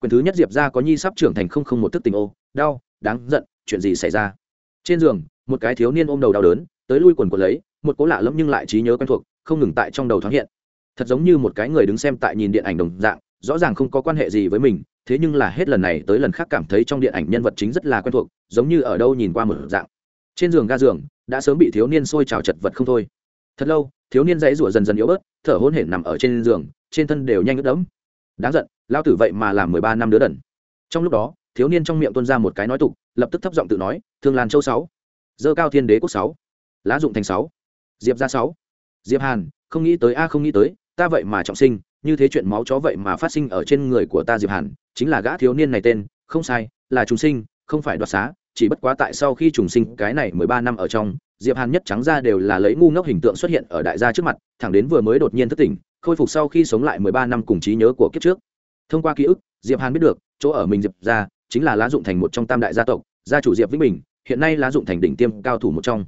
quyền thứ nhất diệp ra có nhi sắp trưởng thành không không một thức tình ô, đau, đáng giận, chuyện gì xảy ra? Trên giường, một cái thiếu niên ôm đầu đau đớn, tới lui quần quần lấy, một cố lạ lẫm nhưng lại trí nhớ quen thuộc, không ngừng tại trong đầu thoáng hiện. Thật giống như một cái người đứng xem tại nhìn điện ảnh đồng dạng, rõ ràng không có quan hệ gì với mình, thế nhưng là hết lần này tới lần khác cảm thấy trong điện ảnh nhân vật chính rất là quen thuộc, giống như ở đâu nhìn qua một dạng. Trên giường ga giường, đã sớm bị thiếu niên sôi trào chật vật không thôi. Thật lâu, thiếu niên dãy rủa dần dần yếu bớt, thở hôn hển nằm ở trên giường, trên thân đều nhanh ướt đẫm đáng giận, lao tử vậy mà làm mười ba năm đứa đần. Trong lúc đó, thiếu niên trong miệng tuôn ra một cái nói tục, lập tức thấp giọng tự nói, thương lan châu sáu, dơ cao thiên đế quốc sáu, lá dụng thành sáu, diệp ra sáu. Diệp hàn, không nghĩ tới a, không nghĩ tới, ta vậy mà trọng sinh, như thế chuyện máu chó vậy mà phát sinh ở trên người của ta diệp hàn, chính là gã thiếu niên này tên, không sai, là trùng sinh, không phải đoạt xá, chỉ bất quá tại sau khi trùng sinh cái này mười ba năm ở trong, diệp hàn nhất trắng ra đều là lấy ngu ngốc hình tượng xuất hiện ở đại gia trước mặt, thẳng đến vừa mới đột nhiên thức tỉnh khôi phục sau khi sống lại mười ba năm cùng trí nhớ của kiếp trước. Thông qua ký ức, diệp hàn biết được, chỗ ở mình diệp ra chính là lá dụng thành một trong tam đại gia tộc, gia chủ diệp vĩnh bình, hiện nay lá dụng thành đỉnh tiêm cao thủ một trong.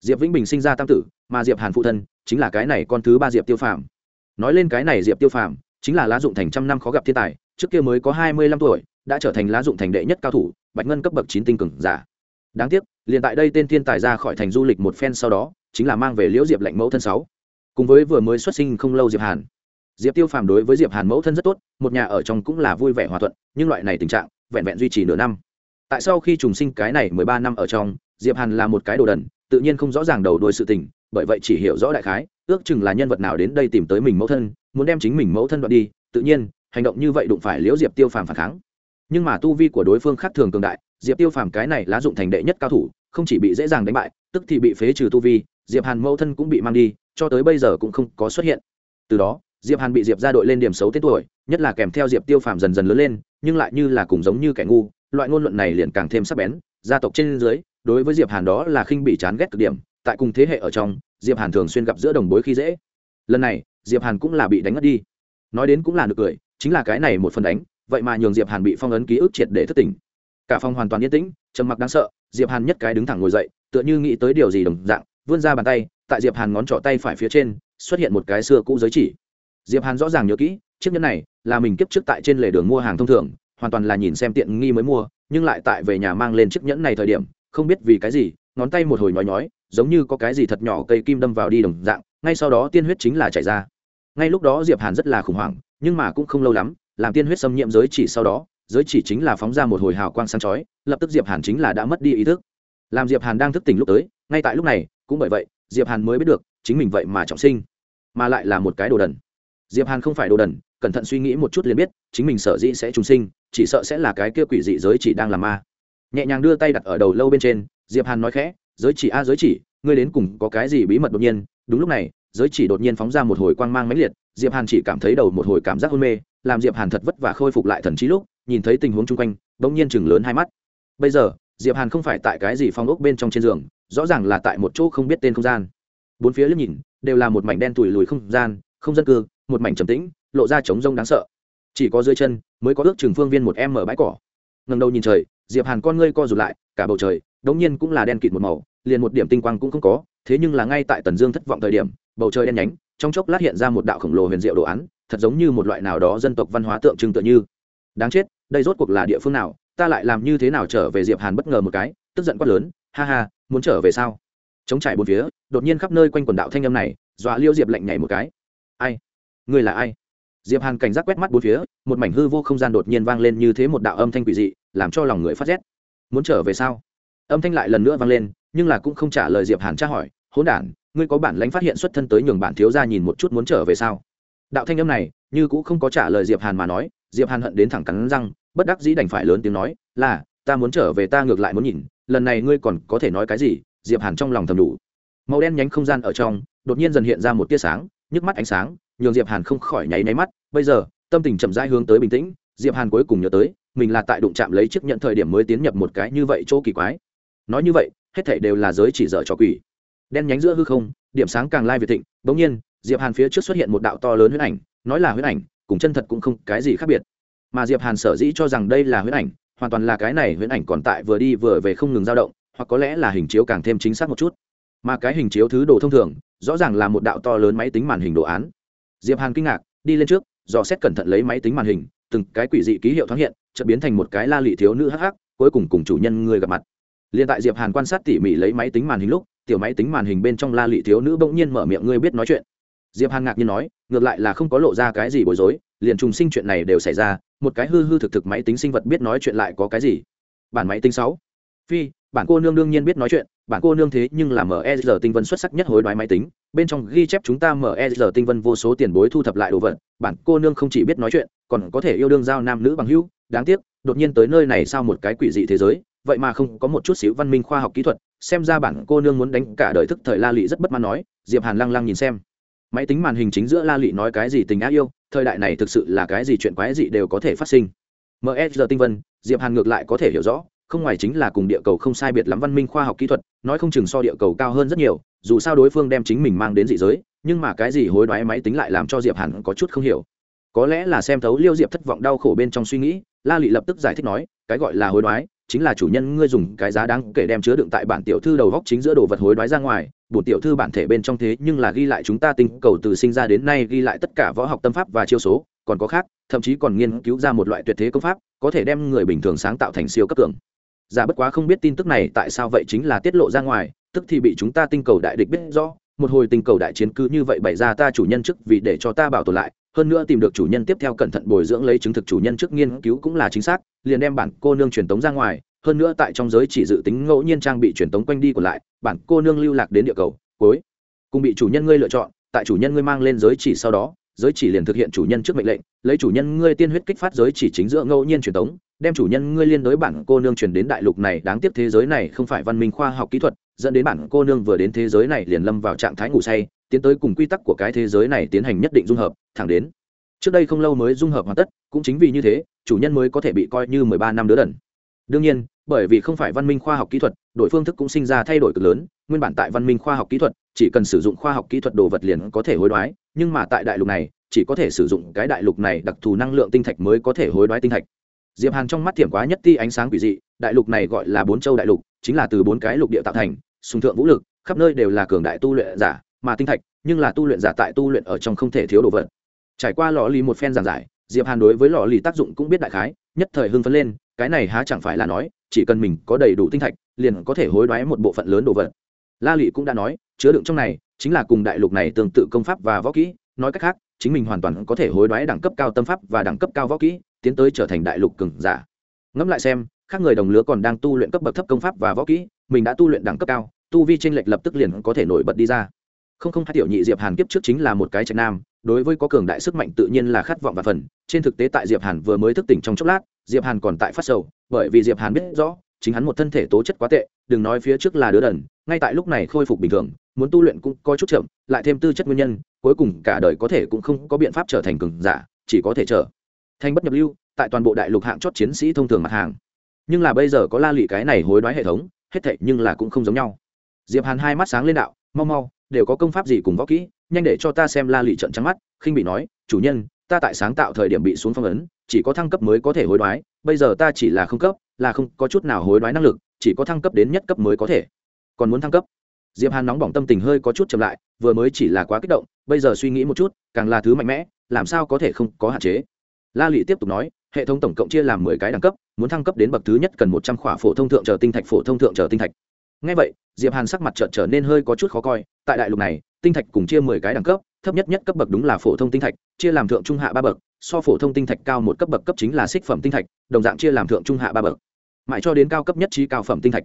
Diệp vĩnh bình sinh ra tam tử, mà diệp hàn phụ thân chính là cái này con thứ ba diệp tiêu phàm. Nói lên cái này diệp tiêu phàm chính là lá dụng thành trăm năm khó gặp thiên tài, trước kia mới có hai mươi lăm tuổi, đã trở thành lá dụng thành đệ nhất cao thủ, bạch ngân cấp bậc chín tinh cường giả. Đáng tiếc, liền tại đây tên thiên tài ra khỏi thành du lịch một phen sau đó, chính là mang về liễu diệp lệnh mẫu thân sáu cùng với vừa mới xuất sinh không lâu diệp hàn. Diệp tiêu phàm đối với diệp hàn mẫu thân rất tốt, một nhà ở trong cũng là vui vẻ hòa thuận, nhưng loại này tình trạng, vẹn vẹn duy trì nửa năm. Tại sau khi trùng sinh cái này mười ba năm ở trong, diệp hàn là một cái đồ đần, tự nhiên không rõ ràng đầu đuôi sự tình, bởi vậy chỉ hiểu rõ đại khái, ước chừng là nhân vật nào đến đây tìm tới mình mẫu thân, muốn đem chính mình mẫu thân đoạn đi, tự nhiên, hành động như vậy đụng phải liễu diệp tiêu phàm phản kháng. Nhưng mà tu vi của đối phương khác thường cường đại, diệp tiêu phàm cái này lá dụng thành đệ nhất cao thủ, không chỉ bị dễ dàng đánh bại, tức thì bị phế trừ tu vi, diệp hàn mẫu thân cũng bị mang đi cho tới bây giờ cũng không có xuất hiện. Từ đó, diệp hàn bị diệp ra đội lên điểm xấu tên tuổi, nhất là kèm theo diệp tiêu phàm dần dần lớn lên, nhưng lại như là cùng giống như kẻ ngu, loại ngôn luận này liền càng thêm sắc bén, gia tộc trên dưới, đối với diệp hàn đó là khinh bị chán ghét cực điểm, tại cùng thế hệ ở trong, diệp hàn thường xuyên gặp giữa đồng bối khi dễ. Lần này, diệp hàn cũng là bị đánh ngất đi. Nói đến cũng là được cười, chính là cái này một phần đánh, vậy mà nhường diệp hàn bị phong ấn ký ức triệt để thất tỉnh cả phòng hoàn toàn yên tĩnh, trầm mặc đáng sợ, diệp hàn nhất cái đứng thẳng ngồi dậy, tựa như nghĩ tới điều gì đồng dạng, vươn ra bàn tay tại diệp hàn ngón trỏ tay phải phía trên, xuất hiện một cái xưa cũ giới chỉ. Diệp hàn rõ ràng nhớ kỹ, chiếc nhẫn này là mình kiếp trước tại trên lề đường mua hàng thông thường, hoàn toàn là nhìn xem tiện nghi mới mua, nhưng lại tại về nhà mang lên chiếc nhẫn này thời điểm, không biết vì cái gì, ngón tay một hồi nhói nhói, giống như có cái gì thật nhỏ cây kim đâm vào đi đồng dạng, ngay sau đó tiên huyết chính là chảy ra. Ngay lúc đó diệp hàn rất là khủng hoảng, nhưng mà cũng không lâu lắm, làm tiên huyết xâm nhiễm giới chỉ sau đó, giới chỉ chính là phóng ra một hồi hào quang sáng chói, lập tức diệp hàn chính là đã mất đi ý thức. Làm diệp hàn đang thức tỉnh lúc tới, ngay tại lúc này, cũng bởi vậy diệp hàn mới biết được, chính mình vậy mà trọng sinh, mà lại là một cái đồ đần. Diệp hàn không phải đồ đần, cẩn thận suy nghĩ một chút liền biết, chính mình sợ dĩ sẽ trùng sinh, chỉ sợ sẽ là cái kia quỷ dị giới chỉ đang làm ma. Nhẹ nhàng đưa tay đặt ở đầu lâu bên trên, diệp hàn nói khẽ, giới chỉ a, giới chỉ, ngươi đến cùng có cái gì bí mật đột nhiên? Đúng lúc này, giới chỉ đột nhiên phóng ra một hồi quang mang mãnh liệt, diệp hàn chỉ cảm thấy đầu một hồi cảm giác hôn mê, làm diệp hàn thật vất vả khôi phục lại thần trí lúc, nhìn thấy tình huống chung quanh, bỗng nhiên chừng lớn hai mắt. Bây giờ, diệp hàn không phải tại cái gì phong ốc bên trong trên giường rõ ràng là tại một chỗ không biết tên không gian. Bốn phía liếc nhìn, đều là một mảnh đen tủi lùi không gian, không dân cư, một mảnh trầm tĩnh, lộ ra trống rông đáng sợ. Chỉ có dưới chân, mới có ước chừng phương viên một em mở bãi cỏ. Ngầm đầu nhìn trời, diệp hàn con ngươi co rụt lại, cả bầu trời, đống nhiên cũng là đen kịt một màu, liền một điểm tinh quang cũng không có, thế nhưng là ngay tại tần dương thất vọng thời điểm, bầu trời đen nhánh, trong chốc lát hiện ra một đạo khổng lồ huyền diệu đồ án, thật giống như một loại nào đó dân tộc văn hóa tượng trưng tựa như. Đáng chết, đây rốt cuộc là địa phương nào, ta lại làm như thế nào trở về diệp hàn bất ngờ một cái, tức giận quát lớn ha ha, muốn trở về sao? Chống trải bốn phía, đột nhiên khắp nơi quanh quần đạo thanh âm này, dọa liêu diệp lạnh nhảy một cái. Ai? Ngươi là ai? Diệp hàn cảnh giác quét mắt bốn phía, một mảnh hư vô không gian đột nhiên vang lên như thế một đạo âm thanh quỷ dị, làm cho lòng người phát rét. Muốn trở về sao? Âm thanh lại lần nữa vang lên, nhưng là cũng không trả lời diệp hàn tra hỏi, hỗn đản, ngươi có bản lãnh phát hiện xuất thân tới nhường bản thiếu gia nhìn một chút muốn trở về sao? Đạo thanh âm này, như cũng không có trả lời diệp hàn mà nói, diệp hàn hận đến thẳng cắn răng, bất đắc dĩ đành phải lớn tiếng nói, là, ta muốn trở về, ta ngược lại muốn nhìn lần này ngươi còn có thể nói cái gì? Diệp hàn trong lòng thầm đủ. Màu đen nhánh không gian ở trong, đột nhiên dần hiện ra một tia sáng, nhức mắt ánh sáng, nhường diệp hàn không khỏi nháy nháy mắt. Bây giờ, tâm tình chậm rãi hướng tới bình tĩnh. Diệp hàn cuối cùng nhớ tới, mình là tại đụng chạm lấy chiếc nhận thời điểm mới tiến nhập một cái như vậy chỗ kỳ quái. Nói như vậy, hết thảy đều là giới chỉ dở cho quỷ. Đen nhánh giữa hư không, điểm sáng càng lai việt thịnh. Bỗng nhiên, diệp hàn phía trước xuất hiện một đạo to lớn huyết ảnh, nói là huyết ảnh, cùng chân thật cũng không cái gì khác biệt. Mà diệp hàn sở dĩ cho rằng đây là huyết ảnh hoàn toàn là cái này huyễn ảnh còn tại vừa đi vừa về không ngừng dao động, hoặc có lẽ là hình chiếu càng thêm chính xác một chút. Mà cái hình chiếu thứ đồ thông thường, rõ ràng là một đạo to lớn máy tính màn hình đồ án. Diệp hàn kinh ngạc, đi lên trước, dò xét cẩn thận lấy máy tính màn hình, từng cái quỷ dị ký hiệu thoáng hiện, chợt biến thành một cái la lị thiếu nữ hắc hắc, cuối cùng cùng chủ nhân người gặp mặt. Liền tại diệp hàn quan sát tỉ mỉ lấy máy tính màn hình lúc, tiểu máy tính màn hình bên trong la lị thiếu nữ bỗng nhiên mở miệng, ngươi biết nói chuyện. Diệp hàn ngạc nhiên nói, ngược lại là không có lộ ra cái gì bối rối liền trùng sinh chuyện này đều xảy ra, một cái hư hư thực thực máy tính sinh vật biết nói chuyện lại có cái gì? Bản máy tính sáu. Phi, bản cô nương đương nhiên biết nói chuyện, bản cô nương thế nhưng là mesr tinh vân xuất sắc nhất hối đoái máy tính, bên trong ghi chép chúng ta mesr tinh vân vô số tiền bối thu thập lại đồ vật, bản cô nương không chỉ biết nói chuyện, còn có thể yêu đương giao nam nữ bằng hữu, đáng tiếc, đột nhiên tới nơi này sao một cái quỷ dị thế giới, vậy mà không có một chút xíu văn minh khoa học kỹ thuật, xem ra bản cô nương muốn đánh cả đời thức thời la lị rất bất mãn nói, diệp hàn lăng lăng nhìn xem máy tính màn hình chính giữa la lị nói cái gì tình á yêu, thời đại này thực sự là cái gì chuyện quái gì đều có thể phát sinh. Ms tinh vân, diệp hàn ngược lại có thể hiểu rõ, không ngoài chính là cùng địa cầu không sai biệt lắm văn minh khoa học kỹ thuật, nói không chừng so địa cầu cao hơn rất nhiều, dù sao đối phương đem chính mình mang đến dị giới, nhưng mà cái gì hối đoái máy tính lại làm cho diệp hàn có chút không hiểu. Có lẽ là xem thấu liêu diệp thất vọng đau khổ bên trong suy nghĩ, la lị lập tức giải thích nói, cái gọi là hối đoái chính là chủ nhân ngươi dùng cái giá đáng kể đem chứa đựng tại bản tiểu thư đầu góc chính giữa đồ vật hối đoái ra ngoài, bổn tiểu thư bản thể bên trong thế nhưng là ghi lại chúng ta tinh cầu từ sinh ra đến nay ghi lại tất cả võ học tâm pháp và chiêu số, còn có khác, thậm chí còn nghiên cứu ra một loại tuyệt thế công pháp, có thể đem người bình thường sáng tạo thành siêu cấp cường. Giả bất quá không biết tin tức này tại sao vậy chính là tiết lộ ra ngoài, tức thì bị chúng ta tinh cầu đại địch biết rõ, một hồi tinh cầu đại chiến cứ như vậy bày ra ta chủ nhân chức vì để cho ta bảo tồn lại hơn nữa tìm được chủ nhân tiếp theo cẩn thận bồi dưỡng lấy chứng thực chủ nhân trước nghiên cứu cũng là chính xác, liền đem bản cô nương truyền tống ra ngoài. Hơn nữa tại trong giới chỉ dự tính ngẫu nhiên trang bị truyền tống quanh đi còn lại, bản cô nương lưu lạc đến địa cầu, cuối cùng bị chủ nhân ngươi lựa chọn, tại chủ nhân ngươi mang lên giới chỉ sau đó, giới chỉ liền thực hiện chủ nhân trước mệnh lệnh, lấy chủ nhân ngươi tiên huyết kích phát giới chỉ chính giữa ngẫu nhiên truyền tống, đem chủ nhân ngươi liên đối bản cô nương truyền đến đại lục này. Đáng tiếc thế giới này không phải văn minh khoa học kỹ thuật, dẫn đến bản cô nương vừa đến thế giới này liền lâm vào trạng thái ngủ say tiến tới cùng quy tắc của cái thế giới này tiến hành nhất định dung hợp, thẳng đến. Trước đây không lâu mới dung hợp hoàn tất, cũng chính vì như thế, chủ nhân mới có thể bị coi như mười ba năm đứa đần. Đương nhiên, bởi vì không phải văn minh khoa học kỹ thuật, đổi phương thức cũng sinh ra thay đổi cực lớn, nguyên bản tại văn minh khoa học kỹ thuật, chỉ cần sử dụng khoa học kỹ thuật đồ vật liền có thể hối đoái, nhưng mà tại đại lục này, chỉ có thể sử dụng cái đại lục này đặc thù năng lượng tinh thạch mới có thể hối đoái tinh thạch. Diệp hàn trong mắt thiểm quá nhất ti ánh sáng quỷ dị, đại lục này gọi là bốn châu đại lục, chính là từ bốn cái lục địa tạo thành sùng thượng vũ lực, khắp nơi đều là cường đại tu luyện giả mà tinh thạch, nhưng là tu luyện giả tại tu luyện ở trong không thể thiếu đồ vật. Trải qua lò lì một phen giảng giải, diệp hàn đối với lò lì tác dụng cũng biết đại khái, nhất thời hưng phấn lên, cái này há chẳng phải là nói, chỉ cần mình có đầy đủ tinh thạch, liền có thể hối đoái một bộ phận lớn đồ vật. La lị cũng đã nói, chứa đựng trong này, chính là cùng đại lục này tương tự công pháp và võ kỹ, nói cách khác, chính mình hoàn toàn có thể hối đoái đẳng cấp cao tâm pháp và đẳng cấp cao võ kỹ, tiến tới trở thành đại lục cường giả. Ngẫm lại xem các người đồng lứa còn đang tu luyện cấp bậc thấp công pháp và võ kỹ, mình đã tu luyện đẳng cấp cao, tu vi tranh lệch lập tức liền có thể nổi bật đi ra không không hai tiểu nhị diệp hàn kiếp trước chính là một cái trạch nam đối với có cường đại sức mạnh tự nhiên là khát vọng và phần trên thực tế tại diệp hàn vừa mới thức tỉnh trong chốc lát diệp hàn còn tại phát sầu bởi vì diệp hàn biết rõ chính hắn một thân thể tố chất quá tệ đừng nói phía trước là đứa đần ngay tại lúc này khôi phục bình thường muốn tu luyện cũng có chút chậm lại thêm tư chất nguyên nhân cuối cùng cả đời có thể cũng không có biện pháp trở thành cường giả chỉ có thể trở thành bất nhập lưu tại toàn bộ đại lục hạng chót chiến sĩ thông thường mặt hàng nhưng là bây giờ có la lị cái này hối đoái hệ thống hết thệ nhưng là cũng không giống nhau diệp hàn hai mắt sáng lên đạo mau mau đều có công pháp gì cùng võ kỹ, nhanh để cho ta xem la lụy trận trắng mắt, khinh bị nói, chủ nhân, ta tại sáng tạo thời điểm bị xuống phong ấn, chỉ có thăng cấp mới có thể hối đoái, bây giờ ta chỉ là không cấp, là không có chút nào hối đoái năng lực, chỉ có thăng cấp đến nhất cấp mới có thể. Còn muốn thăng cấp? Diệp hàn nóng bỏng tâm tình hơi có chút chậm lại, vừa mới chỉ là quá kích động, bây giờ suy nghĩ một chút, càng là thứ mạnh mẽ, làm sao có thể không có hạn chế? La lụy tiếp tục nói, hệ thống tổng cộng chia làm mười cái đẳng cấp, muốn thăng cấp đến bậc thứ nhất cần một trăm khỏa phổ thông thượng chờ tinh thạch, phổ thông thượng chờ tinh thạch ngay vậy, diệp hàn sắc mặt chợt trở nên hơi có chút khó coi, tại đại lục này, tinh thạch cùng chia mười cái đẳng cấp, thấp nhất nhất cấp bậc đúng là phổ thông tinh thạch, chia làm thượng trung hạ ba bậc, so phổ thông tinh thạch cao một cấp bậc cấp chính là xích phẩm tinh thạch, đồng dạng chia làm thượng trung hạ ba bậc. Mãi cho đến cao cấp nhất trí cao phẩm tinh thạch.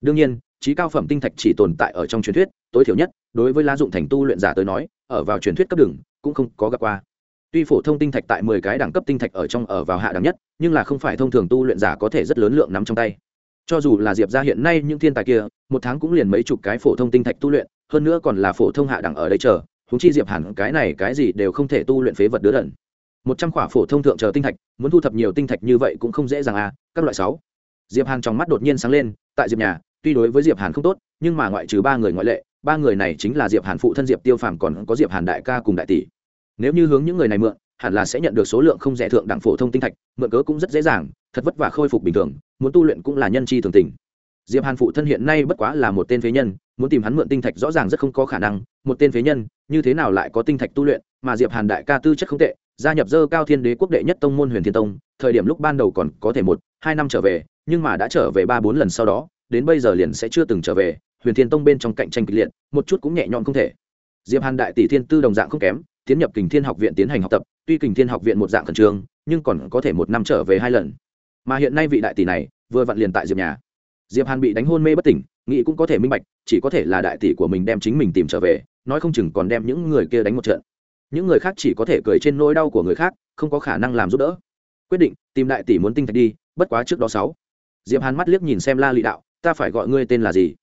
Đương nhiên, trí cao phẩm tinh thạch chỉ tồn tại ở trong truyền thuyết, tối thiểu nhất, đối với lá dụng thành tu luyện giả tới nói, ở vào truyền thuyết cấp đường, cũng không có gặp qua. Tuy phổ thông tinh thạch tại mười cái đẳng cấp tinh thạch ở trong ở vào hạ đẳng nhất, nhưng là không phải thông thường tu luyện giả có thể rất lớn lượng nắm trong tay cho dù là diệp ra hiện nay những thiên tài kia, một tháng cũng liền mấy chục cái phổ thông tinh thạch tu luyện, hơn nữa còn là phổ thông hạ đẳng ở đây chờ húng chi diệp hẳn cái này cái gì đều không thể tu luyện phế vật đứa đần. Một trăm khỏa phổ thông thượng chờ tinh thạch, muốn thu thập nhiều tinh thạch như vậy cũng không dễ dàng à các loại sáu. Diệp hàn trong mắt đột nhiên sáng lên, tại diệp nhà, tuy đối với diệp hàn không tốt, nhưng mà ngoại trừ ba người ngoại lệ, ba người này chính là diệp hàn phụ thân diệp tiêu phàm còn có diệp hàn đại ca cùng đại tỷ. Nếu như hướng những người này mượn, hẳn là sẽ nhận được số lượng không rẻ thượng đẳng phổ thông tinh thạch, mượn cớ cũng rất dễ dàng, thật vất vả khôi phục bình thường muốn tu luyện cũng là nhân chi thường tình. Diệp hàn phụ thân hiện nay bất quá là một tên phế nhân, muốn tìm hắn mượn tinh thạch rõ ràng rất không có khả năng, một tên phế nhân, như thế nào lại có tinh thạch tu luyện, mà diệp hàn đại ca tư chất không tệ, gia nhập dơ cao thiên đế quốc đệ nhất tông môn huyền thiên tông, thời điểm lúc ban đầu còn có thể một, hai năm trở về, nhưng mà đã trở về ba bốn lần sau đó, đến bây giờ liền sẽ chưa từng trở về, huyền thiên tông bên trong cạnh tranh kịch liệt, một chút cũng nhẹ nhõm không thể. Diệp hàn đại tỷ thiên tư đồng dạng không kém, tiến nhập kình thiên học viện tiến hành học tập, tuy kình thiên học viện một dạng khẩn trương, nhưng còn có thể một năm trở về hai lần mà hiện nay vị đại tỷ này vừa vặn liền tại diệp nhà diệp hàn bị đánh hôn mê bất tỉnh nghĩ cũng có thể minh bạch chỉ có thể là đại tỷ của mình đem chính mình tìm trở về nói không chừng còn đem những người kia đánh một trận những người khác chỉ có thể cười trên nỗi đau của người khác không có khả năng làm giúp đỡ quyết định tìm đại tỷ muốn tinh thạch đi bất quá trước đó sáu diệp hàn mắt liếc nhìn xem la lị đạo ta phải gọi ngươi tên là gì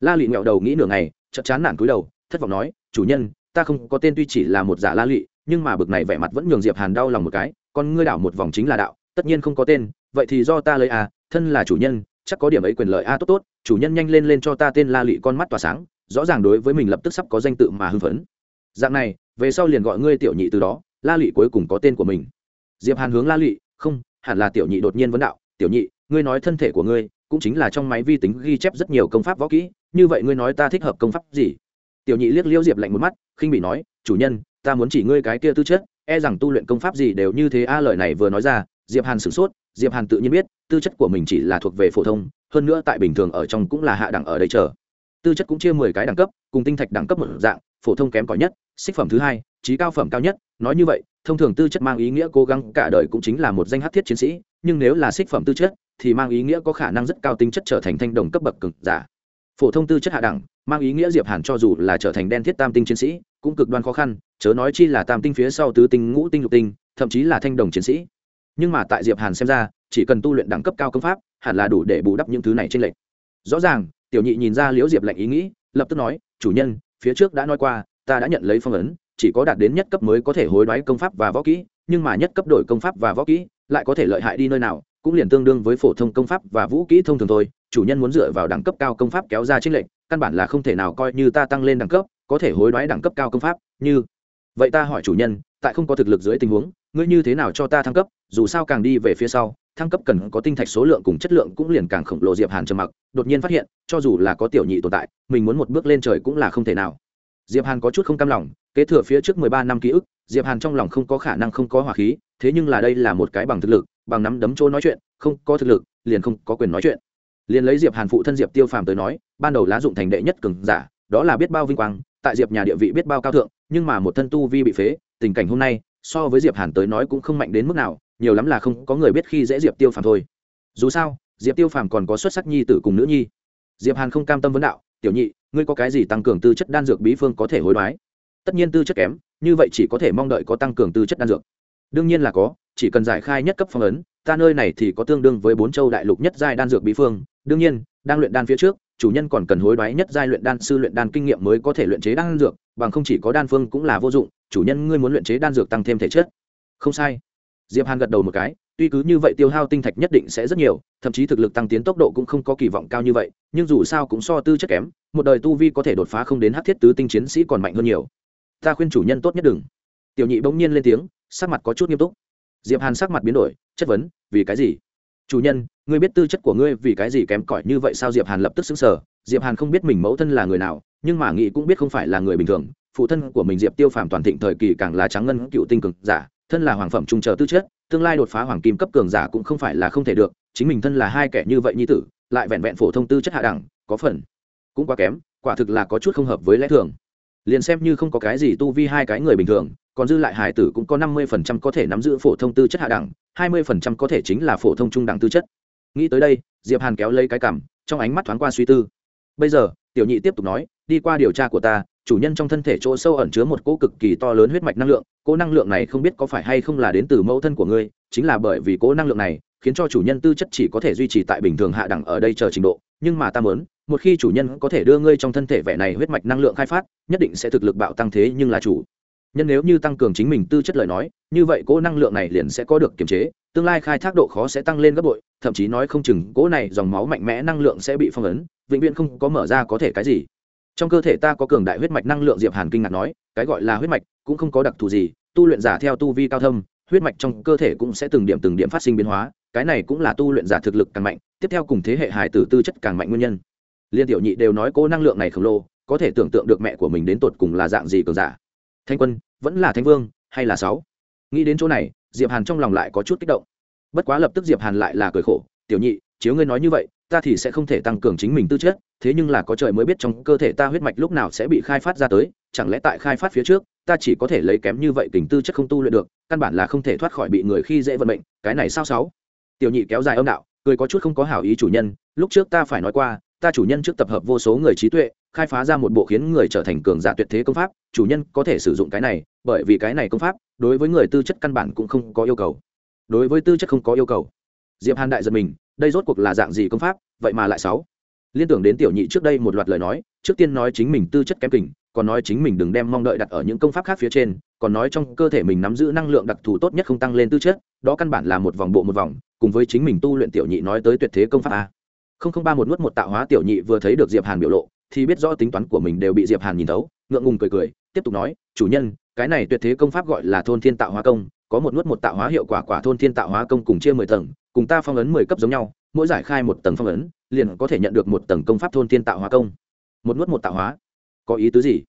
la lị nghẹo đầu nghĩ nửa ngày chợt chán nản cúi đầu thất vọng nói chủ nhân ta không có tên tuy chỉ là một giả la lị nhưng mà bực này vẻ mặt vẫn nhường diệp hàn đau lòng một cái còn ngươi đảo một vòng chính là đạo tất nhiên không có tên, vậy thì do ta lấy à thân là chủ nhân, chắc có điểm ấy quyền lợi a, tốt tốt, chủ nhân nhanh lên lên cho ta tên la lị con mắt tỏa sáng, rõ ràng đối với mình lập tức sắp có danh tự mà hưng phấn. Dạng này, về sau liền gọi ngươi tiểu nhị từ đó, la lị cuối cùng có tên của mình. Diệp hàn hướng la lị, không, hẳn là tiểu nhị đột nhiên vấn đạo, tiểu nhị, ngươi nói thân thể của ngươi, cũng chính là trong máy vi tính ghi chép rất nhiều công pháp võ kỹ, như vậy ngươi nói ta thích hợp công pháp gì? Tiểu nhị liếc liêu diệp lạnh một mắt, khinh bị nói, chủ nhân, ta muốn chỉ ngươi cái kia tư chất e rằng tu luyện công pháp gì đều như thế a, lời này vừa nói ra diệp hàn sửng sốt, diệp hàn tự nhiên biết, tư chất của mình chỉ là thuộc về phổ thông, hơn nữa tại bình thường ở trong cũng là hạ đẳng ở đây chờ. Tư chất cũng chia mười cái đẳng cấp, cùng tinh thạch đẳng cấp một dạng, phổ thông kém cỏi nhất, xích phẩm thứ hai, trí cao phẩm cao nhất, nói như vậy, thông thường tư chất mang ý nghĩa cố gắng cả đời cũng chính là một danh hát thiết chiến sĩ, nhưng nếu là xích phẩm tư chất, thì mang ý nghĩa có khả năng rất cao tính chất trở thành thanh đồng cấp bậc cực giả. Phổ thông tư chất hạ đẳng, mang ý nghĩa diệp hàn cho dù là trở thành đen thiết tam tinh chiến sĩ, cũng cực đoan khó khăn, chớ nói chi là tam tinh phía sau tứ tinh, ngũ tinh, lục tinh, thậm chí là thanh đồng chiến sĩ nhưng mà tại diệp hàn xem ra chỉ cần tu luyện đẳng cấp cao công pháp hẳn là đủ để bù đắp những thứ này trên lệch rõ ràng tiểu nhị nhìn ra liễu diệp lệnh ý nghĩ lập tức nói chủ nhân phía trước đã nói qua ta đã nhận lấy phong ấn chỉ có đạt đến nhất cấp mới có thể hối đoái công pháp và võ kỹ nhưng mà nhất cấp đổi công pháp và võ kỹ lại có thể lợi hại đi nơi nào cũng liền tương đương với phổ thông công pháp và vũ kỹ thông thường thôi chủ nhân muốn dựa vào đẳng cấp cao công pháp kéo ra trích lệnh căn bản là không thể nào coi như ta tăng lên đẳng cấp có thể hối đoái đẳng cấp cao công pháp như vậy ta hỏi chủ nhân tại không có thực lực dưới tình huống ngươi như thế nào cho ta thăng cấp, dù sao càng đi về phía sau, thăng cấp cần có tinh thạch số lượng cùng chất lượng cũng liền càng khổng lồ diệp hàn trầm mặc, đột nhiên phát hiện, cho dù là có tiểu nhị tồn tại, mình muốn một bước lên trời cũng là không thể nào. Diệp hàn có chút không cam lòng, kế thừa phía trước mười ba năm ký ức, diệp hàn trong lòng không có khả năng không có hỏa khí, thế nhưng là đây là một cái bằng thực lực, bằng nắm đấm chỗ nói chuyện, không có thực lực, liền không có quyền nói chuyện. Liền lấy diệp hàn phụ thân diệp tiêu phàm tới nói, ban đầu lá dụng thành đệ nhất cường giả, đó là biết bao vinh quang, tại diệp nhà địa vị biết bao cao thượng, nhưng mà một thân tu vi bị phế, tình cảnh hôm nay so với diệp hàn tới nói cũng không mạnh đến mức nào, nhiều lắm là không có người biết khi dễ diệp tiêu phàm thôi. Dù sao, diệp tiêu phàm còn có xuất sắc nhi tử cùng nữ nhi. Diệp hàn không cam tâm vấn đạo, tiểu nhị, ngươi có cái gì tăng cường tư chất đan dược bí phương có thể hối đoái? Tất nhiên tư chất kém, như vậy chỉ có thể mong đợi có tăng cường tư chất đan dược. Đương nhiên là có, chỉ cần giải khai nhất cấp phong ấn, ta nơi này thì có tương đương với bốn châu đại lục nhất giai đan dược bí phương. Đương nhiên, đang luyện đan phía trước, chủ nhân còn cần hối đoái nhất giai luyện đan sư luyện đan kinh nghiệm mới có thể luyện chế đan dược, bằng không chỉ có đan phương cũng là vô dụng chủ nhân ngươi muốn luyện chế đan dược tăng thêm thể chất. Không sai. Diệp hàn gật đầu một cái, tuy cứ như vậy tiêu hao tinh thạch nhất định sẽ rất nhiều, thậm chí thực lực tăng tiến tốc độ cũng không có kỳ vọng cao như vậy, nhưng dù sao cũng so tư chất kém, một đời tu vi có thể đột phá không đến hát thiết tứ tinh chiến sĩ còn mạnh hơn nhiều. Ta khuyên chủ nhân tốt nhất đừng. Tiểu nhị bỗng nhiên lên tiếng, sắc mặt có chút nghiêm túc. Diệp hàn sắc mặt biến đổi, chất vấn, vì cái gì? Chủ nhân, ngươi biết tư chất của ngươi vì cái gì kém cỏi như vậy sao? Diệp hàn lập tức xứng sở diệp hàn không biết mình mẫu thân là người nào, nhưng mà nghĩ cũng biết không phải là người bình thường phụ thân của mình diệp tiêu phàm toàn thịnh thời kỳ càng là trắng ngân cựu tinh cực giả, thân là hoàng phẩm trung chờ tư chất, tương lai đột phá hoàng kim cấp cường giả cũng không phải là không thể được, chính mình thân là hai kẻ như vậy như tử, lại vẹn vẹn phổ thông tư chất hạ đẳng, có phần cũng quá kém, quả thực là có chút không hợp với lẽ thường. Liền xem như không có cái gì tu vi hai cái người bình thường, còn dư lại hải tử cũng có năm mươi phần trăm có thể nắm giữ phổ thông tư chất hạ đẳng, hai mươi phần trăm có thể chính là phổ thông trung đẳng tư chất. Nghĩ tới đây, diệp hàn kéo lấy cái cảm trong ánh mắt thoáng qua suy tư. Bây giờ, tiểu nhị tiếp tục nói, đi qua điều tra của ta chủ nhân trong thân thể chỗ sâu ẩn chứa một cỗ cực kỳ to lớn huyết mạch năng lượng, cỗ năng lượng này không biết có phải hay không là đến từ mẫu thân của ngươi, chính là bởi vì cỗ năng lượng này khiến cho chủ nhân tư chất chỉ có thể duy trì tại bình thường hạ đẳng ở đây chờ trình độ. Nhưng mà ta muốn, một khi chủ nhân có thể đưa ngươi trong thân thể vẻ này huyết mạch năng lượng khai phát, nhất định sẽ thực lực bạo tăng thế nhưng là chủ nhân nếu như tăng cường chính mình tư chất lời nói, như vậy cỗ năng lượng này liền sẽ có được kiềm chế, tương lai khai thác độ khó sẽ tăng lên gấp bội, thậm chí nói không chừng cỗ này dòng máu mạnh mẽ năng lượng sẽ bị phong ấn, vĩnh viễn không có mở ra có thể cái gì trong cơ thể ta có cường đại huyết mạch năng lượng, diệp hàn kinh ngạc nói, cái gọi là huyết mạch cũng không có đặc thù gì, tu luyện giả theo tu vi cao thâm, huyết mạch trong cơ thể cũng sẽ từng điểm từng điểm phát sinh biến hóa, cái này cũng là tu luyện giả thực lực càng mạnh, tiếp theo cùng thế hệ hải tử tư chất càng mạnh nguyên nhân. Liên tiểu nhị đều nói cô năng lượng này khổng lồ, có thể tưởng tượng được mẹ của mình đến tột cùng là dạng gì cường giả. Thanh quân, vẫn là thanh vương, hay là sáu? Nghĩ đến chỗ này, diệp hàn trong lòng lại có chút kích động. Bất quá lập tức diệp hàn lại là cười khổ, tiểu nhị, chiếu ngươi nói như vậy ta thì sẽ không thể tăng cường chính mình tư chất, thế nhưng là có trời mới biết trong cơ thể ta huyết mạch lúc nào sẽ bị khai phát ra tới, chẳng lẽ tại khai phát phía trước, ta chỉ có thể lấy kém như vậy tình tư chất không tu luyện được, căn bản là không thể thoát khỏi bị người khi dễ vận mệnh, cái này sao sáu? Tiểu nhị kéo dài âm đạo, cười có chút không có hảo ý chủ nhân, lúc trước ta phải nói qua, ta chủ nhân trước tập hợp vô số người trí tuệ, khai phá ra một bộ khiến người trở thành cường giả tuyệt thế công pháp, chủ nhân có thể sử dụng cái này, bởi vì cái này công pháp, đối với người tư chất căn bản cũng không có yêu cầu. Đối với tư chất không có yêu cầu. Diệp hàn đại giật mình đây rốt cuộc là dạng gì công pháp, vậy mà lại sáu. Liên tưởng đến tiểu nhị trước đây một loạt lời nói, trước tiên nói chính mình tư chất kém kình, còn nói chính mình đừng đem mong đợi đặt ở những công pháp khác phía trên, còn nói trong cơ thể mình nắm giữ năng lượng đặc thù tốt nhất không tăng lên tư chất, đó căn bản là một vòng bộ một vòng, cùng với chính mình tu luyện tiểu nhị nói tới tuyệt thế công pháp a. Không không ba một nuốt một tạo hóa tiểu nhị vừa thấy được diệp hàn biểu lộ, thì biết rõ tính toán của mình đều bị diệp hàn nhìn thấu, ngượng ngùng cười cười, tiếp tục nói, chủ nhân, cái này tuyệt thế công pháp gọi là thôn thiên tạo hóa công, có một nuốt một tạo hóa hiệu quả quả thôn thiên tạo hóa công cùng chia mười tầng cùng ta phong ấn mười cấp giống nhau, mỗi giải khai một tầng phong ấn, liền có thể nhận được một tầng công pháp thôn thiên tạo hóa công. Một nuốt một tạo hóa. Có ý tứ gì?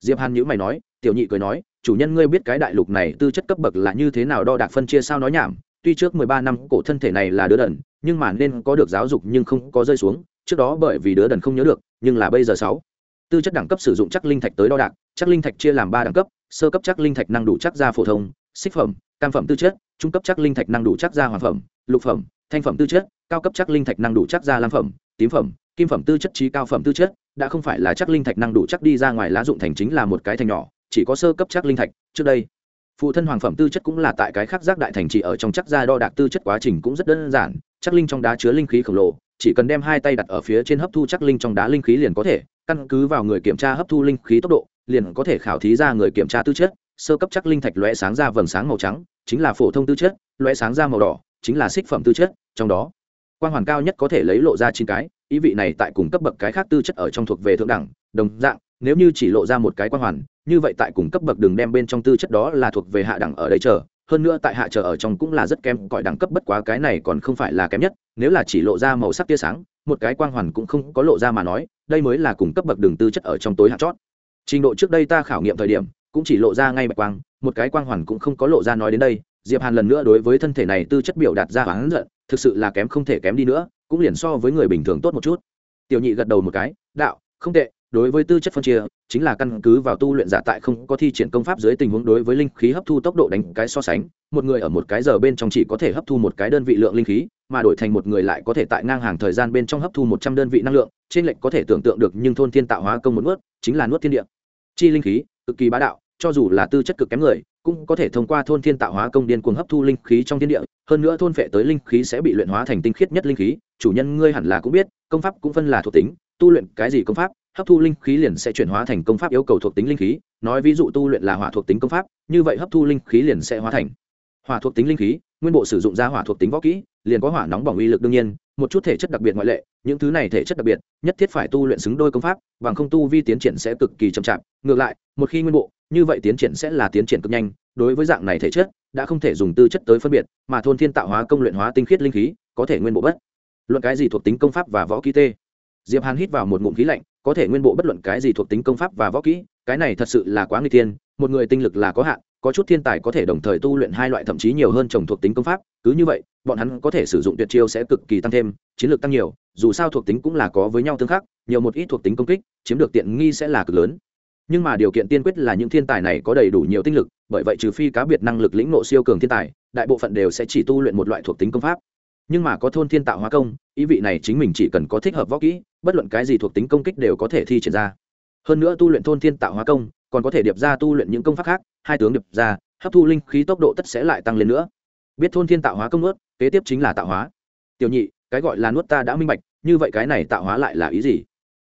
Diệp hàn nhữ mày nói, tiểu nhị cười nói, chủ nhân ngươi biết cái đại lục này tư chất cấp bậc là như thế nào đo đạc phân chia sao nói nhảm, tuy trước mười ba năm cổ thân thể này là đứa đần, nhưng mà nên có được giáo dục nhưng không có rơi xuống, trước đó bởi vì đứa đần không nhớ được, nhưng là bây giờ sáu. Tư chất đẳng cấp sử dụng chắc linh thạch tới đo đạc, chắc linh thạch chia làm ba đẳng cấp, sơ cấp chắc linh thạch năng đủ chắc ra phổ thông, xích phẩm, cam phẩm tư chất, trung cấp chắc linh thạch năng đủ chắc ra hoàn phẩm lục phẩm, thanh phẩm tư chất, cao cấp chắc linh thạch năng đủ chắc ra lam phẩm, tím phẩm, kim phẩm tư chất trí cao phẩm tư chất, đã không phải là chắc linh thạch năng đủ chắc đi ra ngoài lá dụng thành chính là một cái thành nhỏ, chỉ có sơ cấp chắc linh thạch, trước đây. Phụ thân hoàng phẩm tư chất cũng là tại cái khác giác đại thành chỉ ở trong chắc ra đo đạc tư chất quá trình cũng rất đơn giản, chắc linh trong đá chứa linh khí khổng lồ, chỉ cần đem hai tay đặt ở phía trên hấp thu chắc linh trong đá linh khí liền có thể, căn cứ vào người kiểm tra hấp thu linh khí tốc độ, liền có thể khảo thí ra người kiểm tra tư chất, sơ cấp chắc linh thạch lóe sáng ra vầng sáng màu trắng, chính là phổ thông tư chất, lóe sáng ra màu đỏ chính là xích phẩm tư chất, trong đó quan hoàn cao nhất có thể lấy lộ ra chín cái, ý vị này tại cùng cấp bậc cái khác tư chất ở trong thuộc về thượng đẳng, đồng dạng, nếu như chỉ lộ ra một cái quan hoàn, như vậy tại cùng cấp bậc đường đem bên trong tư chất đó là thuộc về hạ đẳng ở đây chờ, hơn nữa tại hạ chờ ở trong cũng là rất kém cõi đẳng cấp bất quá cái này còn không phải là kém nhất, nếu là chỉ lộ ra màu sắc tia sáng, một cái quang hoàn cũng không có lộ ra mà nói, đây mới là cùng cấp bậc đường tư chất ở trong tối hạ chót. Trình độ trước đây ta khảo nghiệm thời điểm, cũng chỉ lộ ra ngay bạch quang, một cái quang hoàn cũng không có lộ ra nói đến đây diệp hàn lần nữa đối với thân thể này tư chất biểu đạt ra hắn giận thực sự là kém không thể kém đi nữa, cũng liền so với người bình thường tốt một chút. Tiểu nhị gật đầu một cái, đạo, không tệ, đối với tư chất phân chia, chính là căn cứ vào tu luyện giả tại không có thi triển công pháp dưới tình huống đối với linh khí hấp thu tốc độ đánh cái so sánh, một người ở một cái giờ bên trong chỉ có thể hấp thu một cái đơn vị lượng linh khí, mà đổi thành một người lại có thể tại ngang hàng thời gian bên trong hấp thu một trăm đơn vị năng lượng, trên lệnh có thể tưởng tượng được nhưng thôn thiên tạo hóa công một nuốt, chính là nuốt thiên địa. Chi linh khí, cực kỳ bá đạo cho dù là tư chất cực kém người, cũng có thể thông qua thôn thiên tạo hóa công điên cuồng hấp thu linh khí trong thiên địa, hơn nữa thôn phệ tới linh khí sẽ bị luyện hóa thành tinh khiết nhất linh khí, chủ nhân ngươi hẳn là cũng biết, công pháp cũng phân là thuộc tính, tu luyện cái gì công pháp, hấp thu linh khí liền sẽ chuyển hóa thành công pháp yêu cầu thuộc tính linh khí, nói ví dụ tu luyện là hỏa thuộc tính công pháp, như vậy hấp thu linh khí liền sẽ hóa thành hỏa thuộc tính linh khí, nguyên bộ sử dụng ra hỏa thuộc tính võ kỹ, liền có hỏa nóng bỏng uy lực đương nhiên, một chút thể chất đặc biệt ngoại lệ, những thứ này thể chất đặc biệt nhất thiết phải tu luyện xứng đôi công pháp, bằng không tu vi tiến triển sẽ cực kỳ chậm chạp. Ngược lại, một khi nguyên bộ, như vậy tiến triển sẽ là tiến triển cực nhanh. Đối với dạng này thể chất, đã không thể dùng tư chất tới phân biệt, mà thôn thiên tạo hóa công luyện hóa tinh khiết linh khí, có thể nguyên bộ bất luận cái gì thuộc tính công pháp và võ kỹ tê. Diệp hàn hít vào một ngụm khí lạnh, có thể nguyên bộ bất luận cái gì thuộc tính công pháp và võ kỹ, cái này thật sự là quá nguy tiên một người tinh lực là có hạn có chút thiên tài có thể đồng thời tu luyện hai loại thậm chí nhiều hơn chồng thuộc tính công pháp, cứ như vậy, bọn hắn có thể sử dụng tuyệt chiêu sẽ cực kỳ tăng thêm, chiến lược tăng nhiều, dù sao thuộc tính cũng là có với nhau tương khắc, nhiều một ít thuộc tính công kích, chiếm được tiện nghi sẽ là cực lớn. Nhưng mà điều kiện tiên quyết là những thiên tài này có đầy đủ nhiều tinh lực, bởi vậy trừ phi cá biệt năng lực lĩnh nộ siêu cường thiên tài, đại bộ phận đều sẽ chỉ tu luyện một loại thuộc tính công pháp. Nhưng mà có thôn thiên tạo hóa công, ý vị này chính mình chỉ cần có thích hợp võ kỹ, bất luận cái gì thuộc tính công kích đều có thể thi triển ra. Hơn nữa tu luyện thôn thiên tạo hóa công còn có thể điệp ra tu luyện những công pháp khác hai tướng điệp ra hấp thu linh khí tốc độ tất sẽ lại tăng lên nữa. Biết thôn thiên tạo hóa công ướt, kế tiếp chính là tạo hóa. Tiểu nhị cái gọi là nuốt ta đã minh bạch như vậy cái này tạo hóa lại là ý gì?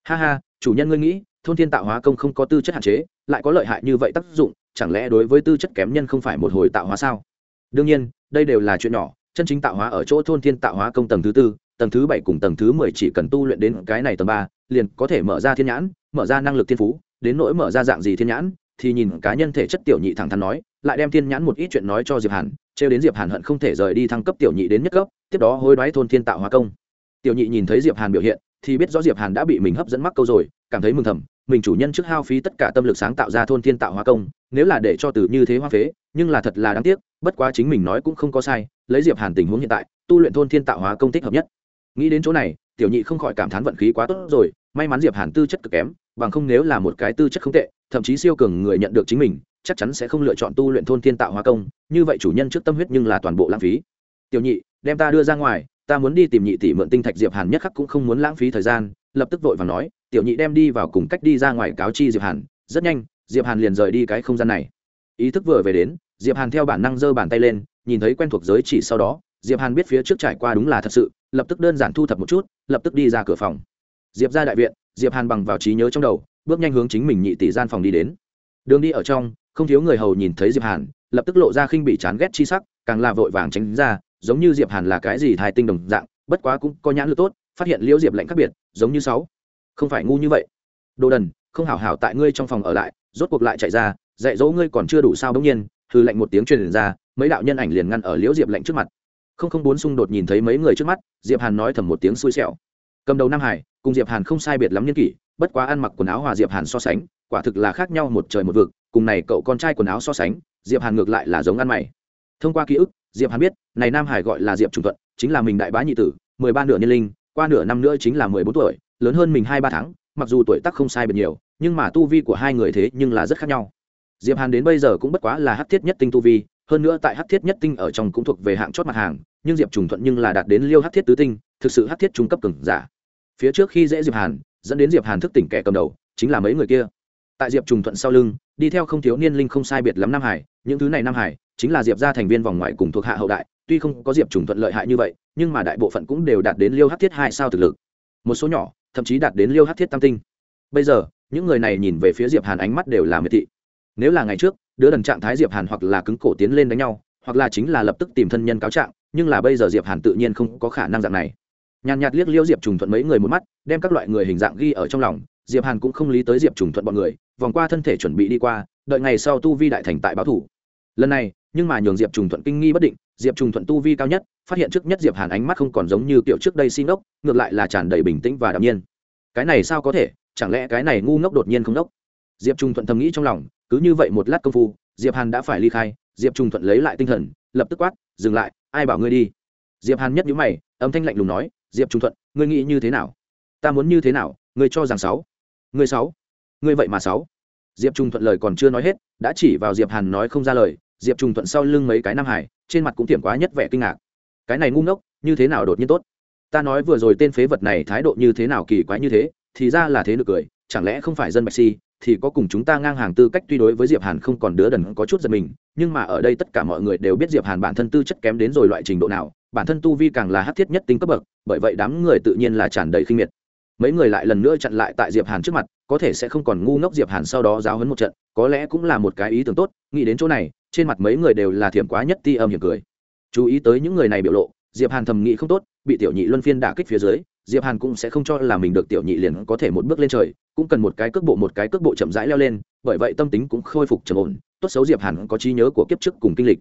Ha ha chủ nhân ngươi nghĩ thôn thiên tạo hóa công không có tư chất hạn chế lại có lợi hại như vậy tác dụng chẳng lẽ đối với tư chất kém nhân không phải một hồi tạo hóa sao? Đương nhiên đây đều là chuyện nhỏ chân chính tạo hóa ở chỗ thôn thiên tạo hóa công tầng thứ tư tầng thứ bảy cùng tầng thứ mười chỉ cần tu luyện đến cái này tầng ba liền có thể mở ra thiên nhãn mở ra năng lực thiên phú đến nỗi mở ra dạng gì thiên nhãn, thì nhìn cá nhân thể chất tiểu nhị thẳng thắn nói, lại đem thiên nhãn một ít chuyện nói cho diệp hàn, trêu đến diệp hàn hận không thể rời đi thăng cấp tiểu nhị đến nhất cấp, tiếp đó hối đoái thôn thiên tạo hóa công. Tiểu nhị nhìn thấy diệp hàn biểu hiện, thì biết rõ diệp hàn đã bị mình hấp dẫn mắc câu rồi, cảm thấy mừng thầm, mình chủ nhân trước hao phí tất cả tâm lực sáng tạo ra thôn thiên tạo hóa công, nếu là để cho từ như thế hoa phế, nhưng là thật là đáng tiếc, bất quá chính mình nói cũng không có sai, lấy diệp hàn tình huống hiện tại, tu luyện thôn thiên tạo hóa công thích hợp nhất. Nghĩ đến chỗ này, tiểu nhị không khỏi cảm thán vận khí quá tốt rồi, may mắn diệp hàn tư chất cực kém bằng không nếu là một cái tư chất không tệ, thậm chí siêu cường người nhận được chính mình, chắc chắn sẽ không lựa chọn tu luyện thôn thiên tạo hóa công, như vậy chủ nhân trước tâm huyết nhưng là toàn bộ lãng phí. Tiểu nhị, đem ta đưa ra ngoài, ta muốn đi tìm nhị tỷ mượn tinh thạch diệp hàn nhất khắc cũng không muốn lãng phí thời gian, lập tức vội và nói, tiểu nhị đem đi vào cùng cách đi ra ngoài cáo chi diệp hàn, rất nhanh, diệp hàn liền rời đi cái không gian này. Ý thức vừa về đến, diệp hàn theo bản năng giơ bàn tay lên, nhìn thấy quen thuộc giới chỉ sau đó, diệp hàn biết phía trước trải qua đúng là thật sự, lập tức đơn giản thu thập một chút, lập tức đi ra cửa phòng. Diệp ra đại viện diệp hàn bằng vào trí nhớ trong đầu, bước nhanh hướng chính mình nhị tỷ gian phòng đi đến. Đường đi ở trong, không thiếu người hầu nhìn thấy diệp hàn, lập tức lộ ra khinh bị chán ghét chi sắc, càng là vội vàng tránh ra, giống như diệp hàn là cái gì thai tinh đồng dạng, bất quá cũng có nhãn lực tốt, phát hiện liễu diệp lạnh khác biệt, giống như sáu. Không phải ngu như vậy. Đồ đần, không hảo hảo tại ngươi trong phòng ở lại, rốt cuộc lại chạy ra, dạy dỗ ngươi còn chưa đủ sao bỗng nhiên hư lạnh một tiếng truyền ra, mấy đạo nhân ảnh liền ngăn ở liễu diệp lạnh trước mặt. Không không bốn xung đột nhìn thấy mấy người trước mắt, diệp hàn nói thầm một tiếng xui xẻo cầm đầu nam hải, cùng diệp hàn không sai biệt lắm nhân kỷ, bất quá ăn mặc quần áo hòa diệp hàn so sánh, quả thực là khác nhau một trời một vực, cùng này cậu con trai quần áo so sánh, diệp hàn ngược lại là giống ăn mày. Thông qua ký ức, diệp hàn biết, này nam hải gọi là diệp trung thuận, chính là mình đại bá nhị tử, mười ba nửa niên linh, qua nửa năm nữa chính là mười bốn tuổi, lớn hơn mình hai ba tháng, mặc dù tuổi tác không sai biệt nhiều, nhưng mà tu vi của hai người thế nhưng là rất khác nhau. Diệp hàn đến bây giờ cũng bất quá là hắc thiết nhất tinh tu vi, hơn nữa tại hắc thiết nhất tinh ở trong cũng thuộc về hạng chót mặt hàng, nhưng diệp trùng thuận nhưng là đạt đến liêu hắc thiết tứ tinh, thực sự hắc thiết trung cấp cường giả phía trước khi dễ diệp hàn, dẫn đến diệp hàn thức tỉnh kẻ cầm đầu, chính là mấy người kia. Tại diệp trùng thuận sau lưng, đi theo không thiếu niên linh không sai biệt lắm nam hải, những thứ này nam hải, chính là diệp gia thành viên vòng ngoài cùng thuộc hạ hậu đại, tuy không có diệp trùng thuận lợi hại như vậy, nhưng mà đại bộ phận cũng đều đạt đến liêu hắc thiết hai sao thực lực. Một số nhỏ, thậm chí đạt đến liêu hắc thiết tam tinh. Bây giờ, những người này nhìn về phía diệp hàn ánh mắt đều là miệt thị. Nếu là ngày trước, đứa đần trạng thái diệp hàn hoặc là cứng cổ tiến lên đánh nhau, hoặc là chính là lập tức tìm thân nhân cáo trạng, nhưng là bây giờ diệp hàn tự nhiên không có khả năng dạng này nhàn nhạt liếc liêu diệp trùng thuận mấy người một mắt, đem các loại người hình dạng ghi ở trong lòng, diệp hàn cũng không lý tới diệp trùng thuận bọn người, vòng qua thân thể chuẩn bị đi qua, đợi ngày sau tu vi đại thành tại báo thủ. Lần này, nhưng mà nhường diệp trùng thuận kinh nghi bất định, diệp trùng thuận tu vi cao nhất, phát hiện trước nhất diệp hàn ánh mắt không còn giống như kiểu trước đây xin ốc ngược lại là tràn đầy bình tĩnh và đạm nhiên. Cái này sao có thể, chẳng lẽ cái này ngu ngốc đột nhiên không ngốc diệp trùng thuận thầm nghĩ trong lòng, cứ như vậy một lát công phu, diệp hàn đã phải ly khai, diệp trùng thuận lấy lại tinh thần, lập tức quát, dừng lại, ai bảo ngươi đi? Diệp hàn nhất nhíu mày, âm thanh lạnh lùng nói diệp trung thuận, ngươi nghĩ như thế nào? Ta muốn như thế nào? Ngươi cho rằng sáu. Ngươi sáu. Ngươi vậy mà sáu. Diệp trung thuận lời còn chưa nói hết, đã chỉ vào diệp hàn nói không ra lời. Diệp trung thuận sau lưng mấy cái nam hải, trên mặt cũng tiệm quá nhất vẻ kinh ngạc. Cái này ngu ngốc, như thế nào đột nhiên tốt? Ta nói vừa rồi tên phế vật này thái độ như thế nào kỳ quái như thế, thì ra là thế được cười, chẳng lẽ không phải dân bạch si, thì có cùng chúng ta ngang hàng tư cách tuy đối với diệp hàn không còn đứa đần có chút giật mình, nhưng mà ở đây tất cả mọi người đều biết diệp hàn bản thân tư chất kém đến rồi loại trình độ nào bản thân tu vi càng là hắc thiết nhất tính cấp bậc, bởi vậy đám người tự nhiên là tràn đầy khinh miệt. Mấy người lại lần nữa chặn lại tại diệp hàn trước mặt, có thể sẽ không còn ngu ngốc diệp hàn sau đó giáo huấn một trận, có lẽ cũng là một cái ý tưởng tốt, nghĩ đến chỗ này, trên mặt mấy người đều là thiểm quá nhất ti âm hiểm cười. Chú ý tới những người này biểu lộ, diệp hàn thầm nghĩ không tốt, bị tiểu nhị luân phiên đả kích phía dưới, diệp hàn cũng sẽ không cho là mình được tiểu nhị liền có thể một bước lên trời, cũng cần một cái cước bộ, một cái cước bộ chậm rãi leo lên, bởi vậy tâm tính cũng khôi phục trầm ổn, tốt xấu diệp hàn có trí nhớ của kiếp trước cùng kinh lịch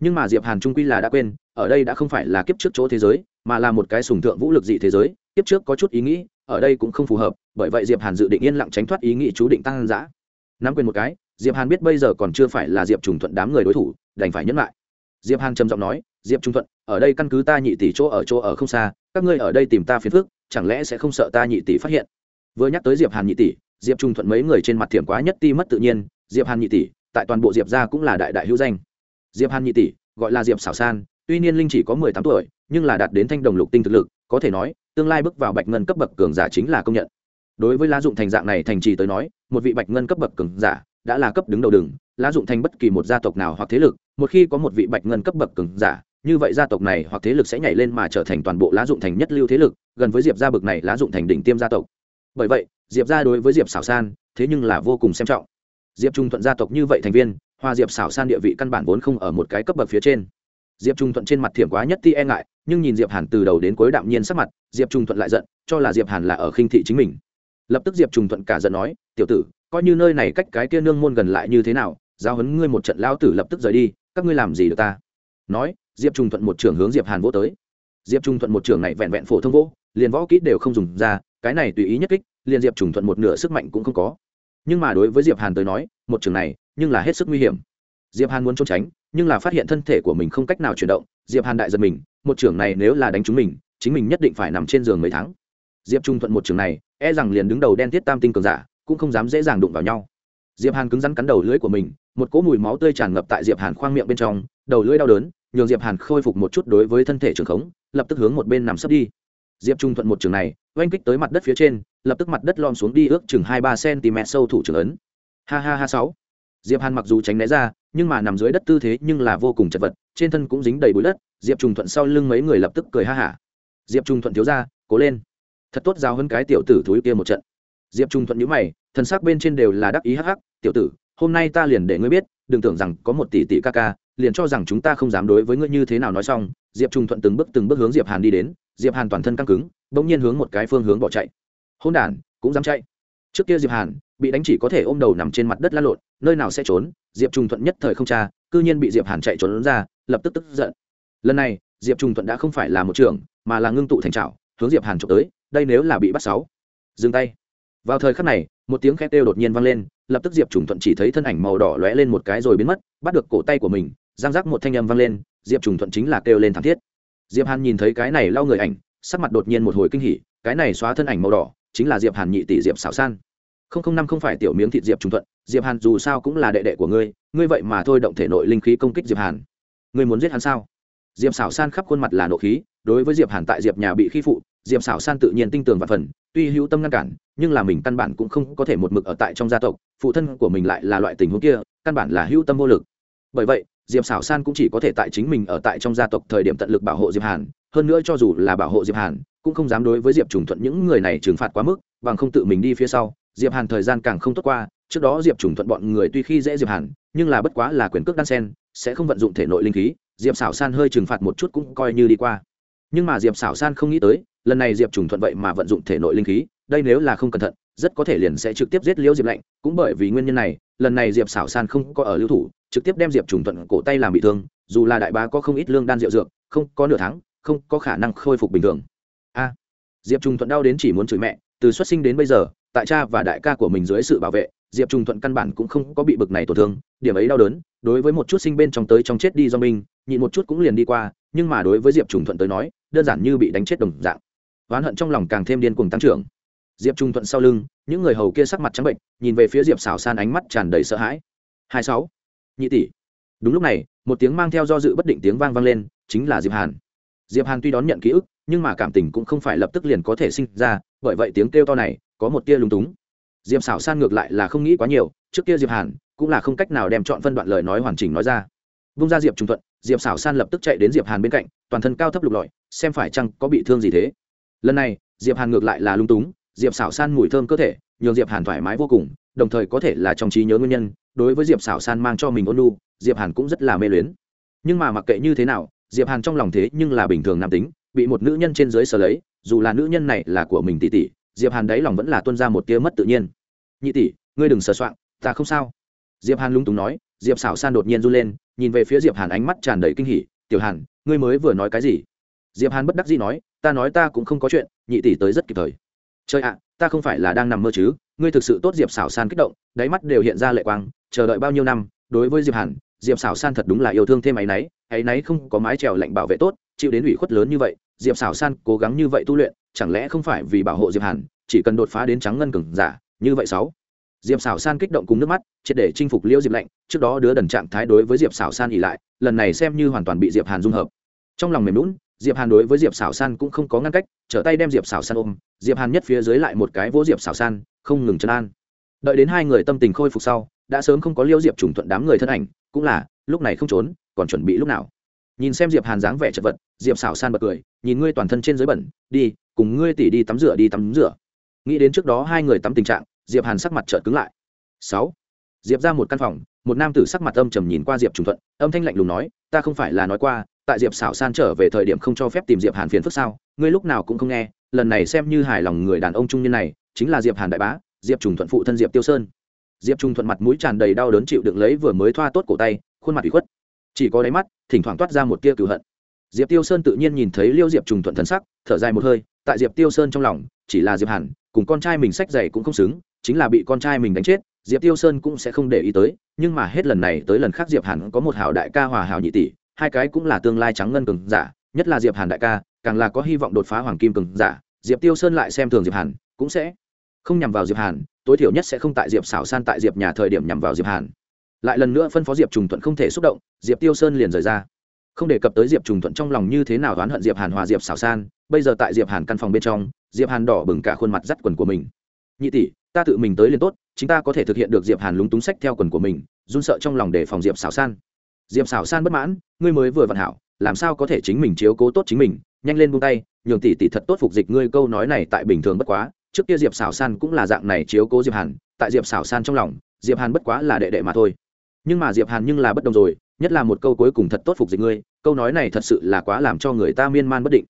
nhưng mà diệp hàn trung quy là đã quên, ở đây đã không phải là kiếp trước chỗ thế giới, mà là một cái sùng thượng vũ lực dị thế giới, kiếp trước có chút ý nghĩ, ở đây cũng không phù hợp, bởi vậy diệp hàn dự định yên lặng tránh thoát ý nghĩ chú định tăng giã nắm quyền một cái, diệp hàn biết bây giờ còn chưa phải là diệp trùng thuận đám người đối thủ, đành phải nhấn lại. Diệp hàn trầm giọng nói, diệp trung thuận, ở đây căn cứ ta nhị tỷ chỗ ở chỗ ở không xa, các ngươi ở đây tìm ta phiền phức, chẳng lẽ sẽ không sợ ta nhị tỷ phát hiện? Vừa nhắc tới diệp hàn nhị tỷ, diệp trung thuận mấy người trên mặt thiểm quá nhất ti mất tự nhiên, diệp hàn nhị tỷ, tại toàn bộ diệp gia cũng là đại đại hữu danh diệp hàn nhị tỷ, gọi là diệp xảo san, tuy nhiên linh chỉ có mười tám tuổi, nhưng là đạt đến thanh đồng lục tinh thực lực, có thể nói, tương lai bước vào bạch ngân cấp bậc cường giả chính là công nhận. Đối với lá dụng thành dạng này thành trì tới nói, một vị bạch ngân cấp bậc cường giả đã là cấp đứng đầu đường, lá dụng thành bất kỳ một gia tộc nào hoặc thế lực, một khi có một vị bạch ngân cấp bậc cường giả, như vậy gia tộc này hoặc thế lực sẽ nhảy lên mà trở thành toàn bộ lá dụng thành nhất lưu thế lực, gần với diệp gia bực này lá dụng thành đỉnh tiêm gia tộc. Bởi vậy, diệp gia đối với diệp xảo san, thế nhưng là vô cùng xem trọng. Diệp trung thuận gia tộc như vậy thành viên hoa diệp xảo san địa vị căn bản vốn không ở một cái cấp bậc phía trên. Diệp trung thuận trên mặt thiểm quá nhất ti e ngại, nhưng nhìn diệp hàn từ đầu đến cuối đạm nhiên sắc mặt, diệp trung thuận lại giận, cho là diệp hàn là ở khinh thị chính mình. Lập tức diệp trung thuận cả giận nói, tiểu tử, coi như nơi này cách cái kia nương môn gần lại như thế nào giao hấn ngươi một trận lao tử lập tức rời đi, các ngươi làm gì được ta? Nói, diệp trung thuận một trưởng hướng diệp hàn vỗ tới. Diệp trung thuận một trưởng này vẹn vẹn phổ thông vỗ, liền võ kỹ đều không dùng ra, cái này tùy ý nhất kích, liền diệp trung thuận một nửa sức mạnh cũng không có nhưng mà đối với diệp hàn tới nói, một trường này, nhưng là hết sức nguy hiểm. Diệp hàn muốn trốn tránh, nhưng là phát hiện thân thể của mình không cách nào chuyển động, diệp hàn đại giật mình, một trường này nếu là đánh trúng mình, chính mình nhất định phải nằm trên giường mấy tháng. Diệp trung thuận một trường này e rằng liền đứng đầu đen tiết tam tinh cường giả, cũng không dám dễ dàng đụng vào nhau. Diệp hàn cứng rắn cắn đầu lưỡi của mình, một cỗ mùi máu tươi tràn ngập tại diệp hàn khoang miệng bên trong, đầu lưỡi đau đớn, nhường diệp hàn khôi phục một chút đối với thân thể trường khống, lập tức hướng một bên nằm sấp đi diệp trung thuận một trường này, oanh kích tới mặt đất phía trên, lập tức mặt đất lom xuống đi ước chừng hai ba cm sâu thủ trưởng ấn. Ha ha ha, sáu. Diệp hàn mặc dù tránh né ra, nhưng mà nằm dưới đất tư thế nhưng là vô cùng chật vật, trên thân cũng dính đầy bụi đất, diệp trung thuận sau lưng mấy người lập tức cười ha hả. Diệp trung thuận thiếu ra, cố lên. Thật tốt giao hơn cái tiểu tử thúi kia một trận. Diệp trung thuận nhíu mày thần sắc bên trên đều là đắc ý hắc hắc, tiểu tử, hôm nay ta liền để ngươi biết, đừng tưởng rằng có một tỷ tỷ ca ca, liền cho rằng chúng ta không dám đối với ngươi như thế nào nói xong. Diệp trung thuận từng bước từng bước hướng diệp hàn đi đến diệp hàn toàn thân căng cứng, bỗng nhiên hướng một cái phương hướng bỏ chạy. Hôn đản, cũng dám chạy. Trước kia diệp hàn, bị đánh chỉ có thể ôm đầu nằm trên mặt đất lăn lộn, nơi nào sẽ trốn, diệp trung thuận nhất thời không cha cư nhiên bị diệp hàn chạy trốn ra, lập tức tức giận. Lần này, diệp trung thuận đã không phải là một trường mà là ngưng tụ thành trào hướng diệp hàn trộm tới, đây nếu là bị bắt sáu. Dừng tay. Vào thời khắc này, một tiếng khét kêu đột nhiên vang lên, lập tức diệp trùng thuận chỉ thấy thân ảnh màu đỏ lóe lên một cái rồi biến mất, bắt được cổ tay của mình giang giác một thanh âm vang lên, diệp trùng thuận chính là kêu lên thảm thiết diệp hàn nhìn thấy cái này lau người ảnh, sắc mặt đột nhiên một hồi kinh hỉ, cái này xóa thân ảnh màu đỏ, chính là diệp hàn nhị tỷ diệp xảo san. Không không năm không phải tiểu miếng thịt diệp Trung thuận, diệp hàn dù sao cũng là đệ đệ của ngươi ngươi vậy mà thôi động thể nội linh khí công kích diệp hàn. Ngươi muốn giết hắn sao? Diệp xảo san khắp khuôn mặt là nộ khí, đối với diệp hàn tại diệp nhà bị khi phụ, diệp xảo san tự nhiên tinh tường và phần, tuy hữu tâm ngăn cản, nhưng là mình căn bản cũng không có thể một mực ở tại trong gia tộc, phụ thân của mình lại là loại tình huống kia, căn bản là hữu tâm vô lực. Bởi vậy diệp xảo san cũng chỉ có thể tại chính mình ở tại trong gia tộc thời điểm tận lực bảo hộ diệp hàn, hơn nữa cho dù là bảo hộ diệp hàn, cũng không dám đối với diệp trùng thuận những người này trừng phạt quá mức, bằng không tự mình đi phía sau, diệp hàn thời gian càng không tốt qua, trước đó diệp trùng thuận bọn người tuy khi dễ diệp hàn, nhưng là bất quá là quyền cước đan sen, sẽ không vận dụng thể nội linh khí, diệp xảo san hơi trừng phạt một chút cũng coi như đi qua. Nhưng mà diệp xảo san không nghĩ tới, lần này diệp trùng thuận vậy mà vận dụng thể nội linh khí, đây nếu là không cẩn thận, rất có thể liền sẽ trực tiếp giết liễu diệp lạnh, cũng bởi vì nguyên nhân này, lần này diệp xảo san không có ở lưu thủ trực tiếp đem diệp trùng thuận cổ tay làm bị thương, dù là đại bá có không ít lương đan rượu dược, không có nửa tháng, không có khả năng khôi phục bình thường. A, diệp trùng thuận đau đến chỉ muốn chửi mẹ, từ xuất sinh đến bây giờ, tại cha và đại ca của mình dưới sự bảo vệ, diệp trùng thuận căn bản cũng không có bị bực này tổn thương, điểm ấy đau đớn, đối với một chút sinh bên trong tới trong chết đi do mình, nhịn một chút cũng liền đi qua, nhưng mà đối với diệp trùng thuận tới nói, đơn giản như bị đánh chết đồng dạng. Oán hận trong lòng càng thêm điên cuồng tăng trưởng. Diệp trung thuận sau lưng, những người hầu kia sắc mặt trắng bệnh, nhìn về phía diệp xảo san ánh mắt tràn đầy sợ hãi. Hai sáu nhị tỷ. Đúng lúc này, một tiếng mang theo do dự bất định tiếng vang vang lên, chính là diệp hàn. Diệp hàn tuy đón nhận ký ức, nhưng mà cảm tình cũng không phải lập tức liền có thể sinh ra, bởi vậy tiếng kêu to này có một tia lúng túng. Diệp xảo san ngược lại là không nghĩ quá nhiều, trước kia diệp hàn cũng là không cách nào đem chọn phân đoạn lời nói hoàn chỉnh nói ra. Vung ra diệp trung thuận, diệp xảo san lập tức chạy đến diệp hàn bên cạnh, toàn thân cao thấp lục lọi, xem phải chăng có bị thương gì thế. Lần này, diệp hàn ngược lại là lung túng, diệp xảo san mùi thơm cơ thể, nhường diệp hàn thoải mái vô cùng, đồng thời có thể là trong trí nhớ nguyên nhân đối với diệp xảo san mang cho mình ôn lu diệp hàn cũng rất là mê luyến. Nhưng mà mặc kệ như thế nào, diệp hàn trong lòng thế nhưng là bình thường nam tính, bị một nữ nhân trên dưới sờ lấy, dù là nữ nhân này là của mình tỷ tỷ, diệp hàn đấy lòng vẫn là tuân ra một tia mất tự nhiên. Nhị tỷ, ngươi đừng sờ soạng, ta không sao. Diệp hàn lung túng nói, diệp xảo san đột nhiên run lên, nhìn về phía diệp hàn ánh mắt tràn đầy kinh hỉ, tiểu hàn, ngươi mới vừa nói cái gì? Diệp hàn bất đắc dĩ nói, ta nói ta cũng không có chuyện, nhị tỷ tới rất kịp thời. Trời ạ, ta không phải là đang nằm mơ chứ ngươi thực sự tốt diệp xảo san kích động, đáy mắt đều hiện ra lệ quang, chờ đợi bao nhiêu năm, đối với diệp hàn, diệp xảo san thật đúng là yêu thương thêm áy náy áy náy không có mái trèo lạnh bảo vệ tốt, chịu đến ủy khuất lớn như vậy, diệp xảo san cố gắng như vậy tu luyện, chẳng lẽ không phải vì bảo hộ diệp hàn, chỉ cần đột phá đến trắng ngân cường giả, như vậy sáu. Diệp xảo san kích động cùng nước mắt, triệt để chinh phục liễu diệp lạnh, trước đó đứa đần trạng thái đối với diệp xảo san ỉ lại, lần này xem như hoàn toàn bị diệp hàn dung hợp. Trong lòng mềm lún diệp hàn đối với diệp xảo san cũng không có ngăn cách, trở tay đem diệp xảo san ôm, diệp hàn nhất phía dưới lại một cái vỗ diệp xảo san không ngừng chân an. Đợi đến hai người tâm tình khôi phục sau, đã sớm không có liêu diệp trùng thuận đám người thân ảnh, cũng là, lúc này không trốn, còn chuẩn bị lúc nào. Nhìn xem diệp hàn dáng vẻ chật vật, diệp xảo san bật cười, nhìn ngươi toàn thân trên dưới bẩn, đi, cùng ngươi tỉ đi tắm rửa đi tắm rửa. Nghĩ đến trước đó hai người tắm tình trạng, diệp hàn sắc mặt trợt cứng lại. Sáu. Diệp ra một căn phòng, một nam tử sắc mặt âm trầm nhìn qua diệp trùng thuận, âm thanh lạnh lùng nói, ta không phải là nói qua, tại diệp xảo san trở về thời điểm không cho phép tìm diệp hàn phiền phức sao? Ngươi lúc nào cũng không nghe, lần này xem như hài lòng người đàn ông trung niên này chính là diệp hàn đại bá, diệp trùng thuận phụ thân diệp tiêu sơn. Diệp trùng thuận mặt mũi tràn đầy đau đớn chịu đựng lấy vừa mới thoa tốt cổ tay, khuôn mặt bị khuất. Chỉ có đáy mắt, thỉnh thoảng toát ra một tia cửu hận. Diệp tiêu sơn tự nhiên nhìn thấy liêu diệp trùng thuận thần sắc, thở dài một hơi, tại diệp tiêu sơn trong lòng, chỉ là diệp hàn, cùng con trai mình sách giày cũng không xứng, chính là bị con trai mình đánh chết, diệp tiêu sơn cũng sẽ không để ý tới, nhưng mà hết lần này tới lần khác diệp hàn có một hảo đại ca hòa hảo nhị tỷ, hai cái cũng là tương lai trắng ngân cường giả, nhất là diệp hàn đại ca, càng là có hy vọng đột phá hoàng kim cường giả, diệp tiêu sơn lại xem thường diệp hàn, cũng sẽ không nhằm vào diệp hàn, tối thiểu nhất sẽ không tại diệp xảo san tại diệp nhà thời điểm nhằm vào diệp hàn. Lại lần nữa phân phó diệp trùng thuận không thể xúc động, diệp tiêu sơn liền rời ra. Không đề cập tới diệp trùng thuận trong lòng như thế nào oán hận diệp hàn hòa diệp xảo san, bây giờ tại diệp hàn căn phòng bên trong, diệp hàn đỏ bừng cả khuôn mặt dắt quần của mình. Nhị tỷ, ta tự mình tới liền tốt, chúng ta có thể thực hiện được diệp hàn lúng túng sách theo quần của mình, run sợ trong lòng để phòng diệp xảo san. Diệp xảo san bất mãn, ngươi mới vừa vận hảo, làm sao có thể chính mình chiếu cố tốt chính mình, nhanh lên buông tay, nhường tỷ tỷ thật tốt phục dịch ngươi câu nói này tại bình thường bất quá trước kia diệp xảo san cũng là dạng này chiếu cố diệp hàn, tại diệp xảo san trong lòng, diệp hàn bất quá là đệ đệ mà thôi. Nhưng mà diệp hàn nhưng là bất đồng rồi, nhất là một câu cuối cùng thật tốt phục dịch ngươi, câu nói này thật sự là quá làm cho người ta miên man bất định.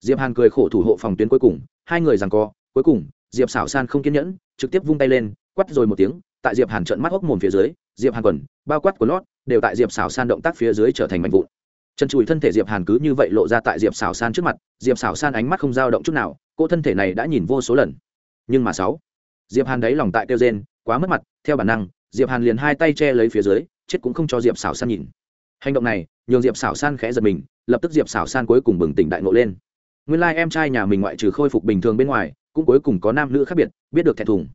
Diệp hàn cười khổ thủ hộ phòng tuyến cuối cùng, hai người rằng co, cuối cùng, diệp xảo san không kiên nhẫn, trực tiếp vung tay lên quắt rồi một tiếng, tại diệp hàn trợn mắt hốc mồm phía dưới, diệp hàn quần, bao quát của lót, đều tại diệp xảo san động tác phía dưới trở thành mạnh vụn. Chân chùi thân thể diệp hàn cứ như vậy lộ ra tại diệp xảo san trước mặt, diệp xảo san ánh mắt không dao động chút nào, cô thân thể này đã nhìn vô số lần nhưng mà sáu. Diệp hàn đấy lòng tại kêu rên, quá mất mặt, theo bản năng, diệp hàn liền hai tay che lấy phía dưới, chết cũng không cho diệp xảo san nhìn. Hành động này, nhường diệp xảo san khẽ giật mình, lập tức diệp xảo san cuối cùng bừng tỉnh đại ngộ lên. Nguyên lai em trai nhà mình ngoại trừ khôi phục bình thường bên ngoài, cũng cuối cùng có nam nữ khác biệt, biết được thẹn thùng.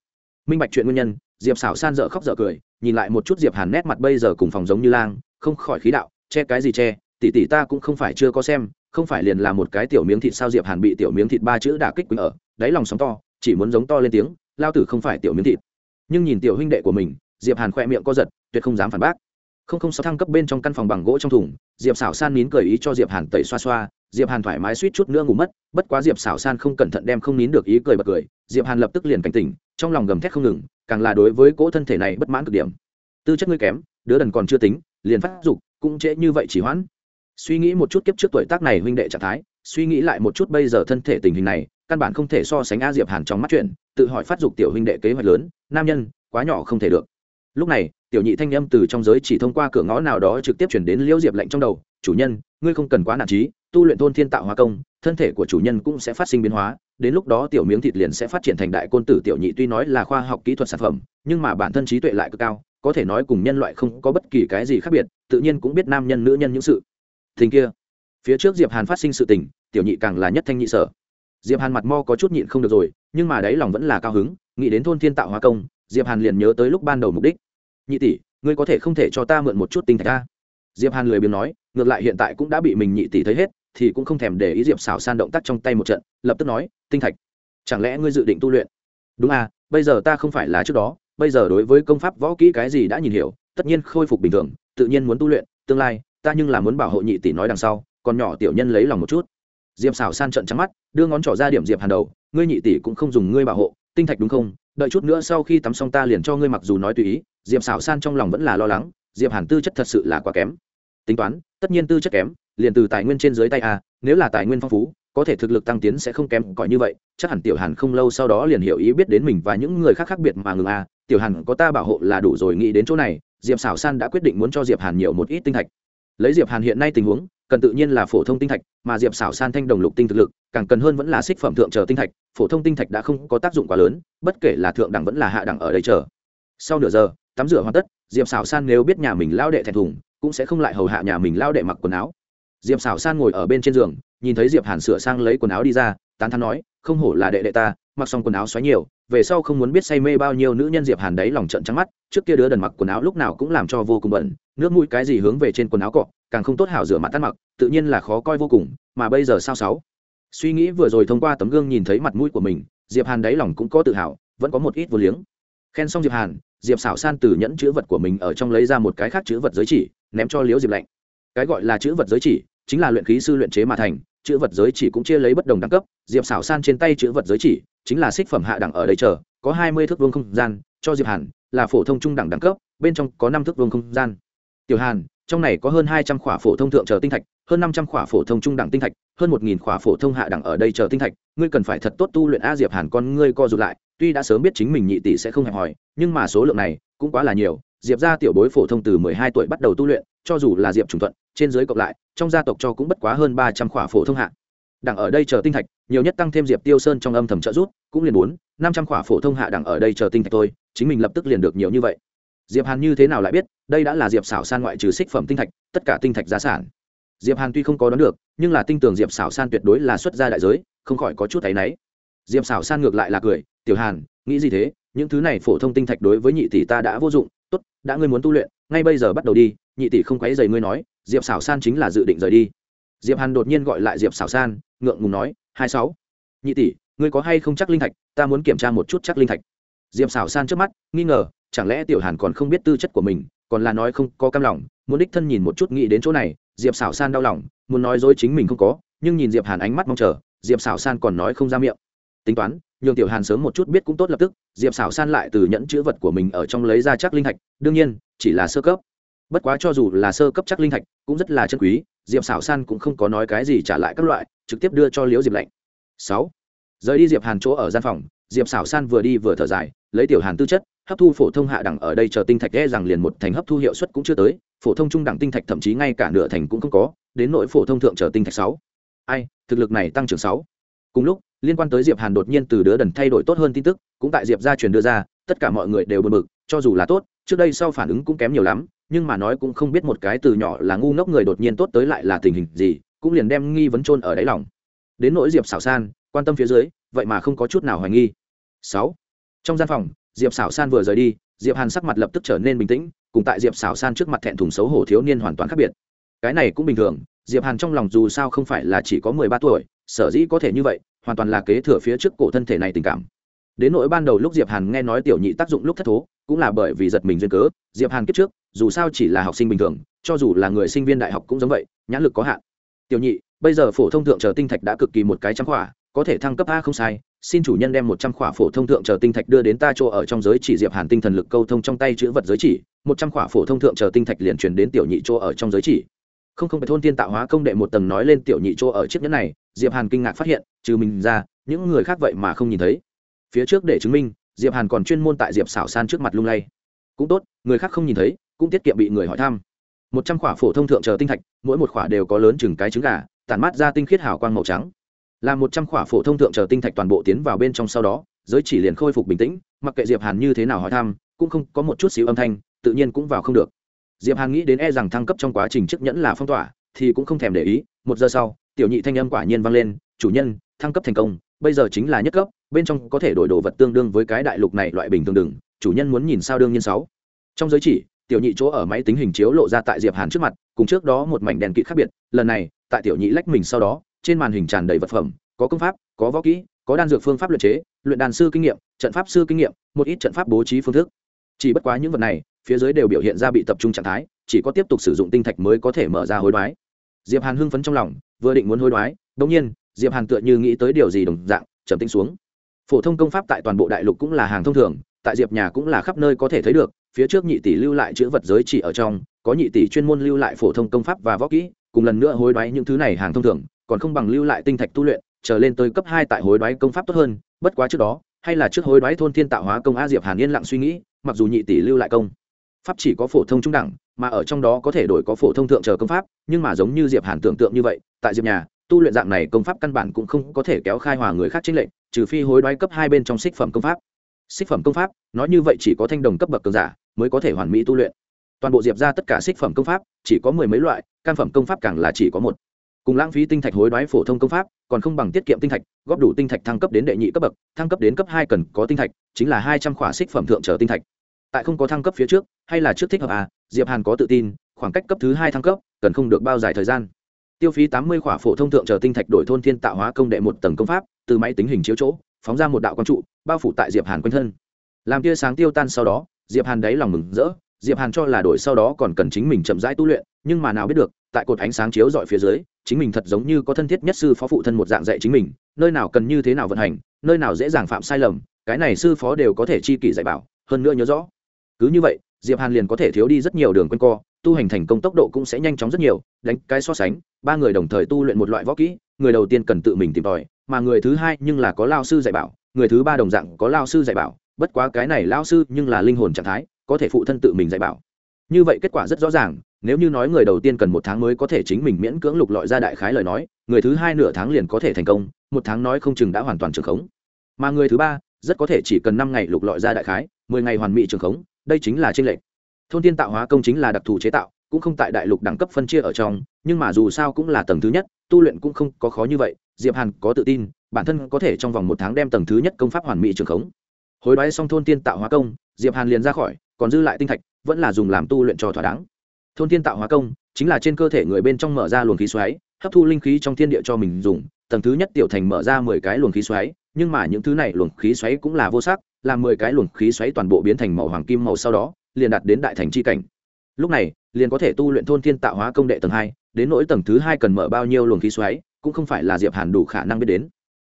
Minh bạch chuyện nguyên nhân, diệp xảo san dợ khóc dợ cười, nhìn lại một chút diệp hàn nét mặt bây giờ cùng phòng giống như lang, không khỏi khí đạo, che cái gì che, tỷ tỷ ta cũng không phải chưa có xem, không phải liền là một cái tiểu miếng thịt sao diệp hàn bị tiểu miếng thịt ba chữ đả kích quỳnh ở, đáy lòng sóng to chỉ muốn giống to lên tiếng, lao tử không phải tiểu miếng thịt. Nhưng nhìn tiểu huynh đệ của mình, diệp hàn khỏe miệng co giật, tuyệt không dám phản bác. Không không sáu thăng cấp bên trong căn phòng bằng gỗ trong thùng, diệp xảo san nín cười ý cho diệp hàn tẩy xoa xoa, diệp hàn thoải mái suýt chút nữa ngủ mất, bất quá diệp xảo san không cẩn thận đem không nín được ý cười bật cười, diệp hàn lập tức liền cảnh tỉnh, trong lòng gầm thét không ngừng, càng là đối với cỗ thân thể này bất mãn cực điểm. Tư chất ngươi kém, đứa đần còn chưa tính, liền phát dục, cũng trễ như vậy chỉ hoãn. Suy nghĩ một chút kiếp trước tuổi tác này huynh đệ trạng thái suy nghĩ lại một chút bây giờ thân thể tình hình này, căn bản không thể so sánh a diệp hàn trong mắt chuyện, tự hỏi phát dục tiểu huynh đệ kế hoạch lớn, nam nhân, quá nhỏ không thể được. Lúc này, tiểu nhị thanh âm từ trong giới chỉ thông qua cửa ngõ nào đó trực tiếp chuyển đến liễu diệp lạnh trong đầu, chủ nhân, ngươi không cần quá nản trí, tu luyện thôn thiên tạo hóa công, thân thể của chủ nhân cũng sẽ phát sinh biến hóa, đến lúc đó tiểu miếng thịt liền sẽ phát triển thành đại côn tử tiểu nhị tuy nói là khoa học kỹ thuật sản phẩm, nhưng mà bản thân trí tuệ lại cực cao, có thể nói cùng nhân loại không có bất kỳ cái gì khác biệt, tự nhiên cũng biết nam nhân nữ nhân những sự. Tình kia phía trước diệp hàn phát sinh sự tình, tiểu nhị càng là nhất thanh nhị sở. Diệp hàn mặt mo có chút nhịn không được rồi, nhưng mà đáy lòng vẫn là cao hứng, nghĩ đến thôn thiên tạo hóa công, diệp hàn liền nhớ tới lúc ban đầu mục đích. Nhị tỷ, ngươi có thể không thể cho ta mượn một chút tinh thạch ta? Diệp hàn lười biếng nói, ngược lại hiện tại cũng đã bị mình nhị tỷ thấy hết, thì cũng không thèm để ý diệp xảo san động tác trong tay một trận, lập tức nói, tinh thạch, chẳng lẽ ngươi dự định tu luyện? Đúng à bây giờ ta không phải là trước đó, bây giờ đối với công pháp võ kỹ cái gì đã nhìn hiểu, tất nhiên khôi phục bình thường, tự nhiên muốn tu luyện, tương lai, ta nhưng là muốn bảo hộ nhị tỷ nói đằng sau còn nhỏ tiểu nhân lấy lòng một chút. Diệp xảo san trận trắng mắt, đưa ngón trỏ ra điểm diệp hàn đầu, ngươi nhị tỷ cũng không dùng ngươi bảo hộ, tinh thạch đúng không? Đợi chút nữa sau khi tắm xong ta liền cho ngươi mặc dù nói tùy ý, diệp xảo san trong lòng vẫn là lo lắng, diệp hàn tư chất thật sự là quá kém. Tính toán, tất nhiên tư chất kém, liền từ tài nguyên trên dưới tay a, nếu là tài nguyên phong phú, có thể thực lực tăng tiến sẽ không kém cỏi như vậy, chắc hẳn tiểu hàn không lâu sau đó liền hiểu ý biết đến mình và những người khác khác biệt mà ngừng a. Tiểu hàn có ta bảo hộ là đủ rồi, nghĩ đến chỗ này, diệp xảo san đã quyết định muốn cho diệp hàn nhiều một ít tinh thạch lấy diệp hàn hiện nay tình huống, cần tự nhiên là phổ thông tinh thạch, mà diệp xảo san thanh đồng lục tinh thực lực, càng cần hơn vẫn là xích phẩm thượng chờ tinh thạch, phổ thông tinh thạch đã không có tác dụng quá lớn, bất kể là thượng đẳng vẫn là hạ đẳng ở đây chờ. Sau nửa giờ, tắm rửa hoàn tất, diệp xảo san nếu biết nhà mình lao đệ thẹn thùng, cũng sẽ không lại hầu hạ nhà mình lao đệ mặc quần áo. Diệp xảo san ngồi ở bên trên giường, nhìn thấy diệp hàn sửa sang lấy quần áo đi ra, tán thán nói, không hổ là đệ đệ ta, mặc xong quần áo xoáy nhiều, về sau không muốn biết say mê bao nhiêu nữ nhân diệp hàn đấy lòng trận trắng mắt, trước kia đứa đần mặc quần áo lúc nào cũng làm cho vô cùng bẩn nước mũi cái gì hướng về trên quần áo cọ, càng không tốt hảo rửa mặt tắt mặc, tự nhiên là khó coi vô cùng, mà bây giờ sao sáu? Suy nghĩ vừa rồi thông qua tấm gương nhìn thấy mặt mũi của mình, diệp hàn đáy lòng cũng có tự hào, vẫn có một ít vô liếng. Khen xong diệp hàn, diệp xảo san từ nhẫn chữ vật của mình ở trong lấy ra một cái khác chữ vật giới chỉ, ném cho liễu diệp lạnh. Cái gọi là chữ vật giới chỉ, chính là luyện khí sư luyện chế mà thành, chữ vật giới chỉ cũng chia lấy bất đồng đẳng cấp, diệp xảo san trên tay chữ vật giới chỉ, chính là xích phẩm hạ đẳng ở đây chờ, có hai mươi thước vuông không gian, cho diệp hàn, là phổ thông trung đẳng đẳng cấp, bên trong có năm thước vuông không gian tiểu hàn, trong này có hơn hai trăm khỏa phổ thông thượng chờ tinh thạch, hơn năm trăm khỏa phổ thông trung đẳng tinh thạch, hơn một nghìn khỏa phổ thông hạ đẳng ở đây chờ tinh thạch. Ngươi cần phải thật tốt tu luyện a diệp hàn con ngươi co rụt lại, tuy đã sớm biết chính mình nhị tỷ sẽ không hẹp hòi, nhưng mà số lượng này cũng quá là nhiều. Diệp gia tiểu bối phổ thông từ mười hai tuổi bắt đầu tu luyện, cho dù là diệp trùng thuận, trên dưới cộng lại, trong gia tộc cho cũng bất quá hơn ba trăm khỏa phổ thông hạ đẳng ở đây chờ tinh thạch, nhiều nhất tăng thêm diệp tiêu sơn trong âm thầm trợ rút cũng liền bốn, năm trăm khỏa phổ thông hạ đẳng ở đây chờ tinh thạch thôi, chính mình lập tức liền được nhiều như vậy diệp hàn như thế nào lại biết, đây đã là diệp xảo san ngoại trừ xích phẩm tinh thạch, tất cả tinh thạch giá sản. Diệp hàn tuy không có đoán được, nhưng là tinh tưởng diệp xảo san tuyệt đối là xuất gia đại giới, không khỏi có chút thấy náy. Diệp xảo san ngược lại là cười, tiểu hàn, nghĩ gì thế? Những thứ này phổ thông tinh thạch đối với nhị tỷ ta đã vô dụng. Tốt, đã ngươi muốn tu luyện, ngay bây giờ bắt đầu đi, nhị tỷ không quấy dày ngươi nói, diệp xảo san chính là dự định rời đi. Diệp hàn đột nhiên gọi lại diệp xảo san, ngượng ngùng nói, hai sáu, nhị tỷ, ngươi có hay không chắc linh thạch? Ta muốn kiểm tra một chút chắc linh thạch. Diệp xảo san trước mắt, nghi ngờ chẳng lẽ tiểu hàn còn không biết tư chất của mình, còn là nói không có cam lòng, muốn đích thân nhìn một chút nghĩ đến chỗ này, diệp xảo san đau lòng, muốn nói dối chính mình không có, nhưng nhìn diệp hàn ánh mắt mong chờ, diệp xảo san còn nói không ra miệng. Tính toán, nhường tiểu hàn sớm một chút biết cũng tốt lập tức, diệp xảo san lại từ nhẫn chữ vật của mình ở trong lấy ra chắc linh thạch, đương nhiên, chỉ là sơ cấp. Bất quá cho dù là sơ cấp chắc linh thạch, cũng rất là chân quý, diệp xảo san cũng không có nói cái gì trả lại các loại, trực tiếp đưa cho liễu diệp lạnh. Sáu, rời đi diệp hàn chỗ ở gian phòng diệp xảo san vừa đi vừa thở dài, lấy tiểu hàn tư chất, hấp thu phổ thông hạ đẳng ở đây chờ tinh thạch e rằng liền một thành hấp thu hiệu suất cũng chưa tới, phổ thông trung đẳng tinh thạch thậm chí ngay cả nửa thành cũng không có, đến nội phổ thông thượng chờ tinh thạch sáu. Ai, thực lực này tăng trưởng sáu. Cùng lúc, liên quan tới diệp hàn đột nhiên từ đứa đần thay đổi tốt hơn tin tức, cũng tại diệp gia truyền đưa ra, tất cả mọi người đều bực bực, cho dù là tốt, trước đây sau phản ứng cũng kém nhiều lắm, nhưng mà nói cũng không biết một cái từ nhỏ là ngu ngốc người đột nhiên tốt tới lại là tình hình gì, cũng liền đem nghi vấn chôn ở đáy lòng. Đến nỗi diệp xảo san, quan tâm phía dưới, vậy mà không có chút nào hoài nghi sáu. Trong gian phòng, diệp xảo san vừa rời đi, diệp hàn sắc mặt lập tức trở nên bình tĩnh, cùng tại diệp xảo san trước mặt thẹn thùng xấu hổ thiếu niên hoàn toàn khác biệt. Cái này cũng bình thường, diệp hàn trong lòng dù sao không phải là chỉ có mười ba tuổi, sở dĩ có thể như vậy, hoàn toàn là kế thừa phía trước cổ thân thể này tình cảm. Đến nỗi ban đầu lúc diệp hàn nghe nói tiểu nhị tác dụng lúc thất thố, cũng là bởi vì giật mình duyên cớ, diệp hàn kiếp trước, dù sao chỉ là học sinh bình thường, cho dù là người sinh viên đại học cũng giống vậy, nhãn lực có hạn. Tiểu nhị, bây giờ phổ thông thượng chờ tinh thạch đã cực kỳ một cái trăm khỏa, có thể thăng cấp a không sai xin chủ nhân đem một trăm khỏa phổ thông thượng chờ tinh thạch đưa đến ta chỗ ở trong giới chỉ diệp hàn tinh thần lực câu thông trong tay chữ vật giới chỉ, một trăm khỏa phổ thông thượng chờ tinh thạch liền truyền đến tiểu nhị chỗ ở trong giới chỉ. Không không phải thôn tiên tạo hóa công đệ một tầng nói lên tiểu nhị chỗ ở chiếc nhẫn này, diệp hàn kinh ngạc phát hiện, trừ mình ra, những người khác vậy mà không nhìn thấy. Phía trước để chứng minh, diệp hàn còn chuyên môn tại diệp xảo san trước mặt lung lay. Cũng tốt, người khác không nhìn thấy, cũng tiết kiệm bị người hỏi thăm. Một trăm khỏa phổ thông thượng chờ tinh thạch, mỗi một khỏa đều có lớn chừng cái trứng gà, tản mát ra tinh khiết hào quang màu trắng làm một trăm khỏa phổ thông thượng chờ tinh thạch toàn bộ tiến vào bên trong sau đó, giới chỉ liền khôi phục bình tĩnh, mặc kệ diệp hàn như thế nào hỏi thăm, cũng không có một chút xíu âm thanh, tự nhiên cũng vào không được. Diệp hàn nghĩ đến e rằng thăng cấp trong quá trình chiếc nhẫn là phong tỏa, thì cũng không thèm để ý, một giờ sau, tiểu nhị thanh âm quả nhiên vang lên, chủ nhân, thăng cấp thành công, bây giờ chính là nhất cấp, bên trong có thể đổi đồ vật tương đương với cái đại lục này loại bình thường đừng, chủ nhân muốn nhìn sao đương nhiên sáu. Trong giới chỉ, tiểu nhị chỗ ở máy tính hình chiếu lộ ra tại diệp hàn trước mặt, cùng trước đó một mảnh đèn kỵ khác biệt, lần này, tại tiểu nhị lách mình sau đó trên màn hình tràn đầy vật phẩm, có công pháp, có võ kỹ, có đan dược phương pháp luyện chế, luyện đàn sư kinh nghiệm, trận pháp sư kinh nghiệm, một ít trận pháp bố trí phương thức. Chỉ bất quá những vật này, phía dưới đều biểu hiện ra bị tập trung trạng thái, chỉ có tiếp tục sử dụng tinh thạch mới có thể mở ra hối đoái. Diệp hàn hưng phấn trong lòng, vừa định muốn hối đoái đ nhiên, diệp hàn tựa như nghĩ tới điều gì đồng dạng trầm tĩnh xuống. Phổ thông công pháp tại toàn bộ đại lục cũng là hàng thông thường, tại diệp nhà cũng là khắp nơi có thể thấy được, phía trước nhị tỷ lưu lại chữ vật giới chỉ ở trong, có nhị tỷ chuyên môn lưu lại phổ thông công pháp và võ kỹ, cùng lần nữa hối đoái những thứ này hàng thông thường còn không bằng lưu lại tinh thạch tu luyện trở lên tới cấp hai tại hối đoái công pháp tốt hơn, bất quá trước đó, hay là trước hối đoái thôn thiên tạo hóa công a diệp hàn yên lặng suy nghĩ, mặc dù nhị tỷ lưu lại công pháp chỉ có phổ thông trung đẳng, mà ở trong đó có thể đổi có phổ thông thượng chờ công pháp, nhưng mà giống như diệp hàn tưởng tượng như vậy, tại diệp nhà, tu luyện dạng này công pháp căn bản cũng không có thể kéo khai hòa người khác chính lệnh trừ phi hối đoái cấp hai bên trong xích phẩm công pháp. Xích phẩm công pháp, nói như vậy chỉ có thanh đồng cấp bậc cường giả mới có thể hoàn mỹ tu luyện. Toàn bộ diệp ra tất cả xích phẩm công pháp, chỉ có mười mấy loại can phẩm công pháp càng là chỉ có một cùng lãng phí tinh thạch hối đoái phổ thông công pháp, còn không bằng tiết kiệm tinh thạch, góp đủ tinh thạch thăng cấp đến đệ nhị cấp bậc, thăng cấp đến cấp hai cần có tinh thạch, chính là hai trăm khỏa xích phẩm thượng trở tinh thạch. Tại không có thăng cấp phía trước, hay là trước thích hợp à diệp hàn có tự tin, khoảng cách cấp thứ hai thăng cấp, cần không được bao dài thời gian. Tiêu phí tám mươi khỏa phổ thông thượng trở tinh thạch đổi thôn thiên tạo hóa công đệ một tầng công pháp, từ máy tính hình chiếu chỗ, phóng ra một đạo quang trụ, bao phủ tại diệp hàn quanh thân. Làm tia sáng tiêu tan sau đó, diệp hàn đáy lòng mừng rỡ diệp hàn cho là đổi sau đó còn cần chính mình chậm rãi tu luyện, nhưng mà nào biết được, tại cột ánh sáng chiếu dọi phía dưới, chính mình thật giống như có thân thiết nhất sư phó phụ thân một dạng dạy chính mình, nơi nào cần như thế nào vận hành, nơi nào dễ dàng phạm sai lầm, cái này sư phó đều có thể chi kỷ dạy bảo, hơn nữa nhớ rõ. Cứ như vậy, diệp hàn liền có thể thiếu đi rất nhiều đường quên co, tu hành thành công tốc độ cũng sẽ nhanh chóng rất nhiều, đánh cái so sánh, ba người đồng thời tu luyện một loại võ kỹ, người đầu tiên cần tự mình tìm tòi, mà người thứ hai nhưng là có lao sư dạy bảo, người thứ ba đồng dạng có lao sư dạy bảo, bất quá cái này lao sư nhưng là linh hồn trạng thái có thể phụ thân tự mình dạy bảo. Như vậy kết quả rất rõ ràng, nếu như nói người đầu tiên cần một tháng mới có thể chính mình miễn cưỡng lục lọi ra đại khái lời nói, người thứ hai nửa tháng liền có thể thành công, một tháng nói không chừng đã hoàn toàn trường khống. Mà người thứ ba, rất có thể chỉ cần năm ngày lục lọi ra đại khái, mười ngày hoàn mỹ trường khống, đây chính là tranh lệch. Thôn tiên tạo hóa công chính là đặc thù chế tạo, cũng không tại đại lục đẳng cấp phân chia ở trong, nhưng mà dù sao cũng là tầng thứ nhất, tu luyện cũng không có khó như vậy, diệp hàn có tự tin, bản thân có thể trong vòng một tháng đem tầng thứ nhất công pháp hoàn mỹ trường khống. Hối đoái xong thôn tiên tạo hóa công, diệp hàn liền ra khỏi còn dư lại tinh thạch, vẫn là dùng làm tu luyện cho thỏa đáng. Thôn thiên tạo hóa công, chính là trên cơ thể người bên trong mở ra luồng khí xoáy, hấp thu linh khí trong thiên địa cho mình dùng, tầng thứ nhất tiểu thành mở ra mười cái luồng khí xoáy, nhưng mà những thứ này luồng khí xoáy cũng là vô sắc, làm mười cái luồng khí xoáy toàn bộ biến thành màu hoàng kim màu sau đó, liền đạt đến đại thành chi cảnh. Lúc này, liền có thể tu luyện thôn thiên tạo hóa công đệ tầng hai, đến nỗi tầng thứ hai cần mở bao nhiêu luồng khí xoáy, cũng không phải là diệp hàn đủ khả năng biết đến.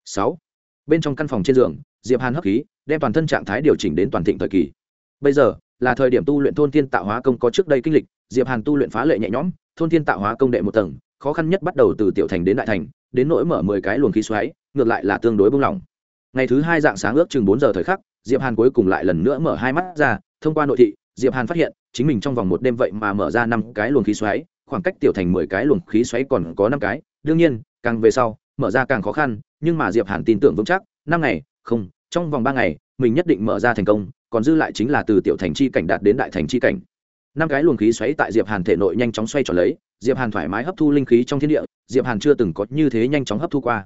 Sáu, bên trong căn phòng trên giường, diệp hàn hấp khí, đem toàn thân trạng thái điều chỉnh đến toàn thịnh thời kỳ. Bây giờ là thời điểm tu luyện thôn thiên tạo hóa công có trước đây kinh lịch, diệp hàn tu luyện phá lệ nhẹ nhõm, thôn thiên tạo hóa công đệ một tầng, khó khăn nhất bắt đầu từ tiểu thành đến đại thành, đến nỗi mở mười cái luồng khí xoáy, ngược lại là tương đối bông lỏng ngày thứ hai dạng sáng ước chừng bốn giờ thời khắc, diệp hàn cuối cùng lại lần nữa mở hai mắt ra, thông qua nội thị, diệp hàn phát hiện, chính mình trong vòng một đêm vậy mà mở ra năm cái luồng khí xoáy, khoảng cách tiểu thành mười cái luồng khí xoáy còn có năm cái, đương nhiên, càng về sau, mở ra càng khó khăn, nhưng mà diệp hàn tin tưởng vững chắc, năm ngày, không, trong vòng ba ngày, mình nhất định mở ra thành công còn dư lại chính là từ tiểu thành chi cảnh đạt đến đại thành chi cảnh. Năm cái luồng khí xoáy tại diệp hàn thể nội nhanh chóng xoay tròn lấy diệp hàn thoải mái hấp thu linh khí trong thiên địa diệp hàn chưa từng có như thế nhanh chóng hấp thu qua.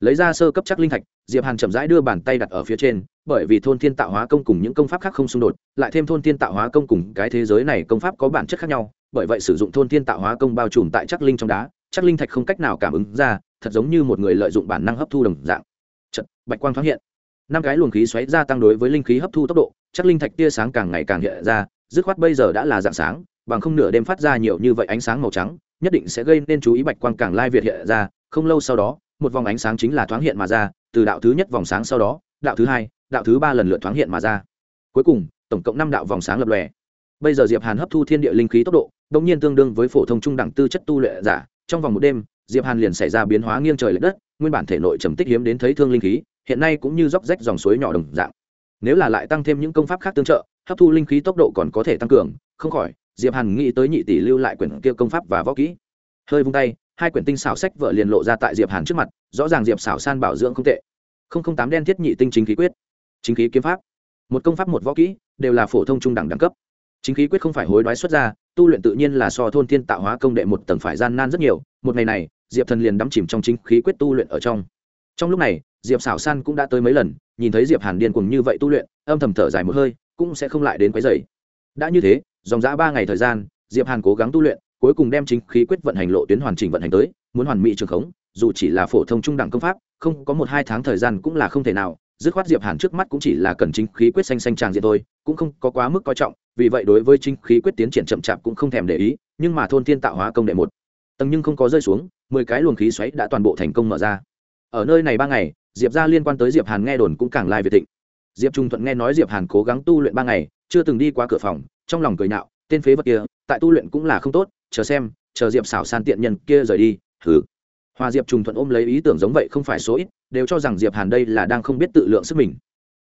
Lấy ra sơ cấp chắc linh thạch diệp hàn chậm rãi đưa bàn tay đặt ở phía trên bởi vì thôn thiên tạo hóa công cùng những công pháp khác không xung đột lại thêm thôn thiên tạo hóa công cùng cái thế giới này công pháp có bản chất khác nhau bởi vậy sử dụng thôn thiên tạo hóa công bao trùm tại chắc linh trong đá chắc linh thạch không cách nào cảm ứng ra thật giống như một người lợi dụng bản năng hấp thu đồng dạng. Chật, bạch quang thoáng hiện. Năm cái luồng khí xoáy gia tăng đối với linh khí hấp thu tốc độ chắc linh thạch tia sáng càng ngày càng hiện ra, dứt khoát bây giờ đã là dạng sáng, bằng không nửa đêm phát ra nhiều như vậy ánh sáng màu trắng, nhất định sẽ gây nên chú ý bạch quang càng lai việt hiện ra, không lâu sau đó, một vòng ánh sáng chính là thoáng hiện mà ra, từ đạo thứ nhất vòng sáng sau đó, đạo thứ hai, đạo thứ ba lần lượt thoáng hiện mà ra. Cuối cùng, tổng cộng năm đạo vòng sáng lập lòe. Bây giờ diệp hàn hấp thu thiên địa linh khí tốc độ đống nhiên tương đương với phổ thông trung đẳng tư chất tu luyện giả, trong vòng một đêm, diệp hàn liền xảy ra biến hóa nghiêng trời l đất, nguyên bản thể nội trầm tích hiếm đến thấy thương linh khí, hiện nay cũng như róc rách dòng suối nhỏ đồng dạng nếu là lại tăng thêm những công pháp khác tương trợ, hấp thu linh khí tốc độ còn có thể tăng cường. Không khỏi, diệp hàn nghĩ tới nhị tỷ lưu lại quyển kia công pháp và võ kỹ. Hơi vung tay, hai quyển tinh xảo sách vợ liền lộ ra tại diệp hàn trước mặt, rõ ràng diệp xảo san bảo dưỡng không tệ. Không không tám đen thiết nhị tinh chính khí quyết. Chính khí kiếm pháp. Một công pháp một võ kỹ, đều là phổ thông trung đẳng đẳng cấp. Chính khí quyết không phải hối đoái xuất ra, tu luyện tự nhiên là so thôn thiên tạo hóa công đệ một tầng phải gian nan rất nhiều. Một ngày này, diệp thần liền đắm chìm trong chính khí quyết tu luyện ở trong. Trong lúc này, diệp xảo san cũng đã tới mấy lần nhìn thấy diệp hàn điên cuồng như vậy tu luyện, âm thầm thở dài một hơi, cũng sẽ không lại đến quấy rầy. Đã như thế, dòng dã ba ngày thời gian, diệp hàn cố gắng tu luyện, cuối cùng đem chính khí quyết vận hành lộ tuyến hoàn chỉnh vận hành tới, muốn hoàn mỹ trường khống, dù chỉ là phổ thông trung đẳng công pháp, không có một hai tháng thời gian cũng là không thể nào. Dứt khoát diệp hàn trước mắt cũng chỉ là cần chính khí quyết xanh xanh tràng diện thôi, cũng không có quá mức coi trọng, vì vậy đối với chính khí quyết tiến triển chậm chạp cũng không thèm để ý, nhưng mà thôn thiên tạo hóa công đệ một. Tầng nhưng không có rơi xuống, mười cái luồng khí xoáy đã toàn bộ thành công mở ra. Ở nơi này ba ngày diệp ra liên quan tới diệp hàn nghe đồn cũng càng lai việt thịnh. Diệp trung thuận nghe nói diệp hàn cố gắng tu luyện ba ngày chưa từng đi qua cửa phòng trong lòng cười nạo, tên phế vật kia tại tu luyện cũng là không tốt chờ xem chờ diệp xảo san tiện nhân kia rời đi thử hòa diệp trùng thuận ôm lấy ý tưởng giống vậy không phải số ít đều cho rằng diệp hàn đây là đang không biết tự lượng sức mình.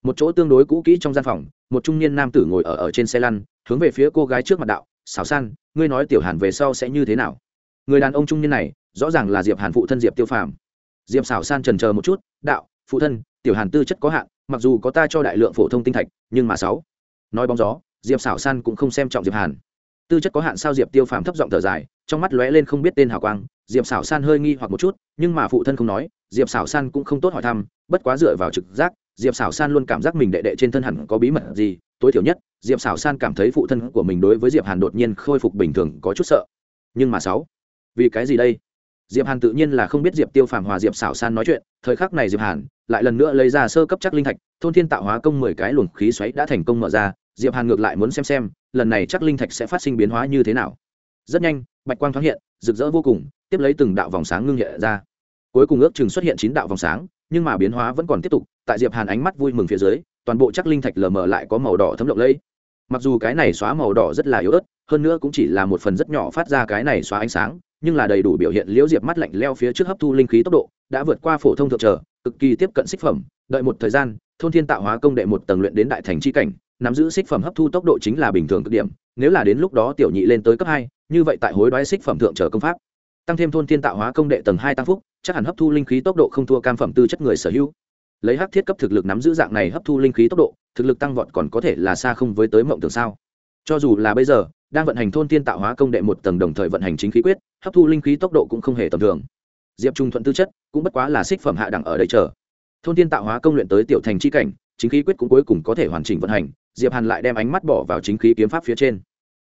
Một chỗ tương đối cũ kỹ trong gian phòng một trung niên nam tử ngồi ở, ở trên xe lăn hướng về phía cô gái trước mặt đạo xảo san ngươi nói tiểu hàn về sau sẽ như thế nào? Người đàn ông trung niên này rõ ràng là diệp hàn phụ thân diệp tiêu phàm diệp xảo san trần chờ một chút, đạo, phụ thân, tiểu hàn tư chất có hạn, mặc dù có ta cho đại lượng phổ thông tinh thạch, nhưng mà sáu. Nói bóng gió, diệp xảo san cũng không xem trọng diệp hàn. Tư chất có hạn sao diệp tiêu phàm thấp giọng thở dài, trong mắt lóe lên không biết tên hào quang, diệp xảo san hơi nghi hoặc một chút, nhưng mà phụ thân không nói, diệp xảo san cũng không tốt hỏi thăm, bất quá dựa vào trực giác, diệp xảo san luôn cảm giác mình đệ đệ trên thân hẳn có bí mật gì, tối thiểu nhất, diệp xảo san cảm thấy phụ thân của mình đối với diệp hàn đột nhiên khôi phục bình thường có chút sợ. Nhưng mà sáu, vì cái gì đây? Diệp hàn tự nhiên là không biết diệp tiêu phàm hòa diệp xảo san nói chuyện, thời khắc này diệp hàn lại lần nữa lấy ra sơ cấp chắc linh thạch, thôn thiên tạo hóa công mười cái luồng khí xoáy đã thành công mở ra, diệp hàn ngược lại muốn xem xem, lần này chắc linh thạch sẽ phát sinh biến hóa như thế nào. Rất nhanh, bạch quang thoáng hiện, rực rỡ vô cùng, tiếp lấy từng đạo vòng sáng ngưng hiện ra. Cuối cùng ước chừng xuất hiện chín đạo vòng sáng, nhưng mà biến hóa vẫn còn tiếp tục, tại diệp hàn ánh mắt vui mừng phía dưới, toàn bộ chắc linh thạch lờ mờ lại có màu đỏ thấm lộng lẫy. Mặc dù cái này xóa màu đỏ rất là yếu ớt, hơn nữa cũng chỉ là một phần rất nhỏ phát ra cái này xóa ánh sáng nhưng là đầy đủ biểu hiện liễu diệp mắt lạnh leo phía trước hấp thu linh khí tốc độ, đã vượt qua phổ thông thượng trở, cực kỳ tiếp cận xích phẩm. Đợi một thời gian, thôn thiên tạo hóa công đệ một tầng luyện đến đại thành chi cảnh, nắm giữ xích phẩm hấp thu tốc độ chính là bình thường cực điểm, nếu là đến lúc đó tiểu nhị lên tới cấp hai, như vậy tại hối đoái xích phẩm thượng trở công pháp, tăng thêm thôn thiên tạo hóa công đệ tầng hai tăng phúc, chắc hẳn hấp thu linh khí tốc độ không thua cam phẩm tư chất người sở hữu. Lấy hắc thiết cấp thực lực nắm giữ dạng này hấp thu linh khí tốc độ, thực lực tăng vọt còn có thể là xa không với tới mộng tưởng sao. Cho dù là bây giờ, đang vận hành thôn thiên tạo hóa công đệ một tầng đồng thời vận hành chính khí quyết hấp thu linh khí tốc độ cũng không hề tầm thường. Diệp trung thuận tư chất, cũng bất quá là xích phẩm hạ đẳng ở đây chờ. Thôn thiên tạo hóa công luyện tới tiểu thành c h i cảnh, chính khí quyết cũng cuối cùng có thể hoàn chỉnh vận hành, diệp hàn lại đem ánh mắt bỏ vào chính khí kiếm pháp phía trên.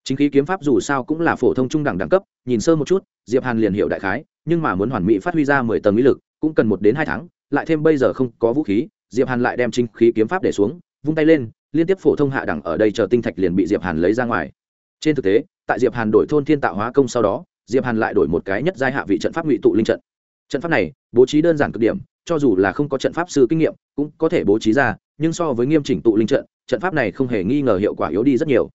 Chính khí kiếm pháp dù sao cũng là phổ thông trung đẳng đẳng cấp, nhìn sơ một chút, diệp hàn liền hiểu đại khái, nhưng mà muốn hoàn mỹ phát huy ra mười tầng mỹ lực, cũng cần một đến hai tháng, lại thêm bây giờ không có vũ khí, diệp hàn lại đem chính khí kiếm pháp để xuống, vung tay lên, liên tiếp phổ thông hạ đẳng ở đây chờ tinh thạch liền bị diệp hàn lấy ra ngoài. Trên thực tế, tại diệp hàn đổi thôn thiên tạo hóa công sau đó diệp hàn lại đổi một cái nhất giai hạ vị trận pháp ngụy tụ linh trận. Trận pháp này, bố trí đơn giản cực điểm, cho dù là không có trận pháp sư kinh nghiệm, cũng có thể bố trí ra, nhưng so với nghiêm chỉnh tụ linh trận trận pháp này không hề nghi ngờ hiệu quả yếu đi rất nhiều.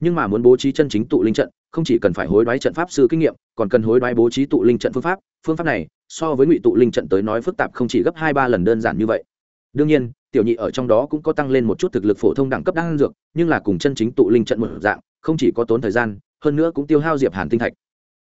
Nhưng mà muốn bố trí chân chính tụ linh trận, không chỉ cần phải hối đoái trận pháp sư kinh nghiệm, còn cần hối đoái bố trí tụ linh trận phương pháp. Phương pháp này, so với ngụy tụ linh trận tới nói phức tạp không chỉ gấp hai ba lần đơn giản như vậy. Đương nhiên, tiểu nhị ở trong đó cũng có tăng lên một chút thực lực phổ thông đẳng cấp đang dược, nhưng là cùng chân chính tụ linh trận một dạng, không chỉ có tốn thời gian, hơn nữa cũng tiêu hao diệp hàn tinh thạch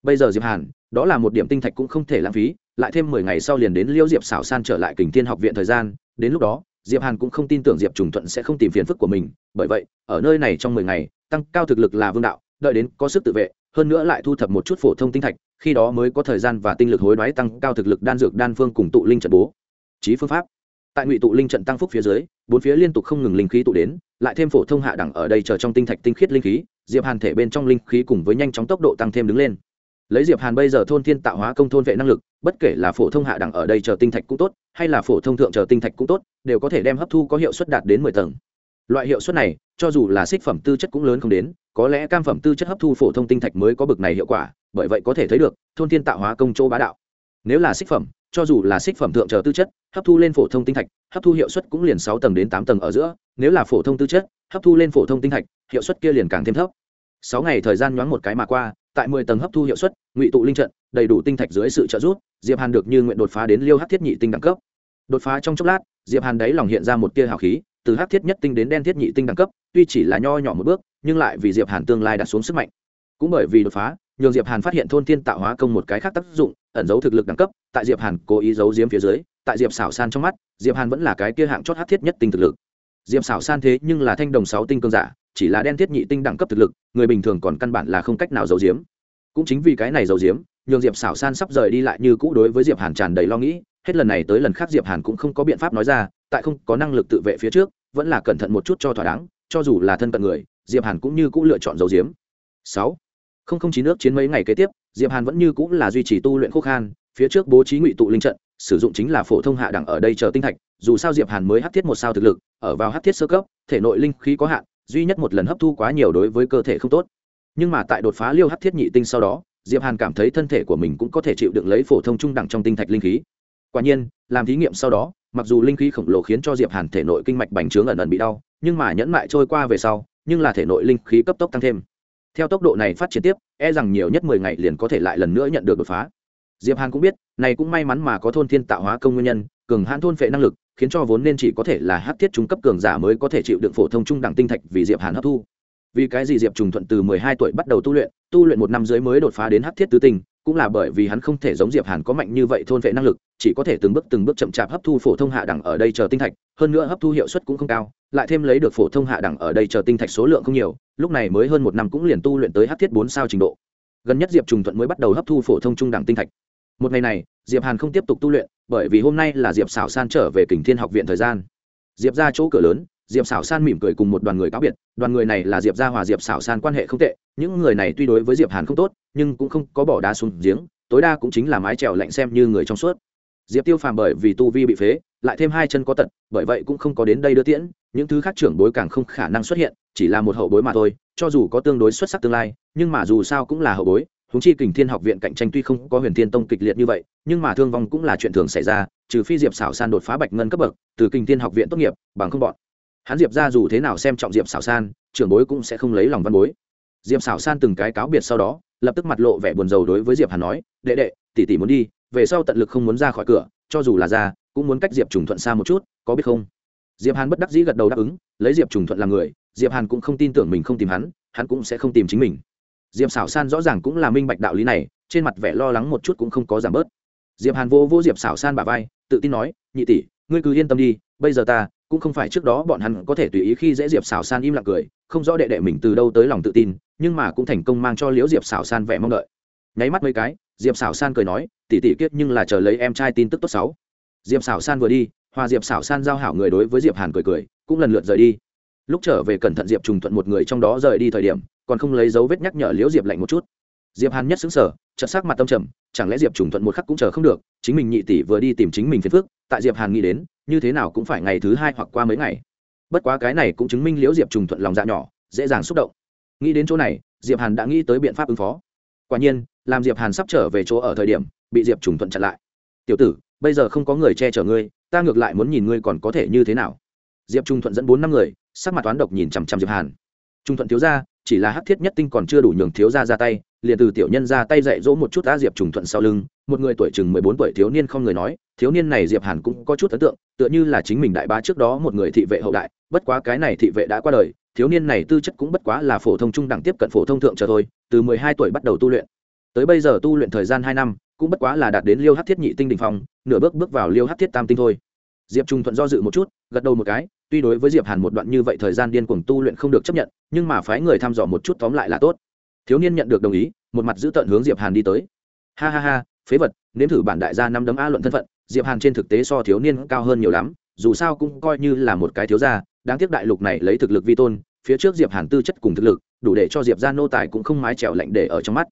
bây giờ diệp hàn, đó là một điểm tinh thạch cũng không thể lãng phí, lại thêm mười ngày sau liền đến liêu diệp xảo san trở lại kình thiên học viện thời gian, đến lúc đó, diệp hàn cũng không tin tưởng diệp trùng thuận sẽ không tìm phiền phức của mình, bởi vậy, ở nơi này trong mười ngày, tăng cao thực lực là vương đạo, đợi đến có sức tự vệ, hơn nữa lại thu thập một chút phổ thông tinh thạch, khi đó mới có thời gian và tinh lực hối đoái tăng cao thực lực đan dược đan phương cùng tụ linh trận bố. Trí phương pháp. Tại ngụy tụ linh trận tăng phúc phía dưới, bốn phía liên tục không ngừng linh khí tụ đến, lại thêm phổ thông hạ đẳng ở đây chờ trong tinh thạch tinh khiết linh khí, diệp hàn thể bên trong linh khí cùng với nhanh chóng tốc độ tăng thêm đứng lên lấy diệp hàn bây giờ thôn thiên tạo hóa công thôn vệ năng lực, bất kể là phổ thông hạ đẳng ở đây chờ tinh thạch cũng tốt, hay là phổ thông thượng chờ tinh thạch cũng tốt, đều có thể đem hấp thu có hiệu suất đạt đến mười tầng. Loại hiệu suất này, cho dù là xích phẩm tư chất cũng lớn không đến, có lẽ cam phẩm tư chất hấp thu phổ thông tinh thạch mới có bực này hiệu quả, bởi vậy có thể thấy được, thôn thiên tạo hóa công châu bá đạo. Nếu là xích phẩm, cho dù là xích phẩm thượng chờ tư chất, hấp thu lên phổ thông tinh thạch, hấp thu hiệu suất cũng liền sáu tầng đến tám tầng ở giữa, nếu là phổ thông tư chất, hấp thu lên phổ thông tinh thạch, hiệu suất kia liền càng thêm thấp. Sáu ngày thời gian nhoáng một cái mà qua tại mười tầng hấp thu hiệu suất, ngụy tụ linh trận, đầy đủ tinh thạch dưới sự trợ giúp, diệp hàn được như nguyện đột phá đến liêu Hắc thiết nhị tinh đẳng cấp. Đột phá trong chốc lát, diệp hàn đáy lòng hiện ra một tia hào khí, từ Hắc thiết nhất tinh đến đen thiết nhị tinh đẳng cấp, tuy chỉ là nho nhỏ một bước, nhưng lại vì diệp hàn tương lai đã xuống sức mạnh. Cũng bởi vì đột phá, nhường diệp hàn phát hiện thôn thiên tạo hóa công một cái khác tác dụng, ẩn giấu thực lực đẳng cấp, tại diệp hàn cố ý giấu giếm phía dưới, tại diệp xảo san trong mắt, diệp hàn vẫn là cái kia hạng chót Hắc thiết nhất tinh thực lực. Diệp xảo san thế nhưng là thanh đồng sáu tinh cương giả chỉ là đen thiết nhị tinh đẳng cấp thực lực, người bình thường còn căn bản là không cách nào giấu giếm. Cũng chính vì cái này giấu giếm, nhường diệp xảo san sắp rời đi lại như cũ đối với diệp hàn tràn đầy lo nghĩ, hết lần này tới lần khác diệp hàn cũng không có biện pháp nói ra, tại không có năng lực tự vệ phía trước, vẫn là cẩn thận một chút cho thỏa đáng, cho dù là thân cận người, diệp hàn cũng như cũ lựa chọn giấu giếm. Sáu, không không chín nước chiến mấy ngày kế tiếp, diệp hàn vẫn như cũ là duy trì tu luyện khô khan, phía trước bố trí ngụy tụ linh trận, sử dụng chính là phổ thông hạ đẳng ở đây chờ tinh thạch, dù sao diệp hàn mới hấp thiết một sao thực lực, ở vào hấp thiết sơ cấp, thể nội linh khí có hạn duy nhất một lần hấp thu quá nhiều đối với cơ thể không tốt. Nhưng mà tại đột phá liêu hấp thiết nhị tinh sau đó, diệp hàn cảm thấy thân thể của mình cũng có thể chịu đựng lấy phổ thông trung đẳng trong tinh thạch linh khí. Quả nhiên, làm thí nghiệm sau đó, mặc dù linh khí khổng lồ khiến cho diệp hàn thể nội kinh mạch bành trướng ẩn ẩn bị đau, nhưng mà nhẫn mại trôi qua về sau, nhưng là thể nội linh khí cấp tốc tăng thêm. Theo tốc độ này phát triển tiếp e rằng nhiều nhất mười ngày liền có thể lại lần nữa nhận được đột phá. Diệp hàn cũng biết, này cũng may mắn mà có thôn thiên tạo hóa công nguyên nhân, cường hãn thôn phệ năng lực khiến cho vốn nên chỉ có thể là hắc thiết trung cấp cường giả mới có thể chịu đựng phổ thông trung đẳng tinh thạch vì diệp hàn hấp thu. Vì cái gì diệp trùng thuận từ mười hai tuổi bắt đầu tu luyện tu luyện một năm dưới mới đột phá đến hắc thiết tứ tinh, cũng là bởi vì hắn không thể giống diệp hàn có mạnh như vậy thôn vệ năng lực, chỉ có thể từng bước từng bước chậm chạp hấp thu phổ thông hạ đẳng ở đây chờ tinh thạch, hơn nữa hấp thu hiệu suất cũng không cao, lại thêm lấy được phổ thông hạ đẳng ở đây chờ tinh thạch số lượng không nhiều, lúc này mới hơn một năm cũng liền tu luyện tới hắc thiết bốn sao trình độ. Gần nhất diệp trùng thuận mới bắt đầu hấp thu phổ thông trung đẳng tinh thạch một ngày này, diệp hàn không tiếp tục tu luyện, bởi vì hôm nay là diệp xảo san trở về kình thiên học viện thời gian. Diệp ra chỗ cửa lớn, diệp xảo san mỉm cười cùng một đoàn người cáo biệt, đoàn người này là diệp gia hòa diệp xảo san quan hệ không tệ, những người này tuy đối với diệp hàn không tốt, nhưng cũng không có bỏ đá xuống giếng, tối đa cũng chính là mái trèo lạnh xem như người trong suốt. Diệp tiêu phàm bởi vì tu vi bị phế, lại thêm hai chân có tật, bởi vậy cũng không có đến đây đưa tiễn, những thứ khác trưởng bối càng không khả năng xuất hiện, chỉ là một hậu bối mà thôi, cho dù có tương đối xuất sắc tương lai, nhưng mà dù sao cũng là hậu bối huống chi kình thiên học viện cạnh tranh tuy không có huyền thiên tông kịch liệt như vậy, nhưng mà thương vong cũng là chuyện thường xảy ra, trừ phi diệp xảo san đột phá bạch ngân cấp bậc, từ kình thiên học viện tốt nghiệp, bằng không bọn. Hắn diệp ra dù thế nào xem trọng diệp xảo san, trưởng bối cũng sẽ không lấy lòng văn bối. Diệp xảo san từng cái cáo biệt sau đó, lập tức mặt lộ vẻ buồn rầu đối với diệp hàn nói, đệ đệ, tỷ tỷ muốn đi, về sau tận lực không muốn ra khỏi cửa, cho dù là ra, cũng muốn cách diệp trùng thuận xa một chút, có biết không? Diệp hàn bất đắc dĩ gật đầu đáp ứng, lấy diệp trùng thuận làm người, diệp hàn cũng không tin tưởng mình không tìm hắn hắn cũng sẽ không tìm chính mình diệp xảo san rõ ràng cũng là minh bạch đạo lý này, trên mặt vẻ lo lắng một chút cũng không có giảm bớt. Diệp hàn vô vô diệp xảo san bà vai, tự tin nói, nhị tỷ, ngươi cứ yên tâm đi, bây giờ ta cũng không phải trước đó bọn hắn có thể tùy ý khi dễ diệp xảo san im lặng cười, không rõ đệ đệ mình từ đâu tới lòng tự tin, nhưng mà cũng thành công mang cho liễu diệp xảo san vẻ mong đợi. Nháy mắt mấy cái, diệp xảo san cười nói, tỷ tỷ kiết nhưng là chờ lấy em trai tin tức tốt xấu. Diệp xảo san vừa đi hòa diệp xảo san giao hảo người đối với diệp hàn cười cười, cũng lần lượt rời đi. Lúc trở về cẩn thận diệp trùng thuận một người trong đó rời đi thời điểm còn không lấy dấu vết nhắc nhở liễu diệp lạnh một chút. Diệp hàn nhất xứng sở, chợt sắc mặt tâm trầm, chẳng lẽ diệp trùng thuận một khắc cũng chờ không được, chính mình nhị tỷ vừa đi tìm chính mình phiền phước tại diệp hàn nghĩ đến, như thế nào cũng phải ngày thứ hai hoặc qua mấy ngày. Bất quá cái này cũng chứng minh liễu diệp trùng thuận lòng dạ nhỏ, dễ dàng xúc động. Nghĩ đến chỗ này, diệp hàn đã nghĩ tới biện pháp ứng phó. Quả nhiên, làm diệp hàn sắp trở về chỗ ở thời điểm, bị diệp trùng thuận chặn lại. Tiểu tử, bây giờ không có người che chở ngươi, ta ngược lại muốn nhìn ngươi còn có thể như thế nào. Diệp trung thuận dẫn bốn năm người, sắc mặt toán độc nhìn chằm chằm diệp hàn. Trung thuận thiếu gia chỉ là hắc thiết nhất tinh còn chưa đủ nhường thiếu gia ra tay, liền từ tiểu nhân ra tay dạy dỗ một chút đã diệp trùng thuận sau lưng, một người tuổi chừng mười bốn tuổi thiếu niên không người nói, thiếu niên này diệp hàn cũng có chút ấn tượng, tựa như là chính mình đại bá trước đó một người thị vệ hậu đại, bất quá cái này thị vệ đã qua đời, thiếu niên này tư chất cũng bất quá là phổ thông trung đẳng tiếp cận phổ thông thượng trở thôi, từ mười hai tuổi bắt đầu tu luyện. Tới bây giờ tu luyện thời gian hai năm, cũng bất quá là đạt đến liêu hắc thiết nhị tinh đỉnh phong, nửa bước bước vào liêu hắc thiết tam tinh thôi diệp trung thuận do dự một chút, gật đầu một cái, tuy đối với diệp hàn một đoạn như vậy thời gian điên cuồng tu luyện không được chấp nhận, nhưng mà phái người thăm dò một chút tóm lại là tốt. Thiếu niên nhận được đồng ý, một mặt giữ tận hướng diệp hàn đi tới. Ha ha ha, phế vật, nếm thử bản đại gia năm đấm a luận thân phận, diệp hàn trên thực tế so thiếu niên cao hơn nhiều lắm, dù sao cũng coi như là một cái thiếu gia, đáng tiếc đại lục này lấy thực lực vi tôn, phía trước diệp hàn tư chất cùng thực lực, đủ để cho diệp gia nô tài cũng không mái trèo lạnh để ở trong mắt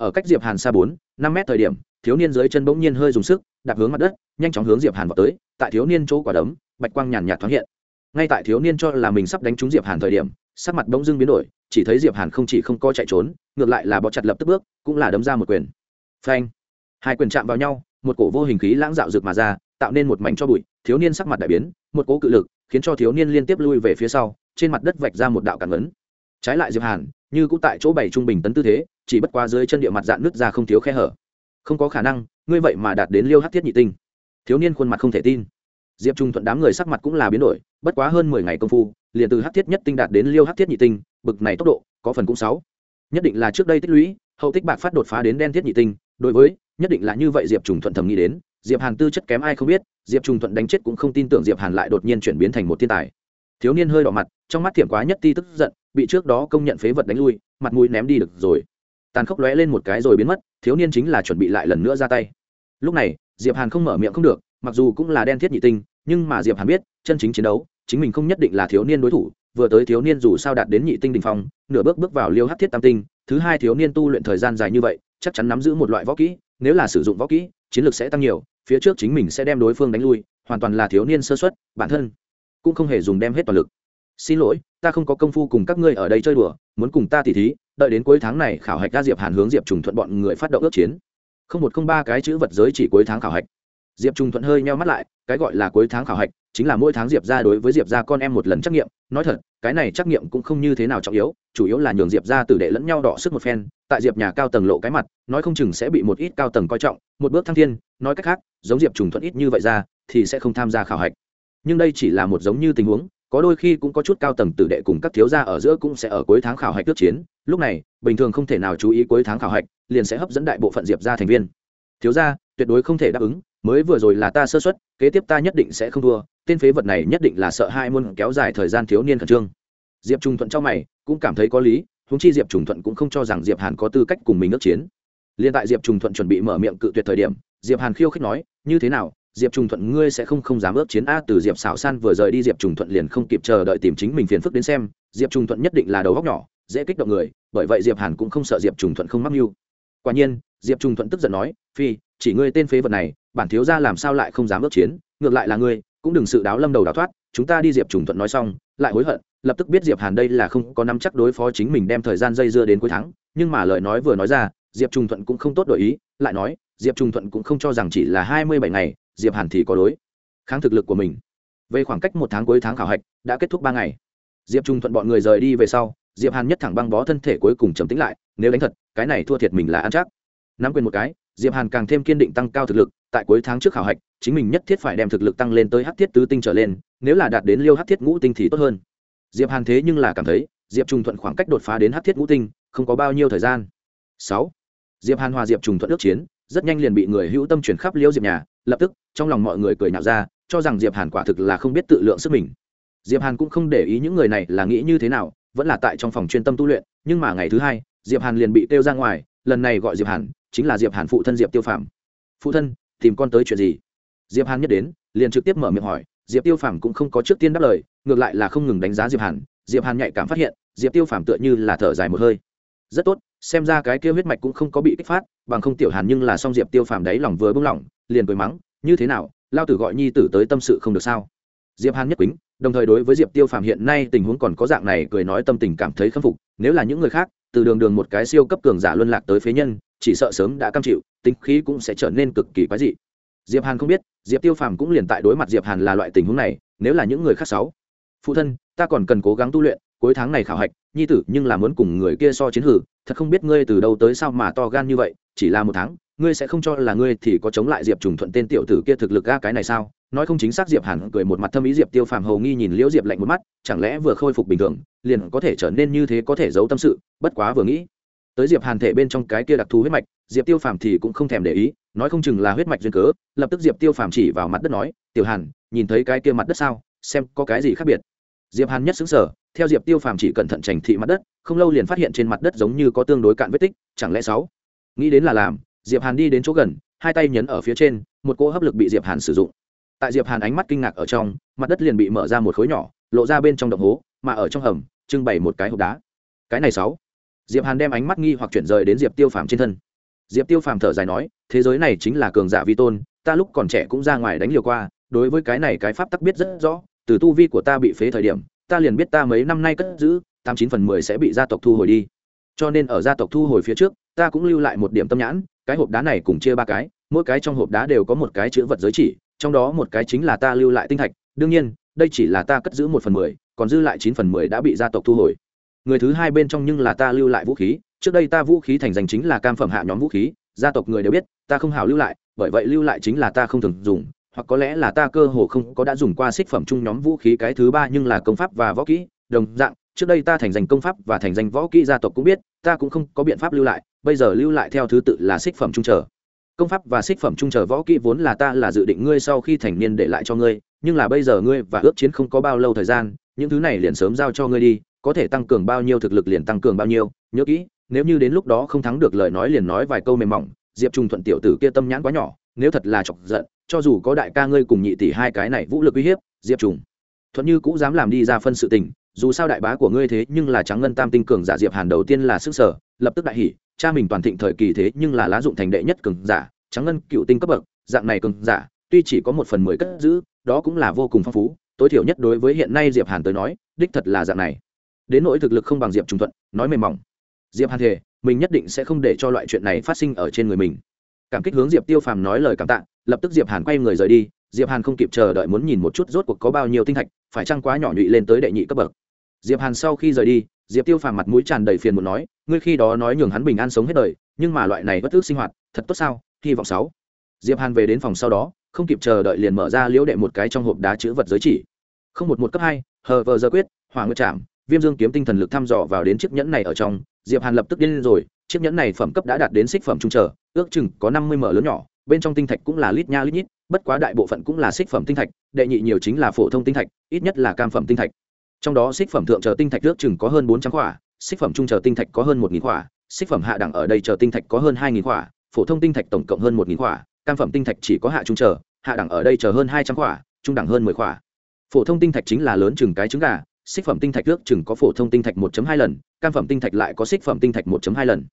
ở cách diệp hàn xa bốn, năm mét thời điểm, thiếu niên dưới chân bỗng nhiên hơi dùng sức, đạp hướng mặt đất, nhanh chóng hướng diệp hàn vào tới, tại thiếu niên chỗ quả đấm, bạch quang nhàn nhạt thoáng hiện. Ngay tại thiếu niên cho là mình sắp đánh trúng diệp hàn thời điểm, sắc mặt bỗng dưng biến đổi, chỉ thấy diệp hàn không chỉ không co chạy trốn, ngược lại là bó chặt lập tức bước, cũng là đấm ra một quyền. Phanh! Hai quyền chạm vào nhau, một cổ vô hình khí lãng dạo rực mà ra, tạo nên một mảnh cho bụi, thiếu niên sắc mặt đại biến, một cỗ cự lực khiến cho thiếu niên liên tiếp lui về phía sau, trên mặt đất vạch ra một đạo cản ấn. Trái lại diệp hàn như cũng tại chỗ bảy trung bình tấn tư thế, chỉ bất qua dưới chân địa mặt dạn nứt ra không thiếu khe hở. Không có khả năng, ngươi vậy mà đạt đến liêu hát thiết nhị tinh. Thiếu niên khuôn mặt không thể tin. Diệp trung thuận đám người sắc mặt cũng là biến đổi, bất quá hơn mười ngày công phu, liền từ hát thiết nhất tinh đạt đến liêu hát thiết nhị tinh, bực này tốc độ, có phần cũng sáu. Nhất định là trước đây tích lũy, hậu tích bạc phát đột phá đến đen thiết nhị tinh, đối với, nhất định là như vậy diệp trùng thuận thầm nghĩ đến, diệp hàn tư chất kém ai không biết, diệp trùng thuận đánh chết cũng không tin tưởng diệp hàn lại đột nhiên chuyển biến thành một thiên tài thiếu niên hơi đỏ mặt, trong mắt thiệm quá nhất ti tức giận, bị trước đó công nhận phế vật đánh lui, mặt mũi ném đi được rồi. Tàn khốc lóe lên một cái rồi biến mất, thiếu niên chính là chuẩn bị lại lần nữa ra tay. Lúc này, diệp hàn không mở miệng không được, mặc dù cũng là đen thiết nhị tinh, nhưng mà diệp hàn biết, chân chính chiến đấu, chính mình không nhất định là thiếu niên đối thủ, vừa tới thiếu niên dù sao đạt đến nhị tinh đỉnh phong, nửa bước bước vào liêu hắc thiết tam tinh, thứ hai thiếu niên tu luyện thời gian dài như vậy, chắc chắn nắm giữ một loại võ kỹ, nếu là sử dụng võ kỹ, chiến lược sẽ tăng nhiều, phía trước chính mình sẽ đem đối phương đánh lui, hoàn toàn là thiếu niên sơ xuất bản thân cũng không hề dùng đem hết toàn lực. Xin lỗi, ta không có công phu cùng các ngươi ở đây chơi đùa, muốn cùng ta tỉ thí, đợi đến cuối tháng này khảo hạch ra diệp hàn hướng diệp trùng thuận bọn người phát động ước chiến. Không một không ba cái chữ vật giới chỉ cuối tháng khảo hạch. Diệp trùng thuận hơi nheo mắt lại, cái gọi là cuối tháng khảo hạch, chính là mỗi tháng diệp ra đối với diệp ra con em một lần trắc nghiệm. Nói thật, cái này trắc nghiệm cũng không như thế nào trọng yếu, chủ yếu là nhường diệp ra tử đệ lẫn nhau đỏ sức một phen, tại diệp nhà cao tầng lộ cái mặt, nói không chừng sẽ bị một ít cao tầng coi trọng. Một bước thăng thiên, nói cách khác, giống diệp trùng thuận ít như vậy ra, thì sẽ không tham gia khảo hạch nhưng đây chỉ là một giống như tình huống, có đôi khi cũng có chút cao tầng tử đệ cùng các thiếu gia ở giữa cũng sẽ ở cuối tháng khảo hạch tước chiến. Lúc này, bình thường không thể nào chú ý cuối tháng khảo hạch, liền sẽ hấp dẫn đại bộ phận diệp ra thành viên. Thiếu gia, tuyệt đối không thể đáp ứng, mới vừa rồi là ta sơ xuất kế tiếp ta nhất định sẽ không thua, tên phế vật này nhất định là sợ hai môn kéo dài thời gian thiếu niên khẩn trương. Diệp trùng thuận cho mày, cũng cảm thấy có lý húng chi diệp trùng thuận cũng không cho rằng diệp hàn có tư cách cùng mình ước chiến. Liền tại diệp trùng thuận chuẩn bị mở miệng cự tuyệt thời điểm, diệp hàn khiêu khích nói, như thế nào diệp trùng thuận, ngươi sẽ không không dám ước chiến a, từ diệp xảo san vừa rời đi, diệp trùng thuận liền không kịp chờ đợi tìm chính mình phiền phức đến xem. Diệp trùng thuận nhất định là đầu góc nhỏ, dễ kích động người, bởi vậy diệp hàn cũng không sợ diệp trùng thuận không mắc mưu. Quả nhiên, diệp trùng thuận tức giận nói, phi, chỉ ngươi tên phế vật này, bản thiếu gia làm sao lại không dám ước chiến? Ngược lại là ngươi, cũng đừng sự đáo lâm đầu đào thoát. Chúng ta đi, diệp trùng thuận nói xong, lại hối hận, lập tức biết diệp hàn đây là không có nắm chắc đối phó chính mình đem thời gian dây dưa đến cuối tháng. Nhưng mà lời nói vừa nói ra, diệp trùng thuận cũng không tốt đổi ý, lại nói, diệp trùng thuận cũng không cho rằng chỉ là hai mươi bảy ngày diệp hàn thì có đối kháng thực lực của mình. Về khoảng cách một tháng cuối tháng khảo hạch, đã kết thúc ba ngày. Diệp trung thuận bọn người rời đi về sau, diệp hàn nhất thẳng băng bó thân thể cuối cùng trầm tĩnh lại, nếu đánh thật, cái này thua thiệt mình là ăn chắc. Nắm quyền một cái, diệp hàn càng thêm kiên định tăng cao thực lực, tại cuối tháng trước khảo hạch, chính mình nhất thiết phải đem thực lực tăng lên tới hát thiết tứ tinh trở lên, nếu là đạt đến liêu hát thiết ngũ tinh thì tốt hơn. Diệp hàn thế nhưng là cảm thấy, diệp trùng thuận khoảng cách đột phá đến hát thiết ngũ tinh, không có bao nhiêu thời gian. Sáu. Diệp hàn hòa diệp trùng thuận ước chiến, rất nhanh liền bị người hữu tâm chuyển khắp liêu diệp nhà lập tức, trong lòng mọi người cười nhạo ra, cho rằng diệp hàn quả thực là không biết tự lượng sức mình. Diệp hàn cũng không để ý những người này là nghĩ như thế nào, vẫn là tại trong phòng chuyên tâm tu luyện, nhưng mà ngày thứ hai, diệp hàn liền bị kêu ra ngoài, lần này gọi diệp hàn, chính là diệp hàn phụ thân diệp tiêu phàm. Phụ thân, tìm con tới chuyện gì? Diệp hàn nhất đến, liền trực tiếp mở miệng hỏi, diệp tiêu phàm cũng không có trước tiên đáp lời, ngược lại là không ngừng đánh giá diệp hàn diệp hàn nhạy cảm phát hiện, diệp tiêu phàm tựa như là thở dài một hơi. Rất tốt, xem ra cái kia huyết mạch cũng không có bị kích phát, bằng không tiểu hàn nhưng là xong diệp tiêu phàm đấy lòng vừa bưng lỏng liền cười mắng, như thế nào, lao tử gọi nhi tử tới tâm sự không được sao? Diệp hàn nhất quýnh, đồng thời đối với diệp tiêu phàm hiện nay tình huống còn có dạng này cười nói tâm tình cảm thấy khâm phục, nếu là những người khác, từ đường đường một cái siêu cấp cường giả luân lạc tới phế nhân, chỉ sợ sớm đã cam chịu, tính khí cũng sẽ trở nên cực kỳ quái dị. Diệp hàn không biết, diệp tiêu phàm cũng liền tại đối mặt diệp hàn là loại tình huống này, nếu là những người khác sáu, phụ thân, ta còn cần cố gắng tu luyện, cuối tháng này khảo hạch, nhi tử nhưng là muốn cùng người kia so chiến hử, thật không biết ngươi từ đâu tới sao mà to gan như vậy, chỉ là một tháng ngươi sẽ không cho là ngươi thì có chống lại diệp trùng thuận tên tiểu tử kia thực lực ga cái này sao? Nói không chính xác diệp hàn cười một mặt thâm ý diệp tiêu phàm hầu nghi nhìn liễu diệp lạnh một mắt, chẳng lẽ vừa khôi phục bình thường, liền có thể trở nên như thế có thể giấu tâm sự, bất quá vừa nghĩ. Tới diệp hàn thể bên trong cái kia đặc thù huyết mạch, diệp tiêu phàm thì cũng không thèm để ý, nói không chừng là huyết mạch duyên cớ, lập tức diệp tiêu phàm chỉ vào mặt đất nói, tiểu hàn, nhìn thấy cái kia mặt đất sao? Xem có cái gì khác biệt. Diệp hàn nhất xứng sở theo diệp tiêu phàm chỉ cẩn thận trành thị mặt đất, không lâu liền phát hiện trên mặt đất giống như có tương đối cạn vết tích, chẳng lẽ sáu? Nghĩ đến là làm diệp hàn đi đến chỗ gần, hai tay nhấn ở phía trên, một cỗ hấp lực bị diệp hàn sử dụng. Tại diệp hàn ánh mắt kinh ngạc ở trong, mặt đất liền bị mở ra một khối nhỏ, lộ ra bên trong động hố, mà ở trong hầm, trưng bày một cái hộp đá. Cái này sáu. Diệp hàn đem ánh mắt nghi hoặc chuyển rời đến diệp tiêu phàm trên thân. Diệp tiêu phàm thở dài nói, thế giới này chính là cường giả vi tôn, ta lúc còn trẻ cũng ra ngoài đánh liều qua, đối với cái này cái pháp tắc biết rất rõ, từ tu vi của ta bị phế thời điểm, ta liền biết ta mấy năm nay cất giữ, tám chín phần mười sẽ bị gia tộc thu hồi đi. Cho nên ở gia tộc thu hồi phía trước, ta cũng lưu lại một điểm tâm nhãn cái hộp đá này cùng chia ba cái, mỗi cái trong hộp đá đều có một cái chữ vật giới chỉ, trong đó một cái chính là ta lưu lại tinh thạch. Đương nhiên, đây chỉ là ta cất giữ một phần mười, còn dư lại chín phần mười đã bị gia tộc thu hồi. Người thứ hai bên trong nhưng là ta lưu lại vũ khí, trước đây ta vũ khí thành danh chính là cam phẩm hạ nhóm vũ khí, gia tộc người đều biết, ta không hào lưu lại, bởi vậy lưu lại chính là ta không thường dùng, hoặc có lẽ là ta cơ hồ không có đã dùng qua xích phẩm chung nhóm vũ khí cái thứ ba nhưng là công pháp và võ kỹ, đồng dạng, trước đây ta thành danh công pháp và thành danh võ kỹ gia tộc cũng biết, ta cũng không có biện pháp lưu lại bây giờ lưu lại theo thứ tự là xích phẩm trung trở. Công pháp và xích phẩm trung trở võ kỹ vốn là ta là dự định ngươi sau khi thành niên để lại cho ngươi, nhưng là bây giờ ngươi và ước chiến không có bao lâu thời gian, những thứ này liền sớm giao cho ngươi đi, có thể tăng cường bao nhiêu thực lực liền tăng cường bao nhiêu, nhớ kỹ, nếu như đến lúc đó không thắng được lời nói liền nói vài câu mềm mỏng, diệp trung thuận tiểu tử kia tâm nhãn quá nhỏ, nếu thật là chọc giận, cho dù có đại ca ngươi cùng nhị tỷ hai cái này vũ lực uy hiếp, diệp trùng thuận như cũng dám làm đi ra phân sự tình, dù sao đại bá của ngươi thế nhưng là trắng ngân tam tinh cường giả diệp hàn đầu tiên là sức sở, lập tức đại hỉ cha mình toàn thịnh thời kỳ thế nhưng là lá dụng thành đệ nhất cường giả trắng ngân cựu tinh cấp bậc, dạng này cường giả, tuy chỉ có một phần mười cất giữ, đó cũng là vô cùng phong phú, tối thiểu nhất đối với hiện nay diệp hàn tới nói, đích thật là dạng này. Đến nỗi thực lực không bằng diệp trung thuận, nói mềm mỏng. Diệp hàn thề, mình nhất định sẽ không để cho loại chuyện này phát sinh ở trên người mình. Cảm kích hướng diệp tiêu phàm nói lời cảm tạ, lập tức diệp hàn quay người rời đi, diệp hàn không kịp chờ đợi muốn nhìn một chút rốt cuộc có bao nhiêu tinh thạch, phải chăng quá nhỏ nhụy lên tới đệ nhị cấp bậc diệp hàn sau khi rời đi diệp tiêu phàm mặt mũi tràn đầy phiền muốn nói ngươi khi đó nói nhường hắn bình an sống hết đời nhưng mà loại này bất ước sinh hoạt thật tốt sao? Hy vọng sáu. Diệp hàn về đến phòng sau đó không kịp chờ đợi liền mở ra liễu đệ một cái trong hộp đá chữ vật giới chỉ. Không một một cấp hai hờ vờ giờ quyết hỏa nguyệt chạm, viêm dương kiếm tinh thần lực thăm dò vào đến chiếc nhẫn này ở trong diệp hàn lập tức điên rồi chiếc nhẫn này phẩm cấp đã đạt đến xích phẩm trung trở ước chừng có năm mươi mở lớn nhỏ bên trong tinh thạch cũng là lít nha lít nhít bất quá đại bộ phận cũng là xích phẩm tinh thạch đệ nhị nhiều chính là phổ thông tinh thạch ít nhất là cam phẩm tinh thạch trong đó xích phẩm thượng chờ tinh thạch nước chừng có hơn bốn trăm khỏa xích phẩm trung chờ tinh thạch có hơn một nghìn khỏa xích phẩm hạ đẳng ở đây chờ tinh thạch có hơn hai nghìn khỏa phổ thông tinh thạch tổng cộng hơn một nghìn khỏa cam phẩm tinh thạch chỉ có hạ trung chờ hạ đẳng ở đây chờ hơn hai trăm khỏa trung đẳng hơn mười khỏa phổ thông tinh thạch chính là lớn chừng cái trứng gà xích phẩm tinh thạch nước chừng có phổ thông tinh thạch 1 hai lần cam phẩm tinh thạch lại có xích phẩm tinh thạch 1 hai lần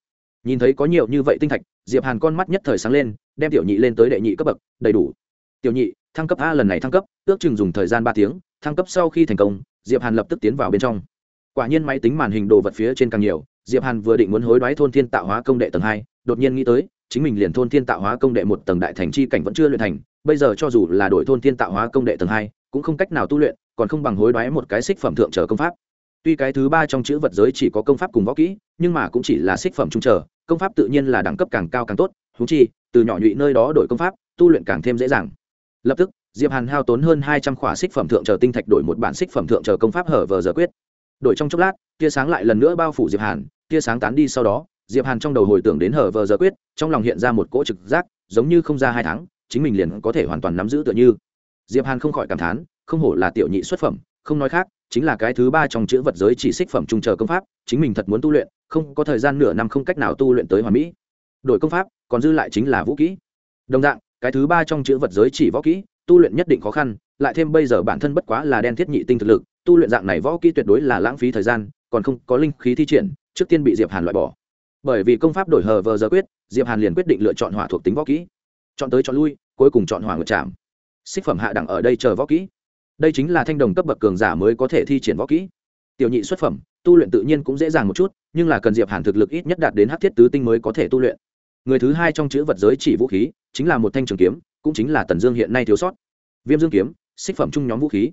nhìn thấy có nhiều như vậy tinh thạch diệp hàn con mắt nhất thời sáng lên đem tiểu nhị lên tới đệ nhị cấp bậc đầy đủ tiểu nhị thăng cấp a lần này thăng cấp ước chừng dùng thời gian ba tiếng thăng cấp sau khi thành công diệp hàn lập tức tiến vào bên trong. Quả nhiên máy tính màn hình đồ vật phía trên càng nhiều, diệp hàn vừa định muốn hối đoái thôn thiên tạo hóa công đệ tầng hai, đột nhiên nghĩ tới, chính mình liền thôn thiên tạo hóa công đệ một tầng đại thành chi cảnh vẫn chưa luyện thành, bây giờ cho dù là đổi thôn thiên tạo hóa công đệ tầng hai, cũng không cách nào tu luyện, còn không bằng hối đoái một cái xích phẩm thượng trở công pháp. Tuy cái thứ ba trong chữ vật giới chỉ có công pháp cùng võ kỹ, nhưng mà cũng chỉ là xích phẩm trung trở, công pháp tự nhiên là đẳng cấp càng cao càng tốt húng chi, từ nhỏ nhụy nơi đó đổi công pháp, tu luyện càng thêm dễ dàng. Lập tức diệp hàn hao tốn hơn hai trăm khỏa xích phẩm thượng chờ tinh thạch đổi một bản xích phẩm thượng chờ công pháp hở vờ giờ quyết. Đổi trong chốc lát, tia sáng lại lần nữa bao phủ diệp hàn, tia sáng tán đi sau đó, diệp hàn trong đầu hồi tưởng đến hở vờ giờ quyết, trong lòng hiện ra một cỗ trực giác, giống như không ra hai tháng, chính mình liền có thể hoàn toàn nắm giữ tựa như. Diệp hàn không khỏi cảm thán, không hổ là tiểu nhị xuất phẩm, không nói khác, chính là cái thứ ba trong chữ vật giới chỉ xích phẩm trung chờ công pháp, chính mình thật muốn tu luyện, không có thời gian nửa năm không cách nào tu luyện tới hoàn mỹ. Đổi công pháp, còn dư lại chính là vũ kỹ. Đồng dạng, cái thứ ba trong chữ vật giới chỉ võ kỹ tu luyện nhất định khó khăn, lại thêm bây giờ bản thân bất quá là đen thiết nhị tinh thực lực, tu luyện dạng này võ kỹ tuyệt đối là lãng phí thời gian, còn không có linh khí thi triển, trước tiên bị diệp hàn loại bỏ. Bởi vì công pháp đổi hờ vờ giờ quyết, diệp hàn liền quyết định lựa chọn hỏa thuộc tính võ kỹ. Chọn tới chọn lui, cuối cùng chọn hỏa ngược trạm xích phẩm hạ đẳng ở đây chờ võ kỹ. Đây chính là thanh đồng cấp bậc cường giả mới có thể thi triển võ kỹ. Tiểu nhị xuất phẩm, tu luyện tự nhiên cũng dễ dàng một chút, nhưng là cần diệp hàn thực lực ít nhất đạt đến hắc thiết tứ tinh mới có thể tu luyện. Người thứ hai trong chữ vật giới chỉ vũ khí, chính là một thanh trường kiếm cũng chính là tần dương hiện nay thiếu sót. Viêm dương kiếm, xích phẩm chung nhóm vũ khí.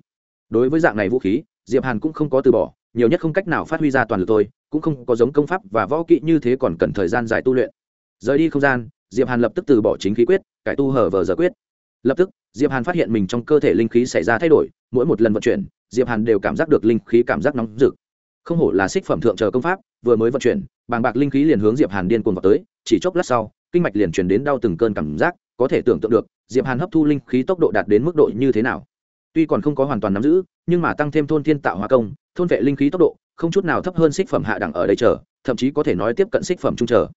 Đối với dạng này vũ khí, diệp hàn cũng không có từ bỏ, nhiều nhất không cách nào phát huy ra toàn lực tôi cũng không có giống công pháp và võ kỹ như thế còn cần thời gian dài tu luyện. Rời đi không gian, diệp hàn lập tức từ bỏ chính khí quyết, cải tu hở vờ giờ quyết. Lập tức, diệp hàn phát hiện mình trong cơ thể linh khí xảy ra thay đổi, mỗi một lần vận chuyển, diệp hàn đều cảm giác được linh khí cảm giác nóng rực. Không hổ là xích phẩm thượng chờ công pháp, vừa mới vận chuyển, bàng bạc linh khí liền hướng diệp hàn điên cuồng vào tới, chỉ chốc lát sau, kinh mạch liền truyền đến đau từng cơn cảm giác có thể tưởng tượng được, diệp hàn hấp thu linh khí tốc độ đạt đến mức độ như thế nào. Tuy còn không có hoàn toàn nắm giữ, nhưng mà tăng thêm thôn thiên tạo hóa công, thôn vệ linh khí tốc độ, không chút nào thấp hơn xích phẩm hạ đẳng ở đây chờ, thậm chí có thể nói tiếp cận xích phẩm trung chờ.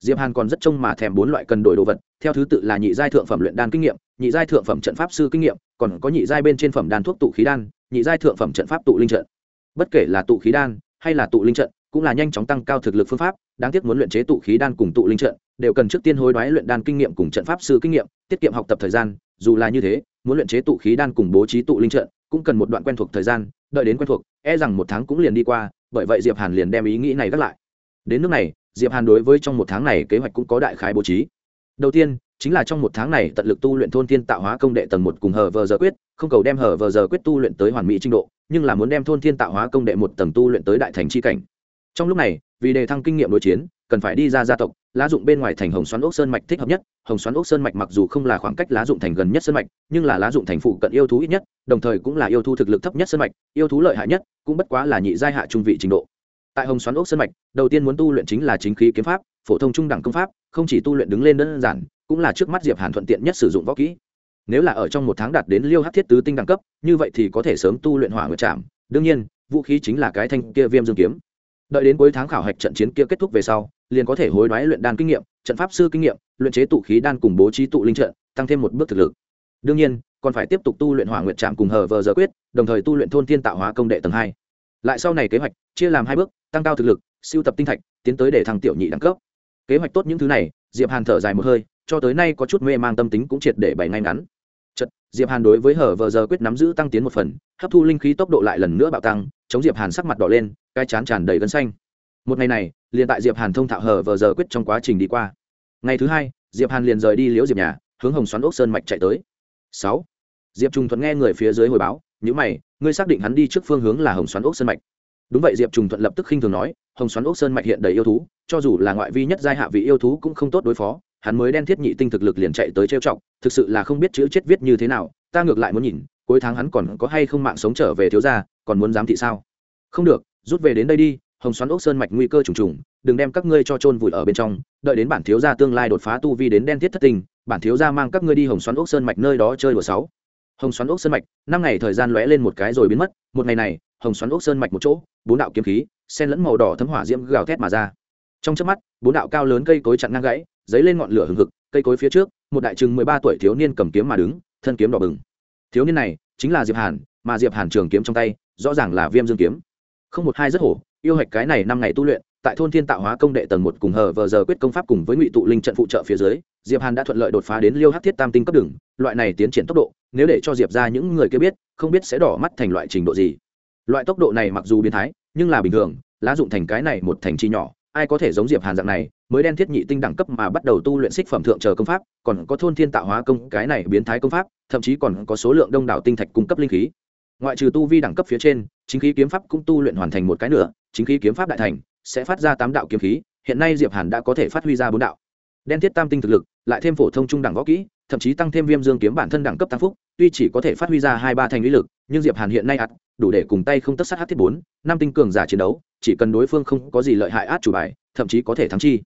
Diệp hàn còn rất trông mà thèm bốn loại cần đổi đồ vật, theo thứ tự là nhị giai thượng phẩm luyện đan kinh nghiệm, nhị giai thượng phẩm trận pháp sư kinh nghiệm, còn có nhị giai bên trên phẩm đan thuốc tụ khí đan, nhị giai thượng phẩm trận pháp tụ linh trận. Bất kể là tụ khí đan hay là tụ linh trận, cũng là nhanh chóng tăng cao thực lực phương pháp, đáng tiếc muốn luyện chế tụ khí đan cùng tụ linh trận đều cần trước tiên hối đoái luyện đan kinh nghiệm cùng trận pháp sư kinh nghiệm, tiết kiệm học tập thời gian, dù là như thế, muốn luyện chế tụ khí đan cùng bố trí tụ linh trận, cũng cần một đoạn quen thuộc thời gian, đợi đến quen thuộc e rằng một tháng cũng liền đi qua, bởi vậy diệp hàn liền đem ý nghĩ này gác lại. Đến nước này, diệp hàn đối với trong một tháng này kế hoạch cũng có đại khái bố trí. Đầu tiên, chính là trong một tháng này tận lực tu luyện thôn thiên tạo hóa công đệ tầng một cùng hở vờ giờ quyết, không cầu đem hở vờ giờ quyết tu luyện tới hoàn mỹ trình độ, nhưng là muốn đem thôn thiên tạo hóa công đệ một tầng tu luyện tới đại thành chi cảnh. Trong lúc này, vì đề thăng kinh nghiệm đối chiến cần phải đi ra gia tộc, lá dụng bên ngoài thành hồng xoắn ốc sơn mạch thích hợp nhất. Hồng xoắn ốc sơn mạch mặc dù không là khoảng cách lá dụng thành gần nhất sơn mạch, nhưng là lá dụng thành phụ cận yêu thú ít nhất, đồng thời cũng là yêu thú thực lực thấp nhất sơn mạch, yêu thú lợi hại nhất, cũng bất quá là nhị giai hạ trung vị trình độ. Tại hồng xoắn ốc sơn mạch, đầu tiên muốn tu luyện chính là chính khí kiếm pháp, phổ thông trung đẳng công pháp, không chỉ tu luyện đứng lên đơn giản, cũng là trước mắt diệp hàn thuận tiện nhất sử dụng võ kỹ. Nếu là ở trong một tháng đạt đến liêu hắc thiết tứ tinh đẳng cấp, như vậy thì có thể sớm tu luyện hỏa nguyệt chạm. đương nhiên, vũ khí chính là cái thanh kia viêm dương kiếm. Đợi đến cuối tháng khảo hạch trận chiến kia kết thúc về sau liền có thể hối đoái luyện đan kinh nghiệm trận pháp sư kinh nghiệm luyện chế tụ khí đan cùng bố trí tụ linh trận tăng thêm một bước thực lực. Đương nhiên còn phải tiếp tục tu luyện hỏa nguyệt trạm cùng hờ vờ giờ quyết đồng thời tu luyện thôn thiên tạo hóa công đệ tầng hai. Lại sau này kế hoạch chia làm hai bước tăng cao thực lực siêu tập tinh thạch tiến tới để thăng tiểu nhị đẳng cấp. Kế hoạch tốt những thứ này diệp hàn thở dài một hơi cho tới nay có chút mê mang tâm tính cũng triệt để bày ngay ngắn. Chật, diệp hàn đối với hở vờ giờ quyết nắm giữ tăng tiến một phần hấp thu linh khí tốc độ lại lần nữa bạo tăng chống diệp hàn sắc mặt đỏ lên cái chán tràn đầy gân xanh một ngày này, liền tại diệp hàn thông thạo hở vờ giờ quyết trong quá trình đi qua. Ngày thứ hai, diệp hàn liền rời đi liễu diệp nhà, hướng hồng xoắn ốc sơn mạch chạy tới. Sáu, diệp trùng thuận nghe người phía dưới hồi báo những mày, ngươi xác định hắn đi trước phương hướng là hồng xoắn ốc sơn mạch. Đúng vậy, diệp trùng thuận lập tức khinh thường nói, hồng xoắn ốc sơn mạch hiện đầy yêu thú, cho dù là ngoại vi nhất giai hạ vị yêu thú cũng không tốt đối phó, hắn mới đen thiết nhị tinh thực lực liền chạy tới trêu chọc, thực sự là không biết chữ chết viết như thế nào, ta ngược lại muốn nhìn, cuối tháng hắn còn có hay không mạng sống trở về thiếu gia, còn muốn giám thị sao? Không được, rút về đến đây đi hồng xoắn ốc sơn mạch nguy cơ trùng trùng, đừng đem các ngươi cho trôn vùi ở bên trong, đợi đến bản thiếu gia tương lai đột phá tu vi đến đen thiết thất tình, bản thiếu gia mang các ngươi đi hồng xoắn ốc sơn mạch nơi đó chơi đùa sáu. Hồng xoắn ốc sơn mạch, năm ngày thời gian lóe lên một cái rồi biến mất, một ngày này, hồng xoắn ốc sơn mạch một chỗ, bốn đạo kiếm khí, sen lẫn màu đỏ thấm hỏa diễm gào thét mà ra. Trong chớp mắt, bốn đạo cao lớn cây cối chặn ngang gãy, dấy lên ngọn lửa hừng hực, cây cối phía trước, một đại chừng mười ba tuổi thiếu niên cầm kiếm mà đứng, thân kiếm đỏ bừng. Thiếu niên này chính là diệp hàn, mà diệp hàn trường kiếm trong tay, rõ ràng là viêm dương kiếm. Không một hai rất hổ yêu hạch cái này năm ngày tu luyện, tại thôn thiên tạo hóa công đệ tầng một cùng hờ vờ giờ quyết công pháp cùng với ngụy tụ linh trận phụ trợ phía dưới, diệp hàn đã thuận lợi đột phá đến liêu hát thiết tam tinh cấp đường, loại này tiến triển tốc độ, nếu để cho diệp ra những người kia biết, không biết sẽ đỏ mắt thành loại trình độ gì. Loại tốc độ này mặc dù biến thái, nhưng là bình thường, lá dụng thành cái này một thành chi nhỏ, ai có thể giống diệp hàn dạng này, mới đen thiết nhị tinh đẳng cấp mà bắt đầu tu luyện xích phẩm thượng chờ công pháp, còn có thôn thiên tạo hóa công, cái này biến thái công pháp, thậm chí còn có số lượng đông đảo tinh thạch cung cấp linh khí. Ngoại trừ tu vi đẳng cấp phía trên, chính khí kiếm pháp cũng tu luyện hoàn thành một cái nữa chính khí kiếm pháp đại thành, sẽ phát ra tám đạo kiếm khí, hiện nay diệp hàn đã có thể phát huy ra bốn đạo. Đen thiết tam tinh thực lực, lại thêm phổ thông trung đẳng võ kỹ, thậm chí tăng thêm viêm dương kiếm bản thân đẳng cấp tăng phúc, tuy chỉ có thể phát huy ra hai ba thành lý lực, nhưng diệp hàn hiện nay ắt đủ để cùng tay không tất sát hát thiết bốn, năm tinh cường giả chiến đấu, chỉ cần đối phương không có gì lợi hại át chủ bài, thậm chí có thể thắng chi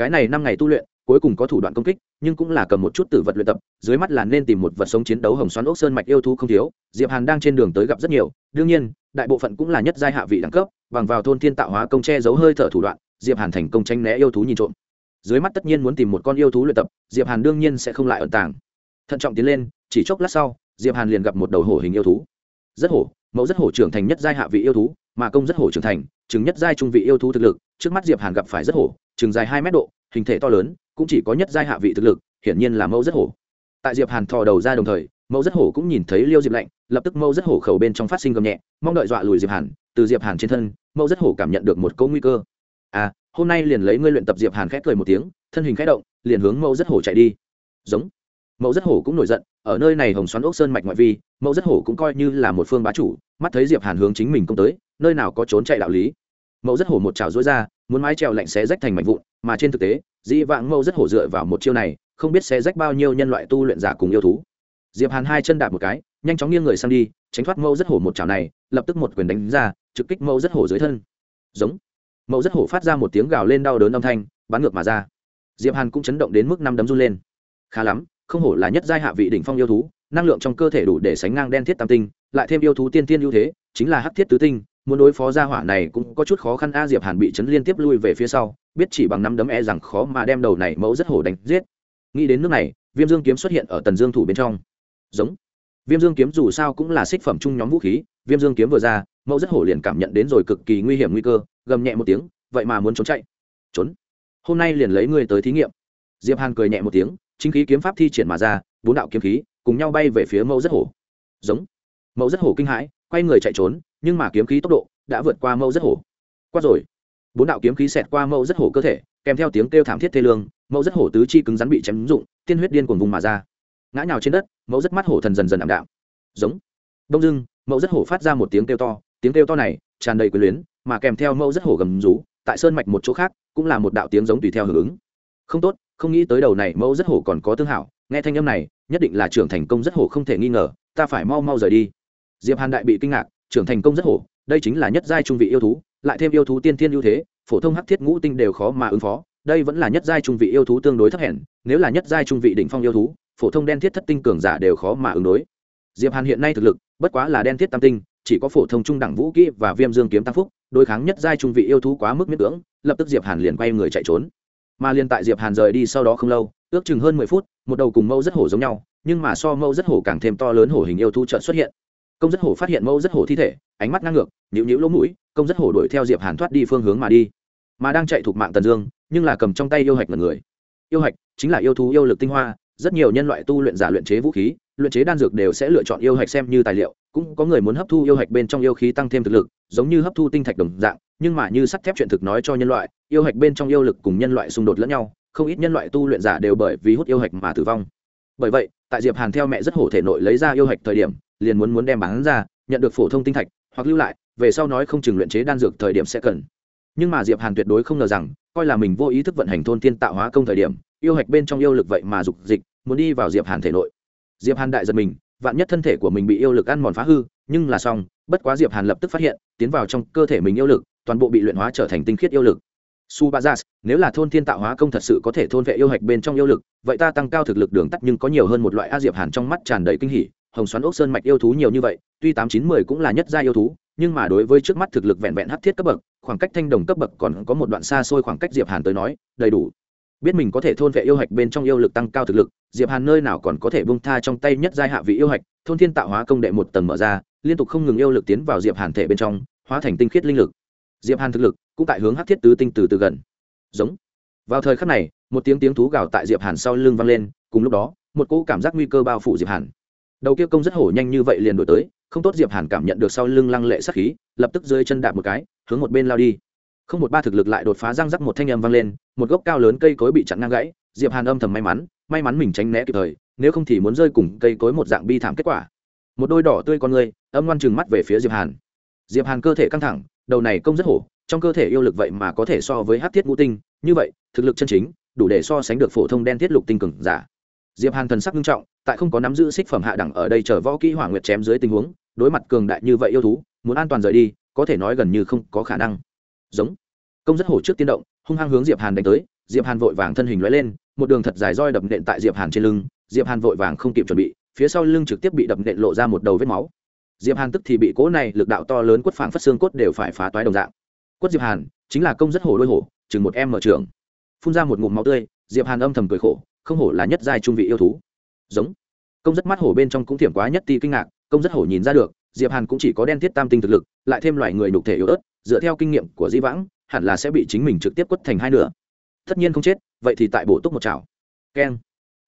cái này năm ngày tu luyện, cuối cùng có thủ đoạn công kích, nhưng cũng là cầm một chút tử vật luyện tập, dưới mắt là nên tìm một vật sống chiến đấu hồng xoắn ốc sơn mạch yêu thú không thiếu, diệp hàn đang trên đường tới gặp rất nhiều, đương nhiên, đại bộ phận cũng là nhất giai hạ vị đẳng cấp, bằng vào thôn thiên tạo hóa công che giấu hơi thở thủ đoạn, diệp hàn thành công tranh né yêu thú nhìn trộm. Dưới mắt tất nhiên muốn tìm một con yêu thú luyện tập, diệp hàn đương nhiên sẽ không lại ẩn tàng. Thận trọng tiến lên, chỉ chốc lát sau, diệp hàn liền gặp một đầu hổ hình yêu thú. Rất hổ, mẫu rất hổ trưởng thành nhất giai hạ vị yêu thú, mà công rất hổ trưởng thành chứng nhất giai trung vị yêu thú thực lực, trước mắt diệp hàn gặp phải rất hổ chừng dài hai mét độ, hình thể to lớn, cũng chỉ có nhất giai hạ vị thực lực, hiển nhiên là mẫu rất hổ. Tại diệp hàn thò đầu ra đồng thời, mẫu rất hổ cũng nhìn thấy liêu diệp lạnh, lập tức mẫu rất hổ khẩu bên trong phát sinh gầm nhẹ, mong đợi dọa lùi diệp hàn, từ diệp hàn trên thân, mẫu rất hổ cảm nhận được một câu nguy cơ. À hôm nay liền lấy ngươi luyện tập diệp hàn khẽ cười một tiếng, thân hình khẽ động, liền hướng mẫu rất hổ chạy đi. Giống. Mẫu rất hổ cũng nổi giận, ở nơi này hồng xoắn ốc sơn mạch ngoại vi, mẫu rất hổ cũng coi như là một phương bá chủ, mắt thấy diệp hàn hướng chính mình công tới, nơi nào có trốn chạy đạo lý mẫu rất hổ một trào dối ra, muốn mái trèo lạnh xé rách thành mảnh vụn, mà trên thực tế, dĩ vãng mẫu rất hổ dựa vào một chiêu này, không biết xé rách bao nhiêu nhân loại tu luyện giả cùng yêu thú. Diệp hàn hai chân đạp một cái, nhanh chóng nghiêng người sang đi, tránh thoát mẫu rất hổ một chảo này, lập tức một quyền đánh ra, trực kích mẫu rất hổ dưới thân. Giống. Mẫu rất hổ phát ra một tiếng gào lên đau đớn âm thanh, bắn ngược mà ra. Diệp hàn cũng chấn động đến mức năm đấm run lên. Khá lắm, không hổ là nhất giai hạ vị đỉnh phong yêu thú, năng lượng trong cơ thể đủ để sánh ngang đen thiết tam tinh, lại thêm yêu thú tiên tiên ưu thế, chính là hắc thiết tứ tinh muốn đối phó gia hỏa này cũng có chút khó khăn, a diệp hàn bị chấn liên tiếp lui về phía sau, biết chỉ bằng năm đấm e rằng khó mà đem đầu này mẫu rất hổ đánh giết. Nghĩ đến nước này, viêm dương kiếm xuất hiện ở tần dương thủ bên trong. Giống. Viêm dương kiếm dù sao cũng là xích phẩm chung nhóm vũ khí, viêm dương kiếm vừa ra, mẫu rất hổ liền cảm nhận đến rồi cực kỳ nguy hiểm nguy cơ, gầm nhẹ một tiếng, vậy mà muốn trốn chạy. Trốn. Hôm nay liền lấy ngươi tới thí nghiệm. Diệp hàn cười nhẹ một tiếng, chính khí kiếm pháp thi triển mà ra, bốn đạo kiếm khí, cùng nhau bay về phía mẫu rất hổ. Giống. Mẫu rất hổ kinh hãi, quay người chạy trốn nhưng mà kiếm khí tốc độ đã vượt qua mẫu rất hổ. Qua rồi. Bốn đạo kiếm khí xẹt qua mẫu rất hổ cơ thể, kèm theo tiếng kêu thảm thiết thê lương, mẫu rất hổ tứ chi cứng rắn bị chém rụng, tiên huyết điên cuồng vùng mà ra. Ngã nhào trên đất, mẫu rất mắt hổ thần dần dần ảm đạm. Giống. Đông dưng mẫu rất hổ phát ra một tiếng kêu to, tiếng kêu to này tràn đầy quyền luyến, mà kèm theo mẫu rất hổ gầm rú, tại sơn mạch một chỗ khác, cũng là một đạo tiếng giống tùy theo hưởng ứng. Không tốt, không nghĩ tới đầu này mẫu rất hổ còn có tương hảo, nghe thanh âm này, nhất định là trưởng thành công rất hổ không thể nghi ngờ, ta phải mau mau rời đi. Diệp hàn đại bị kinh ngạc trưởng thành công rất hổ, đây chính là nhất giai trung vị yêu thú, lại thêm yêu thú tiên thiên ưu thế, phổ thông hắc thiết ngũ tinh đều khó mà ứng phó, đây vẫn là nhất giai trung vị yêu thú tương đối thấp hèn, nếu là nhất giai trung vị đỉnh phong yêu thú, phổ thông đen thiết thất tinh cường giả đều khó mà ứng đối. Diệp hàn hiện nay thực lực, bất quá là đen thiết tam tinh, chỉ có phổ thông trung đẳng vũ kỹ và viêm dương kiếm tăng phúc, đối kháng nhất giai trung vị yêu thú quá mức miễn cưỡng, lập tức diệp hàn liền quay người chạy trốn. Mà liền tại diệp hàn rời đi sau đó không lâu, ước chừng hơn mười phút, một đầu cùng mẫu rất hổ giống nhau, nhưng mà so mẫu rất hổ càng thêm to lớn hổ hình yêu thú chợt xuất hiện công rất hổ phát hiện mẫu rất hổ thi thể, ánh mắt ngang ngược nhịu nhữ lỗ mũi, công rất hổ đuổi theo diệp hàn thoát đi phương hướng mà đi. Mà đang chạy thuộc mạng tần dương, nhưng là cầm trong tay yêu hạch mật người. Yêu hạch chính là yêu thú yêu lực tinh hoa, rất nhiều nhân loại tu luyện giả luyện chế vũ khí, luyện chế đan dược đều sẽ lựa chọn yêu hạch xem như tài liệu, cũng có người muốn hấp thu yêu hạch bên trong yêu khí tăng thêm thực lực, giống như hấp thu tinh thạch đồng dạng, nhưng mà như sắt thép chuyện thực nói cho nhân loại, yêu hạch bên trong yêu lực cùng nhân loại xung đột lẫn nhau, không ít nhân loại tu luyện giả đều bởi vì hút yêu hạch mà tử vong. Bởi vậy, tại diệp hàn theo mẹ rất hổ thể nội lấy ra yêu hạch thời điểm liền muốn muốn đem bán ra, nhận được phổ thông tinh thạch, hoặc lưu lại, về sau nói không chừng luyện chế đan dược thời điểm sẽ cần. Nhưng mà diệp hàn tuyệt đối không ngờ rằng, coi là mình vô ý thức vận hành thôn tiên tạo hóa công thời điểm, yêu hạch bên trong yêu lực vậy mà dục dịch, muốn đi vào diệp hàn thể nội. Diệp hàn đại giật mình, vạn nhất thân thể của mình bị yêu lực ăn mòn phá hư, nhưng là xong, bất quá diệp hàn lập tức phát hiện, tiến vào trong cơ thể mình yêu lực, toàn bộ bị luyện hóa trở thành tinh khiết yêu lực. Su ba nếu là thôn thiên tạo hóa công thật sự có thể thôn vệ yêu hạch bên trong yêu lực, vậy ta tăng cao thực lực đường tắt nhưng có nhiều hơn một loại a diệp hàn trong mắt tràn đầy kinh hỉ hồng xoắn ốc sơn mạch yêu thú nhiều như vậy, tuy tám chín mười cũng là nhất gia yêu thú, nhưng mà đối với trước mắt thực lực vẹn vẹn hắc thiết cấp bậc, khoảng cách thanh đồng cấp bậc còn có một đoạn xa xôi khoảng cách diệp hàn tới nói, đầy đủ. Biết mình có thể thôn vệ yêu hạch bên trong yêu lực tăng cao thực lực, diệp hàn nơi nào còn có thể bung tha trong tay nhất giai hạ vị yêu hạch, thôn thiên tạo hóa công đệ một tầng mở ra, liên tục không ngừng yêu lực tiến vào diệp hàn thể bên trong, hóa thành tinh khiết linh lực. Diệp hàn thực lực cũng tại hướng hắc thiết tứ tinh từ từ gần. Giống. Vào thời khắc này, một tiếng tiếng thú gào tại diệp hàn sau lưng vang lên, cùng lúc đó, một cỗ cảm giác nguy cơ bao phủ diệp hàn đầu kia công rất hổ nhanh như vậy liền đổi tới, không tốt diệp hàn cảm nhận được sau lưng lăng lệ sắc khí, lập tức rơi chân đạp một cái, hướng một bên lao đi. Không một ba thực lực lại đột phá răng rắc một thanh âm vang lên, một gốc cao lớn cây cối bị chặn ngang gãy, diệp hàn âm thầm may mắn may mắn mình tránh né kịp thời, nếu không thì muốn rơi cùng cây cối một dạng bi thảm kết quả. Một đôi đỏ tươi con người, âm ngoan trừng mắt về phía diệp hàn. Diệp hàn cơ thể căng thẳng, đầu này công rất hổ, trong cơ thể yêu lực vậy mà có thể so với hắc thiết ngũ tinh, như vậy, thực lực chân chính, đủ để so sánh được phổ thông đen thiết lục tinh cường giả. Diệp hàn thần sắc nghiêm trọng tại không có nắm giữ xích phẩm hạ đẳng ở đây chờ võ kỹ hỏa nguyệt chém dưới tình huống, đối mặt cường đại như vậy yêu thú, muốn an toàn rời đi, có thể nói gần như không có khả năng. Giống. Công rất hổ trước tiên động, hung hăng hướng diệp hàn đánh tới, diệp hàn vội vàng thân hình lóe lên, một đường thật dài roi đập nện tại diệp hàn trên lưng, diệp hàn vội vàng không kịp chuẩn bị, phía sau lưng trực tiếp bị đập nện lộ ra một đầu vết máu. Diệp hàn tức thì bị cỗ này lực đạo to lớn quất phảng phất xương cốt đều phải phá toái đồng dạng. Quất diệp hàn, chính là công rất hổ đôi hổ, chừng một em mở trường. Phun ra một ngụm máu tươi, diệp hàn âm thầm cười khổ, không hổ là nhất giai trung vị yêu thú giống. Công rất mắt hổ bên trong cũng thiểm quá nhất ti kinh ngạc, công rất hổ nhìn ra được, diệp hàn cũng chỉ có đen thiết tam tinh thực lực, lại thêm loại người nhục thể yếu ớt, dựa theo kinh nghiệm của di vãng, hẳn là sẽ bị chính mình trực tiếp quất thành hai nửa. Tất nhiên không chết, vậy thì tại bổ túc một chảo. Keng.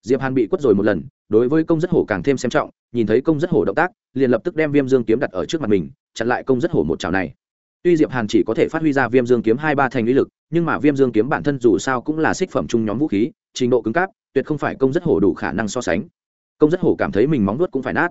Diệp hàn bị quất rồi một lần, đối với công rất hổ càng thêm xem trọng, nhìn thấy công rất hổ động tác, liền lập tức đem viêm dương kiếm đặt ở trước mặt mình, chặn lại công rất hổ một chảo này. Tuy diệp hàn chỉ có thể phát huy ra viêm dương kiếm hai ba thành uy lực, nhưng mà viêm dương kiếm bản thân dù sao cũng là xích phẩm chung nhóm vũ khí, trình độ cứng cáp tuyệt không phải công rất hổ đủ khả năng so sánh. Công rất hổ cảm thấy mình móng nuốt cũng phải nát.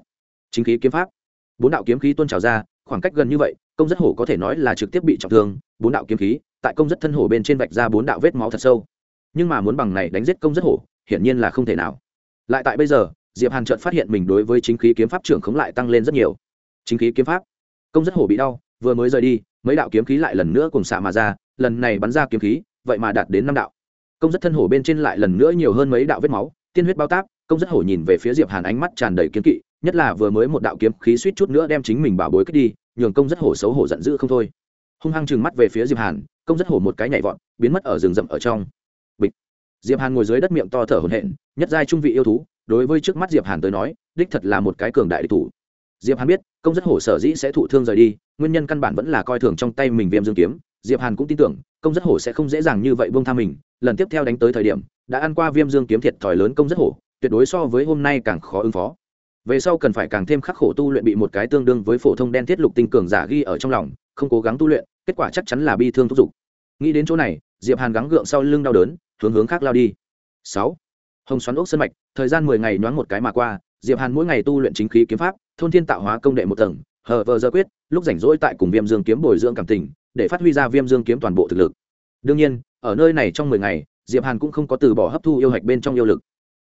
Chính khí kiếm pháp. Bốn đạo kiếm khí tuôn trào ra, khoảng cách gần như vậy, công rất hổ có thể nói là trực tiếp bị trọng thương. Bốn đạo kiếm khí, tại công rất thân hổ bên trên vạch ra bốn đạo vết máu thật sâu. Nhưng mà muốn bằng này đánh giết công rất hổ, hiển nhiên là không thể nào. Lại tại bây giờ, diệp hàn chợt phát hiện mình đối với chính khí kiếm pháp trưởng khống lại tăng lên rất nhiều. Chính khí kiếm pháp. Công rất hổ bị đau, vừa mới rời đi, mấy đạo kiếm khí lại lần nữa cùng xạ mà ra, lần này bắn ra kiếm khí, vậy mà đạt đến năm đạo công rất thân hổ bên trên lại lần nữa nhiều hơn mấy đạo vết máu, tiên huyết bao táp, công rất hổ nhìn về phía diệp hàn ánh mắt tràn đầy kiếm kỵ, nhất là vừa mới một đạo kiếm khí suýt chút nữa đem chính mình bảo bối kích đi, nhường công rất hổ xấu hổ giận dữ không thôi. Hung hăng chừng mắt về phía diệp hàn, công rất hổ một cái nhảy vọt, biến mất ở rừng rậm ở trong. Bịch. Diệp hàn ngồi dưới đất miệng to thở hổn hển, nhất giai trung vị yêu thú, đối với trước mắt diệp hàn tới nói, đích thật là một cái cường đại địch thủ. Diệp hàn biết, công rất hổ sở dĩ sẽ thụ thương rời đi, nguyên nhân căn bản vẫn là coi thường trong tay mình viêm dương kiếm diệp hàn cũng tin tưởng, công rất hổ sẽ không dễ dàng như vậy buông tha mình, lần tiếp theo đánh tới thời điểm, đã ăn qua viêm dương kiếm thiệt thòi lớn công rất hổ, tuyệt đối so với hôm nay càng khó ứng phó. Về sau cần phải càng thêm khắc khổ tu luyện bị một cái tương đương với phổ thông đen thiết lục tinh cường giả ghi ở trong lòng, không cố gắng tu luyện, kết quả chắc chắn là bi thương thúc giục. Nghĩ đến chỗ này, diệp hàn gắng gượng sau lưng đau đớn, hướng hướng khác lao đi. Sáu. Hồng xoắn ốc sân mạch, thời gian mười ngày nhoáng một cái mà qua, diệp hàn mỗi ngày tu luyện chính khí kiếm pháp, thôn thiên tạo hóa công đệ một tầng, hờ vờ giờ quyết, lúc rảnh rỗi tại cùng viêm dương kiếm bồi dưỡng cảm tình để phát huy ra viêm dương kiếm toàn bộ thực lực. Đương nhiên, ở nơi này trong mười ngày, diệp hàn cũng không có từ bỏ hấp thu yêu hạch bên trong yêu lực.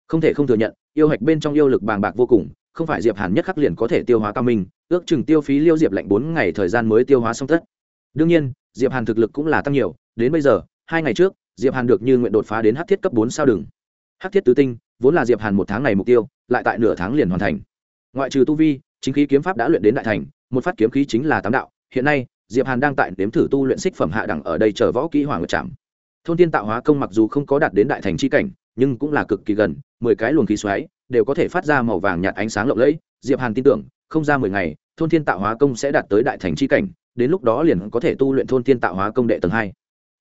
Không thể không thừa nhận, yêu hạch bên trong yêu lực bàng bạc vô cùng, không phải diệp hàn nhất khắc liền có thể tiêu hóa cao minh, ước chừng tiêu phí liêu diệp lạnh bốn ngày thời gian mới tiêu hóa xong tất. Đương nhiên, diệp hàn thực lực cũng là tăng nhiều, đến bây giờ, hai ngày trước, diệp hàn được như nguyện đột phá đến hắc thiết cấp bốn sao đừng. Hắc thiết tứ tinh, vốn là diệp hàn một tháng này mục tiêu, lại tại nửa tháng liền hoàn thành. Ngoại trừ tu vi, chính khí kiếm pháp đã luyện đến đại thành, một phát kiếm khí chính là tám đạo, hiện nay diệp hàn đang tại nếm thử tu luyện xích phẩm hạ đẳng ở đây chờ võ kỹ hoàng ngược trạm thôn thiên tạo hóa công mặc dù không có đạt đến đại thành chi cảnh, nhưng cũng là cực kỳ gần, mười cái luồng khí xoáy đều có thể phát ra màu vàng nhạt ánh sáng lộng lẫy. Diệp hàn tin tưởng, không ra mười ngày, thôn thiên tạo hóa công sẽ đạt tới đại thành chi cảnh, đến lúc đó liền có thể tu luyện thôn thiên tạo hóa công đệ tầng hai.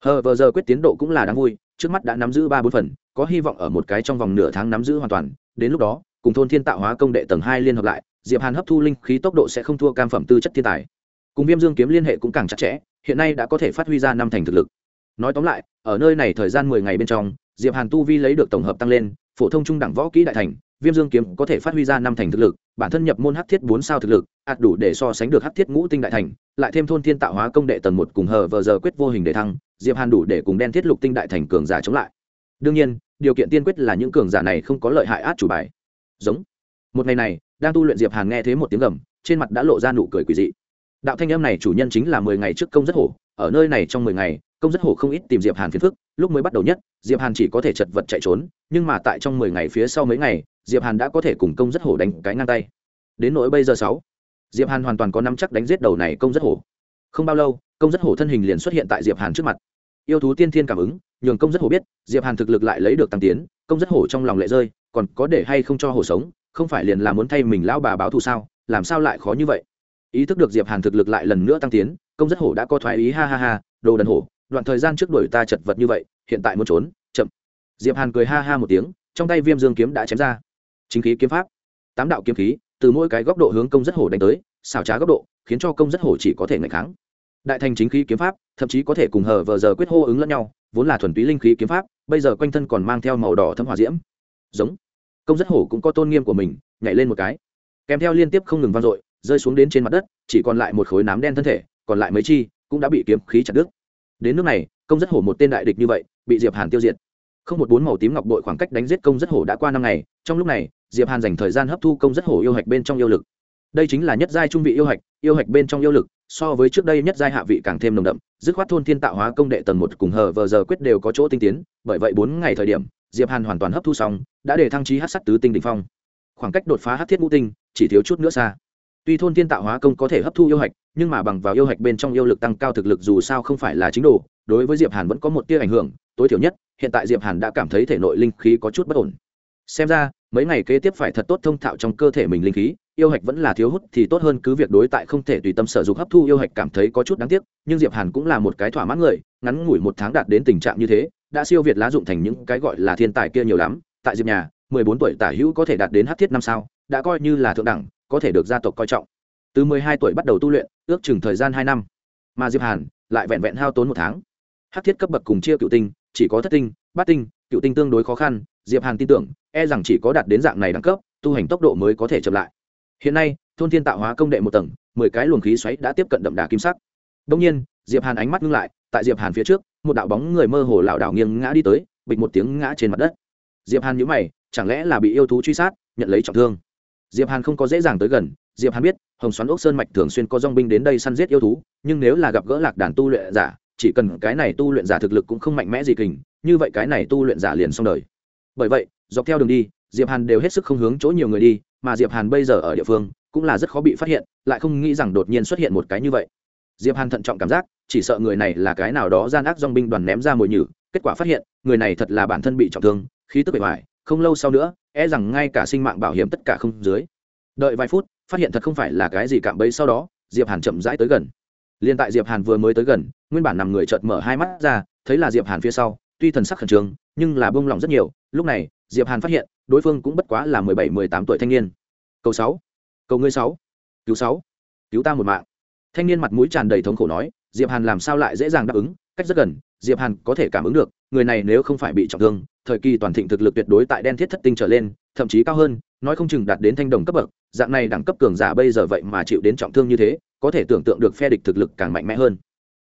Hờ vờ giờ quyết tiến độ cũng là đáng vui, trước mắt đã nắm giữ ba bốn phần, có hy vọng ở một cái trong vòng nửa tháng nắm giữ hoàn toàn. Đến lúc đó, cùng thôn thiên tạo hóa công đệ tầng hai liên hợp lại, diệp hàn hấp thu linh khí tốc độ sẽ không thua cam phẩm tư chất thiên tài cùng viêm dương kiếm liên hệ cũng càng chặt chẽ, hiện nay đã có thể phát huy ra năm thành thực lực. Nói tóm lại, ở nơi này thời gian mười ngày bên trong, diệp hàn tu vi lấy được tổng hợp tăng lên, phổ thông trung đẳng võ kỹ đại thành, viêm dương kiếm có thể phát huy ra năm thành thực lực, bản thân nhập môn hắc thiết bốn sao thực lực, ạt đủ để so sánh được hắc thiết ngũ tinh đại thành, lại thêm thôn thiên tạo hóa công đệ tầng một cùng hờ vờ giờ quyết vô hình để thăng, diệp hàn đủ để cùng đen thiết lục tinh đại thành cường giả chống lại. Đương nhiên, điều kiện tiên quyết là những cường giả này không có lợi hại át chủ bài. Giống. Một ngày này, đang tu luyện diệp hàn nghe thấy một tiếng gầm, trên mặt đã lộ ra nụ cười quỷ dị đạo thanh âm này chủ nhân chính là mười ngày trước công rất hổ, ở nơi này trong mười ngày, công rất hổ không ít tìm diệp hàn phiền phức, lúc mới bắt đầu nhất, diệp hàn chỉ có thể chật vật chạy trốn, nhưng mà tại trong mười ngày phía sau mấy ngày, diệp hàn đã có thể cùng công rất hổ đánh cái ngang tay. Đến nỗi bây giờ sáu, diệp hàn hoàn toàn có nắm chắc đánh giết đầu này công rất hổ. Không bao lâu, công rất hổ thân hình liền xuất hiện tại diệp hàn trước mặt. Yêu thú tiên thiên cảm ứng, nhường công rất hổ biết, diệp hàn thực lực lại lấy được tăng tiến, công rất hổ trong lòng lệ rơi, còn có để hay không cho hổ sống, không phải liền là muốn thay mình lão bà báo thù sao, làm sao lại khó như vậy? Ý thức được diệp hàn thực lực lại lần nữa tăng tiến, công rất hổ đã có thoái ý, ha ha ha, đồ đần hổ, đoạn thời gian trước đuổi ta chật vật như vậy, hiện tại muốn trốn, chậm. Diệp hàn cười ha ha một tiếng, trong tay viêm dương kiếm đã chém ra. Chính khí kiếm pháp, tám đạo kiếm khí, từ mỗi cái góc độ hướng công rất hổ đánh tới, xảo trá góc độ, khiến cho công rất hổ chỉ có thể ngày kháng. Đại thành chính khí kiếm pháp, thậm chí có thể cùng hờ vờ giờ quyết hô ứng lẫn nhau, vốn là thuần túy linh khí kiếm pháp, bây giờ quanh thân còn mang theo màu đỏ thâm hỏa diễm. Giống. Công rất hổ cũng có tôn nghiêm của mình, nhảy lên một cái. Kèm theo liên tiếp không ngừng vang dội rơi xuống đến trên mặt đất, chỉ còn lại một khối nám đen thân thể, còn lại mấy chi cũng đã bị kiếm khí chặt đứt. Đến nước này, công rất hổ một tên đại địch như vậy, bị diệp hàn tiêu diệt. Không một bốn màu tím ngọc bội khoảng cách đánh giết công rất hổ đã qua năm ngày, trong lúc này, diệp hàn dành thời gian hấp thu công rất hổ yêu hạch bên trong yêu lực. Đây chính là nhất giai trung vị yêu hạch yêu hạch bên trong yêu lực, so với trước đây nhất giai hạ vị càng thêm nồng đậm, dứt khoát thôn thiên tạo hóa công đệ tầng một cùng hờ vờ giờ quyết đều có chỗ tinh tiến, bởi vậy bốn ngày thời điểm, diệp hàn hoàn toàn hấp thu xong, đã để thăng trí hát sắt tứ tinh đỉnh phong. Khoảng cách đột phá hát thiết ngũ tinh, chỉ thiếu chút nữa xa tuy thôn thiên tạo hóa công có thể hấp thu yêu hạch, nhưng mà bằng vào yêu hạch bên trong yêu lực tăng cao thực lực dù sao không phải là chính đồ, đối với diệp hàn vẫn có một tia ảnh hưởng, tối thiểu nhất, hiện tại diệp hàn đã cảm thấy thể nội linh khí có chút bất ổn. Xem ra, mấy ngày kế tiếp phải thật tốt thông thạo trong cơ thể mình linh khí, yêu hạch vẫn là thiếu hút thì tốt hơn cứ việc đối tại không thể tùy tâm sở dục hấp thu yêu hạch cảm thấy có chút đáng tiếc, nhưng diệp hàn cũng là một cái thỏa mãn người, ngắn ngủi một tháng đạt đến tình trạng như thế, đã siêu việt lá dụng thành những cái gọi là thiên tài kia nhiều lắm, tại diệp nhà, mười bốn tuổi tả hữu có thể đạt đến hắc thiết năm sao, đã coi như là thượng đẳng có thể được gia tộc coi trọng. Từ mười hai tuổi bắt đầu tu luyện, ước chừng thời gian hai năm. Mà diệp hàn lại vẹn vẹn hao tốn một tháng. Hát thiết cấp bậc cùng chia cựu tinh, chỉ có thất tinh, bát tinh, cựu tinh tương đối khó khăn, diệp hàn tin tưởng e rằng chỉ có đạt đến dạng này đẳng cấp, tu hành tốc độ mới có thể chậm lại. Hiện nay, thôn thiên tạo hóa công đệ một tầng, mười cái luồng khí xoáy đã tiếp cận đậm đà kim sắc. Đông nhiên, diệp hàn ánh mắt ngưng lại, tại diệp hàn phía trước, một đạo bóng người mơ hồ lảo đảo nghiêng ngã đi tới, bịch một tiếng ngã trên mặt đất. Diệp hàn nhíu mày, chẳng lẽ là bị yêu thú truy sát, nhận lấy trọng thương? Diệp hàn không có dễ dàng tới gần, diệp hàn biết, hồng xoắn ốc sơn mạch thường xuyên có dong binh đến đây săn giết yêu thú, nhưng nếu là gặp gỡ lạc đàn tu luyện giả, chỉ cần cái này tu luyện giả thực lực cũng không mạnh mẽ gì kình, như vậy cái này tu luyện giả liền xong đời. Bởi vậy, dọc theo đường đi, diệp hàn đều hết sức không hướng chỗ nhiều người đi, mà diệp hàn bây giờ ở địa phương, cũng là rất khó bị phát hiện, lại không nghĩ rằng đột nhiên xuất hiện một cái như vậy. Diệp hàn thận trọng cảm giác, chỉ sợ người này là cái nào đó gian ác dong binh đoàn ném ra mồi nhử, kết quả phát hiện, người này thật là bản thân bị trọng thương, khí tức bề ngoài không lâu sau nữa e rằng ngay cả sinh mạng bảo hiểm tất cả không dưới. Đợi vài phút, phát hiện thật không phải là cái gì cạm bẫy sau đó, diệp hàn chậm rãi tới gần. Liền tại diệp hàn vừa mới tới gần, nguyên bản nằm người chợt mở hai mắt ra, thấy là diệp hàn phía sau, tuy thần sắc khẩn trương, nhưng là bông lòng rất nhiều. Lúc này, diệp hàn phát hiện, đối phương cũng bất quá là mười bảy, mười tám tuổi thanh niên. Câu sáu câu ngươi sáu, cứu sáu, cứu ta một mạng. Thanh niên mặt mũi tràn đầy thống khổ nói, diệp hàn làm sao lại dễ dàng đáp ứng? Cách rất gần, diệp hàn có thể cảm ứng được người này nếu không phải bị trọng thương, thời kỳ toàn thịnh thực lực tuyệt đối tại đen thiết thất tinh trở lên, thậm chí cao hơn, nói không chừng đạt đến thanh đồng cấp bậc, dạng này đẳng cấp cường giả bây giờ vậy mà chịu đến trọng thương như thế, có thể tưởng tượng được phe địch thực lực càng mạnh mẽ hơn.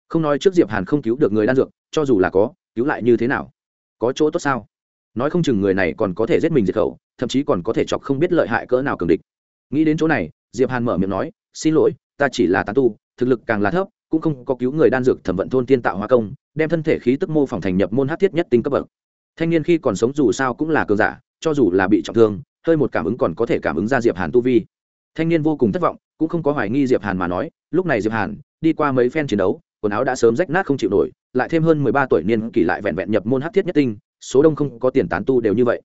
Không nói trước diệp hàn không cứu được người đan dược, cho dù là có, cứu lại như thế nào? Có chỗ tốt sao? Nói không chừng người này còn có thể giết mình diệt khẩu, thậm chí còn có thể chọc không biết lợi hại cỡ nào cường địch. Nghĩ đến chỗ này, diệp hàn mở miệng nói, xin lỗi, ta chỉ là tán tu, thực lực càng là thấp, cũng không có cứu người đan dược thẩm vận thôn tiên tạo hóa công đem thân thể khí tức mô phỏng thành nhập môn hát thiết nhất tinh cấp bậc. Thanh niên khi còn sống dù sao cũng là cường giả, cho dù là bị trọng thương, hơi một cảm ứng còn có thể cảm ứng ra diệp hàn tu vi. Thanh niên vô cùng thất vọng, cũng không có hoài nghi diệp hàn mà nói, lúc này diệp hàn, đi qua mấy phen chiến đấu, quần áo đã sớm rách nát không chịu nổi, lại thêm hơn mười ba tuổi niên kỷ lại vẹn vẹn nhập môn hát thiết nhất tinh, số đông không có tiền tán tu đều như vậy.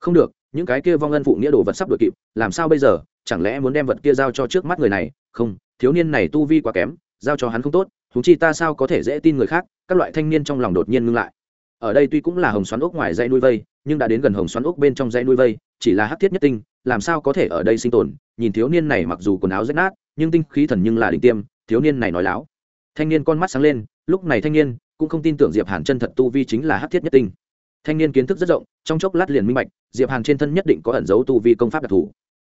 Không được, những cái kia vong ân phụ nghĩa đồ vật sắp đuổi kịp, làm sao bây giờ? Chẳng lẽ muốn đem vật kia giao cho trước mắt người này? Không, thiếu niên này tu vi quá kém, giao cho hắn không tốt thú chi ta sao có thể dễ tin người khác, các loại thanh niên trong lòng đột nhiên ngưng lại. Ở đây tuy cũng là hồng xoắn ốc ngoài dây nuôi vây, nhưng đã đến gần hồng xoắn ốc bên trong dây nuôi vây, chỉ là hắc thiết nhất tinh, làm sao có thể ở đây sinh tồn? Nhìn thiếu niên này mặc dù quần áo rách nát, nhưng tinh khí thần nhưng là đỉnh tiêm, thiếu niên này nói láo. Thanh niên con mắt sáng lên, lúc này thanh niên cũng không tin tưởng diệp hàn chân thật tu vi chính là hắc thiết nhất tinh. Thanh niên kiến thức rất rộng, trong chốc lát liền minh bạch, diệp hàn trên thân nhất định có ẩn dấu tu vi công pháp đặc thù.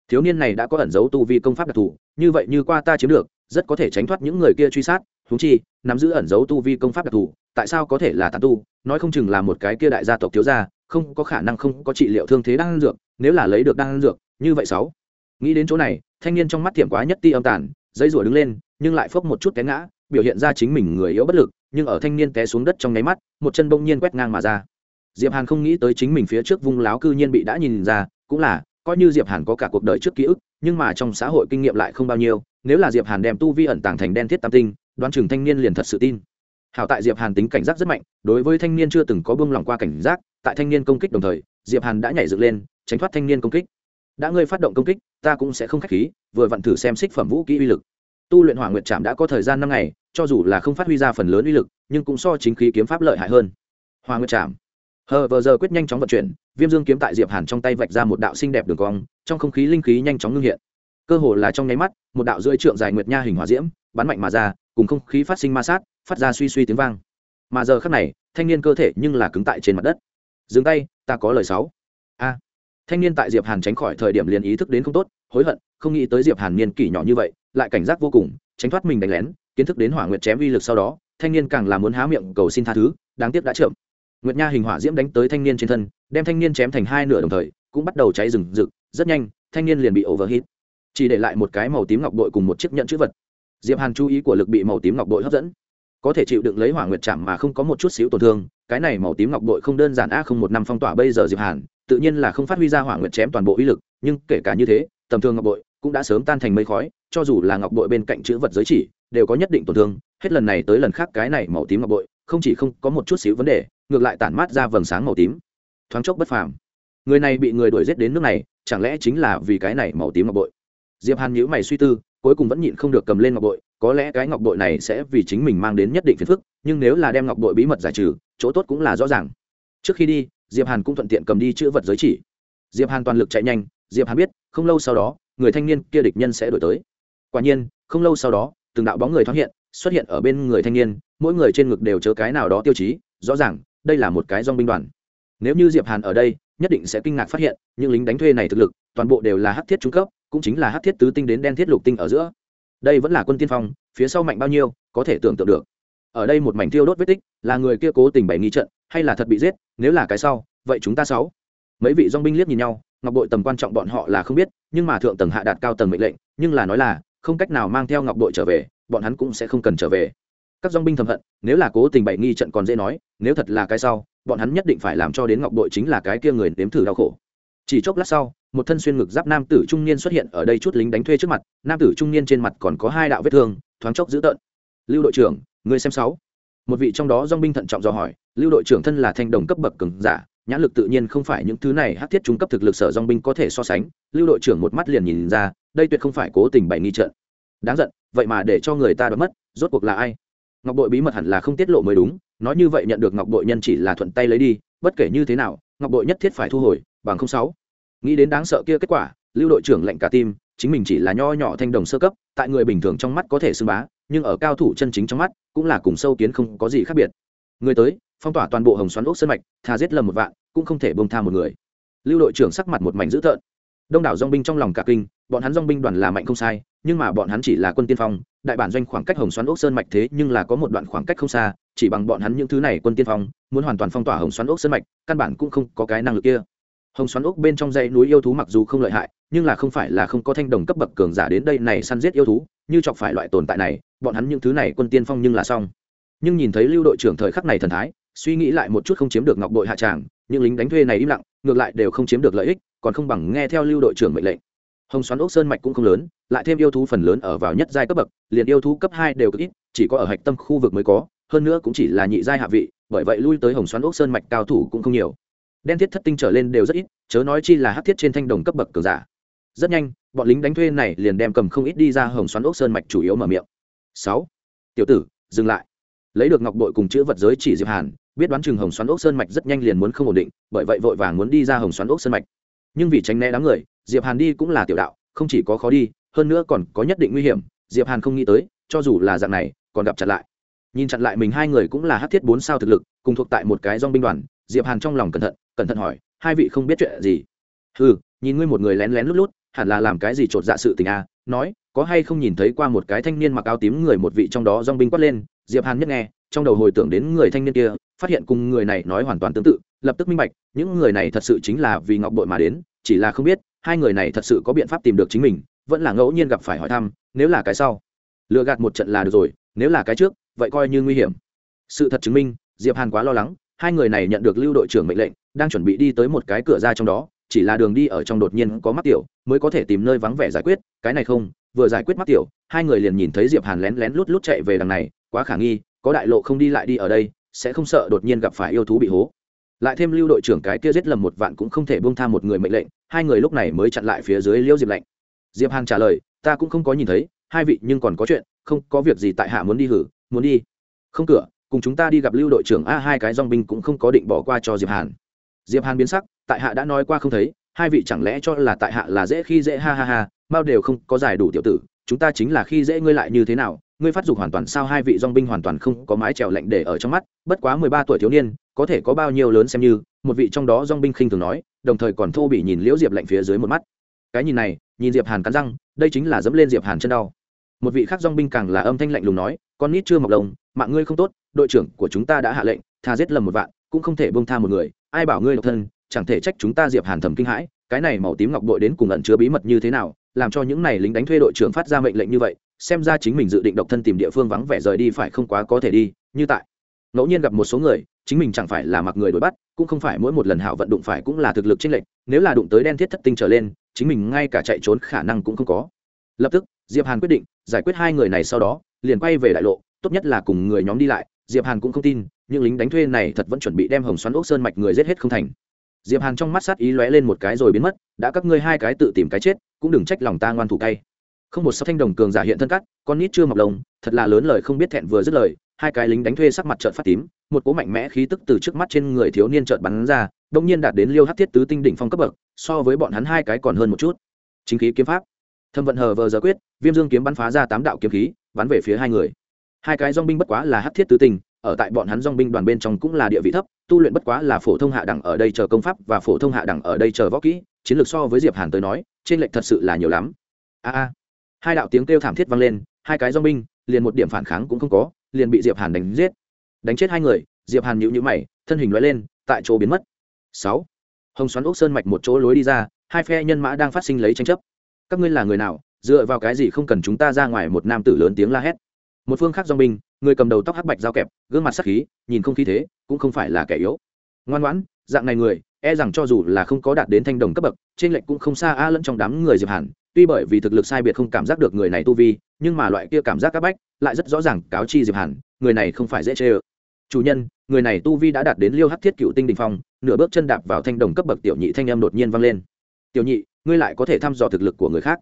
Thiếu niên này đã có ẩn dấu tu vi công pháp đặc thù, như vậy như qua ta chiếm được, rất có thể tránh thoát những người kia truy sát huống chi, nắm giữ ẩn dấu tu vi công pháp đặc thù, tại sao có thể là tàn tu? Nói không chừng là một cái kia đại gia tộc thiếu gia, không có khả năng không có trị liệu thương thế đang dược, nếu là lấy được đang dược, như vậy sáu. Nghĩ đến chỗ này, thanh niên trong mắt thiểm quá nhất ti âm tàn dây rủa đứng lên, nhưng lại phốc một chút té ngã, biểu hiện ra chính mình người yếu bất lực, nhưng ở thanh niên té xuống đất trong nháy mắt, một chân bỗng nhiên quét ngang mà ra. Diệp hàn không nghĩ tới chính mình phía trước vung láo cư nhiên bị đã nhìn ra, cũng là, coi như diệp hàn có cả cuộc đời trước ký ức, nhưng mà trong xã hội kinh nghiệm lại không bao nhiêu nếu là diệp hàn đem tu vi ẩn tàng thành đen thiết tam tinh, đoán chừng thanh niên liền thật sự tin. Hảo tại diệp hàn tính cảnh giác rất mạnh, đối với thanh niên chưa từng có buông lòng qua cảnh giác, tại thanh niên công kích đồng thời, diệp hàn đã nhảy dựng lên, tránh thoát thanh niên công kích. Đã ngươi phát động công kích, ta cũng sẽ không khách khí, vừa vặn thử xem xích phẩm vũ kỹ uy lực. Tu luyện hỏa nguyệt trảm đã có thời gian năm ngày, cho dù là không phát huy ra phần lớn uy lực, nhưng cũng so chính khí kiếm pháp lợi hại hơn. Hỏa nguyệt trảm. Hờ vờ giờ quyết nhanh chóng vận chuyển, viêm dương kiếm tại diệp hàn trong tay vạch ra một đạo xinh đẹp đường cong, trong không khí linh khí nhanh chóng ngưng hiện cơ hồ là trong nháy mắt, một đạo rưỡi trượng dài nguyệt nha hình hỏa diễm bắn mạnh mà ra, cùng không khí phát sinh ma sát, phát ra suy suy tiếng vang. Mà giờ khắc này, thanh niên cơ thể nhưng là cứng tại trên mặt đất. Dừng tay, ta có lời sáu. A. Thanh niên tại diệp hàn tránh khỏi thời điểm liền ý thức đến không tốt, hối hận, không nghĩ tới diệp hàn niên kỷ nhỏ như vậy, lại cảnh giác vô cùng, tránh thoát mình đánh lén, kiến thức đến hỏa nguyệt chém uy lực sau đó, thanh niên càng là muốn há miệng cầu xin tha thứ, đáng tiếc đã chậm. Nguyệt nha hình hỏa diễm đánh tới thanh niên trên thân, đem thanh niên chém thành hai nửa đồng thời, cũng bắt đầu cháy rừng rực, rất nhanh, thanh niên liền bị overheat chỉ để lại một cái màu tím ngọc bội cùng một chiếc nhẫn chữ vật. Diệp hàn chú ý của lực bị màu tím ngọc bội hấp dẫn. Có thể chịu đựng lấy hỏa nguyệt chạm mà không có một chút xíu tổn thương, cái này màu tím ngọc bội không đơn giản a không một năm phong tỏa bây giờ diệp hàn, tự nhiên là không phát huy ra hỏa nguyệt chém toàn bộ uy lực, nhưng kể cả như thế, tầm thương ngọc bội cũng đã sớm tan thành mây khói, cho dù là ngọc bội bên cạnh chữ vật giới chỉ, đều có nhất định tổn thương, hết lần này tới lần khác cái này màu tím ngọc bội không chỉ không có một chút xíu vấn đề, ngược lại tản mát ra vầng sáng màu tím. Thoáng chốc bất phàm. Người này bị người đuổi giết đến nước này, chẳng lẽ chính là vì cái này màu tím ngọc bội diệp hàn nhíu mày suy tư, cuối cùng vẫn nhịn không được cầm lên ngọc bội, có lẽ cái ngọc bội này sẽ vì chính mình mang đến nhất định phiền phức, nhưng nếu là đem ngọc bội bí mật giải trừ, chỗ tốt cũng là rõ ràng. Trước khi đi, diệp hàn cũng thuận tiện cầm đi chữ vật giới chỉ. Diệp hàn toàn lực chạy nhanh, diệp hàn biết, không lâu sau đó, người thanh niên kia địch nhân sẽ đổi tới. Quả nhiên, không lâu sau đó, từng đạo bóng người thoáng hiện, xuất hiện ở bên người thanh niên, mỗi người trên ngực đều chớ cái nào đó tiêu chí, rõ ràng, đây là một cái dong binh đoàn. Nếu như diệp hàn ở đây, nhất định sẽ kinh ngạc phát hiện, những lính đánh thuê này thực lực, toàn bộ đều là hắc thiết trung cấp cũng chính là hắc thiết tứ tinh đến đen thiết lục tinh ở giữa. Đây vẫn là quân tiên phong, phía sau mạnh bao nhiêu, có thể tưởng tượng được. Ở đây một mảnh thiêu đốt vết tích, là người kia cố tình bày nghi trận, hay là thật bị giết, nếu là cái sau, vậy chúng ta sáu. Mấy vị dong binh liếc nhìn nhau, ngọc bội tầm quan trọng bọn họ là không biết, nhưng mà thượng tầng hạ đạt cao tầng mệnh lệnh, nhưng là nói là, không cách nào mang theo ngọc bội trở về, bọn hắn cũng sẽ không cần trở về. Các dong binh thầm hận, nếu là cố tình bày nghi trận còn dễ nói, nếu thật là cái sau, bọn hắn nhất định phải làm cho đến ngọc bội chính là cái kia người nếm thử đau khổ. Chỉ chốc lát sau một thân xuyên ngực giáp nam tử trung niên xuất hiện ở đây chút lính đánh thuê trước mặt, nam tử trung niên trên mặt còn có hai đạo vết thương, thoáng chốc dữ tợn. Lưu đội trưởng người xem sáu. Một vị trong đó dong binh thận trọng dò hỏi, lưu đội trưởng thân là thanh đồng cấp bậc cường giả, nhãn lực tự nhiên không phải những thứ này hát thiết trung cấp thực lực sở dong binh có thể so sánh. Lưu đội trưởng một mắt liền nhìn ra, đây tuyệt không phải cố tình bày nghi trận. Đáng giận, vậy mà để cho người ta đoán mất, rốt cuộc là ai? Ngọc đội bí mật hẳn là không tiết lộ mới đúng, nói như vậy nhận được ngọc đội nhân chỉ là thuận tay lấy đi, bất kể như thế nào, ngọc đội nhất thiết phải thu hồi, bằng không sáu nghĩ đến đáng sợ kia kết quả, lưu đội trưởng lệnh cả tim, chính mình chỉ là nho nhỏ thanh đồng sơ cấp, tại người bình thường trong mắt có thể xưng bá, nhưng ở cao thủ chân chính trong mắt, cũng là cùng sâu kiến không có gì khác biệt. Người tới, phong tỏa toàn bộ hồng xoắn ốc sơn mạch thà giết lầm một vạn, cũng không thể bông tha một người. Lưu đội trưởng sắc mặt một mảnh dữ tợn. Đông đảo dong binh trong lòng cả kinh, bọn hắn dong binh đoàn là mạnh không sai, nhưng mà bọn hắn chỉ là quân tiên phong, đại bản doanh khoảng cách hồng xoắn ốc sơn mạch thế nhưng là có một đoạn khoảng cách không xa, chỉ bằng bọn hắn những thứ này quân tiên phong, muốn hoàn toàn phong tỏa hồng xoắn ốc sơn mạch, căn bản cũng không có cái năng lực kia hồng xoắn ốc bên trong dãy núi yêu thú mặc dù không lợi hại, nhưng là không phải là không có thanh đồng cấp bậc cường giả đến đây này săn giết yêu thú, như chọc phải loại tồn tại này, bọn hắn những thứ này quân tiên phong nhưng là xong. Nhưng nhìn thấy lưu đội trưởng thời khắc này thần thái, suy nghĩ lại một chút không chiếm được ngọc đội hạ tràng, những lính đánh thuê này im lặng, ngược lại đều không chiếm được lợi ích, còn không bằng nghe theo lưu đội trưởng mệnh lệnh. Hồng xoắn ốc sơn mạch cũng không lớn, lại thêm yêu thú phần lớn ở vào nhất giai cấp bậc, liền yêu thú cấp hai đều cực ít, chỉ có ở hạch tâm khu vực mới có, hơn nữa cũng chỉ là nhị giai hạ vị, bởi vậy lui tới hồng xoắn ốc sơn mạch cao thủ cũng không nhiều đen thiết thất tinh trở lên đều rất ít, chớ nói chi là hát thiết trên thanh đồng cấp bậc cường giả. Rất nhanh, bọn lính đánh thuê này liền đem cầm không ít đi ra hồng xoắn ốc sơn mạch chủ yếu mở miệng. Sáu, tiểu tử, dừng lại. Lấy được ngọc bội cùng chữ vật giới chỉ diệp hàn, biết đoán chừng hồng xoắn ốc sơn mạch rất nhanh liền muốn không ổn định, bởi vậy vội vàng muốn đi ra hồng xoắn ốc sơn mạch. Nhưng vì tránh né đám người, diệp hàn đi cũng là tiểu đạo, không chỉ có khó đi, hơn nữa còn có nhất định nguy hiểm, diệp hàn không nghĩ tới, cho dù là dạng này, còn gặp chặn lại. Nhìn chặn lại mình hai người cũng là hát thiết bốn sao thực lực, cùng thuộc tại một cái dong binh đoàn, diệp hàn trong lòng cẩn thận cẩn thận hỏi, hai vị không biết chuyện gì? Ừ nhìn ngươi một người lén lén lút lút, hẳn là làm cái gì trột dạ sự tình à? Nói, có hay không nhìn thấy qua một cái thanh niên mặc áo tím người một vị trong đó dong binh quát lên, diệp hàn nhất nghe, trong đầu hồi tưởng đến người thanh niên kia, phát hiện cùng người này nói hoàn toàn tương tự, lập tức minh bạch, những người này thật sự chính là vì ngọc bội mà đến, chỉ là không biết, hai người này thật sự có biện pháp tìm được chính mình, vẫn là ngẫu nhiên gặp phải hỏi thăm, nếu là cái sau. Lừa gạt một trận là được rồi, nếu là cái trước, vậy coi như nguy hiểm. Sự thật chứng minh, diệp hàn quá lo lắng, hai người này nhận được lưu đội trưởng mệnh lệnh đang chuẩn bị đi tới một cái cửa ra trong đó, chỉ là đường đi ở trong đột nhiên có mắc tiểu, mới có thể tìm nơi vắng vẻ giải quyết, cái này không, vừa giải quyết mắc tiểu, hai người liền nhìn thấy diệp hàn lén lén lút lút chạy về đằng này, quá khả nghi, có đại lộ không đi lại đi ở đây, sẽ không sợ đột nhiên gặp phải yêu thú bị hố. Lại thêm lưu đội trưởng cái kia giết lầm một vạn cũng không thể buông tha một người mệnh lệnh, hai người lúc này mới chặn lại phía dưới liêu diệp lạnh. Diệp hàn trả lời, ta cũng không có nhìn thấy, hai vị nhưng còn có chuyện, không, có việc gì tại hạ muốn đi hử, muốn đi. Không cửa, cùng chúng ta đi gặp lưu đội trưởng a hai cái dong binh cũng không có định bỏ qua cho diệp hàn diệp hàn biến sắc, tại hạ đã nói qua không thấy, hai vị chẳng lẽ cho là tại hạ là dễ khi dễ ha ha ha mao đều không có giải đủ tiểu tử, chúng ta chính là khi dễ ngươi lại như thế nào, ngươi phát dục hoàn toàn sao hai vị dong binh hoàn toàn không có mái trèo lạnh để ở trong mắt, bất quá mười ba tuổi thiếu niên, có thể có bao nhiêu lớn xem như, một vị trong đó dong binh khinh thường nói, đồng thời còn thô bị nhìn liễu diệp lạnh phía dưới một mắt. Cái nhìn này, nhìn diệp hàn cắn răng, đây chính là dẫm lên diệp hàn chân đau. Một vị khác dong binh càng là âm thanh lạnh lùng nói, con nít chưa mọc lông, mạng ngươi không tốt, đội trưởng của chúng ta đã hạ lệnh, tha giết lầm một vạn, cũng không thể bông tha một người ai bảo ngươi độc thân, chẳng thể trách chúng ta diệp hàn thầm kinh hãi, cái này màu tím ngọc bội đến cùng ẩn chứa bí mật như thế nào, làm cho những này lính đánh thuê đội trưởng phát ra mệnh lệnh như vậy, xem ra chính mình dự định độc thân tìm địa phương vắng vẻ rời đi phải không quá có thể đi, như tại. Ngẫu nhiên gặp một số người, chính mình chẳng phải là mặc người đuổi bắt, cũng không phải mỗi một lần hảo vận đụng phải cũng là thực lực chênh lệch, nếu là đụng tới đen thiết thất tinh trở lên, chính mình ngay cả chạy trốn khả năng cũng không có. Lập tức, diệp hàn quyết định, giải quyết hai người này sau đó, liền quay về đại lộ, tốt nhất là cùng người nhóm đi lại, diệp hàn cũng không tin những lính đánh thuê này thật vẫn chuẩn bị đem hồng xoắn ốc sơn mạch người giết hết không thành. Diệp hàn trong mắt sát ý lóe lên một cái rồi biến mất, đã các ngươi hai cái tự tìm cái chết, cũng đừng trách lòng ta ngoan thủ cay. Không một sắc thanh đồng cường giả hiện thân cắt, con nít chưa mọc lông, thật là lớn lời không biết thẹn vừa dứt lời, hai cái lính đánh thuê sắc mặt trợn phát tím, một cỗ mạnh mẽ khí tức từ trước mắt trên người thiếu niên trợn bắn ra đông nhiên đạt đến liêu hắc thiết tứ tinh đỉnh phong cấp bậc, so với bọn hắn hai cái còn hơn một chút. Chính khí kiếm pháp. Thâm vận hờ vờ giờ quyết, viêm dương kiếm bắn phá ra tám đạo kiếm khí, bắn về phía hai người. Hai cái dong binh bất quá là hắc thiết tứ tinh ở tại bọn hắn dong binh đoàn bên trong cũng là địa vị thấp, tu luyện bất quá là phổ thông hạ đẳng ở đây chờ công pháp và phổ thông hạ đẳng ở đây chờ võ kỹ, chiến lược so với diệp hàn tới nói, trên lệnh thật sự là nhiều lắm. A a. Hai đạo tiếng kêu thảm thiết vang lên, hai cái dong binh, liền một điểm phản kháng cũng không có, liền bị diệp hàn đánh giết. Đánh chết hai người, diệp hàn nhíu nhíu mày, thân hình lóe lên, tại chỗ biến mất. Sáu. Hồng xoắn ốc sơn mạch một chỗ lối đi ra, hai phe nhân mã đang phát sinh lấy tranh chấp. Các ngươi là người nào? Dựa vào cái gì không cần chúng ta ra ngoài một nam tử lớn tiếng la hét? Một phương khác dong binh, người cầm đầu tóc hắc bạch dao kẹp, gương mặt sắc khí, nhìn không khí thế, cũng không phải là kẻ yếu. Ngoan ngoãn, dạng này người e rằng cho dù là không có đạt đến thanh đồng cấp bậc, trên lệnh cũng không xa a lẫn trong đám người diệp hàn. Tuy bởi vì thực lực sai biệt không cảm giác được người này tu vi, nhưng mà loại kia cảm giác các bách, lại rất rõ ràng cáo chi diệp hàn, người này không phải dễ chê ơ. Chủ nhân, người này tu vi đã đạt đến liêu hắc thiết cựu tinh đình phong, nửa bước chân đạp vào thanh đồng cấp bậc tiểu nhị thanh âm đột nhiên vang lên. Tiểu nhị, ngươi lại có thể thăm dò thực lực của người khác.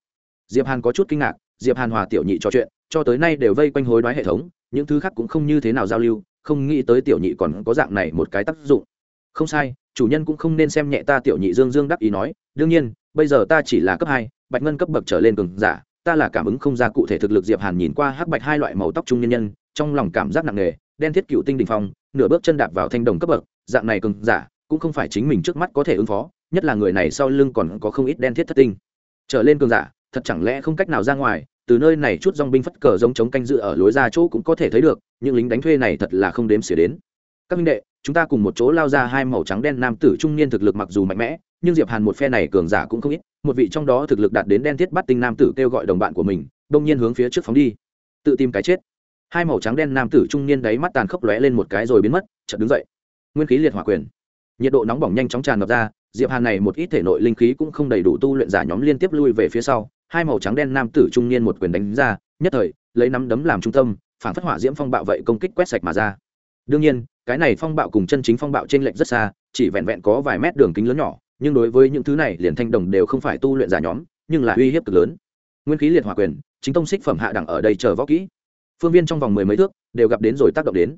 Diệp hàn có chút kinh ngạc, diệp hàn hòa tiểu nhị trò chuyện cho tới nay đều vây quanh hối đoái hệ thống, những thứ khác cũng không như thế nào giao lưu, không nghĩ tới tiểu nhị còn có dạng này một cái tác dụng. Không sai, chủ nhân cũng không nên xem nhẹ ta, tiểu nhị dương dương đắc ý nói, đương nhiên, bây giờ ta chỉ là cấp hai, bạch ngân cấp bậc trở lên cường giả, ta là cảm ứng không ra cụ thể thực lực diệp hàn nhìn qua hắc bạch hai loại màu tóc trung nhân nhân, trong lòng cảm giác nặng nề, đen thiết cựu tinh đình phong, nửa bước chân đạp vào thanh đồng cấp bậc, dạng này cường giả, cũng không phải chính mình trước mắt có thể ứng phó, nhất là người này sau lưng còn có không ít đen thiết thất tinh. Trở lên cường giả, thật chẳng lẽ không cách nào ra ngoài từ nơi này chút dòng binh phất cờ giống chống canh dự ở lối ra chỗ cũng có thể thấy được, những lính đánh thuê này thật là không đếm xỉa đến. Các minh đệ, chúng ta cùng một chỗ lao ra hai màu trắng đen nam tử trung niên thực lực mặc dù mạnh mẽ, nhưng diệp hàn một phe này cường giả cũng không ít, một vị trong đó thực lực đạt đến đen thiết bắt tinh nam tử kêu gọi đồng bạn của mình đông nhiên hướng phía trước phóng đi. Tự tìm cái chết. Hai màu trắng đen nam tử trung niên đáy mắt tàn khốc lóe lên một cái rồi biến mất, chợt đứng dậy. Nguyên khí liệt hỏa quyền. Nhiệt độ nóng bỏng nhanh chóng tràn ngập ra, diệp hàn này một ít thể nội linh khí cũng không đầy đủ tu luyện giả nhóm liên tiếp lui về phía sau hai màu trắng đen nam tử trung niên một quyền đánh ra, nhất thời, lấy nắm đấm làm trung tâm, phản phất hỏa diễm phong bạo vậy công kích quét sạch mà ra. Đương nhiên, cái này phong bạo cùng chân chính phong bạo trên lệnh rất xa, chỉ vẹn vẹn có vài mét đường kính lớn nhỏ, nhưng đối với những thứ này, liền thanh đồng đều không phải tu luyện giả nhóm, nhưng là uy hiếp cực lớn. Nguyên khí liệt hỏa quyền, chính tông xích phẩm hạ đẳng ở đây chờ võ kỹ. Phương viên trong vòng mười mấy thước, đều gặp đến rồi tác động đến.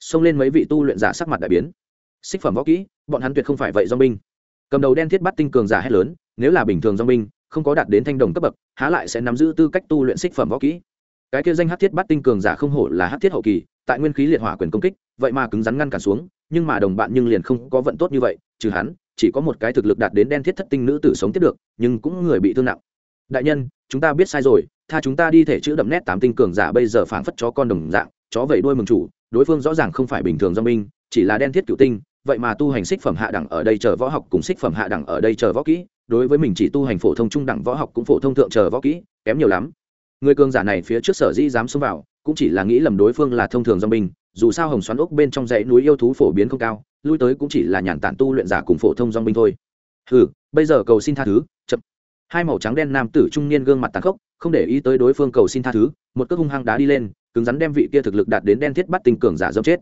Xông lên mấy vị tu luyện giả sắc mặt đại biến. Xích phẩm võ kỹ, bọn hắn tuyệt không phải vậy do binh. Cầm đầu đen thiết bắt tinh cường giả hết lớn, nếu là bình thường do binh không có đạt đến thanh đồng cấp bậc, há lại sẽ nắm giữ tư cách tu luyện xích phẩm võ kỹ. Cái kia danh hát thiết bắt tinh cường giả không hổ là hát thiết hậu kỳ, tại nguyên khí liệt hỏa quyền công kích, vậy mà cứng rắn ngăn cản xuống, nhưng mà đồng bạn nhưng liền không có vận tốt như vậy, trừ hắn, chỉ có một cái thực lực đạt đến đen thiết thất tinh nữ tử sống tiếp được, nhưng cũng người bị thương nặng. Đại nhân, chúng ta biết sai rồi, tha chúng ta đi thể chữ đậm nét tám tinh cường giả bây giờ phảng phất chó con đồng dạng, chó vẩy đuôi mừng chủ, đối phương rõ ràng không phải bình thường do minh chỉ là đen thiết cựu tinh, vậy mà tu hành xích phẩm hạ đẳng ở đây chờ võ học cùng xích phẩm hạ đẳng ở đây chờ võ kỹ đối với mình chỉ tu hành phổ thông trung đẳng võ học cũng phổ thông thượng chờ võ kỹ, kém nhiều lắm. Người cường giả này phía trước sở dĩ dám xông vào, cũng chỉ là nghĩ lầm đối phương là thông thường dòng binh dù sao hồng xoắn ốc bên trong dãy núi yêu thú phổ biến không cao, lui tới cũng chỉ là nhàn tản tu luyện giả cùng phổ thông dòng binh thôi. Hừ, bây giờ cầu xin tha thứ, chậm. Hai màu trắng đen nam tử trung niên gương mặt tàn khốc, không để ý tới đối phương cầu xin tha thứ, một cước hung hăng đá đi lên, cứng rắn đem vị kia thực lực đạt đến đen thiết bắt tình cường giả dâm chết.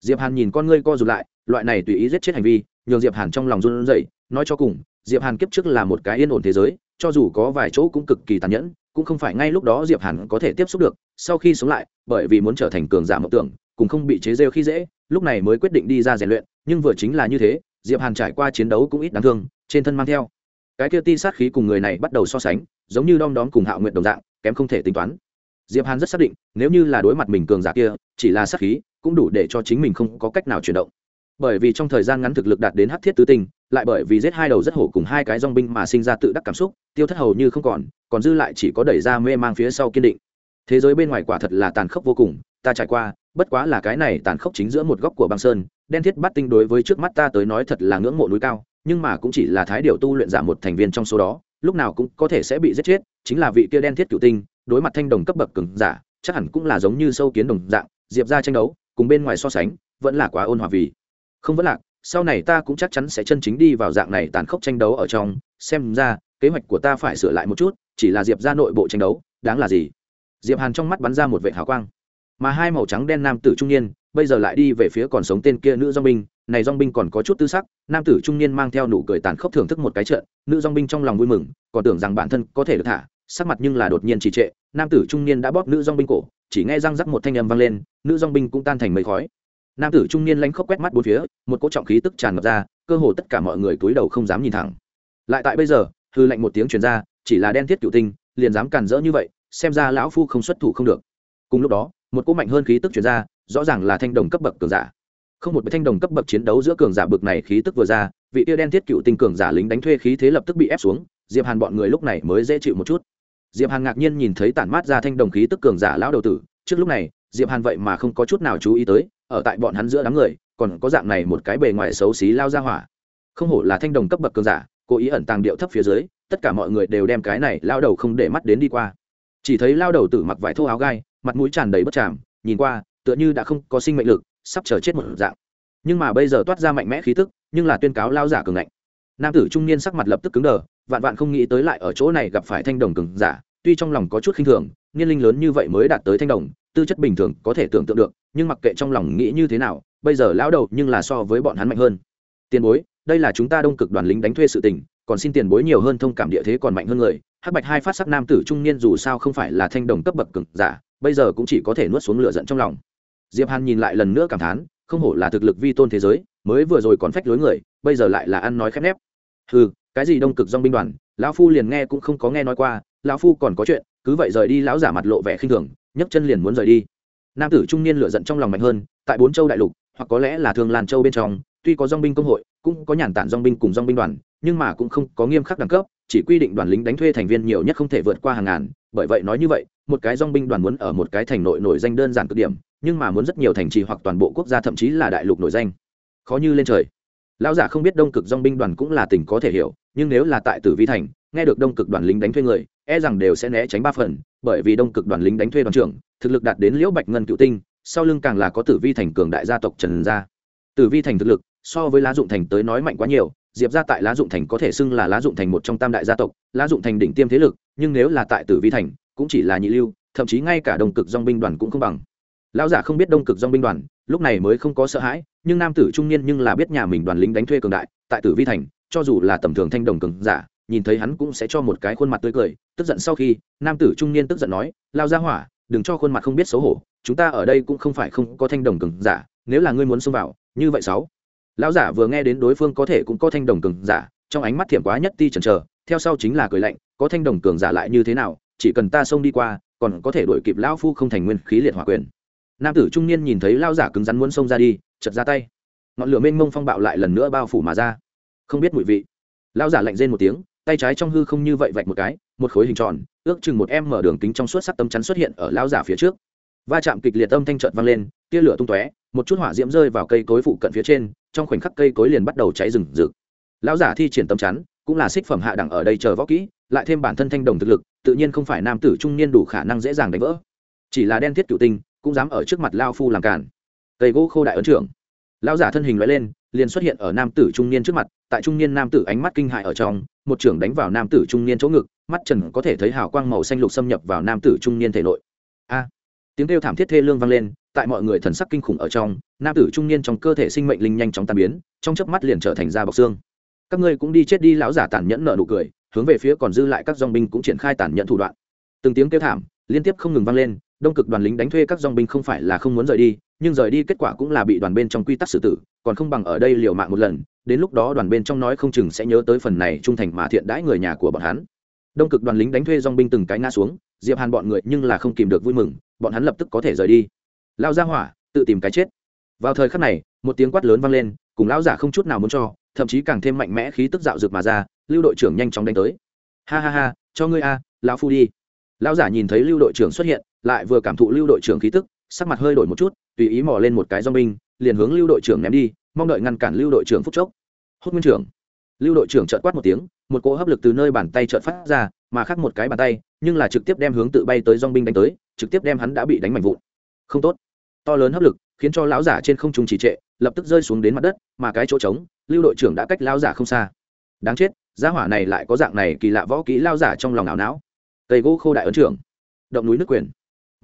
Diệp hàn nhìn con ngươi co rụt lại, loại này tùy ý giết chết hành vi, nhường diệp hàn trong lòng run rẩy, nói cho cùng diệp hàn kiếp trước là một cái yên ổn thế giới, cho dù có vài chỗ cũng cực kỳ tàn nhẫn, cũng không phải ngay lúc đó diệp hàn có thể tiếp xúc được, sau khi sống lại, bởi vì muốn trở thành cường giả mộng tưởng, cùng không bị chế rêu khi dễ, lúc này mới quyết định đi ra rèn luyện, nhưng vừa chính là như thế, diệp hàn trải qua chiến đấu cũng ít đáng thương, trên thân mang theo. Cái kia ti sát khí cùng người này bắt đầu so sánh, giống như đom đóm cùng hạo nguyện đồng dạng, kém không thể tính toán. Diệp hàn rất xác định, nếu như là đối mặt mình cường giả kia, chỉ là sát khí, cũng đủ để cho chính mình không có cách nào chuyển động. Bởi vì trong thời gian ngắn thực lực đạt đến hắc thiết tứ tinh lại bởi vì giết hai đầu rất hổ cùng hai cái dòng binh mà sinh ra tự đắc cảm xúc, tiêu thất hầu như không còn còn dư lại chỉ có đẩy ra mê mang phía sau kiên định. Thế giới bên ngoài quả thật là tàn khốc vô cùng, ta trải qua, bất quá là cái này tàn khốc chính giữa một góc của băng sơn, đen thiết bắt tinh đối với trước mắt ta tới nói thật là ngưỡng mộ núi cao, nhưng mà cũng chỉ là thái điều tu luyện giả một thành viên trong số đó, lúc nào cũng có thể sẽ bị giết chết, chính là vị kia đen thiết cựu tinh, đối mặt thanh đồng cấp bậc cứng giả, chắc hẳn cũng là giống như sâu kiến đồng dạng, diệp ra tranh đấu, cùng bên ngoài so sánh, vẫn là quá ôn hòa vì. Không vẫn lạc sau này ta cũng chắc chắn sẽ chân chính đi vào dạng này tàn khốc tranh đấu ở trong, xem ra, kế hoạch của ta phải sửa lại một chút, chỉ là diệp ra nội bộ tranh đấu, đáng là gì? Diệp hàn trong mắt bắn ra một vệ hào quang. Mà hai màu trắng đen nam tử trung niên, bây giờ lại đi về phía còn sống tên kia nữ dong binh, này dong binh còn có chút tư sắc, nam tử trung niên mang theo nụ cười tàn khốc thưởng thức một cái trận, nữ dong binh trong lòng vui mừng, còn tưởng rằng bản thân có thể được thả, sắc mặt nhưng là đột nhiên trì trệ, nam tử trung niên đã bóp nữ dong binh cổ, chỉ nghe răng rắc một thanh âm vang lên, nữ dong binh cũng tan thành mây khói nam tử trung niên lánh khóc quét mắt bốn phía, một cỗ trọng khí tức tràn ngập ra, cơ hồ tất cả mọi người cúi đầu không dám nhìn thẳng. Lại tại bây giờ, hư lệnh một tiếng truyền ra, chỉ là đen thiết cựu tinh, liền dám cản rỡ như vậy, xem ra lão phu không xuất thủ không được. Cùng lúc đó, một cỗ mạnh hơn khí tức truyền ra, rõ ràng là thanh đồng cấp bậc cường giả. Không một thanh đồng cấp bậc chiến đấu giữa cường giả bậc này khí tức vừa ra, vị tia đen thiết cựu tinh cường giả lính đánh thuê khí thế lập tức bị ép xuống, diệp hàn bọn người lúc này mới dễ chịu một chút. Diệp hàn ngạc nhiên nhìn thấy tản mát ra thanh đồng khí tức cường giả lão đầu tử, trước lúc này diệp hàn vậy mà không có chút nào chú ý tới, ở tại bọn hắn giữa đám người, còn có dạng này một cái bề ngoài xấu xí lao ra hỏa. Không hổ là thanh đồng cấp bậc cường giả, cố ý ẩn tàng điệu thấp phía dưới, tất cả mọi người đều đem cái này lao đầu không để mắt đến đi qua. Chỉ thấy lao đầu tử mặc vải thô áo gai, mặt mũi tràn đầy bất tràm, nhìn qua, tựa như đã không có sinh mệnh lực, sắp chờ chết một dạng. Nhưng mà bây giờ toát ra mạnh mẽ khí tức, nhưng là tuyên cáo lao giả cường ngạnh. Nam tử trung niên sắc mặt lập tức cứng đờ, vạn vạn không nghĩ tới lại ở chỗ này gặp phải thanh đồng cường giả, tuy trong lòng có chút khinh thường, niên linh lớn như vậy mới đạt tới thanh đồng tư chất bình thường có thể tưởng tượng được, nhưng mặc kệ trong lòng nghĩ như thế nào, bây giờ lão đầu nhưng là so với bọn hắn mạnh hơn. Tiền bối, đây là chúng ta đông cực đoàn lính đánh thuê sự tình, còn xin tiền bối nhiều hơn thông cảm địa thế còn mạnh hơn người. Hắc bạch hai phát sắc nam tử trung niên dù sao không phải là thanh đồng cấp bậc cực giả, bây giờ cũng chỉ có thể nuốt xuống lửa giận trong lòng. Diệp hàn nhìn lại lần nữa cảm thán, không hổ là thực lực vi tôn thế giới, mới vừa rồi còn phách lối người, bây giờ lại là ăn nói khép nép. Ừ cái gì đông cực dong binh đoàn, lão phu liền nghe cũng không có nghe nói qua, lão phu còn có chuyện, cứ vậy rời đi lão giả mặt lộ vẻ khinh thường nhấc chân liền muốn rời đi. Nam tử trung niên lửa giận trong lòng mạnh hơn, tại bốn châu đại lục, hoặc có lẽ là thường làn châu bên trong, tuy có dong binh công hội, cũng có nhàn tản dong binh cùng dong binh đoàn, nhưng mà cũng không có nghiêm khắc đẳng cấp, chỉ quy định đoàn lính đánh thuê thành viên nhiều nhất không thể vượt qua hàng ngàn, bởi vậy nói như vậy, một cái dong binh đoàn muốn ở một cái thành nội nổi danh đơn giản cực điểm, nhưng mà muốn rất nhiều thành trì hoặc toàn bộ quốc gia thậm chí là đại lục nổi danh. Khó như lên trời. Lão giả không biết đông cực dong binh đoàn cũng là tình có thể hiểu, nhưng nếu là tại tử vi thành, nghe được đông cực đoàn lính đánh thuê người e rằng đều sẽ né tránh ba phần bởi vì đông cực đoàn lính đánh thuê đoàn trưởng, thực lực đạt đến liễu bạch ngân cựu tinh, sau lưng càng là có tử vi thành cường đại gia tộc trần gia. Tử vi thành thực lực, so với lá dụng thành tới nói mạnh quá nhiều, diệp ra tại lá dụng thành có thể xưng là lá dụng thành một trong tam đại gia tộc, lá dụng thành đỉnh tiêm thế lực, nhưng nếu là tại tử vi thành, cũng chỉ là nhị lưu, thậm chí ngay cả đông cực dong binh đoàn cũng không bằng. Lão giả không biết đông cực dong binh đoàn, lúc này mới không có sợ hãi, nhưng nam tử trung niên nhưng là biết nhà mình đoàn lính đánh thuê cường đại, tại tử vi thành, cho dù là tầm thường thanh đồng cường giả nhìn thấy hắn cũng sẽ cho một cái khuôn mặt tươi cười, tức giận sau khi, nam tử trung niên tức giận nói, lao ra hỏa, đừng cho khuôn mặt không biết xấu hổ, chúng ta ở đây cũng không phải không có thanh đồng cường giả, nếu là ngươi muốn xông vào, như vậy sáu. Lão giả vừa nghe đến đối phương có thể cũng có thanh đồng cường giả, trong ánh mắt thiểm quá nhất ti chần chờ, theo sau chính là cười lạnh, có thanh đồng cường giả lại như thế nào, chỉ cần ta xông đi qua, còn có thể đuổi kịp lão phu không thành nguyên khí liệt hỏa quyền. Nam tử trung niên nhìn thấy lão giả cứng rắn muốn xông ra đi chật ra tay. Ngọn lửa mênh mông phong bạo lại lần nữa bao phủ mà ra. Không biết mùi vị. Lão giả lạnh rên một tiếng tay trái trong hư không như vậy vạch một cái, một khối hình tròn, ước chừng một em mở đường kính trong suốt sắc tấm chắn xuất hiện ở lão giả phía trước. Va chạm kịch liệt âm thanh trợn vang lên, tia lửa tung tóe, một chút hỏa diễm rơi vào cây cối phụ cận phía trên, trong khoảnh khắc cây cối liền bắt đầu cháy rừng rực. Lão giả thi triển tấm chắn, cũng là xích phẩm hạ đẳng ở đây chờ võ kỹ, lại thêm bản thân thanh đồng thực lực, tự nhiên không phải nam tử trung niên đủ khả năng dễ dàng đánh vỡ. Chỉ là đen thiết cựu tinh, cũng dám ở trước mặt lao phu làm cản cây gỗ khô đại ấn trưởng lão giả thân hình loại lên, liền xuất hiện ở nam tử trung niên trước mặt, tại trung niên nam tử ánh mắt kinh hại ở trong, một trưởng đánh vào nam tử trung niên chỗ ngực, mắt trần có thể thấy hào quang màu xanh lục xâm nhập vào nam tử trung niên thể nội. A! Tiếng kêu thảm thiết thê lương vang lên, tại mọi người thần sắc kinh khủng ở trong, nam tử trung niên trong cơ thể sinh mệnh linh nhanh chóng tan biến, trong chớp mắt liền trở thành da bọc xương. Các ngươi cũng đi chết đi, lão giả tàn nhẫn nợ nụ cười, hướng về phía còn dư lại các dòng binh cũng triển khai tàn nhẫn thủ đoạn. Từng tiếng kêu thảm liên tiếp không ngừng vang lên đông cực đoàn lính đánh thuê các dong binh không phải là không muốn rời đi, nhưng rời đi kết quả cũng là bị đoàn bên trong quy tắc xử tử, còn không bằng ở đây liều mạng một lần, đến lúc đó đoàn bên trong nói không chừng sẽ nhớ tới phần này trung thành mà thiện đãi người nhà của bọn hắn. Đông cực đoàn lính đánh thuê dong binh từng cái ngã xuống, diệp hàn bọn người nhưng là không kìm được vui mừng, bọn hắn lập tức có thể rời đi. Lao ra hỏa, tự tìm cái chết. Vào thời khắc này, một tiếng quát lớn vang lên, cùng lão giả không chút nào muốn cho, thậm chí càng thêm mạnh mẽ khí tức dạo dược mà ra, lưu đội trưởng nhanh chóng đánh tới. Ha ha ha, cho ngươi a, lão phu đi. Lão giả nhìn thấy lưu đội trưởng xuất hiện lại vừa cảm thụ lưu đội trưởng khí tức, sắc mặt hơi đổi một chút, tùy ý mò lên một cái dong binh, liền hướng lưu đội trưởng ném đi, mong đợi ngăn cản lưu đội trưởng phúc chốc. Hốt nguyên trưởng. Lưu đội trưởng chợt quát một tiếng, một cỗ hấp lực từ nơi bàn tay chợt phát ra, mà khác một cái bàn tay, nhưng là trực tiếp đem hướng tự bay tới dong binh đánh tới, trực tiếp đem hắn đã bị đánh mạnh vụn. Không tốt. To lớn hấp lực, khiến cho lão giả trên không trung trì trệ, lập tức rơi xuống đến mặt đất, mà cái chỗ trống, lưu đội trưởng đã cách lão giả không xa. Đáng chết, gia hỏa này lại có dạng này kỳ lạ võ kỹ lao giả trong lòng ảo não. Cây gỗ khô đại ấn trưởng. Động núi nước quyền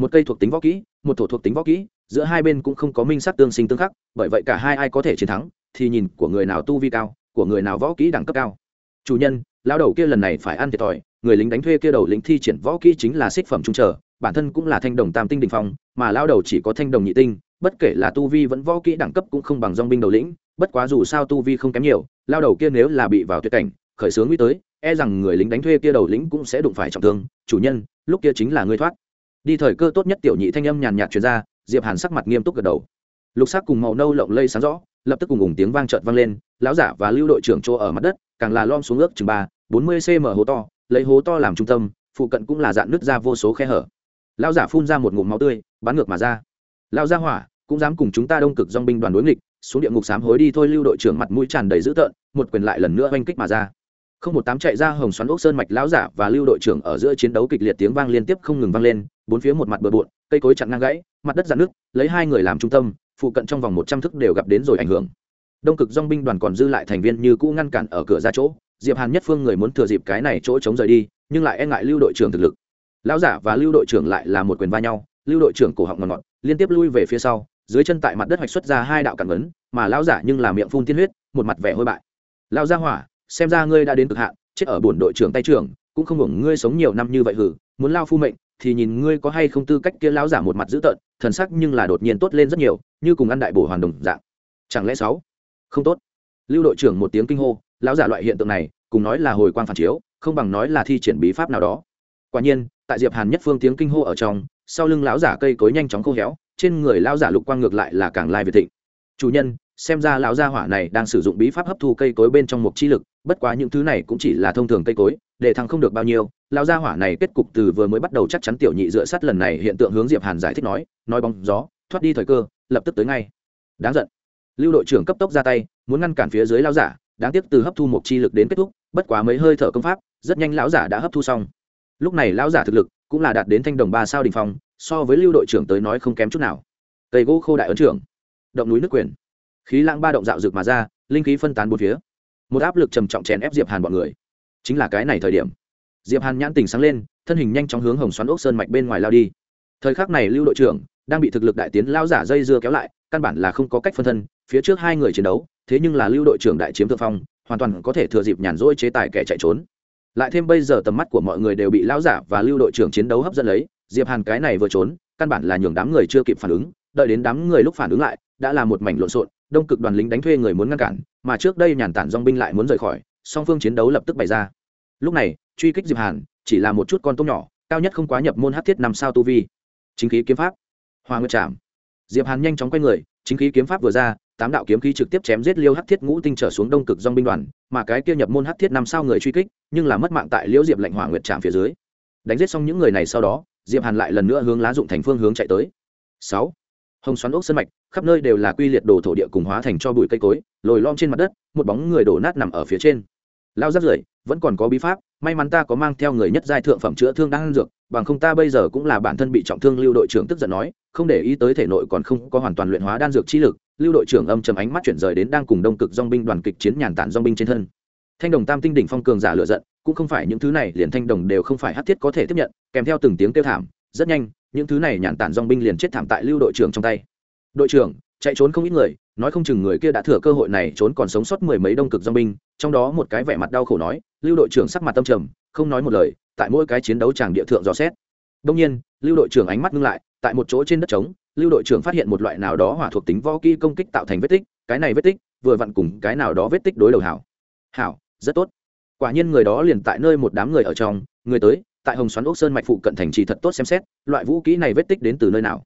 một cây thuộc tính võ kỹ, một thổ thuộc tính võ kỹ, giữa hai bên cũng không có minh sắc tương sinh tương khắc, bởi vậy cả hai ai có thể chiến thắng, thì nhìn của người nào tu vi cao, của người nào võ kỹ đẳng cấp cao. Chủ nhân lao đầu kia lần này phải ăn thiệt thòi, người lính đánh thuê kia đầu lính thi triển võ kỹ chính là xích phẩm trung trở, bản thân cũng là thanh đồng tam tinh đình phong, mà lao đầu chỉ có thanh đồng nhị tinh, bất kể là tu vi vẫn võ kỹ đẳng cấp cũng không bằng dong binh đầu lĩnh, bất quá dù sao tu vi không kém nhiều lao đầu kia nếu là bị vào tuyệt cảnh, khởi sướng nguy tới e rằng người lính đánh thuê kia đầu lĩnh cũng sẽ đụng phải trọng thương. Chủ nhân, lúc kia chính là ngươi thoát đi thời cơ tốt nhất tiểu nhị thanh âm nhàn nhạt truyền ra, diệp hàn sắc mặt nghiêm túc gật đầu. Lục sắc cùng màu nâu lộng lây sáng rõ, lập tức cùng ủng tiếng vang trợn vang lên, lão giả và lưu đội trưởng chỗ ở mặt đất, càng là lom xuống ước chừng ba, bốn mươi cm hố to, lấy hố to làm trung tâm, phụ cận cũng là dạn nứt ra vô số khe hở. Lão giả phun ra một ngụm máu tươi, bắn ngược mà ra. Lão gia hỏa, cũng dám cùng chúng ta đông cực dong binh đoàn đối nghịch, xuống địa ngục sám hối đi thôi, lưu đội trưởng mặt mũi tràn đầy dữ tợn, một quyền lại lần nữa oanh kích mà ra không một tám chạy ra hồng xoắn ốc sơn mạch lão giả và lưu đội trưởng ở giữa chiến đấu kịch liệt tiếng vang liên tiếp không ngừng vang lên, bốn phía một mặt bừa bộn, cây cối chặn ngang gãy, mặt đất dạn nước lấy hai người làm trung tâm, phụ cận trong vòng một trăm thước đều gặp đến rồi ảnh hưởng. Đông cực dong binh đoàn còn dư lại thành viên như cũ ngăn cản ở cửa ra chỗ, diệp hàn nhất phương người muốn thừa dịp cái này chỗ chống rời đi, nhưng lại e ngại lưu đội trưởng thực lực. Lão giả và lưu đội trưởng lại là một quyền va nhau, lưu đội trưởng cổ họng ngọt ngọt, liên tiếp lui về phía sau, dưới chân tại mặt đất hoạch xuất ra hai đạo cản ấn mà lão giả nhưng là miệng phun tiên huyết, một mặt vẻ hôi bại. Lão gia hỏa xem ra ngươi đã đến cực hạn, chết ở bổn đội trưởng tay trưởng, cũng không hưởng ngươi sống nhiều năm như vậy hử, muốn lao phu mệnh, thì nhìn ngươi có hay không tư cách kia lão giả một mặt dữ tợn, thần sắc nhưng là đột nhiên tốt lên rất nhiều, như cùng ăn đại bổ hoàn đồng dạng. Chẳng lẽ sáu? Không tốt. Lưu đội trưởng một tiếng kinh hô, lão giả loại hiện tượng này, cùng nói là hồi quang phản chiếu, không bằng nói là thi triển bí pháp nào đó. Quả nhiên, tại diệp hàn nhất phương tiếng kinh hô ở trong, sau lưng lão giả cây cối nhanh chóng khô héo, trên người lão giả lục quang ngược lại là càng lai việt thịnh. Chủ nhân, xem ra lão gia hỏa này đang sử dụng bí pháp hấp thu cây cối bên trong một chi lực bất quá những thứ này cũng chỉ là thông thường cây cối, để thăng không được bao nhiêu. Lão gia hỏa này kết cục từ vừa mới bắt đầu chắc chắn tiểu nhị dựa sát lần này hiện tượng hướng diệp hàn giải thích nói nói bóng gió, thoát đi thời cơ, lập tức tới ngay. Đáng giận. Lưu đội trưởng cấp tốc ra tay, muốn ngăn cản phía dưới lão giả, đáng tiếc từ hấp thu một chi lực đến kết thúc, bất quá mấy hơi thở công pháp, rất nhanh lão giả đã hấp thu xong. Lúc này lão giả thực lực cũng là đạt đến thanh đồng ba sao đình phong, so với lưu đội trưởng tới nói không kém chút nào. Cây gỗ khô đại ấn trưởng, động núi nước quyền. Khí lãng ba động dạo rực mà ra, linh khí phân tán bốn phía một áp lực trầm trọng chèn ép diệp hàn bọn người. Chính là cái này thời điểm, diệp hàn nhãn tình sáng lên, thân hình nhanh chóng hướng hồng xoắn ốc sơn mạch bên ngoài lao đi. Thời khắc này lưu đội trưởng đang bị thực lực đại tiến lao giả dây dưa kéo lại, căn bản là không có cách phân thân, phía trước hai người chiến đấu, thế nhưng là lưu đội trưởng đại chiếm thượng phong, hoàn toàn có thể thừa dịp nhàn rỗi chế tài kẻ chạy trốn. Lại thêm bây giờ tầm mắt của mọi người đều bị lao giả và lưu đội trưởng chiến đấu hấp dẫn lấy, diệp hàn cái này vừa trốn, căn bản là nhường đám người chưa kịp phản ứng, đợi đến đám người lúc phản ứng lại, đã là một mảnh lộn xộn đông cực đoàn lính đánh thuê người muốn ngăn cản, mà trước đây nhàn tản dong binh lại muốn rời khỏi, song phương chiến đấu lập tức bày ra. Lúc này, truy kích diệp hàn chỉ là một chút con tôm nhỏ, cao nhất không quá nhập môn hát thiết năm sao tu vi. Chính khí kiếm pháp, hoa nguyệt trảm. Diệp hàn nhanh chóng quay người, chính khí kiếm pháp vừa ra, tám đạo kiếm khí trực tiếp chém giết liêu hắc thiết ngũ tinh trở xuống đông cực dong binh đoàn, mà cái kia nhập môn hắc thiết năm sao người truy kích, nhưng là mất mạng tại liễu diệp lệnh hỏa nguyệt trạm phía dưới. Đánh giết xong những người này sau đó, diệp hàn lại lần nữa hướng lá dụng thành phương hướng chạy tới. Sáu. Hồng xoắn ốc sân mạch khắp nơi đều là quy liệt đồ thổ địa cùng hóa thành cho bụi cây cối, lồi lom trên mặt đất, một bóng người đổ nát nằm ở phía trên. Lao rất rưởi vẫn còn có bí pháp, may mắn ta có mang theo người nhất giai thượng phẩm chữa thương đang dược, bằng không ta bây giờ cũng là bản thân bị trọng thương, lưu đội trưởng tức giận nói, không để ý tới thể nội còn không có hoàn toàn luyện hóa đan dược chi lực, lưu đội trưởng âm chầm ánh mắt chuyển rời đến đang cùng đông cực dong binh đoàn kịch chiến nhàn tản dong binh trên thân. Thanh đồng tam tinh đỉnh phong cường giả lựa giận, cũng không phải những thứ này, liền thanh đồng đều không phải hát thiết có thể tiếp nhận, kèm theo từng tiếng kêu thảm, rất nhanh, những thứ này nhàn tản dong binh liền chết thảm tại lưu đội trưởng trong tay đội trưởng, chạy trốn không ít người, nói không chừng người kia đã thừa cơ hội này trốn còn sống sót mười mấy đông cực dong binh trong đó một cái vẻ mặt đau khổ nói, lưu đội trưởng sắc mặt tâm trầm, không nói một lời, tại mỗi cái chiến đấu tràng địa thượng dò xét. Đông nhiên, lưu đội trưởng ánh mắt ngưng lại, tại một chỗ trên đất trống, lưu đội trưởng phát hiện một loại nào đó hỏa thuộc tính võ kỹ công kích tạo thành vết tích, cái này vết tích, vừa vặn cùng cái nào đó vết tích đối đầu hảo. Hảo, rất tốt. Quả nhiên người đó liền tại nơi một đám người ở trong, người tới, tại hồng xoắn ốc sơn mạch phụ cận thành trì thật tốt xem xét, loại vũ kỹ này vết tích đến từ nơi nào?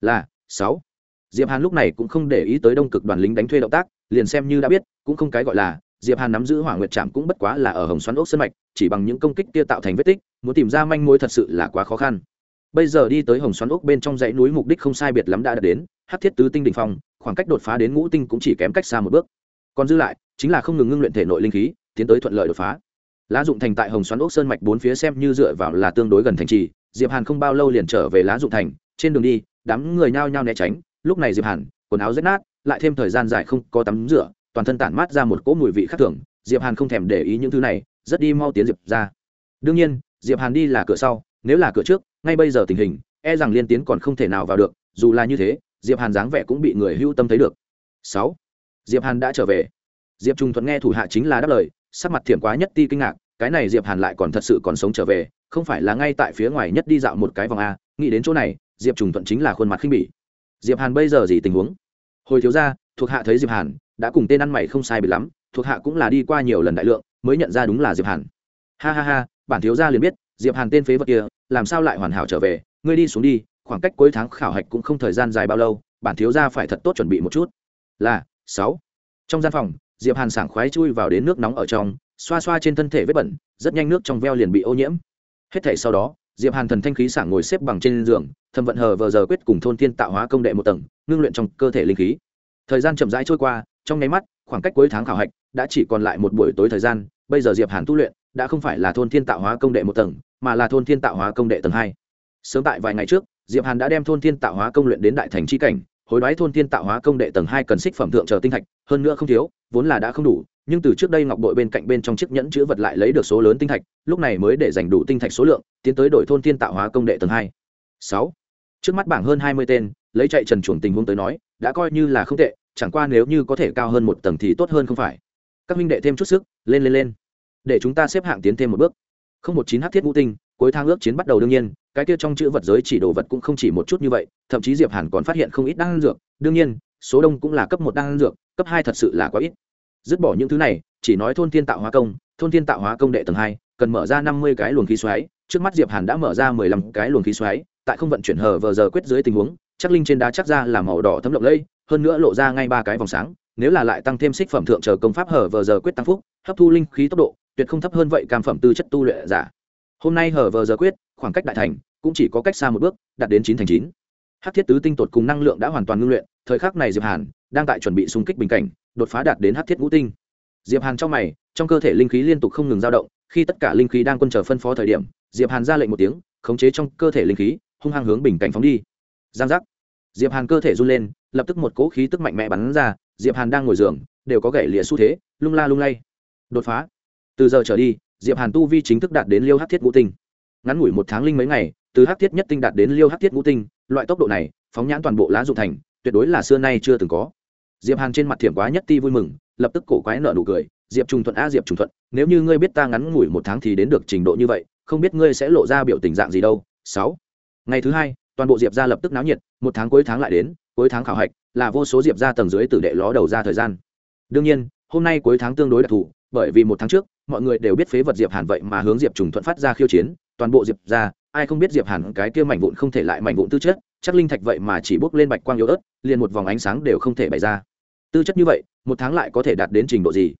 Là sáu diệp hàn lúc này cũng không để ý tới đông cực đoàn lính đánh thuê động tác, liền xem như đã biết, cũng không cái gọi là, diệp hàn nắm giữ hỏa nguyệt trạm cũng bất quá là ở hồng xoắn ốc sơn mạch, chỉ bằng những công kích kia tạo thành vết tích, muốn tìm ra manh mối thật sự là quá khó khăn. Bây giờ đi tới hồng xoắn ốc bên trong dãy núi mục đích không sai biệt lắm đã đạt đến hát thiết tứ tinh đỉnh phong, khoảng cách đột phá đến ngũ tinh cũng chỉ kém cách xa một bước. Còn dư lại, chính là không ngừng ngưng luyện thể nội linh khí, tiến tới thuận lợi đột phá. Lá dụng thành tại hồng xoắn ốc sơn mạch bốn phía xem như dựa vào là tương đối gần thành trì, diệp hàn không bao lâu liền trở về lá dụng thành, trên đường đi, đám người nhao nhao né tránh lúc này diệp hàn, quần áo rách nát, lại thêm thời gian dài không có tắm rửa, toàn thân tản mát ra một cỗ mùi vị khác thường, diệp hàn không thèm để ý những thứ này, rất đi mau tiến diệp ra. Đương nhiên, diệp hàn đi là cửa sau, nếu là cửa trước, ngay bây giờ tình hình e rằng liên tiến còn không thể nào vào được, dù là như thế, diệp hàn dáng vẻ cũng bị người hưu tâm thấy được. Sáu, diệp hàn đã trở về. Diệp trung thuận nghe thủ hạ chính là đáp lời, sắc mặt thiểm quá nhất ti kinh ngạc, cái này diệp hàn lại còn thật sự còn sống trở về, không phải là ngay tại phía ngoài nhất đi dạo một cái vòng a, nghĩ đến chỗ này, diệp trùng thuận chính là khuôn mặt khinh bỉ diệp hàn bây giờ gì tình huống? Hồi thiếu ra thuộc hạ thấy diệp hàn, đã cùng tên ăn mày không sai bị lắm, thuộc hạ cũng là đi qua nhiều lần đại lượng, mới nhận ra đúng là diệp hàn. Ha ha ha, bản thiếu gia liền biết, diệp hàn tên phế vật kia, làm sao lại hoàn hảo trở về, ngươi đi xuống đi, khoảng cách cuối tháng khảo hạch cũng không thời gian dài bao lâu, bản thiếu gia phải thật tốt chuẩn bị một chút. Là, sáu. Trong gian phòng, diệp hàn sảng khoái chui vào đến nước nóng ở trong, xoa xoa trên thân thể vết bẩn, rất nhanh nước trong veo liền bị ô nhiễm. Hết thảy sau đó diệp hàn thần thanh khí sảng ngồi xếp bằng trên giường thâm vận hờ vờ giờ quyết cùng thôn thiên tạo hóa công đệ một tầng, ngưng luyện trong cơ thể linh khí. Thời gian chậm rãi trôi qua, trong nháy mắt, khoảng cách cuối tháng khảo hạch đã chỉ còn lại một buổi tối thời gian, bây giờ diệp hàn tu luyện đã không phải là thôn thiên tạo hóa công đệ một tầng, mà là thôn thiên tạo hóa công đệ tầng hai. Sớm tại vài ngày trước, diệp hàn đã đem thôn thiên tạo hóa công luyện đến đại thành chi cảnh, hối đoái thôn thiên tạo hóa công đệ tầng hai cần xích phẩm thượng chờ tinh thạch, hơn nữa không thiếu, vốn là đã không đủ nhưng từ trước đây ngọc bội bên cạnh bên trong chiếc nhẫn chữ vật lại lấy được số lớn tinh thạch, lúc này mới để dành đủ tinh thạch số lượng, tiến tới đổi thôn thiên tạo hóa công đệ tầng hai. Sáu. Trước mắt bảng hơn hai mươi tên, lấy chạy trần chuồng tình huống tới nói, đã coi như là không tệ, chẳng qua nếu như có thể cao hơn một tầng thì tốt hơn không phải. Các minh đệ thêm chút sức, lên lên lên. Để chúng ta xếp hạng tiến thêm một bước. Không một chín h thiết ngũ tinh, cuối thang ước chiến bắt đầu đương nhiên, cái kia trong chữ vật giới chỉ đồ vật cũng không chỉ một chút như vậy, thậm chí diệp hàn còn phát hiện không ít đan dược. Đương nhiên, số đông cũng là cấp một đan dược, cấp hai thật sự là quá ít dứt bỏ những thứ này, chỉ nói thôn thiên tạo hóa công, thôn thiên tạo hóa công đệ tầng hai, cần mở ra năm mươi cái luồng khí xoáy. Trước mắt diệp hàn đã mở ra mười lăm cái luồng khí xoáy, tại không vận chuyển hở vờ giờ quyết dưới tình huống, chắc linh trên đá chắc ra là màu đỏ thấm lộng lây hơn nữa lộ ra ngay ba cái vòng sáng, nếu là lại tăng thêm xích phẩm thượng chờ công pháp hở vờ giờ quyết tăng phúc, hấp thu linh khí tốc độ, tuyệt không thấp hơn vậy cam phẩm tư chất tu luyện giả. Hôm nay hở vờ giờ quyết, khoảng cách đại thành, cũng chỉ có cách xa một bước, đạt đến chín thành chín hắc thiết tứ tinh tột cùng năng lượng đã hoàn toàn ngưng luyện, thời khắc này diệp hàn đang tại chuẩn bị xung kích bình cảnh, đột phá đạt đến hắc thiết ngũ tinh. Diệp hàn trong mày, trong cơ thể linh khí liên tục không ngừng dao động, khi tất cả linh khí đang quân chờ phân phó thời điểm, diệp hàn ra lệnh một tiếng, khống chế trong cơ thể linh khí, hung hăng hướng bình cảnh phóng đi. Giang giác. Diệp hàn cơ thể run lên, lập tức một cỗ khí tức mạnh mẽ bắn ra, diệp hàn đang ngồi giường, đều có gậy lìa xu thế, lung la lung lay. Đột phá. Từ giờ trở đi, diệp hàn tu vi chính thức đạt đến liêu hắc thiết ngũ tinh. Ngắn ngủi một tháng linh mấy ngày, từ hắc thiết nhất tinh đạt đến liêu hắc thiết ngũ tinh loại tốc độ này, phóng nhãn toàn bộ lá dụng thành, tuyệt đối là xưa nay chưa từng có. Diệp hàn trên mặt thiểm quá nhất ti vui mừng, lập tức cổ quái nở nụ cười, diệp trùng thuận a, diệp trùng thuận, nếu như ngươi biết ta ngắn ngủi một tháng thì đến được trình độ như vậy, không biết ngươi sẽ lộ ra biểu tình dạng gì đâu. Sáu. Ngày thứ hai, toàn bộ diệp ra lập tức náo nhiệt, một tháng cuối tháng lại đến, cuối tháng khảo hạch, là vô số diệp ra tầng dưới tử đệ ló đầu ra thời gian. Đương nhiên, hôm nay cuối tháng tương đối đặc thù, bởi vì một tháng trước, mọi người đều biết phế vật diệp hàn vậy mà hướng diệp trùng thuận phát ra khiêu chiến, toàn bộ diệp ra ai không biết diệp hàn cái kia mảnh vụn không thể lại mảnh vụn tư chất, chắc linh thạch vậy mà chỉ bước lên bạch quang yếu ớt, liền một vòng ánh sáng đều không thể bày ra. Tư chất như vậy, một tháng lại có thể đạt đến trình độ gì?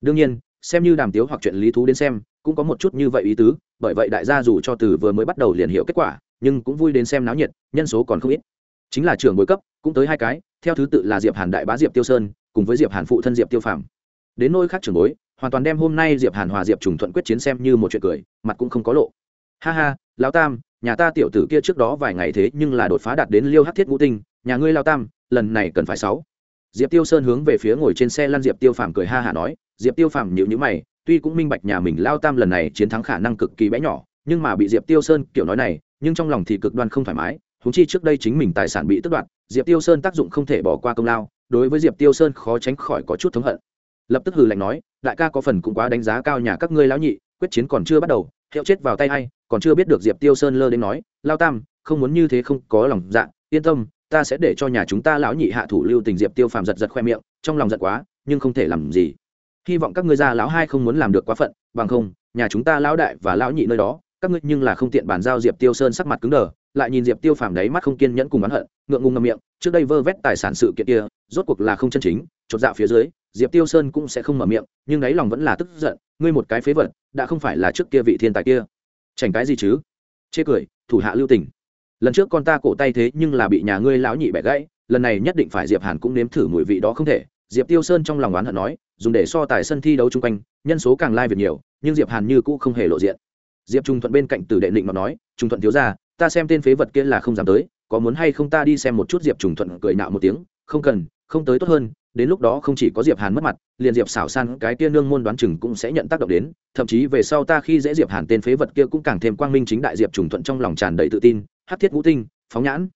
Đương nhiên, xem như đàm tiếu hoặc chuyện lý thú đến xem, cũng có một chút như vậy ý tứ, bởi vậy đại gia dù cho từ vừa mới bắt đầu liền hiểu kết quả, nhưng cũng vui đến xem náo nhiệt, nhân số còn không ít. Chính là trường bối cấp, cũng tới hai cái, theo thứ tự là diệp hàn đại bá diệp tiêu sơn, cùng với diệp hàn phụ thân diệp tiêu phạm đến nơi khác trường bối, hoàn toàn đem hôm nay diệp hàn hòa diệp trùng thuận quyết chiến xem như một chuyện cười, mặt cũng không có lộ. Ha ha lão tam, nhà ta tiểu tử kia trước đó vài ngày thế nhưng là đột phá đạt đến liêu hát thiết ngũ tinh, nhà ngươi lao tam, lần này cần phải sáu. Diệp tiêu sơn hướng về phía ngồi trên xe lăn diệp tiêu phàm cười ha hả nói, diệp tiêu phàm nhịu nhữ mày, tuy cũng minh bạch nhà mình lao tam lần này chiến thắng khả năng cực kỳ bé nhỏ, nhưng mà bị diệp tiêu sơn kiểu nói này, nhưng trong lòng thì cực đoan không thoải mái húng chi trước đây chính mình tài sản bị tước đoạt, diệp tiêu sơn tác dụng không thể bỏ qua công lao, đối với diệp tiêu sơn khó tránh khỏi có chút thống hận. Lập tức hừ lạnh nói, đại ca có phần cũng quá đánh giá cao nhà các ngươi lão nhị, quyết chiến còn chưa bắt đầu hiệu chết vào tay hay còn chưa biết được diệp tiêu sơn lơ đến nói, lao tam, không muốn như thế không có lòng dạ yên tâm, ta sẽ để cho nhà chúng ta lão nhị hạ thủ lưu tình. Diệp tiêu phàm giật giật khoe miệng, trong lòng giật quá, nhưng không thể làm gì. Hy vọng các ngươi gia lão hai không muốn làm được quá phận, bằng không, nhà chúng ta lão đại và lão nhị nơi đó, các ngươi nhưng là không tiện bàn giao diệp tiêu sơn sắc mặt cứng đờ. Lại nhìn diệp tiêu phàm đấy mắt không kiên nhẫn cùng oán hận, ngượng ngùng ngầm miệng trước đây vơ vét tài sản sự kiện kia, rốt cuộc là không chân chính, chột dạo phía dưới, diệp tiêu sơn cũng sẽ không mở miệng, nhưng đáy lòng vẫn là tức giận, ngươi một cái phế vật, đã không phải là trước kia vị thiên tài kia. Chảnh cái gì chứ? Chê cười, thủ hạ lưu tình. Lần trước con ta cổ tay thế nhưng là bị nhà ngươi lão nhị bẻ gãy, lần này nhất định phải diệp hàn cũng nếm thử mùi vị đó không thể. Diệp tiêu sơn trong lòng oán hận nói, dùng để so tài sân thi đấu chung quanh, nhân số càng lai việc nhiều, nhưng diệp hàn như cũ không hề lộ diện. Diệp trung thuận bên cạnh tử đệ định mà nói, trung thuận thiếu ra ta xem tên phế vật kia là không dám tới có muốn hay không ta đi xem một chút diệp trùng thuận cười nạo một tiếng, không cần, không tới tốt hơn, đến lúc đó không chỉ có diệp hàn mất mặt, liền diệp xảo san cái kia nương môn đoán chừng cũng sẽ nhận tác động đến, thậm chí về sau ta khi dễ diệp hàn tên phế vật kia cũng càng thêm quang minh chính đại diệp trùng thuận trong lòng tràn đầy tự tin hát thiết ngũ tinh, phóng nhãn.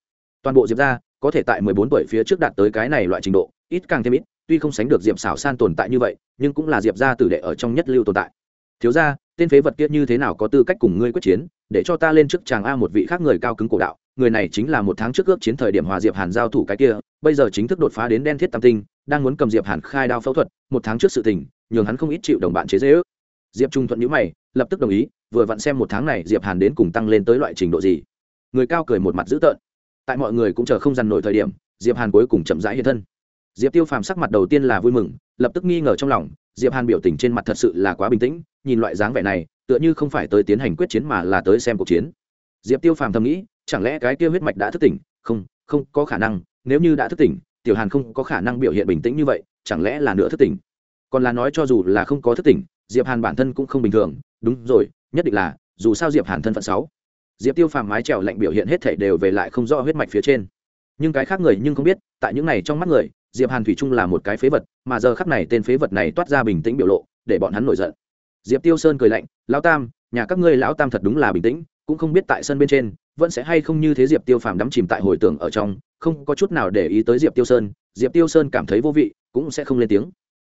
Toàn bộ diệp ra có thể tại mười bốn tuổi phía trước đạt tới cái này loại trình độ, ít càng thêm ít, tuy không sánh được diệp xảo san tồn tại như vậy, nhưng cũng là diệp ra tử đệ ở trong nhất lưu tồn tại. Thiếu ra tên phế vật kia như thế nào có tư cách cùng ngươi quyết chiến, để cho ta lên trước chàng a một vị khác người cao cứng cổ đạo người này chính là một tháng trước ước chiến thời điểm hòa diệp hàn giao thủ cái kia, bây giờ chính thức đột phá đến đen thiết tam tinh, đang muốn cầm diệp hàn khai đao phẫu thuật, một tháng trước sự tình, nhường hắn không ít chịu đồng bạn chế dễ ước diệp trung thuận nhữ mày, lập tức đồng ý, vừa vặn xem một tháng này diệp hàn đến cùng tăng lên tới loại trình độ gì. Người cao cười một mặt dữ tợn. Tại mọi người cũng chờ không dằn nổi thời điểm, diệp hàn cuối cùng chậm rãi hiện thân. Diệp tiêu phàm sắc mặt đầu tiên là vui mừng, lập tức nghi ngờ trong lòng, diệp hàn biểu tình trên mặt thật sự là quá bình tĩnh, nhìn loại dáng vẻ này, tựa như không phải tới tiến hành quyết chiến mà là tới xem cuộc chiến. Diệp tiêu phàm thầm nghĩ chẳng lẽ cái kia huyết mạch đã thức tỉnh? Không không có khả năng. Nếu như đã thức tỉnh, tiểu hàn không có khả năng biểu hiện bình tĩnh như vậy, chẳng lẽ là nửa thức tỉnh? Còn là nói cho dù là không có thức tỉnh, diệp hàn bản thân cũng không bình thường. Đúng rồi, nhất định là, dù sao diệp hàn thân phận sáu. Diệp tiêu phàm mái trèo lạnh biểu hiện hết thảy đều về lại không rõ huyết mạch phía trên. Nhưng cái khác người nhưng không biết, tại những này trong mắt người, diệp hàn thủy trung là một cái phế vật, mà giờ khắc này tên phế vật này toát ra bình tĩnh biểu lộ, để bọn hắn nổi giận. Diệp tiêu sơn cười lạnh, lão tam, nhà các ngươi lão tam thật đúng là bình tĩnh, cũng không biết tại sân bên trên vẫn sẽ hay không như thế diệp tiêu phàm đắm chìm tại hồi tưởng ở trong, không có chút nào để ý tới diệp tiêu sơn, diệp tiêu sơn cảm thấy vô vị, cũng sẽ không lên tiếng.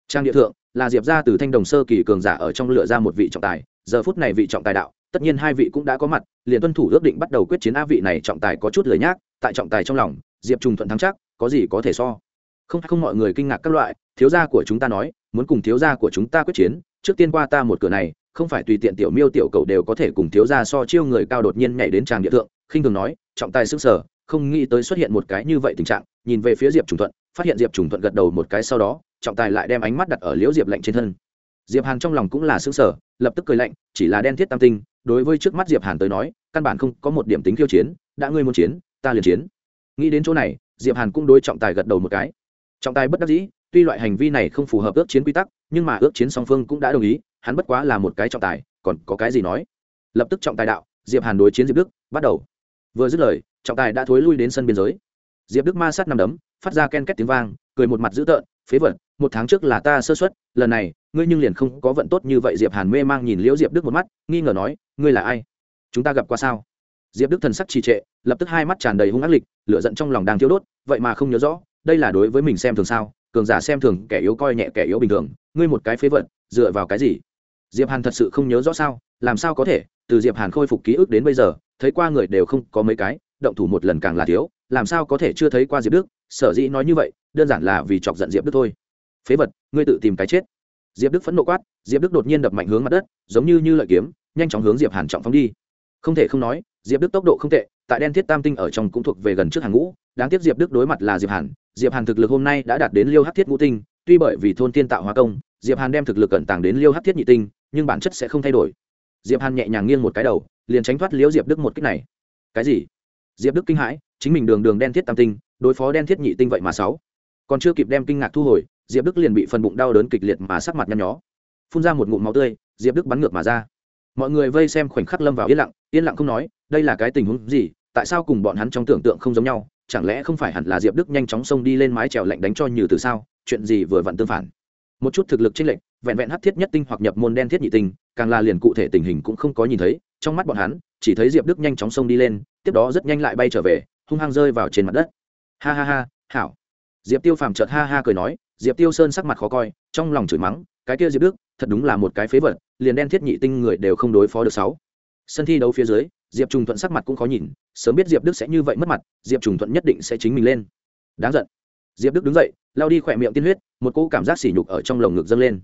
Trang địa thượng là diệp ra từ thanh đồng sơ kỳ cường giả ở trong lựa ra một vị trọng tài, giờ phút này vị trọng tài đạo, tất nhiên hai vị cũng đã có mặt, liền tuân thủ ước định bắt đầu quyết chiến a vị này trọng tài có chút lời nhác, tại trọng tài trong lòng, diệp trùng thuận thắng chắc, có gì có thể so. Không không mọi người kinh ngạc các loại, thiếu gia của chúng ta nói, muốn cùng thiếu gia của chúng ta quyết chiến, trước tiên qua ta một cửa này không phải tùy tiện tiểu miêu tiểu cầu đều có thể cùng thiếu gia so chiêu người cao đột nhiên nhảy đến tràng địa thượng, khinh thường nói, trọng tài sức sở, không nghĩ tới xuất hiện một cái như vậy tình trạng, nhìn về phía diệp trùng thuận, phát hiện diệp trùng thuận gật đầu một cái sau đó, trọng tài lại đem ánh mắt đặt ở liễu diệp lạnh trên thân. Diệp hàn trong lòng cũng là sức sở lập tức cười lạnh, chỉ là đen thiết tam tinh, đối với trước mắt diệp hàn tới nói, căn bản không có một điểm tính khiêu chiến, đã ngươi muốn chiến, ta liền chiến. Nghĩ đến chỗ này, diệp hàn cũng đối trọng tài gật đầu một cái. Trọng tài bất đắc dĩ, tuy loại hành vi này không phù hợp ước chiến quy tắc nhưng mà ước chiến song phương cũng đã đồng ý, hắn bất quá là một cái trọng tài, còn có cái gì nói? Lập tức trọng tài đạo, diệp hàn đối chiến diệp đức, bắt đầu. Vừa dứt lời, trọng tài đã thối lui đến sân biên giới. Diệp đức ma sát nằm đấm, phát ra ken két tiếng vang, cười một mặt dữ tợn, phế vật, một tháng trước là ta sơ xuất lần này, ngươi nhưng liền không có vận tốt như vậy. Diệp hàn mê mang nhìn liễu diệp đức một mắt, nghi ngờ nói, ngươi là ai? Chúng ta gặp qua sao? Diệp đức thần sắc trì trệ, lập tức hai mắt tràn đầy hung ác lịch, lửa giận trong lòng đang thiếu đốt, vậy mà không nhớ rõ, đây là đối với mình xem thường sao? Cường giả xem thường, kẻ yếu coi nhẹ, kẻ yếu bình thường, ngươi một cái phế vật, dựa vào cái gì? Diệp hàn thật sự không nhớ rõ sao, làm sao có thể? Từ diệp hàn khôi phục ký ức đến bây giờ, thấy qua người đều không có mấy cái, động thủ một lần càng là thiếu, làm sao có thể chưa thấy qua diệp đức? Sở dĩ nói như vậy, đơn giản là vì chọc giận diệp đức thôi. Phế vật, ngươi tự tìm cái chết. Diệp đức phẫn nộ quát, diệp đức đột nhiên đập mạnh hướng mặt đất, giống như như lợi kiếm, nhanh chóng hướng diệp hàn trọng phóng đi. Không thể không nói, diệp đức tốc độ không tệ tại đen thiết tam tinh ở trong cũng thuộc về gần trước hàng ngũ, đáng tiếc diệp đức đối mặt là diệp hàn diệp hàn thực lực hôm nay đã đạt đến liêu hát thiết ngũ tinh, tuy bởi vì thôn tiên tạo hóa công, diệp hàn đem thực lực cẩn tàng đến liêu hát thiết nhị tinh, nhưng bản chất sẽ không thay đổi. Diệp hàn nhẹ nhàng nghiêng một cái đầu, liền tránh thoát liễu diệp đức một cách này. Cái gì? Diệp đức kinh hãi, chính mình đường đường đen thiết tam tinh, đối phó đen thiết nhị tinh vậy mà sáu. Còn chưa kịp đem kinh ngạc thu hồi, diệp đức liền bị phần bụng đau đớn kịch liệt mà sắc mặt nhăn nhó. Phun ra một ngụm máu tươi, diệp đức bắn ngược mà ra. Mọi người vây xem khoảnh khắc lâm vào yên lặng yên lặng không nói đây là cái tình huống gì? Tại sao cùng bọn hắn trong tưởng tượng không giống nhau? Chẳng lẽ không phải hẳn là diệp đức nhanh chóng xông đi lên mái trèo lạnh đánh cho như từ sao? Chuyện gì vừa vặn tương phản? Một chút thực lực chênh lệch, vẹn vẹn hắc thiết nhất tinh hoặc nhập môn đen thiết nhị tinh, càng là liền cụ thể tình hình cũng không có nhìn thấy. Trong mắt bọn hắn, chỉ thấy diệp đức nhanh chóng xông đi lên, tiếp đó rất nhanh lại bay trở về, hung hăng rơi vào trên mặt đất. Ha ha ha, hảo. Diệp tiêu phàm chợt ha ha cười nói, diệp tiêu sơn sắc mặt khó coi, trong lòng chửi mắng, cái kia diệp đức, thật đúng là một cái phế vật, liền đen thiết nhị tinh người đều không đối phó được sáu. Sân thi đấu phía dưới diệp trùng thuận sắc mặt cũng khó nhìn, sớm biết diệp đức sẽ như vậy mất mặt, diệp trùng thuận nhất định sẽ chính mình lên. Đáng giận. Diệp đức đứng dậy, lao đi khỏe miệng tiên huyết, một cỗ cảm giác sỉ nhục ở trong lồng ngực dâng lên.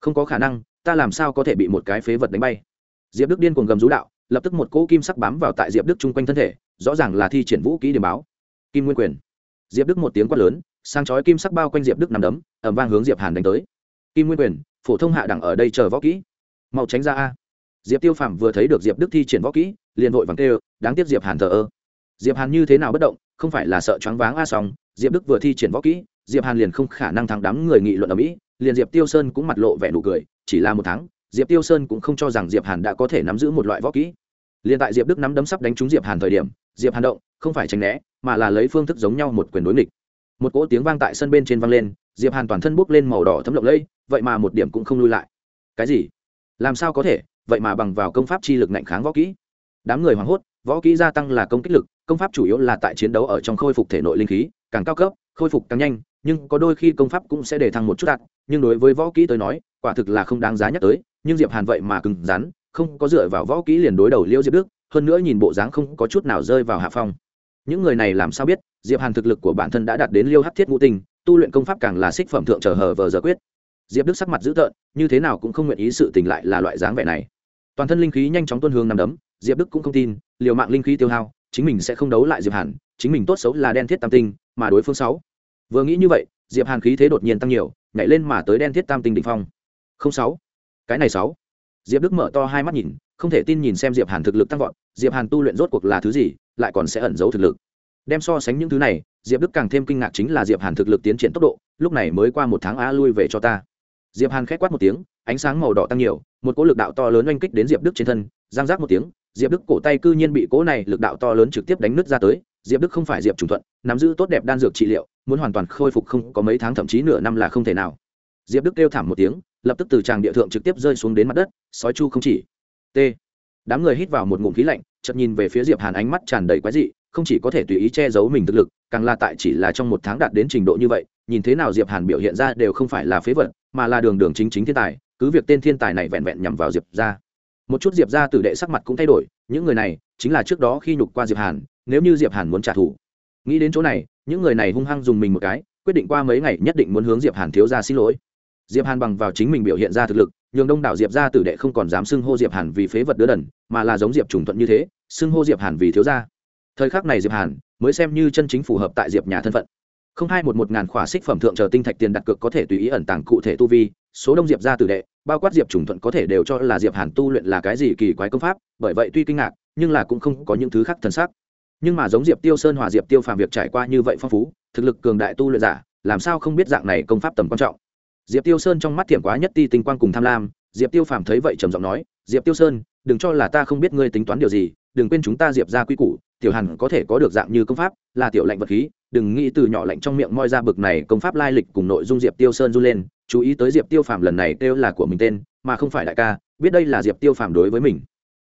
Không có khả năng, ta làm sao có thể bị một cái phế vật đánh bay? Diệp đức điên cuồng gầm rú đạo, lập tức một cỗ kim sắc bám vào tại diệp đức chung quanh thân thể, rõ ràng là thi triển vũ kỹ điểm báo. Kim nguyên quyền. Diệp đức một tiếng quát lớn sang chói kim sắc bao quanh diệp đức nằm đấm ẩm vang hướng diệp hàn đánh tới. Kim nguyên quyền, phổ thông hạ đẳng ở đây chờ võ kỹ. Mau tránh ra a diệp tiêu phạm vừa thấy được diệp đức thi triển võ kỹ, liền vội vàng kêu, đáng tiếc diệp hàn thờ ơ. Diệp hàn như thế nào bất động, không phải là sợ choáng váng a song diệp đức vừa thi triển võ kỹ, diệp hàn liền không khả năng thắng đám người nghị luận ở mỹ, liền diệp tiêu sơn cũng mặt lộ vẻ nụ cười, chỉ là một tháng, diệp tiêu sơn cũng không cho rằng diệp hàn đã có thể nắm giữ một loại võ kỹ. Liền tại diệp đức nắm đấm sắp đánh trúng diệp hàn thời điểm, diệp hàn động, không phải tránh né, mà là lấy phương thức giống nhau một quyền đối nghịch. Một cỗ tiếng vang tại sân bên trên vang lên, diệp hàn toàn thân bốc lên màu đỏ thấm lộng lẫy, vậy mà một điểm cũng không lui lại. Cái gì? Làm sao có thể? Vậy mà bằng vào công pháp chi lực ngạnh kháng võ kỹ. Đám người hoảng hốt, võ kỹ gia tăng là công kích lực, công pháp chủ yếu là tại chiến đấu ở trong khôi phục thể nội linh khí, càng cao cấp, khôi phục càng nhanh, nhưng có đôi khi công pháp cũng sẽ để thăng một chút đạt nhưng đối với võ kỹ tới nói, quả thực là không đáng giá nhắc tới, nhưng diệp hàn vậy mà cứng rắn, không có dựa vào võ kỹ liền đối đầu liêu diệp đức, hơn nữa nhìn bộ dáng không có chút nào rơi vào hạ phong. Những người này làm sao biết, diệp hàn thực lực của bản thân đã đạt đến liêu hắc thiết ngũ tinh, tu luyện công pháp càng là xích phẩm thượng trở hở vờ giờ quyết diệp đức sắc mặt dữ tợn, như thế nào cũng không nguyện ý sự tình lại là loại dáng vẻ này. Toàn thân linh khí nhanh chóng tuôn hướng nằm đấm, diệp đức cũng không tin, liều mạng linh khí tiêu hao, chính mình sẽ không đấu lại diệp hàn, chính mình tốt xấu là đen thiết tam tinh, mà đối phương sáu. Vừa nghĩ như vậy, diệp hàn khí thế đột nhiên tăng nhiều, nhảy lên mà tới đen thiết tam tinh đỉnh phong. Không sáu. Cái này sáu. Diệp đức mở to hai mắt nhìn, không thể tin nhìn xem diệp hàn thực lực tăng vọt, diệp hàn tu luyện rốt cuộc là thứ gì, lại còn sẽ ẩn giấu thực lực. Đem so sánh những thứ này, diệp đức càng thêm kinh ngạc chính là diệp hàn thực lực tiến triển tốc độ, lúc này mới qua một tháng á lui về cho ta diệp hàn khẽ quát một tiếng, ánh sáng màu đỏ tăng nhiều, một cỗ lực đạo to lớn oanh kích đến diệp đức trên thân, giang giác một tiếng, diệp đức cổ tay cư nhiên bị cỗ này lực đạo to lớn trực tiếp đánh nứt ra tới, diệp đức không phải diệp trùng thuận, nắm giữ tốt đẹp đan dược trị liệu, muốn hoàn toàn khôi phục không có mấy tháng thậm chí nửa năm là không thể nào. Diệp đức kêu thảm một tiếng, lập tức từ tràng địa thượng trực tiếp rơi xuống đến mặt đất, sói chu không chỉ. T. Đám người hít vào một ngụm khí lạnh, chợt nhìn về phía diệp hàn ánh mắt tràn đầy quái dị, không chỉ có thể tùy ý che giấu mình thực lực, càng là tại chỉ là trong một tháng đạt đến trình độ như vậy, nhìn thế nào diệp hàn biểu hiện ra đều không phải là phế vật mà là đường đường chính chính thiên tài, cứ việc tên thiên tài này vẹn vẹn nhằm vào diệp ra một chút diệp ra tử đệ sắc mặt cũng thay đổi, những người này chính là trước đó khi nhục qua diệp hàn, nếu như diệp hàn muốn trả thù. Nghĩ đến chỗ này, những người này hung hăng dùng mình một cái, quyết định qua mấy ngày nhất định muốn hướng diệp hàn thiếu ra xin lỗi. Diệp hàn bằng vào chính mình biểu hiện ra thực lực, nhường đông đảo diệp ra tử đệ không còn dám xưng hô diệp hàn vì phế vật đứa đần, mà là giống diệp trùng thuận như thế, xưng hô diệp hàn vì thiếu gia. Thời khắc này diệp hàn mới xem như chân chính phù hợp tại diệp nhà thân phận không hai một một ngàn khỏa xích phẩm thượng chờ tinh thạch tiền đặt cược có thể tùy ý ẩn tàng cụ thể tu vi, số đông diệp ra tử đệ, bao quát diệp trùng thuận có thể đều cho là diệp hàn tu luyện là cái gì kỳ quái công pháp, bởi vậy tuy kinh ngạc, nhưng là cũng không có những thứ khác thần sắc. Nhưng mà giống diệp tiêu sơn hòa diệp tiêu phàm việc trải qua như vậy phong phú, thực lực cường đại tu luyện giả, làm sao không biết dạng này công pháp tầm quan trọng? Diệp tiêu sơn trong mắt thiểm quá nhất ti tinh quang cùng tham lam, diệp tiêu phàm thấy vậy trầm giọng nói, diệp tiêu sơn, đừng cho là ta không biết ngươi tính toán điều gì, đừng quên chúng ta diệp ra quy củ tiểu hàn có thể có được dạng như công pháp, là tiểu Lạnh vật khí, đừng nghĩ từ nhỏ lạnh trong miệng moi ra bực này công pháp lai lịch cùng nội dung diệp tiêu sơn du lên, chú ý tới diệp tiêu phàm lần này kêu là của mình tên, mà không phải đại ca, biết đây là diệp tiêu phàm đối với mình.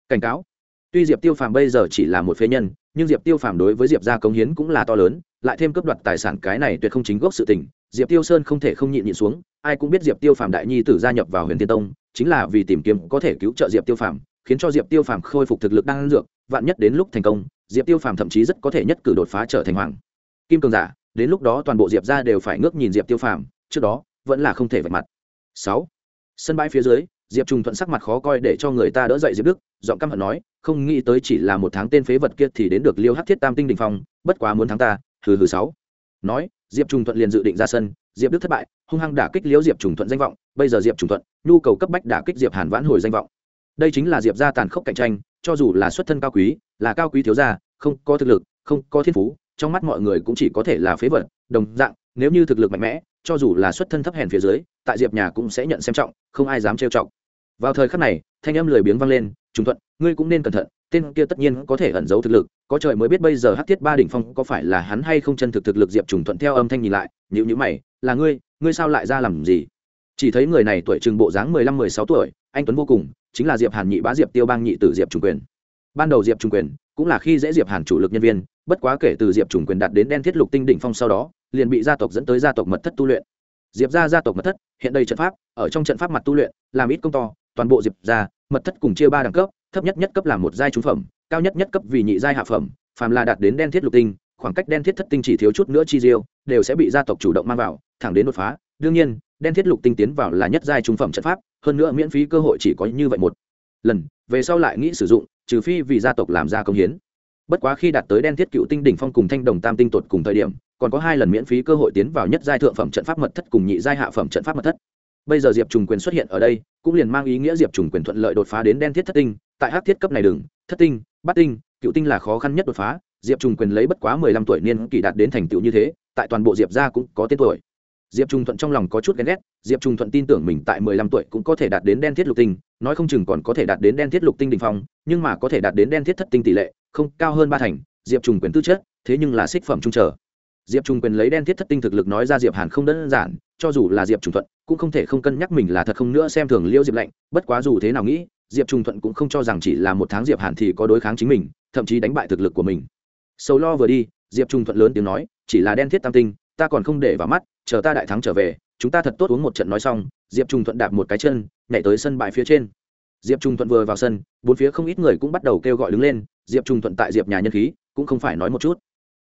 Cảnh cáo, tuy diệp tiêu phàm bây giờ chỉ là một phế nhân, nhưng diệp tiêu phàm đối với diệp gia cống hiến cũng là to lớn, lại thêm cấp đoạt tài sản cái này tuyệt không chính gốc sự tình, diệp tiêu sơn không thể không nhịn nhịn xuống, ai cũng biết diệp tiêu phàm đại nhi tử gia nhập vào huyền tiên tông, chính là vì tìm kiếm có thể cứu trợ diệp tiêu phàm, khiến cho diệp tiêu phàm khôi phục thực lực đang dược, vạn nhất đến lúc thành công diệp tiêu phàm thậm chí rất có thể nhất cử đột phá trở thành hoàng. Kim cường giả, đến lúc đó toàn bộ diệp ra đều phải ngước nhìn diệp tiêu phàm, trước đó, vẫn là không thể vạch mặt. Sáu, sân bãi phía dưới, diệp trùng thuận sắc mặt khó coi để cho người ta đỡ dậy diệp đức, giọng căm hận nói, không nghĩ tới chỉ là một tháng tên phế vật kia thì đến được liêu hát thiết tam tinh đình phong, bất quá muốn thắng ta, hừ hừ sáu. Nói, diệp trùng thuận liền dự định ra sân, diệp đức thất bại, hung hăng đả kích liễu diệp trùng thuận danh vọng, bây giờ diệp trùng thuận, nhu cầu cấp bách đả kích diệp hàn vãn hồi danh vọng. Đây chính là diệp gia tàn khốc cạnh tranh, cho dù là xuất thân cao quý là cao quý thiếu gia, không có thực lực, không có thiên phú, trong mắt mọi người cũng chỉ có thể là phế vật, đồng dạng, nếu như thực lực mạnh mẽ, cho dù là xuất thân thấp hèn phía dưới, tại diệp nhà cũng sẽ nhận xem trọng, không ai dám trêu trọng vào thời khắc này, thanh âm lười biếng vang lên, trùng thuận, ngươi cũng nên cẩn thận, tên kia tất nhiên có thể ẩn giấu thực lực, có trời mới biết bây giờ hát thiết ba đỉnh phong có phải là hắn hay không chân thực thực lực? Diệp trùng thuận theo âm thanh nhìn lại nhữ nhữ mày, là ngươi ngươi sao lại ra làm gì? Chỉ thấy người này tuổi chừng bộ dáng mười lăm, mười sáu tuổi, anh tuấn vô cùng, chính là diệp hàn nhị bá diệp tiêu bang nhị tử diệp trùng quyền ban đầu diệp trùng quyền cũng là khi dễ diệp hàn chủ lực nhân viên, bất quá kể từ diệp trùng quyền đạt đến đen thiết lục tinh đỉnh phong sau đó, liền bị gia tộc dẫn tới gia tộc mật thất tu luyện. Diệp gia gia tộc mật thất, hiện đây trận pháp, ở trong trận pháp mặt tu luyện, làm ít công to, toàn bộ diệp gia, mật thất cùng chia ba đẳng cấp, thấp nhất nhất cấp là một giai trung phẩm, cao nhất nhất cấp vì nhị giai hạ phẩm, phàm là đạt đến đen thiết lục tinh, khoảng cách đen thiết thất tinh chỉ thiếu chút nữa chi diêu, đều sẽ bị gia tộc chủ động mang vào, thẳng đến đột phá. Đương nhiên, đen thiết lục tinh tiến vào là nhất giai trung phẩm trận pháp, hơn nữa miễn phí cơ hội chỉ có như vậy một lần, về sau lại nghĩ sử dụng, trừ phi vì gia tộc làm ra công hiến. Bất quá khi đạt tới đen thiết cựu tinh đỉnh phong cùng thanh đồng tam tinh tột cùng thời điểm, còn có hai lần miễn phí cơ hội tiến vào nhất giai thượng phẩm trận pháp mật thất cùng nhị giai hạ phẩm trận pháp mật thất. Bây giờ diệp trùng quyền xuất hiện ở đây, cũng liền mang ý nghĩa diệp trùng quyền thuận lợi đột phá đến đen thiết thất tinh, tại hắc thiết cấp này đừng, thất tinh, bát tinh, cựu tinh là khó khăn nhất đột phá. Diệp trùng quyền lấy bất quá mười lăm tuổi niên kỷ đạt đến thành tựu như thế, tại toàn bộ diệp gia cũng có tên tuổi diệp trung thuận trong lòng có chút ghen ghét, diệp trung thuận tin tưởng mình tại mười lăm tuổi cũng có thể đạt đến đen thiết lục tinh, nói không chừng còn có thể đạt đến đen thiết lục tinh đình phong, nhưng mà có thể đạt đến đen thiết thất tinh tỷ lệ, không, cao hơn ba thành, diệp trùng quyền tư chất, thế nhưng là xích phẩm trung trở. Diệp trùng quyền lấy đen thiết thất tinh thực lực nói ra diệp hàn không đơn giản, cho dù là diệp trùng thuận, cũng không thể không cân nhắc mình là thật không nữa xem thường liêu diệp lạnh, bất quá dù thế nào nghĩ, diệp trùng thuận cũng không cho rằng chỉ là một tháng diệp hàn thì có đối kháng chính mình, thậm chí đánh bại thực lực của mình. Sầu lo vừa đi, diệp trùng thuận lớn tiếng nói, chỉ là đen thiết tam tinh ta còn không để vào mắt, chờ ta đại thắng trở về, chúng ta thật tốt uống một trận nói xong, diệp Trung thuận đạp một cái chân, nhảy tới sân bãi phía trên. Diệp Trung thuận vừa vào sân, bốn phía không ít người cũng bắt đầu kêu gọi đứng lên, diệp Trung thuận tại diệp nhà nhân khí, cũng không phải nói một chút.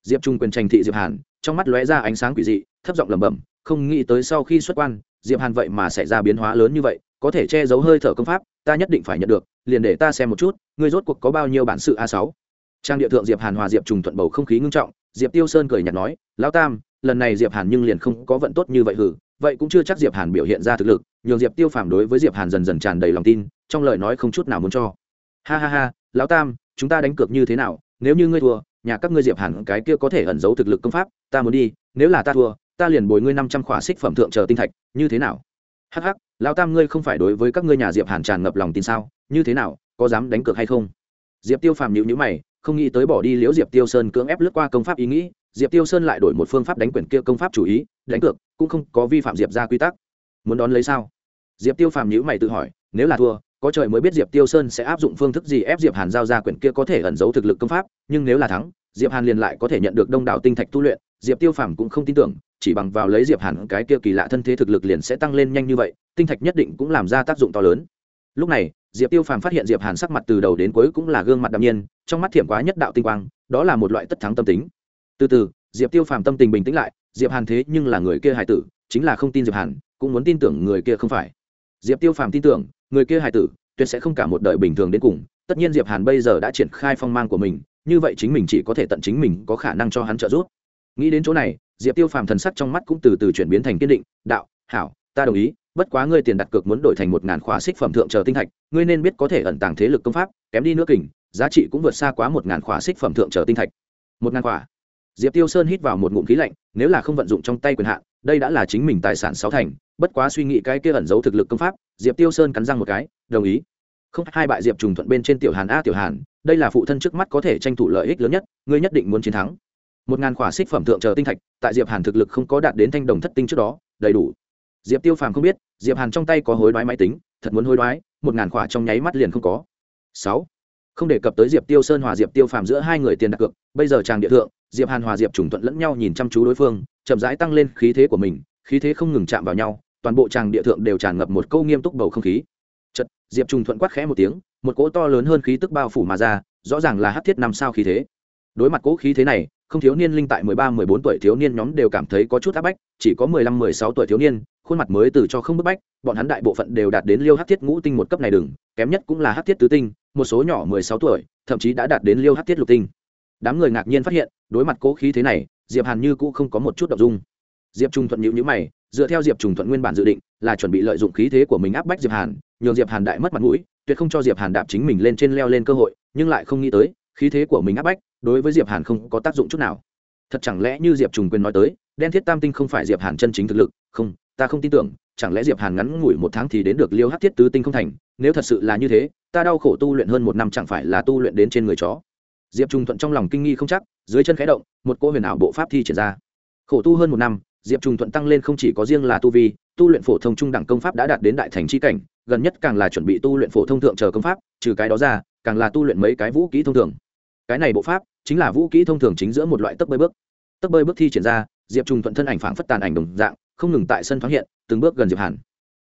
Diệp trung quyền tranh thị diệp hàn, trong mắt lóe ra ánh sáng quỷ dị, thấp giọng lẩm bẩm, không nghĩ tới sau khi xuất quan, diệp hàn vậy mà xảy ra biến hóa lớn như vậy, có thể che giấu hơi thở công pháp, ta nhất định phải nhận được, liền để ta xem một chút, ngươi rốt cuộc có bao nhiêu bản sự a sáu. Trang địa thượng diệp hàn hòa diệp trùng thuận bầu không khí ngưng trọng, diệp tiêu sơn cười nhạt nói, lão tam lần này diệp hàn nhưng liền không có vận tốt như vậy hử, vậy cũng chưa chắc diệp hàn biểu hiện ra thực lực, nhường diệp tiêu phàm đối với diệp hàn dần dần tràn đầy lòng tin, trong lời nói không chút nào muốn cho. Ha ha ha, lão tam, chúng ta đánh cược như thế nào, nếu như ngươi thua, nhà các ngươi diệp hàn cái kia có thể ẩn giấu thực lực công pháp, ta muốn đi, nếu là ta thua, ta liền bồi ngươi năm trăm khỏa xích phẩm thượng chờ tinh thạch, như thế nào? Hắc hắc, lão tam ngươi không phải đối với các ngươi nhà diệp hàn tràn ngập lòng tin sao, như thế nào, có dám đánh cược hay không? Diệp tiêu phàm nhíu nhíu mày, không nghĩ tới bỏ đi liễu diệp tiêu sơn cưỡng ép lướt qua công pháp ý nghĩ diệp tiêu sơn lại đổi một phương pháp đánh quyền kia công pháp chủ ý, đánh cược, cũng không có vi phạm diệp ra quy tắc. Muốn đón lấy sao? Diệp tiêu phàm nhữ mày tự hỏi, nếu là thua, có trời mới biết diệp tiêu sơn sẽ áp dụng phương thức gì ép diệp hàn giao ra quyển kia có thể ẩn giấu thực lực công pháp, nhưng nếu là thắng, diệp hàn liền lại có thể nhận được đông đảo tinh thạch tu luyện. Diệp tiêu phàm cũng không tin tưởng, chỉ bằng vào lấy diệp hàn cái kia kỳ lạ thân thế thực lực liền sẽ tăng lên nhanh như vậy, tinh thạch nhất định cũng làm ra tác dụng to lớn. Lúc này, diệp tiêu phàm phát hiện diệp hàn sắc mặt từ đầu đến cuối cũng là gương mặt đạm nhiên, trong mắt thiểm quá nhất đạo tinh quang, đó là một loại tất thắng tâm tính từ từ, diệp tiêu phàm tâm tình bình tĩnh lại, diệp hàn thế nhưng là người kia hải tử, chính là không tin diệp hàn, cũng muốn tin tưởng người kia không phải. Diệp tiêu phàm tin tưởng, người kia hải tử, tuyệt sẽ không cả một đời bình thường đến cùng, tất nhiên diệp hàn bây giờ đã triển khai phong mang của mình, như vậy chính mình chỉ có thể tận chính mình có khả năng cho hắn trợ giúp. Nghĩ đến chỗ này, diệp tiêu phàm thần sắc trong mắt cũng từ từ chuyển biến thành kiên định, đạo, hảo, ta đồng ý, bất quá ngươi tiền đặt cược muốn đổi thành một ngàn khóa xích phẩm thượng chờ tinh thạch, ngươi nên biết có thể ẩn tàng thế lực công pháp, kém đi nữa kình, giá trị cũng vượt xa quá một ngàn khóa xích phẩm thượng chờ tinh thạch. Một ngàn khóa diệp tiêu sơn hít vào một ngụm khí lạnh, nếu là không vận dụng trong tay quyền hạn, đây đã là chính mình tài sản sáu thành, bất quá suy nghĩ cái kia ẩn giấu thực lực công pháp, diệp tiêu sơn cắn răng một cái, đồng ý. Không, hai bại diệp trùng thuận bên trên tiểu hàn a tiểu hàn, đây là phụ thân trước mắt có thể tranh thủ lợi ích lớn nhất, ngươi nhất định muốn chiến thắng. Một ngàn khỏa xích phẩm thượng chờ tinh thạch, tại diệp hàn thực lực không có đạt đến thanh đồng thất tinh trước đó, đầy đủ. Diệp tiêu phàm không biết, diệp hàn trong tay có hối đoái máy tính, thật muốn hối đoái, một ngàn khỏa trong nháy mắt liền không có. Sáu không đề cập tới diệp tiêu sơn hòa diệp tiêu phàm giữa hai người tiền đặt cược, bây giờ chàng địa thượng, diệp hàn hòa diệp trùng thuận lẫn nhau nhìn chăm chú đối phương, chậm rãi tăng lên khí thế của mình, khí thế không ngừng chạm vào nhau, toàn bộ chàng địa thượng đều tràn ngập một câu nghiêm túc bầu không khí. Chật diệp trùng thuận quát khẽ một tiếng, một cỗ to lớn hơn khí tức bao phủ mà ra, rõ ràng là hát thiết năm sao khí thế. Đối mặt cỗ khí thế này, không thiếu niên linh tại mười ba, mười bốn tuổi thiếu niên nhóm đều cảm thấy có chút áp bách, chỉ có mười lăm, mười sáu tuổi thiếu niên, khuôn mặt mới từ cho không bức bách, bọn hắn đại bộ phận đều đạt đến liêu hát thiết ngũ tinh một cấp này đừng, kém nhất cũng là hát thiết tứ tinh một số nhỏ mười sáu tuổi, thậm chí đã đạt đến liêu hát tiết lục tinh. Đám người ngạc nhiên phát hiện, đối mặt cố khí thế này, diệp hàn như cũ không có một chút đ ộ n g dung. Diệp trung thuận nhữ nhữ mày, dựa theo diệp trùng thuận nguyên bản dự định, là chuẩn bị lợi dụng khí thế của mình áp bách diệp hàn, nhường diệp hàn đại mất mặt mũi, tuyệt không cho diệp hàn đạp chính mình lên trên leo lên cơ hội, nhưng lại không nghĩ tới, khí thế của mình áp bách, đối với diệp hàn không có tác dụng chút nào. Thật chẳng lẽ như diệp trùng quyền nói tới, đen thiết tam tinh không phải diệp hàn chân chính thực lực? Không, ta không tin tưởng, chẳng lẽ diệp hàn ngắn ngủi một tháng thì đến được liêu hát thiết tứ tinh không thành? Nếu thật sự là như thế ta đau khổ tu luyện hơn một năm chẳng phải là tu luyện đến trên người chó. Diệp trung thuận trong lòng kinh nghi không chắc, dưới chân khẽ động, một cô huyền ảo bộ pháp thi triển ra. Khổ tu hơn một năm, diệp trung thuận tăng lên không chỉ có riêng là tu vi, tu luyện phổ thông trung đẳng công pháp đã đạt đến đại thành c h i cảnh, gần nhất càng là chuẩn bị tu luyện phổ thông thượng chờ công pháp, trừ cái đó ra, càng là tu luyện mấy cái vũ kỹ thông thường. Cái này bộ pháp chính là vũ kỹ thông thường chính giữa một loại tấp bơi bước. Tấp bơi bước thi triển ra, diệp trung thuận thân ảnh phảng phất tàn ảnh đồng dạng, không ngừng tại sân thoáng hiện, từng bước gần diệp hàn.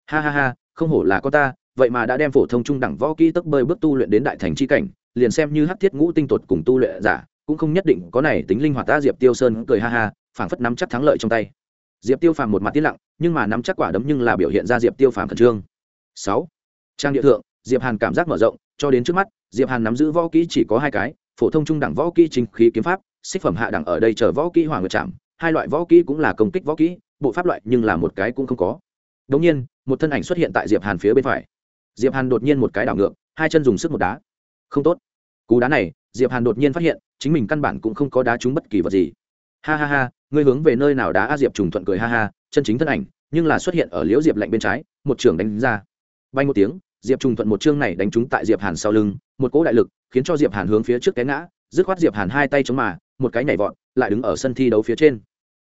Ha ha ha, không hổ là con ta vậy mà đã đem phổ thông trung đẳng võ kỹ tấc bơi bước tu luyện đến đại thành c h i cảnh, liền xem như hắc thiết ngũ tinh tuột cùng tu luyện giả, cũng không nhất định có này tính linh hoạt ta diệp tiêu sơn cười ha ha, phảng phất nắm chắc thắng lợi trong tay. Diệp tiêu phàm một mặt tiết lặng, nhưng mà nắm chắc quả đấm nhưng là biểu hiện ra diệp tiêu phàm khẩn trương. Sáu, trang địa thượng, diệp hàn cảm giác mở rộng, cho đến trước mắt, diệp hàn nắm giữ võ kỹ chỉ có hai cái, phổ thông trung đẳng võ kỹ chính khí kiếm pháp, xích phẩm hạ đẳng ở đây chờ võ kỹ hoàng ngược chạm, hai loại võ kỹ cũng là công kích võ kỹ, bộ pháp loại nhưng là một cái cũng không có. Đống nhiên, một thân ảnh xuất hiện tại diệp hàn phía bên phải diệp hàn đột nhiên một cái đảo ngược, hai chân dùng sức một đá. Không tốt. Cú đá này, diệp hàn đột nhiên phát hiện, chính mình căn bản cũng không có đá trúng bất kỳ vật gì. Ha ha ha, ngươi hướng về nơi nào đá a diệp trùng thuận cười ha ha, chân chính thân ảnh, nhưng là xuất hiện ở liễu diệp lạnh bên trái, một trường đánh ra. Bay một tiếng, diệp trùng thuận một chương này đánh trúng tại diệp hàn sau lưng, một cỗ đại lực khiến cho diệp hàn hướng phía trước té ngã, dứt khoát diệp hàn hai tay chống mà, một cái nhảy vọt, lại đứng ở sân thi đấu phía trên.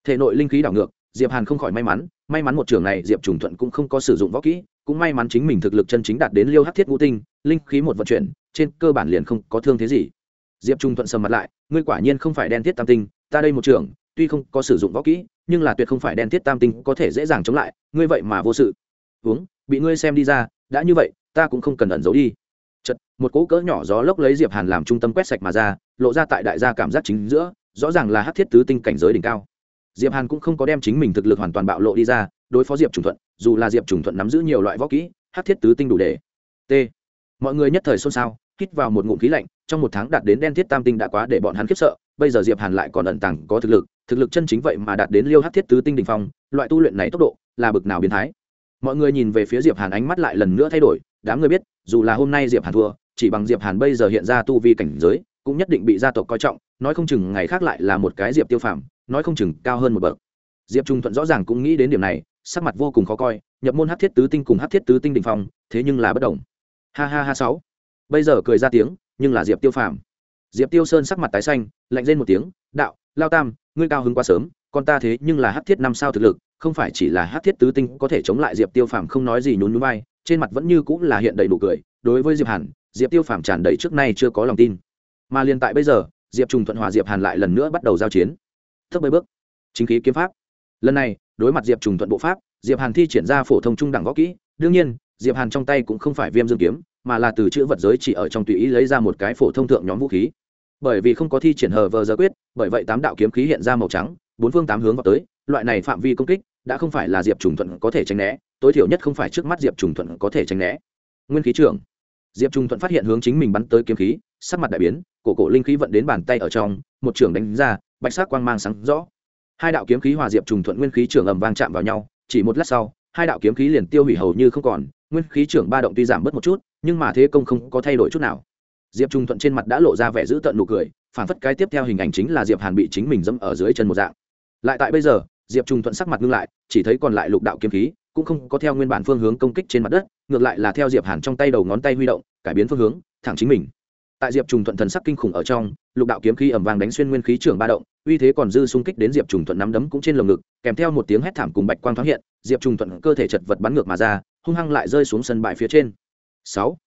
Thể nội linh khí đảo ngược, diệp hàn không khỏi may mắn may mắn một trường này diệp trùng thuận cũng không có sử dụng võ kỹ cũng may mắn chính mình thực lực chân chính đạt đến liêu hắc thiết ngũ tinh, linh khí một vận chuyển, trên cơ bản liền không có thương thế gì. Diệp trung thuận sầm mặt lại, ngươi quả nhiên không phải đen thiết tam tinh, ta đây một trường tuy không có sử dụng võ kỹ, nhưng là tuyệt không phải đen thiết tam tinh có thể dễ dàng chống lại, ngươi vậy mà vô sự. Uống, bị ngươi xem đi ra, đã như vậy, ta cũng không cần ẩn giấu đi. Chật một cỗ cỡ nhỏ gió lốc lấy diệp hàn làm trung tâm quét sạch mà ra, lộ ra tại đại gia cảm giác chính giữa, rõ ràng là hắc thiết tứ tinh cảnh giới đỉnh cao. Diệp hàn cũng không có đem chính mình thực lực hoàn toàn bạo lộ đi ra đối phó diệp trùng thuận, dù là diệp trùng thuận nắm giữ nhiều loại võ kỹ, hát thiết tứ tinh đủ để. T. Mọi người nhất thời xôn xao, hít vào một ngụm khí lạnh, trong một tháng đạt đến đen thiết tam tinh đã quá để bọn hắn khiếp sợ, bây giờ diệp hàn lại còn ẩn tàng có thực lực thực lực chân chính vậy mà đạt đến liêu hát thiết tứ tinh đình phong, loại tu luyện này tốc độ là bực nào biến thái. Mọi người nhìn về phía diệp hàn ánh mắt lại lần nữa thay đổi, đám người biết, dù là hôm nay diệp hàn thua, chỉ bằng diệp hàn bây giờ hiện ra tu vi cảnh giới, cũng nhất định bị gia tộc coi trọng, nói không chừng ngày khác lại là một cái diệp tiêu phàm, nói không chừng cao hơn một bậc. Diệp trung thuận rõ ràng cũng nghĩ đến điểm này sắc mặt vô cùng khó coi, nhập môn hát thiết tứ tinh cùng hát thiết tứ tinh đình phong, thế nhưng là bất đồng. Ha ha ha sáu. Bây giờ cười ra tiếng, nhưng là diệp tiêu phàm. Diệp tiêu sơn sắc mặt tái xanh, lạnh lên một tiếng, đạo, lao tam, ngươi cao hứng quá sớm, con ta thế nhưng là hát thiết năm sao thực lực, không phải chỉ là hát thiết tứ tinh có thể chống lại diệp tiêu phàm không nói gì nhún nhún vai, trên mặt vẫn như cũng là hiện đầy đủ cười, đối với diệp hàn, diệp tiêu phàm tràn đầy trước nay chưa có lòng tin. Mà liền tại bây giờ, diệp trùng thuận hòa diệp hàn lại lần nữa bắt đầu giao chiến. Thấp bơi bước? Chính khí kiếm pháp. Lần này đối mặt diệp trùng thuận bộ pháp diệp hàn thi triển ra phổ thông trung đẳng võ kỹ đương nhiên diệp hàn trong tay cũng không phải viêm dương kiếm mà là từ chữ vật giới chỉ ở trong tùy ý lấy ra một cái phổ thông thượng nhóm vũ khí bởi vì không có thi triển hờ vờ giờ quyết bởi vậy tám đạo kiếm khí hiện ra màu trắng bốn phương tám hướng vào tới loại này phạm vi công kích đã không phải là diệp trùng thuận có thể tránh né tối thiểu nhất không phải trước mắt diệp trùng thuận có thể tránh né nguyên khí trưởng diệp trùng thuận phát hiện hướng chính mình bắn tới kiếm khí sắc mặt đại biến cổ cổ linh khí vận đến bàn tay ở trong một trường đánh ra bạch sắc quang mang sáng rõ hai đạo kiếm khí hòa diệp trùng thuận nguyên khí trưởng ầm vang chạm vào nhau, chỉ một lát sau, hai đạo kiếm khí liền tiêu hủy hầu như không còn, nguyên khí trưởng ba động tuy giảm bớt một chút, nhưng mà thế công không có thay đổi chút nào. Diệp trùng thuận trên mặt đã lộ ra vẻ giữ tận nụ cười, phản phất cái tiếp theo hình ảnh chính là diệp hàn bị chính mình dẫm ở dưới chân một dạng. Lại tại bây giờ, diệp trùng thuận sắc mặt ngưng lại, chỉ thấy còn lại lục đạo kiếm khí, cũng không có theo nguyên bản phương hướng công kích trên mặt đất, ngược lại là theo diệp hàn trong tay đầu ngón tay huy động, cải biến phương hướng, thẳng chính mình tại diệp trùng thuận thần sắc kinh khủng ở trong, lục đạo kiếm khí ẩm vàng đánh xuyên nguyên khí trưởng ba động, uy thế còn dư xung kích đến diệp trùng thuận nắm đấm cũng trên lồng ngực, kèm theo một tiếng hét thảm cùng bạch quang thoáng hiện, diệp trùng thuận cơ thể chật vật bắn ngược mà ra, hung hăng lại rơi xuống sân bãi phía trên. Sáu.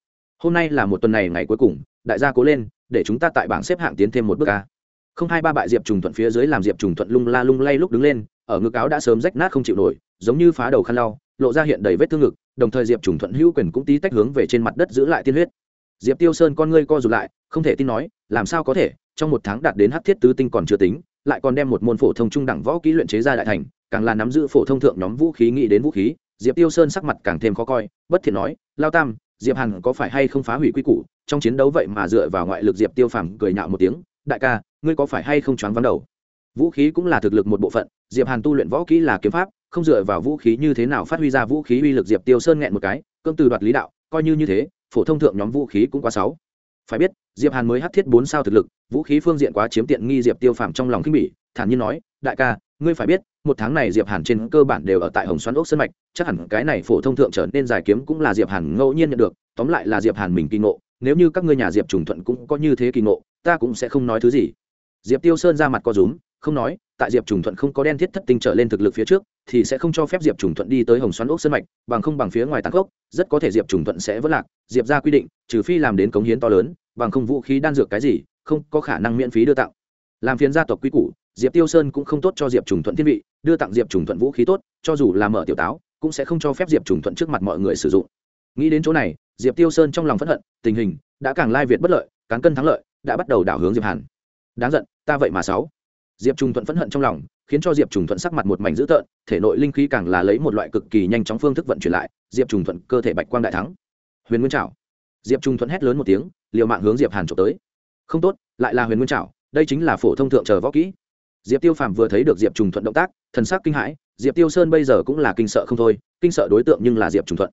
Hôm nay là một tuần này ngày cuối cùng, đại gia cố lên, để chúng ta tại bảng xếp hạng tiến thêm một bước a. không hai ba bại diệp trùng thuận phía dưới làm diệp trùng thuận lung la lung lay lúc đứng lên, ở ngực áo đã sớm rách nát không chịu nổi, giống như phá đầu khăn lau, lộ ra hiện đầy vết thương ngực, đồng thời diệp trùng thuận hữu quyền cũng tí tách hướng về trên mặt đất giữ lại tiên huyết diệp tiêu sơn con ngươi co rụt lại, không thể tin nói, làm sao có thể, trong một tháng đạt đến hát thiết tứ tinh còn chưa tính, lại còn đem một môn phổ thông trung đẳng võ kỹ luyện chế ra đại thành, càng là nắm giữ phổ thông thượng nhóm vũ khí nghĩ đến vũ khí, diệp tiêu sơn sắc mặt càng thêm khó coi, bất thiện nói, lao tam, diệp Hằng có phải hay không phá hủy quy củ, trong chiến đấu vậy mà dựa vào ngoại lực diệp tiêu phàm cười nhạo một tiếng, đại ca, ngươi có phải hay không choáng vắng đầu? Vũ khí cũng là thực lực một bộ phận, diệp hàn tu luyện võ kỹ là kiếm pháp, không dựa vào vũ khí như thế nào phát huy ra vũ khí uy lực diệp tiêu sơn nghẹn một cái cơm từ đoạt lý đạo, coi như như thế phổ thông thượng nhóm vũ khí cũng quá sáu. Phải biết, diệp hàn mới hắc thiết bốn sao thực lực, vũ khí phương diện quá chiếm tiện nghi diệp tiêu phàm trong lòng khinh bỉ, thản nhiên nói, đại ca, ngươi phải biết, một tháng này diệp hàn trên cơ bản đều ở tại hồng xoắn ốc sân mạch, chắc hẳn cái này phổ thông thượng trở nên dài kiếm cũng là diệp hàn ngẫu nhiên nhận được, tóm lại là diệp hàn mình kỳ ngộ, nếu như các ngươi nhà diệp trùng thuận cũng có như thế kỳ ngộ, ta cũng sẽ không nói thứ gì. Diệp tiêu sơn ra mặt co rúm, không nói tại diệp trùng thuận không có đen thiết thất tinh trở lên thực lực phía trước, thì sẽ không cho phép diệp trùng thuận đi tới hồng xoắn ốc sân mạch, bằng không bằng phía ngoài tạc gốc rất có thể diệp trùng thuận sẽ vất lạc, diệp ra quy định, trừ phi làm đến cống hiến to lớn, bằng không vũ khí đan dược cái gì, không có khả năng miễn phí đưa tặng. Làm phiền gia tộc quy củ, diệp tiêu sơn cũng không tốt cho diệp trùng thuận thiên vị, đưa tặng diệp trùng thuận vũ khí tốt, cho dù là mở tiểu táo, cũng sẽ không cho phép diệp trùng thuận trước mặt mọi người sử dụng. Nghĩ đến chỗ này, diệp tiêu sơn trong lòng p hận, tình hình đã càng lai việt bất lợi, cán cân thắng lợi, đã bắt đầu đảo hướng diệp hàn. Đáng giận, ta vậy mà sáu diệp trùng thuận phẫn hận trong lòng, khiến cho diệp trùng thuận sắc mặt một mảnh dữ tợn, thể nội linh khí càng là lấy một loại cực kỳ nhanh chóng phương thức vận chuyển lại, diệp trùng thuận cơ thể bạch quang đại thắng. Huyền nguyên trảo. Diệp trùng thuận hét lớn một tiếng, liều mạng hướng diệp hàn trộm tới. Không tốt, lại là huyền nguyên trảo, đây chính là phổ thông thượng chờ võ kỹ. Diệp tiêu phàm vừa thấy được diệp trùng thuận động tác, thần sắc kinh hãi, diệp tiêu sơn bây giờ cũng là kinh sợ không thôi, kinh sợ đối tượng nhưng là diệp trùng thuận.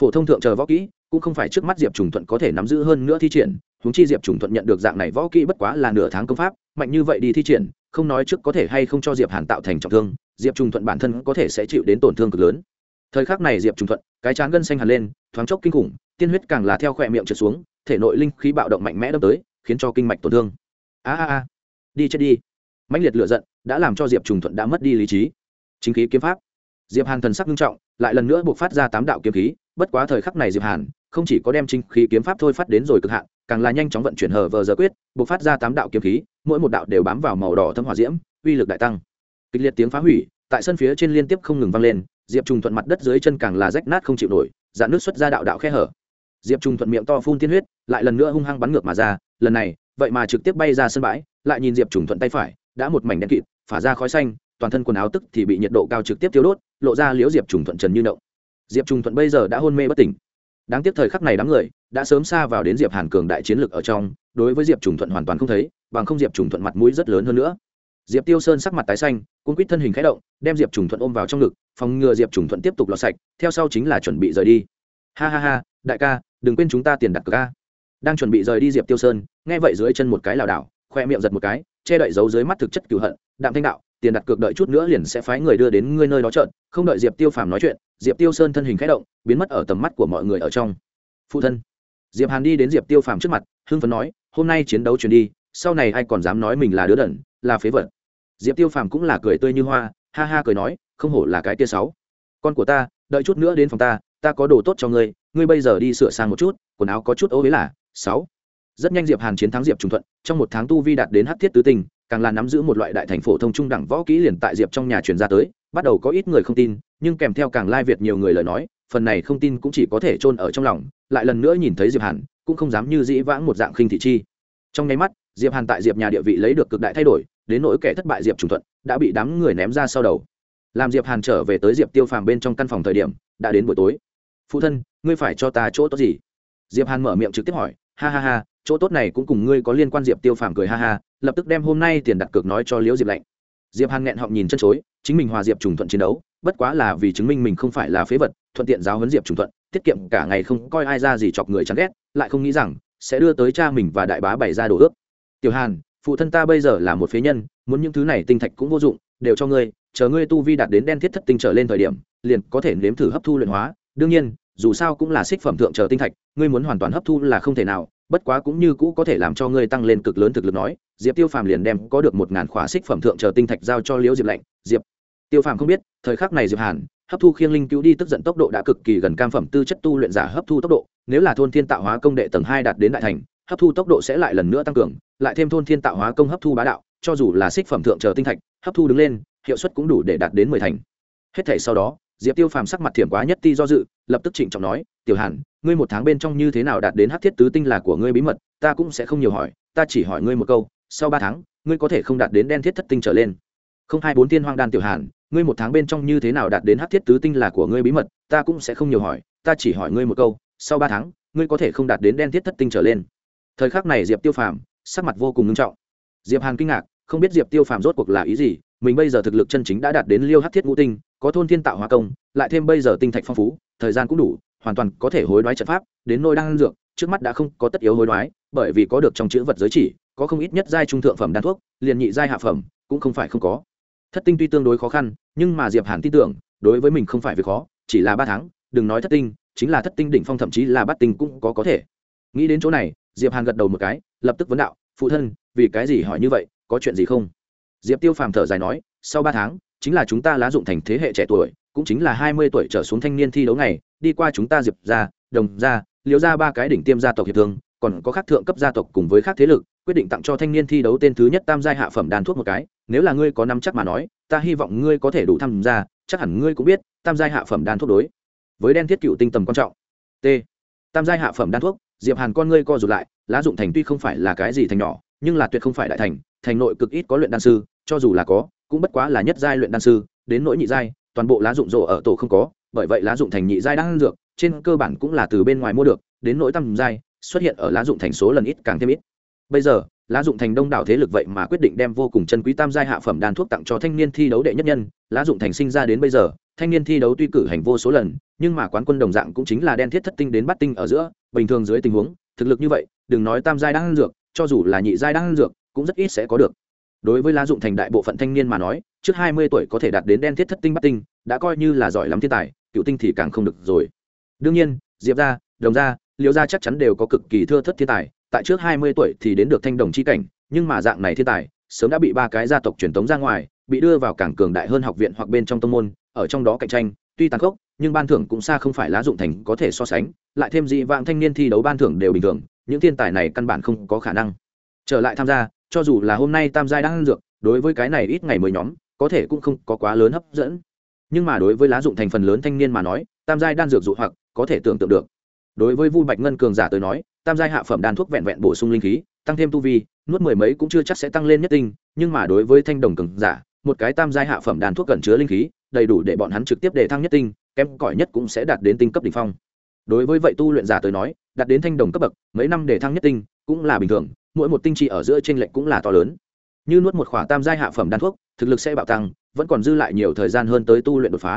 Phổ thông thượng chờ võ kỹ, cũng không phải trước mắt diệp trùng thuận có thể nắm giữ hơn nữa thi triển, huống chi diệp trùng thuận nhận được dạng này võ kỹ bất quá là nửa tháng công pháp, mạnh như vậy đi thi triển không nói trước có thể hay không cho diệp hàn tạo thành trọng thương, diệp Trung thuận bản thân có thể sẽ chịu đến tổn thương cực lớn. Thời khắc này diệp Trung thuận, cái chán gân xanh hẳn lên, thoáng chốc kinh khủng, tiên huyết càng là theo khỏe miệng trượt xuống, thể nội linh khí bạo động mạnh mẽ đâm tới, khiến cho kinh mạch tổn thương. A a a, đi chết đi. Mãnh liệt lửa giận đã làm cho diệp Trung thuận đã mất đi lý trí. Chính khí kiếm pháp. Diệp hàn thần sắc nghiêm trọng, lại lần nữa buộc phát ra tám đạo kiếm khí, bất quá thời khắc này diệp hàn không chỉ có đem chính khí kiếm pháp thôi phát đến rồi cực hạn càng là nhanh chóng vận chuyển hở vờ giờ quyết buộc phát ra tám đạo kiếm khí, mỗi một đạo đều bám vào màu đỏ thâm hỏa diễm, uy lực đại tăng. Kịch liệt tiếng phá hủy, tại sân phía trên liên tiếp không ngừng vang lên, diệp trùng thuận mặt đất dưới chân càng là rách nát không chịu nổi, dạn nước xuất ra đạo đạo khe hở. Diệp trùng thuận miệng to phun tiên huyết, lại lần nữa hung hăng bắn ngược mà ra, lần này, vậy mà trực tiếp bay ra sân bãi, lại nhìn diệp trùng thuận tay phải, đã một mảnh đen kịt, phả ra khói xanh, toàn thân quần áo tức thì bị nhiệt độ cao trực tiếp tiêu đốt, lộ ra liễu diệp trùng thuận trần như động. Diệp trùng thuận bây giờ đã hôn mê bất tỉnh. Đáng tiếc thời khắc này đám người đã sớm xa vào đến diệp hàn cường đại chiến lược ở trong, đối với diệp trùng thuận hoàn toàn không thấy, bằng không diệp trùng thuận mặt mũi rất lớn hơn nữa. Diệp tiêu sơn sắc mặt tái xanh cung quýt thân hình khẽ động, đem diệp trùng thuận ôm vào trong ngực, phòng ngừa diệp trùng thuận tiếp tục lọt sạch, theo sau chính là chuẩn bị rời đi. Ha ha ha, đại ca, đừng quên chúng ta tiền đặt cược ca đang chuẩn bị rời đi diệp tiêu sơn, nghe vậy dưới chân một cái lảo đảo, khoe miệng giật một cái, che đậy giấu dưới mắt thực chất cửu hận, đạm thanh đạo, tiền đặt cược đợi chút nữa liền sẽ phái người đưa đến ngươi nơi đó trợn, không đợi diệp tiêu phàm nói chuyện, diệp tiêu sơn thân hình khẽ động, biến mất ở tầm mắt của mọi người ở trong. Phụ thân diệp hàn đi đến diệp tiêu phàm trước mặt, hưng phấn nói, hôm nay chiến đấu chuyển đi, sau này ai còn dám nói mình là đứa đẩn là phế vật? Diệp tiêu phàm cũng là cười tươi như hoa, ha ha cười nói, không hổ là cái tia sáu. Con của ta, đợi chút nữa đến phòng ta ta có đồ tốt cho ngươi ngươi bây giờ đi sửa sang một chút, quần áo có chút ố với là sáu. Rất nhanh diệp hàn chiến thắng diệp trung thuận, trong một tháng tu vi đạt đến hắc thiết tứ tình càng là nắm giữ một loại đại thành phổ thông trung đẳng võ kỹ liền tại diệp trong nhà truyền ra tới, bắt đầu có ít người không tin, nhưng kèm theo càng lai việt nhiều người lời nói phần này không tin cũng chỉ có thể chôn ở trong lòng, lại lần nữa nhìn thấy diệp hàn, cũng không dám như dĩ vãng một dạng khinh thị chi. Trong nháy mắt, diệp hàn tại diệp nhà địa vị lấy được cực đại thay đổi, đến nỗi kẻ thất bại diệp trùng thuận đã bị đám người ném ra sau đầu. Làm diệp hàn trở về tới diệp tiêu phàm bên trong căn phòng thời điểm, đã đến buổi tối. Phụ thân, ngươi phải cho ta chỗ tốt gì? Diệp hàn mở miệng trực tiếp hỏi. Ha ha ha, chỗ tốt này cũng cùng ngươi có liên quan, diệp tiêu phàm cười ha ha, lập tức đem hôm nay tiền đặt cược nói cho liễu diệp lạnh. Diệp hàn nghẹn họng nhìn chân chối, chính mình hòa diệp trùng thuận chiến đấu bất quá là vì chứng minh mình không phải là phế vật, thuận tiện giáo huấn diệp trùng thuận, tiết kiệm cả ngày không coi ai ra gì chọc người chán ghét, lại không nghĩ rằng sẽ đưa tới cha mình và đại bá bày ra đồ ước. Tiểu hàn, phụ thân ta bây giờ là một phế nhân, muốn những thứ này tinh thạch cũng vô dụng, đều cho ngươi, chờ ngươi tu vi đạt đến đen thiết thất tinh trở lên thời điểm, liền có thể nếm thử hấp thu luyện hóa. Đương nhiên, dù sao cũng là xích phẩm thượng chờ tinh thạch, ngươi muốn hoàn toàn hấp thu là không thể nào, bất quá cũng như cũ có thể làm cho ngươi tăng lên cực lớn thực lực nói. Diệp tiêu phàm liền đem có được một ngàn khóa xích phẩm thượng chờ tinh thạch giao cho liễu diệp lạnh. Diệp tiêu phàm không biết, thời khắc này diệp hàn, hấp thu khiêng linh cứu đi tức giận tốc độ đã cực kỳ gần cam phẩm tư chất tu luyện giả hấp thu tốc độ, nếu là thôn thiên tạo hóa công đệ tầng hai đạt đến đại thành, hấp thu tốc độ sẽ lại lần nữa tăng cường, lại thêm thôn thiên tạo hóa công hấp thu bá đạo, cho dù là xích phẩm thượng chờ tinh thạch, hấp thu đứng lên, hiệu suất cũng đủ để đạt đến mười thành. Hết thể sau đó, diệp tiêu phàm sắc mặt thiểm quá nhất ti do dự, lập tức trịnh trọng nói, tiểu hàn, ngươi một tháng bên trong như thế nào đạt đến hát thiết tứ tinh là của ngươi bí mật, ta cũng sẽ không nhiều hỏi, ta chỉ hỏi ngươi một câu, sau ba tháng, ngươi có thể không đạt đến đen thiết thất tinh trở lên. Không hai bốn tiên hoang đan tiểu hàn ngươi một tháng bên trong như thế nào đạt đến hát thiết tứ tinh là của ngươi bí mật, ta cũng sẽ không nhiều hỏi, ta chỉ hỏi ngươi một câu, sau ba tháng, ngươi có thể không đạt đến đen thiết thất tinh trở lên. Thời khắc này diệp tiêu phàm, sắc mặt vô cùng nghiêm trọng. Diệp hàn kinh ngạc, không biết diệp tiêu phàm rốt cuộc là ý gì, mình bây giờ thực lực chân chính đã đạt đến liêu hát thiết ngũ tinh, có thôn thiên tạo hóa công, lại thêm bây giờ tinh thạch phong phú, thời gian cũng đủ, hoàn toàn có thể hối đoái trận pháp, đến nôi đang dược, trước mắt đã không có tất yếu hối đoái, bởi vì có được trong chữ vật giới chỉ, có không ít nhất giai trung thượng phẩm đan thuốc, liền nhị giai hạ phẩm, cũng không phải không có thất tinh tuy tương đối khó khăn, nhưng mà diệp hàn tin tưởng, đối với mình không phải việc khó, chỉ là ba tháng, đừng nói thất tinh, chính là thất tinh đỉnh phong thậm chí là bát tinh cũng có có thể. Nghĩ đến chỗ này, diệp hàn gật đầu một cái, lập tức vấn đạo, phụ thân, vì cái gì hỏi như vậy, có chuyện gì không? Diệp tiêu phàm thở dài nói, sau ba tháng, chính là chúng ta lá dụng thành thế hệ trẻ tuổi, cũng chính là hai mươi tuổi trở xuống thanh niên thi đấu này đi qua chúng ta diệp ra đồng ra liều ra ba cái đỉnh tiêm gia tộc hiệp thương, còn có khác thượng cấp gia tộc cùng với khác thế lực, quyết định tặng cho thanh niên thi đấu tên thứ nhất tam giai hạ phẩm đan thuốc một cái nếu là ngươi có năm chắc mà nói, ta hy vọng ngươi có thể đủ tham gia, chắc hẳn ngươi cũng biết, tam giai hạ phẩm đan thuốc đối với đen thiết cựu tinh tầm quan trọng. T. Tam giai hạ phẩm đan thuốc, diệp hàn con ngươi co rụt lại, lá dụng thành tuy không phải là cái gì thành nhỏ, nhưng là tuyệt không phải đại thành thành nội cực ít có luyện đan sư, cho dù là có, cũng bất quá là nhất giai luyện đan sư, đến nỗi nhị giai, toàn bộ lá dụng rộ ở tổ không có, bởi vậy lá dụng thành nhị giai đang dược, trên cơ bản cũng là từ bên ngoài mua được, đến nỗi tam giai, xuất hiện ở lá dụng thành số lần ít càng thêm ít. Bây giờ lá dụng thành đông đảo thế lực vậy mà quyết định đem vô cùng chân quý tam giai hạ phẩm đan thuốc tặng cho thanh niên thi đấu đệ nhất nhân. Lá dụng thành sinh ra đến bây giờ, thanh niên thi đấu tuy cử hành vô số lần, nhưng mà quán quân đồng dạng cũng chính là đen thiết thất tinh đến bắt tinh ở giữa. Bình thường dưới tình huống, thực lực như vậy, đừng nói tam giai đang ăn dược, cho dù là nhị giai đang ăn dược, cũng rất ít sẽ có được. Đối với lá dụng thành đại bộ phận thanh niên mà nói, trước hai mươi tuổi có thể đạt đến đen thiết thất tinh bắt tinh, đã coi như là giỏi lắm thiên tài, cựu tinh thì càng không được rồi. Đương nhiên, diệp gia, đồng gia, liễu gia chắc chắn đều có cực kỳ thưa thất thiên tài tại trước hai mươi tuổi thì đến được thanh đồng chi cảnh, nhưng mà dạng này thiên tài, sớm đã bị ba cái gia tộc truyền tống ra ngoài, bị đưa vào cảng cường đại hơn học viện hoặc bên trong tông môn, ở trong đó cạnh tranh, tuy tàn khốc, nhưng ban thưởng cũng xa không phải lá dụng thành có thể so sánh, lại thêm dị vãng thanh niên thi đấu ban thưởng đều bình thường, những thiên tài này căn bản không có khả năng. Trở lại tham gia, cho dù là hôm nay tam giai đang ăn dược, đối với cái này ít ngày mới nhóm, có thể cũng không có quá lớn hấp dẫn. Nhưng mà đối với lá dụng thành phần lớn thanh niên mà nói, tam giai đan dược dụ hoặc, có thể tưởng tượng được. Đối với vu bạch ngân cường giả tới nói tam giai hạ phẩm đan thuốc vẹn vẹn bổ sung linh khí, tăng thêm tu vi, nuốt mười mấy cũng chưa chắc sẽ tăng lên nhất tinh, nhưng mà đối với thanh đồng cường giả, một cái tam giai hạ phẩm đan thuốc cần chứa linh khí, đầy đủ để bọn hắn trực tiếp đề thăng nhất tinh, kém cỏi nhất cũng sẽ đạt đến tinh cấp đ ỉ n h phong. Đối với vậy tu luyện giả tới nói, đạt đến thanh đồng cấp bậc, mấy năm để thăng nhất tinh cũng là bình thường, mỗi một tinh trị ở giữa t r ê n lệch cũng là to lớn. Như nuốt một khỏa tam giai hạ phẩm đan thuốc, thực lực sẽ bạo tăng, vẫn còn dư lại nhiều thời gian hơn tới tu luyện đột phá.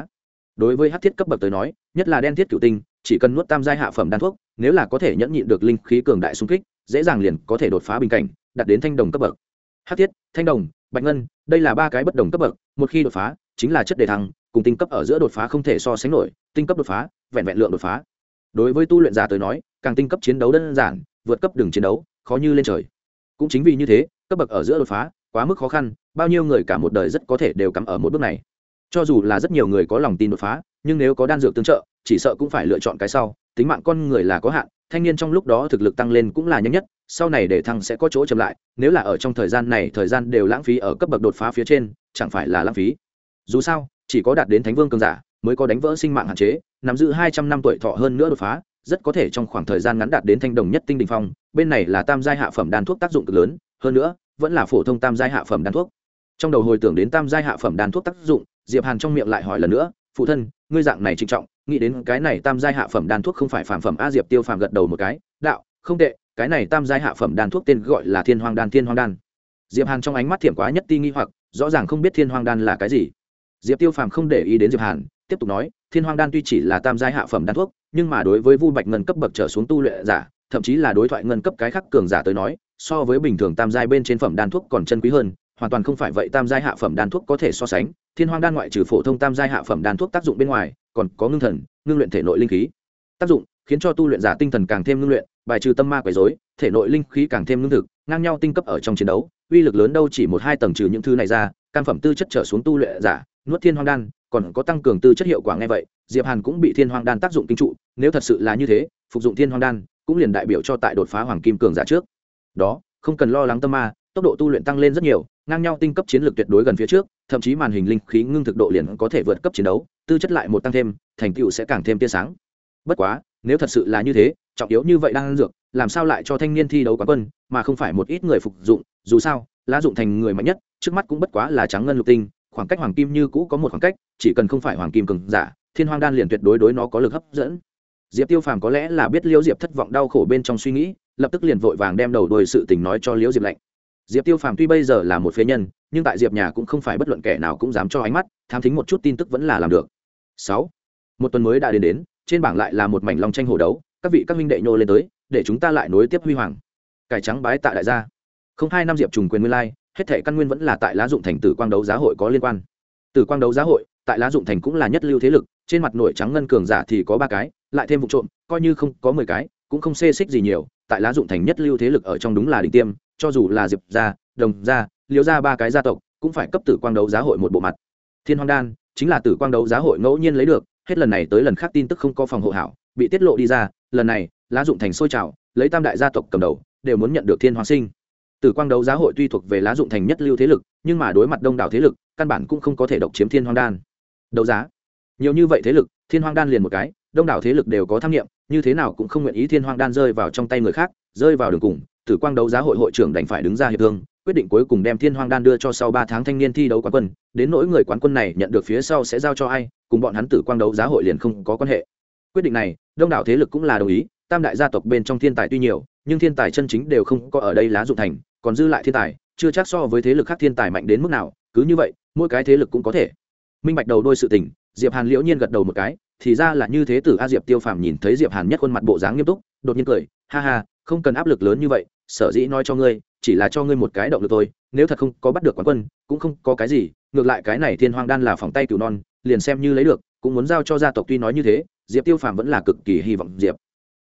Đối với hát thiết cấp bậc tới nói, nhất là đen thiết cựu tinh, chỉ cần nuốt tam giai hạ phẩm đan thuốc nếu là có thể nhẫn nhịn được linh khí cường đại xung kích, dễ dàng liền có thể đột phá bình cảnh, đạt đến thanh đồng cấp bậc. Hát thiết, thanh đồng, bạch ngân, đây là ba cái bất đồng cấp bậc, một khi đột phá, chính là chất đề thăng, cùng tinh cấp ở giữa đột phá không thể so sánh nổi, tinh cấp đột phá, vẹn vẹn lượng đột phá. Đối với tu luyện giả tới nói, càng tinh cấp chiến đấu đơn giản, vượt cấp đường chiến đấu, khó như lên trời. Cũng chính vì như thế, cấp bậc ở giữa đột phá, quá mức khó khăn, bao nhiêu người cả một đời rất có thể đều cắm ở một bước này. Cho dù là rất nhiều người có lòng tin đột phá, nhưng nếu có đan dược tương trợ, chỉ sợ cũng phải lựa chọn cái sau tính mạng con người là có hạn, thanh niên trong lúc đó thực lực tăng lên cũng là nhanh nhất, sau này để thăng sẽ có chỗ chậm lại, nếu là ở trong thời gian này, thời gian đều lãng phí ở cấp bậc đột phá phía trên, chẳng phải là lãng phí. Dù sao, chỉ có đạt đến thánh vương cường giả, mới có đánh vỡ sinh mạng hạn chế, nắm giữ hai trăm năm tuổi thọ hơn nữa đột phá, rất có thể trong khoảng thời gian ngắn đạt đến thanh đồng nhất tinh đình phong, bên này là tam giai hạ phẩm đan thuốc tác dụng cực lớn, hơn nữa, vẫn là phổ thông tam giai hạ phẩm đan thuốc. Trong đầu hồi tưởng đến tam giai hạ phẩm đan thuốc tác dụng, diệp hàn trong miệng lại hỏi lần nữa, phụ thân, ngươi dạng này trịnh trọng nghĩ đến cái này tam giai hạ phẩm đan thuốc không phải phàm phẩm a diệp tiêu phàm gật đầu một cái, đạo, không tệ, cái này tam giai hạ phẩm đan thuốc tên gọi là thiên hoàng đan, thiên hoàng đan. Diệp hàn trong ánh mắt thiểm quá nhất ti nghi hoặc, rõ ràng không biết thiên hoàng đan là cái gì. Diệp tiêu phàm không để ý đến diệp hàn, tiếp tục nói, thiên hoàng đan tuy chỉ là tam giai hạ phẩm đan thuốc, nhưng mà đối với vu bạch ngân cấp bậc trở xuống tu luyện giả, thậm chí là đối thoại ngân cấp cái khác cường giả tới nói, so với bình thường tam giai bên trên phẩm đan thuốc còn chân quý hơn, hoàn toàn không phải vậy tam giai hạ phẩm đan thuốc có thể so sánh thiên hoang đan ngoại trừ phổ thông tam giai hạ phẩm đan thuốc tác dụng bên ngoài, còn có ngưng thần, ngưng luyện thể nội linh khí. Tác dụng, khiến cho tu luyện giả tinh thần càng thêm ngưng luyện, bài trừ tâm ma quấy rối, thể nội linh khí càng thêm ngưng thực, ngang nhau tinh cấp ở trong chiến đấu, uy lực lớn đâu chỉ một hai tầng trừ những thứ này ra can phẩm tư chất trở xuống tu luyện giả, nuốt thiên hoang đan, còn có tăng cường tư chất hiệu quả nghe vậy, diệp hàn cũng bị thiên hoang đan tác dụng kinh trụ, nếu thật sự là như thế, phục dụng thiên hoang đan, cũng liền đại biểu cho tại đột phá hoàng kim cường giả trước. Đó, không cần lo lắng tâm ma, tốc độ tu luyện tăng lên rất nhiều ngang nhau tinh cấp chiến lược tuyệt đối gần phía trước, thậm chí màn hình linh khí ngưng thực độ liền có thể vượt cấp chiến đấu, tư chất lại một tăng thêm, thành tựu sẽ càng thêm tia sáng. Bất quá, nếu thật sự là như thế, trọng yếu như vậy đang ăn dược, làm sao lại cho thanh niên thi đấu quán quân, mà không phải một ít người phục dụng, dù sao, lá dụng thành người mạnh nhất, trước mắt cũng bất quá là trắng ngân lục tinh, khoảng cách hoàng kim như cũ có một khoảng cách, chỉ cần không phải hoàng kim cường giả, thiên hoang đan liền tuyệt đối đối nó có lực hấp dẫn. Diệp tiêu phàm có lẽ là biết liễu diệp thất vọng đau khổ bên trong suy nghĩ, lập tức liền vội vàng đem đầu đuôi sự tình nói cho liễu diệp lạnh diệp tiêu phàm tuy bây giờ là một phế nhân, nhưng tại diệp nhà cũng không phải bất luận kẻ nào cũng dám cho ánh mắt, tham thính một chút tin tức vẫn là làm được. Sáu, một tuần mới đã đến đến, trên bảng lại là một mảnh long tranh hồ đấu, các vị các minh đệ nhô lên tới, để chúng ta lại nối tiếp huy hoàng. Cải trắng bái tạ đại gia. Không hai năm diệp trùng quyền nguyên lai, hết thể căn nguyên vẫn là tại lá dụng thành tử quang đấu giá hội có liên quan. Tử quang đấu giá hội, tại lá dụng thành cũng là nhất lưu thế lực, trên mặt nội trắng ngân cường giả thì có ba cái, lại thêm vụ trộm, coi như không có mười cái, cũng không xê xích gì nhiều, tại lá dụng thành nhất lưu thế lực ở trong đúng là đỉnh tiêm cho dù là diệp gia đồng gia liễu gia ba cái gia tộc cũng phải cấp tử quang đấu giá hội một bộ mặt. Thiên hoàng đan chính là tử quang đấu giá hội ngẫu nhiên lấy được hết lần này tới lần khác tin tức không có phòng hộ hảo bị tiết lộ đi ra lần này lá dụng thành sôi trào lấy tam đại gia tộc cầm đầu đều muốn nhận được thiên hoàng sinh. Tử Quang đấu giá hội tuy thuộc về lá dụng thành nhất lưu thế lực, nhưng mà đối mặt đông đảo thế lực, căn bản cũng không có thể độc chiếm Thiên Hoang Đan. Đấu giá, nhiều như vậy thế lực, Thiên Hoang Đan liền một cái, đông đảo thế lực đều có tham nghiệm, như thế nào cũng không nguyện ý Thiên Hoang Đan rơi vào trong tay người khác, rơi vào đường cùng, Tử Quang đấu giá hội hội trưởng đành phải đứng ra hiệp thương, quyết định cuối cùng đem Thiên Hoang Đan đưa cho sau ba tháng thanh niên thi đấu quán quân, đến nỗi người quán quân này nhận được phía sau sẽ giao cho ai, cùng bọn hắn Tử Quang đấu giá hội liền không có quan hệ. Quyết định này, đông đảo thế lực cũng là đồng ý, tam đại gia tộc bên trong thiên tài tuy nhiều, nhưng thiên tài chân chính đều không có ở đây lá dụng thành, còn dư lại thiên tài chưa chắc so với thế lực khác thiên tài mạnh đến mức nào cứ như vậy mỗi cái thế lực cũng có thể minh bạch đầu đôi sự tình diệp hàn liễu nhiên gật đầu một cái thì ra là như thế tử a diệp tiêu phàm nhìn thấy diệp hàn nhất khuôn mặt bộ dáng nghiêm túc đột nhiên cười ha ha không cần áp lực lớn như vậy sở dĩ nói cho ngươi, chỉ là cho ngươi một cái động lực thôi, nếu thật không có bắt được quán quân, cũng không có cái gì, ngược lại cái này thiên hoang đan là phòng tay cửu non, liền xem như lấy được, cũng muốn giao cho gia tộc tuy nói như thế, diệp tiêu phàm vẫn là cực kỳ hy vọng diệp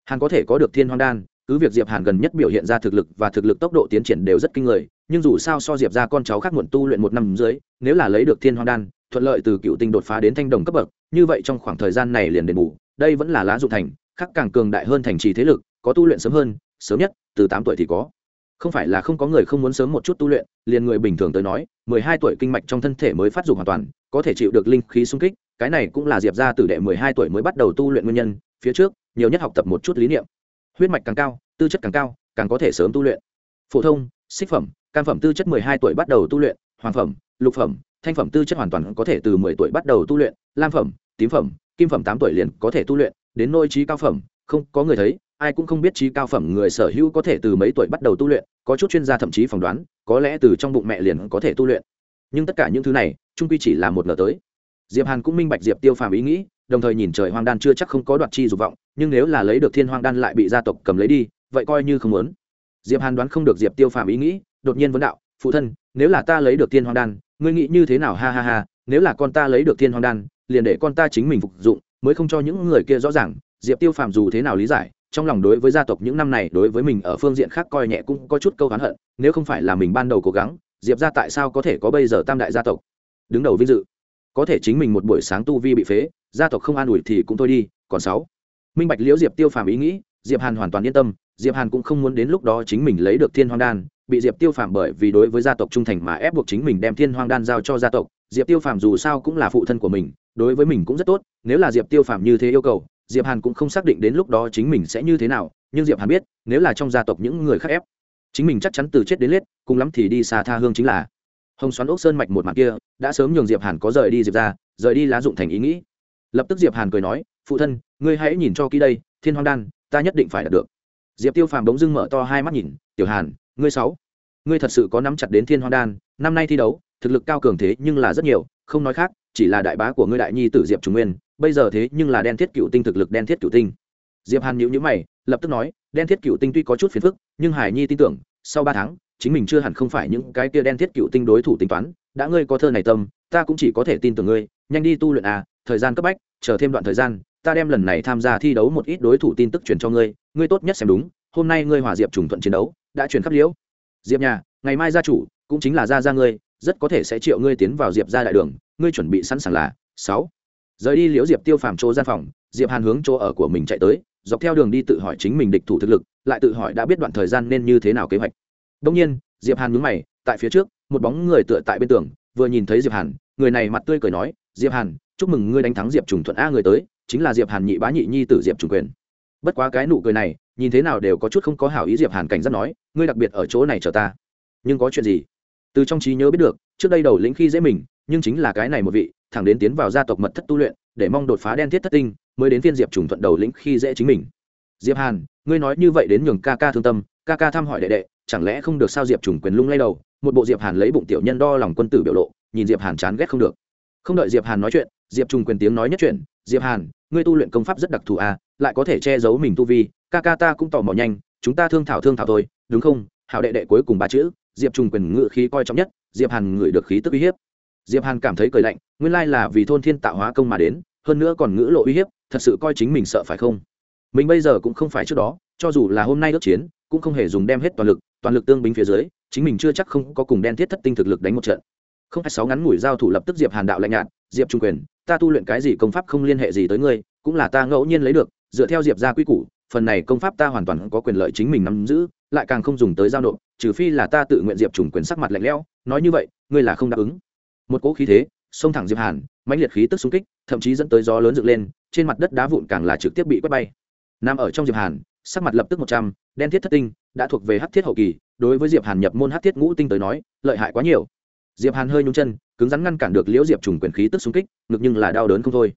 hàn có thể có được thiên hoang đan, cứ việc diệp hàn gần nhất biểu hiện ra thực lực và thực lực tốc độ tiến triển đều rất kinh người, nhưng dù sao so diệp ra con cháu khác muộn tu luyện một năm dưới, nếu là lấy được thiên hoang đan, thuận lợi từ cựu tinh đột phá đến thanh đồng cấp bậc, như vậy trong khoảng thời gian này liền đền bù, đây vẫn là lá dụng thành, khắc càng cường đại hơn thành trì thế lực, có tu luyện sớm hơn, sớm nhất từ tám tuổi thì có. Không phải là không có người không muốn sớm một chút tu luyện, liền người bình thường tới nói, mười hai tuổi kinh mạch trong thân thể mới phát dục hoàn toàn, có thể chịu được linh khí sung kích, cái này cũng là diệp ra từ đệ mười hai tuổi mới bắt đầu tu luyện nguyên nhân, phía trước, nhiều nhất học tập một chút lý niệm. Huyết mạch càng cao, tư chất càng cao, càng có thể sớm tu luyện. Phổ thông, xích phẩm, cam phẩm tư chất mười hai tuổi bắt đầu tu luyện, hoàng phẩm, lục phẩm, thanh phẩm tư chất hoàn toàn có thể từ mười tuổi bắt đầu tu luyện, lam phẩm, tím phẩm, kim phẩm tám tuổi liền có thể tu luyện, đến nôi trí cao phẩm, không có người thấy ai cũng không biết trí cao phẩm người sở hữu có thể từ mấy tuổi bắt đầu tu luyện, có chút chuyên gia thậm chí phỏng đoán, có lẽ từ trong bụng mẹ liền có thể tu luyện. Nhưng tất cả những thứ này trung quy chỉ là một ngờ tới. Diệp hàn cũng minh bạch diệp tiêu phàm ý nghĩ, đồng thời nhìn trời hoang đan chưa chắc không có đoạt chi dục vọng, nhưng nếu là lấy được thiên hoang đan lại bị gia tộc cầm lấy đi, vậy coi như không muốn. Diệp hàn đoán không được diệp tiêu phàm ý nghĩ, đột nhiên vấn đạo, phụ thân, nếu là ta lấy được thiên hoang đan, ngươi nghĩ như thế nào? Ha ha ha, nếu là con ta lấy được thiên hoang đan, liền để con ta chính mình phục dụng, mới không cho những người kia rõ ràng. Diệp tiêu phàm dù thế nào lý giải trong lòng đối với gia tộc những năm này đối với mình ở phương diện khác coi nhẹ cũng có chút câu hán hận, nếu không phải là mình ban đầu cố gắng, diệp ra tại sao có thể có bây giờ tam đại gia tộc? Đứng đầu vinh dự. Có thể chính mình một buổi sáng tu vi bị phế, gia tộc không an ủi thì cũng thôi đi, còn sáu. Minh bạch liễu diệp tiêu phàm ý nghĩ, diệp hàn hoàn toàn yên tâm, diệp hàn cũng không muốn đến lúc đó chính mình lấy được thiên hoang đan, bị diệp tiêu phàm bởi vì đối với gia tộc trung thành mà ép buộc chính mình đem thiên hoang đan giao cho gia tộc, diệp tiêu phàm dù sao cũng là phụ thân của mình, đối với mình cũng rất tốt, nếu là diệp tiêu phàm như thế yêu cầu diệp hàn cũng không xác định đến lúc đó chính mình sẽ như thế nào, nhưng diệp hàn biết, nếu là trong gia tộc những người khác ép, chính mình chắc chắn từ chết đến lết cùng lắm thì đi xa tha hương chính là. Hồng xoắn ốc sơn mạch một mặt kia, đã sớm nhường diệp hàn có rời đi diệp ra, rời đi lá dụng thành ý nghĩ. Lập tức diệp hàn cười nói, phụ thân, ngươi hãy nhìn cho kỹ đây, thiên hoang đan, ta nhất định phải đạt được. Diệp tiêu phàm bỗng dưng mở to hai mắt nhìn, tiểu hàn, ngươi sáu, ngươi thật sự có nắm chặt đến thiên hoang đan, năm nay thi đấu, thực lực cao cường thế nhưng là rất nhiều, không nói khác, chỉ là đại bá của ngươi đại nhi tử diệp trung nguyên bây giờ thế nhưng là đen thiết cựu tinh thực lực đen thiết cựu tinh. Diệp hàn nhíu nhíu mày, lập tức nói, đen thiết cựu tinh tuy có chút phiền phức, nhưng hải nhi tin tưởng, sau ba tháng, chính mình chưa hẳn không phải những cái kia đen thiết cựu tinh đối thủ tính toán. Đã ngươi có thơ này tâm, ta cũng chỉ có thể tin tưởng ngươi. Nhanh đi tu luyện à thời gian cấp bách, chờ thêm đoạn thời gian, ta đem lần này tham gia thi đấu một ít đối thủ tin tức truyền cho ngươi. Ngươi tốt nhất xem đúng, hôm nay ngươi hòa diệp trùng thuận chiến đấu, đã truyền khắp liễu. Diệp nhà, ngày mai gia chủ, cũng chính là gia gia ngươi, rất có thể sẽ triệu ngươi tiến vào diệp gia đại đường, ngươi chuẩn bị sẵn sàng là, sáu rời đi liễu diệp tiêu phàm chỗ gian phòng, diệp hàn hướng chỗ ở của mình chạy tới, dọc theo đường đi tự hỏi chính mình địch thủ thực lực, lại tự hỏi đã biết đoạn thời gian nên như thế nào kế hoạch. Đông nhiên, diệp hàn nhướng mày, tại phía trước, một bóng người tựa tại bên tường, vừa nhìn thấy diệp hàn, người này mặt tươi cười nói, diệp hàn, chúc mừng ngươi đánh thắng diệp trùng thuận a người tới, chính là diệp hàn nhị bá nhị nhi tử diệp trùng quyền. Bất quá cái nụ cười này, nhìn thế nào đều có chút không có hảo ý diệp hàn cảnh giác nói, ngươi đặc biệt ở chỗ này chờ ta. Nhưng có chuyện gì? Từ trong trí nhớ biết được, trước đây đầu lĩnh khi dễ mình, nhưng chính là cái này một vị thẳng đến tiến vào gia tộc mật thất tu luyện, để mong đột phá đen thiết thất tinh, mới đến phiên diệp trùng thuận đầu lĩnh khi dễ chính mình. Diệp hàn, ngươi nói như vậy đến nhường ca ca thương tâm, ca ca thăm hỏi đệ đệ, chẳng lẽ không được sao diệp trùng quyền lung lay đầu, một bộ diệp hàn lấy bụng tiểu nhân đo lòng quân tử biểu lộ, nhìn diệp hàn chán ghét không được. Không đợi diệp hàn nói chuyện, diệp trùng quyền tiếng nói nhất chuyện diệp hàn, ngươi tu luyện công pháp rất đặc thù à lại có thể che giấu mình tu vi, ca ca ta cũng tò mò nhanh, chúng ta thương thảo thương thảo thôi, đúng không? Hảo đệ đệ cuối cùng ba chữ, diệp trùng quyền ngự khí coi trọng nhất, diệp hàn ngửi được khí tức uy hiếp. Diệp hàn cảm thấy cười lạnh nguyên lai là vì thôn thiên tạo hóa công mà đến, hơn nữa còn ngữ lộ uy hiếp, thật sự coi chính mình sợ phải không? Mình bây giờ cũng không phải trước đó, cho dù là hôm nay ước chiến, cũng không hề dùng đem hết toàn lực toàn lực tương binh phía dưới, chính mình chưa chắc không có cùng đen thiết thất tinh thực lực đánh một trận. Không hai sáu ngắn ngủi giao thủ lập tức diệp hàn đạo lạnh nhạt, diệp trung quyền, ta tu luyện cái gì công pháp không liên hệ gì tới ngươi, cũng là ta ngẫu nhiên lấy được, dựa theo diệp gia quy củ, phần này công pháp ta hoàn toàn có quyền lợi chính mình nắm giữ, lại càng không dùng tới giao nộp, trừ phi là ta tự nguyện diệp trùng quyền sắc mặt lạnh lẽo, nói như vậy, ngươi là không đáp ứng. Một cỗ khí thế xông thẳng diệp hàn, mãnh liệt khí tức xung kích, thậm chí dẫn tới gió lớn dựng lên, trên mặt đất đá vụn càng là trực tiếp bị quét bay. Nằm ở trong diệp hàn, sắc mặt lập tức một trăm, đen thiết thất tinh, đã thuộc về hắc thiết hậu kỳ, đối với diệp hàn nhập môn hắc thiết ngũ tinh tới nói, lợi hại quá nhiều. Diệp hàn hơi nhung chân, cứng rắn ngăn cản được liễu diệp trùng quyền khí tức xung kích, ngực nhưng là đau đớn không thôi.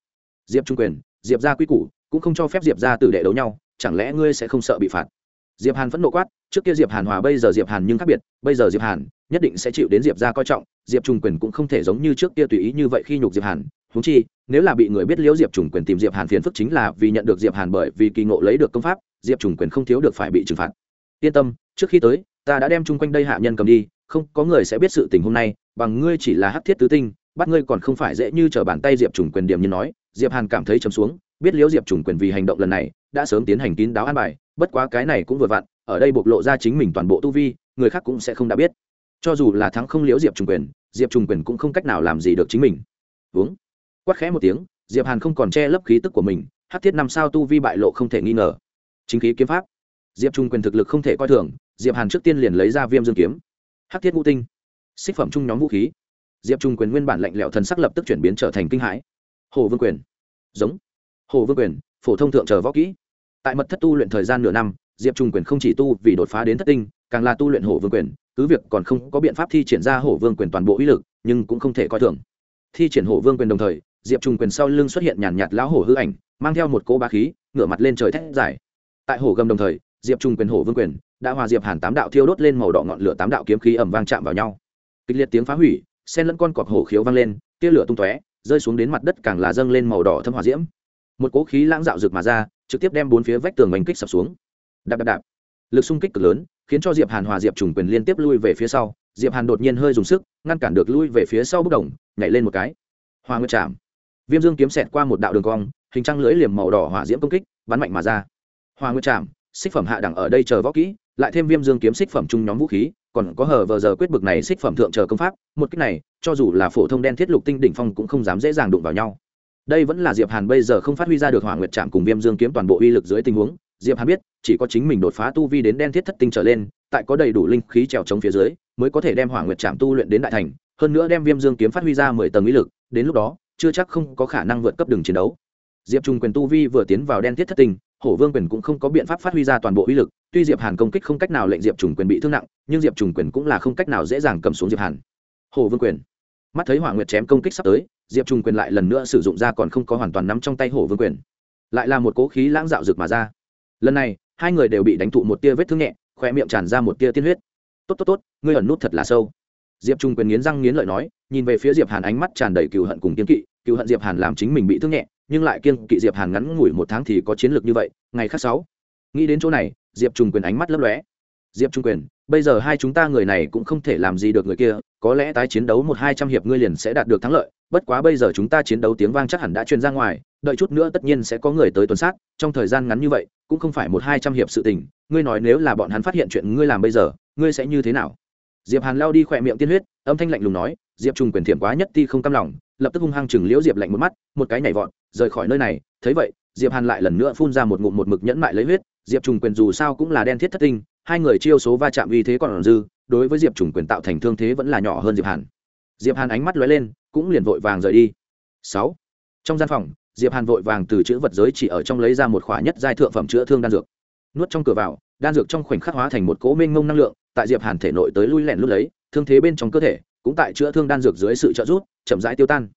Diệp trung quyền, diệp gia quy củ, cũng không cho phép diệp gia tử đệ đấu nhau, chẳng lẽ ngươi sẽ không sợ bị phạt? Diệp hàn phẫn nộ quát, trước kia diệp hàn hòa bây giờ diệp hàn nhưng khác biệt, bây giờ diệp hàn nhất định sẽ chịu đến diệp gia coi trọng, diệp trung quyền cũng không thể giống như trước kia tùy ý như vậy khi nhục diệp hàn. Húng chi, nếu là bị người biết liễu diệp trùng quyền tìm diệp hàn phiền phức chính là vì nhận được diệp hàn bởi vì kỳ ngộ lấy được công pháp, diệp trùng quyền không thiếu được phải bị trừng phạt. Yên tâm, trước khi tới, ta đã đem chung quanh đây hạ nhân cầm đi, không, có người sẽ biết sự tình hôm nay, bằng ngươi chỉ là hắc thiết tứ tinh, bắt ngươi còn không phải dễ như t bàn tay diệp trùng quyền điểm như nói. Diệp hàn cảm thấy chấm xuống, biết liễu diệp trùng quyền vì hành động lần này, đã sớm tiến hành kín đáo an bài bất quá cái này cũng vừa vặn, ở đây bộc lộ ra chính mình toàn bộ tu vi, người khác cũng sẽ không đã biết. Cho dù là thắng không liễu diệp trùng quyền, diệp trùng quyền cũng không cách nào làm gì được chính mình. Uống. Quát khẽ một tiếng, diệp hàn không còn che lấp khí tức của mình, hát thiết năm sao tu vi bại lộ không thể nghi ngờ. Chính khí kiếm pháp. Diệp trung quyền thực lực không thể coi thường, diệp hàn trước tiên liền lấy ra viêm dương kiếm. Hát thiết ngũ tinh. Xích phẩm chung nhóm vũ khí. Diệp trung quyền nguyên bản lạnh lẽo thần sắc lập tức chuyển biến trở thành kinh hãi. Hồ vương quyền. Giống. Hồ vương quyền, phổ thông thượng chờ võ kỹ tại mật thất tu luyện thời gian nửa năm, diệp trung quyền không chỉ tu vì đột phá đến thất tinh, càng là tu luyện hổ vương quyền, cứ việc còn không có biện pháp thi triển ra hổ vương quyền toàn bộ uy lực, nhưng cũng không thể coi thường. Thi triển hổ vương quyền đồng thời, diệp trung quyền sau lưng xuất hiện nhàn nhạt lão hổ hư ảnh, mang theo một cỗ ba khí, ngửa mặt lên trời thét dài. Tại hổ gầm đồng thời, diệp trung quyền hổ vương quyền đã hòa diệp hàn tám đạo thiêu đốt lên màu đỏ ngọn lửa tám đạo kiếm khí ẩm vang chạm vào nhau. Kịch liệt tiếng phá hủy, sen lẫn con cọp hổ khiếu vang lên, tia lửa tung tóe, rơi xuống đến mặt đất càng là dâng lên màu đỏ thâm hỏa diễm một cỗ khí lãng dạo rực mà ra, trực tiếp đem bốn phía vách tường bánh kích sập xuống. Đạp đạp đạp. Lực xung kích cực lớn, khiến cho diệp hàn hòa diệp trùng quyền liên tiếp lui về phía sau. Diệp hàn đột nhiên hơi dùng sức, ngăn cản được lui về phía sau bốc đồng, nhảy lên một cái. Hoa nguyệt chạm. Viêm dương kiếm xẹt qua một đạo đường cong, hình trăng lưỡi liềm màu đỏ hỏa diễm công kích, bắn mạnh mà ra. Hoa nguyệt chạm, xích phẩm hạ đẳng ở đây chờ võ kỹ, lại thêm viêm dương kiếm xích phẩm chung nhóm vũ khí, còn có hở vờ giờ quyết bực này xích phẩm thượng chờ công pháp, một cách này, cho dù là phổ thông đen thiết lục tinh đỉnh phong cũng không dám dễ dàng đụng vào nhau đây vẫn là diệp hàn bây giờ không phát huy ra được hỏa nguyệt Trạm cùng viêm dương kiếm toàn bộ uy lực dưới tình huống. Diệp hàn biết, chỉ có chính mình đột phá tu vi đến đen thiết thất tinh trở lên, tại có đầy đủ linh khí trèo chống phía dưới, mới có thể đem hỏa nguyệt trạm tu luyện đến đại thành, hơn nữa đem viêm dương kiếm phát huy ra mười tầng uy lực, đến lúc đó, chưa chắc không có khả năng vượt cấp đường chiến đấu. Diệp trung quyền tu vi vừa tiến vào đen thiết thất tinh, hổ vương quyền cũng không có biện pháp phát huy ra toàn bộ uy lực, tuy diệp hàn công kích không cách nào lệnh diệp trùng quyền bị thương nặng, nhưng diệp trùng quyền cũng là không cách nào dễ dàng cầm xuống diệp hàn. Hổ vương quyền, mắt thấy hỏa nguyệt chém công kích sắp tới diệp trùng quyền lại lần nữa sử dụng ra còn không có hoàn toàn nắm trong tay hổ vương quyền lại là một cố khí lãng dạo rực mà ra lần này hai người đều bị đánh thụ một tia vết thương nhẹ khoe miệng tràn ra một tia tiên huyết tốt tốt tốt ngươi ẩn nút thật là sâu diệp trung quyền nghiến răng nghiến lợi nói nhìn về phía diệp hàn ánh mắt tràn đầy cừu hận cùng kiên kỵ cừu hận diệp hàn làm chính mình bị thương nhẹ nhưng lại kiên kỵ diệp hàn ngắn ngủi một tháng thì có chiến lược như vậy ngày khác sáu nghĩ đến chỗ này diệp trung quyền ánh mắt lấp lóe diệp trung quyền, bây giờ hai chúng ta người này cũng không thể làm gì được người kia, có lẽ tái chiến đấu một hai trăm hiệp ngươi liền sẽ đạt được thắng lợi, bất quá bây giờ chúng ta chiến đấu tiếng vang chắc hẳn đã truyền ra ngoài, đợi chút nữa tất nhiên sẽ có người tới tuần sát, trong thời gian ngắn như vậy, cũng không phải một hai trăm hiệp sự tình, ngươi nói nếu là bọn hắn phát hiện chuyện ngươi làm bây giờ, ngươi sẽ như thế nào? Diệp hàn lao đi khỏe miệng tiên huyết, âm thanh lạnh lùng nói, diệp trùng quyền thiểm quá nhất ti không cam lòng, lập tức hung hăng chừng liễu diệp lạnh một mắt, một cái nhảy vọt, rời khỏi nơi này, thấy vậy, diệp hàn lại lần nữa phun ra một ngụm một mực nhẫn mại lấy huyết, diệp trùng quyền dù sao cũng là đen thiết thất tinh hai người chiêu số va chạm uy thế còn dư, đối với diệp trùng quyền tạo thành thương thế vẫn là nhỏ hơn diệp hàn. Diệp hàn ánh mắt lóe lên, cũng liền vội vàng rời đi. Sáu. Trong gian phòng, diệp hàn vội vàng từ chữ vật giới chỉ ở trong lấy ra một khỏa nhất giai thượng phẩm chữa thương đan dược. Nuốt trong cửa vào, đan dược trong khoảnh khắc hóa thành một cỗ mênh mông năng lượng, tại diệp hàn thể nội tới lui lẹn lút lấy, thương thế bên trong cơ thể, cũng tại chữa thương đan dược dưới sự trợ giúp, chậm rãi tiêu tan.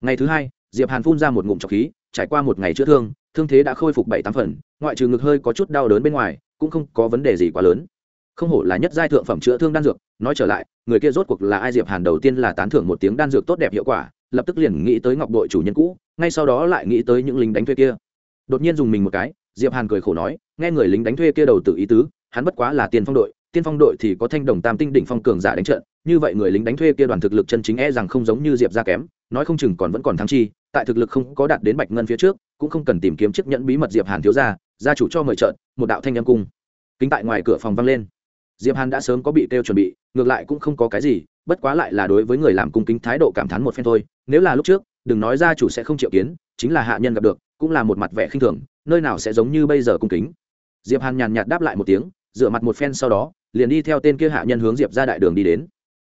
Ngày thứ hai, diệp hàn phun ra một ngụm trọc khí, trải qua một ngày chữa thương thương thế đã khôi phục bảy tám phần, ngoại trừ ngực hơi có chút đau đớn bên ngoài cũng không có vấn đề gì quá lớn. Không hổ là nhất giai thượng phẩm chữa thương đan dược, nói trở lại, người kia rốt cuộc là ai? Diệp hàn đầu tiên là tán thưởng một tiếng đan dược tốt đẹp hiệu quả, lập tức liền nghĩ tới ngọc đội chủ nhân cũ, ngay sau đó lại nghĩ tới những lính đánh thuê kia. Đột nhiên dùng mình một cái, diệp hàn cười khổ nói, nghe người lính đánh thuê kia đầu tự ý tứ, hắn bất quá là tiền phong đội, tiên phong đội thì có thanh đồng tam tinh đỉnh phong cường giả đánh trận, như vậy người lính đánh thuê kia đoàn thực lực chân chính e rằng không giống như diệp ra kém, nói không chừng còn vẫn còn thắng chi, tại thực lực không có đạt đến bạch ngân phía trước, cũng không cần tìm kiếm chiếc nhẫn bí mật diệp hàn thiếu gia gia chủ cho mời trợn một đạo thanh âm cung. Kính tại ngoài cửa phòng vang lên. Diệp hàn đã sớm có bị tiêu chuẩn bị, ngược lại cũng không có cái gì, bất quá lại là đối với người làm cung kính thái độ cảm thán một phen thôi. Nếu là lúc trước, đừng nói gia chủ sẽ không chịu kiến, chính là hạ nhân gặp được, cũng là một mặt vẻ khinh thường, nơi nào sẽ giống như bây giờ cung kính. Diệp hàn nhàn nhạt đáp lại một tiếng dựa mặt một phen sau đó, liền đi theo tên kia hạ nhân hướng diệp ra đại đường đi đến.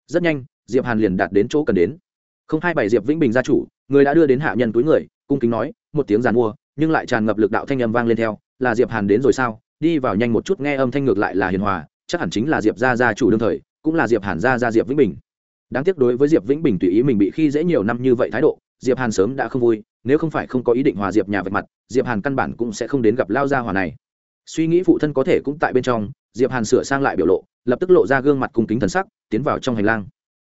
Rất nhanh, diệp hàn liền đạt đến chỗ cần đến. Không hai bảy diệp vĩnh bình gia chủ, người đã đưa đến hạ nhân túi người, cung kính nói, một tiếng giàn mua, nhưng lại tràn ngập lực đạo thanh âm vang lên theo là diệp hàn đến rồi sao? Đi vào nhanh một chút, nghe âm thanh ngược lại là hiền hòa, chắc hẳn chính là diệp gia gia chủ đương thời, cũng là diệp hàn gia gia diệp vĩnh bình. Đáng tiếc đối với diệp vĩnh bình tùy ý mình bị khi dễ nhiều năm như vậy thái độ, diệp hàn sớm đã không vui, nếu không phải không có ý định hòa diệp nhà vạch mặt, diệp hàn căn bản cũng sẽ không đến gặp lao gia hòa này. Suy nghĩ phụ thân có thể cũng tại bên trong, diệp hàn sửa sang lại biểu lộ, lập tức lộ ra gương mặt cung kính thần sắc, tiến vào trong hành lang.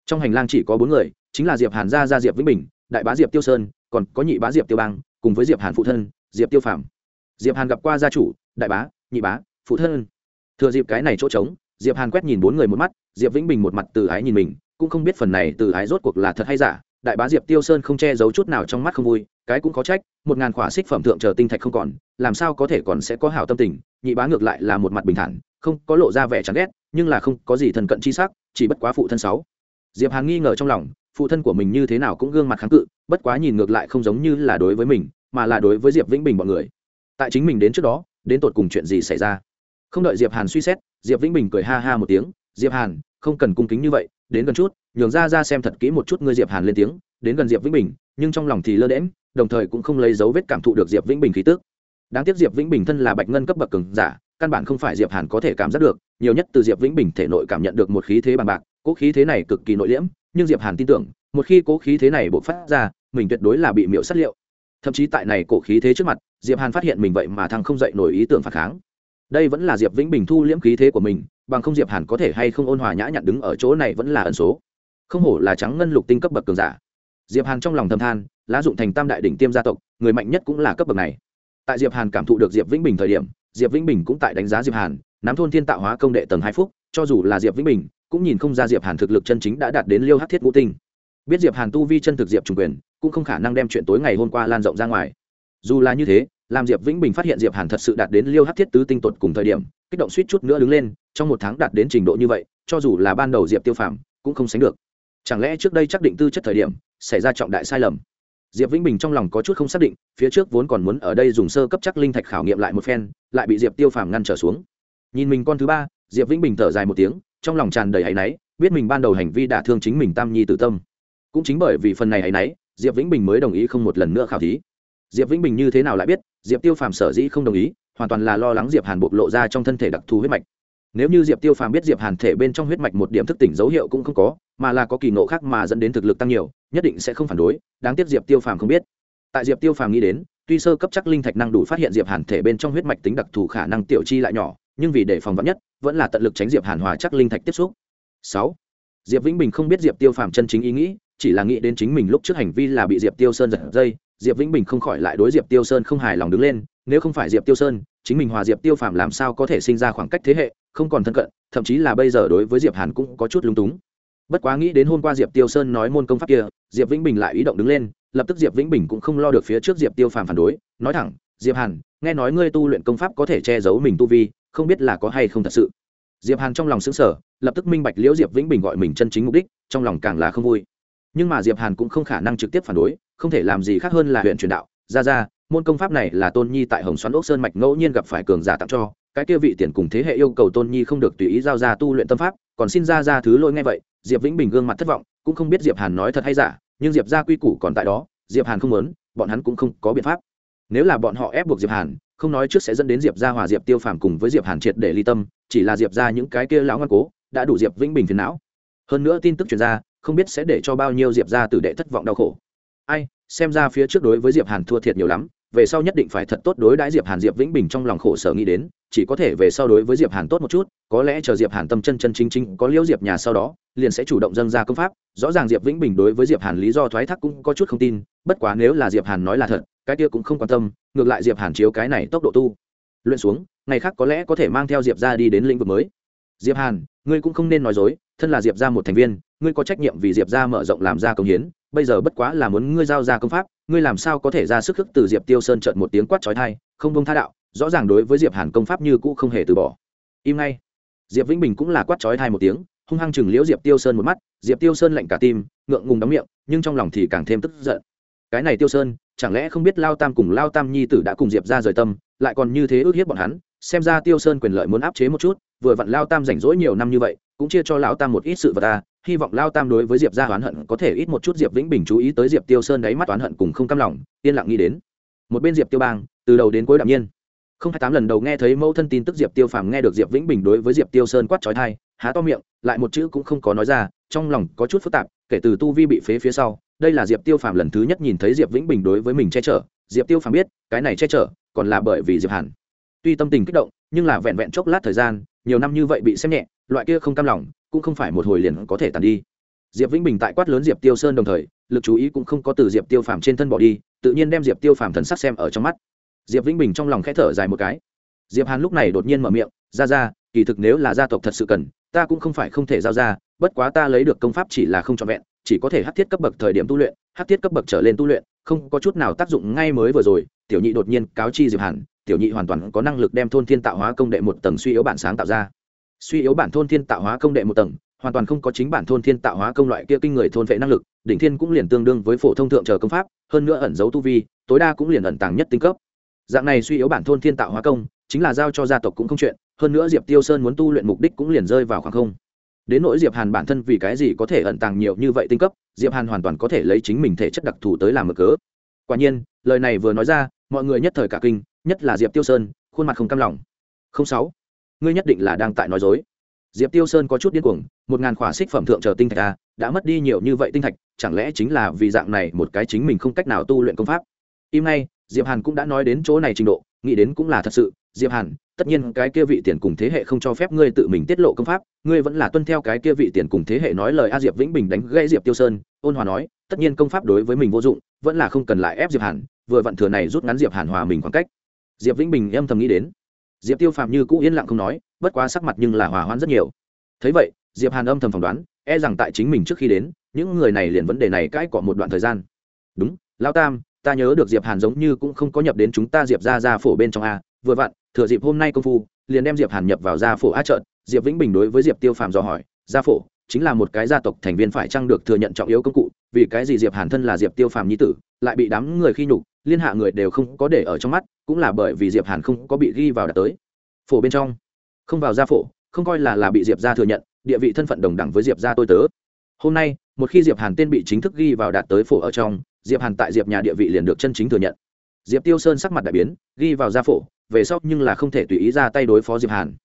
Trong hành lang chỉ có bốn người, chính là diệp hàn gia gia diệp vĩnh bình, đại bá diệp tiêu sơn, còn có nhị bá diệp tiêu bang, cùng với diệp hàn phụ thân, diệp tiêu phạm diệp hàn gặp qua gia chủ, đại bá, nhị bá, phụ thân. Thừa dịp cái này chỗ trống, diệp hàn quét nhìn bốn người một mắt, diệp vĩnh bình một mặt từ ái nhìn mình, cũng không biết phần này từ ái rốt cuộc là thật hay giả. Đại bá diệp tiêu sơn không che giấu chút nào trong mắt không vui, cái cũng có trách, một ngàn khỏa xích phẩm thượng chờ tinh thạch không còn, làm sao có thể còn sẽ có hảo tâm tình, nhị bá ngược lại là một mặt bình thản, không có lộ ra vẻ chán ghét, nhưng là không có gì thần cận chi sắc, chỉ bất quá phụ thân sáu. Diệp hàn nghi ngờ trong lòng, phụ thân của mình như thế nào cũng gương mặt kháng cự, bất quá nhìn ngược lại không giống như là đối với mình, mà là đối với diệp vĩnh bình bọn người tại chính mình đến trước đó, đến tột cùng chuyện gì xảy ra? Không đợi diệp hàn suy xét, diệp vĩnh bình cười ha ha một tiếng, diệp hàn, không cần cung kính như vậy, đến gần chút, nhường ra ra xem thật kỹ một chút ngươi diệp hàn lên tiếng, đến gần diệp vĩnh bình, nhưng trong lòng thì lơ đễm đồng thời cũng không lấy dấu vết cảm thụ được diệp vĩnh bình khí tức. Đáng tiếc diệp vĩnh bình thân là bạch ngân cấp bậc cường giả, căn bản không phải diệp hàn có thể cảm giác được, nhiều nhất từ diệp vĩnh bình thể nội cảm nhận được một khí thế bằng bạc, cố khí thế này cực kỳ nội liễm, nhưng diệp hàn tin tưởng, một khi cố khí thế này bộc phát ra, mình tuyệt đối là bị miễu sát liệu thậm chí tại này cổ khí thế trước mặt, diệp hàn phát hiện mình vậy mà thằng không dậy nổi ý tưởng phản kháng. Đây vẫn là diệp vĩnh bình thu liễm khí thế của mình, bằng không diệp hàn có thể hay không ôn hòa nhã nhặn đứng ở chỗ này vẫn là ẩn số. Không hổ là trắng ngân lục tinh cấp bậc cường giả. Diệp hàn trong lòng thầm than, lá dụng thành tam đại đỉnh tiêm gia tộc, người mạnh nhất cũng là cấp bậc này. Tại diệp hàn cảm thụ được diệp vĩnh bình thời điểm, diệp vĩnh bình cũng tại đánh giá diệp hàn, nắm thôn thiên tạo hóa công đệ tầng hai phúc, cho dù là diệp vĩnh bình, cũng nhìn không ra diệp hàn thực lực chân chính đã đạt đến liêu hắc thiết ngũ tinh. Biết diệp hàn tu vi chân thực diệp trùng quyền cũng không khả năng đem chuyện tối ngày hôm qua lan rộng ra ngoài. Dù là như thế làm diệp vĩnh bình phát hiện diệp hàn thật sự đạt đến liêu hát thiết tứ tinh tột cùng thời điểm, kích động suýt chút nữa đứng lên, trong một tháng đạt đến trình độ như vậy, cho dù là ban đầu diệp tiêu phàm cũng không sánh được. Chẳng lẽ trước đây chắc định tư chất thời điểm, xảy ra trọng đại sai lầm? Diệp vĩnh bình trong lòng có chút không xác định, phía trước vốn còn muốn ở đây dùng sơ cấp chắc linh thạch khảo nghiệm lại một phen, lại bị diệp tiêu phàm ngăn trở xuống. Nhìn mình con thứ ba, diệp vĩnh bình thở dài một tiếng, trong lòng tràn đầy áy náy, biết mình ban đầu hành vi đả thương chính mình tam nhi tử tâm. Cũng chính bởi vì phần này áy náy diệp vĩnh bình mới đồng ý không một lần nữa khảo thí. Diệp vĩnh bình như thế nào lại biết, diệp tiêu phàm sở dĩ không đồng ý, hoàn toàn là lo lắng diệp hàn bộc lộ ra trong thân thể đặc thù huyết mạch. Nếu như diệp tiêu phàm biết diệp hàn thể bên trong huyết mạch một điểm thức tỉnh dấu hiệu cũng không có, mà là có kỳ nộ khác mà dẫn đến thực lực tăng nhiều, nhất định sẽ không phản đối, đáng tiếc diệp tiêu phàm không biết. Tại diệp tiêu phàm nghĩ đến, tuy sơ cấp chắc linh thạch năng đủ phát hiện diệp hàn thể bên trong huyết mạch tính đặc thù khả năng tiểu chi lại nhỏ, nhưng vì để phòng vắn nhất, vẫn là tận lực tránh diệp hàn hòa chắc linh thạch tiếp xúc. Sáu, diệp vĩnh bình không biết diệp tiêu phàm chân chính ý nghĩ chỉ là nghĩ đến chính mình lúc trước hành vi là bị diệp tiêu sơn giật dây, diệp vĩnh bình không khỏi lại đối diệp tiêu sơn không hài lòng đứng lên, nếu không phải diệp tiêu sơn, chính mình hòa diệp tiêu Phạm làm sao có thể sinh ra khoảng cách thế hệ, không còn thân cận, thậm chí là bây giờ đối với diệp hàn cũng có chút lung túng. Bất quá nghĩ đến hôm qua diệp tiêu sơn nói môn công pháp kia, diệp vĩnh bình lại ý động đứng lên, lập tức diệp vĩnh bình cũng không lo được phía trước diệp tiêu phàm phản đối, nói thẳng, diệp hàn, nghe nói ngươi tu luyện công pháp có thể che giấu mình tu vi, không biết là có hay không thật sự. Diệp hàn trong lòng xứng sở lập tức minh bạch liễu diệp vĩnh bình gọi mình chân chính mục đích, trong lòng càng là không vui nhưng mà diệp hàn cũng không khả năng trực tiếp phản đối, không thể làm gì khác hơn là huyện truyền đạo. Ra ra, môn công pháp này là tôn nhi tại hồng xoắn ốc sơn mạch ngẫu nhiên gặp phải cường giả tặng cho, cái kia vị tiền cùng thế hệ yêu cầu tôn nhi không được tùy ý giao ra tu luyện tâm pháp, còn xin ra ra thứ lỗi ngay vậy, diệp vĩnh bình gương mặt thất vọng, cũng không biết diệp hàn nói thật hay giả, nhưng diệp ra quy củ còn tại đó, diệp hàn không muốn, bọn hắn cũng không có biện pháp. Nếu là bọn họ ép buộc diệp hàn, không nói trước sẽ dẫn đến diệp ra hòa diệp tiêu phàm cùng với diệp hàn triệt để ly tâm, chỉ là diệp ra những cái kia lão ngoan cố, đã đủ diệp vĩnh bình phiền não. Hơn nữa tin tức truyền ra không biết sẽ để cho bao nhiêu diệp ra tử đệ thất vọng đau khổ. Ai, xem ra phía trước đối với diệp hàn thua thiệt nhiều lắm, về sau nhất định phải thật tốt đối đãi diệp hàn diệp vĩnh bình trong lòng khổ sở nghĩ đến, chỉ có thể về sau đối với diệp hàn tốt một chút, có lẽ chờ diệp hàn tâm chân chân chính chính có liễu diệp nhà sau đó, liền sẽ chủ động dâng ra công pháp, rõ ràng diệp vĩnh bình đối với diệp hàn lý do thoái thác cũng có chút không tin, bất quá nếu là diệp hàn nói là thật, cái kia cũng không quan tâm, ngược lại diệp hàn chiếu cái này tốc độ tu. Luyện xuống, ngày khác có lẽ có thể mang theo diệp ra đi đến lĩnh vực mới. Diệp hàn ngươi cũng không nên nói dối, thân là diệp ra một thành viên, ngươi có trách nhiệm vì diệp ra mở rộng làm ra công hiến, bây giờ bất quá là muốn ngươi giao ra công pháp, ngươi làm sao có thể ra sức khức từ diệp tiêu sơn trợn một tiếng quát trói thai không bông tha đạo, rõ ràng đối với diệp hàn công pháp như cũ không hề từ bỏ. Im ngay. Diệp vĩnh bình cũng là quát trói thai một tiếng, hung hăng chừng liễu diệp tiêu sơn một mắt, diệp tiêu sơn lạnh cả tim, ngượng ngùng đóng miệng, nhưng trong lòng thì càng thêm tức giận. Cái này tiêu sơn, chẳng lẽ không biết lao tam cùng lao tam nhi tử đã cùng diệp ra rời tâm, lại còn như thế ước hiếp bọn hắn xem ra tiêu sơn quyền lợi muốn áp chế một chút, vừa vặn lao tam rảnh rỗi nhiều năm như vậy, cũng chia cho lão tam một ít sự vật ta, hy vọng lao tam đối với diệp ra oán hận có thể ít một chút diệp vĩnh bình chú ý tới diệp tiêu sơn đáy mắt oán hận cùng không cam lòng, yên lặng nghĩ đến. Một bên diệp tiêu bang, từ đầu đến cuối đạm nhiên. Không hai tám lần đầu nghe thấy mẫu thân tin tức diệp tiêu phàm nghe được diệp vĩnh bình đối với diệp tiêu sơn quát trói thai, há to miệng, lại một chữ cũng không có nói ra, trong lòng có chút phức tạp, kể từ tu vi bị phế phía sau, đây là diệp tiêu phàm lần thứ nhất nhìn thấy diệp vĩnh bình đối với mình che chở. Diệp tiêu phàm biết, cái này che chở còn là bởi vì diệp hàn tuy tâm tình kích động, nhưng là vẹn vẹn chốc lát thời gian, nhiều năm như vậy bị xem nhẹ, loại kia không cam lòng, cũng không phải một hồi liền có thể tàn đi. Diệp vĩnh bình tại quát lớn diệp tiêu sơn đồng thời, lực chú ý cũng không có từ diệp tiêu phàm trên thân bỏ đi, tự nhiên đem diệp tiêu phàm thần sắc xem ở trong mắt. Diệp vĩnh bình trong lòng khẽ thở dài một cái. Diệp hàn lúc này đột nhiên mở miệng, ra ra, kỳ thực nếu là gia tộc thật sự cần, ta cũng không phải không thể giao ra, bất quá ta lấy được công pháp chỉ là không trọn vẹn, chỉ có thể hát thiết cấp bậc thời điểm tu luyện, hát thiết cấp bậc trở lên tu luyện, không có chút nào tác dụng ngay mới vừa rồi tiểu nhị đột nhiên cáo chi diệp hàn, tiểu nhị hoàn toàn có năng lực đem thôn thiên tạo hóa công đệ một tầng suy yếu bản sáng tạo ra. Suy yếu bản thôn thiên tạo hóa công đệ một tầng, hoàn toàn không có chính bản thôn thiên tạo hóa công loại kia kinh người thôn vệ năng lực, đỉnh thiên cũng liền tương đương với phổ thông thượng chờ công pháp, hơn nữa ẩn giấu tu vi, tối đa cũng liền ẩn tàng nhất tinh cấp. Dạng này suy yếu bản thôn thiên tạo hóa công, chính là giao cho gia tộc cũng không chuyện, hơn nữa diệp tiêu sơn muốn tu luyện mục đích cũng liền rơi vào khoảng không. Đến nỗi diệp hàn bản thân vì cái gì có thể ẩn tàng nhiều như vậy tinh cấp, diệp hàn hoàn toàn có thể lấy chính mình thể chất đặc thù tới làm mở cớ. Quả nhiên, lời này vừa nói ra mọi người nhất thời cả kinh nhất là diệp tiêu sơn khuôn mặt không cam lòng. Không sáu ngươi nhất định là đang tại nói dối. Diệp tiêu sơn có chút điên cuồng một ngàn khỏa xích phẩm thượng chờ tinh thạch a à, đã mất đi nhiều như vậy tinh thạch chẳng lẽ chính là vì dạng này một cái chính mình không cách nào tu luyện công pháp? Im nay diệp hàn cũng đã nói đến chỗ này trình độ nghĩ đến cũng là thật sự. Diệp hàn tất nhiên cái kia vị tiền cùng thế hệ không cho phép ngươi tự mình tiết lộ công pháp ngươi vẫn là tuân theo cái kia vị tiền cùng thế hệ nói lời a diệp vĩnh bình đánh gây diệp tiêu sơn ôn hòa nói tất nhiên công pháp đối với mình vô dụng vẫn là không cần lại ép diệp hàn vừa vặn thừa này rút ngắn diệp hàn hòa mình khoảng cách. Diệp vĩnh bình âm thầm nghĩ đến. Diệp tiêu phạm như cũ yên lặng không nói, bất quá sắc mặt nhưng là hòa hoãn rất nhiều. Thấy vậy, diệp hàn âm thầm phỏng đoán e rằng tại chính mình trước khi đến, những người này liền vấn đề này cãi cọ một đoạn thời gian. Đúng, lão tam, ta nhớ được diệp hàn giống như cũng không có nhập đến chúng ta diệp ra ra phổ bên trong a. Vừa vặn, thừa dịp hôm nay công phu, liền đem diệp hàn nhập vào gia phổ a trợn. Diệp vĩnh bình đối với diệp tiêu phàm dò hỏi, gia phổ, chính là một cái gia tộc thành viên phải chăng được thừa nhận trọng yếu công cụ, vì cái gì diệp hàn thân là diệp tiêu phàm nhi tử, lại bị đám người khi nhục liên hạ người đều không có để ở trong mắt, cũng là bởi vì diệp hàn không có bị ghi vào đạt tới. Phổ bên trong, không vào gia phổ, không coi là là bị diệp gia thừa nhận, địa vị thân phận đồng đẳng với diệp gia tôi tớ. Hôm nay, một khi diệp hàn tên bị chính thức ghi vào đạt tới phổ ở trong, diệp hàn tại diệp nhà địa vị liền được chân chính thừa nhận. Diệp tiêu sơn sắc mặt đại biến, ghi vào gia phổ, về sau nhưng là không thể tùy ý ra tay đối phó diệp hàn.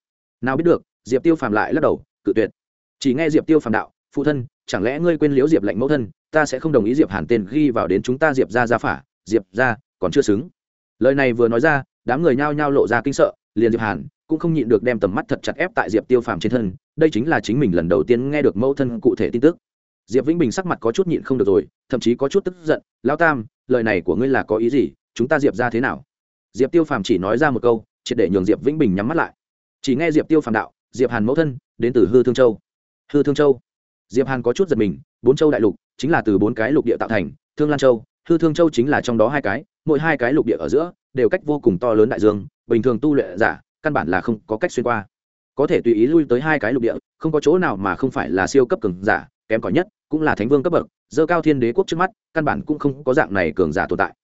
Nào biết được, diệp tiêu phàm lại lắc đầu, cự tuyệt. Chỉ nghe diệp tiêu phàm đạo, phụ thân, chẳng lẽ ngươi quên liễu diệp lệnh mẫu thân, ta sẽ không đồng ý diệp hàn tên ghi vào đến chúng ta diệp ra gia phả diệp ra, còn chưa xứng. Lời này vừa nói ra, đám người nhao nhao lộ ra kinh sợ, liền diệp hàn cũng không nhịn được đem tầm mắt thật chặt ép tại diệp tiêu phàm trên thân, đây chính là chính mình lần đầu tiên nghe được mẫu thân cụ thể tin tức. Diệp vĩnh bình sắc mặt có chút nhịn không được rồi, thậm chí có chút tức giận lao tam, lời này của ngươi là có ý gì? Chúng ta diệp ra thế nào? Diệp tiêu phàm chỉ nói ra một câu, triệt để nhường diệp vĩnh bình nhắm mắt lại. Chỉ nghe diệp tiêu phàm đạo, diệp hàn mẫu thân, đến từ hư thương châu. Hư thương châu. Diệp hàn có chút giật mình, bốn châu đại lục, chính là từ bốn cái lục địa tạo thành, thương lan châu hư thương châu chính là trong đó hai cái, mỗi hai cái lục địa ở giữa đều cách vô cùng to lớn đại dương, bình thường tu luyện giả căn bản là không có cách xuyên qua. Có thể tùy ý lui tới hai cái lục địa, không có chỗ nào mà không phải là siêu cấp cường giả, kém cỏi nhất cũng là thánh vương cấp bậc dơ cao thiên đế quốc trước mắt, căn bản cũng không có dạng này cường giả tồn tại.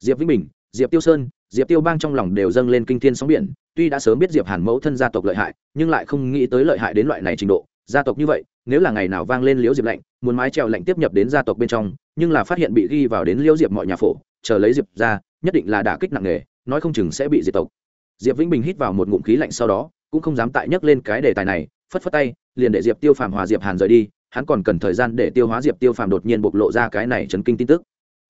Diệp vĩnh bình, diệp tiêu sơn, diệp tiêu bang trong lòng đều dâng lên kinh thiên sóng biển, tuy đã sớm biết diệp hàn mẫu thân gia tộc lợi hại, nhưng lại không nghĩ tới lợi hại đến loại này trình độ, gia tộc như vậy nếu là ngày nào vang lên liễu diệp lạnh, muốn mái trèo lạnh tiếp nhập đến gia tộc bên trong, nhưng là phát hiện bị ghi vào đến liễu diệp mọi nhà phổ, chờ lấy diệp ra, nhất định là đả kích nặng nề, nói không chừng sẽ bị diệt tộc. Diệp vĩnh bình hít vào một ngụm khí lạnh sau đó, cũng không dám tại nhắc lên cái đề tài này, phất phất tay, liền để diệp tiêu phàm hòa diệp hàn rời đi, hắn còn cần thời gian để tiêu hóa diệp tiêu phàm đột nhiên bộc lộ ra cái này chấn kinh tin tức.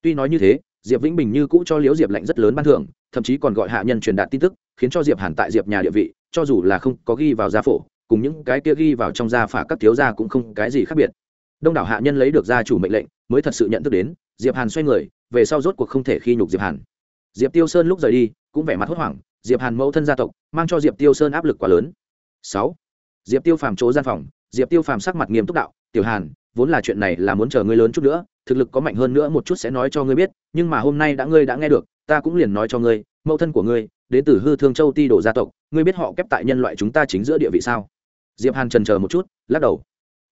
Tuy nói như thế, diệp vĩnh bình như cũ cho liễu diệp lạnh rất lớn ban thưởng, thậm chí còn gọi hạ nhân truyền đạt tin tức, khiến cho diệp hàn tại diệp nhà địa vị, cho dù là không có ghi vào gia phổ cùng những cái kia ghi vào trong gia phả các thiếu gia cũng không cái gì khác biệt. Đông đảo hạ nhân lấy được gia chủ mệnh lệnh, mới thật sự nhận thức đến, diệp hàn xoay người, về sau rốt cuộc không thể khi nhục diệp hàn. Diệp tiêu sơn lúc rời đi, cũng vẻ mặt hốt hoảng, diệp hàn mẫu thân gia tộc, mang cho diệp tiêu sơn áp lực quá lớn. Sáu, diệp tiêu phàm chỗ gian phòng, diệp tiêu phàm sắc mặt nghiêm túc đạo, tiểu hàn, vốn là chuyện này là muốn chờ ngươi lớn chút nữa, thực lực có mạnh hơn nữa một chút sẽ nói cho ngươi biết, nhưng mà hôm nay đã ngươi đã nghe được, ta cũng liền nói cho ngươi, mẫu thân của ngươi, đến từ hư thương châu ti đổ gia tộc, ngươi biết họ kép tại nhân loại chúng ta chính giữa địa vị sao? Diệp hàn trần chờ một chút, lắc đầu.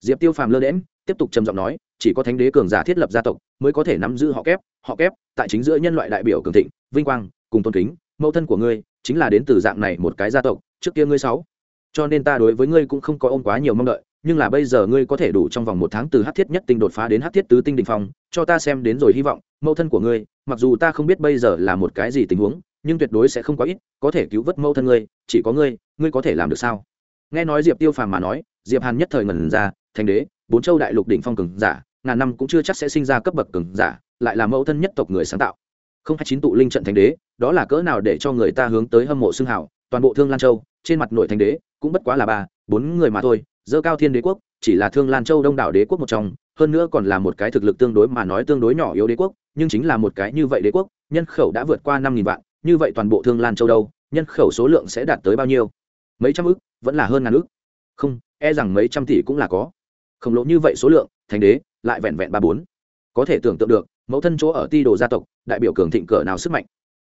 Diệp tiêu phàm lơ đễm tiếp tục trầm giọng nói, chỉ có thánh đế cường giả thiết lập gia tộc, mới có thể nắm giữ họ kép họ kép, tại chính giữa nhân loại đại biểu cường thịnh, vinh quang, cùng tôn kính, mẫu thân của ngươi, chính là đến từ dạng này một cái gia tộc, trước kia ngươi sáu. Cho nên ta đối với ngươi cũng không có ôm quá nhiều mong đợi, nhưng là bây giờ ngươi có thể đủ trong vòng một tháng từ hát thiết nhất tinh đột phá đến hát thiết tứ tinh đình phong, cho ta xem đến rồi hy vọng, mẫu thân của ngươi, mặc dù ta không biết bây giờ là một cái gì tình huống, nhưng tuyệt đối sẽ không quá ít, có thể cứu vớt mẫu thân ngươi, chỉ có ngươi ngươi có thể làm được sao? Nghe nói diệp tiêu phàm mà nói, diệp hàn nhất thời ngần ra thành đế, bốn châu đại lục đỉnh phong cường giả, ngàn năm cũng chưa chắc sẽ sinh ra cấp bậc cường giả, lại là mẫu thân nhất tộc người sáng tạo. Không hai chín tụ linh trận thành đế, đó là cỡ nào để cho người ta hướng tới hâm mộ xương hảo toàn bộ thương lan châu, trên mặt nội thành đế cũng bất quá là ba, bốn người mà thôi, dơ cao thiên đế quốc, chỉ là thương lan châu đông đảo đế quốc một trong, hơn nữa còn là một cái thực lực tương đối mà nói tương đối nhỏ yếu đế quốc, nhưng chính là một cái như vậy đế quốc, nhân khẩu đã vượt qua năm nghìn vạn, như vậy toàn bộ thương lan châu đâu, nhân khẩu số lượng sẽ đạt tới bao nhiêu? Mấy trăm ức vẫn là hơn ngàn ước. Không e rằng mấy trăm tỷ cũng là có. Khổng lồ như vậy số lượng thành đế, lại vẹn vẹn ba bốn. Có thể tưởng tượng được, mẫu thân chỗ ở ti đồ gia tộc, đại biểu cường thịnh cỡ nào sức mạnh.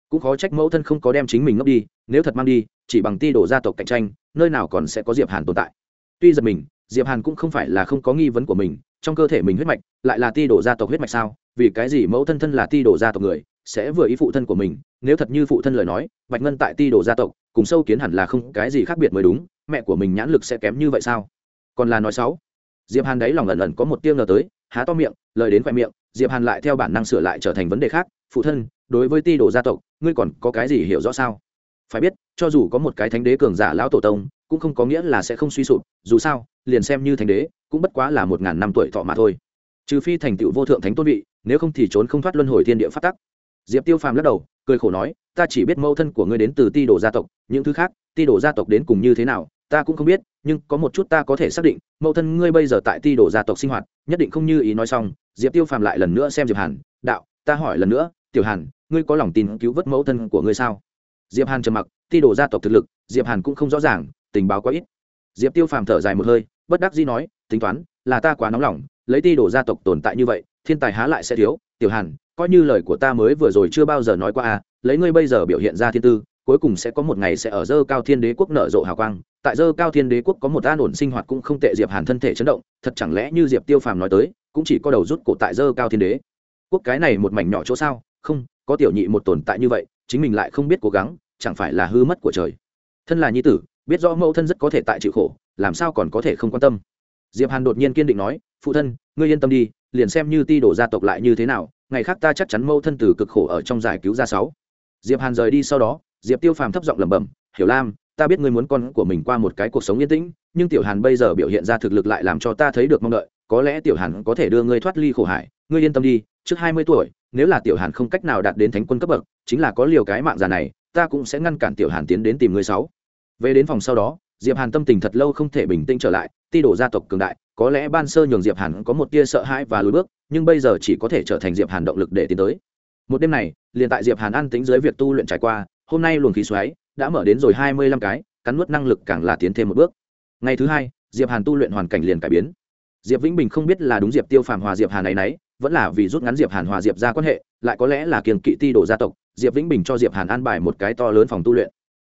Cũng khó trách mẫu thân không có đem chính mình ngốc đi, nếu thật mang đi, chỉ bằng ti đồ gia tộc cạnh tranh, nơi nào còn sẽ có diệp hàn tồn tại. Tuy giật mình, diệp hàn cũng không phải là không có nghi vấn của mình, trong cơ thể mình huyết mạch, lại là ti đồ gia tộc huyết mạch sao? Vì cái gì mẫu thân thân là ti đồ gia tộc người sẽ vừa ý phụ thân của mình, nếu thật như phụ thân lời nói, bạch ngân tại ti đồ gia tộc, cùng sâu kiến hẳn là không cái gì khác biệt mới đúng, mẹ của mình nhãn lực sẽ kém như vậy sao? Còn là nói sáu. diệp hàn đấy lòng lần lần có một tiêu ngờ tới, há to miệng, lời đến khoe miệng, diệp hàn lại theo bản năng sửa lại trở thành vấn đề khác, phụ thân, đối với ti đồ gia tộc, ngươi còn có cái gì hiểu rõ sao? Phải biết, cho dù có một cái thánh đế cường giả lão tổ tông, cũng không có nghĩa là sẽ không suy sụp, dù sao, liền xem như thánh đế, cũng bất quá là một ngàn năm tuổi thọ mà thôi. Trừ phi thành tựu vô thượng thánh tôn vị, nếu không thì trốn không thoát luân hồi thiên địa phát tắc diệp tiêu phàm lắc đầu, cười khổ nói, ta chỉ biết mẫu thân của ngươi đến từ ti đồ gia tộc, những thứ khác, ti đồ gia tộc đến cùng như thế nào, ta cũng không biết, nhưng có một chút ta có thể xác định, mẫu thân ngươi bây giờ tại ti đồ gia tộc sinh hoạt, nhất định không như ý nói xong. Diệp tiêu phàm lại lần nữa xem diệp hàn, đạo, ta hỏi lần nữa, tiểu hàn, ngươi có lòng tin cứu vớt mẫu thân của ngươi sao? Diệp hàn trầm mặc, ti đồ gia tộc thực lực, diệp hàn cũng không rõ ràng, tình báo quá ít. Diệp tiêu phàm thở dài một hơi, bất đắc dĩ nói, tính toán, là ta quá nóng lòng, lấy ti đồ gia tộc tồn tại như vậy, thiên tài há lại sẽ thiếu, tiểu hàn coi như lời của ta mới vừa rồi chưa bao giờ nói qua à lấy ngươi bây giờ biểu hiện ra thiên tư, cuối cùng sẽ có một ngày sẽ ở dơ cao thiên đế quốc nở rộ hào quang. Tại dơ cao thiên đế quốc có một an ổn sinh hoạt cũng không tệ, diệp hàn thân thể chấn động, thật chẳng lẽ như diệp tiêu phàm nói tới, cũng chỉ có đầu rút cổ tại dơ cao thiên đế. Quốc cái này một mảnh nhỏ chỗ sao? Không, có tiểu nhị một tồn tại như vậy, chính mình lại không biết cố gắng, chẳng phải là hư mất của trời. Thân là nhi tử, biết rõ mẫu thân rất có thể tại chịu khổ, làm sao còn có thể không quan tâm? Diệp hàn đột nhiên kiên định nói, phụ thân, ngươi yên tâm đi, liền xem như ti đổ gia tộc lại như thế nào ngày khác ta chắc chắn mâu thân từ cực khổ ở trong giải cứu ra sáu. Diệp hàn rời đi sau đó, diệp tiêu phàm thấp giọng lẩm bẩm, hiểu lam, ta biết ngươi muốn con của mình qua một cái cuộc sống yên tĩnh, nhưng tiểu hàn bây giờ biểu hiện ra thực lực lại làm cho ta thấy được mong đợi, có lẽ tiểu hàn có thể đưa ngươi thoát ly khổ hải. Ngươi yên tâm đi, trước hai mươi tuổi, nếu là tiểu hàn không cách nào đạt đến thánh quân cấp bậc, chính là có liều cái mạng già này, ta cũng sẽ ngăn cản tiểu hàn tiến đến tìm ngươi sáu. Về đến phòng sau đó diệp hàn tâm tình thật lâu không thể bình tĩnh trở lại, ti đổ gia tộc cường đại, có lẽ ban sơ nhường diệp hàn có một tia sợ hãi và lùi bước, nhưng bây giờ chỉ có thể trở thành diệp hàn động lực để tiến tới. Một đêm này, liền tại diệp hàn an tính dưới việc tu luyện trải qua, hôm nay luồng khí xoáy đã mở đến rồi hai mươi lăm cái, cắn nuốt năng lực càng là tiến thêm một bước. Ngày thứ hai, diệp hàn tu luyện hoàn cảnh liền cải biến. Diệp vĩnh bình không biết là đúng diệp tiêu phàm hòa diệp hàn này nấy, vẫn là vì rút ngắn diệp hàn hòa diệp ra quan hệ, lại có lẽ là kiềng kỵ ti đổ gia tộc, diệp vĩnh bình cho diệp hàn an bài một cái to lớn phòng tu luyện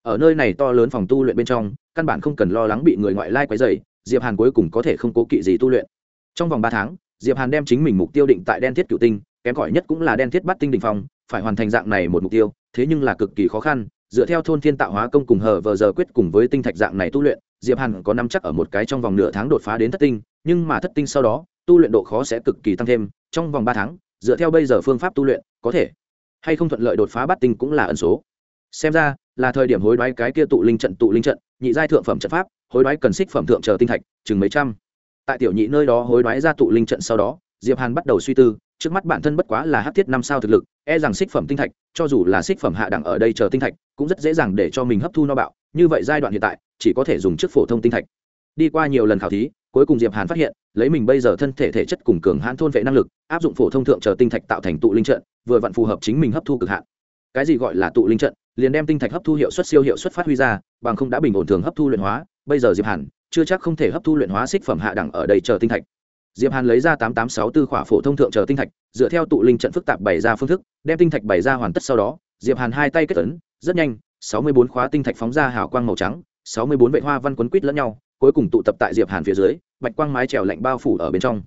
ở nơi này to lớn phòng tu luyện bên trong, căn bản không cần lo lắng bị người ngoại lai quấy dày diệp hàn cuối cùng có thể không cố kỵ gì tu luyện. Trong vòng ba tháng, diệp hàn đem chính mình mục tiêu định tại đen thiết cựu tinh, kém cỏi nhất cũng là đen thiết bắt tinh đình phong, phải hoàn thành dạng này một mục tiêu, thế nhưng là cực kỳ khó khăn, dựa theo thôn thiên tạo hóa công cùng hờ vờ giờ quyết cùng với tinh thạch dạng này tu luyện, diệp hàn có năm chắc ở một cái trong vòng nửa tháng đột phá đến thất tinh, nhưng mà thất tinh sau đó, tu luyện độ khó sẽ cực kỳ tăng thêm, trong vòng ba tháng, dựa theo bây giờ phương pháp tu luyện, có thể hay không thuận lợi đột phá bắt tinh cũng là ẩn số. Xem ra là thời điểm hối đoái cái kia tụ linh trận, tụ linh trận, nhị giai thượng phẩm trận pháp, hối đoái cần xích phẩm thượng chờ tinh thạch, chừng mấy trăm. Tại tiểu nhị nơi đó hối đoái ra tụ linh trận sau đó, diệp hàn bắt đầu suy tư, trước mắt bản thân bất quá là hắc thiết năm sao thực lực e rằng xích phẩm tinh thạch, cho dù là xích phẩm hạ đẳng ở đây chờ tinh thạch, cũng rất dễ dàng để cho mình hấp thu no bạo. Như vậy giai đoạn hiện tại, chỉ có thể dùng trước phổ thông tinh thạch. Đi qua nhiều lần khảo thí, cuối cùng diệp hàn phát hiện, lấy mình bây giờ thân thể thể chất cùng cường hãn thôn vệ năng lực, áp dụng phổ thông thượng chờ tinh thạch tạo thành tụ linh trận, vừa vặn phù hợp chính mình hấp thu cực hạn. Cái gì gọi là tụ linh trận? Liền đem tinh thạch hấp thu hiệu suất siêu hiệu suất phát huy ra, bằng không đã bình ổn thường hấp thu luyện hóa. Bây giờ diệp hàn chưa chắc không thể hấp thu luyện hóa xích phẩm hạ đẳng ở đây chờ tinh thạch. Diệp hàn lấy ra tám tám sáu tư khỏa phổ thông thượng chờ tinh thạch, dựa theo tụ linh trận phức tạp bày ra phương thức, đem tinh thạch bày ra hoàn tất sau đó, diệp hàn hai tay kết tấn rất nhanh, sáu mươi bốn khóa tinh thạch phóng ra hào quang màu trắng, sáu mươi bốn vệ hoa văn quấn quít lẫn nhau, cuối cùng tụ tập tại diệp hàn phía dưới, bạch quang mái trèo lạnh bao phủ ở bên trong.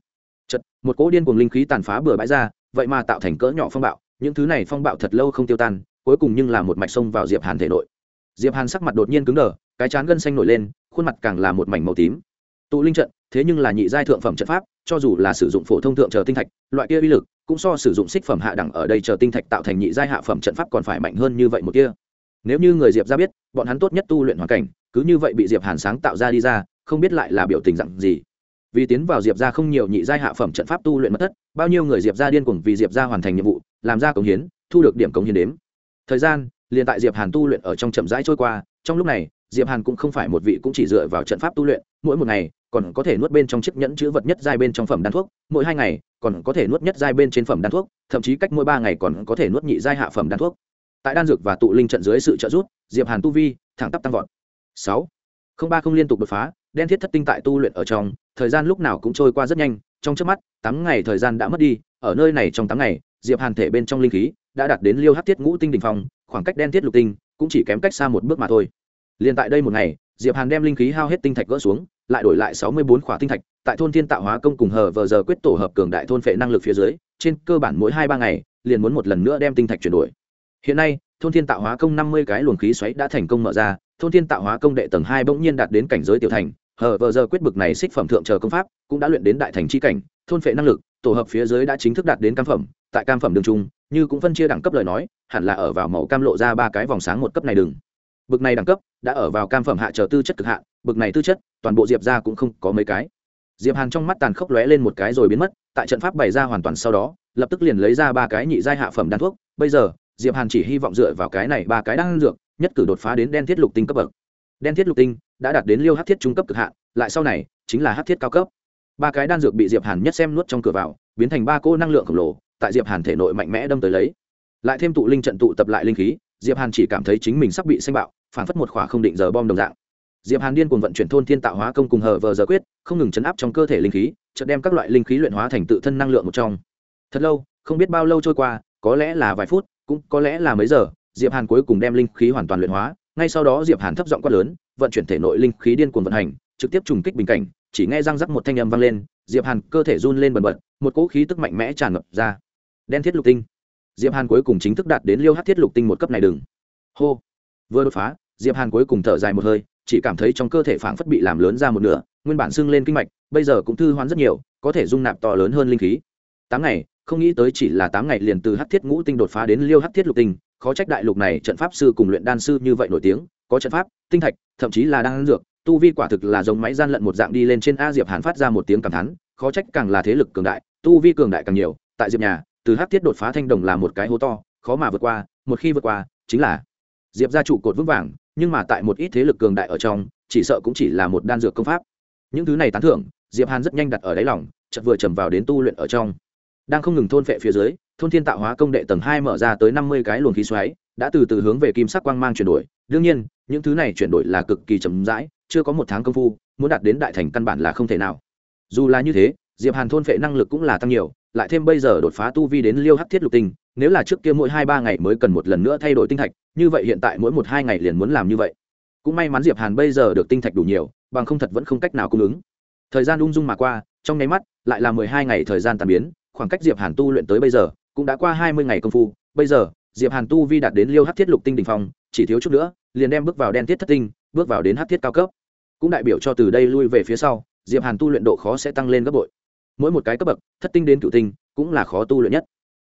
Chật, một cỗ điên cuồng linh khí tàn phá bừa bãi ra, vậy mà tạo thành cỡ nhỏ phong bạo, những thứ này phong bạo thật lâu không tiêu tan cuối cùng nhưng là một mạch xông vào diệp hàn thể nội. Diệp hàn sắc mặt đột nhiên cứng đờ, cái chán gân xanh nổi lên, khuôn mặt càng là một mảnh màu tím. Tụ linh trận, thế nhưng là nhị giai thượng phẩm trận pháp, cho dù là sử dụng phổ thông thượng chờ tinh thạch, loại kia uy lực, cũng so sử dụng xích phẩm hạ đẳng ở đây chờ tinh thạch tạo thành nhị giai hạ phẩm trận pháp còn phải mạnh hơn như vậy một kia. Nếu như người diệp ra biết, bọn hắn tốt nhất tu luyện hoàn cảnh, cứ như vậy bị diệp hàn sáng tạo ra đi ra, không biết lại là biểu tình dạng gì. Vì tiến vào diệp ra không nhiều nhị giai hạ phẩm trận pháp tu luyện mất thất, bao nhiêu người diệp ra điên cuồng vì diệp ra hoàn thành nhiệm vụ, làm ra cống hiến, thu được điểm cống hiến đếm thời gian, liền tại diệp hàn tu luyện ở trong chậm rãi trôi qua, trong lúc này, diệp hàn cũng không phải một vị cũng chỉ dựa vào trận pháp tu luyện, mỗi một ngày, còn có thể nuốt bên trong chiếc nhẫn chữ vật nhất giai bên trong phẩm đan thuốc, mỗi hai ngày, còn có thể nuốt nhất giai bên trên phẩm đan thuốc, thậm chí cách mỗi ba ngày còn có thể nuốt nhị giai hạ phẩm đan thuốc. Tại đan dược và tụ linh trận dưới sự trợ giúp, diệp hàn tu vi, thẳng tắp tăng vọt. Sáu. Không ba không liên tục đột phá, đen thiết thất tinh tại tu luyện ở trong, thời gian lúc nào cũng trôi qua rất nhanh, trong trước mắt, tám ngày thời gian đã mất đi, ở nơi này trong tám ngày diệp hàn thể bên trong linh khí đã đạt đến liêu hắc thiết ngũ tinh đỉnh phong, khoảng cách đen thiết lục tinh cũng chỉ kém cách xa một bước mà thôi. Liền tại đây một ngày, diệp hàn đem linh khí hao hết tinh thạch gỡ xuống, lại đổi lại sáu mươi bốn khỏa tinh thạch, tại thôn thiên tạo hóa công cùng hờ vờ giờ quyết tổ hợp cường đại thôn phệ năng lực phía dưới, trên cơ bản mỗi hai ba ngày, liền muốn một lần nữa đem tinh thạch chuyển đổi. Hiện nay, thôn thiên tạo hóa công năm mươi cái luồng khí xoáy đã thành công mở ra, thôn thiên tạo hóa công đệ tầng hai bỗng nhiên đạt đến cảnh giới tiểu thành, hờ vờ giờ quyết bực này xích phẩm thượng chờ công pháp cũng đã luyện đến đại thành c h i cảnh, thôn phệ năng lực, tổ hợp phía dưới đã chính thức đạt đến cam phẩm tại cam phẩm đường trung, như cũng phân chia đẳng cấp lời nói, hẳn là ở vào màu cam lộ ra ba cái vòng sáng một cấp này đừng bực này đẳng cấp, đã ở vào cam phẩm hạ trở tư chất cực hạ bực này tư chất, toàn bộ diệp ra cũng không có mấy cái. Diệp hàn trong mắt tàn khốc lóe lên một cái rồi biến mất, tại trận pháp bày ra hoàn toàn sau đó, lập tức liền lấy ra ba cái nhị giai hạ phẩm đan thuốc. Bây giờ, diệp hàn chỉ hy vọng dựa vào cái này ba cái đan dược, nhất cử đột phá đến đen thiết lục tinh cấp bậc. Đen thiết lục tinh đã đạt đến liêu hát thiết trung cấp cực hạn, lại sau này, chính là hát thiết cao cấp. Ba cái đan dược bị diệp hàn nhất xem nuốt trong cửa vào, biến thành ba cô năng lượng khổng lồ tại diệp hàn thể nội mạnh mẽ đâm tới lấy. Lại thêm tụ linh trận tụ tập lại linh khí, diệp hàn chỉ cảm thấy chính mình sắp bị xanh bạo, phản phất một khỏa không định giờ bom đồng dạng. Diệp hàn điên cuồng vận chuyển thôn thiên tạo hóa công cùng hờ vờ giờ quyết, không ngừng chấn áp trong cơ thể linh khí, chợt đem các loại linh khí luyện hóa thành tự thân năng lượng một trong. Thật lâu, không biết bao lâu trôi qua, có lẽ là vài phút, cũng có lẽ là mấy giờ, diệp hàn cuối cùng đem linh khí hoàn toàn luyện hóa, ngay sau đó diệp hàn thấp giọng quát lớn, vận chuyển thể nội linh khí điên cuồng vận hành, trực tiếp trùng kích bình cảnh, chỉ nghe răng rắc một thanh âm vang lên, diệp hàn cơ thể run lên bần bật, một cỗ khí tức mạnh mẽ tràn ngập ra đen thiết lục tinh. Diệp hàn cuối cùng chính thức đạt đến liêu hát thiết lục tinh một cấp này đừng. Hô. Vừa đột phá, diệp hàn cuối cùng thở dài một hơi, chỉ cảm thấy trong cơ thể phảng phất bị làm lớn ra một nửa, nguyên bản sưng lên kinh mạch, bây giờ cũng thư hoán rất nhiều, có thể dung nạp to lớn hơn linh khí. Tám ngày, không nghĩ tới chỉ là tám ngày liền từ hát thiết ngũ tinh đột phá đến liêu hát thiết lục tinh, khó trách đại lục này trận pháp sư cùng luyện đan sư như vậy nổi tiếng, có trận pháp, tinh thạch, thậm chí là đan dược, tu vi quả thực là giống máy gian lận một dạng đi lên trên a diệp hàn phát ra một tiếng cảm thán, khó trách càng là thế lực cường đại, tu vi cường đại càng nhiều, tại diệp nhà từ hát thiết đột phá thanh đồng là một cái hố to, khó mà vượt qua, một khi vượt qua, chính là diệp gia trụ cột vững vàng, nhưng mà tại một ít thế lực cường đại ở trong, chỉ sợ cũng chỉ là một đan dược công pháp. Những thứ này tán thưởng, diệp hàn rất nhanh đặt ở đáy lòng, chợt vừa trầm vào đến tu luyện ở trong. Đang không ngừng thôn phệ phía dưới, thôn thiên tạo hóa công đệ tầng hai mở ra tới năm mươi cái luồng khí xoáy, đã từ từ hướng về kim sắc quang mang chuyển đổi. Đương nhiên, những thứ này chuyển đổi là cực kỳ chậm rãi, chưa có một tháng công phu, muốn đạt đến đại thành căn bản là không thể nào. Dù là như thế diệp hàn thôn phệ năng lực cũng là tăng nhiều, lại thêm bây giờ đột phá tu vi đến liêu hắc thiết lục tinh, nếu là trước kia mỗi hai ba ngày mới cần một lần nữa thay đổi tinh thạch, như vậy hiện tại mỗi một hai ngày liền muốn làm như vậy. Cũng may mắn diệp hàn bây giờ được tinh thạch đủ nhiều, bằng không thật vẫn không cách nào cung ứng. Thời gian ung dung mà qua, trong nháy mắt, lại là mười hai ngày thời gian tàn biến, khoảng cách diệp hàn tu luyện tới bây giờ, cũng đã qua hai mươi ngày công phu. Bây giờ, diệp hàn tu vi đạt đến liêu hắc thiết lục tinh đỉnh phong, chỉ thiếu chút nữa, liền đem bước vào đen thiết thất tinh, bước vào đến hắc thiết cao cấp. Cũng đại biểu cho từ đây lui về phía sau, diệp hàn tu luyện độ khó sẽ tăng lên gấp bội mỗi một cái cấp bậc, thất tinh đến cửu tinh, cũng là khó tu luyện nhất.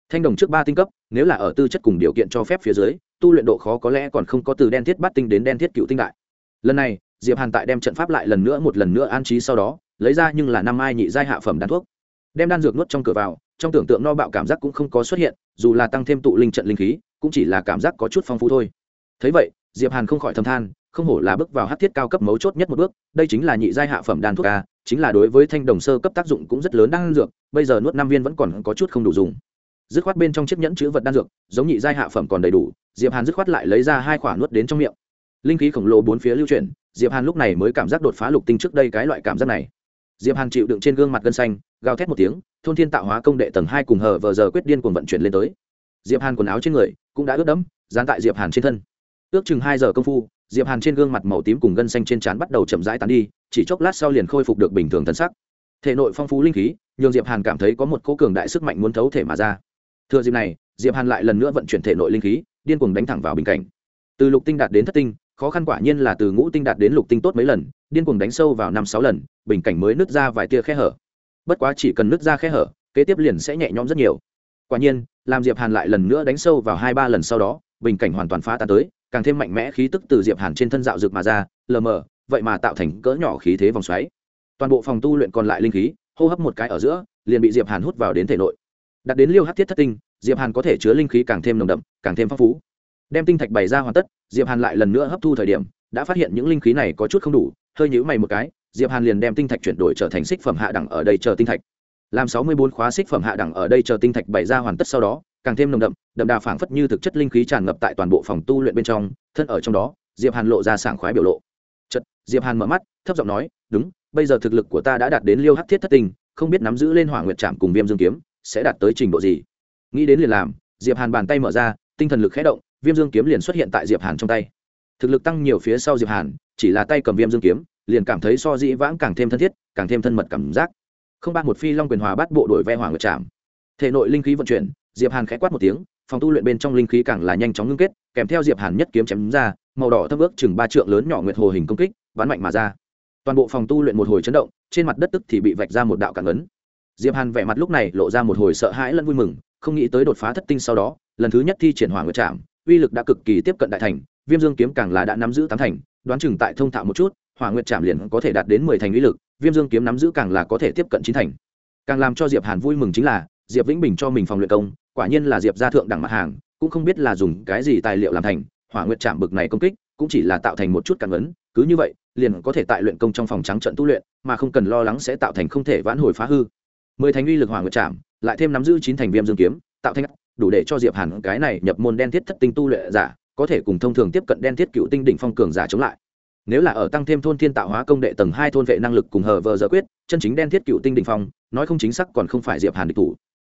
Thanh đồng trước ba tinh cấp, nếu là ở tư chất cùng điều kiện cho phép phía dưới, tu luyện độ khó có lẽ còn không có từ đen thiết bát tinh đến đen thiết cựu tinh đại. Lần này, diệp hàn tại đem trận pháp lại lần nữa một lần nữa an trí sau đó, lấy ra nhưng là năm ai nhị giai hạ phẩm đan thuốc. Đem đan dược nuốt trong cửa vào, trong tưởng tượng no bạo cảm giác cũng không có xuất hiện, dù là tăng thêm tụ linh trận linh khí, cũng chỉ là cảm giác có chút phong phú thôi. Thấy vậy, diệp hàn không khỏi thầm than, không hổ là bước vào hát thiết cao cấp mấu chốt nhất một bước, đây chính là nhị giai hạ phẩm đan thuốc a chính là đối với thanh đồng sơ cấp tác dụng cũng rất lớn đan dược, bây giờ nuốt năm viên vẫn còn có chút không đủ dùng. Dứt khoát bên trong chiếc nhẫn chữ vật đan dược, giống nhị giai hạ phẩm còn đầy đủ, diệp hàn dứt khoát lại lấy ra hai khoản nuốt đến trong miệng. Linh khí khổng lồ bốn phía lưu chuyển, diệp hàn lúc này mới cảm giác đột phá lục tinh trước đây cái loại cảm giác này. Diệp hàn chịu đựng trên gương mặt gân xanh, gào thét một tiếng, thôn thiên tạo hóa công đệ tầng hai cùng hờ vờ giờ quyết điên cuồng vận chuyển lên tới. Diệp hàn quần áo trên người cũng đã ướt đẫm, dán tại diệp hàn trên thân. Ước chừng hai giờ công phu diệp hàn trên gương mặt màu tím cùng gân xanh trên trán bắt đầu chậm rãi tán đi, chỉ chốc lát sau liền khôi phục được bình thường thân sắc. Thể nội phong phú linh khí, nhường diệp hàn cảm thấy có một cố cường đại sức mạnh muốn thấu thể mà ra. Thừa dịp này, diệp hàn lại lần nữa vận chuyển thể nội linh khí, điên cuồng đánh thẳng vào bình cảnh. Từ lục tinh đạt đến thất tinh, khó khăn quả nhiên là từ ngũ tinh đạt đến lục tinh tốt mấy lần, điên cuồng đánh sâu vào năm sáu lần, bình cảnh mới nứt ra vài tia khe hở. Bất quá chỉ cần nứt ra khe hở, kế tiếp liền sẽ nhẹ nhõm rất nhiều. Quả nhiên, làm diệp hàn lại lần nữa đánh sâu vào hai ba lần sau đó, bình cảnh hoàn toàn phá tan tới càng thêm mạnh mẽ khí tức từ diệp hàn trên thân dạo rực mà ra, lờ mờ, vậy mà tạo thành cỡ nhỏ khí thế vòng xoáy. Toàn bộ phòng tu luyện còn lại linh khí, hô hấp một cái ở giữa, liền bị diệp hàn hút vào đến thể nội. Đặt đến liêu hắc thiết thất tinh, diệp hàn có thể chứa linh khí càng thêm nồng đậm, càng thêm phong phú. Đem tinh thạch bày ra hoàn tất, diệp hàn lại lần nữa hấp thu thời điểm, đã phát hiện những linh khí này có chút không đủ, hơi nhũ mày một cái, diệp hàn liền đem tinh thạch chuyển đổi trở thành xích phẩm hạ đẳng ở đây chờ tinh thạch. Làm sáu mươi bốn khóa xích phẩm hạ đẳng ở đây chờ tinh thạch bày ra hoàn tất sau đó càng thêm nồng đậm đậm đà phảng phất như thực chất linh khí tràn ngập tại toàn bộ phòng tu luyện bên trong thân ở trong đó diệp hàn lộ ra sảng khoái biểu lộ. Chật diệp hàn mở mắt thấp giọng nói đúng bây giờ thực lực của ta đã đạt đến liêu hắc thiết thất tình, không biết nắm giữ lên hỏa nguyệt trạm cùng viêm dương kiếm sẽ đạt tới trình độ gì? Nghĩ đến liền làm diệp hàn bàn tay mở ra tinh thần lực khẽ động viêm dương kiếm liền xuất hiện tại diệp hàn trong tay. Thực lực tăng nhiều phía sau diệp hàn chỉ là tay cầm viêm dương kiếm liền cảm thấy so dĩ vãng càng thêm thân thiết càng thêm thân mật cảm giác. Không ba một phi long quyền hòa bắt bộ đổi ve hỏa nguyệt trạm thể nội linh khí vận chuyển diệp hàn khẽ quát một tiếng, phòng tu luyện bên trong linh khí càng là nhanh chóng ngưng kết, kèm theo diệp hàn nhất kiếm chém ra, màu đỏ thấp ước chừng ba trượng lớn nhỏ nguyệt hồ hình công kích bắn mạnh mà ra. Toàn bộ phòng tu luyện một hồi chấn động, trên mặt đất tức thì bị vạch ra một đạo cản ấn. Diệp hàn vẻ mặt lúc này lộ ra một hồi sợ hãi lẫn vui mừng, không nghĩ tới đột phá thất tinh sau đó, lần thứ nhất thi triển hỏa nguyệt trạm uy lực đã cực kỳ tiếp cận đại thành, viêm dương kiếm càng là đã nắm giữ tám thành, đoán chừng tại thông thạo một chút, hỏa nguyệt trạm liền có thể đạt đến mười thành uy lực, viêm dương kiếm nắm giữ càng là có thể tiếp cận chín thành. Càng làm cho diệp hàn vui mừng chính là, diệp vĩnh bình cho mình phòng luyện công quả nhiên là diệp gia thượng đẳng mặt hàng cũng không biết là dùng cái gì tài liệu làm thành hỏa nguyệt chạm bực này công kích cũng chỉ là tạo thành một chút cản ấn cứ như vậy liền có thể tại luyện công trong phòng trắng trận tu luyện mà không cần lo lắng sẽ tạo thành không thể vãn hồi phá hư. Mười thành uy lực hỏa nguyệt chạm, lại thêm nắm giữ chín thành viêm dương kiếm tạo thành đủ để cho diệp hàn cái này nhập môn đen thiết thất tinh tu luyện giả có thể cùng thông thường tiếp cận đen thiết cựu tinh đỉnh phong cường giả chống lại. Nếu là ở tăng thêm thôn thiên tạo hóa công đệ tầng hai thôn vệ năng lực cùng hờ vờ giờ quyết chân chính đen thiết cựu tinh đỉnh phong nói không chính xác còn không phải diệp hàn địch thủ.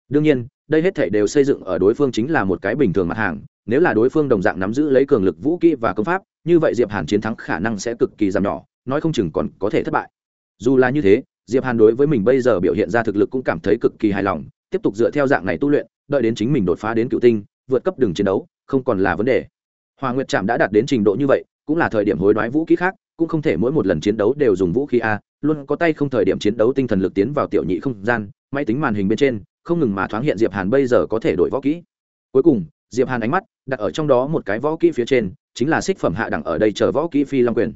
Đương nhiên đây hết thể đều xây dựng ở đối phương chính là một cái bình thường mặt hàng, nếu là đối phương đồng dạng nắm giữ lấy cường lực vũ kỹ và công pháp, như vậy diệp hàn chiến thắng khả năng sẽ cực kỳ giảm nhỏ, nói không chừng còn có thể thất bại. Dù là như thế, diệp hàn đối với mình bây giờ biểu hiện ra thực lực cũng cảm thấy cực kỳ hài lòng, tiếp tục dựa theo dạng này tu luyện, đợi đến chính mình đột phá đến cựu tinh, vượt cấp đường chiến đấu, không còn là vấn đề. Hòa nguyệt trạm đã đạt đến trình độ như vậy, cũng là thời điểm hối đoái vũ khí khác, cũng không thể mỗi một lần chiến đấu đều dùng vũ khí a, luôn có tay không thời điểm chiến đấu tinh thần lực tiến vào tiểu nhị không gian, máy tính màn hình bên trên không ngừng mà thoáng hiện diệp hàn bây giờ có thể đổi võ kỹ. Cuối cùng, diệp hàn ánh mắt đặt ở trong đó một cái võ kỹ phía trên, chính là xích phẩm hạ đẳng ở đây chờ võ kỹ phi long quyền.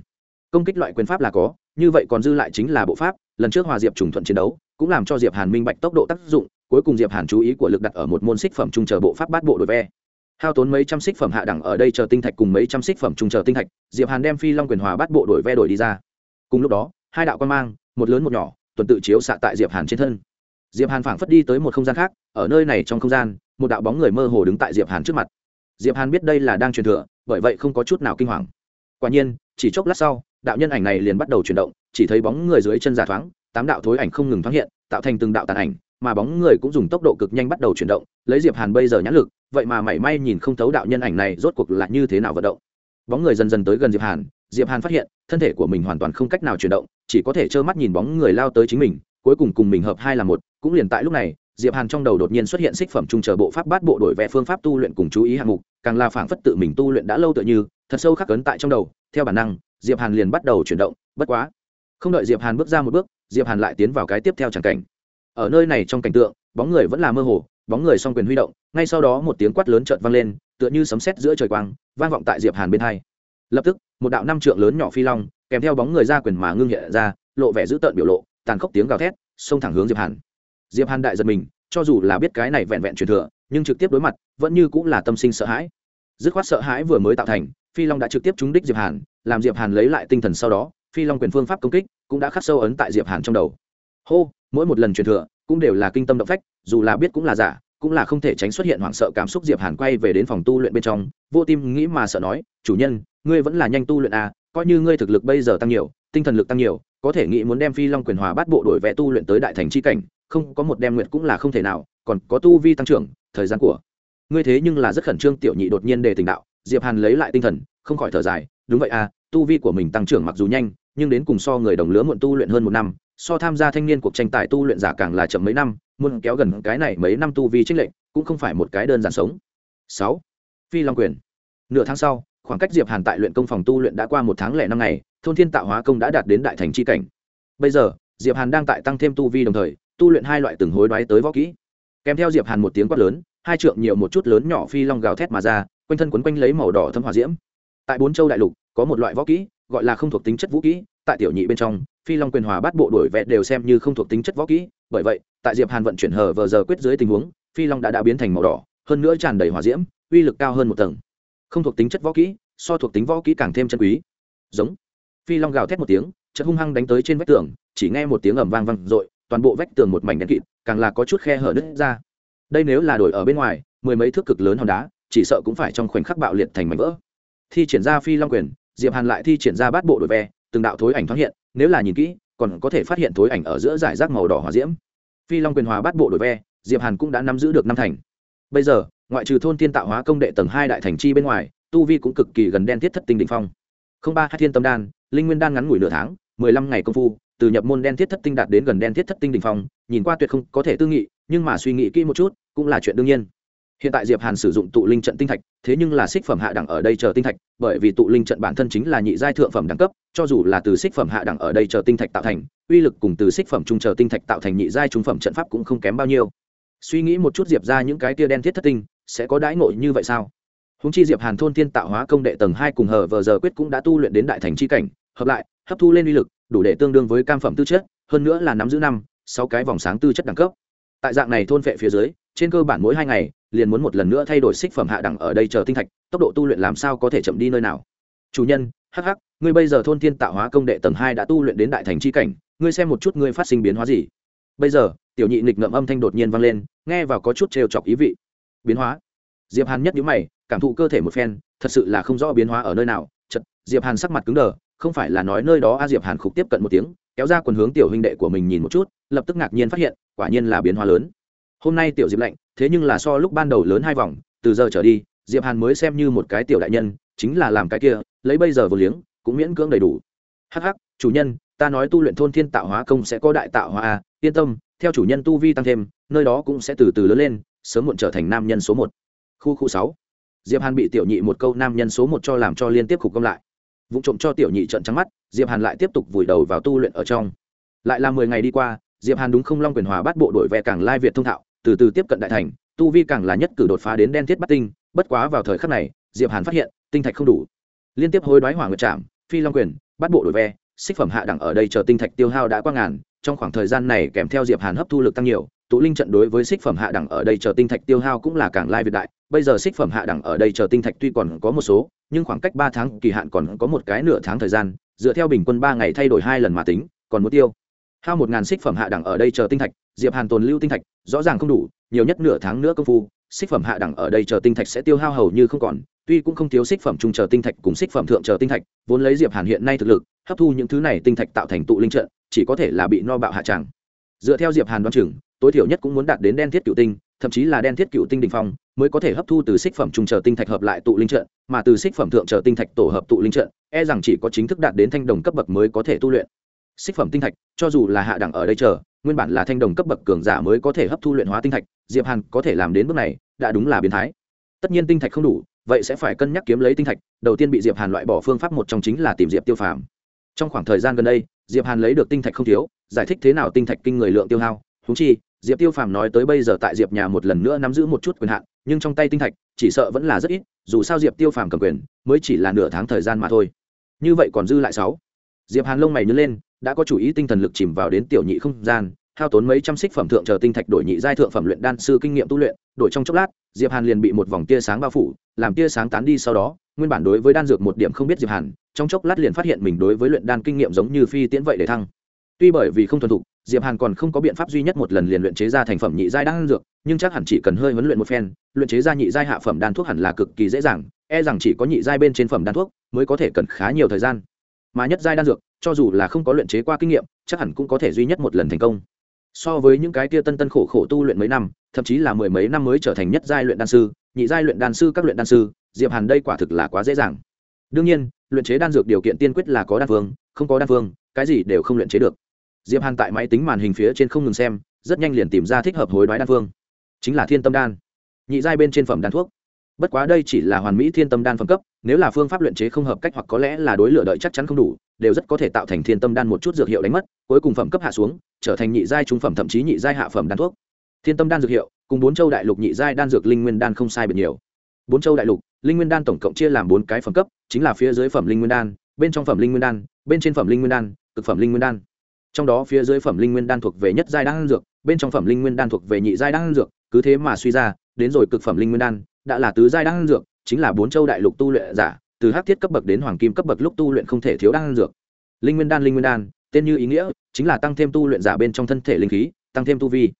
Công kích loại quyền pháp là có, như vậy còn dư lại chính là bộ pháp, lần trước hòa diệp trùng thuận chiến đấu, cũng làm cho diệp hàn minh bạch tốc độ tác dụng, cuối cùng diệp hàn chú ý của lực đặt ở một môn xích phẩm trung chờ bộ pháp bát bộ đổi ve. Hao tốn mấy trăm xích phẩm hạ đẳng ở đây chờ tinh thạch cùng mấy trăm xích phẩm trung chờ tinh thạch, diệp hàn đem phi long quyền hòa bát bộ đổi ve đổi đi ra. Cùng lúc đó, hai đạo quan mang, một lớn một nhỏ, tuần tự chiếu xạ tại diệp hàn trên thân diệp hàn phảng phất đi tới một không gian khác, ở nơi này trong không gian, một đạo bóng người mơ hồ đứng tại diệp hàn trước mặt. Diệp hàn biết đây là đang truyền thừa, bởi vậy không có chút nào kinh hoàng. Quả nhiên, chỉ chốc lát sau, đạo nhân ảnh này liền bắt đầu chuyển động, chỉ thấy bóng người dưới chân giả thoáng, tám đạo thối ảnh không ngừng thoáng hiện, tạo thành từng đạo tàn ảnh, mà bóng người cũng dùng tốc độ cực nhanh bắt đầu chuyển động, lấy diệp hàn bây giờ nhãn lực, vậy mà mảy may nhìn không thấu đạo nhân ảnh này rốt cuộc là như thế nào vận động. Bóng người dần dần tới gần diệp hàn diệp hàn phát hiện, thân thể của mình hoàn toàn không cách nào chuyển động, chỉ có thể trơ mắt nhìn bóng người lao tới chính mình cuối cùng cùng mình hợp hai là một, cũng liền tại lúc này, diệp hàn trong đầu đột nhiên xuất hiện xích phẩm trung chờ bộ pháp bát bộ đổi vẽ phương pháp tu luyện cùng chú ý hạng mục, càng là phảng phất tự mình tu luyện đã lâu tựa như, thật sâu khắc cấn tại trong đầu. Theo bản năng, diệp hàn liền bắt đầu chuyển động, bất quá, không đợi diệp hàn bước ra một bước, diệp hàn lại tiến vào cái tiếp theo chẳng cảnh. Ở nơi này trong cảnh tượng, bóng người vẫn là mơ hồ, bóng người song quyền huy động, ngay sau đó một tiếng quát lớn chợt vang lên, tựa như sấm sét giữa trời quang, vang vọng tại diệp hàn bên hai. Lập tức, một đạo năm trượng lớn nhỏ phi long, kèm theo bóng người ra quyền mà ngưng hiện ra, lộ vẻ dữ tợn biểu lộ tàn khốc tiếng gào thét, xông thẳng hướng diệp hàn. Diệp hàn đại giật mình, cho dù là biết cái này vẹn vẹn truyền thừa, nhưng trực tiếp đối mặt, vẫn như cũng là tâm sinh sợ hãi. Dứt khoát sợ hãi vừa mới tạo thành, phi long đã trực tiếp trúng đích diệp hàn, làm diệp hàn lấy lại tinh thần sau đó, phi long quyền phương pháp công kích cũng đã khắc sâu ấn tại diệp hàn trong đầu. Hô, mỗi một lần truyền thừa cũng đều là kinh tâm động phách, dù là biết cũng là giả, cũng là không thể tránh xuất hiện hoảng sợ cảm xúc diệp hàn quay về đến phòng tu luyện bên trong, vô tim nghĩ mà sợ nói, chủ nhân, ngươi vẫn là nhanh tu luyện à coi như ngươi thực lực bây giờ tăng nhiều, tinh thần lực tăng nhiều có thể nghĩ muốn đem phi long quyền hòa bát bộ đổi vẽ tu luyện tới đại thành chi cảnh, không, có một đem nguyện cũng là không thể nào, còn có tu vi tăng trưởng, thời gian của ngươi thế nhưng là rất khẩn trương, tiểu nhị đột nhiên đề tình đạo, diệp hàn lấy lại tinh thần, không khỏi thở dài, đúng vậy à tu vi của mình tăng trưởng mặc dù nhanh, nhưng đến cùng so người đồng lứa muộn tu luyện hơn một năm, so tham gia thanh niên cuộc tranh tài tu luyện giả càng là chậm mấy năm, muốn kéo gần cái này mấy năm tu vi trích lệnh cũng không phải một cái đơn giản sống. Sáu, phi long quyền. Nửa tháng sau khoảng cách diệp hàn tại luyện công phòng tu luyện đã qua một tháng lẻ năm ngày, thôn thiên tạo hóa công đã đạt đến đại thành chi cảnh. Bây giờ, diệp hàn đang tại tăng thêm tu vi đồng thời, tu luyện hai loại từng hối đoái tới võ kỹ. Kèm theo diệp hàn một tiếng quát lớn, hai trượng nhiều một chút lớn nhỏ phi long gào thét mà ra, quanh thân quấn quanh lấy màu đỏ thâm hòa diễm. Tại bốn châu đại lục, có một loại võ kỹ, gọi là không thuộc tính chất vũ kỹ, tại tiểu nhị bên trong, phi long quyền hòa bắt bộ đổi vẹn đều xem như không thuộc tính chất võ kỹ, bởi vậy, tại diệp hàn vận chuyển hờ vờ giờ quyết dưới tình huống, phi long đã đã biến thành màu đỏ, hơn nữa tràn đầy hỏa diễm, uy lực cao hơn một tầng không thuộc tính chất võ kỹ, so thuộc tính võ kỹ càng thêm chân quý. Giống. Phi long gào thét một tiếng, chợt hung hăng đánh tới trên vách tường, chỉ nghe một tiếng ầm vang vang r toàn bộ vách tường một mảnh đen kịt, càng là có chút khe hở nứt ra. Đây nếu là đổi ở bên ngoài, mười mấy thước cực lớn hòn đá, chỉ sợ cũng phải trong khoảnh khắc bạo liệt thành mảnh vỡ. Thi triển ra phi long quyền, diệp hàn lại thi triển ra bát bộ đội ve, từng đạo thối ảnh thoáng hiện, nếu là nhìn kỹ, còn có thể phát hiện thối ảnh ở giữa giải rác màu đỏ hỏa diễm. Phi long quyền hòa bát bộ đội ve, diệp hàn cũng đã nắm giữ được năm thành. Bây giờ ngoại trừ thôn Thiên tạo hóa công đệ tầng hai đại thành chi bên ngoài, tu vi cũng cực kỳ gần đen thiết thất tinh đỉnh phong. Không ba hai thiên tâm đan, linh nguyên đan ngắn ngủi nửa tháng, mười lăm ngày công phu, từ nhập môn đen thiết thất tinh đạt đến gần đen thiết thất tinh đỉnh phong, nhìn qua tuyệt không có thể tư nghị, nhưng mà suy nghĩ kỹ một chút, cũng là chuyện đương nhiên. Hiện tại diệp hàn sử dụng tụ linh trận tinh thạch, thế nhưng là xích phẩm hạ đẳng ở đây chờ tinh thạch, bởi vì tụ linh trận bản thân chính là nhị giai thượng phẩm đẳng cấp, cho dù là từ xích phẩm hạ đẳng ở đây chờ tinh thạch tạo thành, uy lực cùng từ xích phẩm trung chờ tinh thạch tạo thành nhị giai trung phẩm trận pháp cũng không kém bao nhiêu suy nghĩ một chút diệp ra những cái tia đen thiết thất tinh, sẽ có đãi ngộ như vậy sao? Húng chi diệp hàn thôn thiên tạo hóa công đệ tầng hai cùng hờ vờ giờ quyết cũng đã tu luyện đến đại thành chi cảnh, hợp lại, hấp thu lên uy lực, đủ để tương đương với cam phẩm tư chất, hơn nữa là nắm giữ năm, sáu cái vòng sáng tư chất đẳng cấp. Tại dạng này thôn vệ phía dưới, trên cơ bản mỗi hai ngày, liền muốn một lần nữa thay đổi xích phẩm hạ đẳng ở đây chờ tinh thạch, tốc độ tu luyện làm sao có thể chậm đi nơi nào? Chủ nhân hh ngươi bây giờ thôn thiên tạo hóa công đệ tầng hai đã tu luyện đến đại thành c h i cảnh, ngươi xem một chút ngươi phát sinh biến hóa gì. Bây giờ tiểu nhị nghịch ngợm âm thanh đột nhiên vang lên nghe vào có chút trêu chọc ý vị. Biến hóa. Diệp hàn nhất nhíu mày cảm thụ cơ thể một phen thật sự là không rõ biến hóa ở nơi nào. Chật diệp hàn sắc mặt cứng đờ không phải là nói nơi đó a diệp hàn khục tiếp cận một tiếng kéo ra quần hướng tiểu huynh đệ của mình nhìn một chút lập tức ngạc nhiên phát hiện quả nhiên là biến hóa lớn. Hôm nay tiểu diệp lạnh thế nhưng là so lúc ban đầu lớn hai vòng từ giờ trở đi diệp hàn mới xem như một cái tiểu đại nhân chính là làm cái kia lấy bây giờ vừa liếng cũng miễn cưỡng đầy đủ. Hắc, chủ nhân ta nói tu luyện thôn thiên tạo hóa công sẽ có đại tạo hóa a yên tâm theo chủ nhân tu vi tăng thêm, nơi đó cũng sẽ từ từ lớn lên, sớm muộn trở thành nam nhân số một. Khu khu sáu. Diệp hàn bị tiểu nhị một câu nam nhân số một cho làm cho liên tiếp khục công lại. Vụ trộm cho tiểu nhị trận trắng mắt, diệp hàn lại tiếp tục vùi đầu vào tu luyện ở trong. Lại là mười ngày đi qua, diệp hàn đúng không long quyền hòa bắt bộ đội ve càng lai việt thông thạo, từ từ tiếp cận đại thành, tu vi càng là nhất cử đột phá đến đen thiết bắt tinh. Bất quá vào thời khắc này, diệp hàn phát hiện, tinh thạch không đủ. Liên tiếp hối đoái hỏa ngược chạm phi long quyền, bắt bộ đội ve xích phẩm hạ đẳng ở đây chờ tinh thạch tiêu hao đã qua ngàn, trong khoảng thời gian này kèm theo diệp hàn hấp thu lực tăng nhiều, tụ linh trận đối với xích phẩm hạ đẳng ở đây chờ tinh thạch tiêu hao cũng là càng lai việt đại. Bây giờ xích phẩm hạ đẳng ở đây chờ tinh thạch tuy còn có một số, nhưng khoảng cách ba tháng kỳ hạn còn có một cái nửa tháng thời gian, dựa theo bình quân ba ngày thay đổi hai lần mà tính, còn muốn tiêu. Hao một ngàn xích phẩm hạ đẳng ở đây chờ tinh thạch, diệp hàn tồn lưu tinh thạch, rõ ràng không đủ, nhiều nhất nửa tháng nữa công phu xích phẩm hạ đẳng ở đây chờ tinh thạch sẽ tiêu hao hầu như không còn, tuy cũng không thiếu xích phẩm trung chờ tinh thạch cùng xích phẩm thượng chờ tinh thạch, vốn lấy diệp hàn hiện nay thực lực, hấp thu những thứ này tinh thạch tạo thành tụ linh trận, chỉ có thể là bị no bạo hạ tràng. Dựa theo diệp hàn đoán chừng, tối thiểu nhất cũng muốn đạt đến đen thiết cựu tinh, thậm chí là đen thiết cựu tinh đỉnh phong, mới có thể hấp thu từ xích phẩm trung chờ tinh thạch hợp lại tụ linh trận, mà từ xích phẩm thượng chờ tinh thạch tổ hợp tụ linh trận e rằng chỉ có chính thức đạt đến thanh đồng cấp bậc mới có thể tu luyện. Xích phẩm tinh thạch, cho dù là hạ đẳng ở đây chờ, nguyên bản là thanh đồng cấp bậc cường giả mới có thể hấp thu luyện hóa tinh thạch, diệp hàn có thể làm đến bước này đã đúng là biến thái. Tất nhiên tinh thạch không đủ, vậy sẽ phải cân nhắc kiếm lấy tinh thạch, đầu tiên bị diệp hàn loại bỏ phương pháp một trong chính là tìm diệp tiêu phàm. Trong khoảng thời gian gần đây, diệp hàn lấy được tinh thạch không thiếu, giải thích thế nào tinh thạch kinh người lượng tiêu hao. Húng chi, diệp tiêu phàm nói tới bây giờ tại diệp nhà một lần nữa nắm giữ một chút quyền hạn, nhưng trong tay tinh thạch, chỉ sợ vẫn là rất ít, dù sao diệp tiêu phàm cầm quyền, mới chỉ là nửa tháng thời gian mà thôi. Như vậy còn dư lại sáu. Diệp hàn lông mày nhớ lên, đã có chủ ý tinh thần lực chìm vào đến tiểu nhị không gian hao tốn mấy trăm xích phẩm thượng chờ tinh thạch đổi nhị giai thượng phẩm luyện đan sư kinh nghiệm tu luyện, đổi trong chốc lát, diệp hàn liền bị một vòng tia sáng bao phủ, làm tia sáng tán đi sau đó, nguyên bản đối với đan dược một điểm không biết diệp hàn, trong chốc lát liền phát hiện mình đối với luyện đan kinh nghiệm giống như phi tiễn vậy để thăng. Tuy bởi vì không thuần thục, diệp hàn còn không có biện pháp duy nhất một lần liền luyện chế ra thành phẩm nhị giai đan dược, nhưng chắc hẳn chỉ cần hơi huấn luyện một phen, luyện chế ra nhị giai hạ phẩm đan thuốc hẳn là cực kỳ dễ dàng e rằng chỉ có nhị giai bên trên phẩm đan thuốc mới có thể cần khá nhiều thời gian. Mà nhất giai đan dược, cho dù là không có luyện chế qua kinh nghiệm, chắc hẳn cũng có thể duy nhất một lần thành công so với những cái kia tân tân khổ khổ tu luyện mấy năm, thậm chí là mười mấy năm mới trở thành nhất giai luyện đan sư, nhị giai luyện đan sư, các luyện đan sư, diệp hàn đây quả thực là quá dễ dàng. Đương nhiên, luyện chế đan dược điều kiện tiên quyết là có đan phương, không có đan phương, cái gì đều không luyện chế được. Diệp hàn tại máy tính màn hình phía trên không ngừng xem, rất nhanh liền tìm ra thích hợp hối đoái đan phương. Chính là thiên tâm đan. Nhị giai bên trên phẩm đan thuốc. Bất quá đây chỉ là hoàn mỹ thiên tâm đan phẩm cấp, nếu là phương pháp luyện chế không hợp cách hoặc có lẽ là đối lửa đợi chắc chắn không đủ đều rất có thể tạo thành thiên tâm đan một chút dược hiệu đánh mất, cuối cùng phẩm cấp hạ xuống, trở thành nhị giai trung phẩm thậm chí nhị giai hạ phẩm đan thuốc. Thiên tâm đan dược hiệu, cùng bốn châu đại lục nhị giai đan dược linh nguyên đan không sai biệt nhiều. Bốn châu đại lục, linh nguyên đan tổng cộng chia làm bốn cái phẩm cấp, chính là phía dưới phẩm linh nguyên đan, bên trong phẩm linh nguyên đan, bên trên phẩm linh nguyên đan, cực phẩm linh nguyên đan. Trong đó phía dưới phẩm linh nguyên đan thuộc về nhất giai đan dược, bên trong phẩm linh nguyên đan thuộc về nhị giai đan dược, cứ thế mà suy ra, đến rồi cực phẩm linh nguyên đan, đã là tứ giai đan dược, chính là bốn châu đại lục tu luyện giả từ hắc thiết cấp bậc đến hoàng kim cấp bậc lúc tu luyện không thể thiếu đan dược. Linh nguyên đan, linh nguyên đan, tên như ý nghĩa, chính là tăng thêm tu luyện giả bên trong thân thể linh khí, tăng thêm tu vi.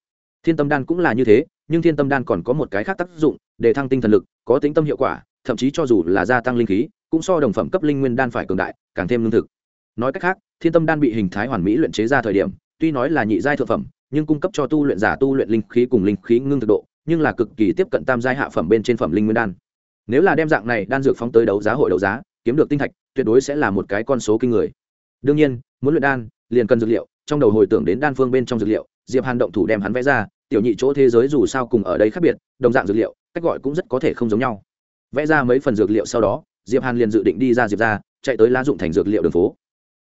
Thiên tâm đan cũng là như thế, nhưng thiên tâm đan còn có một cái khác tác dụng, để thăng tinh thần lực, có tính tâm hiệu quả, thậm chí cho dù là gia tăng linh khí, cũng so đồng phẩm cấp linh nguyên đan phải cường đại, càng thêm lương thực. Nói cách khác, thiên tâm đan bị hình thái hoàn mỹ luyện chế ra thời điểm, tuy nói là nhị giai thượng phẩm, nhưng cung cấp cho tu luyện giả tu luyện linh khí cùng linh khí ngưng thực độ, nhưng là cực kỳ tiếp cận tam giai hạ phẩm bên trên phẩm linh nguyên đan nếu là đem dạng này đan dược phóng tới đấu giá hội đấu giá, kiếm được tinh thạch, tuyệt đối sẽ là một cái con số kinh người. Đương nhiên, muốn luyện đan, liền cần dược liệu, trong đầu hồi tưởng đến đan phương bên trong dược liệu, diệp hàn động thủ đem hắn vẽ ra, tiểu nhị chỗ thế giới dù sao cùng ở đây khác biệt, đồng dạng dược liệu, cách gọi cũng rất có thể không giống nhau. Vẽ ra mấy phần dược liệu sau đó, diệp hàn liền dự định đi ra diệp ra, chạy tới lá dụng thành dược liệu đường phố.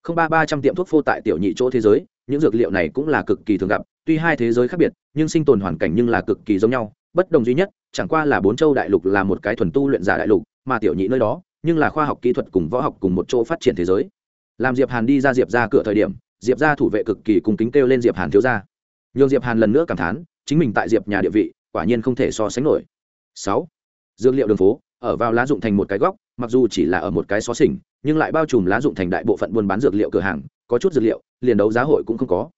Không ba ba trăm tiệm thuốc phô tại tiểu nhị chỗ thế giới, những dược liệu này cũng là cực kỳ thường gặp, tuy hai thế giới khác biệt, nhưng sinh tồn hoàn cảnh nhưng là cực kỳ giống nhau bất đồng duy nhất, chẳng qua là bốn châu đại lục là một cái thuần tu luyện giả đại lục, mà tiểu nhị nơi đó, nhưng là khoa học kỹ thuật cùng võ học cùng một chỗ phát triển thế giới. Làm diệp hàn đi ra diệp ra cửa thời điểm, diệp ra thủ vệ cực kỳ cung kính kêu lên diệp hàn thiếu ra nhường diệp hàn lần nữa cảm thán, chính mình tại diệp nhà địa vị, quả nhiên không thể so sánh nổi. Sáu, dược liệu đường phố, ở vào lá dụng thành một cái góc, mặc dù chỉ là ở một cái xó xỉnh, nhưng lại bao trùm lá dụng thành đại bộ phận buôn bán dược liệu cửa hàng, có chút dược liệu, liền đấu giá hội cũng không có.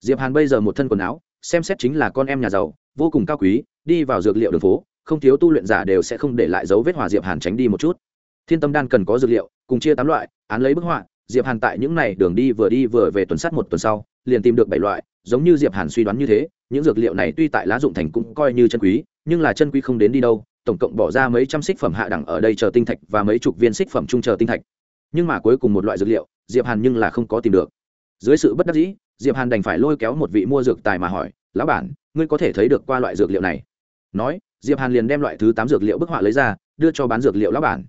Diệp hàn bây giờ một thân quần áo xem xét chính là con em nhà giàu, vô cùng cao quý, đi vào dược liệu đường phố, không thiếu tu luyện giả đều sẽ không để lại dấu vết hòa diệp hàn tránh đi một chút. Thiên tâm đan cần có dược liệu, cùng chia tám loại, án lấy bức họa, diệp hàn tại những này đường đi vừa đi vừa về tuần sát một tuần sau, liền tìm được bảy loại, giống như diệp hàn suy đoán như thế, những dược liệu này tuy tại lá dụng thành cũng coi như chân quý, nhưng là chân quý không đến đi đâu, tổng cộng bỏ ra mấy trăm xích phẩm hạ đẳng ở đây chờ tinh thạch và mấy chục viên xích phẩm trung chờ tinh thạch. Nhưng mà cuối cùng một loại dược liệu, diệp hàn nhưng là không có tìm được. Dưới sự bất đắc dĩ diệp hàn đành phải lôi kéo một vị mua dược tài mà hỏi, lão bản, ngươi có thể thấy được qua loại dược liệu này? Nói, diệp hàn liền đem loại thứ tám dược liệu bức họa lấy ra, đưa cho bán dược liệu lão bản.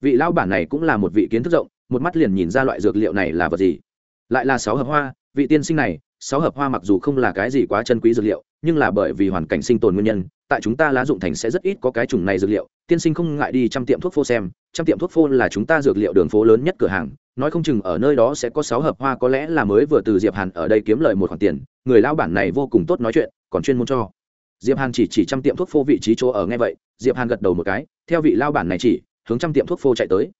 Vị lão bản này cũng là một vị kiến thức rộng, một mắt liền nhìn ra loại dược liệu này là vật gì. Lại là sáu hợp hoa, vị tiên sinh này, sáu hợp hoa mặc dù không là cái gì quá chân quý dược liệu, nhưng là bởi vì hoàn cảnh sinh tồn nguyên nhân, tại chúng ta lá dụng thành sẽ rất ít có cái chủng này dược liệu. Tiên sinh không ngại đi trăm tiệm thuốc phô xem trăm tiệm thuốc phô là chúng ta dược liệu đường phố lớn nhất cửa hàng nói không chừng ở nơi đó sẽ có sáu hợp hoa có lẽ là mới vừa từ diệp hàn ở đây kiếm lời một khoản tiền, người lao bản này vô cùng tốt nói chuyện, còn chuyên môn cho. Diệp hàn chỉ chỉ trăm tiệm thuốc phô vị trí chỗ ở nghe vậy, diệp hàn gật đầu một cái, theo vị lao bản này chỉ, hướng trăm tiệm thuốc phô chạy tới.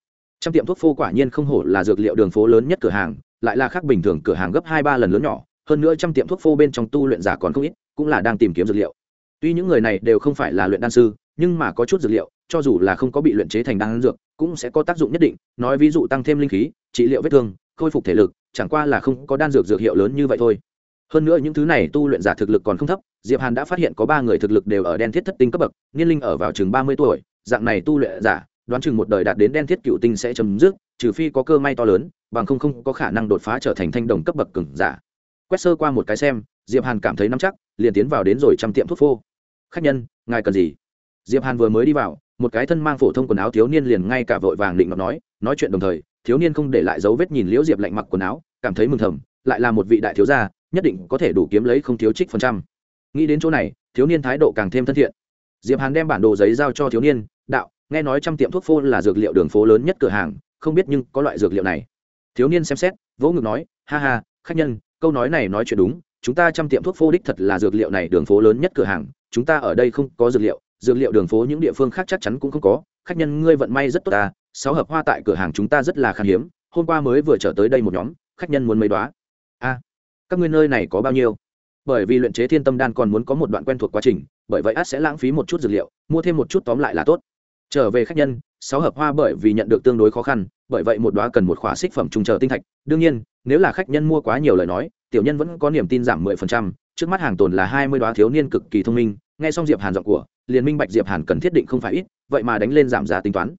Trăm tiệm thuốc phô quả nhiên không hổ là dược liệu đường phố lớn nhất cửa hàng, lại là khác bình thường cửa hàng gấp hai ba lần lớn nhỏ, hơn nữa trăm tiệm thuốc phô bên trong tu luyện giả còn không ít, cũng là đang tìm kiếm dược liệu. Tuy những người này đều không phải là luyện đan sư, nhưng mà có chút dược liệu, cho dù là không có bị luyện chế thành đan dược, cũng sẽ có tác dụng nhất định, nói ví dụ tăng thêm linh khí trị liệu vết thương, khôi phục thể lực, chẳng qua là không có đan dược dược hiệu lớn như vậy thôi. Hơn nữa những thứ này tu luyện giả thực lực còn không thấp, diệp hàn đã phát hiện có ba người thực lực đều ở đen thiết thất tinh cấp bậc, niên linh ở vào chừng ba mươi tuổi, dạng này tu luyện giả, đoán chừng một đời đạt đến đen thiết cựu tinh sẽ chấm dứt, trừ phi có cơ may to lớn, bằng không không có khả năng đột phá trở thành thanh đồng cấp bậc cường giả. Quét sơ qua một cái xem, diệp hàn cảm thấy nắm chắc, liền tiến vào đến rồi trăm tiệm thuốc phô. Khách nhân, ngài cần gì? Diệp hàn vừa mới đi vào, một cái thân mang phổ thông quần áo thiếu niên liền ngay cả vội vàng định nói nói chuyện đồng thời thiếu niên không để lại dấu vết nhìn liễu diệp lạnh mặc quần áo, cảm thấy mừng thầm, lại là một vị đại thiếu gia, nhất định có thể đủ kiếm lấy không thiếu trích phần trăm. Nghĩ đến chỗ này, thiếu niên thái độ càng thêm thân thiện. Diệp hàn đem bản đồ giấy giao cho thiếu niên, đạo, nghe nói trăm tiệm thuốc phô là dược liệu đường phố lớn nhất cửa hàng, không biết nhưng có loại dược liệu này. Thiếu niên xem xét, vỗ ngực nói, ha ha, khách nhân, câu nói này nói chuyện đúng, chúng ta trăm tiệm thuốc phô đích thật là dược liệu này đường phố lớn nhất cửa hàng, chúng ta ở đây không có dược liệu dược liệu đường phố những địa phương khác chắc chắn cũng không có, khách nhân ngươi vận may rất tốt ta sáu hợp hoa tại cửa hàng chúng ta rất là khan hiếm, hôm qua mới vừa trở tới đây một nhóm, khách nhân muốn mấy đoá a, các ngươi nơi này có bao nhiêu? Bởi vì luyện chế thiên tâm đan còn muốn có một đoạn quen thuộc quá trình, bởi vậy át sẽ lãng phí một chút dược liệu, mua thêm một chút tóm lại là tốt. Trở về khách nhân, sáu hợp hoa bởi vì nhận được tương đối khó khăn, bởi vậy một đoá cần một khóa xích phẩm trùng chờ tinh thạch. Đương nhiên, nếu là khách nhân mua quá nhiều lời nói, tiểu nhân vẫn có niềm tin giảm mười phần trăm, trước mắt hàng tồn là hai mươi đoá thiếu niên cực kỳ thông minh, nghe xong diệp hàn giọng của, liền minh bạch diệp hàn cần thiết định không phải ít, vậy mà đánh lên giảm giá tính toán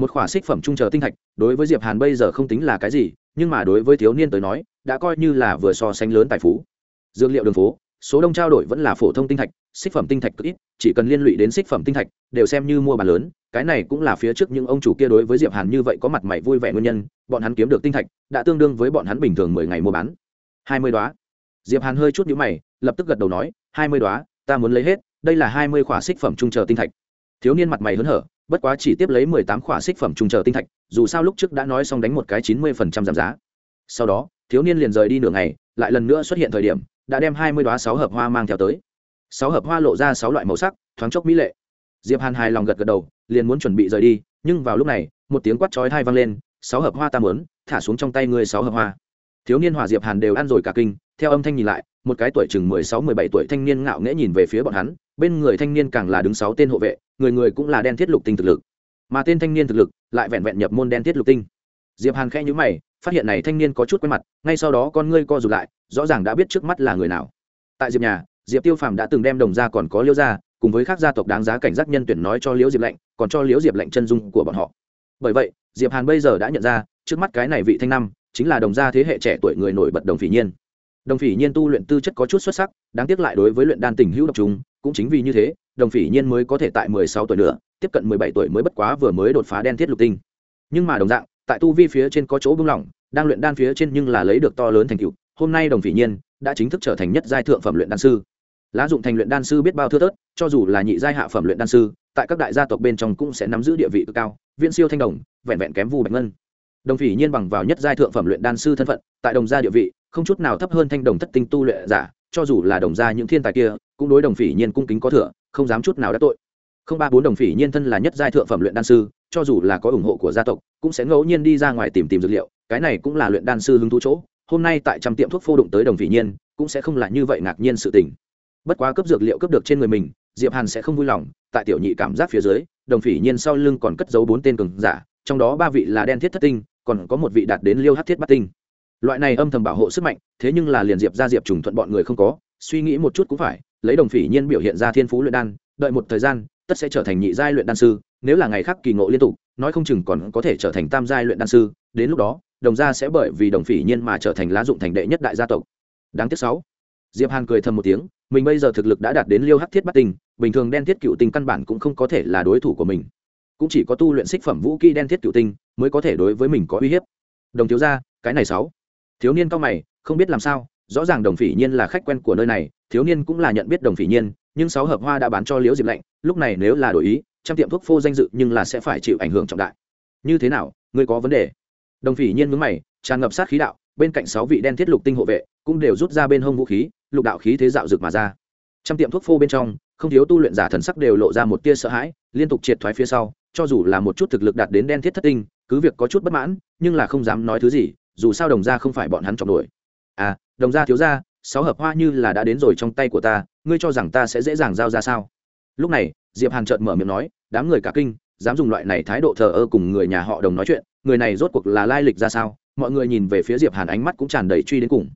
một khỏa xích phẩm trung chờ tinh thạch, đối với diệp hàn bây giờ không tính là cái gì, nhưng mà đối với thiếu niên tới nói, đã coi như là vừa so sánh lớn tài phú. Dược liệu đường phố, số đông trao đổi vẫn là phổ thông tinh thạch, xích phẩm tinh thạch cực ít, chỉ cần liên lụy đến xích phẩm tinh thạch, đều xem như mua bán lớn, cái này cũng là phía trước những ông chủ kia đối với diệp hàn như vậy có mặt mày vui vẻ nguyên nhân, bọn hắn kiếm được tinh thạch, đã tương đương với bọn hắn bình thường mười ngày mua bán. Hai mươi đóa. Diệp hàn hơi chút nhíu mày, lập tức gật đầu nói, hai mươi đóa, ta muốn lấy hết, đây là hai mươi khỏa xích phẩm trung chờ tinh thạch. Thiếu niên mặt mày hớn hở bất quá chỉ tiếp lấy mười tám khỏa xích phẩm trung chờ tinh thạch, dù sao lúc trước đã nói xong đánh một cái chín mươi phần trăm giảm giá. Sau đó, thiếu niên liền rời đi nửa ngày, lại lần nữa xuất hiện thời điểm, đã đem hai mươi đoá sáu hợp hoa mang theo tới. Sáu hợp hoa lộ ra sáu loại màu sắc, thoáng chốc mỹ lệ. Diệp hàn hài lòng gật gật đầu, liền muốn chuẩn bị rời đi, nhưng vào lúc này, một tiếng quát chói thai vang lên, sáu hợp hoa ta mớn thả xuống trong tay ngươi sáu hợp hoa. Thiếu niên hòa diệp hàn đều ăn rồi cả kinh, theo âm thanh nhìn lại một cái tuổi chừng mười sáu, mười bảy tuổi thanh niên ngạo nghễ nhìn về phía bọn hắn, bên người thanh niên càng là đứng sáu tên hộ vệ, người người cũng là đen thiết lục tinh thực lực. Mà tên thanh niên thực lực lại vẹn vẹn nhập môn đen thiết lục tinh. Diệp hàn khẽ nhíu mày, phát hiện này thanh niên có chút quen mặt, ngay sau đó con ngươi co rụt lại, rõ ràng đã biết trước mắt là người nào. Tại diệp nhà, diệp tiêu phàm đã từng đem đồng gia còn có liêu gia, cùng với các gia tộc đáng giá cảnh giác nhân tuyển nói cho liễu diệp lệnh, còn cho liễu diệp lệnh chân dung của bọn họ. Bởi vậy, diệp hàn bây giờ đã nhận ra, trước mắt cái này vị thanh năm, chính là đồng gia thế hệ trẻ tuổi người nổi bật đồng phỉ nhiên đồng phỉ nhiên tu luyện tư chất có chút xuất sắc, đáng tiếc lại đối với luyện đan tình hữu độc trùng, cũng chính vì như thế, đồng phỉ nhiên mới có thể tại mười sáu tuổi nữa, tiếp cận mười bảy tuổi mới bất quá vừa mới đột phá đen thiết lục tinh. Nhưng mà đồng dạng, tại tu vi phía trên có chỗ bung lỏng, đang luyện đan phía trên nhưng là lấy được to lớn thành tựu, hôm nay đồng phỉ nhiên đã chính thức trở thành nhất giai thượng phẩm luyện đan sư. Lá dụng thành luyện đan sư biết bao thưa tớt cho dù là nhị giai hạ phẩm luyện đan sư, tại các đại gia tộc bên trong cũng sẽ nắm giữ địa vị cực cao viên siêu thanh đồng, vẹn vẹn kém vu bạch ngân. Đồng phỉ nhiên bằng vào nhất giai thượng phẩm luyện đan sư thân phận, tại đồng gia địa vị không chút nào thấp hơn thanh đồng thất tinh tu luyện giả, cho dù là đồng gia những thiên tài kia, cũng đối đồng phỉ nhiên cung kính có thừa, không dám chút nào đắc tội. Không ba bốn đồng phỉ nhiên thân là nhất giai thượng phẩm luyện đan sư, cho dù là có ủng hộ của gia tộc, cũng sẽ ngẫu nhiên đi ra ngoài tìm tìm dược liệu, cái này cũng là luyện đan sư hứng thú chỗ, hôm nay tại trăm tiệm thuốc phô đụng tới đồng phỉ nhiên, cũng sẽ không là như vậy ngạc nhiên sự tình. Bất quá cấp dược liệu cấp được trên người mình, diệp hàn sẽ không vui lòng, tại tiểu nhị cảm giác phía dưới, đồng phỉ nhiên sau lưng còn cất giấu bốn tên cường giả, trong đó ba vị là đen thiết thất tinh, còn có một vị đạt đến liêu hắc thiết bát tinh loại này âm thầm bảo hộ sức mạnh, thế nhưng là liền diệp ra diệp trùng thuận bọn người không có, suy nghĩ một chút cũng phải, lấy đồng phỉ nhiên biểu hiện ra thiên phú luyện đan, đợi một thời gian, tất sẽ trở thành nhị giai luyện đan sư, nếu là ngày khác kỳ ngộ liên tục, nói không chừng còn có thể trở thành tam giai luyện đan sư, đến lúc đó, đồng gia sẽ bởi vì đồng phỉ nhiên mà trở thành lá dụng thành đệ nhất đại gia tộc. Đáng tiếc sáu. Diệp hàn cười thầm một tiếng, mình bây giờ thực lực đã đạt đến liêu hắc thiết bắt tinh, bình thường đen thiết cựu tinh căn bản cũng không có thể là đối thủ của mình. Cũng chỉ có tu luyện xích phẩm vũ kỹ đen thiết cựu tinh mới có thể đối với mình có uy hiếp. Đồng thiếu gia, cái này sáu thiếu niên cao mày, không biết làm sao, rõ ràng đồng phỉ nhiên là khách quen của nơi này, thiếu niên cũng là nhận biết đồng phỉ nhiên, nhưng sáu hợp hoa đã bán cho liễu diệp lạnh, lúc này nếu là đổi ý, trăm tiệm thuốc phô danh dự nhưng là sẽ phải chịu ảnh hưởng trọng đại. Như thế nào, ngươi có vấn đề? Đồng phỉ nhiên mướn mày, tràn ngập sát khí đạo, bên cạnh sáu vị đen thiết lục tinh hộ vệ, cũng đều rút ra bên hông vũ khí, lục đạo khí thế dạo rực mà ra. Trăm tiệm thuốc phô bên trong, không thiếu tu luyện giả thần sắc đều lộ ra một tia sợ hãi, liên tục triệt thoái phía sau, cho dù là một chút thực lực đạt đến đen thiết thất tinh, cứ việc có chút bất mãn, nhưng là không dám nói thứ gì dù sao đồng gia không phải bọn hắn chọc đuổi à đồng gia thiếu gia, sáu hợp hoa như là đã đến rồi trong tay của ta, ngươi cho rằng ta sẽ dễ dàng giao ra sao? Lúc này, diệp hàn trợn mở miệng nói, đám người cả kinh, dám dùng loại này thái độ thờ ơ cùng người nhà họ đồng nói chuyện, người này rốt cuộc là lai lịch ra sao? Mọi người nhìn về phía diệp hàn ánh mắt cũng tràn đầy truy đến cùng.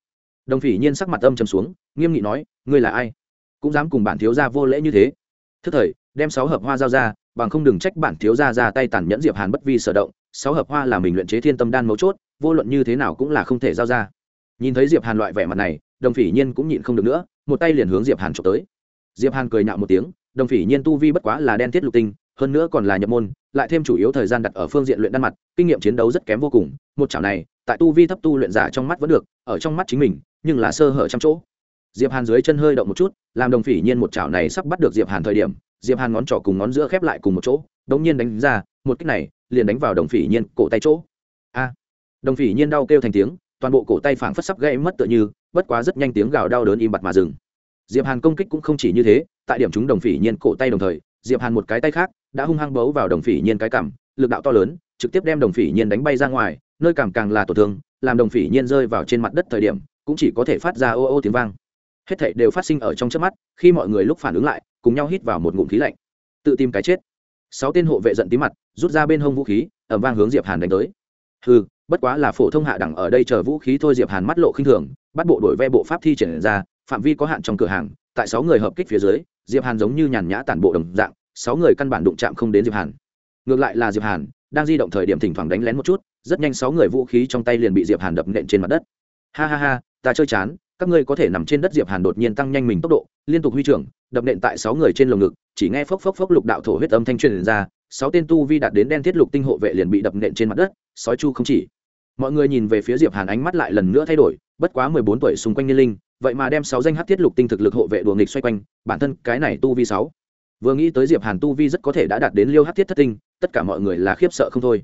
Đồng phỉ nhiên sắc mặt âm trầm xuống, nghiêm nghị nói, ngươi là ai? Cũng dám cùng bản thiếu gia vô lễ như thế. Thức thời, đem sáu hợp hoa giao ra, bằng không đừng trách bản thiếu gia ra tay tàn nhẫn diệp hàn bất vi sở động sáu hợp hoa là mình luyện chế thiên tâm đan mấu chốt, vô luận như thế nào cũng là không thể giao ra. Nhìn thấy diệp hàn loại vẻ mặt này, đồng phỉ nhiên cũng nhịn không được nữa, một tay liền hướng diệp hàn trộm tới. Diệp hàn cười nhạo một tiếng, đồng phỉ nhiên tu vi bất quá là đen thiết lục tinh, hơn nữa còn là nhập môn, lại thêm chủ yếu thời gian đặt ở phương diện luyện đan mặt, kinh nghiệm chiến đấu rất kém vô cùng, một chảo này, tại tu vi thấp tu luyện giả trong mắt vẫn được, ở trong mắt chính mình, nhưng là sơ hở trăm chỗ. Diệp hàn dưới chân hơi động một chút, làm đồng phỉ nhiên một chảo này sắp bắt được diệp hàn thời điểm diệp hàn ngón trỏ cùng ngón giữa khép lại cùng một chỗ, đống nhiên đánh ra, một kích này, liền đánh vào đồng phỉ nhiên cổ tay chỗ. A! Đồng phỉ nhiên đau kêu thành tiếng, toàn bộ cổ tay phảng phất sắp gãy mất tựa như, bất quá rất nhanh tiếng gào đau đớn im bặt mà dừng. Diệp hàn công kích cũng không chỉ như thế, tại điểm chúng đồng phỉ nhiên cổ tay đồng thời, diệp hàn một cái tay khác, đã hung hăng bấu vào đồng phỉ nhiên cái cằm, lực đạo to lớn, trực tiếp đem đồng phỉ nhiên đánh bay ra ngoài, nơi cảm càng là tổn thương, làm đồng phỉ nhiên rơi vào trên mặt đất thời điểm, cũng chỉ có thể phát ra ô ô tiếng vang. Hết thảy đều phát sinh ở trong chớp mắt, khi mọi người lúc phản ứng lại cùng nhau hít vào một ngụm khí lạnh. Tự tìm cái chết. Sáu tên hộ vệ giận tí mặt, rút ra bên hông vũ khí ẩm vang hướng diệp hàn đánh tới. Hừ, bất quá là phổ thông hạ đẳng ở đây chờ vũ khí thôi diệp hàn mắt lộ khinh thường, bắt bộ đổi ve bộ pháp thi triển ra, phạm vi có hạn trong cửa hàng, tại sáu người hợp kích phía dưới, diệp hàn giống như nhàn nhã tản bộ đồng dạng, sáu người căn bản đụng chạm không đến diệp hàn. Ngược lại là diệp hàn, đang di động thời điểm thỉnh thoảng đánh lén một chút, rất nhanh sáu người vũ khí trong tay liền bị diệp hàn đập nện trên mặt đất. Ha ha ha, ta chơi chán các ngươi có thể nằm trên đất diệp hàn đột nhiên tăng nhanh mình tốc độ, liên tục huy trưởng, đập nện tại sáu người trên lồng ngực, chỉ nghe phốc phốc phốc lục đạo thổ huyết âm thanh truyền ra, sáu tên tu vi đạt đến đen thiết lục tinh hộ vệ liền bị đập nện trên mặt đất, sói chu không chỉ. Mọi người nhìn về phía diệp hàn ánh mắt lại lần nữa thay đổi, bất quá mười bốn tuổi xung quanh niên linh, vậy mà đem sáu danh hắc thiết lục tinh thực lực hộ vệ đùa nghịch xoay quanh, bản thân cái này tu vi sáu. Vừa nghĩ tới diệp hàn tu vi rất có thể đã đạt đến liêu hắc thiết thất tinh, tất cả mọi người là khiếp sợ không thôi.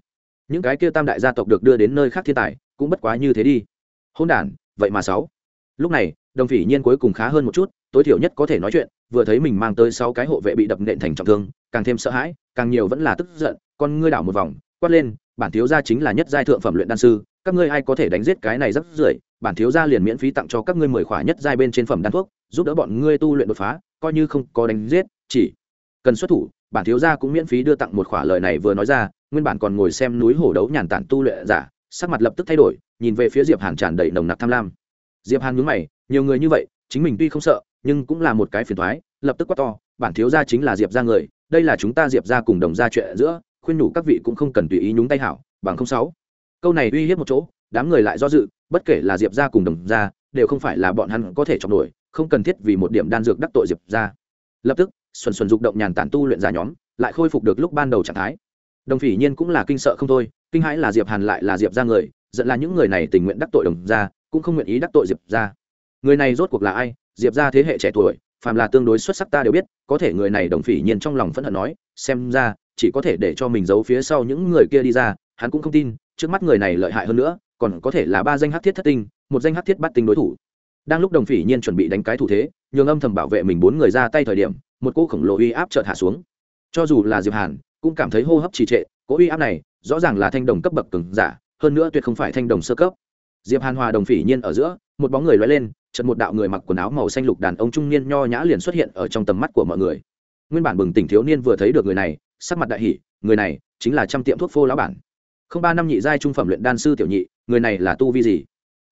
Những cái kia tam đại gia tộc được đưa đến nơi khác thiên tài, cũng bất quá như thế đi. Hỗn đản, vậy mà sáu lúc này, đồng phỉ nhiên cuối cùng khá hơn một chút, tối thiểu nhất có thể nói chuyện, vừa thấy mình mang tới sáu cái hộ vệ bị đập nện thành trọng thương, càng thêm sợ hãi, càng nhiều vẫn là tức giận, con ngươi đảo một vòng, quát lên, bản thiếu gia chính là nhất giai thượng phẩm luyện đan sư, các ngươi ai có thể đánh giết cái này rất rưởi, bản thiếu gia liền miễn phí tặng cho các ngươi mười khỏa nhất giai bên trên phẩm đan thuốc, giúp đỡ bọn ngươi tu luyện đột phá, coi như không có đánh giết, chỉ cần xuất thủ, bản thiếu gia cũng miễn phí đưa tặng một khỏa lời này vừa nói ra, nguyên bản còn ngồi xem núi hổ đấu nhàn tản tu luyện giả, sắc mặt lập tức thay đổi, nhìn về phía diệp hàn tràn đầy nồng nặc tham lam diệp hàn nhướng mày, nhiều người như vậy, chính mình tuy không sợ, nhưng cũng là một cái phiền toái, lập tức quát to, bản thiếu gia chính là diệp gia người, đây là chúng ta diệp gia cùng đồng gia chuyện giữa, khuyên nhủ các vị cũng không cần tùy ý nhúng tay hảo, bằng không sáu. Câu này uy hiếp một chỗ, đám người lại do dự, bất kể là diệp gia cùng đồng gia, đều không phải là bọn hắn có thể chống nổi, không cần thiết vì một điểm đan dược đắc tội diệp gia. Lập tức, xuân xuân dục động nhàn tản tu luyện giả nhóm, lại khôi phục được lúc ban đầu trạng thái. Đồng phỉ nhiên cũng là kinh sợ không thôi, kinh hãi là diệp hàn lại là diệp gia người, giận là những người này tình nguyện đắc tội đồng gia cũng không nguyện ý đắc tội diệp gia. Người này rốt cuộc là ai? Diệp gia thế hệ trẻ tuổi, phàm là tương đối xuất sắc ta đều biết, có thể người này đồng phỉ nhiên trong lòng phẫn hận nói, xem ra, chỉ có thể để cho mình giấu phía sau những người kia đi ra, hắn cũng không tin, trước mắt người này lợi hại hơn nữa, còn có thể là ba danh hắc thiết thất tinh, một danh hắc thiết bắt tinh đối thủ. Đang lúc đồng phỉ nhiên chuẩn bị đánh cái thủ thế, nhường âm thầm bảo vệ mình bốn người ra tay thời điểm, một cỗ khổng lồ uy áp chợt hạ xuống. Cho dù là diệp hàn, cũng cảm thấy hô hấp trì trệ, cỗ uy áp này rõ ràng là thanh đồng cấp bậc cường giả, hơn nữa tuyệt không phải thanh đồng sơ cấp diệp hàn hòa đồng phỉ nhiên ở giữa, một bóng người lóe lên, chợt một đạo người mặc quần áo màu xanh lục đàn ông trung niên nho nhã liền xuất hiện ở trong tầm mắt của mọi người. Nguyên bản bừng tỉnh thiếu niên vừa thấy được người này, sắc mặt đại hỉ, người này chính là trăm tiệm thuốc phô lão bản. Không ba năm nhị giai trung phẩm luyện đan sư tiểu nhị, người này là tu vi gì?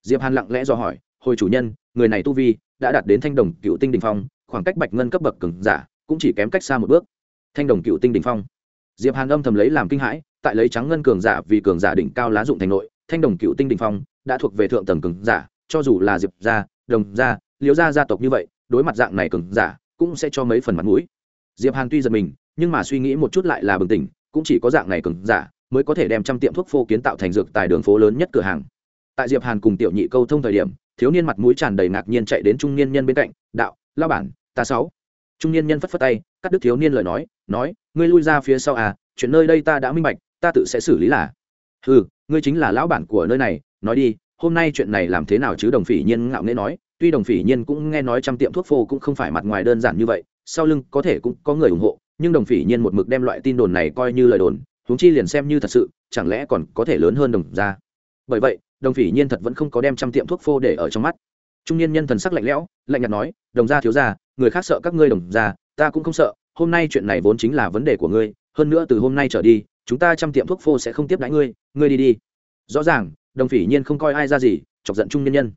Diệp hàn lặng lẽ do hỏi, hồi chủ nhân, người này tu vi đã đạt đến thanh đồng cựu tinh đình phong, khoảng cách bạch ngân cấp bậc cường giả cũng chỉ kém cách xa một bước. Thanh đồng cựu tinh đình phong. Diệp hàn âm thầm lấy làm kinh hãi, tại lấy trắng ngân cường giả vì cường giả đỉnh cao lá dụng thành nội, thanh đồng cựu tinh đình phong đã thuộc về thượng tầng cường giả, cho dù là diệp gia, đồng gia, liễu gia gia tộc như vậy, đối mặt dạng này cường giả, cũng sẽ cho mấy phần mặt mũi. Diệp hàn tuy giật mình, nhưng mà suy nghĩ một chút lại là bừng tỉnh, cũng chỉ có dạng này cường giả mới có thể đem trăm tiệm thuốc phô kiến tạo thành dược tài đường phố lớn nhất cửa hàng. Tại diệp hàn cùng tiểu nhị câu thông thời điểm, thiếu niên mặt mũi tràn đầy ngạc nhiên chạy đến trung niên nhân bên cạnh, đạo lao bản, ta sáu. Trung niên nhân phất phất tay, cắt đứt thiếu niên lời nói nói, ngươi lui ra phía sau à chuyện nơi đây ta đã minh bạch, ta tự sẽ xử lý là. Ừ ngươi chính là lão bản của nơi này nói đi, hôm nay chuyện này làm thế nào chứ? Đồng phỉ nhiên ngạo nghễ nói. Tuy đồng phỉ nhiên cũng nghe nói trăm tiệm thuốc phô cũng không phải mặt ngoài đơn giản như vậy, sau lưng có thể cũng có người ủng hộ, nhưng đồng phỉ nhiên một mực đem loại tin đồn này coi như lời đồn, huống chi liền xem như thật sự, chẳng lẽ còn có thể lớn hơn đồng ra bởi vậy, đồng phỉ nhiên thật vẫn không có đem trăm tiệm thuốc phô để ở trong mắt. Trung niên nhân thần sắc lạnh lẽo, lạnh nhạt nói, đồng gia thiếu gia, người khác sợ các ngươi đồng gia, ta cũng không sợ, hôm nay chuyện này vốn chính là vấn đề của ngươi, hơn nữa từ hôm nay trở đi, chúng ta trăm tiệm thuốc phô sẽ không tiếp đãi ngươi ngươi đi đi. Rõ ràng đồng phỉ nhiên không coi ai ra gì, chọc giận trung nhân nhân.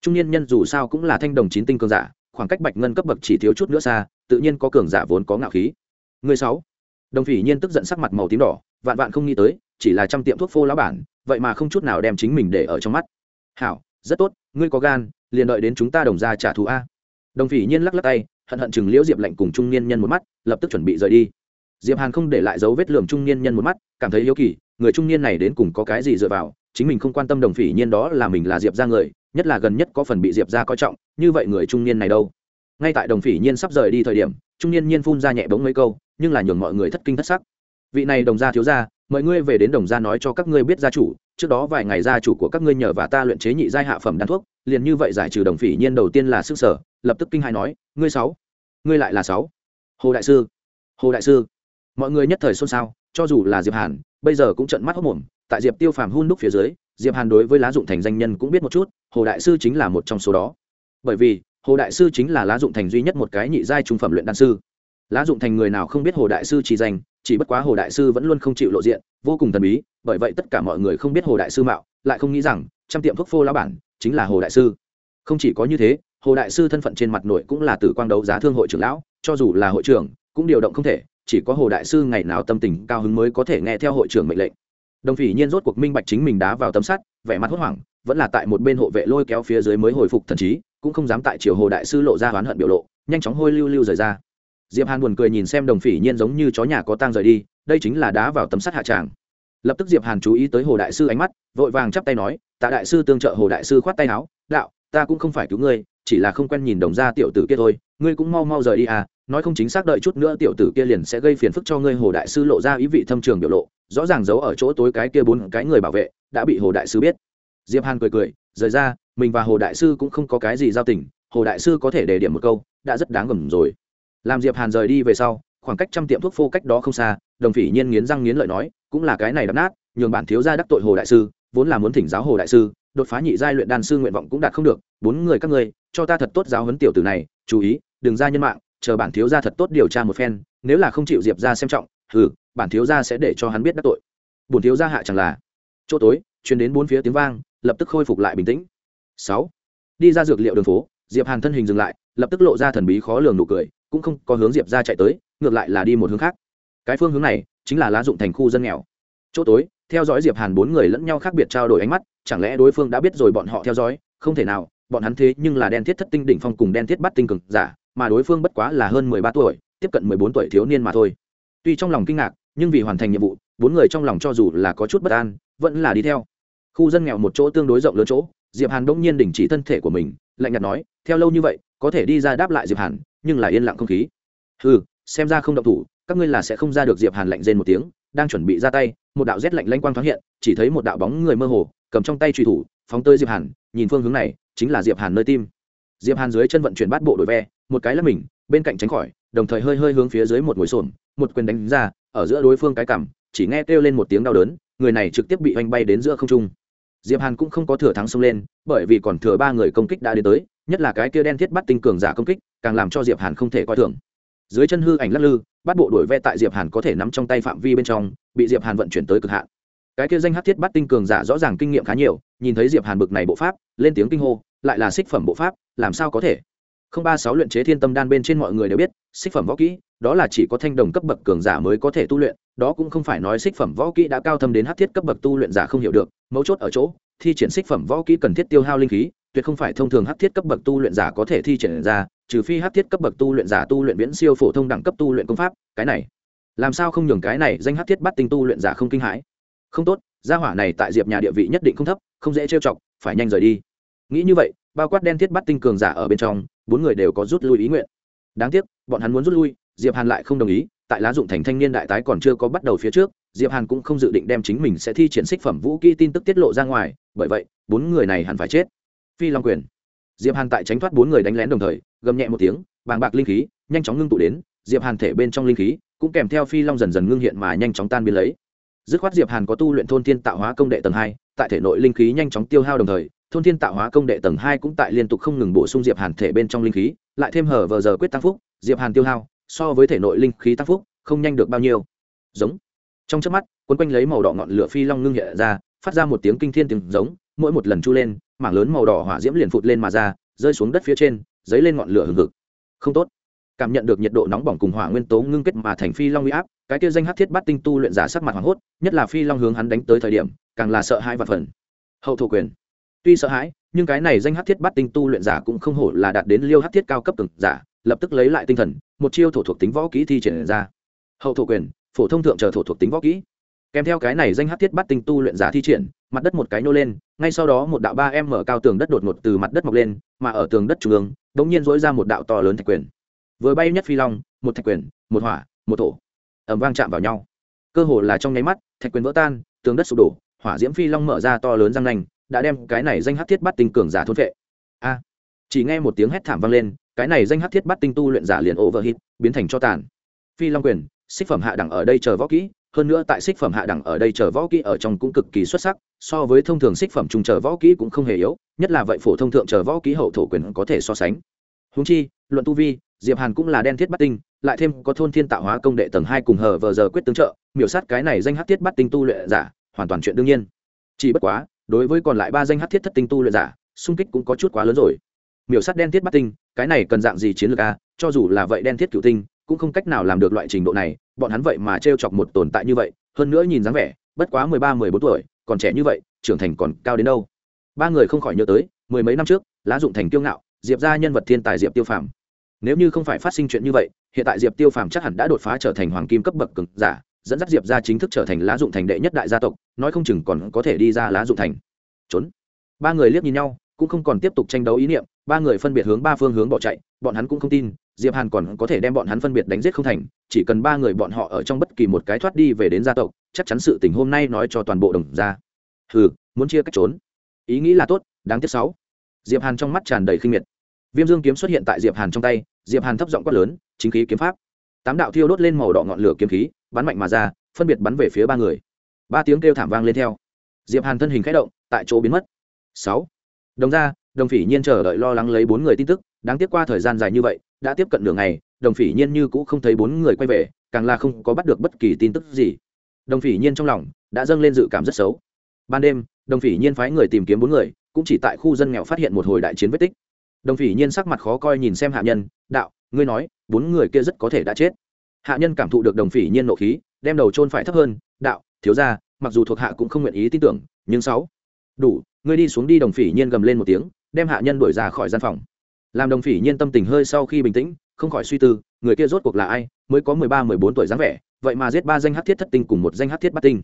Trung nhân nhân dù sao cũng là thanh đồng chín tinh cường giả, khoảng cách bạch ngân cấp bậc chỉ thiếu chút nữa xa, tự nhiên có cường giả vốn có ngạo khí. Người sáu. Đồng phỉ nhiên tức giận sắc mặt màu tím đỏ, vạn vạn không nghĩ tới, chỉ là trăm tiệm thuốc phô lão bản, vậy mà không chút nào đem chính mình để ở trong mắt. Hảo, rất tốt, ngươi có gan, liền đợi đến chúng ta đồng ra trả thù a. Đồng phỉ nhiên lắc lắc tay, hận hận chừng liễu diệp lạnh cùng trung niên nhân một mắt, lập tức chuẩn bị rời đi. Diệp hàn không để lại dấu vết lườm trung niên nhân một mắt, cảm thấy yếu kỳ, người trung niên này đến cùng có cái gì dựa vào chính mình không quan tâm đồng phỉ nhiên đó là mình là diệp ra người, nhất là gần nhất có phần bị diệp ra coi trọng, như vậy người trung niên này đâu? Ngay tại đồng phỉ nhiên sắp rời đi thời điểm, trung niên nhiên phun ra nhẹ bóng mấy câu, nhưng là nhường mọi người thất kinh thất sắc. Vị này đồng gia thiếu gia mời ngươi về đến đồng gia nói cho các ngươi biết gia chủ, trước đó vài ngày gia chủ của các ngươi nhờ và ta luyện chế nhị giai hạ phẩm đan thuốc, liền như vậy giải trừ đồng phỉ nhiên đầu tiên là sức sở, lập tức kinh hai nói, ngươi sáu, ngươi lại là sáu. Hồ đại sư, hồ đại sư. Mọi người nhất thời xôn xao, cho dù là diệp hàn bây giờ cũng trận mắt hốc mồm, tại diệp tiêu phàm hun đúc phía dưới, diệp hàn đối với lá dụng thành danh nhân cũng biết một chút, hồ đại sư chính là một trong số đó. Bởi vì, hồ đại sư chính là lá dụng thành duy nhất một cái nhị giai trung phẩm luyện đan sư. Lá dụng thành người nào không biết hồ đại sư chỉ danh, chỉ bất quá hồ đại sư vẫn luôn không chịu lộ diện, vô cùng thần bí, bởi vậy tất cả mọi người không biết hồ đại sư mạo, lại không nghĩ rằng, trăm tiệm thuốc phô lá bản chính là hồ đại sư. Không chỉ có như thế, hồ đại sư thân phận trên mặt nội cũng là tử quang đấu giá thương hội trưởng lão, cho dù là hội trưởng, cũng điều động không thể chỉ có hồ đại sư ngày nào tâm tình cao hứng mới có thể nghe theo hội trưởng mệnh lệnh. Đồng phỉ nhiên rốt cuộc minh bạch chính mình đá vào tấm sắt, vẻ mặt hốt hoảng, vẫn là tại một bên hộ vệ lôi kéo phía dưới mới hồi phục thần trí, cũng không dám tại chiều hồ đại sư lộ ra oán hận biểu lộ, nhanh chóng hôi lưu lưu rời ra. Diệp hàn buồn cười nhìn xem đồng phỉ nhiên giống như chó nhà có tang rời đi, đây chính là đá vào tấm sắt hạ tràng. Lập tức diệp hàn chú ý tới hồ đại sư ánh mắt, vội vàng chắp tay nói, tạ đại sư tương trợ hồ đại sư khoát tay áo, đạo, ta cũng không phải cứu ngươi, chỉ là không quen nhìn đồng gia tiểu tử kia thôi, ngươi cũng mau mau rời đi à nói không chính xác đợi chút nữa tiểu tử kia liền sẽ gây phiền phức cho ngươi, hồ đại sư lộ ra ý vị thâm trường biểu lộ, rõ ràng giấu ở chỗ tối cái kia bốn cái người bảo vệ, đã bị hồ đại sư biết. Diệp hàn cười cười, rời ra, mình và hồ đại sư cũng không có cái gì giao tình, hồ đại sư có thể đề điểm một câu, đã rất đáng gầm rồi. Làm diệp hàn rời đi về sau, khoảng cách trăm tiệm thuốc phô cách đó không xa, đồng phỉ nhiên nghiến răng nghiến lợi nói, cũng là cái này đập nát, nhường bản thiếu gia đắc tội hồ đại sư, vốn là muốn thỉnh giáo hồ đại sư, đột phá nhị giai luyện đan sư nguyện vọng cũng đạt không được, bốn người các ngươi, cho ta thật tốt giáo huấn tiểu tử này, chú ý, đừng ra nhân mạng chờ bản thiếu gia thật tốt điều tra một phen, nếu là không chịu diệp ra xem trọng, hừ, bản thiếu gia sẽ để cho hắn biết đắc tội. Bổn thiếu gia hạ chẳng là. Chỗ tối, truyền đến bốn phía tiếng vang, lập tức khôi phục lại bình tĩnh. Sáu. Đi ra dược liệu đường phố, diệp hàn thân hình dừng lại, lập tức lộ ra thần bí khó lường nụ cười, cũng không có hướng diệp ra chạy tới, ngược lại là đi một hướng khác. Cái phương hướng này, chính là lá dụng thành khu dân nghèo. Chỗ tối, theo dõi diệp hàn bốn người lẫn nhau khác biệt trao đổi ánh mắt, chẳng lẽ đối phương đã biết rồi bọn họ theo dõi? Không thể nào, bọn hắn thế nhưng là đen thiết thất tinh đỉnh phong cùng đen thiết bắt tinh cực giả mà đối phương bất quá là hơn mười ba tuổi, tiếp cận mười bốn tuổi thiếu niên mà thôi. Tuy trong lòng kinh ngạc, nhưng vì hoàn thành nhiệm vụ, bốn người trong lòng cho dù là có chút bất an, vẫn là đi theo. Khu dân nghèo một chỗ tương đối rộng lớn chỗ, diệp hàn đông nhiên đình chỉ thân thể của mình, lạnh nhạt nói, theo lâu như vậy, có thể đi ra đáp lại diệp hàn, nhưng là yên lặng không khí. Ừ xem ra không động thủ, các ngươi là sẽ không ra được. Diệp hàn lạnh rên một tiếng, đang chuẩn bị ra tay, một đạo rét lạnh lanh quang thoáng hiện, chỉ thấy một đạo bóng người mơ hồ, cầm trong tay truy thủ, phóng tới diệp hàn, nhìn phương hướng này, chính là diệp hàn nơi tim. Diệp hàn dưới chân vận chuyển bát bộ đổi ve một cái là mình, bên cạnh tránh khỏi, đồng thời hơi hơi hướng phía dưới một ngồi xổm, một quyền đánh ra, ở giữa đối phương cái cằm, chỉ nghe kêu lên một tiếng đau đớn, người này trực tiếp bị oanh bay đến giữa không trung. Diệp hàn cũng không có thừa thắng xông lên, bởi vì còn thừa ba người công kích đã đến tới, nhất là cái kia đen thiết bắt tinh cường giả công kích, càng làm cho diệp hàn không thể coi thường. Dưới chân hư ảnh lắc lư, bắt bộ đuổi ve tại diệp hàn có thể nắm trong tay phạm vi bên trong, bị diệp hàn vận chuyển tới cực hạn. Cái kia danh hát thiết bắt tinh cường giả rõ ràng kinh nghiệm khá nhiều, nhìn thấy diệp hàn bực này bộ pháp, lên tiếng kinh hô, lại là xích phẩm bộ pháp, làm sao có thể? Không ba sáu luyện chế thiên tâm đan bên trên mọi người đều biết, xích phẩm võ kỹ, đó là chỉ có thanh đồng cấp bậc cường giả mới có thể tu luyện, đó cũng không phải nói xích phẩm võ kỹ đã cao thâm đến hát thiết cấp bậc tu luyện giả không hiểu được, mấu chốt ở chỗ, thi triển xích phẩm võ kỹ cần thiết tiêu hao linh khí, tuyệt không phải thông thường hát thiết cấp bậc tu luyện giả có thể thi triển ra, trừ phi hát thiết cấp bậc tu luyện giả tu luyện viễn siêu phổ thông đẳng cấp tu luyện công pháp, cái này. Làm sao không nhường cái này danh hát thiết bắt tinh tu luyện giả không kinh hãi? Không tốt, gia hỏa này tại diệp nhà địa vị nhất định không thấp, không dễ trêu chọc, phải nhanh rời đi. Nghĩ như vậy bao quát đen thiết bắt tinh cường giả ở bên trong, bốn người đều có rút lui ý nguyện. Đáng tiếc, bọn hắn muốn rút lui, diệp hàn lại không đồng ý, tại lá dụng thành thanh niên đại tái còn chưa có bắt đầu phía trước, diệp hàn cũng không dự định đem chính mình sẽ thi triển xích phẩm vũ kỹ tin tức tiết lộ ra ngoài, bởi vậy, bốn người này hẳn phải chết. Phi long quyền. Diệp hàn tại tránh thoát bốn người đánh lén đồng thời, gầm nhẹ một tiếng, bàng bạc linh khí, nhanh chóng ngưng tụ đến, diệp hàn thể bên trong linh khí, cũng kèm theo phi long dần dần ngưng hiện mà nhanh chóng tan biến lấy. Dứt khoát diệp hàn có tu luyện thôn thiên tạo hóa công đệ tầng hai, tại thể nội linh khí nhanh chóng tiêu hao đồng thời thôn thiên tạo hóa công đệ tầng hai cũng tại liên tục không ngừng bổ sung diệp hàn thể bên trong linh khí, lại thêm hở vờ giờ quyết tăng phúc, diệp hàn tiêu hao, so với thể nội linh khí tăng phúc, không nhanh được bao nhiêu. Giống. Trong chớp mắt quấn quanh lấy màu đỏ ngọn lửa phi long ngưng hiện ra, phát ra một tiếng kinh thiên tiếng giống, mỗi một lần chu lên, mảng lớn màu đỏ hỏa diễm liền phụt lên mà ra, rơi xuống đất phía trên, dấy lên ngọn lửa hừng hực. Không tốt. Cảm nhận được nhiệt độ nóng bỏng cùng hỏa nguyên tố ngưng kết mà thành phi long uy áp, cái kia danh hắc thiết bát tinh tu luyện giả sắc mặt hoảng hốt, nhất là phi long hướng hắn đánh tới thời điểm, càng là sợ hai vạn phần. Hậu thổ quyền tuy sợ hãi, nhưng cái này danh hát thiết bắt tinh tu luyện giả cũng không hổ là đạt đến liêu hát thiết cao cấp từng giả, lập tức lấy lại tinh thần, một chiêu thổ thuộc tính võ kỹ thi triển ra. Hậu thổ quyền, phổ thông thượng chờ thổ thuộc tính võ kỹ. Kèm theo cái này danh hát thiết bắt tinh tu luyện giả thi triển, mặt đất một cái nô lên, ngay sau đó một đạo ba em mở cao tường đất đột ngột từ mặt đất mọc lên, mà ở tường đất trung ương đ ỗ n g nhiên dối ra một đạo to lớn thạch quyền. Vừa bay nhất phi long, một thạch quyền, một hỏa, một thổ. Ẩm vang chạm vào nhau. Cơ hồ là trong nháy mắt, thạch quyền vỡ tan, tường đất sụp đổ, hỏa diễm phi long mở ra to lớn răng nanh đã đem cái này danh hắc thiết bắt tinh cường giả thôn vệ. A, chỉ nghe một tiếng hét thảm vang lên, cái này danh hắc thiết bắt tinh tu luyện giả liền overhit biến thành cho tàn. Phi long quyền xích phẩm hạ đẳng ở đây chờ võ kỹ, hơn nữa tại xích phẩm hạ đẳng ở đây chờ võ kỹ ở trong cũng cực kỳ xuất sắc, so với thông thường xích phẩm trung chờ võ kỹ cũng không hề yếu, nhất là vậy phổ thông thượng chờ võ kỹ hậu thổ quyền có thể so sánh. Húng chi, luận tu vi, diệp hàn cũng là đen thiết bắt tinh, lại thêm có thôn thiên tạo hóa công đệ tầng hai cùng hờ vờ giờ quyết tướng trợ, miểu sát cái này danh hắc thiết bắt tinh tu luyện giả, hoàn toàn chuyện đương nhiên. Chỉ bất quá đối với còn lại ba danh hát thiết thất tinh tu luyện giả, xung kích cũng có chút quá lớn rồi. Miểu sát đen thiết bắt tinh, cái này cần dạng gì chiến lược a? Cho dù là vậy đen thiết cựu tinh, cũng không cách nào làm được loại trình độ này, bọn hắn vậy mà t chọc một tồn tại như vậy, hơn nữa nhìn dáng vẻ, bất quá mười ba, mười bốn tuổi, còn trẻ như vậy, trưởng thành còn cao đến đâu? Ba người không khỏi nhớ tới, mười mấy năm trước, lá dụng thành kiêu ngạo, diệp ra nhân vật thiên tài diệp tiêu phàm. Nếu như không phải phát sinh chuyện như vậy, hiện tại diệp tiêu phàm chắc hẳn đã đột phá trở thành hoàng kim cấp bậc cực giả dẫn dắt diệp ra chính thức trở thành lá dụng thành đệ nhất đại gia tộc, nói không chừng còn có thể đi ra lá dụng thành. Trốn. Ba người liếc nhìn nhau, cũng không còn tiếp tục tranh đấu ý niệm, ba người phân biệt hướng ba phương hướng bỏ chạy, bọn hắn cũng không tin, diệp hàn còn có thể đem bọn hắn phân biệt đánh giết không thành, chỉ cần ba người bọn họ ở trong bất kỳ một cái thoát đi về đến gia tộc, chắc chắn sự tình hôm nay nói cho toàn bộ đồng gia. Hừ, muốn chia cách trốn. Ý nghĩ là tốt, đáng tiếc sáu. Diệp hàn trong mắt tràn đầy khinh miệt. Viêm dương kiếm xuất hiện tại diệp hàn trong tay, diệp hàn thấp giọng quát lớn, chính khí kiếm pháp tám đạo thiêu đốt lên màu đỏ ngọn lửa kiếm khí, bắn mạnh mà ra, phân biệt bắn về phía ba người. Ba tiếng kêu thảm vang lên theo. Diệp hàn thân hình khẽ động, tại chỗ biến mất. Sáu. Đồng ra đồng phỉ nhiên chờ đợi lo lắng lấy bốn người tin tức, đáng tiếc qua thời gian dài như vậy, đã tiếp cận nửa ngày, đồng phỉ nhiên như cũ không thấy bốn người quay về, càng là không có bắt được bất kỳ tin tức gì. Đồng phỉ nhiên trong lòng đã dâng lên dự cảm rất xấu. Ban đêm, đồng phỉ nhiên phái người tìm kiếm bốn người, cũng chỉ tại khu dân nghèo phát hiện một hồi đại chiến vết tích. Đồng phỉ nhiên sắc mặt khó coi nhìn xem hạ nhân, đạo, ngươi nói bốn người kia rất có thể đã chết. Hạ nhân cảm thụ được đồng phỉ nhiên nộ khí, đem đầu trôn phải thấp hơn, đạo, thiếu ra mặc dù thuộc hạ cũng không nguyện ý tin tưởng, nhưng sáu, đủ, ngươi đi xuống đi. Đồng phỉ nhiên gầm lên một tiếng, đem hạ nhân đuổi ra khỏi gian phòng. Làm đồng phỉ nhiên tâm tình hơi sau khi bình tĩnh, không khỏi suy tư, người kia rốt cuộc là ai, mới có mười ba, mười bốn tuổi dáng vẻ, vậy mà giết ba danh hát thiết thất tinh cùng một danh hát thiết bát tinh.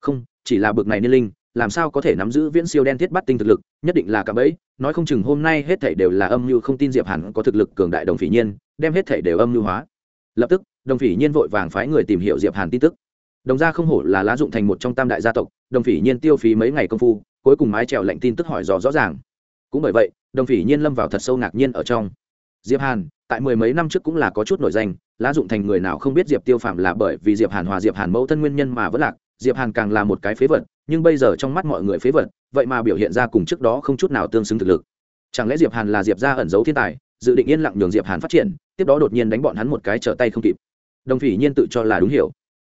Không, chỉ là bực này niên linh làm sao có thể nắm giữ viễn siêu đen thiết bát tinh thực lực, nhất định là cả bẫy. Nói không chừng hôm nay hết thảy đều là âm mưu không tin diệp hẳn có thực lực cường đại đồng phỉ nhiên, đem hết thảy đều âm mưu hóa. Lập tức, đồng phỉ nhiên vội vàng phái người tìm hiểu diệp hàn tin tức. Đồng gia không hổ là lá dụng thành một trong tam đại gia tộc, đồng phỉ nhiên tiêu phí mấy ngày công phu, cuối cùng mái trèo lệnh tin tức hỏi dò rõ ràng. Cũng bởi vậy, đồng phỉ nhiên lâm vào thật sâu ngạc nhiên ở trong. Diệp hàn, tại mười mấy năm trước cũng là có chút nổi danh, lá dụng thành người nào không biết diệp tiêu phạm là bởi vì diệp hàn hòa diệp hàn mẫu thân nguyên nhân mà vẫn lạc, diệp hàn càng là một cái phế vật nhưng bây giờ trong mắt mọi người phế vật, vậy mà biểu hiện ra cùng trước đó không chút nào tương xứng thực lực. Chẳng lẽ diệp hàn là diệp gia ẩn giấu thiên tài, dự định yên lặng nhường diệp hàn phát triển, tiếp đó đột nhiên đánh bọn hắn một cái trở tay không kịp. Đồng phỉ nhiên tự cho là đúng hiểu.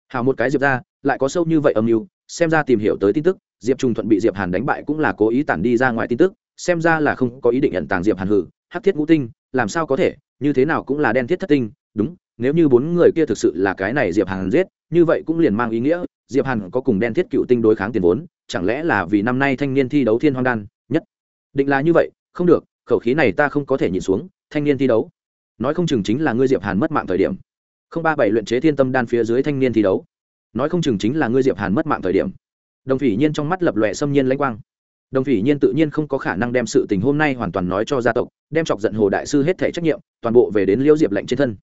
Hào một cái diệp ra lại có sâu như vậy âm mưu, xem ra tìm hiểu tới tin tức, diệp trung thuận bị diệp hàn đánh bại cũng là cố ý tản đi ra ngoài tin tức, xem ra là không có ý định nhận tàng diệp hàn hử, hắc thiết ngũ tinh, làm sao có thể, như thế nào cũng là đen thiết thất tinh, đúng nếu như bốn người kia thực sự là cái này diệp hàn giết, như vậy cũng liền mang ý nghĩa, diệp hàn có cùng đen thiết cựu tinh đối kháng tiền vốn, chẳng lẽ là vì năm nay thanh niên thi đấu thiên hoang đan, nhất? Định là như vậy, không được, khẩu khí này ta không có thể nhìn xuống, thanh niên thi đấu. Nói không chừng chính là ngươi diệp hàn mất mạng thời điểm. Không ba bảy luyện chế thiên tâm đan phía dưới thanh niên thi đấu. Nói không chừng chính là ngươi diệp hàn mất mạng thời điểm. Đồng phỉ nhiên trong mắt lập lòe xâm nhiên lãnh quang. Đồng phỉ nhiên tự nhiên không có khả năng đem sự tình hôm nay hoàn toàn nói cho gia tộc, đem chọc giận hồ đại sư hết thể trách nhiệm, toàn bộ về đến liễu diệp lệnh trên thân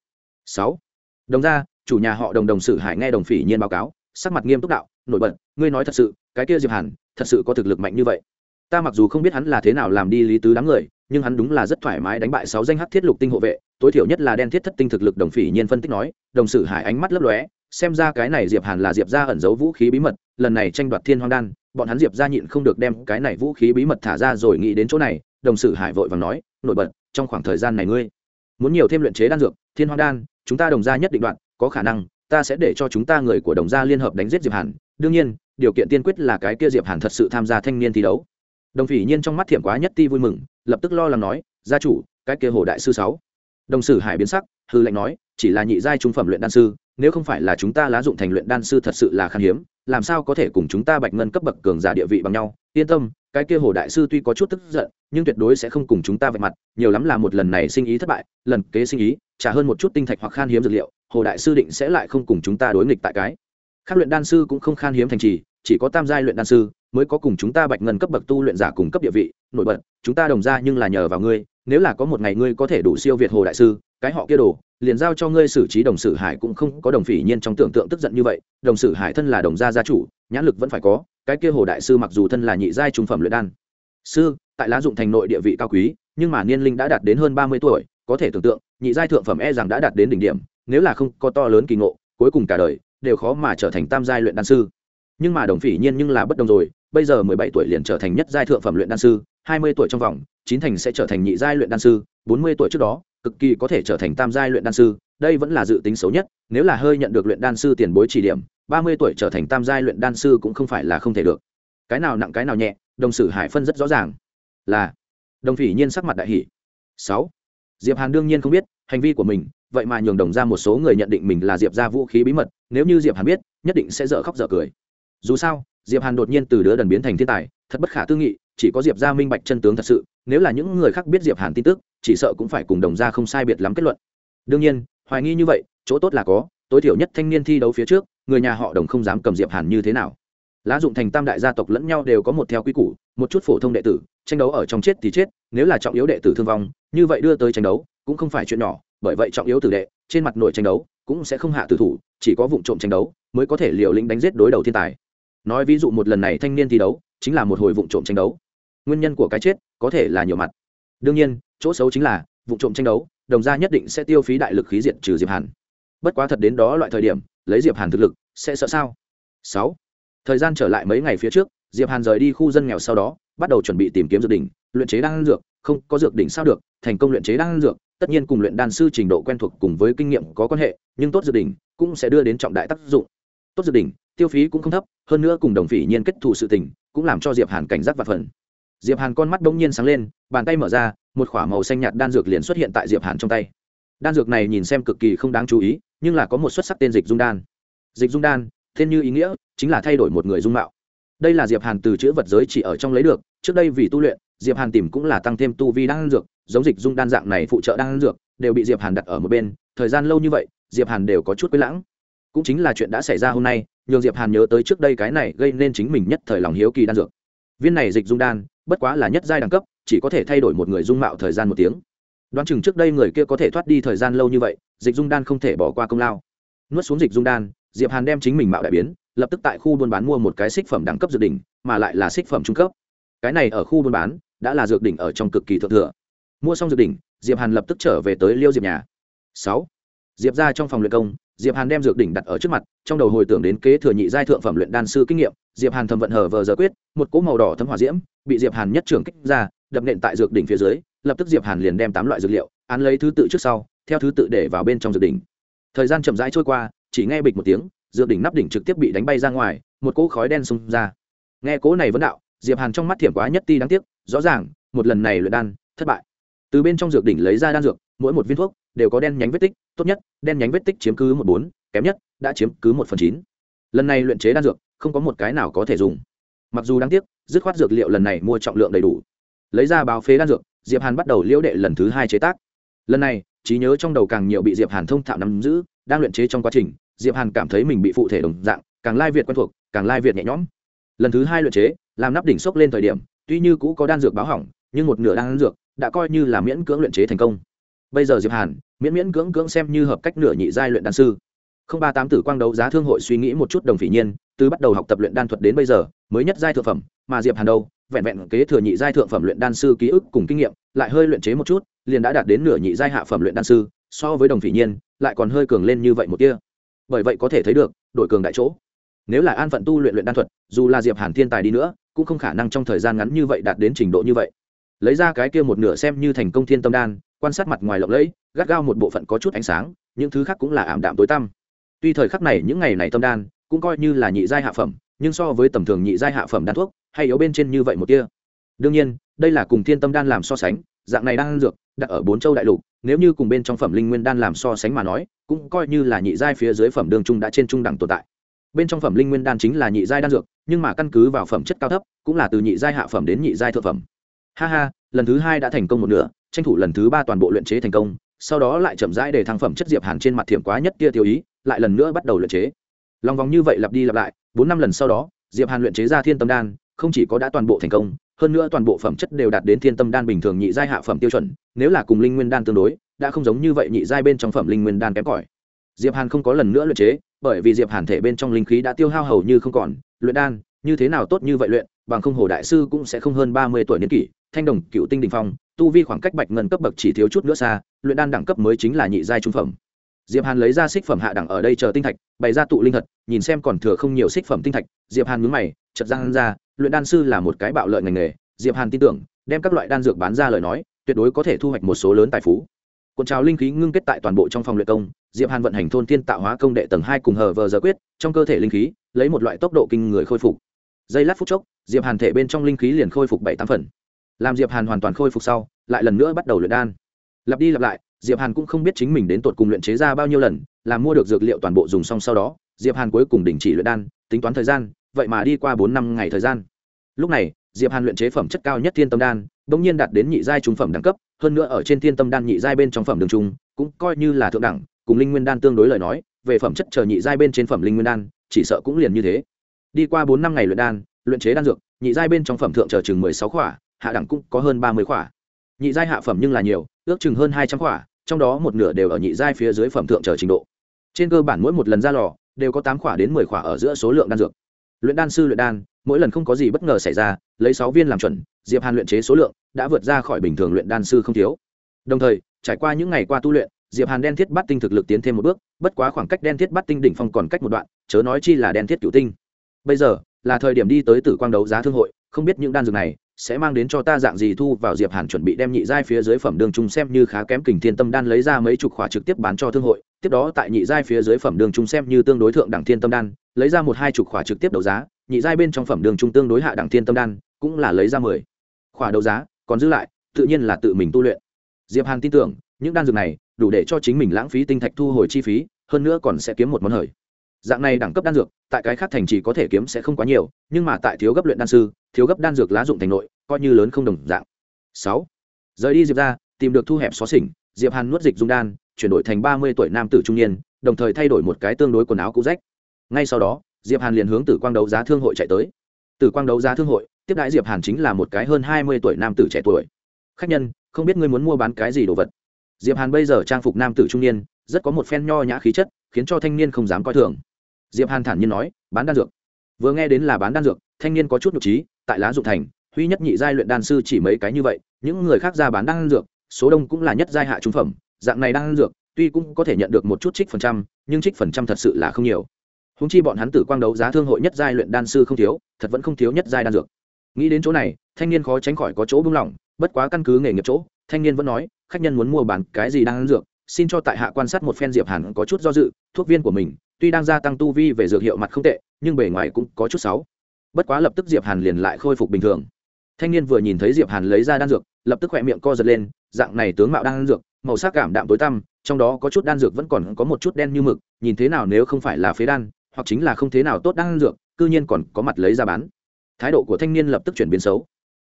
sáu. Đồng gia, chủ nhà họ đồng đồng sử hải nghe đồng phỉ nhiên báo cáo, sắc mặt nghiêm túc đạo, nổi bật, ngươi nói thật sự, cái kia diệp hàn, thật sự có thực lực mạnh như vậy. Ta mặc dù không biết hắn là thế nào làm đi lý tứ đám người, nhưng hắn đúng là rất thoải mái đánh bại sáu danh hắc thiết lục tinh hộ vệ, tối thiểu nhất là đen thiết thất tinh thực lực đồng phỉ nhiên phân tích nói, đồng sử hải ánh mắt lấp lóe, xem ra cái này diệp hàn là diệp gia ẩn giấu vũ khí bí mật, lần này tranh đoạt thiên hoang đan, bọn hắn diệp gia nhịn không được đem cái này vũ khí bí mật thả ra rồi nghĩ đến chỗ này, đồng sử hải vội vàng nói, nổi bật, trong khoảng thời gian này ngươi muốn nhiều thêm luyện chế đan dược, thiên hoang đan chúng ta đồng gia nhất định đoạn, có khả năng, ta sẽ để cho chúng ta người của đồng gia liên hợp đánh giết diệp hàn. Đương nhiên, điều kiện tiên quyết là cái kia diệp hàn thật sự tham gia thanh niên thi đấu. Đồng phỉ nhiên trong mắt thiểm quá nhất ti vui mừng, lập tức lo lắng nói, gia chủ, cái kia hồ đại sư sáu. Đồng sử hải biến sắc, hư lệnh nói, chỉ là nhị giai trung phẩm luyện đan sư, nếu không phải là chúng ta lá dụng thành luyện đan sư thật sự là khan hiếm, làm sao có thể cùng chúng ta bạch ngân cấp bậc cường giả địa vị bằng nhau? Yên tâm, cái kia hồ đại sư tuy có chút tức giận, nhưng tuyệt đối sẽ không cùng chúng ta vạch mặt, nhiều lắm là một lần này sinh ý thất bại, lần kế sinh ý trả hơn một chút tinh thạch hoặc khan hiếm dược liệu, hồ đại sư định sẽ lại không cùng chúng ta đối nghịch tại cái. Khác luyện đan sư cũng không khan hiếm thành trì, chỉ có tam giai luyện đan sư mới có cùng chúng ta bạch ngân cấp bậc tu luyện giả cùng cấp địa vị. Nổi bật, chúng ta đồng ra nhưng là nhờ vào ngươi, nếu là có một ngày ngươi có thể đủ siêu việt hồ đại sư, cái họ kia đồ, liền giao cho ngươi xử trí đồng sử hải cũng không có đồng phỉ nhiên trong tưởng tượng tức giận như vậy. Đồng sử hải thân là đồng gia gia chủ, nhãn lực vẫn phải có, cái kia hồ đại sư mặc dù thân là nhị giai trung phẩm luyện đan. Sư, tại lá dụng thành nội địa vị cao quý, nhưng mà niên linh đã đạt đến hơn ba mươi tuổi có thể tưởng tượng, nhị giai thượng phẩm e rằng đã đạt đến đỉnh điểm, nếu là không có to lớn kỳ ngộ, cuối cùng cả đời đều khó mà trở thành tam giai luyện đan sư. Nhưng mà đồng phỉ nhiên nhưng là bất đồng rồi, bây giờ mười bảy tuổi liền trở thành nhất giai thượng phẩm luyện đan sư, hai mươi tuổi trong vòng, chín thành sẽ trở thành nhị giai luyện đan sư, bốn mươi tuổi trước đó, cực kỳ có thể trở thành tam giai luyện đan sư, đây vẫn là dự tính xấu nhất, nếu là hơi nhận được luyện đan sư tiền bối chỉ điểm, ba mươi tuổi trở thành tam giai luyện đan sư cũng không phải là không thể được. Cái nào nặng cái nào nhẹ, đồng sử hải phân rất rõ ràng. Là, đồng phỉ nhiên sắc mặt đại hỷ sáu diệp hàn đương nhiên không biết, hành vi của mình, vậy mà nhường đồng ra một số người nhận định mình là diệp ra vũ khí bí mật, nếu như diệp hàn biết, nhất định sẽ dở khóc dở cười. Dù sao, diệp hàn đột nhiên từ đứa đần biến thành thiên tài, thật bất khả tư nghị, chỉ có diệp ra minh bạch chân tướng thật sự, nếu là những người khác biết diệp hàn tin tức, chỉ sợ cũng phải cùng đồng ra không sai biệt lắm kết luận. Đương nhiên, hoài nghi như vậy, chỗ tốt là có, tối thiểu nhất thanh niên thi đấu phía trước, người nhà họ đồng không dám cầm diệp hàn như thế nào. Lá dụng thành tam đại gia tộc lẫn nhau đều có một theo quy củ một chút phổ thông đệ tử, tranh đấu ở trong chết thì chết, nếu là trọng yếu đệ tử thương vong, như vậy đưa tới tranh đấu cũng không phải chuyện nhỏ, bởi vậy trọng yếu tử đệ trên mặt nội tranh đấu cũng sẽ không hạ tử thủ, chỉ có vụ trộm tranh đấu mới có thể liều lĩnh đánh giết đối đầu thiên tài. Nói ví dụ một lần này thanh niên thi đấu chính là một hồi vụ trộm tranh đấu. Nguyên nhân của cái chết có thể là nhiều mặt. Đương nhiên, chỗ xấu chính là vụ trộm tranh đấu, đồng gia nhất định sẽ tiêu phí đại lực khí diện trừ diệp hàn. Bất quá thật đến đó loại thời điểm, lấy diệp hàn thực lực sẽ sợ sao? Sáu. Thời gian trở lại mấy ngày phía trước diệp hàn rời đi khu dân nghèo sau đó, bắt đầu chuẩn bị tìm kiếm dược đỉnh, luyện chế đan dược, không, có dược đỉnh sao được, thành công luyện chế đan dược, tất nhiên cùng luyện đan sư trình độ quen thuộc cùng với kinh nghiệm có quan hệ, nhưng tốt dược đỉnh cũng sẽ đưa đến trọng đại tác dụng. Tốt dược đỉnh, tiêu phí cũng không thấp, hơn nữa cùng đồng phỉ nhiên kết thù sự tình, cũng làm cho diệp hàn cảnh giác và phần. Diệp hàn con mắt bỗng nhiên sáng lên, bàn tay mở ra, một khỏa màu xanh nhạt đan dược liền xuất hiện tại diệp hàn trong tay. Đan dược này nhìn xem cực kỳ không đáng chú ý, nhưng là có một xuất sắc tên dịch dung đan. Dịch dung đan tên như ý nghĩa, chính là thay đổi một người dung mạo đây là diệp hàn từ chữ vật giới chỉ ở trong lấy được, trước đây vì tu luyện, diệp hàn tìm cũng là tăng thêm tu vi đan dược, giống dịch dung đan dạng này phụ trợ đan dược, đều bị diệp hàn đặt ở một bên, thời gian lâu như vậy, diệp hàn đều có chút quấy lãng. Cũng chính là chuyện đã xảy ra hôm nay, nhường diệp hàn nhớ tới trước đây cái này gây nên chính mình nhất thời lòng hiếu kỳ đan dược. Viên này dịch dung đan, bất quá là nhất giai đẳng cấp, chỉ có thể thay đổi một người dung mạo thời gian một tiếng. Đoán chừng trước đây người kia có thể thoát đi thời gian lâu như vậy, dịch dung đan không thể bỏ qua công lao. Nuốt xuống dịch dung đan, diệp hàn đem chính mình mạo đại biến lập tức tại khu buôn bán mua một cái xích phẩm đẳng cấp dược đỉnh, mà lại là xích phẩm trung cấp. Cái này ở khu buôn bán, đã là dược đỉnh ở trong cực kỳ thượng thừa. Mua xong dược đỉnh, diệp hàn lập tức trở về tới liêu diệp nhà. Sáu, diệp ra trong phòng luyện công, diệp hàn đem dược đỉnh đặt ở trước mặt, trong đầu hồi tưởng đến kế thừa nhị giai thượng phẩm luyện đan sư kinh nghiệm, diệp hàn thầm vận hờ vờ giờ quyết, một cỗ màu đỏ thấm hỏa diễm bị diệp hàn nhất trưởng kích ra, đập nện tại dược đỉnh phía dưới, lập tức diệp hàn liền đem tám loại dược liệu, án lấy thứ tự trước sau, theo thứ tự để vào bên trong dược đỉnh. Thời gian chậm rãi trôi qua, chỉ nghe bịch một tiếng dược đỉnh nắp đỉnh trực tiếp bị đánh bay ra ngoài, một cỗ khói đen xung ra. Nghe cỗ này vẫn đạo, diệp hàn trong mắt thiểm quá nhất ti đáng tiếc, rõ ràng, một lần này luyện đan, thất bại. Từ bên trong dược đỉnh lấy ra đan dược, mỗi một viên thuốc đều có đen nhánh vết tích, tốt nhất, đen nhánh vết tích chiếm cứ một bốn, kém nhất, đã chiếm cứ một phần chín. Lần này luyện chế đan dược, không có một cái nào có thể dùng. Mặc dù đáng tiếc, dứt khoát dược liệu lần này mua trọng lượng đầy đủ. Lấy ra báo phế đan dược, diệp hàn bắt đầu liễu đệ lần thứ hai chế tác. Lần này, trí nhớ trong đầu càng nhiều bị diệp hàn thông thạo nắm giữ, đang luyện chế trong quá trình diệp hàn cảm thấy mình bị phụ thể đồng dạng, càng lai việt quen thuộc, càng lai việt nhẹ nhõm. Lần thứ hai luyện chế, làm nắp đỉnh sốc lên thời điểm, tuy như cũ có đan dược báo hỏng, nhưng một nửa đan dược đã coi như là miễn cưỡng luyện chế thành công. Bây giờ diệp hàn, miễn miễn cưỡng cưỡng xem như hợp cách nửa nhị giai luyện đan sư. Không ba tám tử quang đấu giá thương hội suy nghĩ một chút đồng phỉ nhiên, từ bắt đầu học tập luyện đan thuật đến bây giờ, mới nhất giai thượng phẩm, mà diệp hàn đâu, vẹn vẹn kế thừa nhị giai thượng phẩm luyện đan sư ký ức cùng kinh nghiệm, lại hơi luyện chế một chút, liền đã đạt đến nửa nhị giai hạ phẩm luyện đan sư, so với đồng phỉ nhiên, lại còn hơi cường lên như vậy một kia bởi vậy có thể thấy được đội cường đại chỗ. Nếu là an phận tu luyện luyện đan thuật, dù là diệp hàn thiên tài đi nữa, cũng không khả năng trong thời gian ngắn như vậy đạt đến trình độ như vậy. Lấy ra cái kia một nửa xem như thành công thiên tâm đan, quan sát mặt ngoài lộng lẫy, gắt gao một bộ phận có chút ánh sáng, những thứ khác cũng là ảm đạm tối tăm. Tuy thời khắc này những ngày này tâm đan, cũng coi như là nhị giai hạ phẩm, nhưng so với tầm thường nhị giai hạ phẩm đan thuốc, hay yếu bên trên như vậy một kia đương nhiên, đây là cùng thiên tâm đan làm so sánh dạng này đang dược, đặt ở bốn châu đại lục, nếu như cùng bên trong phẩm linh nguyên đan làm so sánh mà nói, cũng coi như là nhị giai phía dưới phẩm đường trung đã trên trung đẳng tồn tại. Bên trong phẩm linh nguyên đan chính là nhị giai đan dược, nhưng mà căn cứ vào phẩm chất cao thấp, cũng là từ nhị giai hạ phẩm đến nhị giai thượng phẩm. Ha ha, lần thứ hai đã thành công một nửa, tranh thủ lần thứ ba toàn bộ luyện chế thành công, sau đó lại chậm rãi để thăng phẩm chất diệp hàn trên mặt thiểm quá nhất kia tiêu ý, lại lần nữa bắt đầu luyện chế. Lòng vòng như vậy lặp đi lặp lại, bốn năm lần sau đó, diệp hàn luyện chế ra thiên tâm đan, không chỉ có đã toàn bộ thành công hơn nữa toàn bộ phẩm chất đều đạt đến thiên tâm đan bình thường nhị giai hạ phẩm tiêu chuẩn, nếu là cùng linh nguyên đan tương đối, đã không giống như vậy nhị giai bên trong phẩm linh nguyên đan kém cỏi. Diệp hàn không có lần nữa luyện chế, bởi vì diệp hàn thể bên trong linh khí đã tiêu hao hầu như không còn, luyện đan, như thế nào tốt như vậy luyện, bằng không hồ đại sư cũng sẽ không hơn ba mươi tuổi niên kỷ, thanh đồng, cựu tinh đình phong, tu vi khoảng cách bạch ngân cấp bậc chỉ thiếu chút nữa xa, luyện đan đẳng cấp mới chính là nhị giai trung phẩm. Diệp hàn lấy ra xích phẩm hạ đẳng ở đây chờ tinh thạch, bày ra tụ linh thật, nhìn xem còn thừa không nhiều xích phẩm tinh thạch. Diệp hàn nhướng mày, chợt giang ra luyện đan sư là một cái bạo lợi ngành nghề, diệp hàn tin tưởng, đem các loại đan dược bán ra lời nói, tuyệt đối có thể thu hoạch một số lớn tài phú. Cuộn trào linh khí ngưng kết tại toàn bộ trong phòng luyện công, diệp hàn vận hành thôn thiên tạo hóa công đệ tầng hai cùng hờ vờ giờ quyết, trong cơ thể linh khí, lấy một loại tốc độ kinh người khôi phục. Giây lát phút chốc, diệp hàn thể bên trong linh khí liền khôi phục bảy tám phần. Làm diệp hàn hoàn toàn khôi phục sau, lại lần nữa bắt đầu luyện đan. Lặp đi lặp lại, diệp hàn cũng không biết chính mình đến tột cùng luyện chế ra bao nhiêu lần, làm mua được dược liệu toàn bộ dùng xong sau đó, diệp hàn cuối cùng đình chỉ luyện đan, tính toán thời gian vậy mà đi qua bốn năm ngày thời gian. Lúc này, diệp hàn luyện chế phẩm chất cao nhất thiên tâm đan, bỗng nhiên đạt đến nhị giai trung phẩm đẳng cấp, hơn nữa ở trên thiên tâm đan nhị giai bên trong phẩm đường trung, cũng coi như là thượng đẳng, cùng linh nguyên đan tương đối lời nói, về phẩm chất chờ nhị giai bên trên phẩm linh nguyên đan, chỉ sợ cũng liền như thế. Đi qua bốn năm ngày luyện đan, luyện chế đan dược, nhị giai bên trong phẩm thượng chờ chừng mười sáu khỏa, hạ đẳng cũng có hơn ba mươi khỏa. Nhị giai hạ phẩm nhưng là nhiều, ước chừng hơn hai trăm khỏa, trong đó một nửa đều ở nhị giai phía dưới phẩm thượng chờ trình độ. Trên cơ bản mỗi một lần ra lò, đều có tám khỏa đến mười khỏa ở giữa số lượng đan dược luyện đan sư luyện đan, mỗi lần không có gì bất ngờ xảy ra, lấy sáu viên làm chuẩn, diệp hàn luyện chế số lượng đã vượt ra khỏi bình thường luyện đan sư không thiếu. Đồng thời, trải qua những ngày qua tu luyện, diệp hàn đen thiết bắt tinh thực lực tiến thêm một bước, bất quá khoảng cách đen thiết bắt tinh đỉnh phong còn cách một đoạn, chớ nói chi là đen thiết cửu tinh. Bây giờ, là thời điểm đi tới tử quang đấu giá thương hội, không biết những đan dược này sẽ mang đến cho ta dạng gì thu vào diệp hàn chuẩn bị đem nhị giai phía dưới phẩm đường trung xem như khá kém kình thiên tâm đan lấy ra mấy chục khỏa trực tiếp bán cho thương hội, tiếp đó tại nhị giai phía dưới phẩm đường trung xem như tương đối thượng đẳng thiên tâm đan lấy ra một hai chục khỏa trực tiếp đấu giá, nhị giai bên trong phẩm đường trung tương đối hạ đẳng thiên tâm đan, cũng là lấy ra mười khỏa đấu giá, còn giữ lại, tự nhiên là tự mình tu luyện. Diệp hàn tin tưởng, những đan dược này đủ để cho chính mình lãng phí tinh thạch thu hồi chi phí, hơn nữa còn sẽ kiếm một món hời. Dạng này đẳng cấp đan dược, tại cái khác thành chỉ có thể kiếm sẽ không quá nhiều, nhưng mà tại thiếu gấp luyện đan sư, thiếu gấp đan dược lá dụng thành nội, coi như lớn không đồng dạng. Sáu. Rời đi diệp ra, tìm được thu hẹp xó xỉnh, diệp hàn nuốt dịch dung đan, chuyển đổi thành ba mươi tuổi nam tử trung niên, đồng thời thay đổi một cái tương đối quần áo cũ rách ngay sau đó, diệp hàn liền hướng tử quang đấu giá thương hội chạy tới. Tử quang đấu giá thương hội, tiếp đãi diệp hàn chính là một cái hơn hai mươi tuổi nam tử trẻ tuổi. Khách nhân, không biết ngươi muốn mua bán cái gì đồ vật? Diệp hàn bây giờ trang phục nam tử trung niên, rất có một phen nho nhã khí chất, khiến cho thanh niên không dám coi thường. Diệp hàn thản nhiên nói, bán đan dược. Vừa nghe đến là bán đan dược, thanh niên có chút nhục trí, tại lá dục thành, huy nhất nhị giai luyện đan sư chỉ mấy cái như vậy, những người khác ra bán đan dược, số đông cũng là nhất giai hạ trung phẩm, dạng này đan dược tuy cũng có thể nhận được một chút trích phần trăm, nhưng trích phần trăm thật sự là không nhiều húng chi bọn hắn tử quang đấu giá thương hội nhất giai luyện đan sư không thiếu, thật vẫn không thiếu nhất giai đan dược. Nghĩ đến chỗ này, thanh niên khó tránh khỏi có chỗ buông lỏng, bất quá căn cứ nghề nghiệp chỗ, thanh niên vẫn nói, khách nhân muốn mua bán cái gì đang ăn dược, xin cho tại hạ quan sát một phen diệp hàn có chút do dự, thuốc viên của mình, tuy đang gia tăng tu vi về dược hiệu mặt không tệ, nhưng bề ngoài cũng có chút xấu. Bất quá lập tức diệp hàn liền lại khôi phục bình thường. Thanh niên vừa nhìn thấy diệp hàn lấy ra đan dược, lập tức khỏe miệng co giật lên, dạng này tướng mạo đan dược, màu sắc cảm đạm tối tăm, trong đó có chút đan dược vẫn còn có một chút đen như mực, nhìn thế nào nếu không phải là phế đan hoặc chính là không thế nào tốt đang dược, cư nhiên còn có mặt lấy ra bán. Thái độ của thanh niên lập tức chuyển biến xấu.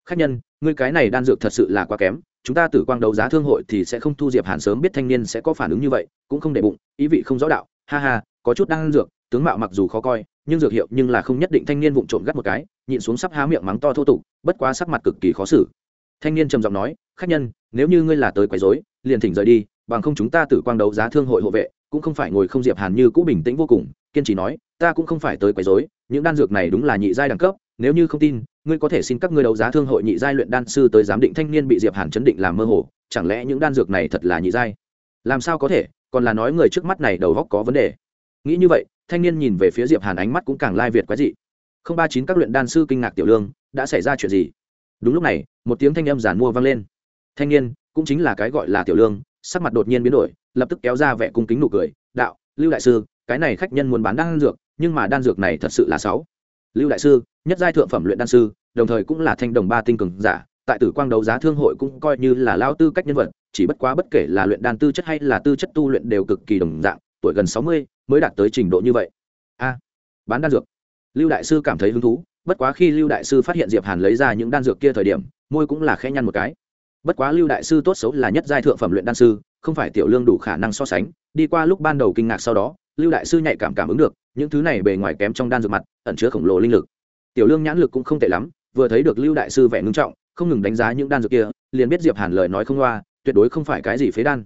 Khách nhân, ngươi cái này đan dược thật sự là quá kém, chúng ta tử quang đấu giá thương hội thì sẽ không thu diệp hàn sớm biết thanh niên sẽ có phản ứng như vậy, cũng không để bụng, ý vị không rõ đạo. Ha ha, có chút đan dược, tướng mạo mặc dù khó coi, nhưng dược hiệu nhưng là không nhất định thanh niên vụng trộm gắt một cái, nhịn xuống sắp há miệng mắng to thô tục, bất quá sắc mặt cực kỳ khó xử. Thanh niên trầm giọng nói, khách nhân, nếu như ngươi là tới quấy rối, liền thỉnh rời đi, bằng không chúng ta tử quang đấu giá thương hội hộ vệ, cũng không phải ngồi không diệp hàn như cũ bình tĩnh vô cùng kiên trì nói, ta cũng không phải tới quấy rối, những đan dược này đúng là nhị giai đẳng cấp, nếu như không tin, ngươi có thể xin các ngươi đấu giá thương hội nhị giai luyện đan sư tới giám định thanh niên bị diệp hàn chấn định làm mơ hồ, chẳng lẽ những đan dược này thật là nhị giai? Làm sao có thể, còn là nói người trước mắt này đầu góc có vấn đề. Nghĩ như vậy, thanh niên nhìn về phía diệp hàn ánh mắt cũng càng lai việt quái dị. Không ba chín các luyện đan sư kinh ngạc tiểu lương, đã xảy ra chuyện gì? Đúng lúc này, một tiếng thanh âm giản mua vang lên. Thanh niên, cũng chính là cái gọi là tiểu lương, sắc mặt đột nhiên biến đổi, lập tức kéo ra vẻ cung kính nụ cười, đạo, lưu đại sư cái này khách nhân muốn bán đan dược, nhưng mà đan dược này thật sự là sáu. Lưu đại sư, nhất giai thượng phẩm luyện đan sư, đồng thời cũng là thanh đồng ba tinh cường giả, tại tử quang đấu giá thương hội cũng coi như là lao tư cách nhân vật, chỉ bất quá bất kể là luyện đan tư chất hay là tư chất tu luyện đều cực kỳ đồng dạng, tuổi gần sáu mươi mới đạt tới trình độ như vậy. A, bán đan dược. Lưu đại sư cảm thấy hứng thú, bất quá khi lưu đại sư phát hiện diệp hàn lấy ra những đan dược kia thời điểm, môi cũng là khẽ nhăn một cái. Bất quá lưu đại sư tốt xấu là nhất giai thượng phẩm luyện đan sư, không phải tiểu lương đủ khả năng so sánh, đi qua lúc ban đầu kinh ngạc sau đó lưu đại sư nhạy cảm cảm ứng được, những thứ này bề ngoài kém trong đan dược mặt, ẩn chứa khổng lồ linh lực. Tiểu lương nhãn lực cũng không tệ lắm, vừa thấy được lưu đại sư vẻ ngưng trọng, không ngừng đánh giá những đan dược kia, liền biết diệp hàn lời nói không loa, tuyệt đối không phải cái gì phế đan.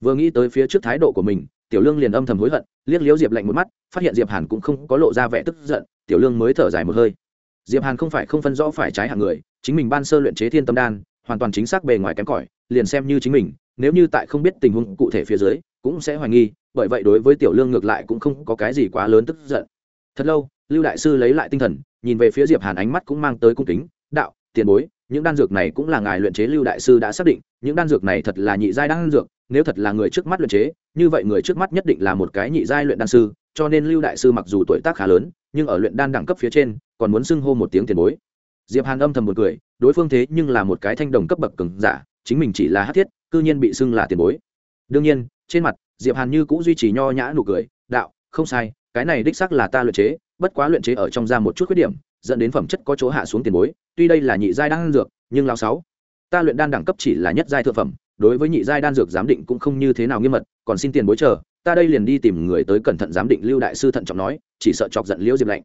Vừa nghĩ tới phía trước thái độ của mình, tiểu lương liền âm thầm hối hận, liếc liếu diệp lạnh một mắt, phát hiện diệp hàn cũng không có lộ ra vẻ tức giận, tiểu lương mới thở dài một hơi. Diệp hàn không phải không phân rõ phải trái hạng người, chính mình ban sơ luyện chế thiên tâm đan, hoàn toàn chính xác bề ngoài kém cỏi, liền xem như chính mình nếu như tại không biết tình huống cụ thể phía dưới, cũng sẽ hoài nghi, bởi vậy đối với tiểu lương ngược lại cũng không có cái gì quá lớn tức giận. Thật lâu, lưu đại sư lấy lại tinh thần, nhìn về phía diệp hàn ánh mắt cũng mang tới cung kính, đạo, tiền bối, những đan dược này cũng là ngài luyện chế lưu đại sư đã xác định, những đan dược này thật là nhị giai đan dược, nếu thật là người trước mắt luyện chế, như vậy người trước mắt nhất định là một cái nhị giai luyện đan sư, cho nên lưu đại sư mặc dù tuổi tác khá lớn, nhưng ở luyện đan đẳng cấp phía trên, còn muốn xưng hô một tiếng tiền bối. Diệp hàn âm thầm một cười, đối phương thế nhưng là một cái thanh đồng cấp bậc cường giả, chính mình chỉ là hát thiết cư nhiên bị xưng là tiền bối. Đương nhiên, trên mặt, diệp hàn như cũng duy trì nho nhã nụ cười, đạo, không sai, cái này đích xác là ta luyện chế, bất quá luyện chế ở trong ra một chút khuyết điểm, dẫn đến phẩm chất có chỗ hạ xuống tiền bối, tuy đây là nhị giai đan dược, nhưng lao sáu, ta luyện đan đẳng cấp chỉ là nhất giai thượng phẩm, đối với nhị giai đan dược giám định cũng không như thế nào nghiêm mật, còn xin tiền bối chờ, ta đây liền đi tìm người tới cẩn thận giám định lưu đại sư thận trọng nói, chỉ sợ chọc giận liễu diệp lạnh.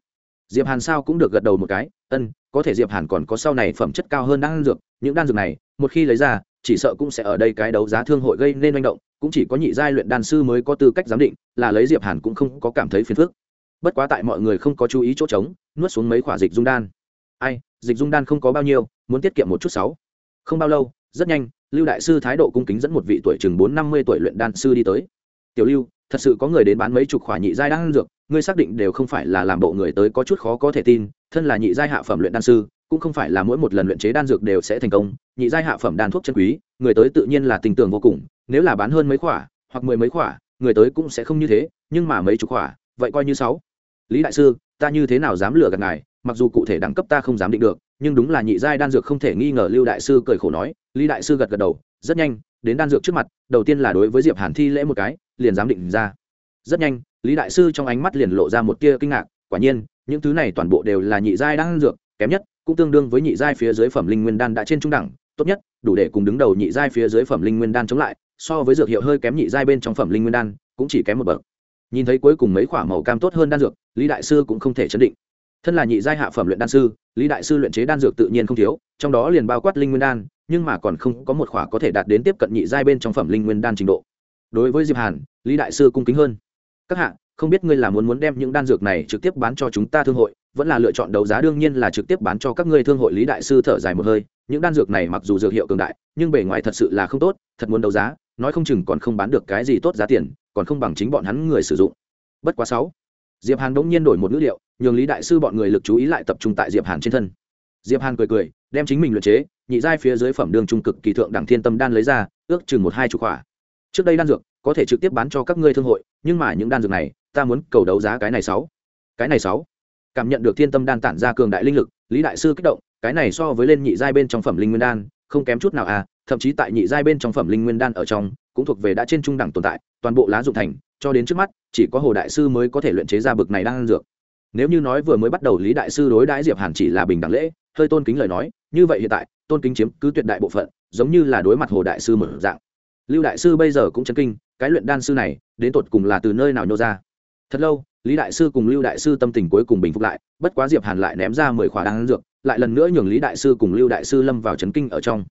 Diệp hàn sao cũng được gật đầu một cái, ân, có thể diệp hàn còn có sau này phẩm chất cao hơn đan dược, những đan dược này, một khi lấy ra chỉ sợ cũng sẽ ở đây cái đấu giá thương hội gây nên manh động, cũng chỉ có nhị giai luyện đan sư mới có tư cách giám định, là lấy diệp hàn cũng không có cảm thấy phiền phức. Bất quá tại mọi người không có chú ý chỗ trống, nuốt xuống mấy quả dịch dung đan. Ai, dịch dung đan không có bao nhiêu, muốn tiết kiệm một chút sáu. Không bao lâu, rất nhanh, lưu đại sư thái độ cung kính dẫn một vị tuổi chừng bốn năm mươi tuổi luyện đan sư đi tới. Tiểu lưu, thật sự có người đến bán mấy chục khỏa nhị giai đan dược, ngươi xác định đều không phải là làm bộ người tới có chút khó có thể tin, thân là nhị giai hạ phẩm luyện đan sư cũng không phải là mỗi một lần luyện chế đan dược đều sẽ thành công, nhị giai hạ phẩm đan thuốc chân quý, người tới tự nhiên là tình tưởng vô cùng, nếu là bán hơn mấy khỏa, hoặc mười mấy khỏa, người tới cũng sẽ không như thế, nhưng mà mấy chục khỏa, vậy coi như sáu. Lý đại sư, ta như thế nào dám lừa gạt ngài, mặc dù cụ thể đẳng cấp ta không dám định được, nhưng đúng là nhị giai đan dược không thể nghi ngờ, lưu đại sư cười khổ nói, lý đại sư gật gật đầu, rất nhanh, đến đan dược trước mặt, đầu tiên là đối với diệp hàn thi lễ một cái, liền dám định ra. Rất nhanh, lý đại sư trong ánh mắt liền lộ ra một tia kinh ngạc, quả nhiên, những thứ này toàn bộ đều là nhị giai đan dược, kém nhất cũng tương đương với nhị giai phía dưới phẩm linh nguyên đan đã trên trung đẳng, tốt nhất, đủ để cùng đứng đầu nhị giai phía dưới phẩm linh nguyên đan chống lại, so với dược hiệu hơi kém nhị giai bên trong phẩm linh nguyên đan, cũng chỉ kém một bậc. Nhìn thấy cuối cùng mấy khoả màu cam tốt hơn đan dược, lý đại sư cũng không thể chấn định. Thân là nhị giai hạ phẩm luyện đan sư, lý đại sư luyện chế đan dược tự nhiên không thiếu, trong đó liền bao quát linh nguyên đan, nhưng mà còn không có một khoả có thể đạt đến tiếp cận nhị giai bên trong phẩm linh nguyên đan trình độ. Đối với diệp hàn, lý đại sư cung kính hơn. Các hạ, không biết ngươi là muốn muốn đem những đan dược này trực tiếp bán cho chúng ta thương hội vẫn là lựa chọn đấu giá đương nhiên là trực tiếp bán cho các ngươi thương hội lý đại sư thở dài một hơi, những đan dược này mặc dù dược hiệu cường đại, nhưng bề ngoài thật sự là không tốt, thật muốn đấu giá, nói không chừng còn không bán được cái gì tốt giá tiền, còn không bằng chính bọn hắn người sử dụng. Bất quá sáu, diệp hàn bỗng nhiên đổi một ngữ liệu nhường lý đại sư bọn người lực chú ý lại tập trung tại diệp hàn trên thân. Diệp hàn cười cười, đem chính mình luyện chế, nhị giai phía dưới phẩm đường trung cực kỳ thượng đẳng thiên tâm đan lấy ra, ước chừng một hai chục quả. Trước đây đan dược, có thể trực tiếp bán cho các ngươi thương hội, nhưng mà những đan dược này, ta muốn cầu đấu giá cái này sáu. Cái này sáu cảm nhận được thiên tâm đan tản ra cường đại linh lực, lý đại sư kích động, cái này so với lên nhị giai bên trong phẩm linh nguyên đan, không kém chút nào à thậm chí tại nhị giai bên trong phẩm linh nguyên đan ở trong, cũng thuộc về đã trên trung đẳng tồn tại, toàn bộ lá dụng thành, cho đến trước mắt, chỉ có hồ đại sư mới có thể luyện chế ra bực này đang dược. Nếu như nói vừa mới bắt đầu lý đại sư đối đãi diệp hàn chỉ là bình đẳng lễ, hơi tôn kính lời nói, như vậy hiện tại, tôn kính chiếm cứ tuyệt đại bộ phận, giống như là đối mặt hồ đại sư mở dạng. Lưu đại sư bây giờ cũng chấn kinh, cái luyện đan sư này, đến tột cùng là từ nơi nào nhô ra? Thật lâu lý đại sư cùng lưu đại sư tâm tình cuối cùng bình phục lại, bất quá diệp hàn lại ném ra mười khỏa đan dược, lại lần nữa nhường lý đại sư cùng lưu đại sư lâm vào chấn kinh ở trong.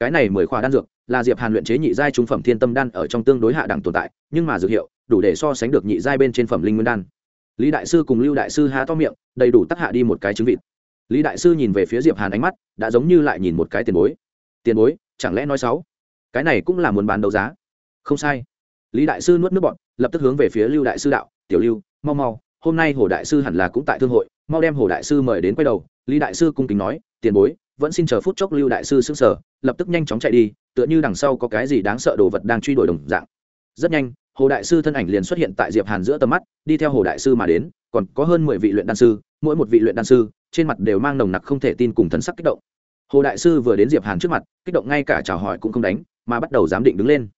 Cái này mười khỏa đan dược, là diệp hàn luyện chế nhị giai trung phẩm thiên tâm đan ở trong tương đối hạ đẳng tồn tại, nhưng mà dược hiệu, đủ để so sánh được nhị giai bên trên phẩm linh nguyên đan. Lý đại sư cùng lưu đại sư há to miệng, đầy đủ tắc hạ đi một cái trứng vịt lý đại sư nhìn về phía diệp hàn ánh mắt, đã giống như lại nhìn một cái tiền bối. Tiền bối, chẳng lẽ nói xấu? Cái này cũng là muốn bán đấu giá. Không sai. Lý đại sư nuốt nước bọn lập tức hướng về phía lưu đại sư đạo, tiểu lưu mau mau hôm nay hồ đại sư hẳn là cũng tại thương hội mau đem hồ đại sư mời đến quay đầu. Lý đại sư cung kính nói tiền bối vẫn xin chờ phút chốc lưu đại sư xuống sở, lập tức nhanh chóng chạy đi tựa như đằng sau có cái gì đáng sợ đồ vật đang truy đuổi đồng dạng. Rất nhanh hồ đại sư thân ảnh liền xuất hiện tại diệp hàn giữa tầm mắt đi theo hồ đại sư mà đến còn có hơn mười vị luyện đan sư mỗi một vị luyện đan sư trên mặt đều mang nồng nặc không thể tin cùng thần sắc kích động. Hồ đại sư vừa đến diệp hàn trước mặt kích động ngay cả chào hỏi cũng không đánh mà bắt đầu giám định đứng lên.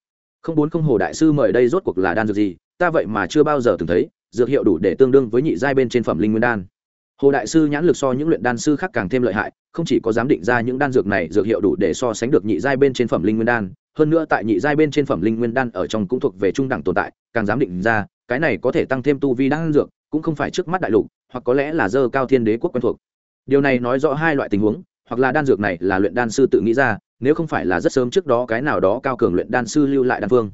Không bốn không hồ đại sư mời đây rốt cuộc là đan dược gì ta vậy mà chưa bao giờ từng thấy dược hiệu đủ để tương đương với nhị giai bên trên phẩm linh nguyên đan. Hồ đại sư nhãn lực so những luyện đan sư khác càng thêm lợi hại, không chỉ có giám định ra những đan dược này dược hiệu đủ để so sánh được nhị giai bên trên phẩm linh nguyên đan, hơn nữa tại nhị giai bên trên phẩm linh nguyên đan ở trong cũng thuộc về trung đẳng tồn tại, càng giám định ra, cái này có thể tăng thêm tu vi đan dược, cũng không phải trước mắt đại lục, hoặc có lẽ là dơ cao thiên đế quốc quen thuộc. Điều này nói rõ hai loại tình huống, hoặc là đan dược này là luyện đan sư tự nghĩ ra, nếu không phải là rất sớm trước đó cái nào đó cao cường luyện đan sư lưu lại đan phương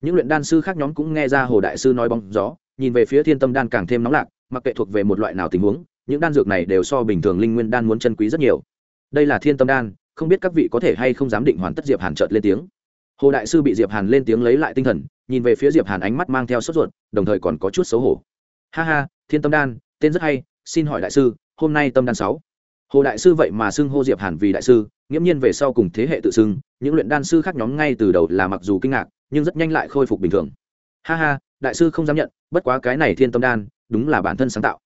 những luyện đan sư khác nhóm cũng nghe ra hồ đại sư nói bóng gió nhìn về phía thiên tâm đan càng thêm nóng lạc, mặc kệ thuộc về một loại nào tình huống, những đan dược này đều so bình thường linh nguyên đan muốn chân quý rất nhiều. Đây là thiên tâm đan, không biết các vị có thể hay không dám định hoàn tất diệp hàn trợt lên tiếng. Hồ đại sư bị diệp hàn lên tiếng lấy lại tinh thần, nhìn về phía diệp hàn ánh mắt mang theo sốt ruột, đồng thời còn có chút xấu hổ. Ha ha, thiên tâm đan, tên rất hay, xin hỏi đại sư, hôm nay tâm đan sáu. Hồ đại sư vậy mà xưng hô diệp hàn vì đại sư, nghiễm nhiên về sau cùng thế hệ tự xưng, những luyện đan sư khác nhóm ngay từ đầu là mặc dù kinh ngạc, nhưng rất nhanh lại khôi phục bình thường. Ha ha, đại sư không dám nhận bất quá cái này thiên tâm đan, đúng là bản thân sáng tạo.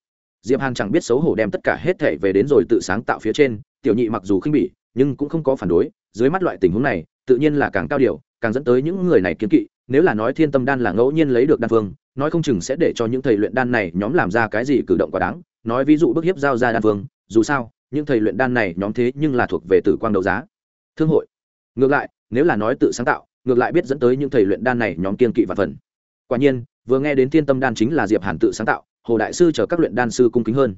Diệp hàn chẳng biết xấu hổ đem tất cả hết thể về đến rồi tự sáng tạo phía trên, tiểu nhị mặc dù khinh bỉ, nhưng cũng không có phản đối, dưới mắt loại tình huống này, tự nhiên là càng cao điều, càng dẫn tới những người này kiến kỵ, nếu là nói thiên tâm đan là ngẫu nhiên lấy được đan phương nói không chừng sẽ để cho những thầy luyện đan này nhóm làm ra cái gì cử động quá đáng, nói ví dụ bức hiếp giao ra đan phương dù sao, những thầy luyện đan này nhóm thế nhưng là thuộc về tử quang đấu giá. Thương hội. Ngược lại, nếu là nói tự sáng tạo, ngược lại biết dẫn tới những thầy luyện đan này nhóm kiên kỵ và phần. Quả nhiên vừa nghe đến thiên tâm đan chính là diệp hàn tự sáng tạo, hồ đại sư chờ các luyện đan sư cung kính hơn.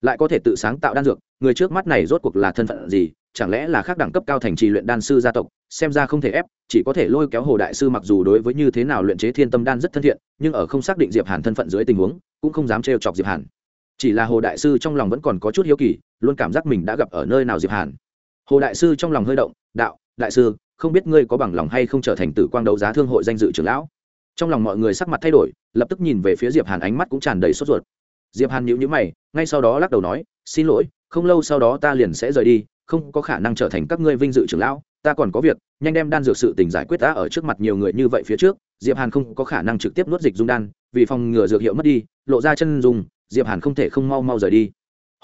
Lại có thể tự sáng tạo đan dược, người trước mắt này rốt cuộc là thân phận gì, chẳng lẽ là khác đẳng cấp cao thành trì luyện đan sư gia tộc, xem ra không thể ép, chỉ có thể lôi kéo hồ đại sư mặc dù đối với như thế nào luyện chế thiên tâm đan rất thân thiện, nhưng ở không xác định diệp hàn thân phận dưới tình huống, cũng không dám trêu chọc diệp hàn. Chỉ là hồ đại sư trong lòng vẫn còn có chút hiếu kỳ, luôn cảm giác mình đã gặp ở nơi nào diệp hàn. Hồ đại sư trong lòng hơi động, đạo, đại sư, không biết ngươi có bằng lòng hay không trở thành tử quang đấu giá thương hội danh dự trưởng lão? Trong lòng mọi người sắc mặt thay đổi, lập tức nhìn về phía diệp hàn, ánh mắt cũng tràn đầy sốt ruột. Diệp hàn nhíu nhíu mày, ngay sau đó lắc đầu nói, xin lỗi, không lâu sau đó ta liền sẽ rời đi, không có khả năng trở thành các ngươi vinh dự trưởng lão, ta còn có việc, nhanh đem đan dược sự tình giải quyết ta ở trước mặt nhiều người như vậy phía trước. Diệp hàn không có khả năng trực tiếp nuốt dịch dung đan, vì phòng ngừa dược hiệu mất đi, lộ ra chân dùng diệp hàn không thể không mau mau rời đi.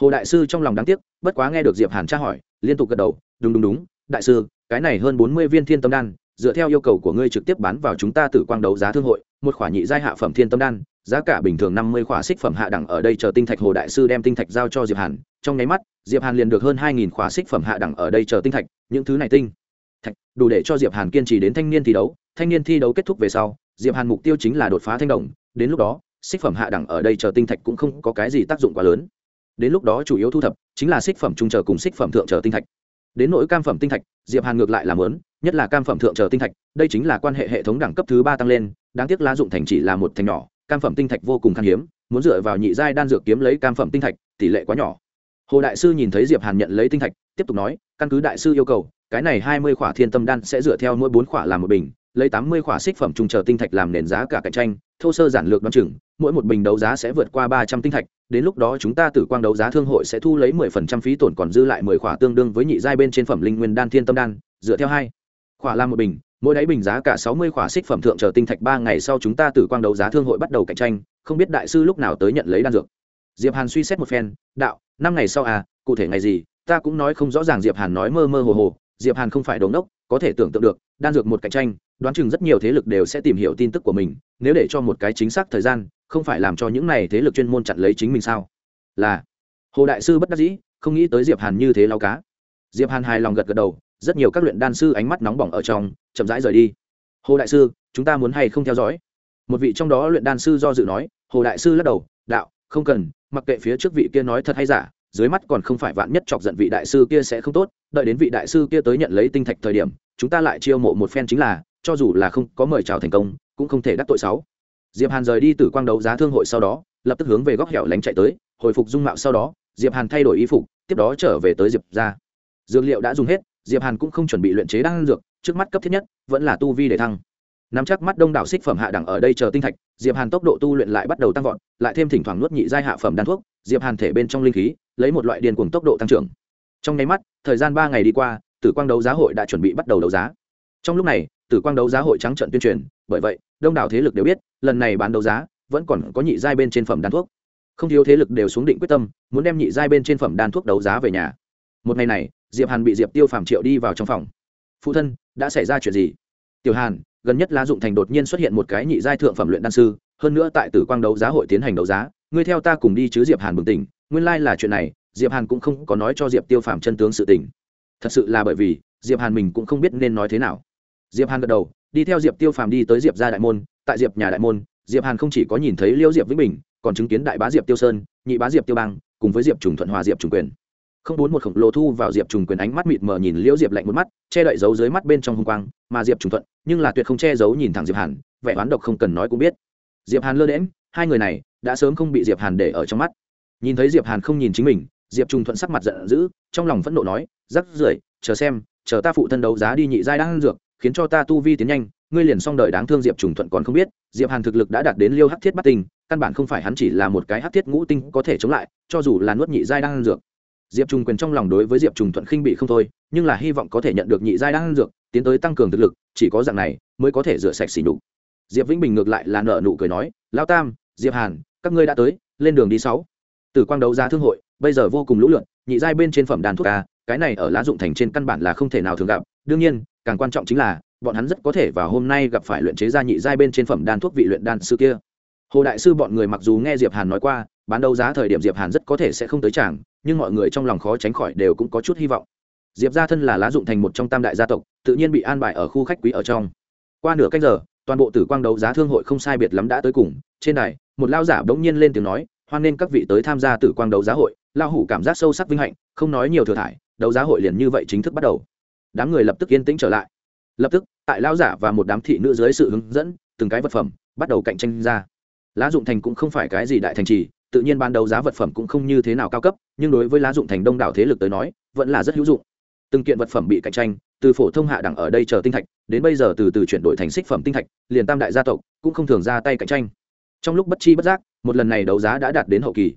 Hồ đại sư trong lòng đáng tiếc, bất quá nghe được diệp hàn tra hỏi, liên tục gật đầu, đúng đúng đúng, đại sư, cái này hơn bốn mươi viên thiên tâm đan dựa theo yêu cầu của ngươi trực tiếp bán vào chúng ta tử quang đấu giá thương hội, một khỏa nhị giai hạ phẩm thiên tâm đan, giá cả bình thường năm mươi khỏa xích phẩm hạ đẳng ở đây chờ tinh thạch hồ đại sư đem tinh thạch giao cho diệp hàn, trong nháy mắt, diệp hàn liền được hơn hai nghìn khỏa xích phẩm hạ đẳng ở đây chờ tinh thạch, những thứ này tinh thạch, đủ để cho diệp hàn kiên trì đến thanh niên thi đấu. Thanh niên thi đấu kết thúc về sau, diệp hàn mục tiêu chính là đột phá thanh đồng, đến lúc đó, xích phẩm hạ đẳng ở đây chờ tinh thạch cũng không có cái gì tác dụng quá lớn. Đến lúc đó chủ yếu thu thập chính là xích phẩm trung chờ cùng xích phẩm thượng chờ tinh thạch. Đến nỗi cam phẩm tinh thạch, diệp hàn ngược lại làm lớn nhất là cam phẩm thượng chờ tinh thạch, đây chính là quan hệ hệ thống đẳng cấp thứ ba tăng lên, đáng tiếc lá dụng thành chỉ là một thành nhỏ, cam phẩm tinh thạch vô cùng khan hiếm, muốn dựa vào nhị giai đan dược kiếm lấy cam phẩm tinh thạch, tỷ lệ quá nhỏ. Hồ đại sư nhìn thấy diệp hàn nhận lấy tinh thạch, tiếp tục nói, căn cứ đại sư yêu cầu, cái này hai mươi khỏa thiên tâm đan sẽ dựa theo mỗi bốn khỏa làm một bình, lấy tám mươi khỏa xích phẩm trung chờ tinh thạch làm nền giá cả cạnh tranh, thô sơ giản lược đoán chừng, mỗi một bình đấu giá sẽ vượt qua ba trăm tinh thạch, đến lúc đó chúng ta tử quang đấu giá thương hội sẽ thu lấy mười phần trăm phí tổn còn dư lại mười khỏa tương đương với nhị giai bên trên phẩm linh nguyên đan thiên tâm đan, dựa theo hai khỏa làm một bình, mỗi đáy bình giá cả sáu mươi khỏa xích phẩm thượng chờ tinh thạch ba ngày sau chúng ta tử quang đấu giá thương hội bắt đầu cạnh tranh, không biết đại sư lúc nào tới nhận lấy đan dược. Diệp hàn suy xét một phen, đạo, năm ngày sau à cụ thể ngày gì, ta cũng nói không rõ ràng, diệp hàn nói mơ mơ hồ hồ, diệp hàn không phải đống đốc có thể tưởng tượng được, đan dược một cạnh tranh, đoán chừng rất nhiều thế lực đều sẽ tìm hiểu tin tức của mình, nếu để cho một cái chính xác thời gian, không phải làm cho những này thế lực chuyên môn chặn lấy chính mình sao? Là, hồ đại sư bất đắc dĩ, không nghĩ tới diệp hàn như thế lao cá. Diệp hàn hài lòng gật gật đầu rất nhiều các luyện đan sư ánh mắt nóng bỏng ở trong, chậm rãi rời đi. Hồ đại sư, chúng ta muốn hay không theo dõi? Một vị trong đó luyện đan sư do dự nói, hồ đại sư lắc đầu, đạo, không cần, mặc kệ phía trước vị kia nói thật hay giả, dưới mắt còn không phải vạn nhất chọc giận vị đại sư kia sẽ không tốt, đợi đến vị đại sư kia tới nhận lấy tinh thạch thời điểm, chúng ta lại chiêu mộ một phen chính là, cho dù là không có mời chào thành công, cũng không thể đắc tội sáu. Diệp hàn rời đi từ quang đấu giá thương hội sau đó, lập tức hướng về góc hẻo lánh chạy tới, hồi phục dung mạo sau đó, diệp hàn thay đổi y phục, tiếp đó trở về tới diệp ra dược liệu đã dùng hết diệp hàn cũng không chuẩn bị luyện chế đan dược, trước mắt cấp thiết nhất vẫn là tu vi để thăng. Nắm chắc mắt đông đảo xích phẩm hạ đẳng ở đây chờ tinh thạch, diệp hàn tốc độ tu luyện lại bắt đầu tăng vọt, lại thêm thỉnh thoảng nuốt nhị giai hạ phẩm đan thuốc, diệp hàn thể bên trong linh khí, lấy một loại điền cuồng tốc độ tăng trưởng. Trong nháy mắt, thời gian ba ngày đi qua, tử quang đấu giá hội đã chuẩn bị bắt đầu đấu giá. Trong lúc này, tử quang đấu giá hội trắng trận tuyên truyền, bởi vậy, đông đảo thế lực đều biết, lần này bán đấu giá vẫn còn có nhị giai bên trên phẩm đan thuốc. Không thiếu thế lực đều xuống định quyết tâm, muốn đem nhị giai bên trên phẩm đan thuốc đấu giá về nhà. Một ngày này diệp hàn bị diệp tiêu phàm triệu đi vào trong phòng phụ thân đã xảy ra chuyện gì tiểu hàn gần nhất lá dụng thành đột nhiên xuất hiện một cái nhị giai thượng phẩm luyện đan sư hơn nữa tại tử quang đấu giá hội tiến hành đấu giá ngươi theo ta cùng đi chứ diệp hàn bừng tỉnh nguyên lai là chuyện này diệp hàn cũng không có nói cho diệp tiêu phàm chân tướng sự tình thật sự là bởi vì diệp hàn mình cũng không biết nên nói thế nào diệp hàn gật đầu đi theo diệp tiêu phàm đi tới diệp gia đại môn tại diệp nhà đại môn diệp hàn không chỉ có nhìn thấy liêu diệp vĩnh bình còn chứng kiến đại bá diệp tiêu sơn nhị bá diệp tiêu bang cùng với diệp trùng thuận hòa diệp trùng quyền không bốn một khổng lồ thu vào diệp trùng quyền ánh mắt mịt mờ nhìn liễu diệp lạnh một mắt, che đậy giấu dưới mắt bên trong hung quang, mà diệp trùng thuận, nhưng là tuyệt không che giấu nhìn thẳng diệp hàn, vẻ oán độc không cần nói cũng biết. Diệp hàn lơ đễm hai người này đã sớm không bị diệp hàn để ở trong mắt. Nhìn thấy diệp hàn không nhìn chính mình, diệp trùng thuận sắc mặt giận dữ, trong lòng phẫn nộ nói, rắc rưởi, chờ xem, chờ ta phụ thân đấu giá đi nhị giai đang dược, khiến cho ta tu vi tiến nhanh, ngươi liền xong đời đáng thương diệp trùng thuận còn không biết, diệp hàn thực lực đã đạt đến liêu hắc thiết bắt tinh, căn bản không phải hắn chỉ là một cái hắc thiết ngũ tinh có thể chống lại, cho dù là nuốt nhị giai đang dược diệp trùng quyền trong lòng đối với diệp trùng thuận khinh bị không thôi, nhưng là hy vọng có thể nhận được nhị giai đan dược, tiến tới tăng cường thực lực, chỉ có dạng này mới có thể rửa sạch xỉ nhục. Diệp vĩnh bình ngược lại là nợ nụ cười nói lao tam, diệp hàn, các ngươi đã tới, lên đường đi sáu. Từ quang đấu giá thương hội, bây giờ vô cùng lũ lượn nhị giai bên trên phẩm đàn thuốc ca cái này ở lá dụng thành trên căn bản là không thể nào thường gặp. Đương nhiên, càng quan trọng chính là, bọn hắn rất có thể vào hôm nay gặp phải luyện chế ra nhị giai bên trên phẩm đan thuốc vị luyện đan sư kia. Hồ đại sư bọn người mặc dù nghe diệp hàn nói qua, bán đấu giá thời điểm diệp hàn rất có thể sẽ không tới chàng nhưng mọi người trong lòng khó tránh khỏi đều cũng có chút hy vọng. Diệp gia thân là lá dụng thành một trong tam đại gia tộc, tự nhiên bị an bài ở khu khách quý ở trong. Qua nửa cách giờ, toàn bộ tử quang đấu giá thương hội không sai biệt lắm đã tới cùng. Trên đài, một lao giả bỗng nhiên lên tiếng nói, hoan nghênh các vị tới tham gia tử quang đấu giá hội. Lao hủ cảm giác sâu sắc vinh hạnh, không nói nhiều thừa thải, đấu giá hội liền như vậy chính thức bắt đầu. Đám người lập tức yên tĩnh trở lại. Lập tức, tại lao giả và một đám thị nữ dưới sự hướng dẫn, từng cái vật phẩm bắt đầu cạnh tranh ra. Lá dụng thành cũng không phải cái gì đại thành trì tự nhiên ban đầu giá vật phẩm cũng không như thế nào cao cấp, nhưng đối với lá dụng thành đông đảo thế lực tới nói, vẫn là rất hữu dụng. Từng kiện vật phẩm bị cạnh tranh, từ phổ thông hạ đẳng ở đây chờ tinh thạch, đến bây giờ từ từ chuyển đổi thành xích phẩm tinh thạch, liền tam đại gia tộc cũng không thường ra tay cạnh tranh. Trong lúc bất chi bất giác, một lần này đấu giá đã đạt đến hậu kỳ.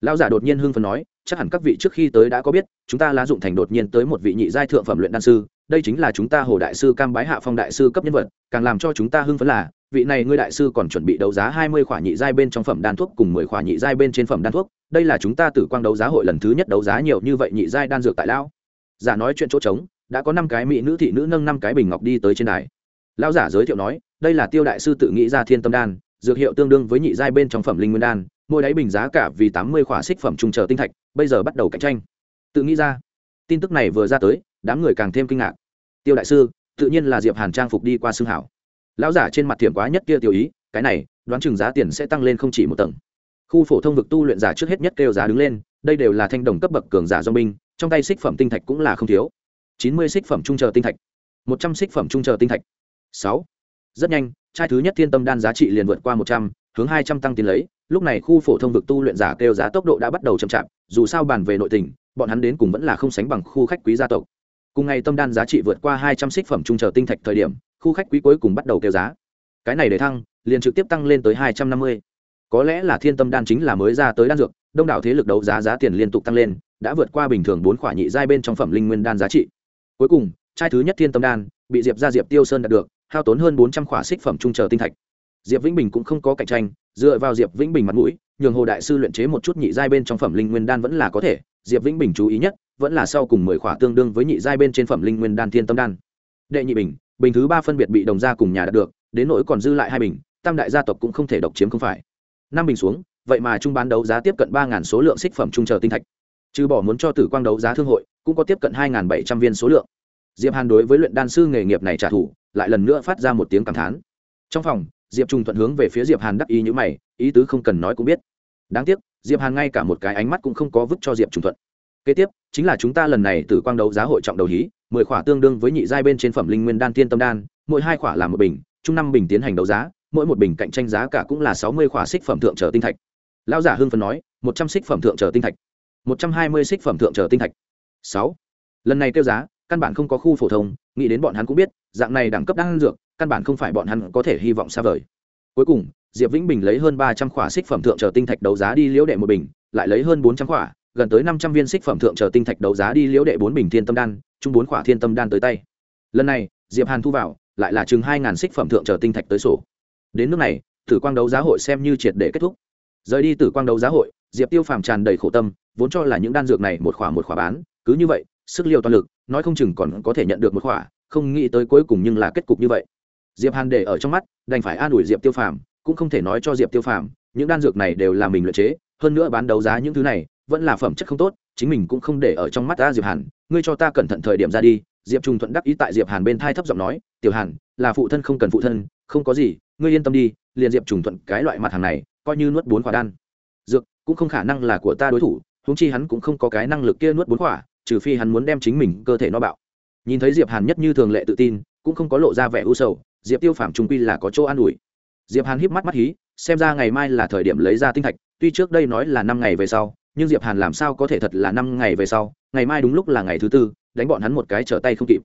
Lão giả đột nhiên hưng phấn nói, chắc hẳn các vị trước khi tới đã có biết, chúng ta lá dụng thành đột nhiên tới một vị nhị giai thượng phẩm luyện đan sư, đây chính là chúng ta hồ đại sư, cam bái hạ phong đại sư cấp nhân vật, càng làm cho chúng ta hưng phấn là vị này ngươi đại sư còn chuẩn bị đấu giá hai mươi khỏa nhị giai bên trong phẩm đan thuốc cùng mười khỏa nhị giai bên trên phẩm đan thuốc, đây là chúng ta tử quang đấu giá hội lần thứ nhất đấu giá nhiều như vậy nhị giai đan dược tại lão. Giả nói chuyện chỗ trống, đã có năm cái mỹ nữ thị nữ nâng năm cái bình ngọc đi tới trên đài. Lão giả giới thiệu nói, đây là tiêu đại sư tự nghĩ ra thiên tâm đan, dược hiệu tương đương với nhị giai bên trong phẩm linh nguyên đan, mỗi đáy bình giá cả vì tám mươi khỏa xích phẩm trung chờ tinh thạch, bây giờ bắt đầu cạnh tranh. Tự nghĩ ra. Tin tức này vừa ra tới, đám người càng thêm kinh ngạc. Tiêu đại sư, tự nhiên là diệp hàn trang phục đi qua xương hảo lão giả trên mặt thiểm quá nhất kia tiểu ý, cái này, đoán chừng giá tiền sẽ tăng lên không chỉ một tầng. Khu phổ thông vực tu luyện giả trước hết nhất kêu giá đứng lên, đây đều là thanh đồng cấp bậc cường giả do binh, trong tay xích phẩm tinh thạch cũng là không thiếu. Chín mươi xích phẩm trung chờ tinh thạch, một trăm xích phẩm trung chờ tinh thạch. Sáu. Rất nhanh, trai thứ nhất thiên tâm đan giá trị liền vượt qua một trăm, hướng hai trăm tăng tiền lấy, lúc này khu phổ thông vực tu luyện giả kêu giá tốc độ đã bắt đầu chậm chạp, dù sao bàn về nội tình, bọn hắn đến cùng vẫn là không sánh bằng khu khách quý gia tộc. Cùng ngày tâm đan giá trị vượt qua hai trăm xích phẩm trung chờ tinh thạch thời điểm khu khách quý cuối cùng bắt đầu kêu giá. Cái này để thăng, liền trực tiếp tăng lên tới hai trăm năm mươi. Có lẽ là thiên tâm đan chính là mới ra tới đan dược, đông đảo thế lực đấu giá giá tiền liên tục tăng lên, đã vượt qua bình thường bốn khoả nhị giai bên trong phẩm linh nguyên đan giá trị. Cuối cùng trai thứ nhất thiên tâm đan, bị diệp ra diệp tiêu sơn đạt được, hao tốn hơn bốn trăm khỏa xích phẩm trung chờ tinh thạch. Diệp vĩnh bình cũng không có cạnh tranh, dựa vào diệp vĩnh bình mặt mũi, nhường hồ đại sư luyện chế một chút nhị giai bên trong phẩm linh nguyên đan vẫn là có thể, diệp vĩnh bình chú ý nhất, vẫn là sau cùng mười khỏa tương đương với nhị giai bên trên phẩm linh nguyên đan thiên tâm đan. Đệ nhị bình bình thứ ba phân biệt bị đồng gia cùng nhà đạt được, đến nỗi còn dư lại hai bình, tam đại gia tộc cũng không thể độc chiếm không phải. Năm bình xuống, vậy mà trung bán đấu giá tiếp cận ba ngàn số lượng xích phẩm trung chờ tinh thạch. Trừ bỏ muốn cho tử quang đấu giá thương hội, cũng có tiếp cận hai ngàn bảy trăm viên số lượng. Diệp hàn đối với luyện đan sư nghề nghiệp này trả thù, lại lần nữa phát ra một tiếng cảm thán. Trong phòng, diệp trung thuận hướng về phía diệp hàn đắc ý như mày, ý tứ không cần nói cũng biết. Đáng tiếc, diệp hàn ngay cả một cái ánh mắt cũng không có vứt cho diệp trung thuận. Kế tiếp, chính là chúng ta lần này từ quang đấu giá hội trọng đầu hí mười khỏa tương đương với nhị giai bên trên phẩm linh nguyên đan tiên tâm đan, mỗi hai khỏa là một bình, chung năm bình tiến hành đấu giá, mỗi một bình cạnh tranh giá cả cũng là sáu mươi khỏa xích phẩm thượng trở tinh thạch. Lão giả hưng phấn nói, một trăm xích phẩm thượng trở tinh thạch. Một trăm hai mươi xích phẩm thượng trở tinh thạch. Sáu. Lần này kêu giá, căn bản không có khu phổ thông, nghĩ đến bọn hắn cũng biết, dạng này đẳng cấp đang dược, căn bản không phải bọn hắn có thể hy vọng xa vời. Cuối cùng, diệp vĩnh bình lấy hơn ba trăm khỏa xích phẩm thượng trở tinh thạch đấu giá đi liễu đệ một bình, lại lấy hơn bốn trăm khỏa, gần tới năm trăm viên xích phẩm thượng trở tinh thạch đấu giá đi liễu đệ bốn bình thiên tâm đan chung bốn khỏa thiên tâm đan tới tay. Lần này, diệp hàn thu vào, lại là chừng hai ngàn xích phẩm thượng chờ tinh thạch tới sổ. Đến nước này, tử quang đấu giá hội xem như triệt để kết thúc. Rời đi tử quang đấu giá hội, diệp tiêu phàm tràn đầy khổ tâm, vốn cho là những đan dược này một khỏa một khỏa bán, cứ như vậy, sức liều toàn lực, nói không chừng còn có thể nhận được một khỏa, không nghĩ tới cuối cùng nhưng là kết cục như vậy. Diệp hàn để ở trong mắt, đành phải an ủi diệp tiêu phàm, cũng không thể nói cho diệp tiêu phàm, những đan dược này đều là mình luyện chế, hơn nữa bán đấu giá những thứ này, vẫn là phẩm chất không tốt chính mình cũng không để ở trong mắt ta diệp hàn, ngươi cho ta cẩn thận thời điểm ra đi. Diệp trung thuận đắc ý tại diệp hàn bên thai thấp giọng nói, tiểu hàn, là phụ thân không cần phụ thân, không có gì, ngươi yên tâm đi, liền diệp trùng thuận cái loại mặt hàng này, coi như nuốt bốn quả đan. Dược cũng không khả năng là của ta đối thủ, huống chi hắn cũng không có cái năng lực kia nuốt bốn quả, trừ phi hắn muốn đem chính mình cơ thể nó bạo. Nhìn thấy diệp hàn nhất như thường lệ tự tin, cũng không có lộ ra vẻ u sầu, diệp tiêu phạm trung quy là có chỗ an ủi. Diệp hàn híp mắt mắt hí, xem ra ngày mai là thời điểm lấy ra tinh thạch, tuy trước đây nói là năm ngày về sau nhưng diệp hàn làm sao có thể thật là năm ngày về sau ngày mai đúng lúc là ngày thứ tư đánh bọn hắn một cái trở tay không kịp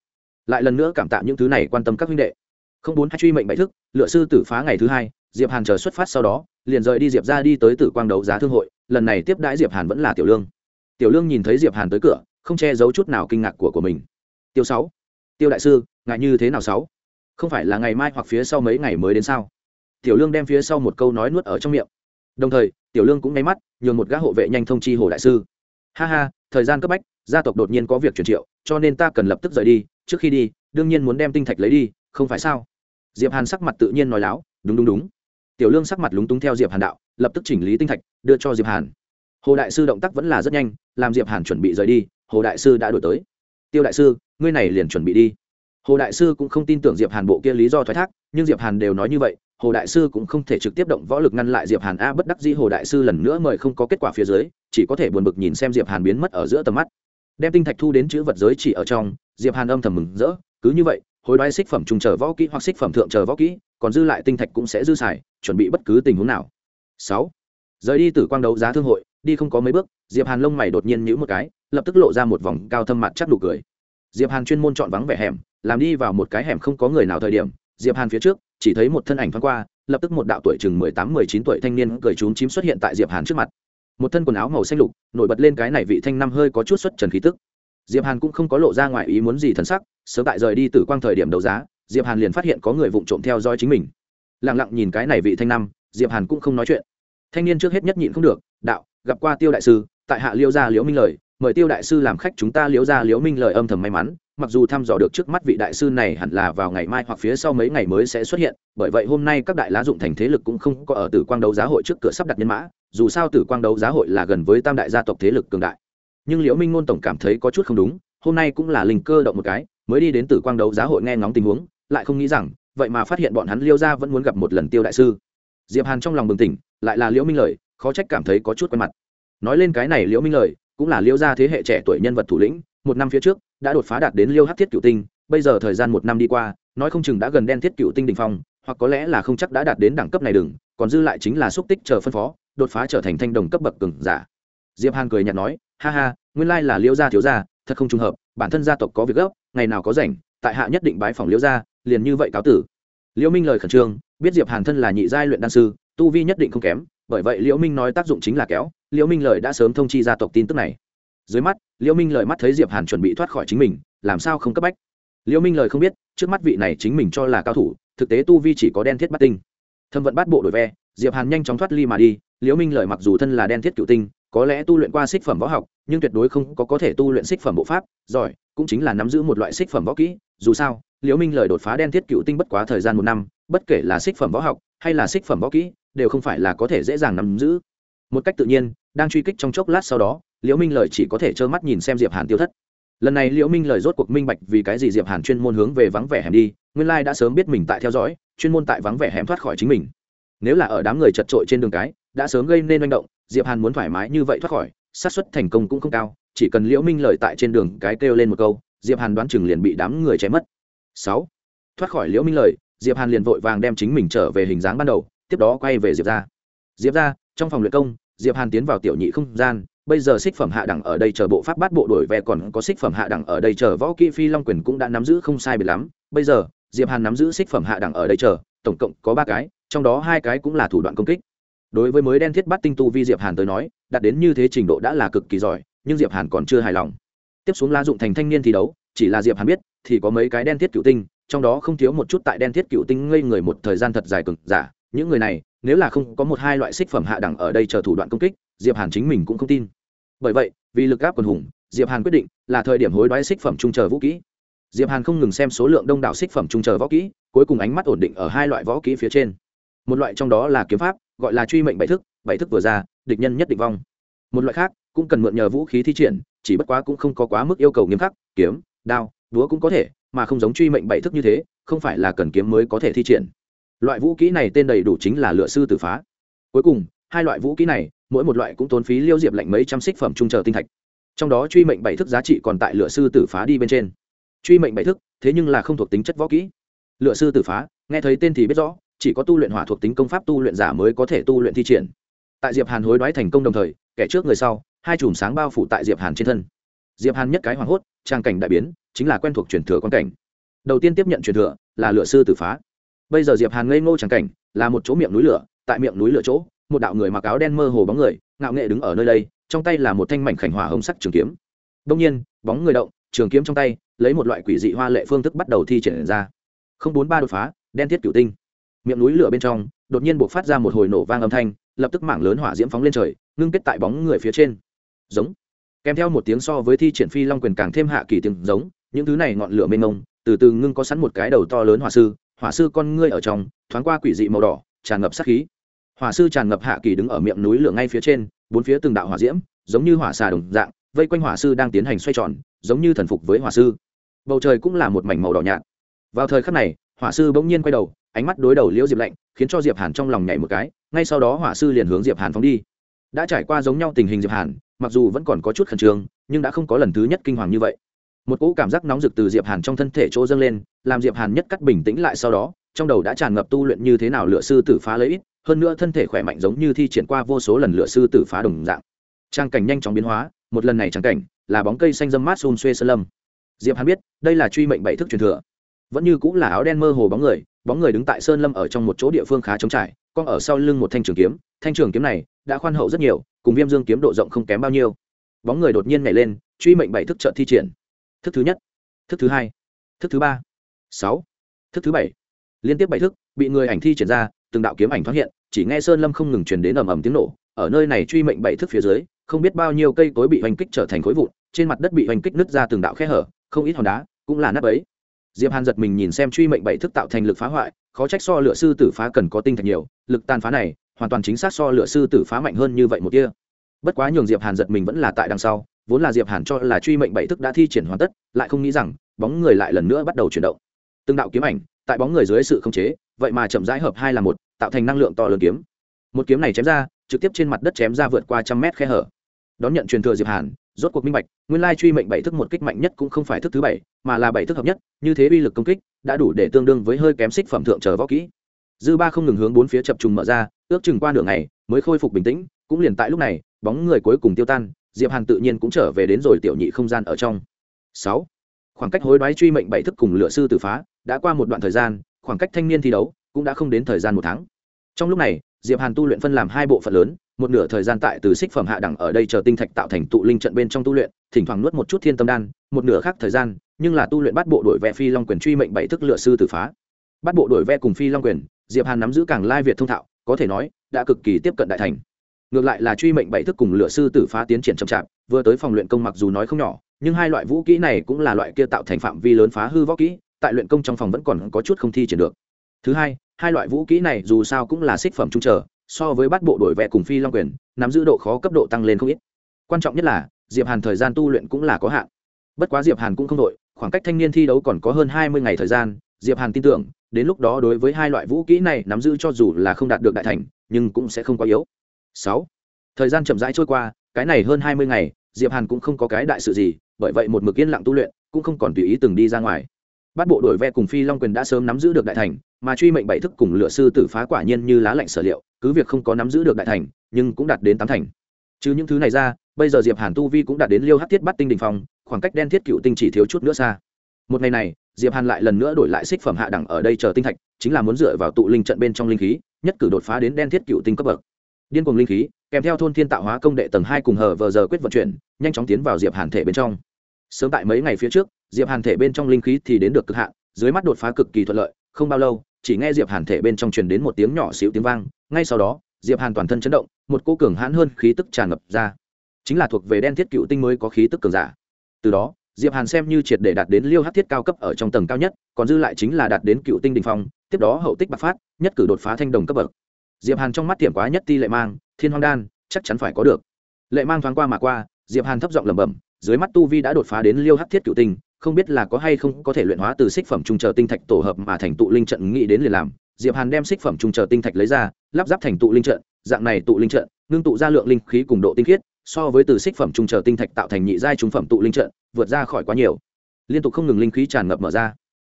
lại lần nữa cảm tạ những thứ này quan tâm các huynh đệ không bốn hai truy mệnh bại thức lựa sư tử phá ngày thứ hai diệp hàn chờ xuất phát sau đó liền rời đi diệp ra đi tới tử quang đấu giá thương hội lần này tiếp đãi diệp hàn vẫn là tiểu lương tiểu lương nhìn thấy diệp hàn tới cửa không che giấu chút nào kinh ngạc của của mình tiêu sáu tiêu đại sư ngại như thế nào sáu không phải là ngày mai hoặc phía sau mấy ngày mới đến sao tiểu lương đem phía sau một câu nói nuốt ở trong miệng đồng thời tiểu lương cũng nháy mắt nhường một gã hộ vệ nhanh thông chi hồ đại sư. Ha ha, thời gian cấp bách, gia tộc đột nhiên có việc chuyển triệu, cho nên ta cần lập tức rời đi, trước khi đi, đương nhiên muốn đem tinh thạch lấy đi, không phải sao? Diệp hàn sắc mặt tự nhiên nói láo, đúng đúng đúng. Tiểu lương sắc mặt lúng túng theo diệp hàn đạo, lập tức chỉnh lý tinh thạch, đưa cho diệp hàn. Hồ đại sư động tác vẫn là rất nhanh, làm diệp hàn chuẩn bị rời đi, hồ đại sư đã đổi tới. Tiêu đại sư, ngươi này liền chuẩn bị đi. Hồ đại sư cũng không tin tưởng diệp hàn bộ kia lý do thoái thác, nhưng diệp hàn đều nói như vậy hồ đại sư cũng không thể trực tiếp động võ lực ngăn lại diệp hàn a, bất đắc dĩ hồ đại sư lần nữa mời không có kết quả phía dưới, chỉ có thể buồn bực nhìn xem diệp hàn biến mất ở giữa tầm mắt. Đem tinh thạch thu đến chữ vật giới chỉ ở trong, diệp hàn âm thầm mừng rỡ, cứ như vậy, hối đoái xích phẩm trùng chờ võ kỹ hoặc xích phẩm thượng chờ võ kỹ, còn dư lại tinh thạch cũng sẽ dư xài, chuẩn bị bất cứ tình huống nào. Sáu, rời đi từ quang đấu giá thương hội, đi không có mấy bước, diệp hàn lông mày đột nhiên nhíu một cái, lập tức lộ ra một vòng cao thâm mặt chắc đủ cười. Diệp hàn chuyên môn chọn vắng vẻ hẻm, làm đi vào một cái hẻm không có người nào thời điểm, diệp hàn phía trước chỉ thấy một thân ảnh thoáng qua, lập tức một đạo tuổi chừng mười tám, mười chín tuổi thanh niên cười trúng chím xuất hiện tại diệp hàn trước mặt. Một thân quần áo màu xanh lục, nổi bật lên cái này vị thanh năm hơi có chút xuất trần khí tức. Diệp hàn cũng không có lộ ra ngoài ý muốn gì thần sắc, sớm tại rời đi từ quang thời điểm đấu giá, diệp hàn liền phát hiện có người vụng trộm theo dõi chính mình. Lặng lặng nhìn cái này vị thanh năm, diệp hàn cũng không nói chuyện. Thanh niên trước hết nhất nhịn không được, đạo, gặp qua tiêu đại sư, tại hạ liêu gia liễu minh lời, mời tiêu đại sư làm khách chúng ta liễu gia liễu minh lời âm thầm may mắn mặc dù thăm dò được trước mắt vị đại sư này hẳn là vào ngày mai hoặc phía sau mấy ngày mới sẽ xuất hiện, bởi vậy hôm nay các đại lá dụng thành thế lực cũng không có ở tử quang đấu giá hội trước cửa sắp đặt nhân mã, dù sao tử quang đấu giá hội là gần với tam đại gia tộc thế lực cường đại. Nhưng liễu minh ngôn tổng cảm thấy có chút không đúng, hôm nay cũng là linh cơ động một cái, mới đi đến tử quang đấu giá hội nghe ngóng tình huống, lại không nghĩ rằng, vậy mà phát hiện bọn hắn liêu gia vẫn muốn gặp một lần tiêu đại sư. Diệp hàn trong lòng bừng tỉnh, lại là liễu minh lời, khó trách cảm thấy có chút quen mặt. Nói lên cái này liễu minh lời, cũng là liễu gia thế hệ trẻ tuổi nhân vật thủ lĩnh một năm phía trước, đã đột phá đạt đến liêu hát thiết cựu tinh, bây giờ thời gian một năm đi qua, nói không chừng đã gần đen thiết cựu tinh đỉnh phong, hoặc có lẽ là không chắc đã đạt đến đẳng cấp này đừng, còn dư lại chính là xúc tích chờ phân phó, đột phá trở thành thanh đồng cấp bậc cường giả. Diệp hàn cười nhạt nói, ha ha, nguyên lai là liêu gia thiếu gia, thật không trùng hợp, bản thân gia tộc có việc gấp, ngày nào có rảnh, tại hạ nhất định bái phòng liêu gia, liền như vậy cáo tử. Liễu minh lời khẩn trương, biết diệp hàn thân là nhị giai luyện đan sư, tu vi nhất định không kém, bởi vậy liễu minh nói tác dụng chính là kéo liễu minh lời đã sớm thông chi gia tộc tin tức này dưới mắt, liễu minh lời mắt thấy diệp hàn chuẩn bị thoát khỏi chính mình, làm sao không cấp bách? Liễu minh lời không biết, trước mắt vị này chính mình cho là cao thủ, thực tế tu vi chỉ có đen thiết bắt tinh. Thâm vận bắt bộ đổi ve, diệp hàn nhanh chóng thoát ly mà đi, liễu minh lời mặc dù thân là đen thiết cựu tinh, có lẽ tu luyện qua xích phẩm võ học, nhưng tuyệt đối không có có thể tu luyện xích phẩm bộ pháp, giỏi, cũng chính là nắm giữ một loại xích phẩm võ kỹ. Dù sao, liễu minh lời đột phá đen thiết cựu tinh bất quá thời gian một năm, bất kể là xích phẩm võ học hay là xích phẩm võ kỹ, đều không phải là có thể dễ dàng nắm giữ một cách tự nhiên, đang truy kích trong chốc lát sau đó, liễu minh lời chỉ có thể trơ mắt nhìn xem diệp hàn tiêu thất. Lần này liễu minh lời rốt cuộc minh bạch vì cái gì diệp hàn chuyên môn hướng về vắng vẻ hẻm đi, nguyên lai đã sớm biết mình tại theo dõi, chuyên môn tại vắng vẻ hẻm thoát khỏi chính mình. Nếu là ở đám người chật trội trên đường cái, đã sớm gây nên manh động, diệp hàn muốn thoải mái như vậy thoát khỏi, xác suất thành công cũng không cao, chỉ cần liễu minh lời tại trên đường cái kêu lên một câu, diệp hàn đoán chừng liền bị đám người chém mất. Sáu, thoát khỏi liễu minh lời diệp hàn liền vội vàng đem chính mình trở về hình dáng ban đầu, tiếp đó quay về diệp ra diệp ra trong phòng luyện công diệp hàn tiến vào tiểu nhị không gian, bây giờ xích phẩm hạ đẳng ở đây chờ bộ pháp bát bộ đổi về còn có xích phẩm hạ đẳng ở đây chờ võ kỹ phi long quyền cũng đã nắm giữ không sai biệt lắm. Bây giờ, diệp hàn nắm giữ xích phẩm hạ đẳng ở đây chờ, tổng cộng có ba cái, trong đó hai cái cũng là thủ đoạn công kích. Đối với mới đen thiết bắt tinh tu vi diệp hàn tới nói, đạt đến như thế trình độ đã là cực kỳ giỏi, nhưng diệp hàn còn chưa hài lòng. Tiếp xuống la dụng thành thanh niên thi đấu, chỉ là diệp hàn biết, thì có mấy cái đen thiết cựu tinh, trong đó không thiếu một chút tại đen thiết cựu tinh ngây người một thời gian thật dài cực giả. Những người này nếu là không có một hai loại xích phẩm hạ đẳng ở đây chờ thủ đoạn công kích, diệp hàn chính mình cũng không tin. Bởi vậy, vì lực áp quần hùng, diệp hàn quyết định là thời điểm hối đoái xích phẩm trung chờ vũ kỹ. Diệp hàn không ngừng xem số lượng đông đảo xích phẩm trung chờ võ kỹ, cuối cùng ánh mắt ổn định ở hai loại võ kỹ phía trên. Một loại trong đó là kiếm pháp, gọi là truy mệnh bảy thức bảy thức vừa ra, địch nhân nhất định vong. Một loại khác cũng cần mượn nhờ vũ khí thi triển, chỉ bất quá cũng không có quá mức yêu cầu nghiêm khắc, kiếm, đao đúa cũng có thể, mà không giống truy mệnh bảy thức như thế, không phải là cần kiếm mới có thể thi triển loại vũ kỹ này tên đầy đủ chính là lựa sư tử phá. Cuối cùng, hai loại vũ kỹ này, mỗi một loại cũng tốn phí liêu diệp lệnh mấy trăm xích phẩm trung chờ tinh thạch. Trong đó truy mệnh bảy thức giá trị còn tại lựa sư tử phá đi bên trên. Truy mệnh bảy thức, thế nhưng là không thuộc tính chất võ kỹ. Lựa sư tử phá, nghe thấy tên thì biết rõ, chỉ có tu luyện hỏa thuộc tính công pháp tu luyện giả mới có thể tu luyện thi triển. Tại diệp hàn hối đoái thành công đồng thời, kẻ trước người sau, hai chùm sáng bao phủ tại diệp hàn trên thân. Diệp hàn nhất cái hoảng hốt, trang cảnh đại biến, chính là quen thuộc truyền thừa quan cảnh. Đầu tiên tiếp nhận truyền thừa là lựa sư tử phá bây giờ diệp hàn ngây ngô chẳng cảnh, là một chỗ miệng núi lửa, tại miệng núi lửa chỗ, một đạo người mặc áo đen mơ hồ bóng người, ngạo nghệ đứng ở nơi đây, trong tay là một thanh mảnh khảnh hỏa hồng sắc trường kiếm. Đông nhiên, bóng người động, trường kiếm trong tay, lấy một loại quỷ dị hoa lệ phương thức bắt đầu thi triển ra. Không bốn ba đột phá, đen thiết cửu tinh. Miệng núi lửa bên trong, đột nhiên buộc phát ra một hồi nổ vang âm thanh, lập tức mảng lớn hỏa diễm phóng lên trời, ngưng kết tại bóng người phía trên. Giống. Kèm theo một tiếng so với thi triển phi long quyền càng thêm hạ kỳ tiếng giống, những thứ này ngọn lửa mênh mông, từ từ ngưng có sẵn một cái đầu to lớn hỏa sư hỏa sư con ngươi ở trong, thoáng qua quỷ dị màu đỏ, tràn ngập sát khí. Hỏa sư tràn ngập hạ kỳ đứng ở miệng núi lửa ngay phía trên, bốn phía từng đạo hỏa diễm, giống như hỏa xà đồng dạng, vây quanh hỏa sư đang tiến hành xoay tròn, giống như thần phục với hỏa sư. Bầu trời cũng là một mảnh màu đỏ nhạt. Vào thời khắc này, hỏa sư bỗng nhiên quay đầu, ánh mắt đối đầu liễu diệp lạnh, khiến cho diệp hàn trong lòng nhảy một cái, ngay sau đó hỏa sư liền hướng diệp hàn phóng đi. Đã trải qua giống nhau tình hình diệp hàn, mặc dù vẫn còn có chút khẩn trương, nhưng đã không có lần thứ nhất kinh hoàng như vậy một cỗ cảm giác nóng rực từ diệp hàn trong thân thể chỗ dâng lên, làm diệp hàn nhất cắt bình tĩnh lại sau đó, trong đầu đã tràn ngập tu luyện như thế nào lựa sư tử phá lấy ít, hơn nữa thân thể khỏe mạnh giống như thi triển qua vô số lần lựa sư tử phá đồng dạng. Trang cảnh nhanh chóng biến hóa, một lần này trang cảnh là bóng cây xanh dâm mát xun xuê sơn lâm. Diệp hàn biết, đây là truy mệnh bảy thức truyền thừa. Vẫn như cũng là áo đen mơ hồ bóng người bóng người đứng tại sơn lâm ở trong một chỗ địa phương khá trống trải, con ở sau lưng một thanh trường kiếm, thanh trường kiếm này đã khoan hậu rất nhiều, cùng viêm dương kiếm độ rộng không kém bao nhiêu. Bóng người đột nhiên nhảy lên, truy mệnh bảy thức trợ thi triển thức thứ nhất. Thức thứ hai. Thức thứ ba. Sáu. Thức thứ bảy. Liên tiếp bảy thức, bị người ảnh thi triển ra, từng đạo kiếm ảnh thoát hiện, chỉ nghe sơn lâm không ngừng truyền đến ầm ầm tiếng nổ. Ở nơi này truy mệnh bảy thức phía dưới, không biết bao nhiêu cây cối bị hoành kích trở thành khối vụn, trên mặt đất bị hoành kích nứt ra từng đạo khe hở, không ít hòn đá cũng là nắp ấy diệp hàn giật mình nhìn xem truy mệnh bảy thức tạo thành lực phá hoại, khó trách so lựa sư tử phá cần có tinh thạch nhiều, lực tàn phá này, hoàn toàn chính xác so lựa sư tử phá mạnh hơn như vậy một kia bất quá nhường diệp hàn giật mình vẫn là tại đằng sau vốn là diệp hàn cho là truy mệnh bảy thức đã thi triển hoàn tất, lại không nghĩ rằng bóng người lại lần nữa bắt đầu chuyển động. Từng đạo kiếm ảnh, tại bóng người dưới sự khống chế, vậy mà chậm rãi hợp hai là một, tạo thành năng lượng to lớn kiếm. Một kiếm này chém ra, trực tiếp trên mặt đất chém ra vượt qua trăm mét khe hở. Đón nhận truyền thừa diệp hàn, rốt cuộc minh bạch, nguyên lai truy mệnh bảy thức một kích mạnh nhất cũng không phải thức thứ bảy, mà là bảy thức hợp nhất, như thế uy lực công kích, đã đủ để tương đương với hơi kém xích phẩm thượng chờ võ kỹ. Dư ba không ngừng hướng bốn phía chập trùng mở ra, ước chừng qua nửa ngày, mới khôi phục bình tĩnh, cũng liền tại lúc này, bóng người cuối cùng tiêu tan diệp hàn tự nhiên cũng trở về đến rồi tiểu nhị không gian ở trong. Sáu, khoảng cách hối đoái truy mệnh bảy thức cùng lựa sư tử phá đã qua một đoạn thời gian, khoảng cách thanh niên thi đấu cũng đã không đến thời gian một tháng. Trong lúc này, diệp hàn tu luyện phân làm hai bộ phận lớn, một nửa thời gian tại từ xích phẩm hạ đẳng ở đây chờ tinh thạch tạo thành tụ linh trận bên trong tu luyện, thỉnh thoảng nuốt một chút thiên tâm đan, một nửa khác thời gian, nhưng là tu luyện bắt bộ đội vẽ phi long quyền truy mệnh bảy thức lựa sư tử phá. Bắt bộ đội vẽ cùng phi long quyền, diệp hàn nắm giữ càng lai việt thông thạo, có thể nói, đã cực kỳ tiếp cận đại thành ngược lại là truy mệnh bảy thức cùng lửa sư tử phá tiến triển chậm chạp, vừa tới phòng luyện công mặc dù nói không nhỏ, nhưng hai loại vũ kỹ này cũng là loại kia tạo thành phạm vi lớn phá hư võ kỹ, tại luyện công trong phòng vẫn còn có chút không thi triển được. Thứ hai hai loại vũ kỹ này dù sao cũng là xích phẩm trung trở, so với bắt bộ đổi vẹ cùng phi long quyền, nắm giữ độ khó cấp độ tăng lên không ít. Quan trọng nhất là, diệp hàn thời gian tu luyện cũng là có hạn. Bất quá diệp hàn cũng không đội, khoảng cách thanh niên thi đấu còn có hơn hai mươi ngày thời gian, diệp hàn tin tưởng, đến lúc đó đối với hai loại vũ kỹ này nắm giữ cho dù là không đạt được đại thành, nhưng cũng sẽ không quá yếu sáu. Thời gian chậm rãi trôi qua, cái này hơn hai mươi ngày, diệp hàn cũng không có cái đại sự gì, bởi vậy một mực yên lặng tu luyện, cũng không còn tùy ý từng đi ra ngoài. Bắt bộ đổi ve cùng phi long quyền đã sớm nắm giữ được đại thành, mà truy mệnh bảy thức cùng lựa sư tử phá quả nhiên như lá lạnh sở liệu, cứ việc không có nắm giữ được đại thành, nhưng cũng đạt đến tám thành. Chứ những thứ này ra, bây giờ diệp hàn tu vi cũng đạt đến liêu hắc thiết bắt tinh đình phong, khoảng cách đen thiết cựu tinh chỉ thiếu chút nữa xa. Một ngày này, diệp hàn lại lần nữa đổi lại xích phẩm hạ đẳng ở đây chờ tinh thạch, chính là muốn dựa vào tụ linh trận bên trong linh khí, nhất cử đột phá đến đen thiết cựu tinh cấp bậc điên cuồng linh khí, kèm theo thôn thiên tạo hóa công đệ tầng hai cùng hờ vờ giờ quyết vận chuyển, nhanh chóng tiến vào diệp hàn thể bên trong. Sớm tại mấy ngày phía trước, diệp hàn thể bên trong linh khí thì đến được cực hạn, dưới mắt đột phá cực kỳ thuận lợi, không bao lâu, chỉ nghe diệp hàn thể bên trong truyền đến một tiếng nhỏ xíu tiếng vang, ngay sau đó, diệp hàn toàn thân chấn động, một cô cường hãn hơn khí tức tràn ngập ra. Chính là thuộc về đen thiết cựu tinh mới có khí tức cường giả. Từ đó, diệp hàn xem như triệt để đạt đến liêu hát thiết cao cấp ở trong tầng cao nhất, còn dư lại chính là đạt đến cựu tinh đình phong, tiếp đó hậu tích bạc phát, nhất cử đột phá thanh đồng cấp bậc diệp hàn trong mắt tiệm quá nhất ti lệ mang, thiên hoang đan, chắc chắn phải có được. Lệ mang thoáng qua mà qua, diệp hàn thấp giọng lẩm bẩm, dưới mắt tu vi đã đột phá đến liêu hắc thiết cựu tinh, không biết là có hay không có thể luyện hóa từ xích phẩm trung chờ tinh thạch tổ hợp mà thành tụ linh trận nghĩ đến liền làm. Diệp hàn đem xích phẩm trung chờ tinh thạch lấy ra, lắp ráp thành tụ linh trận, dạng này tụ linh trận, ngưng tụ ra lượng linh khí cùng độ tinh khiết, so với từ xích phẩm trung chờ tinh thạch tạo thành nhị giai trung phẩm tụ linh trận, vượt ra khỏi quá nhiều. Liên tục không ngừng linh khí tràn ngập mở ra.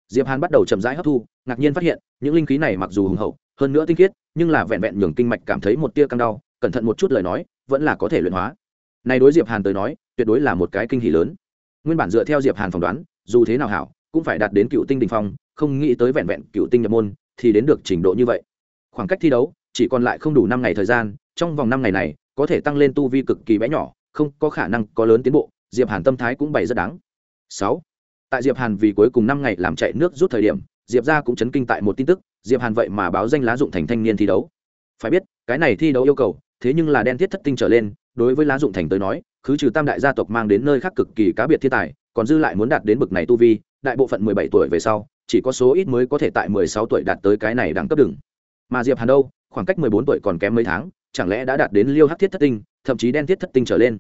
Diệp hàn bắt đầu chậm rãi hấp thu, ngạc nhiên phát hiện, những linh khí này mặc dù hùng hậu hơn nữa tinh khiết, nhưng là vẹn vẹn nhường kinh mạch cảm thấy một tia căng đau, cẩn thận một chút lời nói, vẫn là có thể luyện hóa. Này đối diệp hàn tới nói, tuyệt đối là một cái kinh hỉ lớn. Nguyên bản dựa theo diệp hàn phỏng đoán, dù thế nào hảo, cũng phải đạt đến cựu tinh đỉnh phong, không nghĩ tới vẹn vẹn cựu tinh nhập môn, thì đến được trình độ như vậy. Khoảng cách thi đấu, chỉ còn lại không đủ năm ngày thời gian, trong vòng năm ngày này, có thể tăng lên tu vi cực kỳ bé nhỏ, không có khả năng có lớn tiến bộ, diệp hàn tâm thái cũng bày rất đáng. Sáu. Tại diệp hàn vì cuối cùng năm ngày làm chạy nước rút thời điểm, diệp gia cũng chấn kinh tại một tin tức diệp hàn vậy mà báo danh lá dụng thành thanh niên thi đấu. Phải biết, cái này thi đấu yêu cầu, thế nhưng là đen thiết thất tinh trở lên, đối với lá dụng thành tới nói, khứ trừ tam đại gia tộc mang đến nơi khác cực kỳ cá biệt thiên tài, còn dư lại muốn đạt đến bậc này tu vi, đại bộ phận mười bảy tuổi về sau, chỉ có số ít mới có thể tại mười sáu tuổi đạt tới cái này đẳng cấp đừng. Mà diệp hàn đâu, khoảng cách mười bốn tuổi còn kém mấy tháng, chẳng lẽ đã đạt đến liêu hắc thiết thất tinh, thậm chí đen thiết thất tinh trở lên?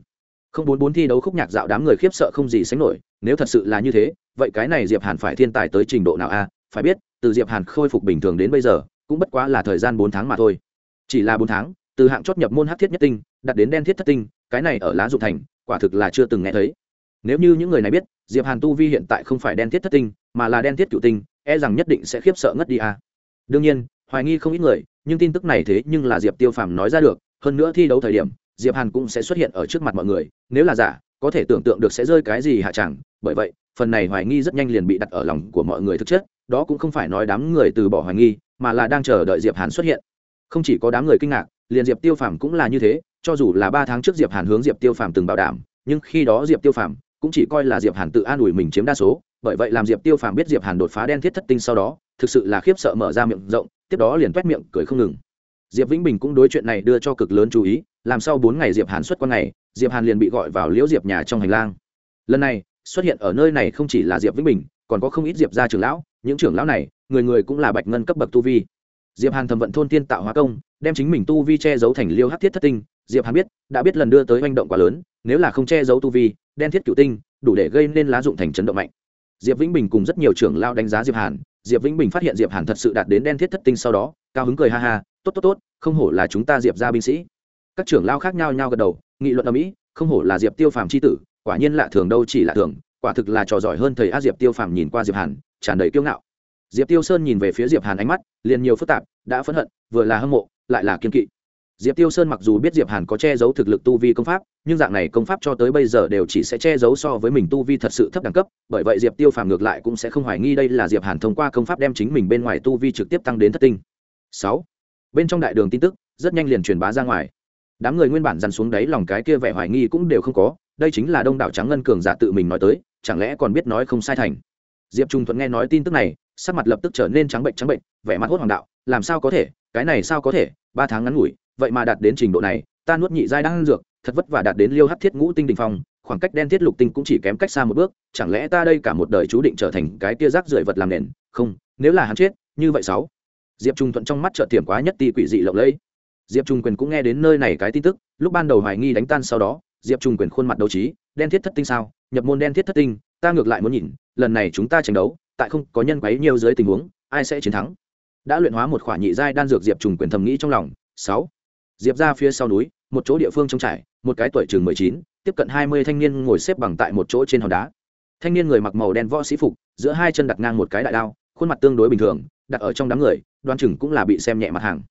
Không bốn bốn thi đấu khúc nhạc dạo đám người khiếp sợ không gì sánh nổi, nếu thật sự là như thế, vậy cái này diệp hàn phải thiên tài tới trình độ nào a? Phải biết từ diệp hàn khôi phục bình thường đến bây giờ, cũng bất quá là thời gian bốn tháng mà thôi chỉ là bốn tháng, từ hạng chót nhập môn hắc thiết nhất tinh, đặt đến đen thiết thất tinh, cái này ở lá dụng thành, quả thực là chưa từng nghe thấy nếu như những người này biết, diệp hàn tu vi hiện tại không phải đen thiết thất tinh, mà là đen thiết cựu tinh e rằng nhất định sẽ khiếp sợ ngất đi à. đương nhiên, hoài nghi không ít người, nhưng tin tức này thế nhưng là diệp tiêu phàm nói ra được, hơn nữa thi đấu thời điểm, diệp hàn cũng sẽ xuất hiện ở trước mặt mọi người, nếu là giả, có thể tưởng tượng được sẽ rơi cái gì hạ chẳng, bởi vậy phần này hoài nghi rất nhanh liền bị đặt ở lòng của mọi người thực chất, đó cũng không phải nói đám người từ bỏ hoài nghi, mà là đang chờ đợi diệp hàn xuất hiện. Không chỉ có đám người kinh ngạc, liền diệp tiêu phàm cũng là như thế, cho dù là ba tháng trước diệp hàn hướng diệp tiêu phàm từng bảo đảm, nhưng khi đó diệp tiêu phàm cũng chỉ coi là diệp hàn tự an ủi mình chiếm đa số, bởi vậy làm diệp tiêu phàm biết diệp hàn đột phá đen thiết thất tinh sau đó, thực sự là khiếp sợ mở ra miệng rộng, tiếp đó liền toét miệng cười không ngừng. Diệp vĩnh bình cũng đối chuyện này đưa cho cực lớn chú ý, làm sau bốn ngày diệp hàn xuất quan ngày diệp hàn liền bị gọi vào liễu diệp nhà trong hành lang. Lần này xuất hiện ở nơi này không chỉ là diệp vĩnh bình, còn có không ít diệp gia trưởng lão, những trưởng lão này, người người cũng là bạch ngân cấp bậc tu vi. Diệp hàn thầm vận thôn tiên tạo hóa công, đem chính mình tu vi che giấu thành liêu hát thiết thất tinh. Diệp hàn biết, đã biết lần đưa tới hành động quá lớn, nếu là không che giấu tu vi, đen thiết cửu tinh, đủ để gây nên lá dụng thành chấn động mạnh. Diệp vĩnh bình cùng rất nhiều trưởng lao đánh giá diệp hàn, diệp vĩnh bình phát hiện diệp hàn thật sự đạt đến đen thiết thất tinh sau đó, cao hứng cười ha ha, tốt tốt tốt, không hổ là chúng ta diệp gia binh sĩ. Các trưởng lao khác nhau nhau gật đầu, nghị luận ở mỹ không hổ là diệp tiêu phàm chi tử quả nhiên lạ thường đâu chỉ lạ thường, quả thực là trò giỏi hơn thầy a diệp tiêu phàm nhìn qua diệp hàn, tràn đầy kiêu ngạo. Diệp tiêu sơn nhìn về phía diệp hàn ánh mắt, liền nhiều phức tạp, đã phẫn hận, vừa là hâm mộ, lại là kiên kỵ. Diệp tiêu sơn mặc dù biết diệp hàn có che giấu thực lực tu vi công pháp, nhưng dạng này công pháp cho tới bây giờ đều chỉ sẽ che giấu so với mình tu vi thật sự thấp đẳng cấp, bởi vậy diệp tiêu phàm ngược lại cũng sẽ không hoài nghi đây là diệp hàn thông qua công pháp đem chính mình bên ngoài tu vi trực tiếp tăng đến thất tinh. Sáu. Bên trong đại đường tin tức, rất nhanh liền truyền bá ra ngoài. Đám người nguyên bản dằn xuống đáy lòng cái kia vẻ hoài nghi cũng đều không có đây chính là đông đảo trắng ngân cường giả tự mình nói tới, chẳng lẽ còn biết nói không sai thành? Diệp trung thuận nghe nói tin tức này, sắc mặt lập tức trở nên trắng bệnh trắng bệnh, vẻ mặt hốt hoàng đạo, làm sao có thể, cái này sao có thể, ba tháng ngắn ngủi, vậy mà đạt đến trình độ này, ta nuốt nhị giai đang ăn dược, thật vất vả đạt đến liêu hắc thiết ngũ tinh đình phong, khoảng cách đen thiết lục tinh cũng chỉ kém cách xa một bước, chẳng lẽ ta đây cả một đời chú định trở thành cái tia rác rưởi vật làm nền? Không, nếu là hắn chết, như vậy sáu. Diệp trung thuận trong mắt trợ tiềm quá nhất ti quỷ dị lộng lẫy. Diệp trung quyền cũng nghe đến nơi này cái tin tức, lúc ban đầu hoài nghi đánh tan sau đó diệp trung quyền khuôn mặt đấu trí, đen thiết thất tinh sao? Nhập môn đen thiết thất tinh, ta ngược lại muốn nhìn, lần này chúng ta tranh đấu, tại không có nhân quấy nhiều dưới tình huống, ai sẽ chiến thắng? Đã luyện hóa một khỏa nhị giai đan dược, diệp trùng quyền thầm nghĩ trong lòng. Sáu. Diệp ra phía sau núi, một chỗ địa phương trống trải, một cái tuổi chừng mười chín, tiếp cận hai mươi thanh niên ngồi xếp bằng tại một chỗ trên hòn đá. Thanh niên người mặc màu đen võ sĩ phục, giữa hai chân đặt ngang một cái đại đao, khuôn mặt tương đối bình thường, đặt ở trong đám người, đoan chừng cũng là bị xem nhẹ mặt hàng.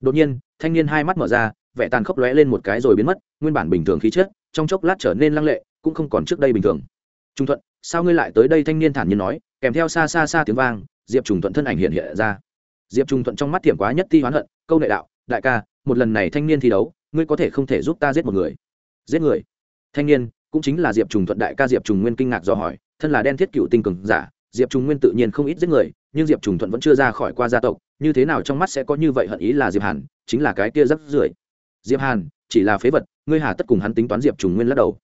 Đột nhiên, thanh niên hai mắt mở ra vẻ tàn khốc lóe lên một cái rồi biến mất, nguyên bản bình thường khí chất, trong chốc lát trở nên lăng lệ, cũng không còn trước đây bình thường. Trung thuận, sao ngươi lại tới đây thanh niên thản nhiên nói, kèm theo xa xa xa tiếng vang, diệp trùng thuận thân ảnh hiện hiện ra. Diệp trùng thuận trong mắt thiểm quá nhất ti hoán hận, câu nệ đạo, đại ca, một lần này thanh niên thi đấu, ngươi có thể không thể giúp ta giết một người. Giết người? Thanh niên, cũng chính là diệp trùng thuận đại ca diệp trùng nguyên kinh ngạc do hỏi, thân là đen thiết cựu tinh cường giả, diệp trùng nguyên tự nhiên không ít giết người, nhưng diệp trùng thuận vẫn chưa ra khỏi qua gia tộc, như thế nào trong mắt sẽ có như vậy hận ý là diệp hàn, chính là cái kia rất rưởi diệp hàn, chỉ là phế vật, ngươi hà tất cùng hắn tính toán diệp trùng nguyên lắc đầu.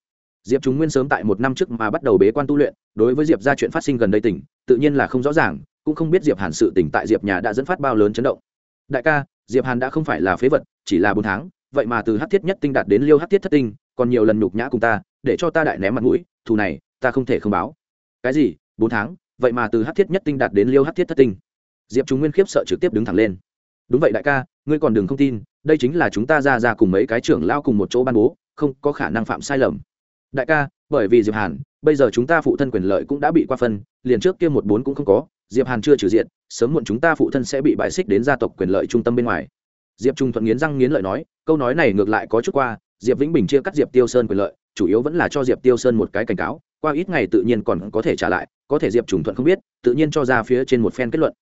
Diệp trùng nguyên sớm tại một năm trước mà bắt đầu bế quan tu luyện, đối với diệp ra chuyện phát sinh gần đây tỉnh, tự nhiên là không rõ ràng, cũng không biết diệp hàn sự tỉnh tại diệp nhà đã dẫn phát bao lớn chấn động. Đại ca, diệp hàn đã không phải là phế vật, chỉ là bốn tháng, vậy mà từ hát thiết nhất tinh đạt đến liêu hát thiết thất tinh, còn nhiều lần nhục nhã cùng ta, để cho ta đại ném mặt mũi, thù này, ta không thể không báo. Cái gì, bốn tháng, vậy mà từ hát thiết nhất tinh đạt đến liêu hát thiết thất tinh. Diệp chúng nguyên khiếp sợ trực tiếp đứng thẳng lên. Đúng vậy đại ca, ngươi còn đừng không tin đây chính là chúng ta ra ra cùng mấy cái trưởng lao cùng một chỗ ban bố, không có khả năng phạm sai lầm. Đại ca, bởi vì diệp hàn, bây giờ chúng ta phụ thân quyền lợi cũng đã bị qua phân, liền trước kia một bốn cũng không có, diệp hàn chưa trừ diện, sớm muộn chúng ta phụ thân sẽ bị bại xích đến gia tộc quyền lợi trung tâm bên ngoài. Diệp trung thuận nghiến răng nghiến lợi nói, câu nói này ngược lại có chút qua, diệp vĩnh bình chia cắt diệp tiêu sơn quyền lợi, chủ yếu vẫn là cho diệp tiêu sơn một cái cảnh cáo, qua ít ngày tự nhiên còn có thể trả lại, có thể diệp trùng thuận không biết, tự nhiên cho ra phía trên một phen kết luận.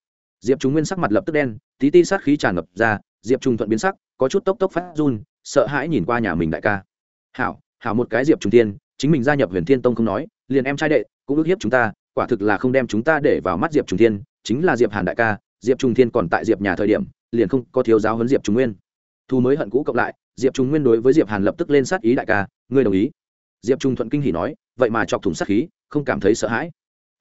Diệp trung nguyên sắc mặt lập tức đen, tí ti sát khí tràn ngập ra diệp trung thuận biến sắc, có chút tốc tốc phát run, sợ hãi nhìn qua nhà mình đại ca. Hảo hảo một cái diệp trung tiên chính mình gia nhập huyền thiên tông không nói, liền em trai đệ, cũng ước hiếp chúng ta, quả thực là không đem chúng ta để vào mắt diệp trung thiên, chính là diệp hàn đại ca, diệp trung thiên còn tại diệp nhà thời điểm, liền không có thiếu giáo huấn diệp trung nguyên. Thu mới hận cũ cộng lại, diệp trung nguyên đối với diệp hàn lập tức lên sát ý đại ca, ngươi đồng ý? Diệp trung thuận kinh hỉ nói, vậy mà chọc thủng sát khí, không cảm thấy sợ hãi.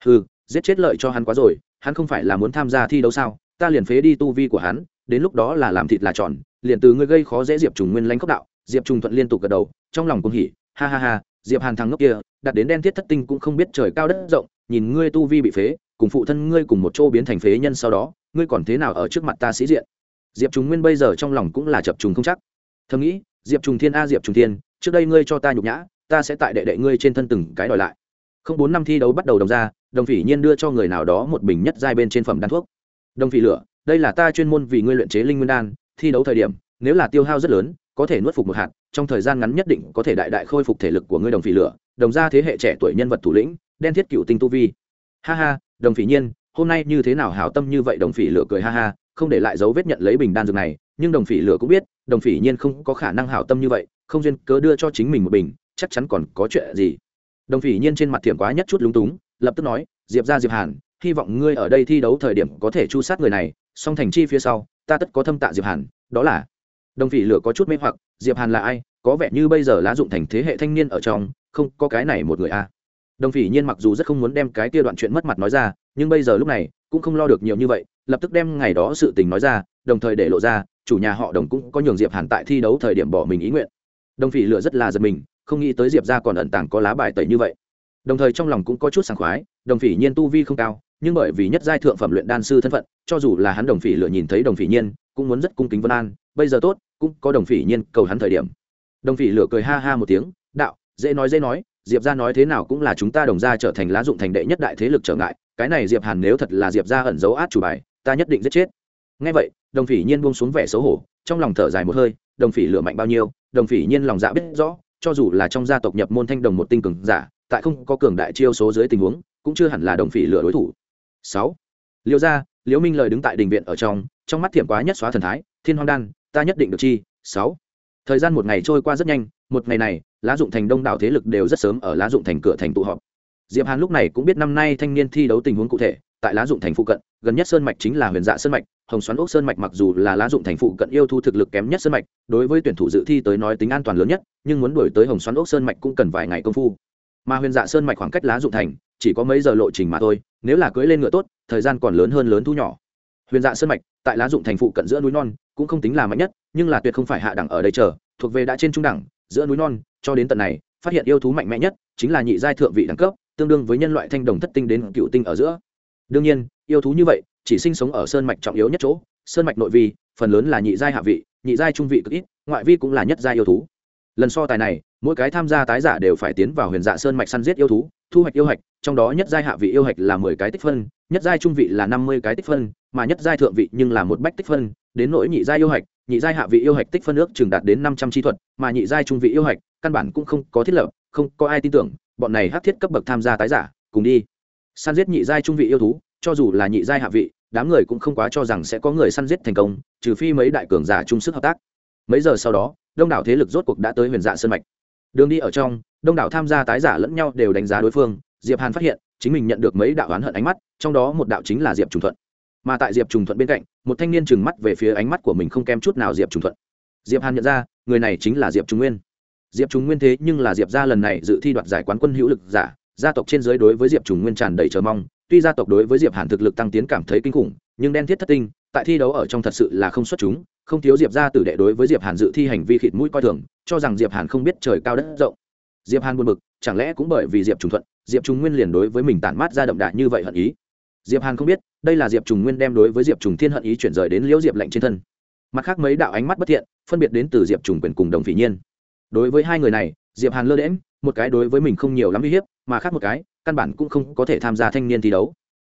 Hừ, giết chết lợi cho hắn quá rồi, hắn không phải là muốn tham gia thi đấu sao? Ta liền phế đi tu vi của hắn đến lúc đó là làm thịt là tròn, liền từ ngươi gây khó dễ diệp trùng nguyên lanh cốc đạo, diệp trùng thuận liên tục gật đầu, trong lòng cũng hỉ, ha ha ha, diệp hàn thằng ngốc kia, đặt đến đen thiết thất tinh cũng không biết trời cao đất rộng, nhìn ngươi tu vi bị phế, cùng phụ thân ngươi cùng một chỗ biến thành phế nhân sau đó, ngươi còn thế nào ở trước mặt ta sĩ diện? Diệp trùng nguyên bây giờ trong lòng cũng là chập trùng không chắc. Thầm nghĩ, diệp trùng thiên a, diệp trùng thiên, trước đây ngươi cho ta nhục nhã, ta sẽ tại đệ đệ ngươi trên thân từng cái đòi lại. Không bốn năm thi đấu bắt đầu đồng ra, đồng phỉ nhiên đưa cho người nào đó một bình nhất giai bên trên phẩm đan thuốc. Đồng phỉ lửa đây là ta chuyên môn vì ngươi luyện chế linh nguyên đan, thi đấu thời điểm, nếu là tiêu hao rất lớn, có thể nuốt phục một hạt, trong thời gian ngắn nhất định có thể đại đại khôi phục thể lực của ngươi đồng phỉ lửa, đồng ra thế hệ trẻ tuổi nhân vật thủ lĩnh, đen thiết cựu tinh tu vi. Ha ha, đồng phỉ nhiên, hôm nay như thế nào hảo tâm như vậy đồng phỉ lửa cười ha ha, không để lại dấu vết nhận lấy bình đan dược này, nhưng đồng phỉ lửa cũng biết, đồng phỉ nhiên không có khả năng hảo tâm như vậy, không duyên cớ đưa cho chính mình một bình, chắc chắn còn có chuyện gì. Đồng phỉ nhiên trên mặt thiểm quá nhất chút lúng túng, lập tức nói, diệp ra diệp hàn, hy vọng ngươi ở đây thi đấu thời điểm có thể chu sát người này song thành chi phía sau, ta tất có thâm tạ diệp hàn, đó là, đồng phỉ lửa có chút mê hoặc, diệp hàn là ai, có vẻ như bây giờ lá dụng thành thế hệ thanh niên ở trong, không có cái này một người a. Đồng phỉ nhiên mặc dù rất không muốn đem cái kia đoạn chuyện mất mặt nói ra, nhưng bây giờ lúc này, cũng không lo được nhiều như vậy, lập tức đem ngày đó sự tình nói ra, đồng thời để lộ ra, chủ nhà họ đồng cũng có nhường diệp hàn tại thi đấu thời điểm bỏ mình ý nguyện. Đồng phỉ lửa rất là giật mình, không nghĩ tới diệp ra còn ẩn tàng có lá bài tẩy như vậy. Đồng thời trong lòng cũng có chút sảng khoái, đồng phỉ nhiên tu vi không cao nhưng bởi vì nhất giai thượng phẩm luyện đan sư thân phận, cho dù là hắn đồng phỉ lựa nhìn thấy đồng phỉ nhiên, cũng muốn rất cung kính vân an, bây giờ tốt, cũng có đồng phỉ nhiên cầu hắn thời điểm. Đồng phỉ lựa cười ha ha một tiếng, đạo, dễ nói dễ nói, diệp ra nói thế nào cũng là chúng ta đồng ra trở thành lá dụng thành đệ nhất đại thế lực trở ngại, cái này diệp hàn nếu thật là diệp ra ẩn giấu át chủ bài, ta nhất định giết chết. Ngay vậy, đồng phỉ nhiên buông xuống vẻ xấu hổ, trong lòng thở dài một hơi, đồng phỉ lửa mạnh bao nhiêu, đồng phỉ nhiên lòng dạ biết rõ, cho dù là trong gia tộc nhập môn thanh đồng một tinh cường giả, tại không có cường đại chiêu số dưới tình huống, cũng chưa hẳn là đồng phỉ lửa đối thủ sáu. Liêu gia liễu minh lời đứng tại đình viện ở trong trong mắt thiểm quá nhất xóa thần thái, thiên hoang đan, ta nhất định được chi. Sáu. Thời gian một ngày trôi qua rất nhanh, một ngày này, lá dụng thành đông đảo thế lực đều rất sớm ở lá dụng thành cửa thành tụ họp. Diệp hàn lúc này cũng biết năm nay thanh niên thi đấu tình huống cụ thể, tại lá dụng thành phụ cận, gần nhất sơn mạch chính là huyền dạ sơn mạch, hồng xoắn ốc sơn mạch mặc dù là lá dụng thành phụ cận yêu thu thực lực kém nhất sơn mạch, đối với tuyển thủ dự thi tới nói tính an toàn lớn nhất, nhưng muốn đuổi tới hồng xoắn ốc sơn mạch cũng cần vài ngày công phu. Mà huyền dạ sơn mạch khoảng cách lá dụng thành chỉ có mấy giờ lộ trình mà thôi, nếu là cưỡi lên ngựa tốt, thời gian còn lớn hơn lớn thu nhỏ. Huyền dạ sơn mạch, tại lá dụng thành phụ cận giữa núi non, cũng không tính là mạnh nhất, nhưng là tuyệt không phải hạ đẳng ở đây chờ, thuộc về đã trên trung đẳng, giữa núi non, cho đến tận này, phát hiện yêu thú mạnh mẽ nhất, chính là nhị giai thượng vị đẳng cấp, tương đương với nhân loại thanh đồng thất tinh đến cựu tinh ở giữa. Đương nhiên, yêu thú như vậy, chỉ sinh sống ở sơn mạch trọng yếu nhất chỗ, sơn mạch nội vi, phần lớn là nhị giai hạ vị, nhị giai trung vị cực ít, ngoại vi cũng là nhất giai yêu thú. Lần so tài này mỗi cái tham gia tái giả đều phải tiến vào huyền dạ sơn mạch săn giết yêu thú, thu hoạch yêu hạch, trong đó nhất giai hạ vị yêu hạch là mười cái tích phân, nhất giai trung vị là năm mươi cái tích phân, mà nhất giai thượng vị nhưng là một bách tích phân. Đến nỗi nhị giai yêu hạch, nhị giai hạ vị yêu hạch tích phân ước chừng đạt đến năm trăm chi thuật, mà nhị giai trung vị yêu hạch, căn bản cũng không có thiết lập, không có ai tin tưởng, bọn này hắc thiết cấp bậc tham gia tái giả, cùng đi. Săn giết nhị giai trung vị yêu thú, cho dù là nhị giai hạ vị, đám người cũng không quá cho rằng sẽ có người săn giết thành công, trừ phi mấy đại cường giả chung sức hợp tác. Mấy giờ sau đó, đông đảo thế lực rốt cuộc đã tới huyền dạ sơn mạch đường đi ở trong, đông đảo tham gia tái giả lẫn nhau đều đánh giá đối phương. Diệp hàn phát hiện, chính mình nhận được mấy đạo oán hận ánh mắt, trong đó một đạo chính là diệp trùng thuận. Mà tại diệp trùng thuận bên cạnh, một thanh niên trừng mắt về phía ánh mắt của mình không kém chút nào diệp trùng thuận. Diệp hàn nhận ra, người này chính là diệp trung nguyên. Diệp trung nguyên thế nhưng là diệp gia lần này dự thi đoạt giải quán quân hữu lực giả, gia tộc trên dưới đối với diệp Trung nguyên tràn đầy chờ mong. Tuy gia tộc đối với diệp hàn thực lực tăng tiến cảm thấy kinh khủng, nhưng đen thiết thất tinh, tại thi đấu ở trong thật sự là không xuất chúng không thiếu diệp gia tử đệ đối với diệp hàn dự thi hành vi khịt mũi coi thường, cho rằng diệp hàn không biết trời cao đất rộng. Diệp hàn buồn bực, chẳng lẽ cũng bởi vì diệp trùng thuận, diệp trùng nguyên liền đối với mình tản mát ra đậm đà như vậy hận ý? Diệp hàn không biết, đây là diệp trùng nguyên đem đối với diệp trùng thiên hận ý chuyển rời đến liễu diệp lệnh trên thân. Mặt khác mấy đạo ánh mắt bất thiện, phân biệt đến từ diệp trùng quyền cùng đồng phỉ nhiên. Đối với hai người này, diệp hàn lơ đễm một cái đối với mình không nhiều lắm uy hiếp, mà khác một cái, căn bản cũng không có thể tham gia thanh niên thi đấu.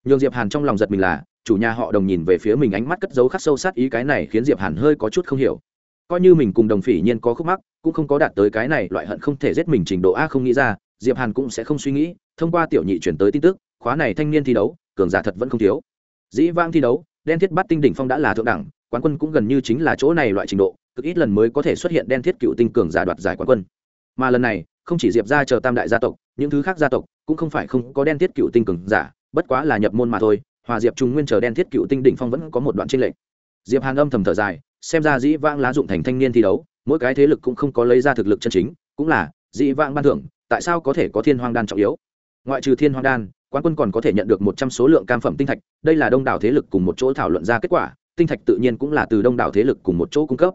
Nhường diệp hàn trong lòng giật mình là chủ nhà họ đồng nhìn về phía mình ánh mắt cất giấu khắc sâu sát ý cái này khiến diệp hàn hơi có chút không hiểu. Coi như mình cùng đồng phỉ nhiên có khúc mắc, cũng không có đạt tới cái này, loại hận không thể giết mình trình độ a không nghĩ ra, diệp hàn cũng sẽ không suy nghĩ, thông qua tiểu nhị chuyển tới tin tức, khóa này thanh niên thi đấu, cường giả thật vẫn không thiếu. Dĩ vang thi đấu, đen thiết bắt tinh đỉnh phong đã là thượng đẳng, quán quân cũng gần như chính là chỗ này loại trình độ, cực ít lần mới có thể xuất hiện đen thiết cựu tinh cường giả đoạt giải quán quân. Mà lần này, không chỉ diệp ra chờ tam đại gia tộc, những thứ khác gia tộc, cũng không phải không có đen thiết cựu tinh cường giả, bất quá là nhập môn mà thôi hòa diệp trung nguyên chờ đen thiết cựu tinh đỉnh phong vẫn có một đoạn tranh lệch. Diệp hàn âm thầm thở dài, xem ra dĩ vãng lá dụng thành thanh niên thi đấu, mỗi cái thế lực cũng không có lấy ra thực lực chân chính, cũng là, dĩ vãng ban thưởng, tại sao có thể có thiên hoang đan trọng yếu? Ngoại trừ thiên hoang đan quan quân còn có thể nhận được một trăm số lượng cam phẩm tinh thạch, đây là đông đảo thế lực cùng một chỗ thảo luận ra kết quả, tinh thạch tự nhiên cũng là từ đông đảo thế lực cùng một chỗ cung cấp.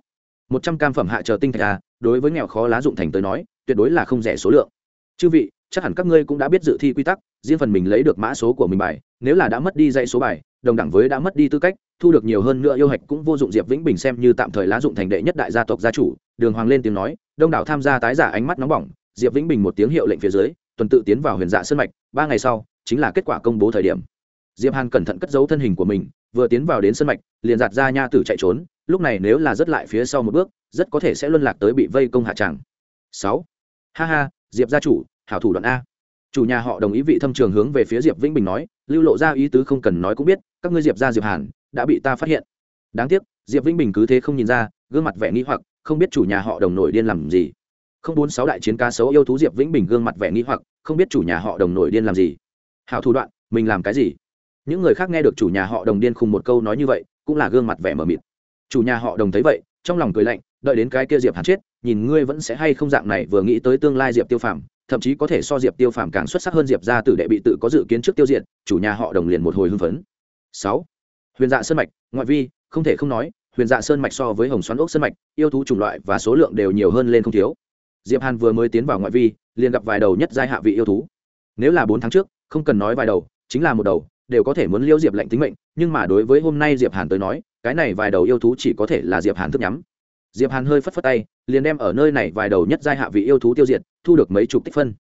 Một trăm cam phẩm hạ chờ tinh thạch à đối với nghèo khó lá dụng thành tới nói, tuyệt đối là không rẻ số lượng. Chư vị chắc hẳn các ngươi cũng đã biết dự thi quy tắc, riêng phần mình lấy được mã số của mình bài, nếu là đã mất đi dãy số bài, đồng đẳng với đã mất đi tư cách, thu được nhiều hơn nữa yêu hạch cũng vô dụng diệp vĩnh bình xem như tạm thời lá dụng thành đệ nhất đại gia tộc gia chủ, đường hoàng lên tiếng nói, đông đảo tham gia tái giả ánh mắt nóng bỏng, diệp vĩnh bình một tiếng hiệu lệnh phía dưới, tuần tự tiến vào huyền dạ sân mạch, ba ngày sau, chính là kết quả công bố thời điểm. Diệp hàn cẩn thận cất giấu thân hình của mình, vừa tiến vào đến sân mạch, liền giạt ra nha tử chạy trốn, lúc này nếu là rất lại phía sau một bước, rất có thể sẽ luân lạc tới bị vây công hạ tràng. Sáu. Ha ha, diệp gia chủ hảo thủ đoạn a. Chủ nhà họ đồng ý vị thâm trường hướng về phía diệp vĩnh bình nói, lưu lộ ra ý tứ không cần nói cũng biết, các ngươi diệp ra diệp hàn, đã bị ta phát hiện. Đáng tiếc, diệp vĩnh bình cứ thế không nhìn ra, gương mặt vẻ nghĩ hoặc, không biết chủ nhà họ đồng nổi điên làm gì. Không bốn sáu đại chiến cá sấu yêu thú diệp vĩnh bình gương mặt vẻ nghĩ hoặc, không biết chủ nhà họ đồng nổi điên làm gì. Hảo thủ đoạn, mình làm cái gì? Những người khác nghe được chủ nhà họ đồng điên khùng một câu nói như vậy, cũng là gương mặt vẻ mờ mịt. Chủ nhà họ đồng thấy vậy, trong lòng cười lạnh, đợi đến cái kia diệp hàn chết, nhìn ngươi vẫn sẽ hay không dạng này vừa nghĩ tới tương lai diệp tiêu phàm thậm chí có thể so diệp tiêu phàm càng xuất sắc hơn diệp ra tử đệ bị tự có dự kiến trước tiêu diệt, chủ nhà họ đồng liền một hồi hưng phấn. Sáu, huyền dạ sơn mạch, ngoại vi, không thể không nói, huyền dạ sơn mạch so với hồng xoắn ốc sơn mạch, yêu thú chủng loại và số lượng đều nhiều hơn lên không thiếu. Diệp hàn vừa mới tiến vào ngoại vi, liền gặp vài đầu nhất giai hạ vị yêu thú. Nếu là bốn tháng trước, không cần nói vài đầu, chính là một đầu, đều có thể muốn liêu diệp lệnh tính mệnh, nhưng mà đối với hôm nay diệp hàn tới nói, cái này vài đầu yêu thú chỉ có thể là diệp hàn thức nhắm diệp hàn hơi phất phất tay, liền đem ở nơi này vài đầu nhất giai hạ vị yêu thú tiêu diệt, thu được mấy chục tích phân.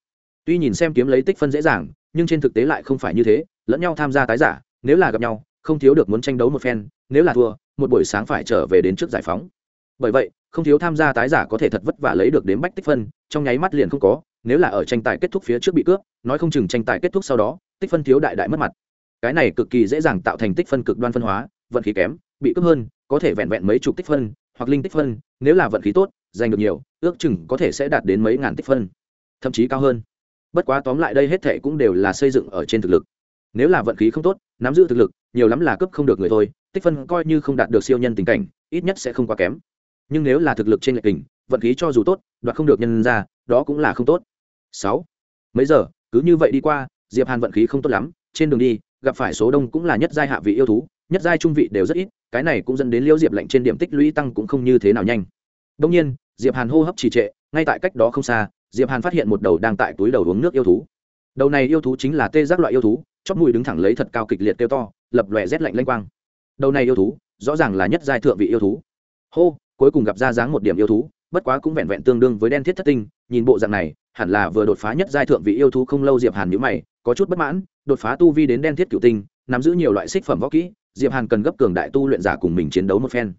Tuy nhìn xem kiếm lấy tích phân dễ dàng, nhưng trên thực tế lại không phải như thế, lẫn nhau tham gia tái giả, nếu là gặp nhau, không thiếu được muốn tranh đấu một phen, nếu là thua, một buổi sáng phải trở về đến trước giải phóng. Bởi vậy, không thiếu tham gia tái giả có thể thật vất vả lấy được đến bách tích phân, trong nháy mắt liền không có, nếu là ở tranh tài kết thúc phía trước bị cướp, nói không chừng tranh tài kết thúc sau đó, tích phân thiếu đại đại mất mặt. Cái này cực kỳ dễ dàng tạo thành tích phân cực đoan phân hóa, vận khí kém, bị cướp hơn, có thể vẹn vẹn mấy chục tích phân hoặc linh tích phân, nếu là vận khí tốt, giành được nhiều, ước chừng có thể sẽ đạt đến mấy ngàn tích phân, thậm chí cao hơn. Bất quá tóm lại đây hết thệ cũng đều là xây dựng ở trên thực lực. Nếu là vận khí không tốt, nắm giữ thực lực, nhiều lắm là cấp không được người thôi, tích phân coi như không đạt được siêu nhân tình cảnh, ít nhất sẽ không quá kém. Nhưng nếu là thực lực trên lệch tình vận khí cho dù tốt, đoạt không được nhân ra, đó cũng là không tốt. Sáu. Mấy giờ, cứ như vậy đi qua, diệp hàn vận khí không tốt lắm, trên đường đi, gặp phải số đông cũng là nhất giai hạ vị yêu thú nhất giai trung vị đều rất ít, cái này cũng dẫn đến liễu diệp lệnh trên điểm tích lũy tăng cũng không như thế nào nhanh. Đông nhiên, diệp hàn hô hấp trì trệ, ngay tại cách đó không xa, diệp hàn phát hiện một đầu đang tại túi đầu uống nước yêu thú. Đầu này yêu thú chính là tê giác loại yêu thú, chóp mũi đứng thẳng lấy thật cao kịch liệt kêu to, lập lòe rét lạnh lanh quang. Đầu này yêu thú, rõ ràng là nhất giai thượng vị yêu thú. Hô, cuối cùng gặp ra dáng một điểm yêu thú, bất quá cũng vẹn vẹn tương đương với đen thiết thất tinh, nhìn bộ dạng này, hẳn là vừa đột phá nhất giai thượng vị yêu thú không lâu diệp hàn nhíu mày, có chút bất mãn, đột phá tu vi đến đen thiết cửu tinh, nắm giữ nhiều loại xích phẩm võ kỹ diệp hàn cần gấp cường đại tu luyện giả cùng mình chiến đấu một phen.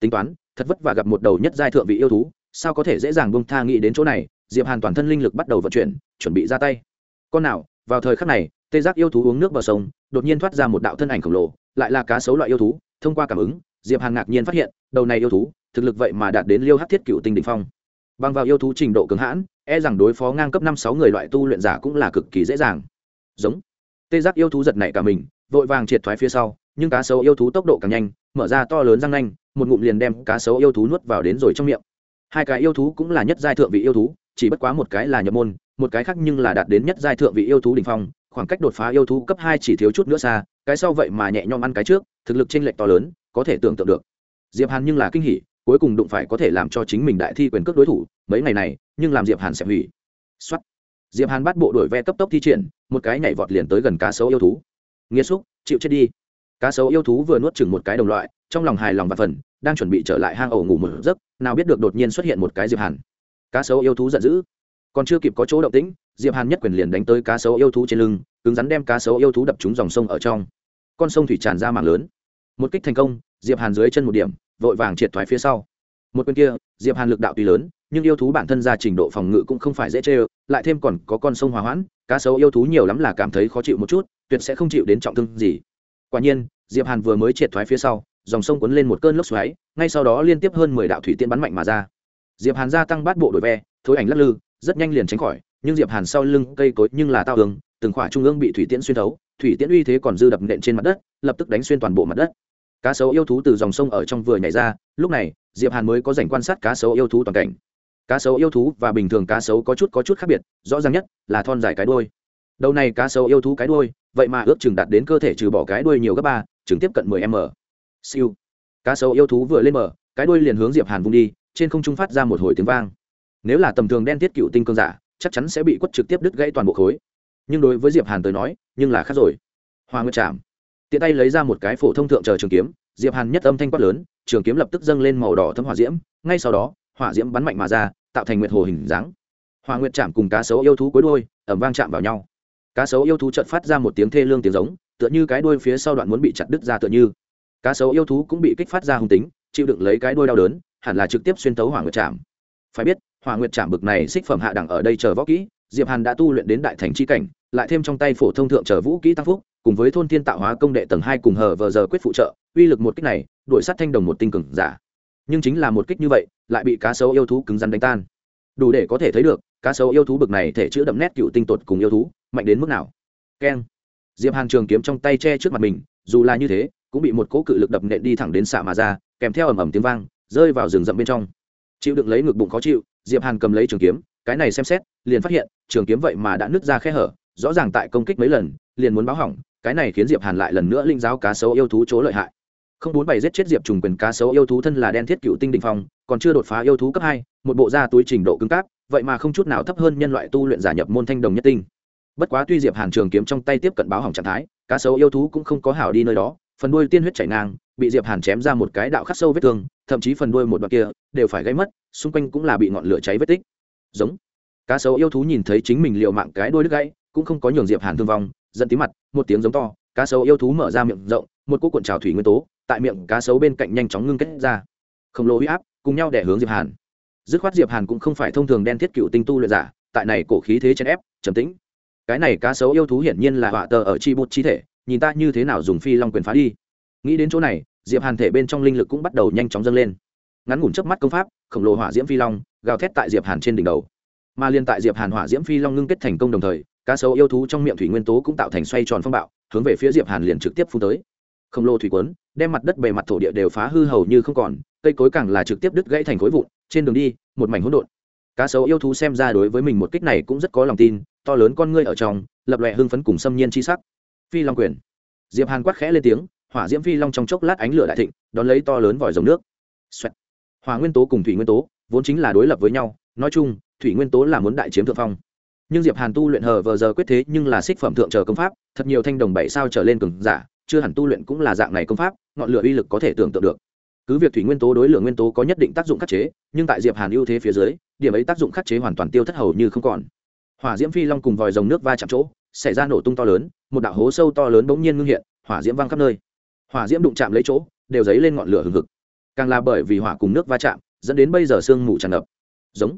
Tính toán, thật vất vả gặp một đầu nhất giai thượng vị yêu thú, sao có thể dễ dàng buông tha nghĩ đến chỗ này? Diệp hàn toàn thân linh lực bắt đầu vận chuyển, chuẩn bị ra tay. Con nào, vào thời khắc này, tê giác yêu thú uống nước bờ sông, đột nhiên thoát ra một đạo thân ảnh khổng lồ, lại là cá sấu loại yêu thú, thông qua cảm ứng, diệp hàn ngạc nhiên phát hiện, đầu này yêu thú, thực lực vậy mà đạt đến liêu hắc thiết cựu tinh đỉnh phong. Bằng vào yêu thú trình độ cứng hãn e rằng đối phó ngang cấp năm sáu người loại tu luyện giả cũng là cực kỳ dễ dàng. Giống. Tê giác yêu thú giật nảy cả mình, vội vàng triệt thoái phía sau nhưng cá sấu yêu thú tốc độ càng nhanh, mở ra to lớn răng nanh, một ngụm liền đem cá sấu yêu thú nuốt vào đến rồi trong miệng. Hai cái yêu thú cũng là nhất giai thượng vị yêu thú, chỉ bất quá một cái là nhập môn, một cái khác nhưng là đạt đến nhất giai thượng vị yêu thú đ ỉ n h phong, khoảng cách đột phá yêu thú cấp hai chỉ thiếu chút nữa xa, cái sau vậy mà nhẹ nhõm ăn cái trước, thực lực t r ê n lệch to lớn, có thể tưởng tượng được. Diệp hàn nhưng là kinh hỉ, cuối cùng đụng phải có thể làm cho chính mình đại thi quyền cước đối thủ, mấy ngày này, nhưng làm diệp hàn sẽ hủy. Xuất diệp hàn bắt bộ đổi ve cấp tốc thi triển, một cái nhảy vọt liền tới gần cá sấu yêu thú. Nghĩa xúc, chịu chết đi cá sấu yêu thú vừa nuốt chừng một cái đồng loại, trong lòng hài lòng và phần, đang chuẩn bị trở lại hang ổ ngủ một giấc, nào biết được đột nhiên xuất hiện một cái diệp hàn. Cá sấu yêu thú giận dữ. Còn chưa kịp có chỗ động tĩnh, diệp hàn nhất quyền liền đánh tới cá sấu yêu thú trên lưng, cứng rắn đem cá sấu yêu thú đập trúng dòng sông ở trong. Con sông thủy tràn ra mạng lớn. Một kích thành công, diệp hàn dưới chân một điểm, vội vàng triệt thoái phía sau. Một bên kia, diệp hàn lực đạo tuy lớn, nhưng yêu thú bản thân ra trình độ phòng ngự cũng không phải dễ chơi, lại thêm còn có con sông hòa hoãn, cá sấu yêu thú nhiều lắm là cảm thấy khó chịu một chút, tuyệt sẽ không chịu đến trọng thương gì quả nhiên, diệp hàn vừa mới triệt thoái phía sau, dòng sông cuốn lên một cơn lốc xoáy, ngay sau đó liên tiếp hơn mười đạo thủy tiên bắn mạnh mà ra. Diệp hàn gia tăng bát bộ đổi ve, thối ảnh lắc lư, rất nhanh liền tránh khỏi, nhưng diệp hàn sau lưng cây cối nhưng là tao hướng từng khỏa trung ương bị thủy tiễn xuyên thấu, thủy tiễn uy thế còn dư đập nện trên mặt đất, lập tức đánh xuyên toàn bộ mặt đất. Cá sấu yêu thú từ dòng sông ở trong vừa nhảy ra, lúc này, diệp hàn mới có dành quan sát cá sấu yêu thú toàn cảnh. Cá sấu yêu thú và bình thường cá sấu có chút có chút khác biệt, rõ ràng nhất là thon dài cái đuôi đầu này cá sấu yêu thú cái đuôi, vậy mà ước chừng đạt đến cơ thể trừ bỏ cái đuôi nhiều gấp ba chứng tiếp cận 10 m siêu. Cá sấu yêu thú vừa lên mở, cái đuôi liền hướng diệp hàn vung đi, trên không trung phát ra một hồi tiếng vang. Nếu là tầm thường đen tiết cựu tinh cương giả, chắc chắn sẽ bị quất trực tiếp đứt gãy toàn bộ khối. Nhưng đối với diệp hàn tới nói, nhưng là khác rồi. Hoa nguyệt chạm. Tiện tay lấy ra một cái phổ thông thượng chờ trường kiếm, diệp hàn nhất âm thanh quát lớn, trường kiếm lập tức dâng lên màu đỏ thấm hỏa diễm, ngay sau đó, hỏa diễm bắn mạnh mà ra, tạo thành nguyệt hồ hình dáng. Hoa nguyệt chạm cùng cá sấu yêu thú cuối đuôi ẩm vang chạm vào nhau cá sấu yêu thú chợt phát ra một tiếng thê lương tiếng giống, tựa như cái đuôi phía sau đoạn muốn bị chặt đứt ra tựa như. Cá sấu yêu thú cũng bị kích phát ra hung tính, chịu đựng lấy cái đuôi đau đớn, hẳn là trực tiếp xuyên tấu hỏa nguyệt Trạm. phải biết, hỏa nguyệt trảm bực này xích phẩm hạ đẳng ở đây chờ võ kỹ, diệp hàn đã tu luyện đến đại thành chi cảnh, lại thêm trong tay phổ thông thượng trở vũ kỹ tăng phúc, cùng với thôn thiên tạo hóa công đệ tầng hai cùng hờ vờ giờ quyết phụ trợ, uy lực một kích này, đuổi sát thanh đồng một tinh cường giả. Nhưng chính là một kích như vậy, lại bị cá sấu yêu thú cứng rắn đánh tan. Đủ để có thể thấy được, cá sấu yêu thú bực này thể chữa đậm nét cựu tinh tột cùng yêu thú mạnh đến mức nào? Keng. Diệp hàn trường kiếm trong tay che trước mặt mình, dù là như thế, cũng bị một cỗ cự lực đập nện đi thẳng đến xạ mà ra, kèm theo ầm ầm tiếng vang, rơi vào rừng rậm bên trong. Chịu đựng lấy ngực bụng khó chịu, diệp hàn cầm lấy trường kiếm, cái này xem xét, liền phát hiện, trường kiếm vậy mà đã nứt ra khe hở, rõ ràng tại công kích mấy lần, liền muốn báo hỏng, cái này khiến diệp hàn lại lần nữa linh giáo cá sấu yêu thú chỗ lợi hại. Không bốn bảy giết chết diệp trùng quyền cá sấu yêu thú thân là đen thiết cựu tinh định phong, còn chưa đột phá yêu thú cấp hai, một bộ da túi trình độ cứng cáp, vậy mà không chút nào thấp hơn nhân loại tu luyện giả nhập môn thanh đồng nhất tinh bất quá tuy diệp hàn trường kiếm trong tay tiếp cận báo hỏng trạng thái, cá sấu yêu thú cũng không có hảo đi nơi đó, phần đuôi tiên huyết chảy ngang, bị diệp hàn chém ra một cái đạo khắc sâu vết thương, thậm chí phần đuôi một đoạn kia đều phải gãy mất, xung quanh cũng là bị ngọn lửa cháy vết tích. Giống. Cá sấu yêu thú nhìn thấy chính mình liều mạng cái đuôi đứt gãy, cũng không có nhường diệp hàn thương vong, giận tí mặt, một tiếng giống to, cá sấu yêu thú mở ra miệng rộng, một cỗ cuộn trào thủy nguyên tố, tại miệng cá sấu bên cạnh nhanh chóng ngưng kết ra. Khổng lồ huy áp, cùng nhau để hướng diệp hàn. Dứt khoát diệp hàn cũng không phải thông thường đen thiết cựu tinh tu luyện giả, tại này cổ khí thế chấn ép, trầm tĩnh cái này cá sấu yêu thú hiển nhiên là họa tờ ở chi bút chi thể, nhìn ta như thế nào dùng phi long quyền phá đi. Nghĩ đến chỗ này, diệp hàn thể bên trong linh lực cũng bắt đầu nhanh chóng dâng lên. Ngắn ngủn chớp mắt công pháp, khổng lồ hỏa diễm phi long, gào thét tại diệp hàn trên đỉnh đầu. Mà liên tại diệp hàn hỏa diễm phi long ngưng kết thành công đồng thời, cá sấu yêu thú trong miệng thủy nguyên tố cũng tạo thành xoay tròn phong bạo, hướng về phía diệp hàn liền trực tiếp phun tới. Khổng lồ thủy quấn, đem mặt đất bề mặt thổ địa đều phá hư hầu như không còn, cây cối càng là trực tiếp đứt gãy thành khối vụn, trên đường đi, một mảnh hỗn độn. Cá sấu yêu thú xem ra đối với mình một kích này cũng rất có lòng tin to lớn con ngươi ở trong, lập lòe hưng phấn cùng xâm nhiên chi sắc. Phi long quyền. Diệp hàn quát khẽ lên tiếng, hỏa diễm phi long trong chốc lát ánh lửa đại thịnh, đón lấy to lớn vòi dòng nước. Xoẹt. hỏa nguyên tố cùng thủy nguyên tố, vốn chính là đối lập với nhau, nói chung, thủy nguyên tố là muốn đại chiếm thượng phong. Nhưng diệp hàn tu luyện hờ vờ giờ quyết thế nhưng là xích phẩm thượng trở công pháp, thật nhiều thanh đồng bảy sao trở lên cường giả, chưa hẳn tu luyện cũng là dạng này công pháp, ngọn lửa uy lực có thể tưởng tượng được. Cứ việc thủy nguyên tố đối lượng nguyên tố có nhất định tác dụng khắc chế, nhưng tại diệp hàn ưu thế phía dưới, điểm ấy tác dụng khắc chế hoàn toàn tiêu thất hầu như không còn hỏa diễm phi long cùng vòi rồng nước va chạm chỗ, xảy ra nổ tung to lớn, một đạo hố sâu to lớn bỗng nhiên ngưng hiện, hỏa diễm văng khắp nơi. Hỏa diễm đụng chạm lấy chỗ, đều dấy lên ngọn lửa hừng hực. Càng là bởi vì hỏa cùng nước va chạm, dẫn đến bây giờ sương mù tràn ngập. Giống.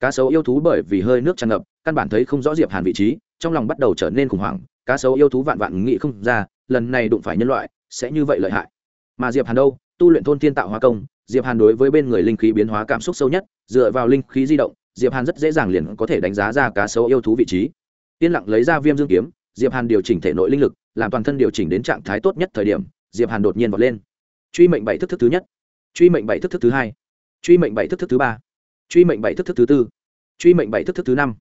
Cá sấu yêu thú bởi vì hơi nước tràn ngập, căn bản thấy không rõ diệp hàn vị trí, trong lòng bắt đầu trở nên khủng hoảng. Cá sấu yêu thú vạn vạn nghĩ không ra, lần này đụng phải nhân loại, sẽ như vậy lợi hại. Mà diệp hàn đâu? Tu luyện thôn thiên tạo hóa công, diệp hàn đối với bên người linh khí biến hóa cảm xúc sâu nhất, dựa vào linh khí di động diệp hàn rất dễ dàng liền có thể đánh giá ra cá sấu yêu thú vị trí. Yên lặng lấy ra viêm dương kiếm, diệp hàn điều chỉnh thể nội linh lực, làm toàn thân điều chỉnh đến trạng thái tốt nhất thời điểm, diệp hàn đột nhiên vọt lên. Truy mệnh bảy thức thức thứ nhất. Truy mệnh bảy thức thức thứ hai. Truy mệnh bảy thức thức thứ ba. Truy mệnh bảy thức thức thứ tư. Truy mệnh bảy thức thức thứ năm.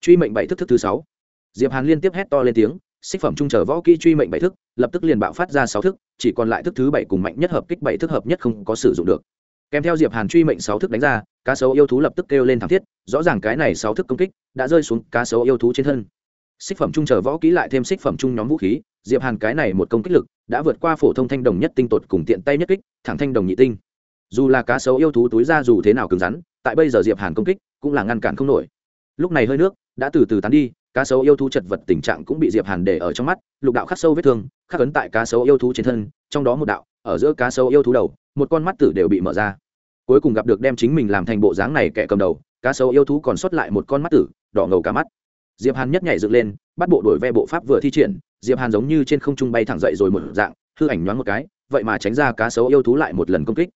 Truy mệnh bảy thức thức thứ sáu. Diệp hàn liên tiếp hét to lên tiếng, xích phẩm trung trở võ kỹ truy mệnh bảy thức, lập tức liền bạo phát ra sáu thức, chỉ còn lại thức thứ bảy cùng mạnh nhất hợp kích bảy thức hợp nhất không có sử dụng được. Kèm theo diệp hàn truy mệnh sáu thức đánh ra, cá sấu yêu thú lập tức kêu lên thảm thiết rõ ràng cái này sáu thức công kích đã rơi xuống cá sấu yêu thú trên thân. Xích phẩm trung trở võ kỹ lại thêm xích phẩm trung nhóm vũ khí, diệp hàn cái này một công kích lực đã vượt qua phổ thông thanh đồng nhất tinh tột cùng tiện tay nhất kích, thẳng thanh đồng nhị tinh. Dù là cá sấu yêu thú túi ra dù thế nào cứng rắn, tại bây giờ diệp hàn công kích cũng là ngăn cản không nổi. Lúc này hơi nước đã từ từ tán đi, cá sấu yêu thú chật vật tình trạng cũng bị diệp hàn để ở trong mắt, lục đạo khắc sâu vết thương, khắc ấn tại cá sấu yêu thú trên thân, trong đó một đạo, ở giữa cá sấu yêu thú đầu, một con mắt tử đều bị mở ra. Cuối cùng gặp được đem chính mình làm thành bộ dáng này kẻ cầm đầu cá sấu yêu thú còn sót lại một con mắt tử, đỏ ngầu cả mắt. Diệp hàn nhất nhảy dựng lên, bắt bộ đổi ve bộ pháp vừa thi triển, diệp hàn giống như trên không trung bay thẳng dậy rồi một dạng, hư ảnh nhoáng một cái, vậy mà tránh ra cá sấu yêu thú lại một lần công kích.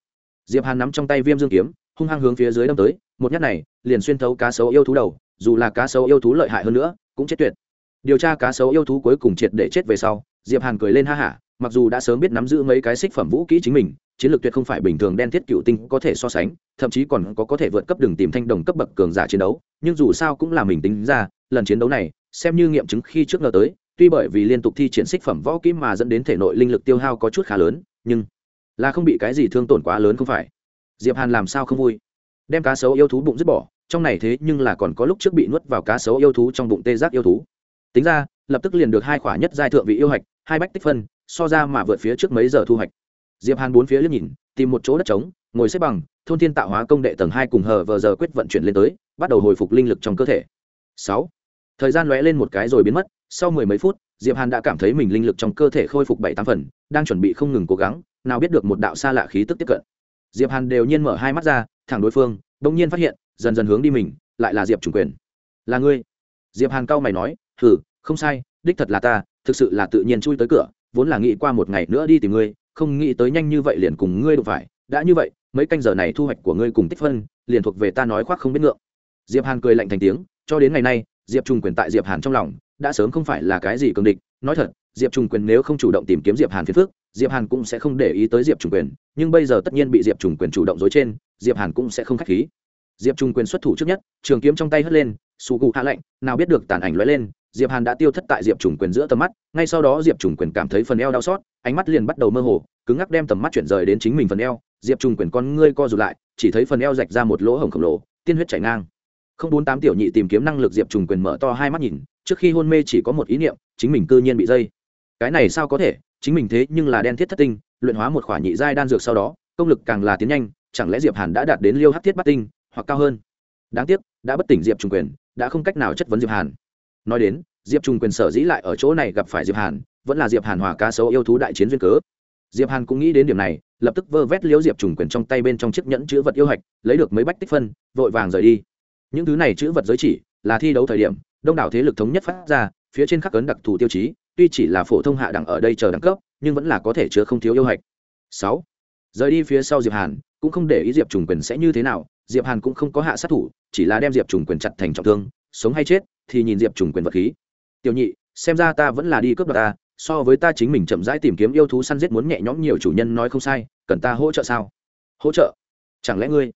Diệp hàn nắm trong tay viêm dương kiếm, hung hăng hướng phía dưới đâm tới, một nhát này, liền xuyên thấu cá sấu yêu thú đầu, dù là cá sấu yêu thú lợi hại hơn nữa, cũng chết tuyệt. Điều tra cá sấu yêu thú cuối cùng triệt để chết về sau, diệp hàn cười lên ha hả, mặc dù đã sớm biết nắm giữ mấy cái xích phẩm vũ kỹ chính mình chiến lược tuyệt không phải bình thường đen thiết cựu tinh có thể so sánh, thậm chí còn có có thể vượt cấp đường tìm thanh đồng cấp bậc cường giả chiến đấu, nhưng dù sao cũng là mình tính ra, lần chiến đấu này, xem như nghiệm chứng khi trước ngờ tới, tuy bởi vì liên tục thi triển xích phẩm võ kỹ mà dẫn đến thể nội linh lực tiêu hao có chút khá lớn, nhưng là không bị cái gì thương tổn quá lớn không phải. Diệp hàn làm sao không vui? Đem cá sấu yêu thú bụng dứt bỏ, trong này thế nhưng là còn có lúc trước bị nuốt vào cá sấu yêu thú trong bụng tê giác yêu thú. Tính ra, lập tức liền được hai khỏa nhất giai thượng vị yêu hạch, hai bách tích phân, so ra mà vượt phía trước mấy giờ thu hoạch diệp hàn bốn phía liếc nhìn, tìm một chỗ đất trống, ngồi xếp bằng, thôn thiên tạo hóa công đệ tầng hai cùng hờ vờ giờ quyết vận chuyển lên tới, bắt đầu hồi phục linh lực trong cơ thể. Sáu. Thời gian lóe lên một cái rồi biến mất, sau mười mấy phút, diệp hàn đã cảm thấy mình linh lực trong cơ thể khôi phục bảy tám phần, đang chuẩn bị không ngừng cố gắng, nào biết được một đạo xa lạ khí tức tiếp cận. Diệp hàn đều nhiên mở hai mắt ra, thẳng đối phương đông nhiên phát hiện, dần dần hướng đi mình, lại là diệp Chủ quyền. Là ngươi? Diệp hàn cao mày nói, hừ, không sai, đích thật là ta, thực sự là tự nhiên chui tới cửa, vốn là nghĩ qua một ngày nữa đi tìm ngươi không nghĩ tới nhanh như vậy liền cùng ngươi đụng phải đã như vậy mấy canh giờ này thu hoạch của ngươi cùng tích phân liền thuộc về ta nói khoác không biết ngượng. Diệp hàn cười lạnh thành tiếng cho đến ngày nay diệp trùng quyền tại diệp hàn trong lòng đã sớm không phải là cái gì cường địch. Nói thật diệp trùng quyền nếu không chủ động tìm kiếm diệp hàn phiền phức, diệp hàn cũng sẽ không để ý tới diệp trùng quyền nhưng bây giờ tất nhiên bị diệp trùng quyền chủ động dối trên diệp hàn cũng sẽ không khách khí. Diệp trùng quyền xuất thủ trước nhất trường kiếm trong tay hất lên sụ cụ hạ lạnh nào biết được tàn ảnh lóe lên diệp hàn đã tiêu thất tại diệp trùng quyền giữa tầm mắt, ngay sau đó diệp trùng quyền cảm thấy phần eo đau xót, ánh mắt liền bắt đầu mơ hồ, cứng ngắc đem tầm mắt chuyển rời đến chính mình phần eo. Diệp trùng quyền con ngươi co rụt lại, chỉ thấy phần eo rạch ra một lỗ hổng khổng lồ, tiên huyết chảy ngang. Không bốn tám tiểu nhị tìm kiếm năng lực, diệp trùng quyền mở to hai mắt nhìn, trước khi hôn mê chỉ có một ý niệm, chính mình cư nhiên bị dây. Cái này sao có thể? Chính mình thế nhưng là đen thiết thất tinh, luyện hóa một khỏa nhị giai đan dược sau đó, công lực càng là tiến nhanh, chẳng lẽ diệp hàn đã đạt đến liêu hắc thiết bát tinh, hoặc cao hơn? Đáng tiếc, đã bất tỉnh diệp trùng quyền, đã không cách nào chất vấn diệp hàn nói đến, diệp trùng quyền sở dĩ lại ở chỗ này gặp phải diệp hàn, vẫn là diệp hàn hòa cá sấu yêu thú đại chiến duyên cớ. Diệp hàn cũng nghĩ đến điểm này, lập tức vơ vét liễu diệp trùng quyền trong tay bên trong chiếc nhẫn chữ vật yêu hạch, lấy được mấy bách tích phân, vội vàng rời đi. Những thứ này chữ vật giới chỉ, là thi đấu thời điểm, đông đảo thế lực thống nhất phát ra, phía trên khắc ấn đặc thù tiêu chí, tuy chỉ là phổ thông hạ đẳng ở đây chờ đẳng cấp, nhưng vẫn là có thể chứa không thiếu yêu hạch. Sáu. Rời đi phía sau diệp hàn, cũng không để ý diệp trùng quyền sẽ như thế nào, diệp hàn cũng không có hạ sát thủ, chỉ là đem diệp trùng quyền chặt thành trọng thương, sống hay chết thì nhìn diệp trùng quyền vật khí. Tiểu nhị, xem ra ta vẫn là đi cướp đoạt ta, so với ta chính mình chậm rãi tìm kiếm yêu thú săn giết muốn nhẹ nhõm nhiều chủ nhân nói không sai, cần ta hỗ trợ sao? Hỗ trợ? Chẳng lẽ ngươi?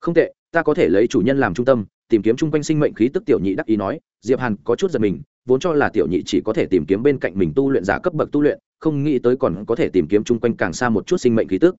Không tệ, ta có thể lấy chủ nhân làm trung tâm, tìm kiếm chung quanh sinh mệnh khí tức tiểu nhị đắc ý nói, diệp hàn có chút giật mình, vốn cho là tiểu nhị chỉ có thể tìm kiếm bên cạnh mình tu luyện giả cấp bậc tu luyện, không nghĩ tới còn có thể tìm kiếm chung quanh càng xa một chút sinh mệnh khí tức.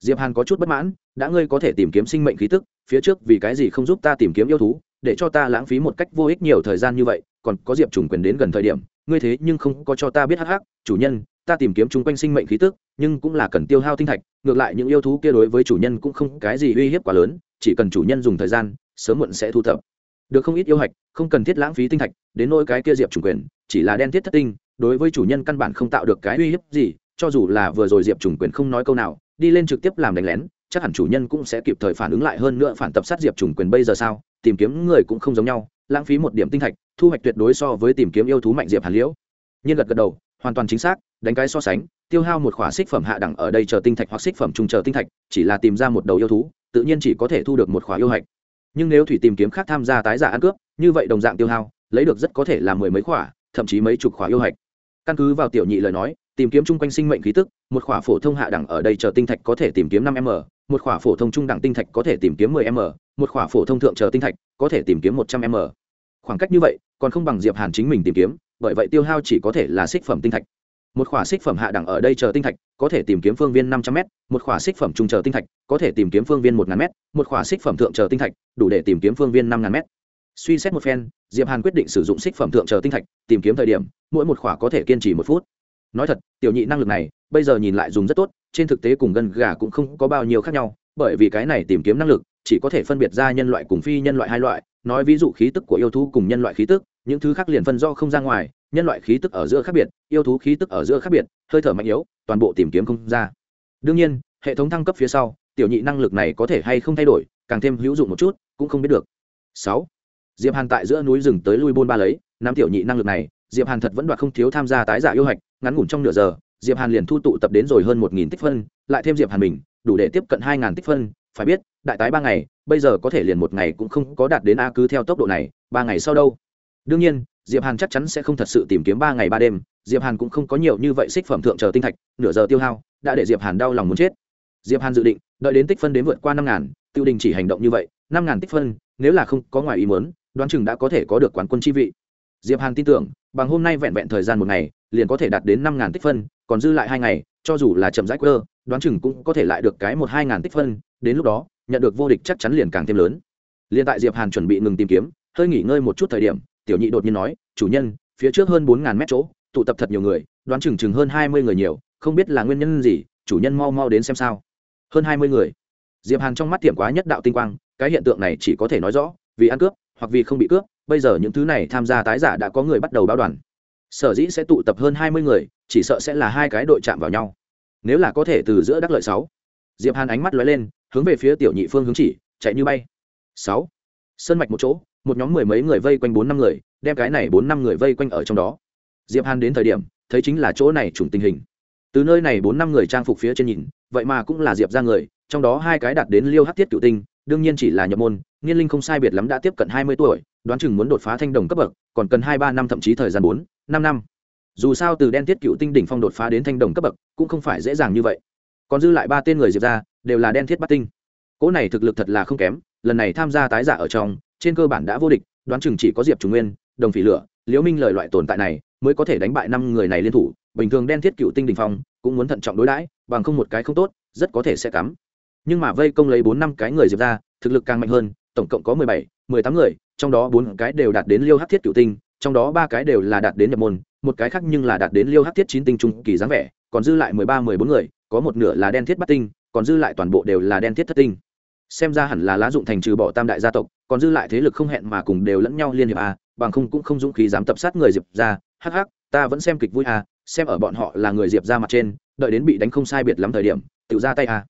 Diệp hàn có chút bất mãn, đã ngươi có thể tìm kiếm sinh mệnh khí tức, phía trước vì cái gì không giúp ta tìm kiếm yêu thú để cho ta lãng phí một cách vô ích nhiều thời gian như vậy, còn có diệp trùng quyền đến gần thời điểm, ngươi thế nhưng không có cho ta biết hắc hắc, chủ nhân, ta tìm kiếm chung quanh sinh mệnh khí tức, nhưng cũng là cần tiêu hao tinh thạch, ngược lại những yêu thú kia đối với chủ nhân cũng không cái gì uy hiếp quá lớn, chỉ cần chủ nhân dùng thời gian, sớm muộn sẽ thu thập. Được không ít yêu hạch, không cần thiết lãng phí tinh thạch, đến nỗi cái kia diệp Trùng quyền, chỉ là đen thiết thất tinh, đối với chủ nhân căn bản không tạo được cái uy hiếp gì, cho dù là vừa rồi diệp trùng quyền không nói câu nào, đi lên trực tiếp làm đánh lén chắc hẳn chủ nhân cũng sẽ kịp thời phản ứng lại hơn nữa phản tập sát diệp trùng quyền bây giờ sao? Tìm kiếm người cũng không giống nhau, lãng phí một điểm tinh thạch, thu hoạch tuyệt đối so với tìm kiếm yêu thú mạnh diệp hàn liễu. Nhiên gật gật đầu, hoàn toàn chính xác, đánh cái so sánh, tiêu hao một khỏa xích phẩm hạ đẳng ở đây chờ tinh thạch hoặc xích phẩm trung chờ tinh thạch, chỉ là tìm ra một đầu yêu thú, tự nhiên chỉ có thể thu được một khỏa yêu hạch. Nhưng nếu thủy tìm kiếm khác tham gia tái giả ăn cướp, như vậy đồng dạng tiêu hao, lấy được rất có thể là mười mấy khỏa, thậm chí mấy chục khỏa yêu hạch. Căn cứ vào tiểu nhị lời nói, tìm kiếm chung quanh sinh mệnh khí tức, một khỏa phổ thông hạ đẳng ở đây chờ tinh thạch có thể tìm kiếm năm m một khỏa phổ thông trung đẳng tinh thạch có thể tìm kiếm 10 m, một khỏa phổ thông thượng chờ tinh thạch có thể tìm kiếm 100 m. Khoảng cách như vậy, còn không bằng diệp hàn chính mình tìm kiếm, bởi vậy tiêu hao chỉ có thể là xích phẩm tinh thạch. Một khỏa xích phẩm hạ đẳng ở đây chờ tinh thạch có thể tìm kiếm phương viên 500 m, một khỏa xích phẩm trung chờ tinh thạch có thể tìm kiếm phương viên 1000 m, một khỏa xích phẩm thượng chờ tinh thạch đủ để tìm kiếm phương viên 5000 m. Suy xét một phen, diệp hàn quyết định sử dụng xích phẩm thượng chờ tinh thạch tìm kiếm thời điểm, mỗi một khỏa có thể kiên trì một phút. Nói thật, tiểu nhị năng lực này bây giờ nhìn lại dùng rất tốt, trên thực tế cùng gân gà cũng không có bao nhiêu khác nhau, bởi vì cái này tìm kiếm năng lực, chỉ có thể phân biệt ra nhân loại cùng phi nhân loại hai loại, nói ví dụ khí tức của yêu thú cùng nhân loại khí tức, những thứ khác liền phân do không ra ngoài, nhân loại khí tức ở giữa khác biệt, yêu thú khí tức ở giữa khác biệt, hơi thở mạnh yếu, toàn bộ tìm kiếm không ra. Đương nhiên, hệ thống thăng cấp phía sau, tiểu nhị năng lực này có thể hay không thay đổi, càng thêm hữu dụng một chút, cũng không biết được. Sáu, diệp hàn tại giữa núi rừng tới lui buôn ba lấy, nắm tiểu nhị năng lực này, diệp hàn thật vẫn đoạt không thiếu tham gia tái giả yêu hạch, ngắn ngủn trong nửa giờ diệp hàn liền thu tụ tập đến rồi hơn một nghìn tích phân, lại thêm diệp hàn mình, đủ để tiếp cận hai ngàn tích phân, phải biết, đại tái ba ngày, bây giờ có thể liền một ngày cũng không có đạt đến a cứ theo tốc độ này, ba ngày sau đâu? Đương nhiên, diệp hàn chắc chắn sẽ không thật sự tìm kiếm ba ngày ba đêm, diệp hàn cũng không có nhiều như vậy xích phẩm thượng chờ tinh thạch, nửa giờ tiêu hao, đã để diệp hàn đau lòng muốn chết. Diệp hàn dự định, đợi đến tích phân đến vượt qua năm ngàn, tiêu đình chỉ hành động như vậy, năm ngàn tích phân, nếu là không có ngoài ý muốn, đoán chừng đã có thể có được quán quân chi vị. Diệp hàn tin tưởng, bằng hôm nay vẹn vẹn thời gian một ngày, liền có thể đạt đến năm ngàn tích phân còn dư lại hai ngày, cho dù là chậm rãi quơ, đoán chừng cũng có thể lại được cái một hai ngàn tích phân, đến lúc đó, nhận được vô địch chắc chắn liền càng thêm lớn. Liền tại diệp hàn chuẩn bị ngừng tìm kiếm, hơi nghỉ ngơi một chút thời điểm, tiểu nhị đột nhiên nói, chủ nhân, phía trước hơn bốn ngàn mét chỗ, tụ tập thật nhiều người, đoán chừng chừng hơn hai mươi người nhiều, không biết là nguyên nhân gì, chủ nhân mau mau đến xem sao. Hơn hai mươi người? Diệp hàn trong mắt tiệm quá nhất đạo tinh quang, cái hiện tượng này chỉ có thể nói rõ, vì ăn cướp, hoặc vì không bị cướp, bây giờ những thứ này tham gia tái giả đã có người bắt đầu báo đoàn. Sở dĩ sẽ tụ tập hơn hai mươi người chỉ sợ sẽ là hai cái đội chạm vào nhau. Nếu là có thể từ giữa đắc lợi sáu, diệp hàn ánh mắt lóe lên, hướng về phía tiểu nhị phương hướng chỉ, chạy như bay. Sáu, sân mạch một chỗ, một nhóm mười mấy người vây quanh bốn năm người, đem cái này bốn năm người vây quanh ở trong đó. Diệp hàn đến thời điểm, thấy chính là chỗ này trùng tình hình. Từ nơi này bốn năm người trang phục phía trên nhìn, vậy mà cũng là diệp ra người, trong đó hai cái đạt đến liêu hát tiết cựu tinh, đương nhiên chỉ là nhập môn, nghiên linh không sai biệt lắm đã tiếp cận hai mươi tuổi, đoán chừng muốn đột phá thanh đồng cấp bậc, còn cần hai ba năm thậm chí thời gian bốn, năm năm dù sao từ đen tiết cựu tinh đỉnh phong đột phá đến thanh đồng cấp bậc, cũng không phải dễ dàng như vậy. Còn dư lại ba tên người diệp ra đều là đen thiết bắt tinh. Cỗ này thực lực thật là không kém, lần này tham gia tái giả ở trong, trên cơ bản đã vô địch, đoán chừng chỉ có diệp trung nguyên, đồng phỉ lửa, liễu minh lời loại tồn tại này, mới có thể đánh bại năm người này liên thủ, bình thường đen thiết cựu tinh đình phong, cũng muốn thận trọng đối đãi, bằng không một cái không tốt, rất có thể sẽ cắm. Nhưng mà vây công lấy bốn năm cái người diệp ra thực lực càng mạnh hơn, tổng cộng có mười bảy, mười tám người, trong đó bốn cái đều đạt đến liêu hát thiết cựu tinh, trong đó ba cái đều là đạt đến nhập môn một cái khác nhưng là đạt đến liêu hắc thiết chín tinh trung kỳ dáng vẻ, còn dư lại mười ba, mười bốn người, có một nửa là đen thiết bắt tinh, còn dư lại toàn bộ đều là đen thiết thất tinh. Xem ra hẳn là lá dụng thành trừ bỏ tam đại gia tộc, còn dư lại thế lực không hẹn mà cùng đều lẫn nhau liên hiệp a bằng không cũng không dũng khí dám tập sát người diệp ra hắc hắc, ta vẫn xem kịch vui a xem ở bọn họ là người diệp ra mặt trên, đợi đến bị đánh không sai biệt lắm thời điểm, tự ra tay a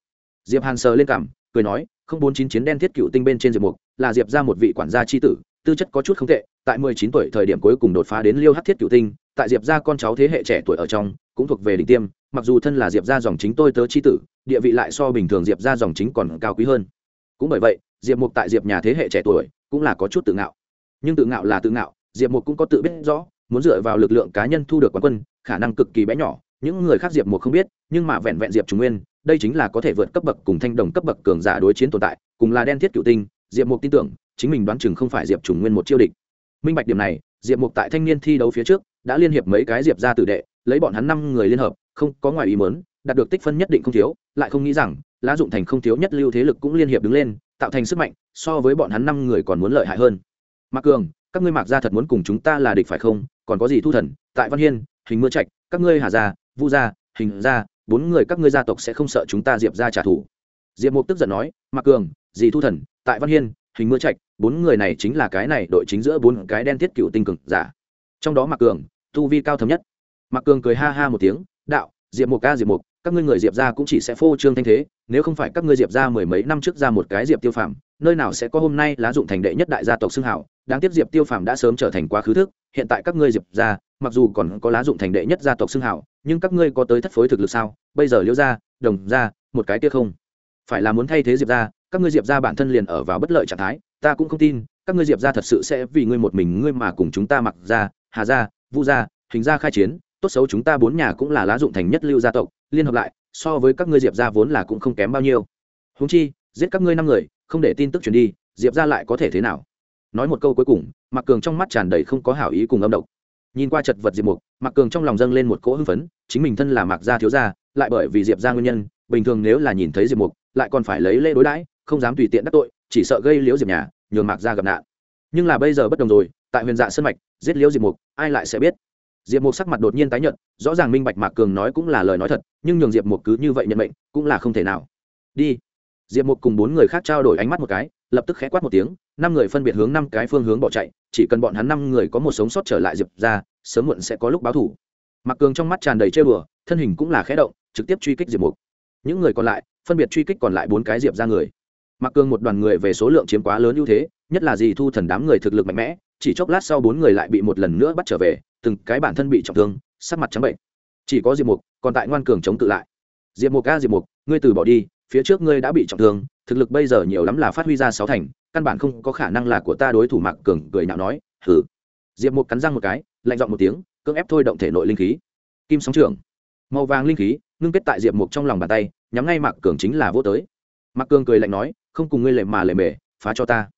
diệp hàn sờ lên cảm, cười nói, không bốn chín chiến đen thiết cựu tinh bên trên diệp mục, là diệp ra một vị quản gia tri tử tư chất có chút không tệ, tại mười chín tuổi thời điểm cuối cùng đột phá đến liêu hát thiết cửu tinh, tại diệp gia con cháu thế hệ trẻ tuổi ở trong, cũng thuộc về đỉnh tiêm, mặc dù thân là diệp gia dòng chính tôi tớ chi tử, địa vị lại so bình thường diệp gia dòng chính còn cao quý hơn. Cũng bởi vậy, diệp mục tại diệp nhà thế hệ trẻ tuổi cũng là có chút tự ngạo. Nhưng tự ngạo là tự ngạo, diệp mục cũng có tự biết rõ, muốn dựa vào lực lượng cá nhân thu được quán quân, khả năng cực kỳ bé nhỏ, những người khác diệp mục không biết, nhưng mà vẹn vẹn diệp trung nguyên, đây chính là có thể vượt cấp bậc cùng thanh đồng cấp bậc cường giả đối chiến tồn tại, cùng là đen thiết cựu tinh, diệp mục tin tưởng chính mình đoán chừng không phải diệp trùng nguyên một chiêu địch. Minh bạch điểm này, diệp mục tại thanh niên thi đấu phía trước, đã liên hiệp mấy cái diệp ra tử đệ, lấy bọn hắn năm người liên hợp, không có ngoài ý mớn đạt được tích phân nhất định không thiếu, lại không nghĩ rằng, lá dụng thành không thiếu nhất lưu thế lực cũng liên hiệp đứng lên, tạo thành sức mạnh, so với bọn hắn năm người còn muốn lợi hại hơn. Mạc cường, các ngươi mạc gia thật muốn cùng chúng ta là địch phải không? Còn có gì thu thần? Tại văn hiên, hình mưa trạch, các ngươi hà gia, vu gia, hình gia, bốn người các ngươi gia tộc sẽ không sợ chúng ta diệp ra trả thù. Diệp mục tức giận nói, mạc cường dì thu thần? Tại văn hiên hình mưa trạch bốn người này chính là cái này đội chính giữa bốn cái đen thiết cựu tinh cực giả. Trong đó mạc cường, tu vi cao thấm nhất. Mạc cường cười ha ha một tiếng, đạo, diệp mục ca diệp mục, các ngươi người diệp ra cũng chỉ sẽ phô trương thanh thế, nếu không phải các ngươi diệp ra mười mấy năm trước ra một cái diệp tiêu phàm, nơi nào sẽ có hôm nay lá dụng thành đệ nhất đại gia tộc xưng hảo. Đáng tiếc diệp tiêu phàm đã sớm trở thành quá khứ thức, hiện tại các ngươi diệp ra mặc dù còn có lá dụng thành đệ nhất gia tộc xưng hảo, nhưng các ngươi có tới thất phối thực lực sao? Bây giờ liễu ra đồng ra một cái kia không? Phải là muốn thay thế diệp ra các ngươi diệp ra bản thân liền ở vào bất lợi trạng thái, ta cũng không tin, các ngươi diệp ra thật sự sẽ vì ngươi một mình ngươi mà cùng chúng ta mặc ra, hà ra, vu ra, hình ra khai chiến, tốt xấu chúng ta bốn nhà cũng là lá dụng thành nhất lưu gia tộc, liên hợp lại, so với các ngươi diệp ra vốn là cũng không kém bao nhiêu. Húng chi, giết các ngươi năm người, không để tin tức truyền đi, diệp ra lại có thể thế nào? Nói một câu cuối cùng mặc cường trong mắt tràn đầy không có hảo ý cùng âm độc. Nhìn qua chật vật diệp mục mặc cường trong lòng dâng lên một cỗ hưng phấn, chính mình thân là mặc gia thiếu gia, lại bởi vì diệp ra nguyên nhân, bình thường nếu là nhìn thấy diệp mục, lại còn phải lấy lễ đối đãi không dám tùy tiện đắc tội, chỉ sợ gây liễu diệp nhà, nhường mạc gia gặp nạn. Nhưng là bây giờ bất đồng rồi, tại huyền dạ sân mạch, giết liễu diệp mục, ai lại sẽ biết? Diệp mục sắc mặt đột nhiên tái nhận rõ ràng minh bạch mạc cường nói cũng là lời nói thật, nhưng nhường diệp mục cứ như vậy nhận mệnh, cũng là không thể nào. Đi. Diệp mục cùng bốn người khác trao đổi ánh mắt một cái, lập tức khẽ quát một tiếng, năm người phân biệt hướng năm cái phương hướng bỏ chạy, chỉ cần bọn hắn năm người có một sống sót trở lại diệp ra, sớm muộn sẽ có lúc báo thủ. Mạc cường trong mắt tràn đầy chơi bừa, thân hình cũng là khẽ động, trực tiếp truy kích diệp mục. Những người còn lại, phân biệt truy kích còn lại bốn cái diệp ra người mạc cường một đoàn người về số lượng chiếm quá lớn ưu thế, nhất là gì thu thần đám người thực lực mạnh mẽ, chỉ chốc lát sau bốn người lại bị một lần nữa bắt trở về, từng cái bản thân bị trọng thương, sắc mặt trắng bệnh. Chỉ có diệp mục, còn tại ngoan cường chống tự lại. Diệp mục ca diệp mục, ngươi từ bỏ đi, phía trước ngươi đã bị trọng thương, thực lực bây giờ nhiều lắm là phát huy ra sáu thành, căn bản không có khả năng là của ta đối thủ mạc cường, cười nhạo nói hử diệp mục cắn răng một cái, lạnh giọng một tiếng, cưỡng ép thôi động thể nội linh khí. Kim sóng trưởng. Màu vàng linh khí, ngưng kết tại diệp mục trong lòng bàn tay, nhắm ngay mạc cường chính là vô tới. Mạc cường cười lạnh nói không cùng ngươi lệ mà lệ mề, phá cho ta.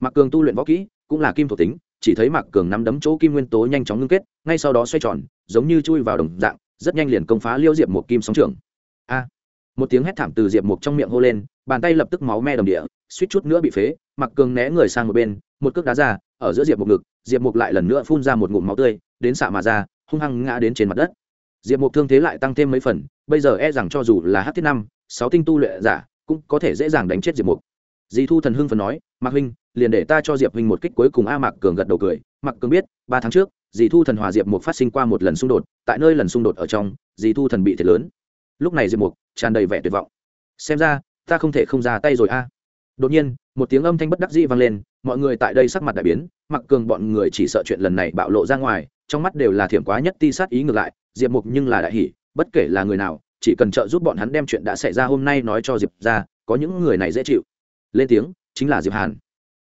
Mạc cường tu luyện võ kỹ, cũng là kim thuộc tính, chỉ thấy mạc cường nắm đấm chỗ kim nguyên tố nhanh chóng ngưng kết, ngay sau đó xoay tròn, giống như chui vào đồng dạng, rất nhanh liền công phá liêu diệp một kim sóng trường. A! Một tiếng hét thảm từ diệp một trong miệng hô lên, bàn tay lập tức máu me đồng địa, suýt chút nữa bị phế mặc cường né người sang một bên, một cước đá ra, ở giữa diệp một ngực, diệp một lại lần nữa phun ra một ngụm máu tươi, đến xạ mà ra, hung hăng ngã đến trên mặt đất. Diệp một thương thế lại tăng thêm mấy phần, bây giờ e rằng cho dù là hát thiết năm, sáu tinh tu luyện giả cũng có thể dễ dàng đánh chết diệp mục. Dì thu thần hưng phần nói, mạc huynh, liền để ta cho diệp huynh một kích. Cuối cùng a mạc cường gật đầu cười. Mạc cường biết, ba tháng trước, dì thu thần hòa diệp mục phát sinh qua một lần xung đột, tại nơi lần xung đột ở trong, dì thu thần bị thiệt lớn. Lúc này diệp mục tràn đầy vẻ tuyệt vọng. Xem ra, ta không thể không ra tay rồi a. Đột nhiên, một tiếng âm thanh bất đắc dĩ vang lên, mọi người tại đây sắc mặt đại biến mặc cường bọn người chỉ sợ chuyện lần này bạo lộ ra ngoài, trong mắt đều là thiểm quá nhất ti sát ý ngược lại, diệp mục nhưng là đại hỷ bất kể là người nào chỉ cần trợ giúp bọn hắn đem chuyện đã xảy ra hôm nay nói cho diệp ra, có những người này dễ chịu. Lên tiếng, chính là diệp hàn.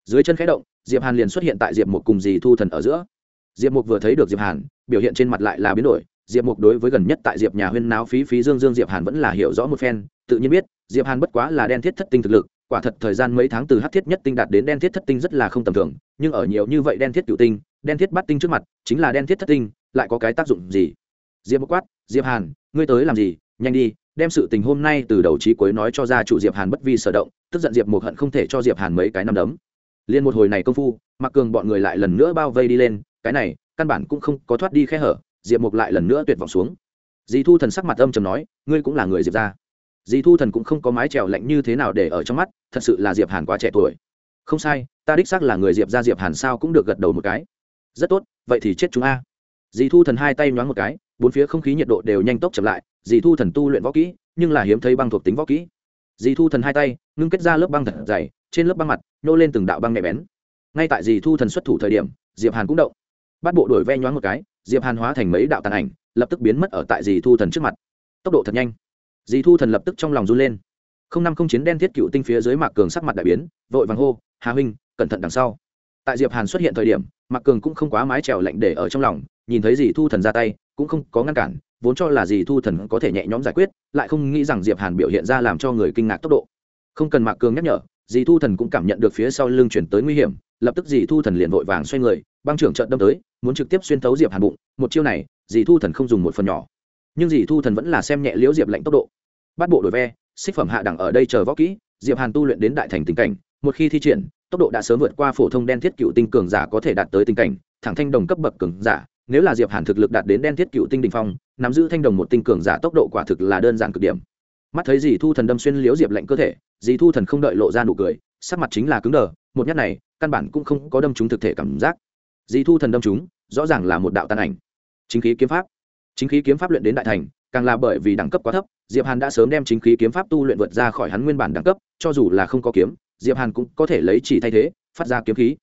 Dưới chân khẽ động, diệp hàn liền xuất hiện tại diệp mục cùng dì thu thần ở giữa. Diệp mục vừa thấy được diệp hàn, biểu hiện trên mặt lại là biến đổi. Diệp mục đối với gần nhất tại diệp nhà huyên náo phí phí dương dương diệp hàn vẫn là hiểu rõ một phen, tự nhiên biết, diệp hàn bất quá là đen thiết thất tinh thực lực, quả thật thời gian mấy tháng từ hát thiết nhất tinh đạt đến đen thiết thất tinh rất là không tầm thường, nhưng ở nhiều như vậy đen thiết cựu tinh, đen thiết bắt tinh trước mặt, chính là đen thiết thất tinh, lại có cái tác dụng gì? Diệp quát, diệp hàn, ngươi tới làm gì? Nhanh đi, đem sự tình hôm nay từ đầu chí cuối nói cho gia chủ diệp hàn bất vi sở động, tức giận diệp một hận không thể cho diệp hàn mấy cái năm đấm. Liên một hồi này công phu mặc cường bọn người lại lần nữa bao vây đi lên, cái này, căn bản cũng không có thoát đi khe hở, diệp mục lại lần nữa tuyệt vọng xuống. Dì thu thần sắc mặt âm trầm nói, ngươi cũng là người diệp ra dì thu thần cũng không có mái trèo lạnh như thế nào để ở trong mắt, thật sự là diệp hàn quá trẻ tuổi. Không sai, ta đích xác là người diệp ra diệp hàn sao cũng được gật đầu một cái. Rất tốt, vậy thì chết chúng a. Dì thu thần hai tay nhoáng một cái, bốn phía không khí nhiệt độ đều nhanh tốc chậm lại dì thu thần tu luyện võ kỹ, nhưng là hiếm thấy băng thuộc tính võ kỹ. Dì thu thần hai tay, ngưng kết ra lớp băng thật dày, trên lớp băng mặt, nhô lên từng đạo băng nhẹ bén. Ngay tại dì thu thần xuất thủ thời điểm, diệp hàn cũng động. Bắt bộ đổi ve nhoáng một cái, diệp hàn hóa thành mấy đạo tàn ảnh, lập tức biến mất ở tại dì thu thần trước mặt. Tốc độ thật nhanh. Dì thu thần lập tức trong lòng run lên. Không năm không chiến đen thiết cựu tinh phía dưới mạc cường sắc mặt đại biến, vội vàng hô, hà huynh, cẩn thận đằng sau. Tại diệp hàn xuất hiện thời điểm, mạc cường cũng không quá mái trèo lạnh để ở trong lòng, nhìn thấy dì thu thần ra tay, cũng không có ngăn cản vốn cho là gì thu thần có thể nhẹ nhõm giải quyết, lại không nghĩ rằng diệp hàn biểu hiện ra làm cho người kinh ngạc tốc độ. Không cần mạc cường nhắc nhở, dì thu thần cũng cảm nhận được phía sau lưng chuyển tới nguy hiểm, lập tức dì thu thần liền vội vàng xoay người, băng trưởng trận đâm tới, muốn trực tiếp xuyên thấu diệp hàn bụng, một chiêu này, dì thu thần không dùng một phần nhỏ. Nhưng dì thu thần vẫn là xem nhẹ liễu diệp lạnh tốc độ. Bắt bộ đổi ve, xích phẩm hạ đẳng ở đây chờ võ kỹ, diệp hàn tu luyện đến đại thành tình cảnh, một khi thi triển, tốc độ đã sớm vượt qua phổ thông đen thiết cựu tinh cường giả có thể đạt tới tình cảnh, thẳng thanh đồng cấp bậc cường giả nếu là diệp hàn thực lực đạt đến đen thiết cựu tinh đình phong, nắm giữ thanh đồng một tinh cường giả tốc độ quả thực là đơn giản cực điểm. Mắt thấy dì thu thần đâm xuyên liễu diệp lạnh cơ thể, dì thu thần không đợi lộ ra nụ cười, sắc mặt chính là cứng đờ, một nhát này, căn bản cũng không có đâm trúng thực thể cảm giác. Dì thu thần đâm trúng, rõ ràng là một đạo tàn ảnh. Chính khí kiếm pháp. Chính khí kiếm pháp luyện đến đại thành, càng là bởi vì đẳng cấp quá thấp, diệp hàn đã sớm đem chính khí kiếm pháp tu luyện vượt ra khỏi hắn nguyên bản đẳng cấp, cho dù là không có kiếm, diệp hàn cũng có thể lấy chỉ thay thế, phát ra kiếm khí.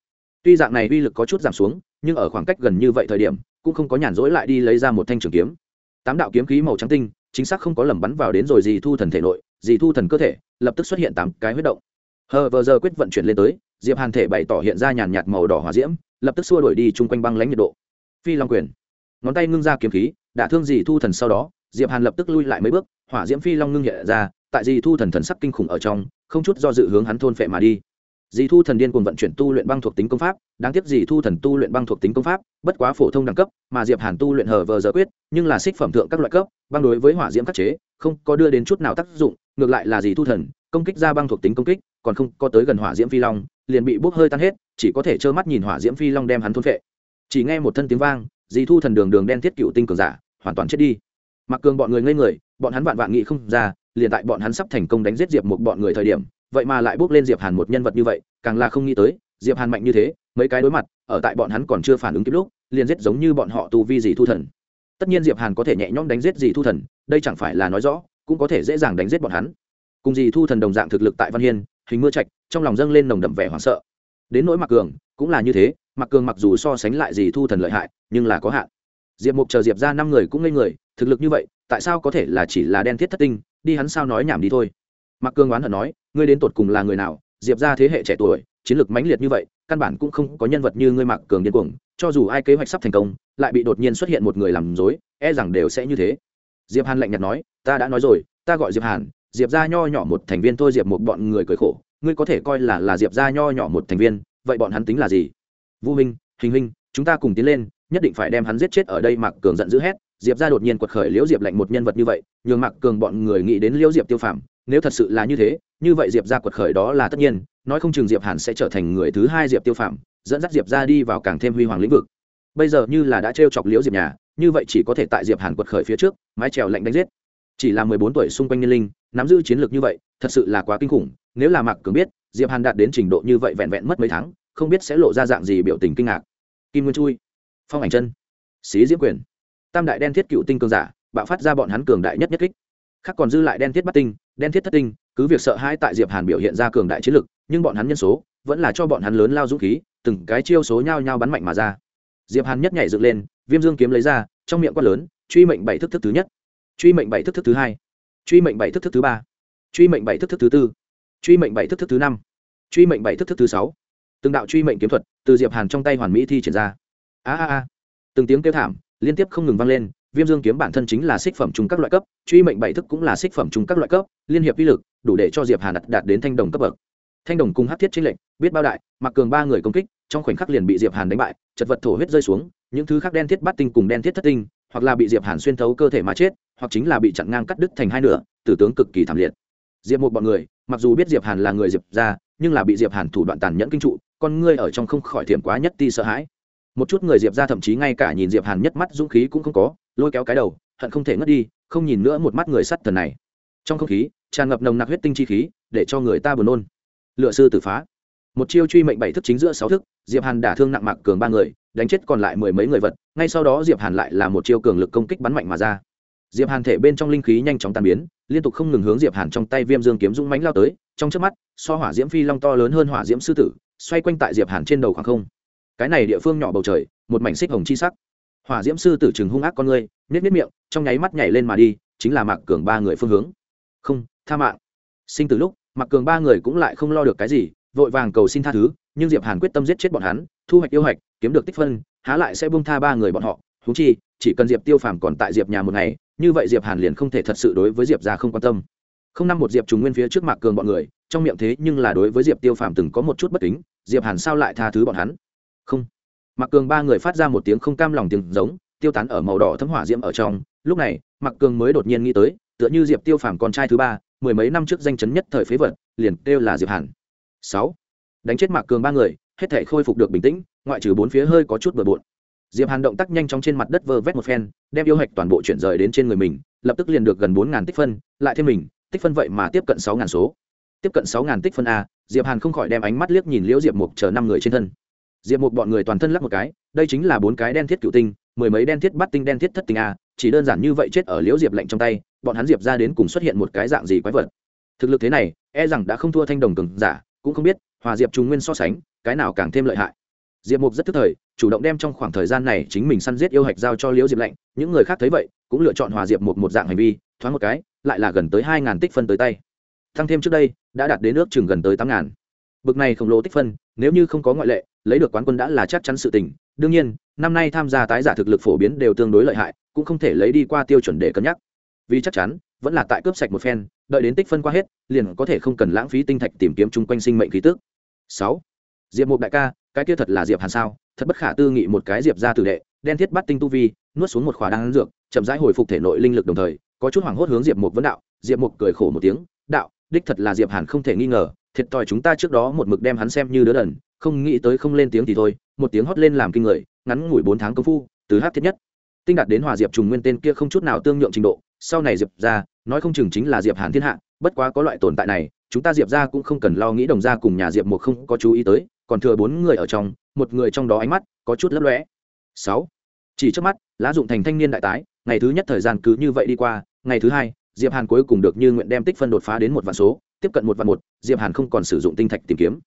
Tuy dạng này uy lực có chút giảm xuống, nhưng ở khoảng cách gần như vậy thời điểm cũng không có nhàn rỗi lại đi lấy ra một thanh trường kiếm. Tám đạo kiếm khí màu trắng tinh, chính xác không có lầm bắn vào đến rồi dì thu thần thể nội dì thu thần cơ thể, lập tức xuất hiện tám cái huyết động. Hờ vờ giờ quyết vận chuyển lên tới, diệp hàn thể bày tỏ hiện ra nhàn nhạt màu đỏ hỏa diễm, lập tức xua đuổi đi chung quanh băng lãnh nhiệt độ. Phi long quyền. Ngón tay ngưng ra kiếm khí, đả thương dì thu thần sau đó, diệp hàn lập tức lui lại mấy bước, hỏa diễm phi long ngưng hiện ra, tại dì thu thần thần sắc kinh khủng ở trong, không chút do dự hướng hắn thôn phệ mà đi dì thu thần điên cùng vận chuyển tu luyện băng thuộc tính công pháp, đáng tiếc dì thu thần tu luyện băng thuộc tính công pháp, bất quá phổ thông đẳng cấp, mà diệp hàn tu luyện hờ vờ giờ quyết, nhưng là xích phẩm thượng các loại cấp, băng đối với hỏa diễm khắc chế, không có đưa đến chút nào tác dụng, ngược lại là dì thu thần, công kích ra băng thuộc tính công kích, còn không có tới gần hỏa diễm phi long, liền bị bốc hơi tan hết, chỉ có thể trơ mắt nhìn hỏa diễm phi long đem hắn thôn phệ. Chỉ nghe một thân tiếng vang, dì thu thần đường đường đen thiết cựu tinh cường giả, hoàn toàn chết đi. Mặc cường bọn người ngây người, bọn hắn vạn vạn nghị không ra, liền tại bọn hắn sắp thành công đánh giết diệp một bọn người thời điểm vậy mà lại bước lên diệp hàn một nhân vật như vậy, càng là không nghĩ tới, diệp hàn mạnh như thế, mấy cái đối mặt, ở tại bọn hắn còn chưa phản ứng kịp lúc, liền giết giống như bọn họ tu vi gì thu thần. Tất nhiên diệp hàn có thể nhẹ nhõm đánh giết gì thu thần, đây chẳng phải là nói rõ, cũng có thể dễ dàng đánh giết bọn hắn. Cùng gì thu thần đồng dạng thực lực tại văn hiên, hình mưa trạch, trong lòng dâng lên nồng đậm vẻ hoảng sợ. Đến nỗi mặc cường, cũng là như thế mặc cường mặc dù so sánh lại gì thu thần lợi hại, nhưng là có hạn. Diệp mục chờ diệp ra năm người cũng ngây người, thực lực như vậy, tại sao có thể là chỉ là đen thiết thất tinh, đi hắn sao nói nhảm đi thôi. Mạc cường oán hận nói, ngươi đến tột cùng là người nào? Diệp ra thế hệ trẻ tuổi, chiến lược mãnh liệt như vậy, căn bản cũng không có nhân vật như ngươi Mạc cường điên cuồng, cho dù ai kế hoạch sắp thành công, lại bị đột nhiên xuất hiện một người làm dối e rằng đều sẽ như thế. Diệp hàn lạnh nhạt nói, ta đã nói rồi, ta gọi diệp hàn, diệp ra nho nhỏ một thành viên thôi diệp một bọn người cười khổ, ngươi có thể coi là là diệp ra nho nhỏ một thành viên, vậy bọn hắn tính là gì? Vũ minh, hình hình, chúng ta cùng tiến lên, nhất định phải đem hắn giết chết ở đây. Mạc cường giận dữ hét, diệp ra đột nhiên quật khởi liễu diệp lạnh một nhân vật như vậy, nhường Mạc cường bọn người nghĩ đến liễu diệp tiêu phàm nếu thật sự là như thế, như vậy diệp ra quật khởi đó là tất nhiên, nói không chừng diệp hàn sẽ trở thành người thứ hai diệp tiêu phạm dẫn dắt diệp ra đi vào càng thêm huy hoàng lĩnh vực. Bây giờ như là đã t chọc liễu diệp nhà, như vậy chỉ có thể tại diệp hàn quật khởi phía trước, mái trèo lạnh đánh giết. Chỉ là mười bốn tuổi xung quanh niên linh, nắm giữ chiến lược như vậy, thật sự là quá kinh khủng, nếu là mạc cường biết, diệp hàn đạt đến trình độ như vậy vẹn vẹn mất mấy tháng, không biết sẽ lộ ra dạng gì biểu tình kinh ngạc. Kim nguyên chui, phong ảnh chân, xí diễm quyền. Tam đại đen thiết cựu tinh cường giả, bạo phát ra bọn hắn cường đại nhất nhất kích khác còn dư lại đen thiết bắt tinh, đen thiết thất tinh, cứ việc sợ hãi tại diệp hàn biểu hiện ra cường đại chiến lực, nhưng bọn hắn nhân số vẫn là cho bọn hắn lớn lao dũng khí, từng cái chiêu số nhao nhao bắn mạnh mà ra. Diệp hàn nhất nhảy dựng lên, viêm dương kiếm lấy ra, trong miệng quát lớn, truy mệnh bảy thức thức thứ nhất, truy mệnh bảy thức thức thứ hai, truy mệnh bảy thức thức thứ ba, truy mệnh bảy thức thức thứ tư, truy mệnh bảy thức thức thứ năm, truy mệnh bảy thức thức thứ sáu. Từng đạo truy mệnh kiếm thuật từ diệp hàn trong tay hoàn mỹ thi triển ra. A a a. Từng tiếng kêu thảm liên tiếp không ngừng vang lên viêm dương kiếm bản thân chính là xích phẩm chung các loại cấp truy mệnh bảy thức cũng là xích phẩm chung các loại cấp liên hiệp uy lực đủ để cho diệp hà đạt, đạt đến thanh đồng cấp bậc. Thanh đồng cùng hát thiết chính lệnh biết bao đại mặc cường ba người công kích trong khoảnh khắc liền bị diệp hàn đánh bại chật vật thổ huyết rơi xuống những thứ khác đen thiết bát tinh cùng đen thiết thất tinh hoặc là bị diệp hàn xuyên thấu cơ thể mà chết hoặc chính là bị chặn ngang cắt đứt thành hai nửa tử tướng cực kỳ thảm liệt. Diệp một bọn người mặc dù biết diệp hàn là người diệp ra nhưng là bị diệp hàn thủ đoạn tàn nhẫn kinh trụ con ngươi ở trong không khỏi thiểm quá nhất ti sợ hãi. Một chút người diệp ra thậm chí ngay cả nhìn diệp hàn nhất mắt dũng khí cũng không có lôi kéo cái đầu, hận không thể ngất đi, không nhìn nữa một mắt người sắt thần này. Trong không khí, tràn ngập nồng nặc huyết tinh chi khí, để cho người ta buồn nôn. Lựa sư tử phá. Một chiêu truy mệnh bảy thức chính giữa sáu thức, diệp hàn đả thương nặng mạc cường ba người, đánh chết còn lại mười mấy người vật, ngay sau đó diệp hàn lại là một chiêu cường lực công kích bắn mạnh mà ra. Diệp hàn thể bên trong linh khí nhanh chóng tan biến, liên tục không ngừng hướng diệp hàn trong tay viêm dương kiếm dũng mãnh lao tới, trong trước mắt, so hỏa diễm phi long to lớn hơn hỏa diễm sư tử, xoay quanh tại diệp hàn trên đầu khoảng không. Cái này địa phương nhỏ bầu trời, một mảnh xích hồng chi sắc hỏa diễm sư tử chừng hung ác con người nết nết miệng, trong nháy mắt nhảy lên mà đi, chính là mạc cường ba người phương hướng. Không, tha mạng. Sinh từ lúc, mạc cường ba người cũng lại không lo được cái gì, vội vàng cầu xin tha thứ, nhưng diệp hàn quyết tâm giết chết bọn hắn, thu hoạch yêu hoạch kiếm được tích phân, há lại sẽ buông tha ba người bọn họ. Thú chi, chỉ cần diệp tiêu phàm còn tại diệp nhà một ngày, như vậy diệp hàn liền không thể thật sự đối với diệp ra không quan tâm. Không năm một diệp trùng nguyên phía trước mạc cường bọn người, trong miệng thế nhưng là đối với diệp tiêu phàm từng có một chút bất kính, diệp hàn sao lại tha thứ bọn hắn? Không mạc cường ba người phát ra một tiếng không cam lòng tiếng giống, tiêu tán ở màu đỏ thấm hỏa diễm ở trong. Lúc này, mạc cường mới đột nhiên nghĩ tới, tựa như diệp tiêu phàm con trai thứ ba, mười mấy năm trước danh chấn nhất thời phế vật, liền kêu là diệp hàn. Sáu. Đánh chết mạc cường ba người, hết thể khôi phục được bình tĩnh, ngoại trừ bốn phía hơi có chút bừa bộn. Diệp hàn động tác nhanh chóng trên mặt đất vơ vét một phen, đem yêu hạch toàn bộ chuyển rời đến trên người mình, lập tức liền được gần bốn tích phân, lại thêm mình, tích phân vậy mà tiếp cận sáu số. Tiếp cận sáu tích phân a, diệp hàn không khỏi đem ánh mắt liếc nhìn liễu diệp mục chờ năm người trên thân diệp một bọn người toàn thân lắc một cái, đây chính là bốn cái đen thiết cựu tinh, mười mấy đen thiết bắt tinh, đen thiết thất tinh a, chỉ đơn giản như vậy chết ở liễu diệp lạnh trong tay, bọn hắn diệp ra đến cùng xuất hiện một cái dạng gì quái vật. Thực lực thế này e rằng đã không thua thanh đồng cường giả, cũng không biết, hòa diệp trùng nguyên so sánh, cái nào càng thêm lợi hại. Diệp mục rất thức thời, chủ động đem trong khoảng thời gian này chính mình săn giết yêu hạch giao cho liễu diệp lạnh, những người khác thấy vậy, cũng lựa chọn hòa diệp một một dạng hành vi, thoáng một cái, lại là gần tới hai ngàn tích phân tới tay. Thăng thêm trước đây, đã đạt đến ước chừng gần tới tám ngàn. Bực này khổng lồ tích phân nếu như không có ngoại lệ, lấy được quán quân đã là chắc chắn sự tình. Đương nhiên, năm nay tham gia tái giả thực lực phổ biến đều tương đối lợi hại, cũng không thể lấy đi qua tiêu chuẩn để cân nhắc. Vì chắc chắn, vẫn là tại cướp sạch một phen, đợi đến tích phân qua hết, liền có thể không cần lãng phí tinh thạch tìm kiếm chung quanh sinh mệnh khí tức. Sáu, diệp mục đại ca, cái kia thật là diệp hàn sao? Thật bất khả tư nghị một cái diệp ra tử đệ, đen thiết bắt tinh tu vi, nuốt xuống một khỏa đan dược, chậm rãi hồi phục thể nội linh lực đồng thời, có chút hoảng hốt hướng diệp một vấn đạo. Diệp mục cười khổ một tiếng, đạo, đích thật là diệp hàn không thể nghi ngờ thiệt thòi chúng ta trước đó một mực đem hắn xem như đứa đần, không nghĩ tới không lên tiếng thì thôi, một tiếng hót lên làm kinh người, ngắn ngủi bốn tháng công phu, từ hát thiết nhất. Tinh đạt đến hòa diệp trùng nguyên tên kia không chút nào tương nhượng trình độ, sau này diệp ra, nói không chừng chính là diệp hàn thiên hạ, bất quá có loại tồn tại này, chúng ta diệp ra cũng không cần lo nghĩ đồng ra cùng nhà diệp một không có chú ý tới, còn thừa bốn người ở trong, một người trong đó ánh mắt có chút lấp lóe. Sáu. Chỉ trước mắt, lá dụng thành thanh niên đại tái, ngày thứ nhất thời gian cứ như vậy đi qua, ngày thứ hai, diệp hàn cuối cùng được như nguyện đem tích phân đột phá đến một vạn số tiếp cận một vạn một, diệp hàn không còn sử dụng tinh thạch tìm kiếm.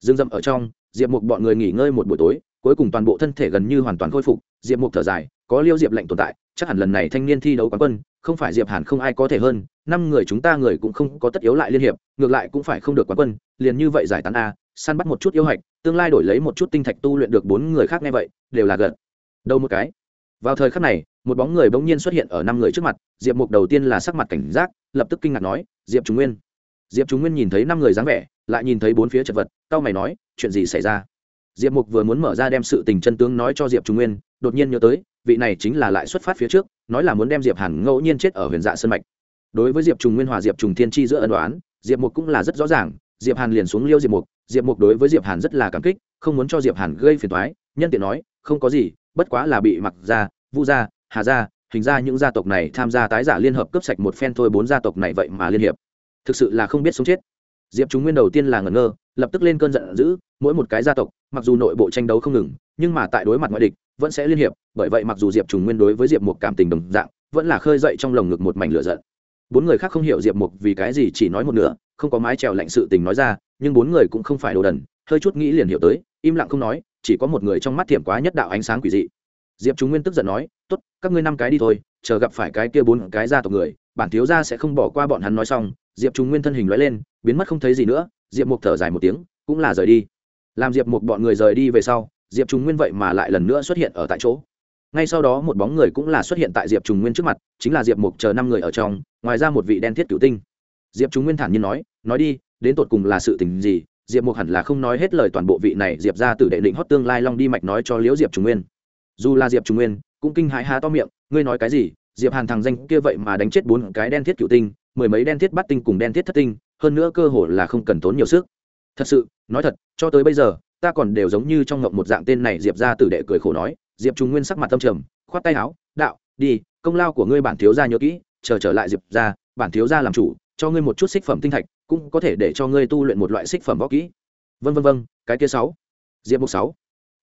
Dương dậm ở trong, diệp mục bọn người nghỉ ngơi một buổi tối, cuối cùng toàn bộ thân thể gần như hoàn toàn khôi phục, diệp mục thở dài, có liêu diệp lệnh tồn tại, chắc hẳn lần này thanh niên thi đấu quán quân, không phải diệp hàn không ai có thể hơn, năm người chúng ta người cũng không có tất yếu lại liên hiệp, ngược lại cũng phải không được quán quân, liền như vậy giải tán a, săn bắt một chút yêu hạch, tương lai đổi lấy một chút tinh thạch tu luyện được bốn người khác nghe vậy, đều là gật đâu một cái. Vào thời khắc này, một bóng người bỗng nhiên xuất hiện ở năm người trước mặt, diệp mục đầu tiên là sắc mặt cảnh giác, lập tức kinh ngạc nói, diệp trung nguyên diệp trung nguyên nhìn thấy năm người dáng vẻ, lại nhìn thấy bốn phía chật vật cao mày nói, chuyện gì xảy ra? Diệp mục vừa muốn mở ra đem sự tình chân tướng nói cho diệp trung nguyên, đột nhiên nhớ tới, vị này chính là lại xuất phát phía trước, nói là muốn đem diệp hàn ngẫu nhiên chết ở huyền dạ sân mạch. Đối với diệp trùng nguyên hòa diệp trùng thiên chi giữa ân đoán diệp mục cũng là rất rõ ràng, diệp hàn liền xuống liêu diệp mục diệp mục đối với diệp hàn rất là cảm kích, không muốn cho diệp hàn gây phiền toái, nhân tiện nói, không có gì, bất quá là bị mặc ra, vu gia hà gia hình ra những gia tộc này tham gia tái giả liên hợp cướp sạch một phen thôi, bốn gia tộc này vậy mà liên hiệp thực sự là không biết sống chết. Diệp chúng nguyên đầu tiên là ngẩn ngơ, lập tức lên cơn giận dữ, mỗi một cái gia tộc, mặc dù nội bộ tranh đấu không ngừng, nhưng mà tại đối mặt ngoại địch, vẫn sẽ liên hiệp, bởi vậy mặc dù diệp trùng nguyên đối với diệp mục cảm tình đồng dạng, vẫn là khơi dậy trong lồng ngực một mảnh lửa giận. Bốn người khác không hiểu diệp mục vì cái gì chỉ nói một nửa, không có mái trèo lạnh sự tình nói ra, nhưng bốn người cũng không phải đồ đần, hơi chút nghĩ liền hiểu tới, im lặng không nói, chỉ có một người trong mắt thiểm quá nhất đạo ánh sáng quỷ dị. Diệp chúng nguyên tức giận nói, tốt, các ngươi năm cái đi thôi, chờ gặp phải cái kia bốn cái gia tộc người bản thiếu gia sẽ không bỏ qua bọn hắn nói xong, diệp chúng nguyên thân hình lóe lên, biến mất không thấy gì nữa, diệp mục thở dài một tiếng, cũng là rời đi. Làm diệp mục bọn người rời đi về sau, diệp trùng nguyên vậy mà lại lần nữa xuất hiện ở tại chỗ. Ngay sau đó một bóng người cũng là xuất hiện tại diệp trùng nguyên trước mặt, chính là diệp mục chờ năm người ở trong, ngoài ra một vị đen thiết cửu tinh. Diệp trùng nguyên thản nhiên nói nói đi, đến tột cùng là sự tình gì? Diệp mục hẳn là không nói hết lời toàn bộ vị này, diệp ra từ đệ định hót tương lai long đi mạch nói cho liễu diệp trùng nguyên. Dù là diệp trùng nguyên cũng kinh hãi há to miệng, ngươi nói cái gì? Diệp hàn thằng danh kia vậy mà đánh chết bốn cái đen thiết cựu tinh, mười mấy đen thiết bắt tinh cùng đen thiết thất tinh, hơn nữa cơ hồ là không cần tốn nhiều sức. Thật sự, nói thật, cho tới bây giờ, ta còn đều giống như trong ngộng một dạng tên này diệp ra tử đệ cười khổ nói, diệp trung nguyên sắc mặt tâm trầm, khoát tay áo, đạo, đi, công lao của ngươi bản thiếu gia nhớ kỹ, chờ trở lại diệp ra bản thiếu gia làm chủ, cho ngươi một chút xích phẩm tinh thạch, cũng có thể để cho ngươi tu luyện một loại xích phẩm võ kỹ. Vân vân vân, cái kia sáu. Diệp mục sáu.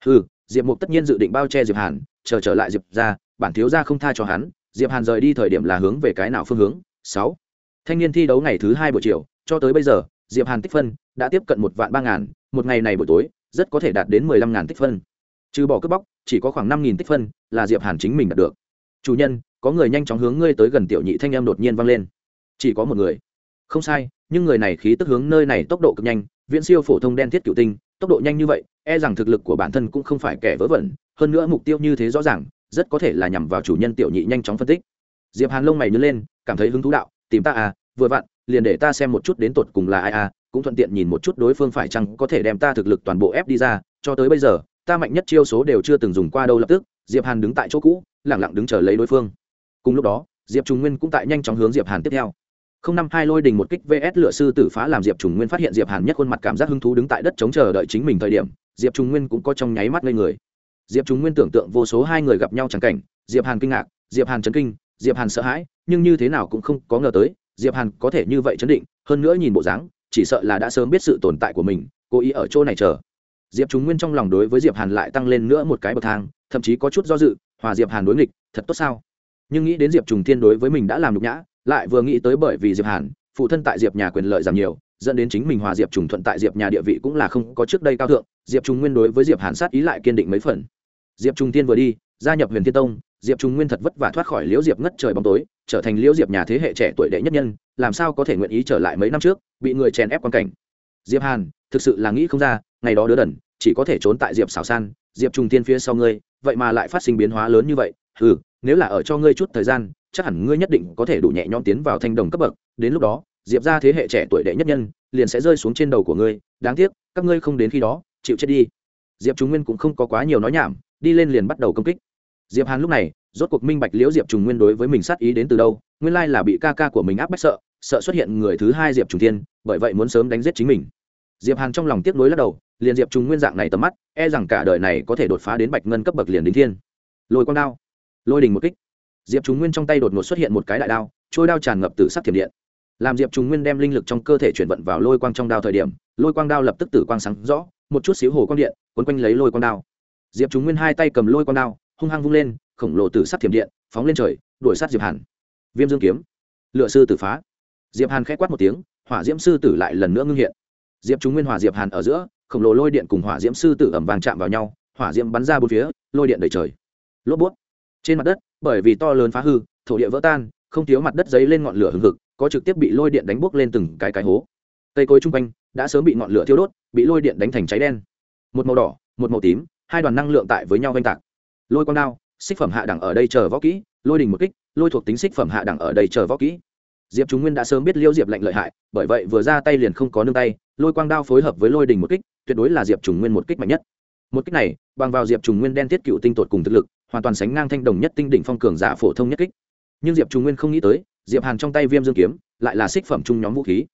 Ừ diệp mục tất nhiên dự định bao che diệp hàn, chờ trở lại diệp ra bản thiếu gia không tha cho hắn diệp hàn rời đi thời điểm là hướng về cái nào phương hướng? Sáu. Thanh niên thi đấu ngày thứ hai buổi chiều, cho tới bây giờ, diệp hàn tích phân đã tiếp cận một vạn ba ngàn, một ngày này buổi tối, rất có thể đạt đến mười lăm ngàn tích phân. Trừ bỏ cướp bóc, chỉ có khoảng năm nghìn tích phân là diệp hàn chính mình đạt được. Chủ nhân, có người nhanh chóng hướng ngươi tới gần tiểu nhị thanh em đột nhiên vang lên. Chỉ có một người. Không sai, nhưng người này khí tức hướng nơi này tốc độ cực nhanh, viễn siêu phổ thông đen thiết cựu tinh, tốc độ nhanh như vậy e rằng thực lực của bản thân cũng không phải kẻ vớ vẩn, hơn nữa mục tiêu như thế rõ ràng rất có thể là nhằm vào chủ nhân tiểu nhị nhanh chóng phân tích. Diệp hàn lông mày nhớ lên, cảm thấy hứng thú đạo, tìm ta à vừa vặn, liền để ta xem một chút đến tột cùng là ai à cũng thuận tiện nhìn một chút đối phương phải chăng có thể đem ta thực lực toàn bộ ép đi ra, cho tới bây giờ, ta mạnh nhất chiêu số đều chưa từng dùng qua đâu lập tức, diệp hàn đứng tại chỗ cũ lẳng lặng đứng chờ lấy đối phương. Cùng lúc đó, diệp trùng nguyên cũng tại nhanh chóng hướng diệp hàn tiếp theo. Không năm hai lôi đình một kích vs lựa sư tử phá làm diệp trùng nguyên phát hiện diệp hàn nhất khuôn mặt cảm giác hứng thú đứng tại đất chống chờ đợi chính mình thời điểm, diệp trùng nguyên cũng có trong nháy mắt lên người diệp chúng nguyên tưởng tượng vô số hai người gặp nhau chẳng cảnh, diệp hàn kinh ngạc, diệp hàn chấn kinh, diệp hàn sợ hãi, nhưng như thế nào cũng không có ngờ tới, diệp hàn có thể như vậy chấn định, hơn nữa nhìn bộ dáng, chỉ sợ là đã sớm biết sự tồn tại của mình, cố ý ở chỗ này chờ. Diệp chúng nguyên trong lòng đối với diệp hàn lại tăng lên nữa một cái bậc thang, thậm chí có chút do dự, hòa diệp hàn đối nghịch, thật tốt sao? Nhưng nghĩ đến diệp trùng thiên đối với mình đã làm nhục nhã, lại vừa nghĩ tới bởi vì diệp hàn, phụ thân tại diệp nhà quyền lợi giảm nhiều, dẫn đến chính mình hòa diệp trùng thuận tại diệp nhà địa vị cũng là không có trước đây cao thượng, diệp trùng nguyên đối với diệp hàn sát ý lại kiên định mấy phần diệp Trung thiên vừa đi, gia nhập huyền thiên tông, diệp Trung nguyên thật vất vả thoát khỏi liễu diệp ngất trời bóng tối, trở thành liễu diệp nhà thế hệ trẻ tuổi đệ nhất nhân, làm sao có thể nguyện ý trở lại mấy năm trước, bị người chèn ép quan cảnh. Diệp hàn, thực sự là nghĩ không ra, ngày đó đứa đần, chỉ có thể trốn tại diệp xảo san, diệp Trung tiên phía sau ngươi, vậy mà lại phát sinh biến hóa lớn như vậy ừ nếu là ở cho ngươi chút thời gian, chắc hẳn ngươi nhất định có thể đủ nhẹ nhõm tiến vào thanh đồng cấp bậc, đến lúc đó, diệp ra thế hệ trẻ tuổi đệ nhất nhân, liền sẽ rơi xuống trên đầu của ngươi, đáng tiếc, các ngươi không đến khi đó, chịu chết đi. Diệp trung nguyên cũng không có quá nhiều nói nhảm đi lên liền bắt đầu công kích. Diệp hàn lúc này, rốt cuộc minh bạch liễu diệp trùng nguyên đối với mình sát ý đến từ đâu, nguyên lai là bị ca ca của mình áp bách sợ sợ xuất hiện người thứ hai diệp trùng thiên, bởi vậy muốn sớm đánh giết chính mình. Diệp hàn trong lòng tiếc nuối lắc đầu, liền diệp trùng nguyên dạng này tầm mắt e rằng cả đời này có thể đột phá đến bạch ngân cấp bậc liền đính thiên. Lôi con đao, lôi đình một kích. Diệp trùng nguyên trong tay đột ngột xuất hiện một cái đại đao, trôi đao tràn ngập từ sắc thiểm điện. Làm diệp trùng nguyên đem linh lực trong cơ thể chuyển vận vào lôi quang trong đao thời điểm, lôi quang đao lập tức tử quang sáng rõ, một chút xíu hồ quang điện, quấn quanh lấy lôi quang đao diệp trùng nguyên hai tay cầm lôi quang đao, hung hăng vung lên, khổng lồ tử sắc thiểm điện phóng lên trời, đuổi sát diệp hàn. Viêm dương kiếm. Lựa sư tử phá. Diệp hàn khẽ quát một tiếng, hỏa diễm sư tử lại lần nữa ngưng hiện. Diệp chúng nguyên hỏa diệp hàn ở giữa, khổng lồ lôi điện cùng hỏa diễm sư tử ẩm vàng chạm vào nhau, hỏa diễm bắn ra bốn phía, lôi điện đầy trời. Lốp bút. Trên mặt đất, bởi vì to lớn phá hư, thổ địa vỡ tan, không thiếu mặt đất giấy lên ngọn lửa hừng hực, có trực tiếp bị lôi điện đánh bốc lên từng cái cái hố. Cây cối chung quanh, đã sớm bị ngọn lửa thiêu đốt, bị lôi điện đánh thành cháy đen. Một màu đỏ, một màu tím hai đoàn năng lượng tại với nhau oanh tạc. Lôi quang đao, xích phẩm hạ đẳng ở đây chờ võ kỹ, lôi đình một kích, lôi thuộc tính xích phẩm hạ đẳng ở đây chờ võ kỹ. Diệp chúng nguyên đã sớm biết liêu diệp lạnh lợi hại, bởi vậy vừa ra tay liền không có nương tay, lôi quang đao phối hợp với lôi đình một kích, tuyệt đối là diệp trùng nguyên một kích mạnh nhất. Một kích này, bằng vào diệp trùng nguyên đen tiết cựu tinh tột cùng thực lực, hoàn toàn sánh ngang thanh đồng nhất tinh đỉnh phong cường giả phổ thông nhất kích. Nhưng diệp trùng nguyên không nghĩ tới, diệp hàn trong tay viêm dương kiếm, lại là xích phẩm chung nhóm vũ khí.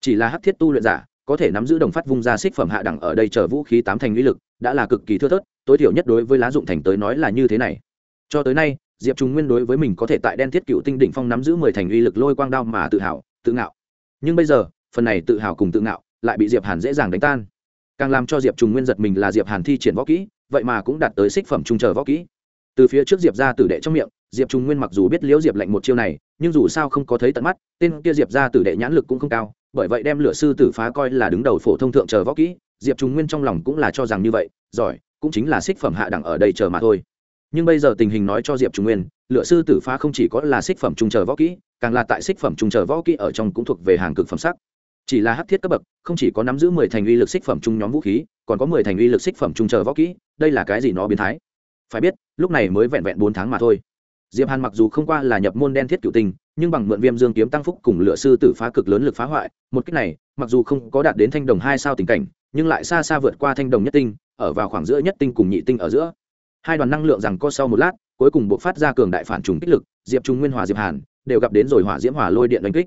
Chỉ là hắc thiết tu luyện giả có thể nắm giữ đồng phát vung ra xích phẩm hạ đẳng ở đây chờ vũ khí tám thành uy lực, đã là cực kỳ thưa thớt, tối thiểu nhất đối với lá dụng thành tới nói là như thế này. Cho tới nay, diệp trung nguyên đối với mình có thể tại đen thiết cựu tinh đỉnh phong nắm giữ mười thành uy lực lôi quang đao mà tự hào, tự ngạo. Nhưng bây giờ, phần này tự hào cùng tự ngạo lại bị diệp hàn dễ dàng đánh tan. Càng làm cho diệp trung nguyên giật mình là diệp hàn thi triển võ kỹ, vậy mà cũng đạt tới xích phẩm trung chờ võ kỹ. Từ phía trước diệp ra tử đệ trong miệng, diệp trung nguyên mặc dù biết liễu diệp lệnh một chiêu này, nhưng dù sao không có thấy tận mắt, tên kia diệp ra tử đệ nhãn lực cũng không cao bởi vậy đem lửa sư tử phá coi là đứng đầu phổ thông thượng chờ võ kỹ, diệp trùng nguyên trong lòng cũng là cho rằng như vậy, giỏi, cũng chính là xích phẩm hạ đẳng ở đây chờ mà thôi. Nhưng bây giờ tình hình nói cho diệp trùng nguyên lựa sư tử phá không chỉ có là xích phẩm trung chờ võ kỹ, càng là tại xích phẩm trung chờ võ kỹ ở trong cũng thuộc về hàng cực phẩm sắc. Chỉ là hắc thiết cấp bậc, không chỉ có nắm giữ mười thành uy lực xích phẩm trung nhóm vũ khí, còn có mười thành uy lực xích phẩm trung chờ võ kỹ, đây là cái gì nó biến thái? Phải biết, lúc này mới vẹn vẹn bốn tháng mà thôi diệp hàn mặc dù không qua là nhập môn đen thiết cựu tinh, nhưng bằng mượn viêm dương kiếm tăng phúc cùng lựa sư tử phá cực lớn lực phá hoại, một cách này, mặc dù không có đạt đến thanh đồng hai sao tình cảnh, nhưng lại xa xa vượt qua thanh đồng nhất tinh, ở vào khoảng giữa nhất tinh cùng nhị tinh ở giữa. Hai đoàn năng lượng rằng co sau một lát, cuối cùng buộc phát ra cường đại phản trùng kích lực, diệp trung nguyên hòa diệp hàn, đều gặp đến rồi hỏa diễm hỏa lôi điện đánh kích.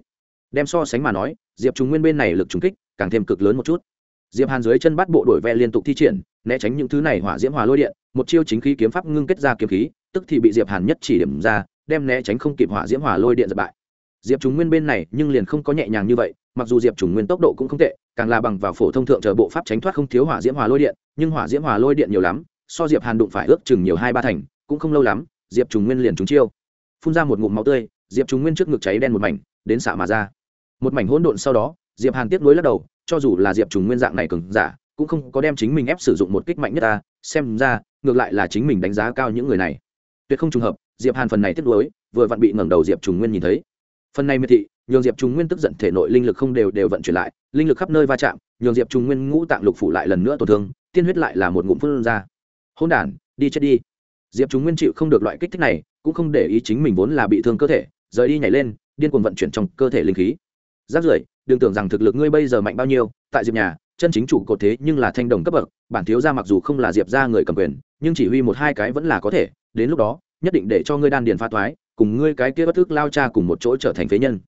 Đem so sánh mà nói, diệp trung nguyên bên này lực trùng kích càng thêm cực lớn một chút. Diệp hàn dưới chân bắt bộ đổi ve liên tục thi triển, né tránh những thứ này hỏa diễm hỏa lôi điện, một chiêu chính khí kiếm pháp ngưng kết ra kiếm khí tức thì bị diệp hàn nhất chỉ điểm ra, đem né tránh không kịp hỏa diễm hỏa lôi điện giật bại. Diệp trung nguyên bên này nhưng liền không có nhẹ nhàng như vậy, mặc dù diệp trung nguyên tốc độ cũng không tệ, càng là bằng vào phổ thông thượng chờ bộ pháp tránh thoát không thiếu hỏa diễm hỏa lôi điện, nhưng hỏa diễm hỏa lôi điện nhiều lắm, so diệp hàn đụng phải ước chừng nhiều hai ba thành, cũng không lâu lắm, diệp trùng nguyên liền trúng chiêu. Phun ra một ngụm máu tươi, diệp trùng nguyên trước ngực cháy đen một mảnh, đến xạ mà ra. Một mảnh hỗn độn sau đó, diệp hàn tiếp nối lắc đầu, cho dù là diệp trùng nguyên dạng này cường giả, cũng không có đem chính mình ép sử dụng một kích mạnh nhất ta, xem ra, ngược lại là chính mình đánh giá cao những người này tuyệt không trùng hợp, diệp hàn phần này tiếp nối vừa vặn bị ngẩng đầu diệp trùng nguyên nhìn thấy. Phần này miệt thị, nhường diệp trùng nguyên tức giận thể nội linh lực không đều đều vận chuyển lại, linh lực khắp nơi va chạm, nhường diệp trùng nguyên ngũ tạng lục phủ lại lần nữa tổn thương, tiên huyết lại là một ngụm phun ra. Hôn đản, đi chết đi. Diệp trùng nguyên chịu không được loại kích thích này, cũng không để ý chính mình vốn là bị thương cơ thể, rời đi nhảy lên, điên cuồng vận chuyển trong cơ thể linh khí. Giáp rưỡi, đừng tưởng rằng thực lực ngươi bây giờ mạnh bao nhiêu, tại diệp nhà, chân chính chủ cột thế nhưng là thanh đồng cấp bậc, bản thiếu gia mặc dù không là diệp gia người cầm quyền nhưng chỉ huy một hai cái vẫn là có thể, đến lúc đó, nhất định để cho ngươi đan điền pha thoái cùng ngươi cái kia bất thức lao cha cùng một chỗ trở thành phế nhân.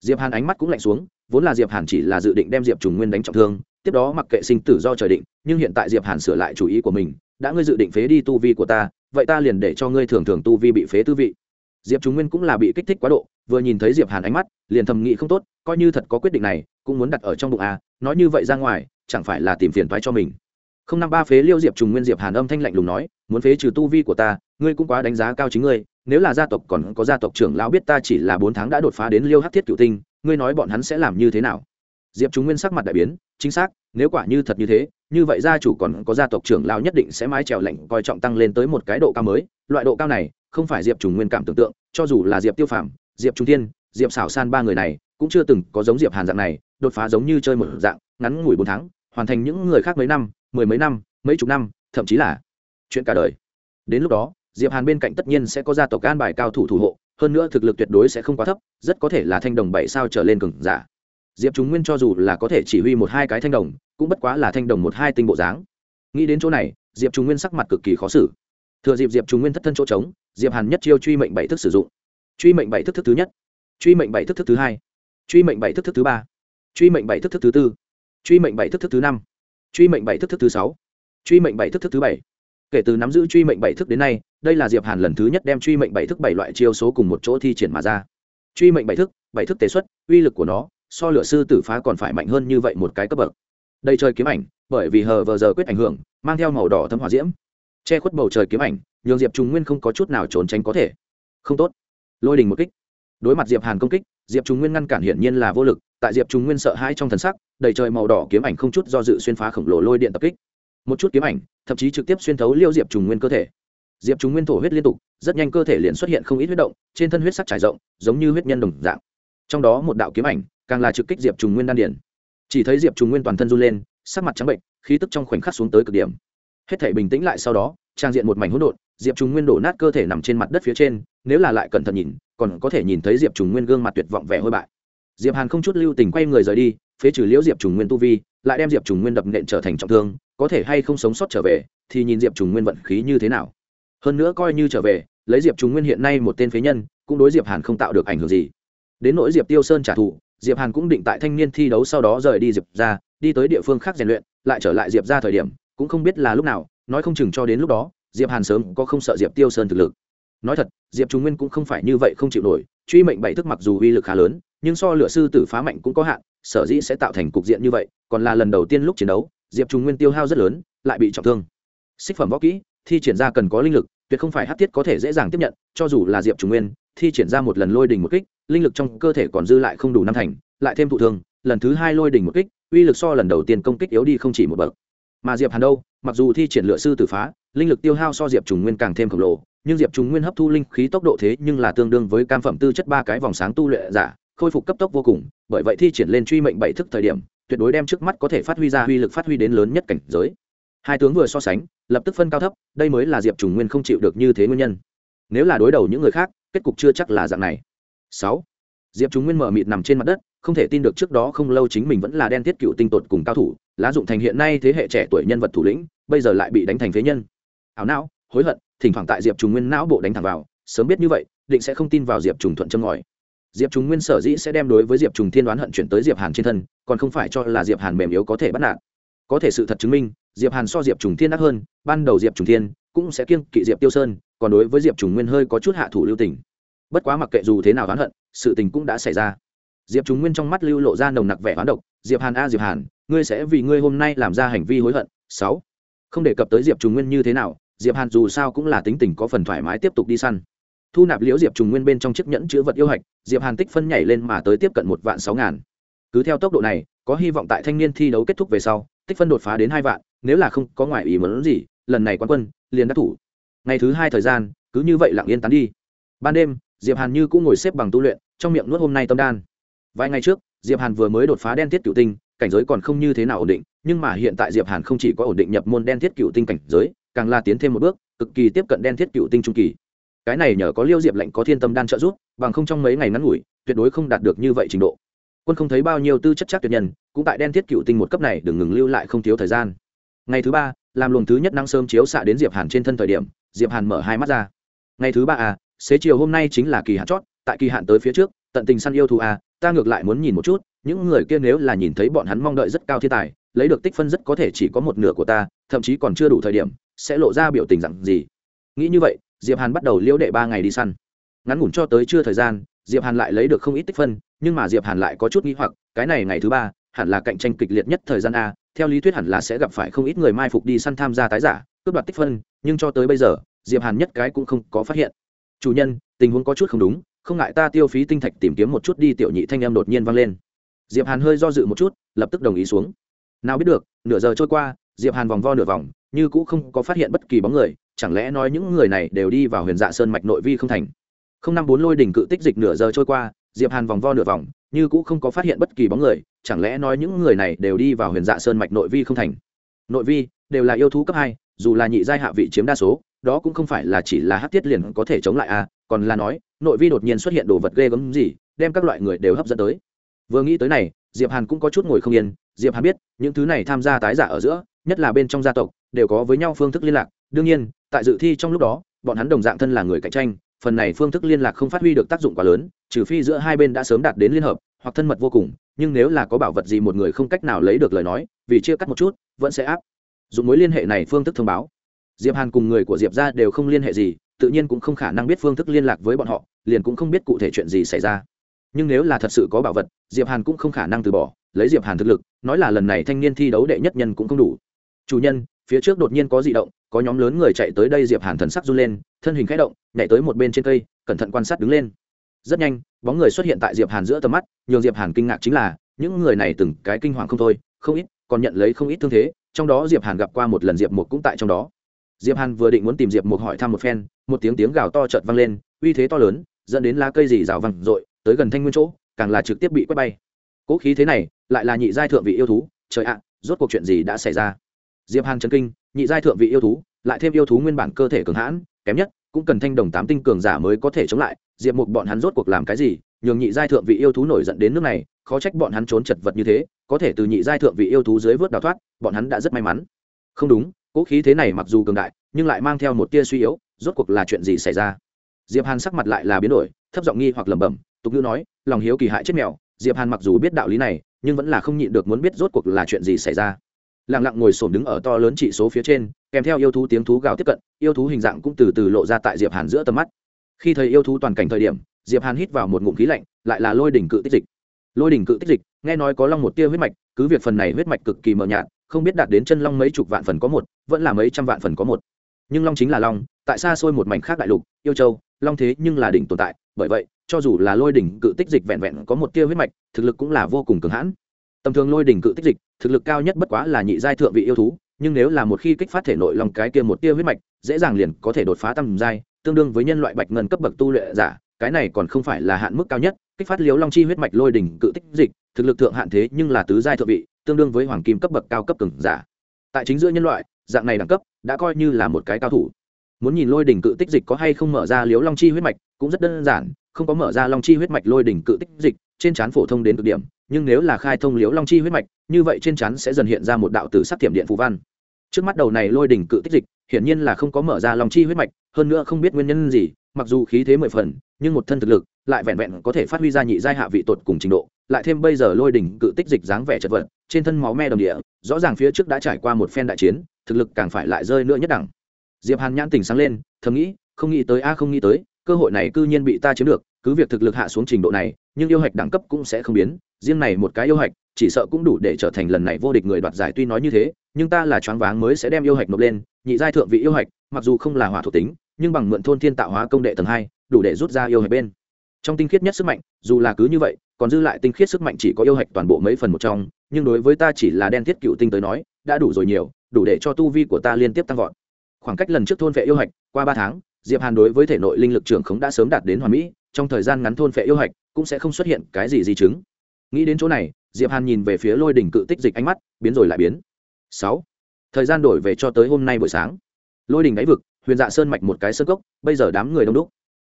Diệp hàn ánh mắt cũng lạnh xuống, vốn là diệp hàn chỉ là dự định đem diệp trùng nguyên đánh trọng thương, tiếp đó mặc kệ sinh tử do trời định, nhưng hiện tại diệp hàn sửa lại chủ ý của mình, đã ngươi dự định phế đi tu vi của ta, vậy ta liền để cho ngươi thường thường tu vi bị phế tư vị. Diệp trùng nguyên cũng là bị kích thích quá độ, vừa nhìn thấy diệp hàn ánh mắt, liền thầm nghĩ không tốt, coi như thật có quyết định này, cũng muốn đặt ở trong bụng a nói như vậy ra ngoài, chẳng phải là tìm phiền toái cho mình không năm ba phế liêu diệp trùng nguyên diệp hàn âm thanh lạnh lùng nói muốn phế trừ tu vi của ta ngươi cũng quá đánh giá cao chính ngươi nếu là gia tộc còn có gia tộc trưởng lão biết ta chỉ là bốn tháng đã đột phá đến liêu hắc thiết cựu tinh ngươi nói bọn hắn sẽ làm như thế nào? Diệp trùng nguyên sắc mặt đại biến chính xác nếu quả như thật như thế như vậy gia chủ còn có gia tộc trưởng lão nhất định sẽ mái trèo lạnh coi trọng tăng lên tới một cái độ cao mới loại độ cao này không phải diệp trùng nguyên cảm tưởng tượng cho dù là diệp tiêu Phàm, diệp trung Thiên, diệp xảo san ba người này cũng chưa từng có giống diệp hàn dạng này đột phá giống như chơi một dạng ngắn ngủi bốn tháng hoàn thành những người khác mấy năm mười mấy năm, mấy chục năm, thậm chí là chuyện cả đời. Đến lúc đó, diệp hàn bên cạnh tất nhiên sẽ có gia tộc an bài cao thủ thủ hộ, hơn nữa thực lực tuyệt đối sẽ không quá thấp, rất có thể là thanh đồng bảy sao trở lên cường giả. Diệp chúng nguyên cho dù là có thể chỉ huy một hai cái thanh đồng, cũng bất quá là thanh đồng một hai tinh bộ dáng. Nghĩ đến chỗ này, diệp chúng nguyên sắc mặt cực kỳ khó xử. Thừa dịp diệp chúng nguyên thất thân chỗ trống, diệp hàn nhất chiêu truy mệnh bảy thức sử dụng. Truy mệnh bảy thức thức thứ nhất. Truy mệnh bảy thức thức thứ hai. Truy mệnh bảy thức thức thứ ba. Truy mệnh bảy thức thức thứ tư. Truy mệnh bảy thức thức thứ năm truy mệnh bảy thức thức thứ sáu. Truy mệnh bảy thức thức thứ bảy. Kể từ nắm giữ truy mệnh bảy thức đến nay, đây là diệp hàn lần thứ nhất đem truy mệnh bảy thức bảy loại chiêu số cùng một chỗ thi triển mà ra. Truy mệnh bảy thức bảy thức tế xuất, uy lực của nó, so lửa sư tử phá còn phải mạnh hơn như vậy một cái cấp bậc. Đây trời kiếm ảnh, bởi vì hờ vờ giờ quyết ảnh hưởng, mang theo màu đỏ thấm hỏa diễm. Che khuất bầu trời kiếm ảnh, nhường diệp trung nguyên không có chút nào trốn tránh có thể. Không tốt. Lôi đình một kích. Đối mặt diệp hàn công kích diệp trung nguyên ngăn cản hiển nhiên là vô lực, tại diệp trung nguyên sợ hãi trong thần sắc, đầy trời màu đỏ kiếm ảnh không chút do dự xuyên phá khổng lồ lôi điện tập kích. Một chút kiếm ảnh, thậm chí trực tiếp xuyên thấu liêu diệp trung nguyên cơ thể. Diệp trung nguyên thổ huyết liên tục, rất nhanh cơ thể liền xuất hiện không ít huyết động, trên thân huyết sắc trải rộng, giống như huyết nhân đồng dạng. Trong đó một đạo kiếm ảnh, càng là trực kích diệp trùng nguyên đan điển chỉ thấy diệp trùng nguyên toàn thân run lên, sắc mặt trắng bệnh, khí tức trong khoảnh khắc xuống tới cực điểm. Hết thể bình tĩnh lại sau đó, trang diện một mảnh hỗn độn, diệp trùng nguyên đổ nát cơ thể nằm trên mặt đất phía trên nếu là lại cẩn thận nhìn, còn có thể nhìn thấy diệp trùng nguyên gương mặt tuyệt vọng vẻ hôi bại. Diệp hàn không chút lưu tình quay người rời đi, phế trừ liễu diệp trùng nguyên tu vi, lại đem diệp trùng nguyên đập nện trở thành trọng thương, có thể hay không sống sót trở về, thì nhìn diệp trùng nguyên vận khí như thế nào. Hơn nữa coi như trở về, lấy diệp trùng nguyên hiện nay một tên phế nhân, cũng đối diệp hàn không tạo được ảnh hưởng gì. Đến nỗi diệp tiêu sơn trả thù, diệp hàn cũng định tại thanh niên thi đấu sau đó rời đi diệp ra, đi tới địa phương khác rèn luyện, lại trở lại diệp ra thời điểm, cũng không biết là lúc nào, nói không chừng cho đến lúc đó, diệp hàn sớm có không sợ diệp tiêu sơn thực lực nói thật, diệp trung nguyên cũng không phải như vậy không chịu nổi, truy mệnh bảy thức mặc dù uy lực khá lớn, nhưng so lửa sư tử phá mạnh cũng có hạn, sở dĩ sẽ tạo thành cục diện như vậy, còn là lần đầu tiên lúc chiến đấu, diệp trung nguyên tiêu hao rất lớn, lại bị trọng thương. Xích phẩm võ kỹ, thi triển ra cần có linh lực, tuyệt không phải hát tiết có thể dễ dàng tiếp nhận, cho dù là diệp trung nguyên, thi triển ra một lần lôi đình một kích, linh lực trong cơ thể còn dư lại không đủ năm thành, lại thêm thụ thương, lần thứ hai lôi đình một kích, uy lực so lần đầu tiên công kích yếu đi không chỉ một bậc. Mà diệp hàn đâu, mặc dù thi triển lựa sư tử phá, linh lực tiêu hao so diệp trùng nguyên càng thêm khổng lồ nhưng diệp trùng nguyên hấp thu linh khí tốc độ thế nhưng là tương đương với cam phẩm tư chất ba cái vòng sáng tu luyện giả, khôi phục cấp tốc vô cùng, bởi vậy thi triển lên truy mệnh bảy thức thời điểm, tuyệt đối đem trước mắt có thể phát huy ra uy lực phát huy đến lớn nhất cảnh giới. Hai tướng vừa so sánh, lập tức phân cao thấp, đây mới là diệp trùng nguyên không chịu được như thế nguyên nhân. Nếu là đối đầu những người khác, kết cục chưa chắc là dạng này. Sáu, diệp trùng nguyên mở mịt nằm trên mặt đất, không thể tin được trước đó không lâu chính mình vẫn là đen thiết cựu tinh tột cùng cao thủ, lá dụng thành hiện nay thế hệ trẻ tuổi nhân vật thủ lĩnh, bây giờ lại bị đánh thành phế nhân. Ảo não, hối hận thỉnh thoảng tại diệp trùng nguyên não bộ đánh thẳng vào, sớm biết như vậy, định sẽ không tin vào diệp trùng thuận châm ngòi. Diệp trùng nguyên sở dĩ sẽ đem đối với diệp trùng thiên đoán hận chuyển tới diệp hàn trên thân, còn không phải cho là diệp hàn mềm yếu có thể bắt nạt. Có thể sự thật chứng minh, diệp hàn so diệp trùng thiên đắt hơn, ban đầu diệp trùng thiên cũng sẽ kiêng kỵ diệp tiêu sơn, còn đối với diệp trùng nguyên hơi có chút hạ thủ lưu tình. Bất quá mặc kệ dù thế nào đoán hận, sự tình cũng đã xảy ra. Diệp trùng nguyên trong mắt lưu lộ ra nồng nặc vẻ oán độc, diệp hàn a, diệp hàn, ngươi sẽ vì ngươi hôm nay làm ra hành vi hối hận. Sáu. Không đề cập tới diệp trùng nguyên như thế nào diệp hàn dù sao cũng là tính tình có phần thoải mái tiếp tục đi săn. Thu nạp liễu diệp trùng nguyên bên trong chiếc nhẫn chứa vật yêu hạch, diệp hàn tích phân nhảy lên mà tới tiếp cận một vạn sáu ngàn. Cứ theo tốc độ này, có hy vọng tại thanh niên thi đấu kết thúc về sau, tích phân đột phá đến hai vạn, nếu là không có ngoại ý muốn gì, lần này quan quân, liền đắc thủ. Ngày thứ hai thời gian, cứ như vậy lặng yên tán đi. Ban đêm, diệp hàn như cũng ngồi xếp bằng tu luyện, trong miệng nuốt hôm nay tâm đan. Vài ngày trước, diệp hàn vừa mới đột phá đen thiết cựu tinh, cảnh giới còn không như thế nào ổn định, nhưng mà hiện tại diệp hàn không chỉ có ổn định nhập môn đen thiết cựu tinh cảnh giới càng là tiến thêm một bước, cực kỳ tiếp cận đen thiết cựu tinh trung kỳ. Cái này nhờ có liêu diệp lệnh có thiên tâm đan trợ giúp, bằng không trong mấy ngày ngắn ngủi, tuyệt đối không đạt được như vậy trình độ. Quân không thấy bao nhiêu tư chất chắc tuyệt nhân, cũng tại đen thiết cựu tinh một cấp này đừng ngừng lưu lại không thiếu thời gian. Ngày thứ ba, làm luồng thứ nhất năng sớm chiếu xạ đến diệp hàn trên thân thời điểm, diệp hàn mở hai mắt ra. Ngày thứ ba à xế chiều hôm nay chính là kỳ hạn chót, tại kỳ hạn tới phía trước, tận tình săn yêu thù à ta ngược lại muốn nhìn một chút, những người kia nếu là nhìn thấy bọn hắn mong đợi rất cao thiên tài lấy được tích phân rất có thể chỉ có một nửa của ta, thậm chí còn chưa đủ thời điểm, sẽ lộ ra biểu tình rằng gì. Nghĩ như vậy, diệp hàn bắt đầu liễu đệ ba ngày đi săn. Ngắn ngủn cho tới chưa thời gian, diệp hàn lại lấy được không ít tích phân, nhưng mà diệp hàn lại có chút nghi hoặc, cái này ngày thứ ba, hẳn là cạnh tranh kịch liệt nhất thời gian a, theo lý thuyết hẳn là sẽ gặp phải không ít người mai phục đi săn tham gia tái giả, cướp đoạt tích phân, nhưng cho tới bây giờ, diệp hàn nhất cái cũng không có phát hiện. Chủ nhân, tình huống có chút không đúng, không ngại ta tiêu phí tinh thạch tìm kiếm một chút đi, tiểu nhị thanh em đột nhiên vang lên. Diệp hàn hơi do dự một chút, lập tức đồng ý xuống nào biết được nửa giờ trôi qua diệp hàn vòng vo nửa vòng như cũng không có phát hiện bất kỳ bóng người chẳng lẽ nói những người này đều đi vào huyền dạ sơn mạch nội vi không thành? Không năm bốn lôi đỉnh cự tích dịch nửa giờ trôi qua diệp hàn vòng vo nửa vòng như cũng không có phát hiện bất kỳ bóng người chẳng lẽ nói những người này đều đi vào huyền dạ sơn mạch nội vi không thành? Nội vi đều là yêu thú cấp hai dù là nhị giai hạ vị chiếm đa số đó cũng không phải là chỉ là hát tiết liền có thể chống lại a à, còn là nói nội vi đột nhiên xuất hiện đồ vật ghê gớm gì đem các loại người đều hấp dẫn tới. Vừa nghĩ tới này diệp hàn cũng có chút ngồi không yên, diệp hàn biết, những thứ này tham gia tái giả ở giữa, nhất là bên trong gia tộc, đều có với nhau phương thức liên lạc. Đương nhiên, tại dự thi trong lúc đó, bọn hắn đồng dạng thân là người cạnh tranh, phần này phương thức liên lạc không phát huy được tác dụng quá lớn, trừ phi giữa hai bên đã sớm đạt đến liên hợp, hoặc thân mật vô cùng, nhưng nếu là có bảo vật gì một người không cách nào lấy được lời nói, vì chia cắt một chút, vẫn sẽ áp dùng mối liên hệ này phương thức thông báo. Diệp hàn cùng người của diệp ra đều không liên hệ gì, tự nhiên cũng không khả năng biết phương thức liên lạc với bọn họ, liền cũng không biết cụ thể chuyện gì xảy ra nhưng nếu là thật sự có bảo vật, diệp hàn cũng không khả năng từ bỏ, lấy diệp hàn thực lực, nói là lần này thanh niên thi đấu đệ nhất nhân cũng không đủ. Chủ nhân, phía trước đột nhiên có dị động, có nhóm lớn người chạy tới đây, diệp hàn thần sắc run lên, thân hình khẽ động, nhảy tới một bên trên cây, cẩn thận quan sát đứng lên. Rất nhanh, bóng người xuất hiện tại diệp hàn giữa tầm mắt, nhường diệp hàn kinh ngạc chính là, những người này từng cái kinh hoàng không thôi, không ít, còn nhận lấy không ít thương thế, trong đó diệp hàn gặp qua một lần diệp một cũng tại trong đó. Diệp hàn vừa định muốn tìm diệp một hỏi thăm một phen, một tiếng tiếng gào to chợt vang lên, uy thế to lớn, dẫn đến lá cây dì rào văng rội tới gần thanh nguyên chỗ, càng là trực tiếp bị quét bay. Cố khí thế này, lại là nhị giai thượng vị yêu thú, trời ạ, rốt cuộc chuyện gì đã xảy ra? Diệp hàn chấn kinh, nhị giai thượng vị yêu thú, lại thêm yêu thú nguyên bản cơ thể cường hãn, kém nhất, cũng cần thanh đồng tám tinh cường giả mới có thể chống lại. Diệp mục bọn hắn rốt cuộc làm cái gì? Nhường nhị giai thượng vị yêu thú nổi giận đến nước này, khó trách bọn hắn trốn chật vật như thế, có thể từ nhị giai thượng vị yêu thú dưới vớt đào thoát, bọn hắn đã rất may mắn. Không đúng cỗ khí thế này mặc dù cường đại, nhưng lại mang theo một tia suy yếu, rốt cuộc là chuyện gì xảy ra? Diệp hàn sắc mặt lại là biến đổi, thấp giọng nghi hoặc lẩm bẩm tục ngữ nói, lòng hiếu kỳ hại chết mèo, diệp hàn mặc dù biết đạo lý này, nhưng vẫn là không nhịn được muốn biết rốt cuộc là chuyện gì xảy ra. Lặng lặng ngồi xổm đứng ở to lớn trị số phía trên, kèm theo yêu thú tiếng thú gào tiếp cận, yêu thú hình dạng cũng từ từ lộ ra tại diệp hàn giữa tầm mắt. Khi thấy yêu thú toàn cảnh thời điểm, diệp hàn hít vào một ngụm khí lạnh, lại là lôi đỉnh cự tích dịch. Lôi đỉnh cự tích dịch, nghe nói có long một tia huyết mạch, cứ việc phần này huyết mạch cực kỳ mờ nhạt, không biết đạt đến chân long mấy chục vạn phần có một, vẫn là mấy trăm vạn phần có một. Nhưng long chính là long, tại xa xôi một mảnh khác đại lục, yêu châu, long thế nhưng là đỉnh tồn tại, bởi vậy cho dù là lôi đỉnh cự tích dịch vẹn vẹn có một tia huyết mạch, thực lực cũng là vô cùng cường hãn. Tầm thường lôi đỉnh cự tích dịch, thực lực cao nhất bất quá là nhị giai thượng vị yêu thú, nhưng nếu là một khi kích phát thể nội lòng cái kia một tia huyết mạch, dễ dàng liền có thể đột phá tầm giai, tương đương với nhân loại bạch ngân cấp bậc tu luyện giả, cái này còn không phải là hạn mức cao nhất, kích phát liếu long chi huyết mạch lôi đỉnh cự tích dịch, thực lực thượng hạn thế nhưng là tứ giai thượng vị, tương đương với hoàng kim cấp bậc cao cấp cường giả. Tại chính giữa nhân loại, dạng này đẳng cấp đã coi như là một cái cao thủ. Muốn nhìn lôi đỉnh cự tích dịch có hay không mở ra liếu long chi huyết mạch cũng rất đơn giản không có mở ra long chi huyết mạch lôi đỉnh cự tích dịch, trên trán phổ thông đến cực điểm, nhưng nếu là khai thông liếu long chi huyết mạch, như vậy trên trán sẽ dần hiện ra một đạo tử sắc thiểm điện phù văn. Trước mắt đầu này lôi đỉnh cự tích dịch, hiển nhiên là không có mở ra long chi huyết mạch, hơn nữa không biết nguyên nhân gì, mặc dù khí thế mười phần, nhưng một thân thực lực, lại vẹn vẹn có thể phát huy ra nhị giai hạ vị tột cùng trình độ, lại thêm bây giờ lôi đỉnh cự tích dịch dáng vẻ chật vật, trên thân máu me đồng địa, rõ ràng phía trước đã trải qua một phen đại chiến, thực lực càng phải lại rơi nữa nhất đẳng. Diệp hàn nhãn tỉnh sáng lên, thầm nghĩ, không nghĩ tới a, không nghĩ tới cơ hội này cư nhiên bị ta chiếm được, cứ việc thực lực hạ xuống trình độ này, nhưng yêu hạch đẳng cấp cũng sẽ không biến, riêng này một cái yêu hạch, chỉ sợ cũng đủ để trở thành lần này vô địch người đoạt giải tuy nói như thế, nhưng ta là choáng váng mới sẽ đem yêu hạch nộp lên, nhị giai thượng vị yêu hạch, mặc dù không là hỏa thuộc tính, nhưng bằng mượn thôn thiên tạo hóa công đệ tầng hai, đủ để rút ra yêu hạch bên. Trong tinh khiết nhất sức mạnh, dù là cứ như vậy, còn dư lại tinh khiết sức mạnh chỉ có yêu hạch toàn bộ mấy phần một trong, nhưng đối với ta chỉ là đen thiết cựu tinh tới nói, đã đủ rồi nhiều, đủ để cho tu vi của ta liên tiếp tăng vọt. Khoảng cách lần trước thôn vệ yêu hạch, qua ba tháng diệp hàn đối với thể nội linh lực trưởng khống đã sớm đạt đến hoàn mỹ trong thời gian ngắn thôn phệ yêu hạch cũng sẽ không xuất hiện cái gì di chứng. Nghĩ đến chỗ này diệp hàn nhìn về phía lôi đỉnh cự tích dịch ánh mắt biến rồi lại biến. Sáu. Thời gian đổi về cho tới hôm nay buổi sáng. Lôi đỉnh đáy vực huyền dạ sơn mạch một cái sơn cốc bây giờ đám người đông đúc.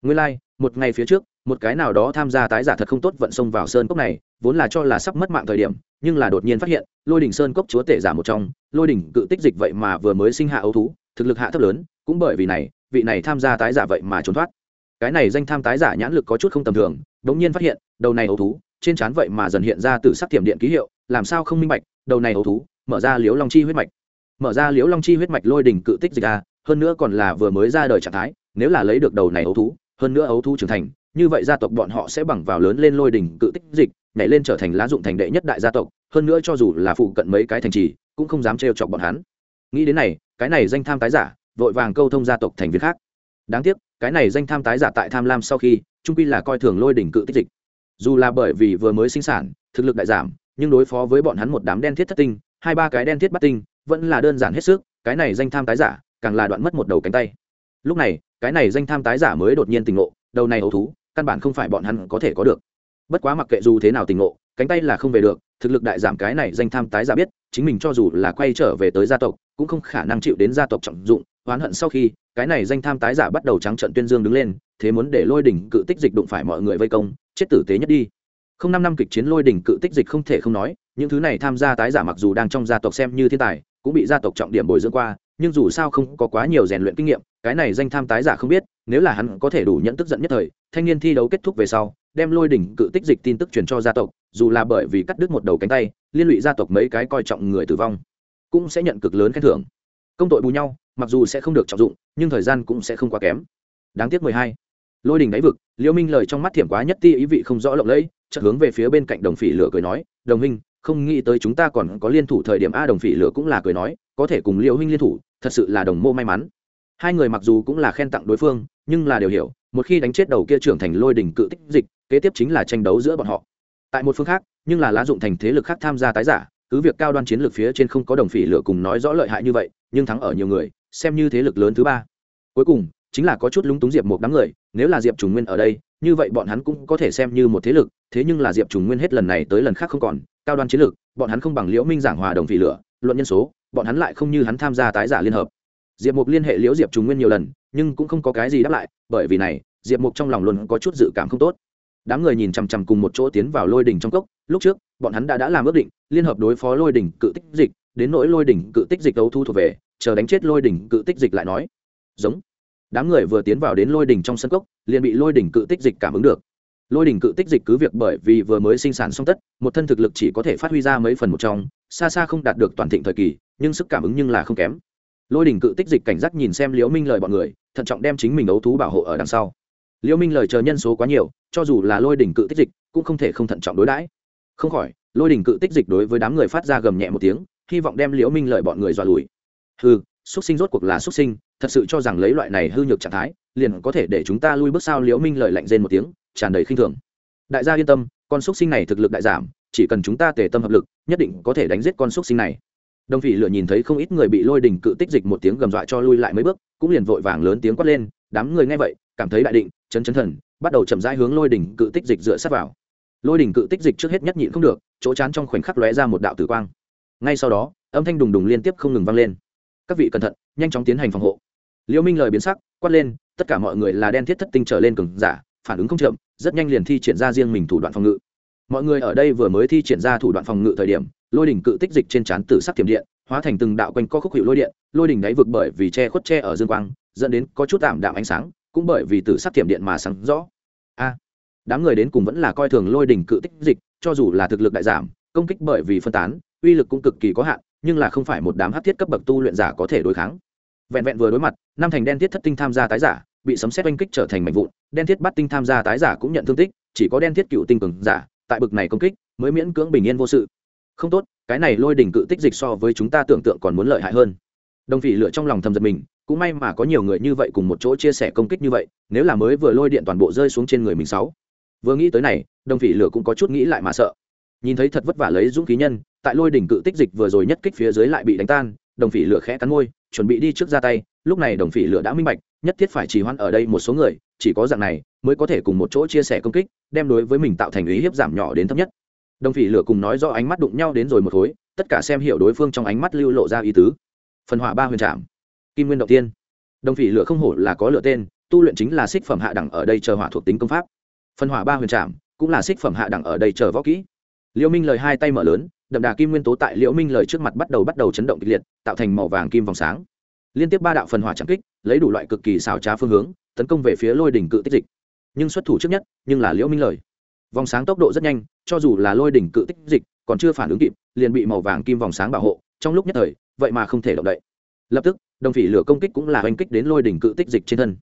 Nguyên lai like, một ngày phía trước một cái nào đó tham gia tái giả thật không tốt vận xông vào sơn cốc này vốn là cho là sắp mất mạng thời điểm nhưng là đột nhiên phát hiện lôi đỉnh sơn cốc chúa tể giả một trong lôi đỉnh cự tích dịch vậy mà vừa mới sinh hạ ấu thú thực lực hạ thấp lớn cũng bởi vì này vị này tham gia tái giả vậy mà trốn thoát. Cái này danh tham tái giả nhãn lực có chút không tầm thường, đống nhiên phát hiện, đầu này ấu thú, trên trán vậy mà dần hiện ra từ sắc tiềm điện ký hiệu, làm sao không minh bạch, đầu này ấu thú, mở ra liếu long chi huyết mạch. Mở ra liếu long chi huyết mạch lôi đỉnh cự tích dịch a hơn nữa còn là vừa mới ra đời trạng thái, nếu là lấy được đầu này ấu thú, hơn nữa ấu thú trưởng thành, như vậy gia tộc bọn họ sẽ bằng vào lớn lên lôi đỉnh cự tích dịch, nhảy lên trở thành lá dụng thành đệ nhất đại gia tộc, hơn nữa cho dù là phụ cận mấy cái thành trì, cũng không dám trêu chọc bọn hắn. Nghĩ đến này, cái này danh tham tái giả vội vàng câu thông gia tộc thành viên khác. Đáng tiếc, cái này danh tham tái giả tại tham lam sau khi, trung quy là coi thường lôi đỉnh cự tích dịch. Dù là bởi vì vừa mới sinh sản, thực lực đại giảm, nhưng đối phó với bọn hắn một đám đen thiết thất tinh, hai ba cái đen thiết bắt tinh, vẫn là đơn giản hết sức, cái này danh tham tái giả, càng là đoạn mất một đầu cánh tay. Lúc này, cái này danh tham tái giả mới đột nhiên tình ngộ, đầu này ấu thú, căn bản không phải bọn hắn có thể có được. Bất quá mặc kệ dù thế nào tình ngộ, cánh tay là không về được, thực lực đại giảm cái này danh tham tái giả biết, chính mình cho dù là quay trở về tới gia tộc, cũng không khả năng chịu đến gia tộc trọng dụng oán hận sau khi, cái này danh tham tái giả bắt đầu trắng trận tuyên dương đứng lên, thế muốn để lôi đỉnh cự tích dịch đụng phải mọi người vây công, chết tử tế nhất đi. Không năm năm kịch chiến lôi đỉnh cự tích dịch không thể không nói, những thứ này tham gia tái giả mặc dù đang trong gia tộc xem như thiên tài, cũng bị gia tộc trọng điểm bồi dưỡng qua, nhưng dù sao không có quá nhiều rèn luyện kinh nghiệm, cái này danh tham tái giả không biết, nếu là hắn có thể đủ nhận tức giận nhất thời, thanh niên thi đấu kết thúc về sau, đem lôi đỉnh cự tích dịch tin tức truyền cho gia tộc, dù là bởi vì cắt đứt một đầu cánh tay, liên lụy gia tộc mấy cái coi trọng người tử vong, cũng sẽ nhận cực lớn khen thưởng. Công tội bù nhau mặc dù sẽ không được trọng dụng, nhưng thời gian cũng sẽ không quá kém. Đáng tiếc mười hai. Lôi đình đáy vực, liễu minh lời trong mắt thiểm quá nhất ti ý vị không rõ lộng lẫy, chợt hướng về phía bên cạnh đồng phỉ lửa cười nói, đồng minh không nghĩ tới chúng ta còn có liên thủ thời điểm a đồng phỉ lửa cũng là cười nói, có thể cùng liễu huynh liên thủ, thật sự là đồng mô may mắn. Hai người mặc dù cũng là khen tặng đối phương, nhưng là đều hiểu, một khi đánh chết đầu kia trưởng thành lôi đỉnh cự tích dịch, kế tiếp chính là tranh đấu giữa bọn họ. Tại một phương khác, nhưng là lá dụng thành thế lực khác tham gia tái giả, cứ việc cao đoan chiến lược phía trên không có đồng phỉ lửa cùng nói rõ lợi hại như vậy nhưng thắng ở nhiều người, xem như thế lực lớn thứ ba. Cuối cùng, chính là có chút lúng túng diệp một đám người, nếu là diệp trùng nguyên ở đây, như vậy bọn hắn cũng có thể xem như một thế lực, thế nhưng là diệp trùng nguyên hết lần này tới lần khác không còn, cao đoan chiến lược bọn hắn không bằng liễu minh giảng hòa đồng phỉ lửa, luận nhân số, bọn hắn lại không như hắn tham gia tái giả liên hợp. Diệp mục liên hệ liễu diệp trùng nguyên nhiều lần, nhưng cũng không có cái gì đáp lại, bởi vì này, diệp mục trong lòng luôn có chút dự cảm không tốt. Đám người nhìn chằm chằm cùng một chỗ tiến vào lôi đỉnh trong cốc, lúc trước, bọn hắn đã đã làm ước định, liên hợp đối phó lôi đỉnh cự tích dịch đến nỗi lôi đỉnh cự tích dịch đấu thu thuộc về, chờ đánh chết lôi đỉnh cự tích dịch lại nói. Giống. Đám người vừa tiến vào đến lôi đỉnh trong sân cốc, liền bị lôi đỉnh cự tích dịch cảm ứng được. Lôi đỉnh cự tích dịch cứ việc bởi vì vừa mới sinh sản xong tất, một thân thực lực chỉ có thể phát huy ra mấy phần một trong, xa xa không đạt được toàn thịnh thời kỳ, nhưng sức cảm ứng nhưng là không kém. Lôi đỉnh cự tích dịch cảnh giác nhìn xem liễu minh lời bọn người, thận trọng đem chính mình ấu thú bảo hộ ở đằng sau. Liễu minh lời chờ nhân số quá nhiều, cho dù là lôi đỉnh cự tích dịch, cũng không thể không thận trọng đối đãi. Không khỏi, lôi đỉnh cự tích dịch đối với đám người phát ra gầm nhẹ một tiếng hy vọng đem liễu minh Lợi bọn người dọa lùi. Hư xuất sinh rốt cuộc là xuất sinh, thật sự cho rằng lấy loại này hư nhược trạng thái, liền có thể để chúng ta lui bước sao liễu minh lời lạnh rên một tiếng, tràn đầy khinh thường. Đại gia yên tâm, con xuất sinh này thực lực đại giảm, chỉ cần chúng ta tề tâm hợp lực, nhất định có thể đánh giết con xuất sinh này. Đồng vị lựa nhìn thấy không ít người bị lôi đỉnh cự tích dịch một tiếng gầm dọa cho lui lại mấy bước, cũng liền vội vàng lớn tiếng quát lên, đám người nghe vậy, cảm thấy đại định, chấn chấn thần, bắt đầu chậm rãi hướng lôi đỉnh cự tích dịch dựa sát vào. Lôi đỉnh cự tích dịch trước hết nhất nhịn không được, chỗ chán trong khoảnh khắc lóe ra một đạo tử quang ngay sau đó, âm thanh đùng đùng liên tiếp không ngừng vang lên. Các vị cẩn thận, nhanh chóng tiến hành phòng hộ. Liễu minh lời biến sắc, quát lên, tất cả mọi người là đen thiết thất tinh trở lên cường giả, phản ứng không chậm, rất nhanh liền thi triển ra riêng mình thủ đoạn phòng ngự. Mọi người ở đây vừa mới thi triển ra thủ đoạn phòng ngự thời điểm, lôi đỉnh cự tích dịch trên trán tử sắc thiểm điện, hóa thành từng đạo quanh co khúc hiệu lôi điện, lôi đỉnh đáy vực bởi vì che khuất che ở dương quang, dẫn đến có chút tạm đạm ánh sáng, cũng bởi vì tử sắc thiểm điện mà sáng rõ. A, đám người đến cùng vẫn là coi thường lôi đỉnh cự tích dịch, cho dù là thực lực đại giảm, công kích bởi vì phân tán uy lực cũng cực kỳ có hạn, nhưng là không phải một đám hắc thiết cấp bậc tu luyện giả có thể đối kháng. Vẹn vẹn vừa đối mặt, năm thành đen thiết thất tinh tham gia tái giả, bị sấm xét oanh kích trở thành mảnh vụn, đen thiết bắt tinh tham gia tái giả cũng nhận thương tích, chỉ có đen thiết cựu tinh cường giả, tại bực này công kích, mới miễn cưỡng bình yên vô sự. Không tốt, cái này lôi đỉnh cự tích dịch so với chúng ta tưởng tượng còn muốn lợi hại hơn. Đồng vị lựa trong lòng thầm giật mình, cũng may mà có nhiều người như vậy cùng một chỗ chia sẻ công kích như vậy, nếu là mới vừa lôi điện toàn bộ rơi xuống trên người mình sáu. Vừa nghĩ tới này, đồng vị lửa cũng có chút nghĩ lại mà sợ nhìn thấy thật vất vả lấy dũng khí nhân, tại lôi đỉnh cự tích dịch vừa rồi nhất kích phía dưới lại bị đánh tan, đồng phỉ lửa khẽ cắn môi, chuẩn bị đi trước ra tay, lúc này đồng phỉ lửa đã minh bạch, nhất thiết phải trì hoãn ở đây một số người, chỉ có dạng này mới có thể cùng một chỗ chia sẻ công kích, đem đối với mình tạo thành ý hiếp giảm nhỏ đến thấp nhất. Đồng phỉ lửa cùng nói do ánh mắt đụng nhau đến rồi một khối tất cả xem hiểu đối phương trong ánh mắt lưu lộ ra ý tứ. Phần hỏa ba huyền trạm kim nguyên động tiên. Đồng phỉ lửa không hổ là có lựa tên, tu luyện chính là xích phẩm hạ đẳng ở đây chờ hỏa thuộc tính công pháp. Phần hỏa ba huyền trạm cũng là xích phẩm hạ đẳng ở đây chờ võ kỹ liễu minh lời hai tay mở lớn, đậm đà kim nguyên tố tại liễu minh lời trước mặt bắt đầu bắt đầu chấn động kịch liệt, tạo thành màu vàng kim vòng sáng. Liên tiếp ba đạo phần hỏa chạm kích, lấy đủ loại cực kỳ xảo trá phương hướng, tấn công về phía lôi đỉnh cự tích dịch. Nhưng xuất thủ trước nhất, nhưng là liễu minh lời. Vòng sáng tốc độ rất nhanh, cho dù là lôi đỉnh cự tích dịch, còn chưa phản ứng kịp, liền bị màu vàng kim vòng sáng bảo hộ, trong lúc nhất thời, vậy mà không thể động đậy. Lập tức, đồng phỉ lửa công kích cũng là oanh kích đến lôi đỉnh cự tích dịch trên thân.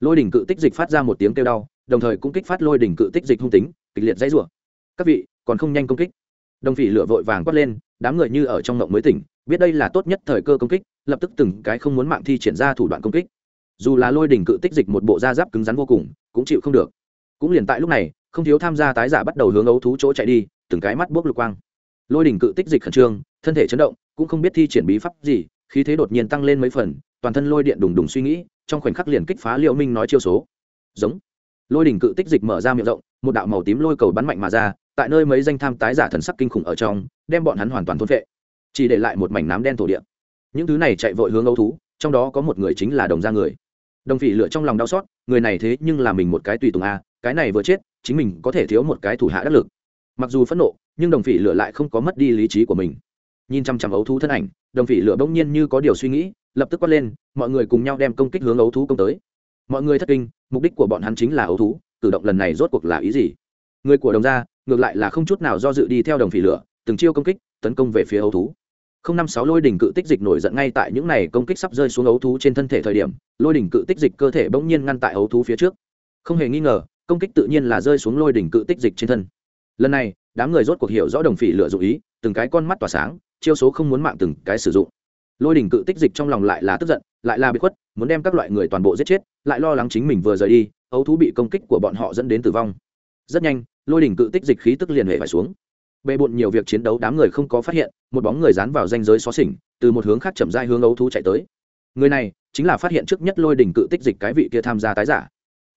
Lôi đỉnh cự tích dịch phát ra một tiếng kêu đau, đồng thời cũng kích phát lôi đỉnh cự tích dịch hung tính, kịch liệt dãy rủa. Các vị còn không nhanh công kích. Đồng phỉ lửa vội vàng quát lên, đám người như ở trong ngộng mới tỉnh, biết đây là tốt nhất thời cơ công kích, lập tức từng cái không muốn mạng thi triển ra thủ đoạn công kích. Dù là lôi đỉnh cự tích dịch một bộ da giáp cứng rắn vô cùng, cũng chịu không được. Cũng liền tại lúc này, không thiếu tham gia tái giả bắt đầu hướng ấu thú chỗ chạy đi, từng cái mắt buốc lục quang. Lôi đỉnh cự tích dịch khẩn trương, thân thể chấn động, cũng không biết thi triển bí pháp gì, khí thế đột nhiên tăng lên mấy phần, toàn thân lôi điện đùng đùng suy nghĩ, trong khoảnh khắc liền kích phá liệu minh nói chiêu số. Giống. Lôi đỉnh cự tích dịch mở ra miệng rộng, một đạo màu tím lôi cầu bắn mạnh mà ra tại nơi mấy danh tham tái giả thần sắc kinh khủng ở trong, đem bọn hắn hoàn toàn thôn vệ chỉ để lại một mảnh nám đen thổ địa. Những thứ này chạy vội hướng ấu thú, trong đó có một người chính là đồng gia người. Đồng phỉ lựa trong lòng đau xót, người này thế nhưng là mình một cái tùy tùng a, cái này vừa chết, chính mình có thể thiếu một cái thủ hạ đắc lực. Mặc dù phẫn nộ, nhưng đồng phỉ lựa lại không có mất đi lý trí của mình. Nhìn chăm chăm ấu thú thân ảnh, đồng phỉ lựa bỗng nhiên như có điều suy nghĩ, lập tức quát lên, mọi người cùng nhau đem công kích hướng ấu thú công tới. Mọi người thất kinh, mục đích của bọn hắn chính là ấu thú, cử động lần này rốt cuộc là ý gì? Người của đồng gia ngược lại là không chút nào do dự đi theo đồng phỉ lửa, từng chiêu công kích, tấn công về phía ấu thú. Không năm sáu lôi đỉnh cự tích dịch nổi giận ngay tại những này công kích sắp rơi xuống ấu thú trên thân thể thời điểm, lôi đỉnh cự tích dịch cơ thể bỗng nhiên ngăn tại ấu thú phía trước. Không hề nghi ngờ, công kích tự nhiên là rơi xuống lôi đỉnh cự tích dịch trên thân. Lần này, đám người rốt cuộc hiểu rõ đồng phỉ lựa dụ ý, từng cái con mắt tỏa sáng, chiêu số không muốn mạng từng cái sử dụng. Lôi đỉnh cự tích dịch trong lòng lại là tức giận, lại là bị khuất, muốn đem các loại người toàn bộ giết chết, lại lo lắng chính mình vừa rời đi, ấu thú bị công kích của bọn họ dẫn đến tử vong. Rất nhanh lôi đỉnh cự tích dịch khí tức liền hệ phải xuống. Bề bộn nhiều việc chiến đấu đám người không có phát hiện, một bóng người dán vào danh giới xó xỉnh, từ một hướng khác chậm dai hướng ấu thú chạy tới. Người này chính là phát hiện trước nhất lôi đỉnh cự tích dịch cái vị kia tham gia tái giả.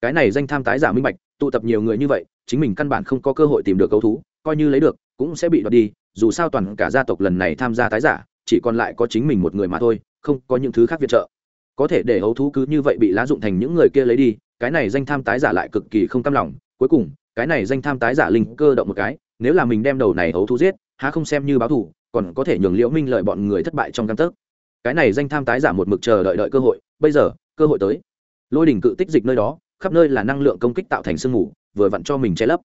Cái này danh tham tái giả minh bạch, tụ tập nhiều người như vậy, chính mình căn bản không có cơ hội tìm được ấu thú, coi như lấy được, cũng sẽ bị đoạt đi, dù sao toàn cả gia tộc lần này tham gia tái giả, chỉ còn lại có chính mình một người mà thôi, không có những thứ khác viện trợ. Có thể để ấu thú cứ như vậy bị lá dụng thành những người kia lấy đi, cái này danh tham tái giả lại cực kỳ không cam lòng, cuối cùng cái này danh tham tái giả linh cơ động một cái, nếu là mình đem đầu này ấu thú giết, há không xem như báo thù, còn có thể nhường liễu minh lợi bọn người thất bại trong căn tấc. Cái này danh tham tái giả một mực chờ đợi đợi cơ hội, bây giờ, cơ hội tới. Lôi đỉnh cự tích dịch nơi đó, khắp nơi là năng lượng công kích tạo thành sương mù, vừa vặn cho mình che lấp.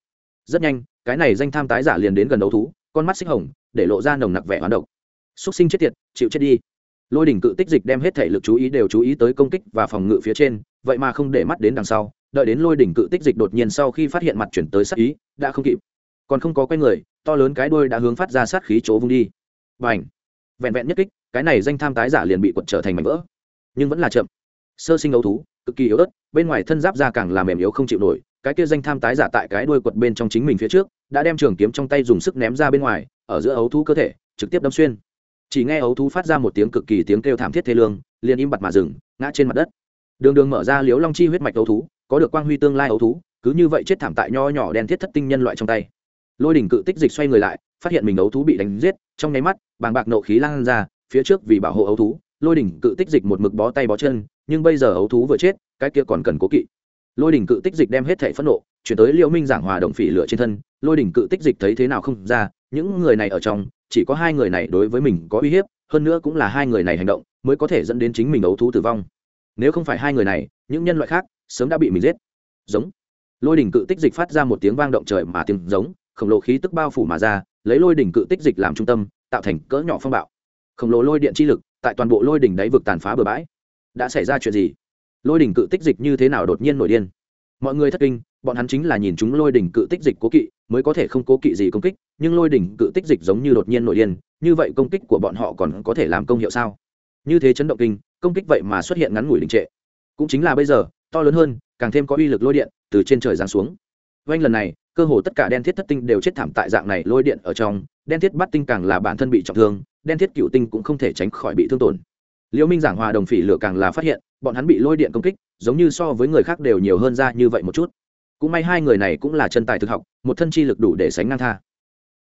Rất nhanh, cái này danh tham tái giả liền đến gần đấu thú, con mắt xích hồng, để lộ ra nồng nặc vẻ hoán độc. Xúc sinh chết tiệt, chịu chết đi. Lôi đỉnh cự tích dịch đem hết thể lực chú ý đều chú ý tới công kích và phòng ngự phía trên, vậy mà không để mắt đến đằng sau đợi đến lôi đỉnh cự tích dịch đột nhiên sau khi phát hiện mặt chuyển tới sát ý, đã không kịp. Còn không có quay người, to lớn cái đuôi đã hướng phát ra sát khí chỗ vung đi. Và ảnh vẹn vẹn nhất kích, cái này danh tham tái giả liền bị quật trở thành mảnh vỡ. Nhưng vẫn là chậm. Sơ sinh ấu thú, cực kỳ yếu ớt, bên ngoài thân giáp ra càng làm mềm yếu không chịu nổi, cái kia danh tham tái giả tại cái đuôi quật bên trong chính mình phía trước, đã đem trường kiếm trong tay dùng sức ném ra bên ngoài, ở giữa ấu thú cơ thể, trực tiếp đâm xuyên. Chỉ nghe ấu thú phát ra một tiếng cực kỳ tiếng kêu thảm thiết thê lương, liền im bặt mà dừng, ngã trên mặt đất. Đường đường mở ra liếu long chi huyết mạch ấu thú có được quang huy tương lai ấu thú, cứ như vậy chết thảm tại nho nhỏ đen thiết thất tinh nhân loại trong tay. Lôi đỉnh cự tích dịch xoay người lại, phát hiện mình ấu thú bị đánh giết, trong nháy mắt, bàng bạc nộ khí lan ra, phía trước vì bảo hộ ấu thú, lôi đỉnh cự tích dịch một mực bó tay bó chân, nhưng bây giờ ấu thú vừa chết, cái kia còn cần cố kỵ. Lôi đỉnh cự tích dịch đem hết thể phẫn nộ, chuyển tới liễu minh giảng hòa đồng phỉ lửa trên thân, lôi đỉnh cự tích dịch thấy thế nào không ra, những người này ở trong, chỉ có hai người này đối với mình có uy hiếp, hơn nữa cũng là hai người này hành động, mới có thể dẫn đến chính mình ấu thú tử vong. Nếu không phải hai người này, những nhân loại khác sớm đã bị mình giết. Giống. Lôi đỉnh cự tích dịch phát ra một tiếng vang động trời mà tiếng giống, khổng lồ khí tức bao phủ mà ra, lấy lôi đỉnh cự tích dịch làm trung tâm, tạo thành cỡ nhỏ phong bạo. Khổng lồ lôi điện chi lực, tại toàn bộ lôi đỉnh đáy vực tàn phá bừa bãi. Đã xảy ra chuyện gì? Lôi đỉnh cự tích dịch như thế nào đột nhiên nổi điên? Mọi người thất kinh, bọn hắn chính là nhìn chúng lôi đỉnh cự tích dịch cố kỵ, mới có thể không cố kỵ gì công kích, nhưng lôi đỉnh cự tích dịch giống như đột nhiên nổi điên, như vậy công kích của bọn họ còn có thể làm công hiệu sao? Như thế chấn động kinh, công kích vậy mà xuất hiện ngắn ngủi đình trệ. Cũng chính là bây giờ to lớn hơn, càng thêm có uy lực lôi điện từ trên trời giáng xuống. Oanh lần này, cơ hồ tất cả đen thiết thất tinh đều chết thảm tại dạng này lôi điện ở trong, đen thiết bắt tinh càng là bản thân bị trọng thương, đen thiết cựu tinh cũng không thể tránh khỏi bị thương tổn. Liễu minh giảng hòa đồng phỉ lửa càng là phát hiện, bọn hắn bị lôi điện công kích, giống như so với người khác đều nhiều hơn ra như vậy một chút. Cũng may hai người này cũng là chân tài thực học, một thân chi lực đủ để sánh ngang tha.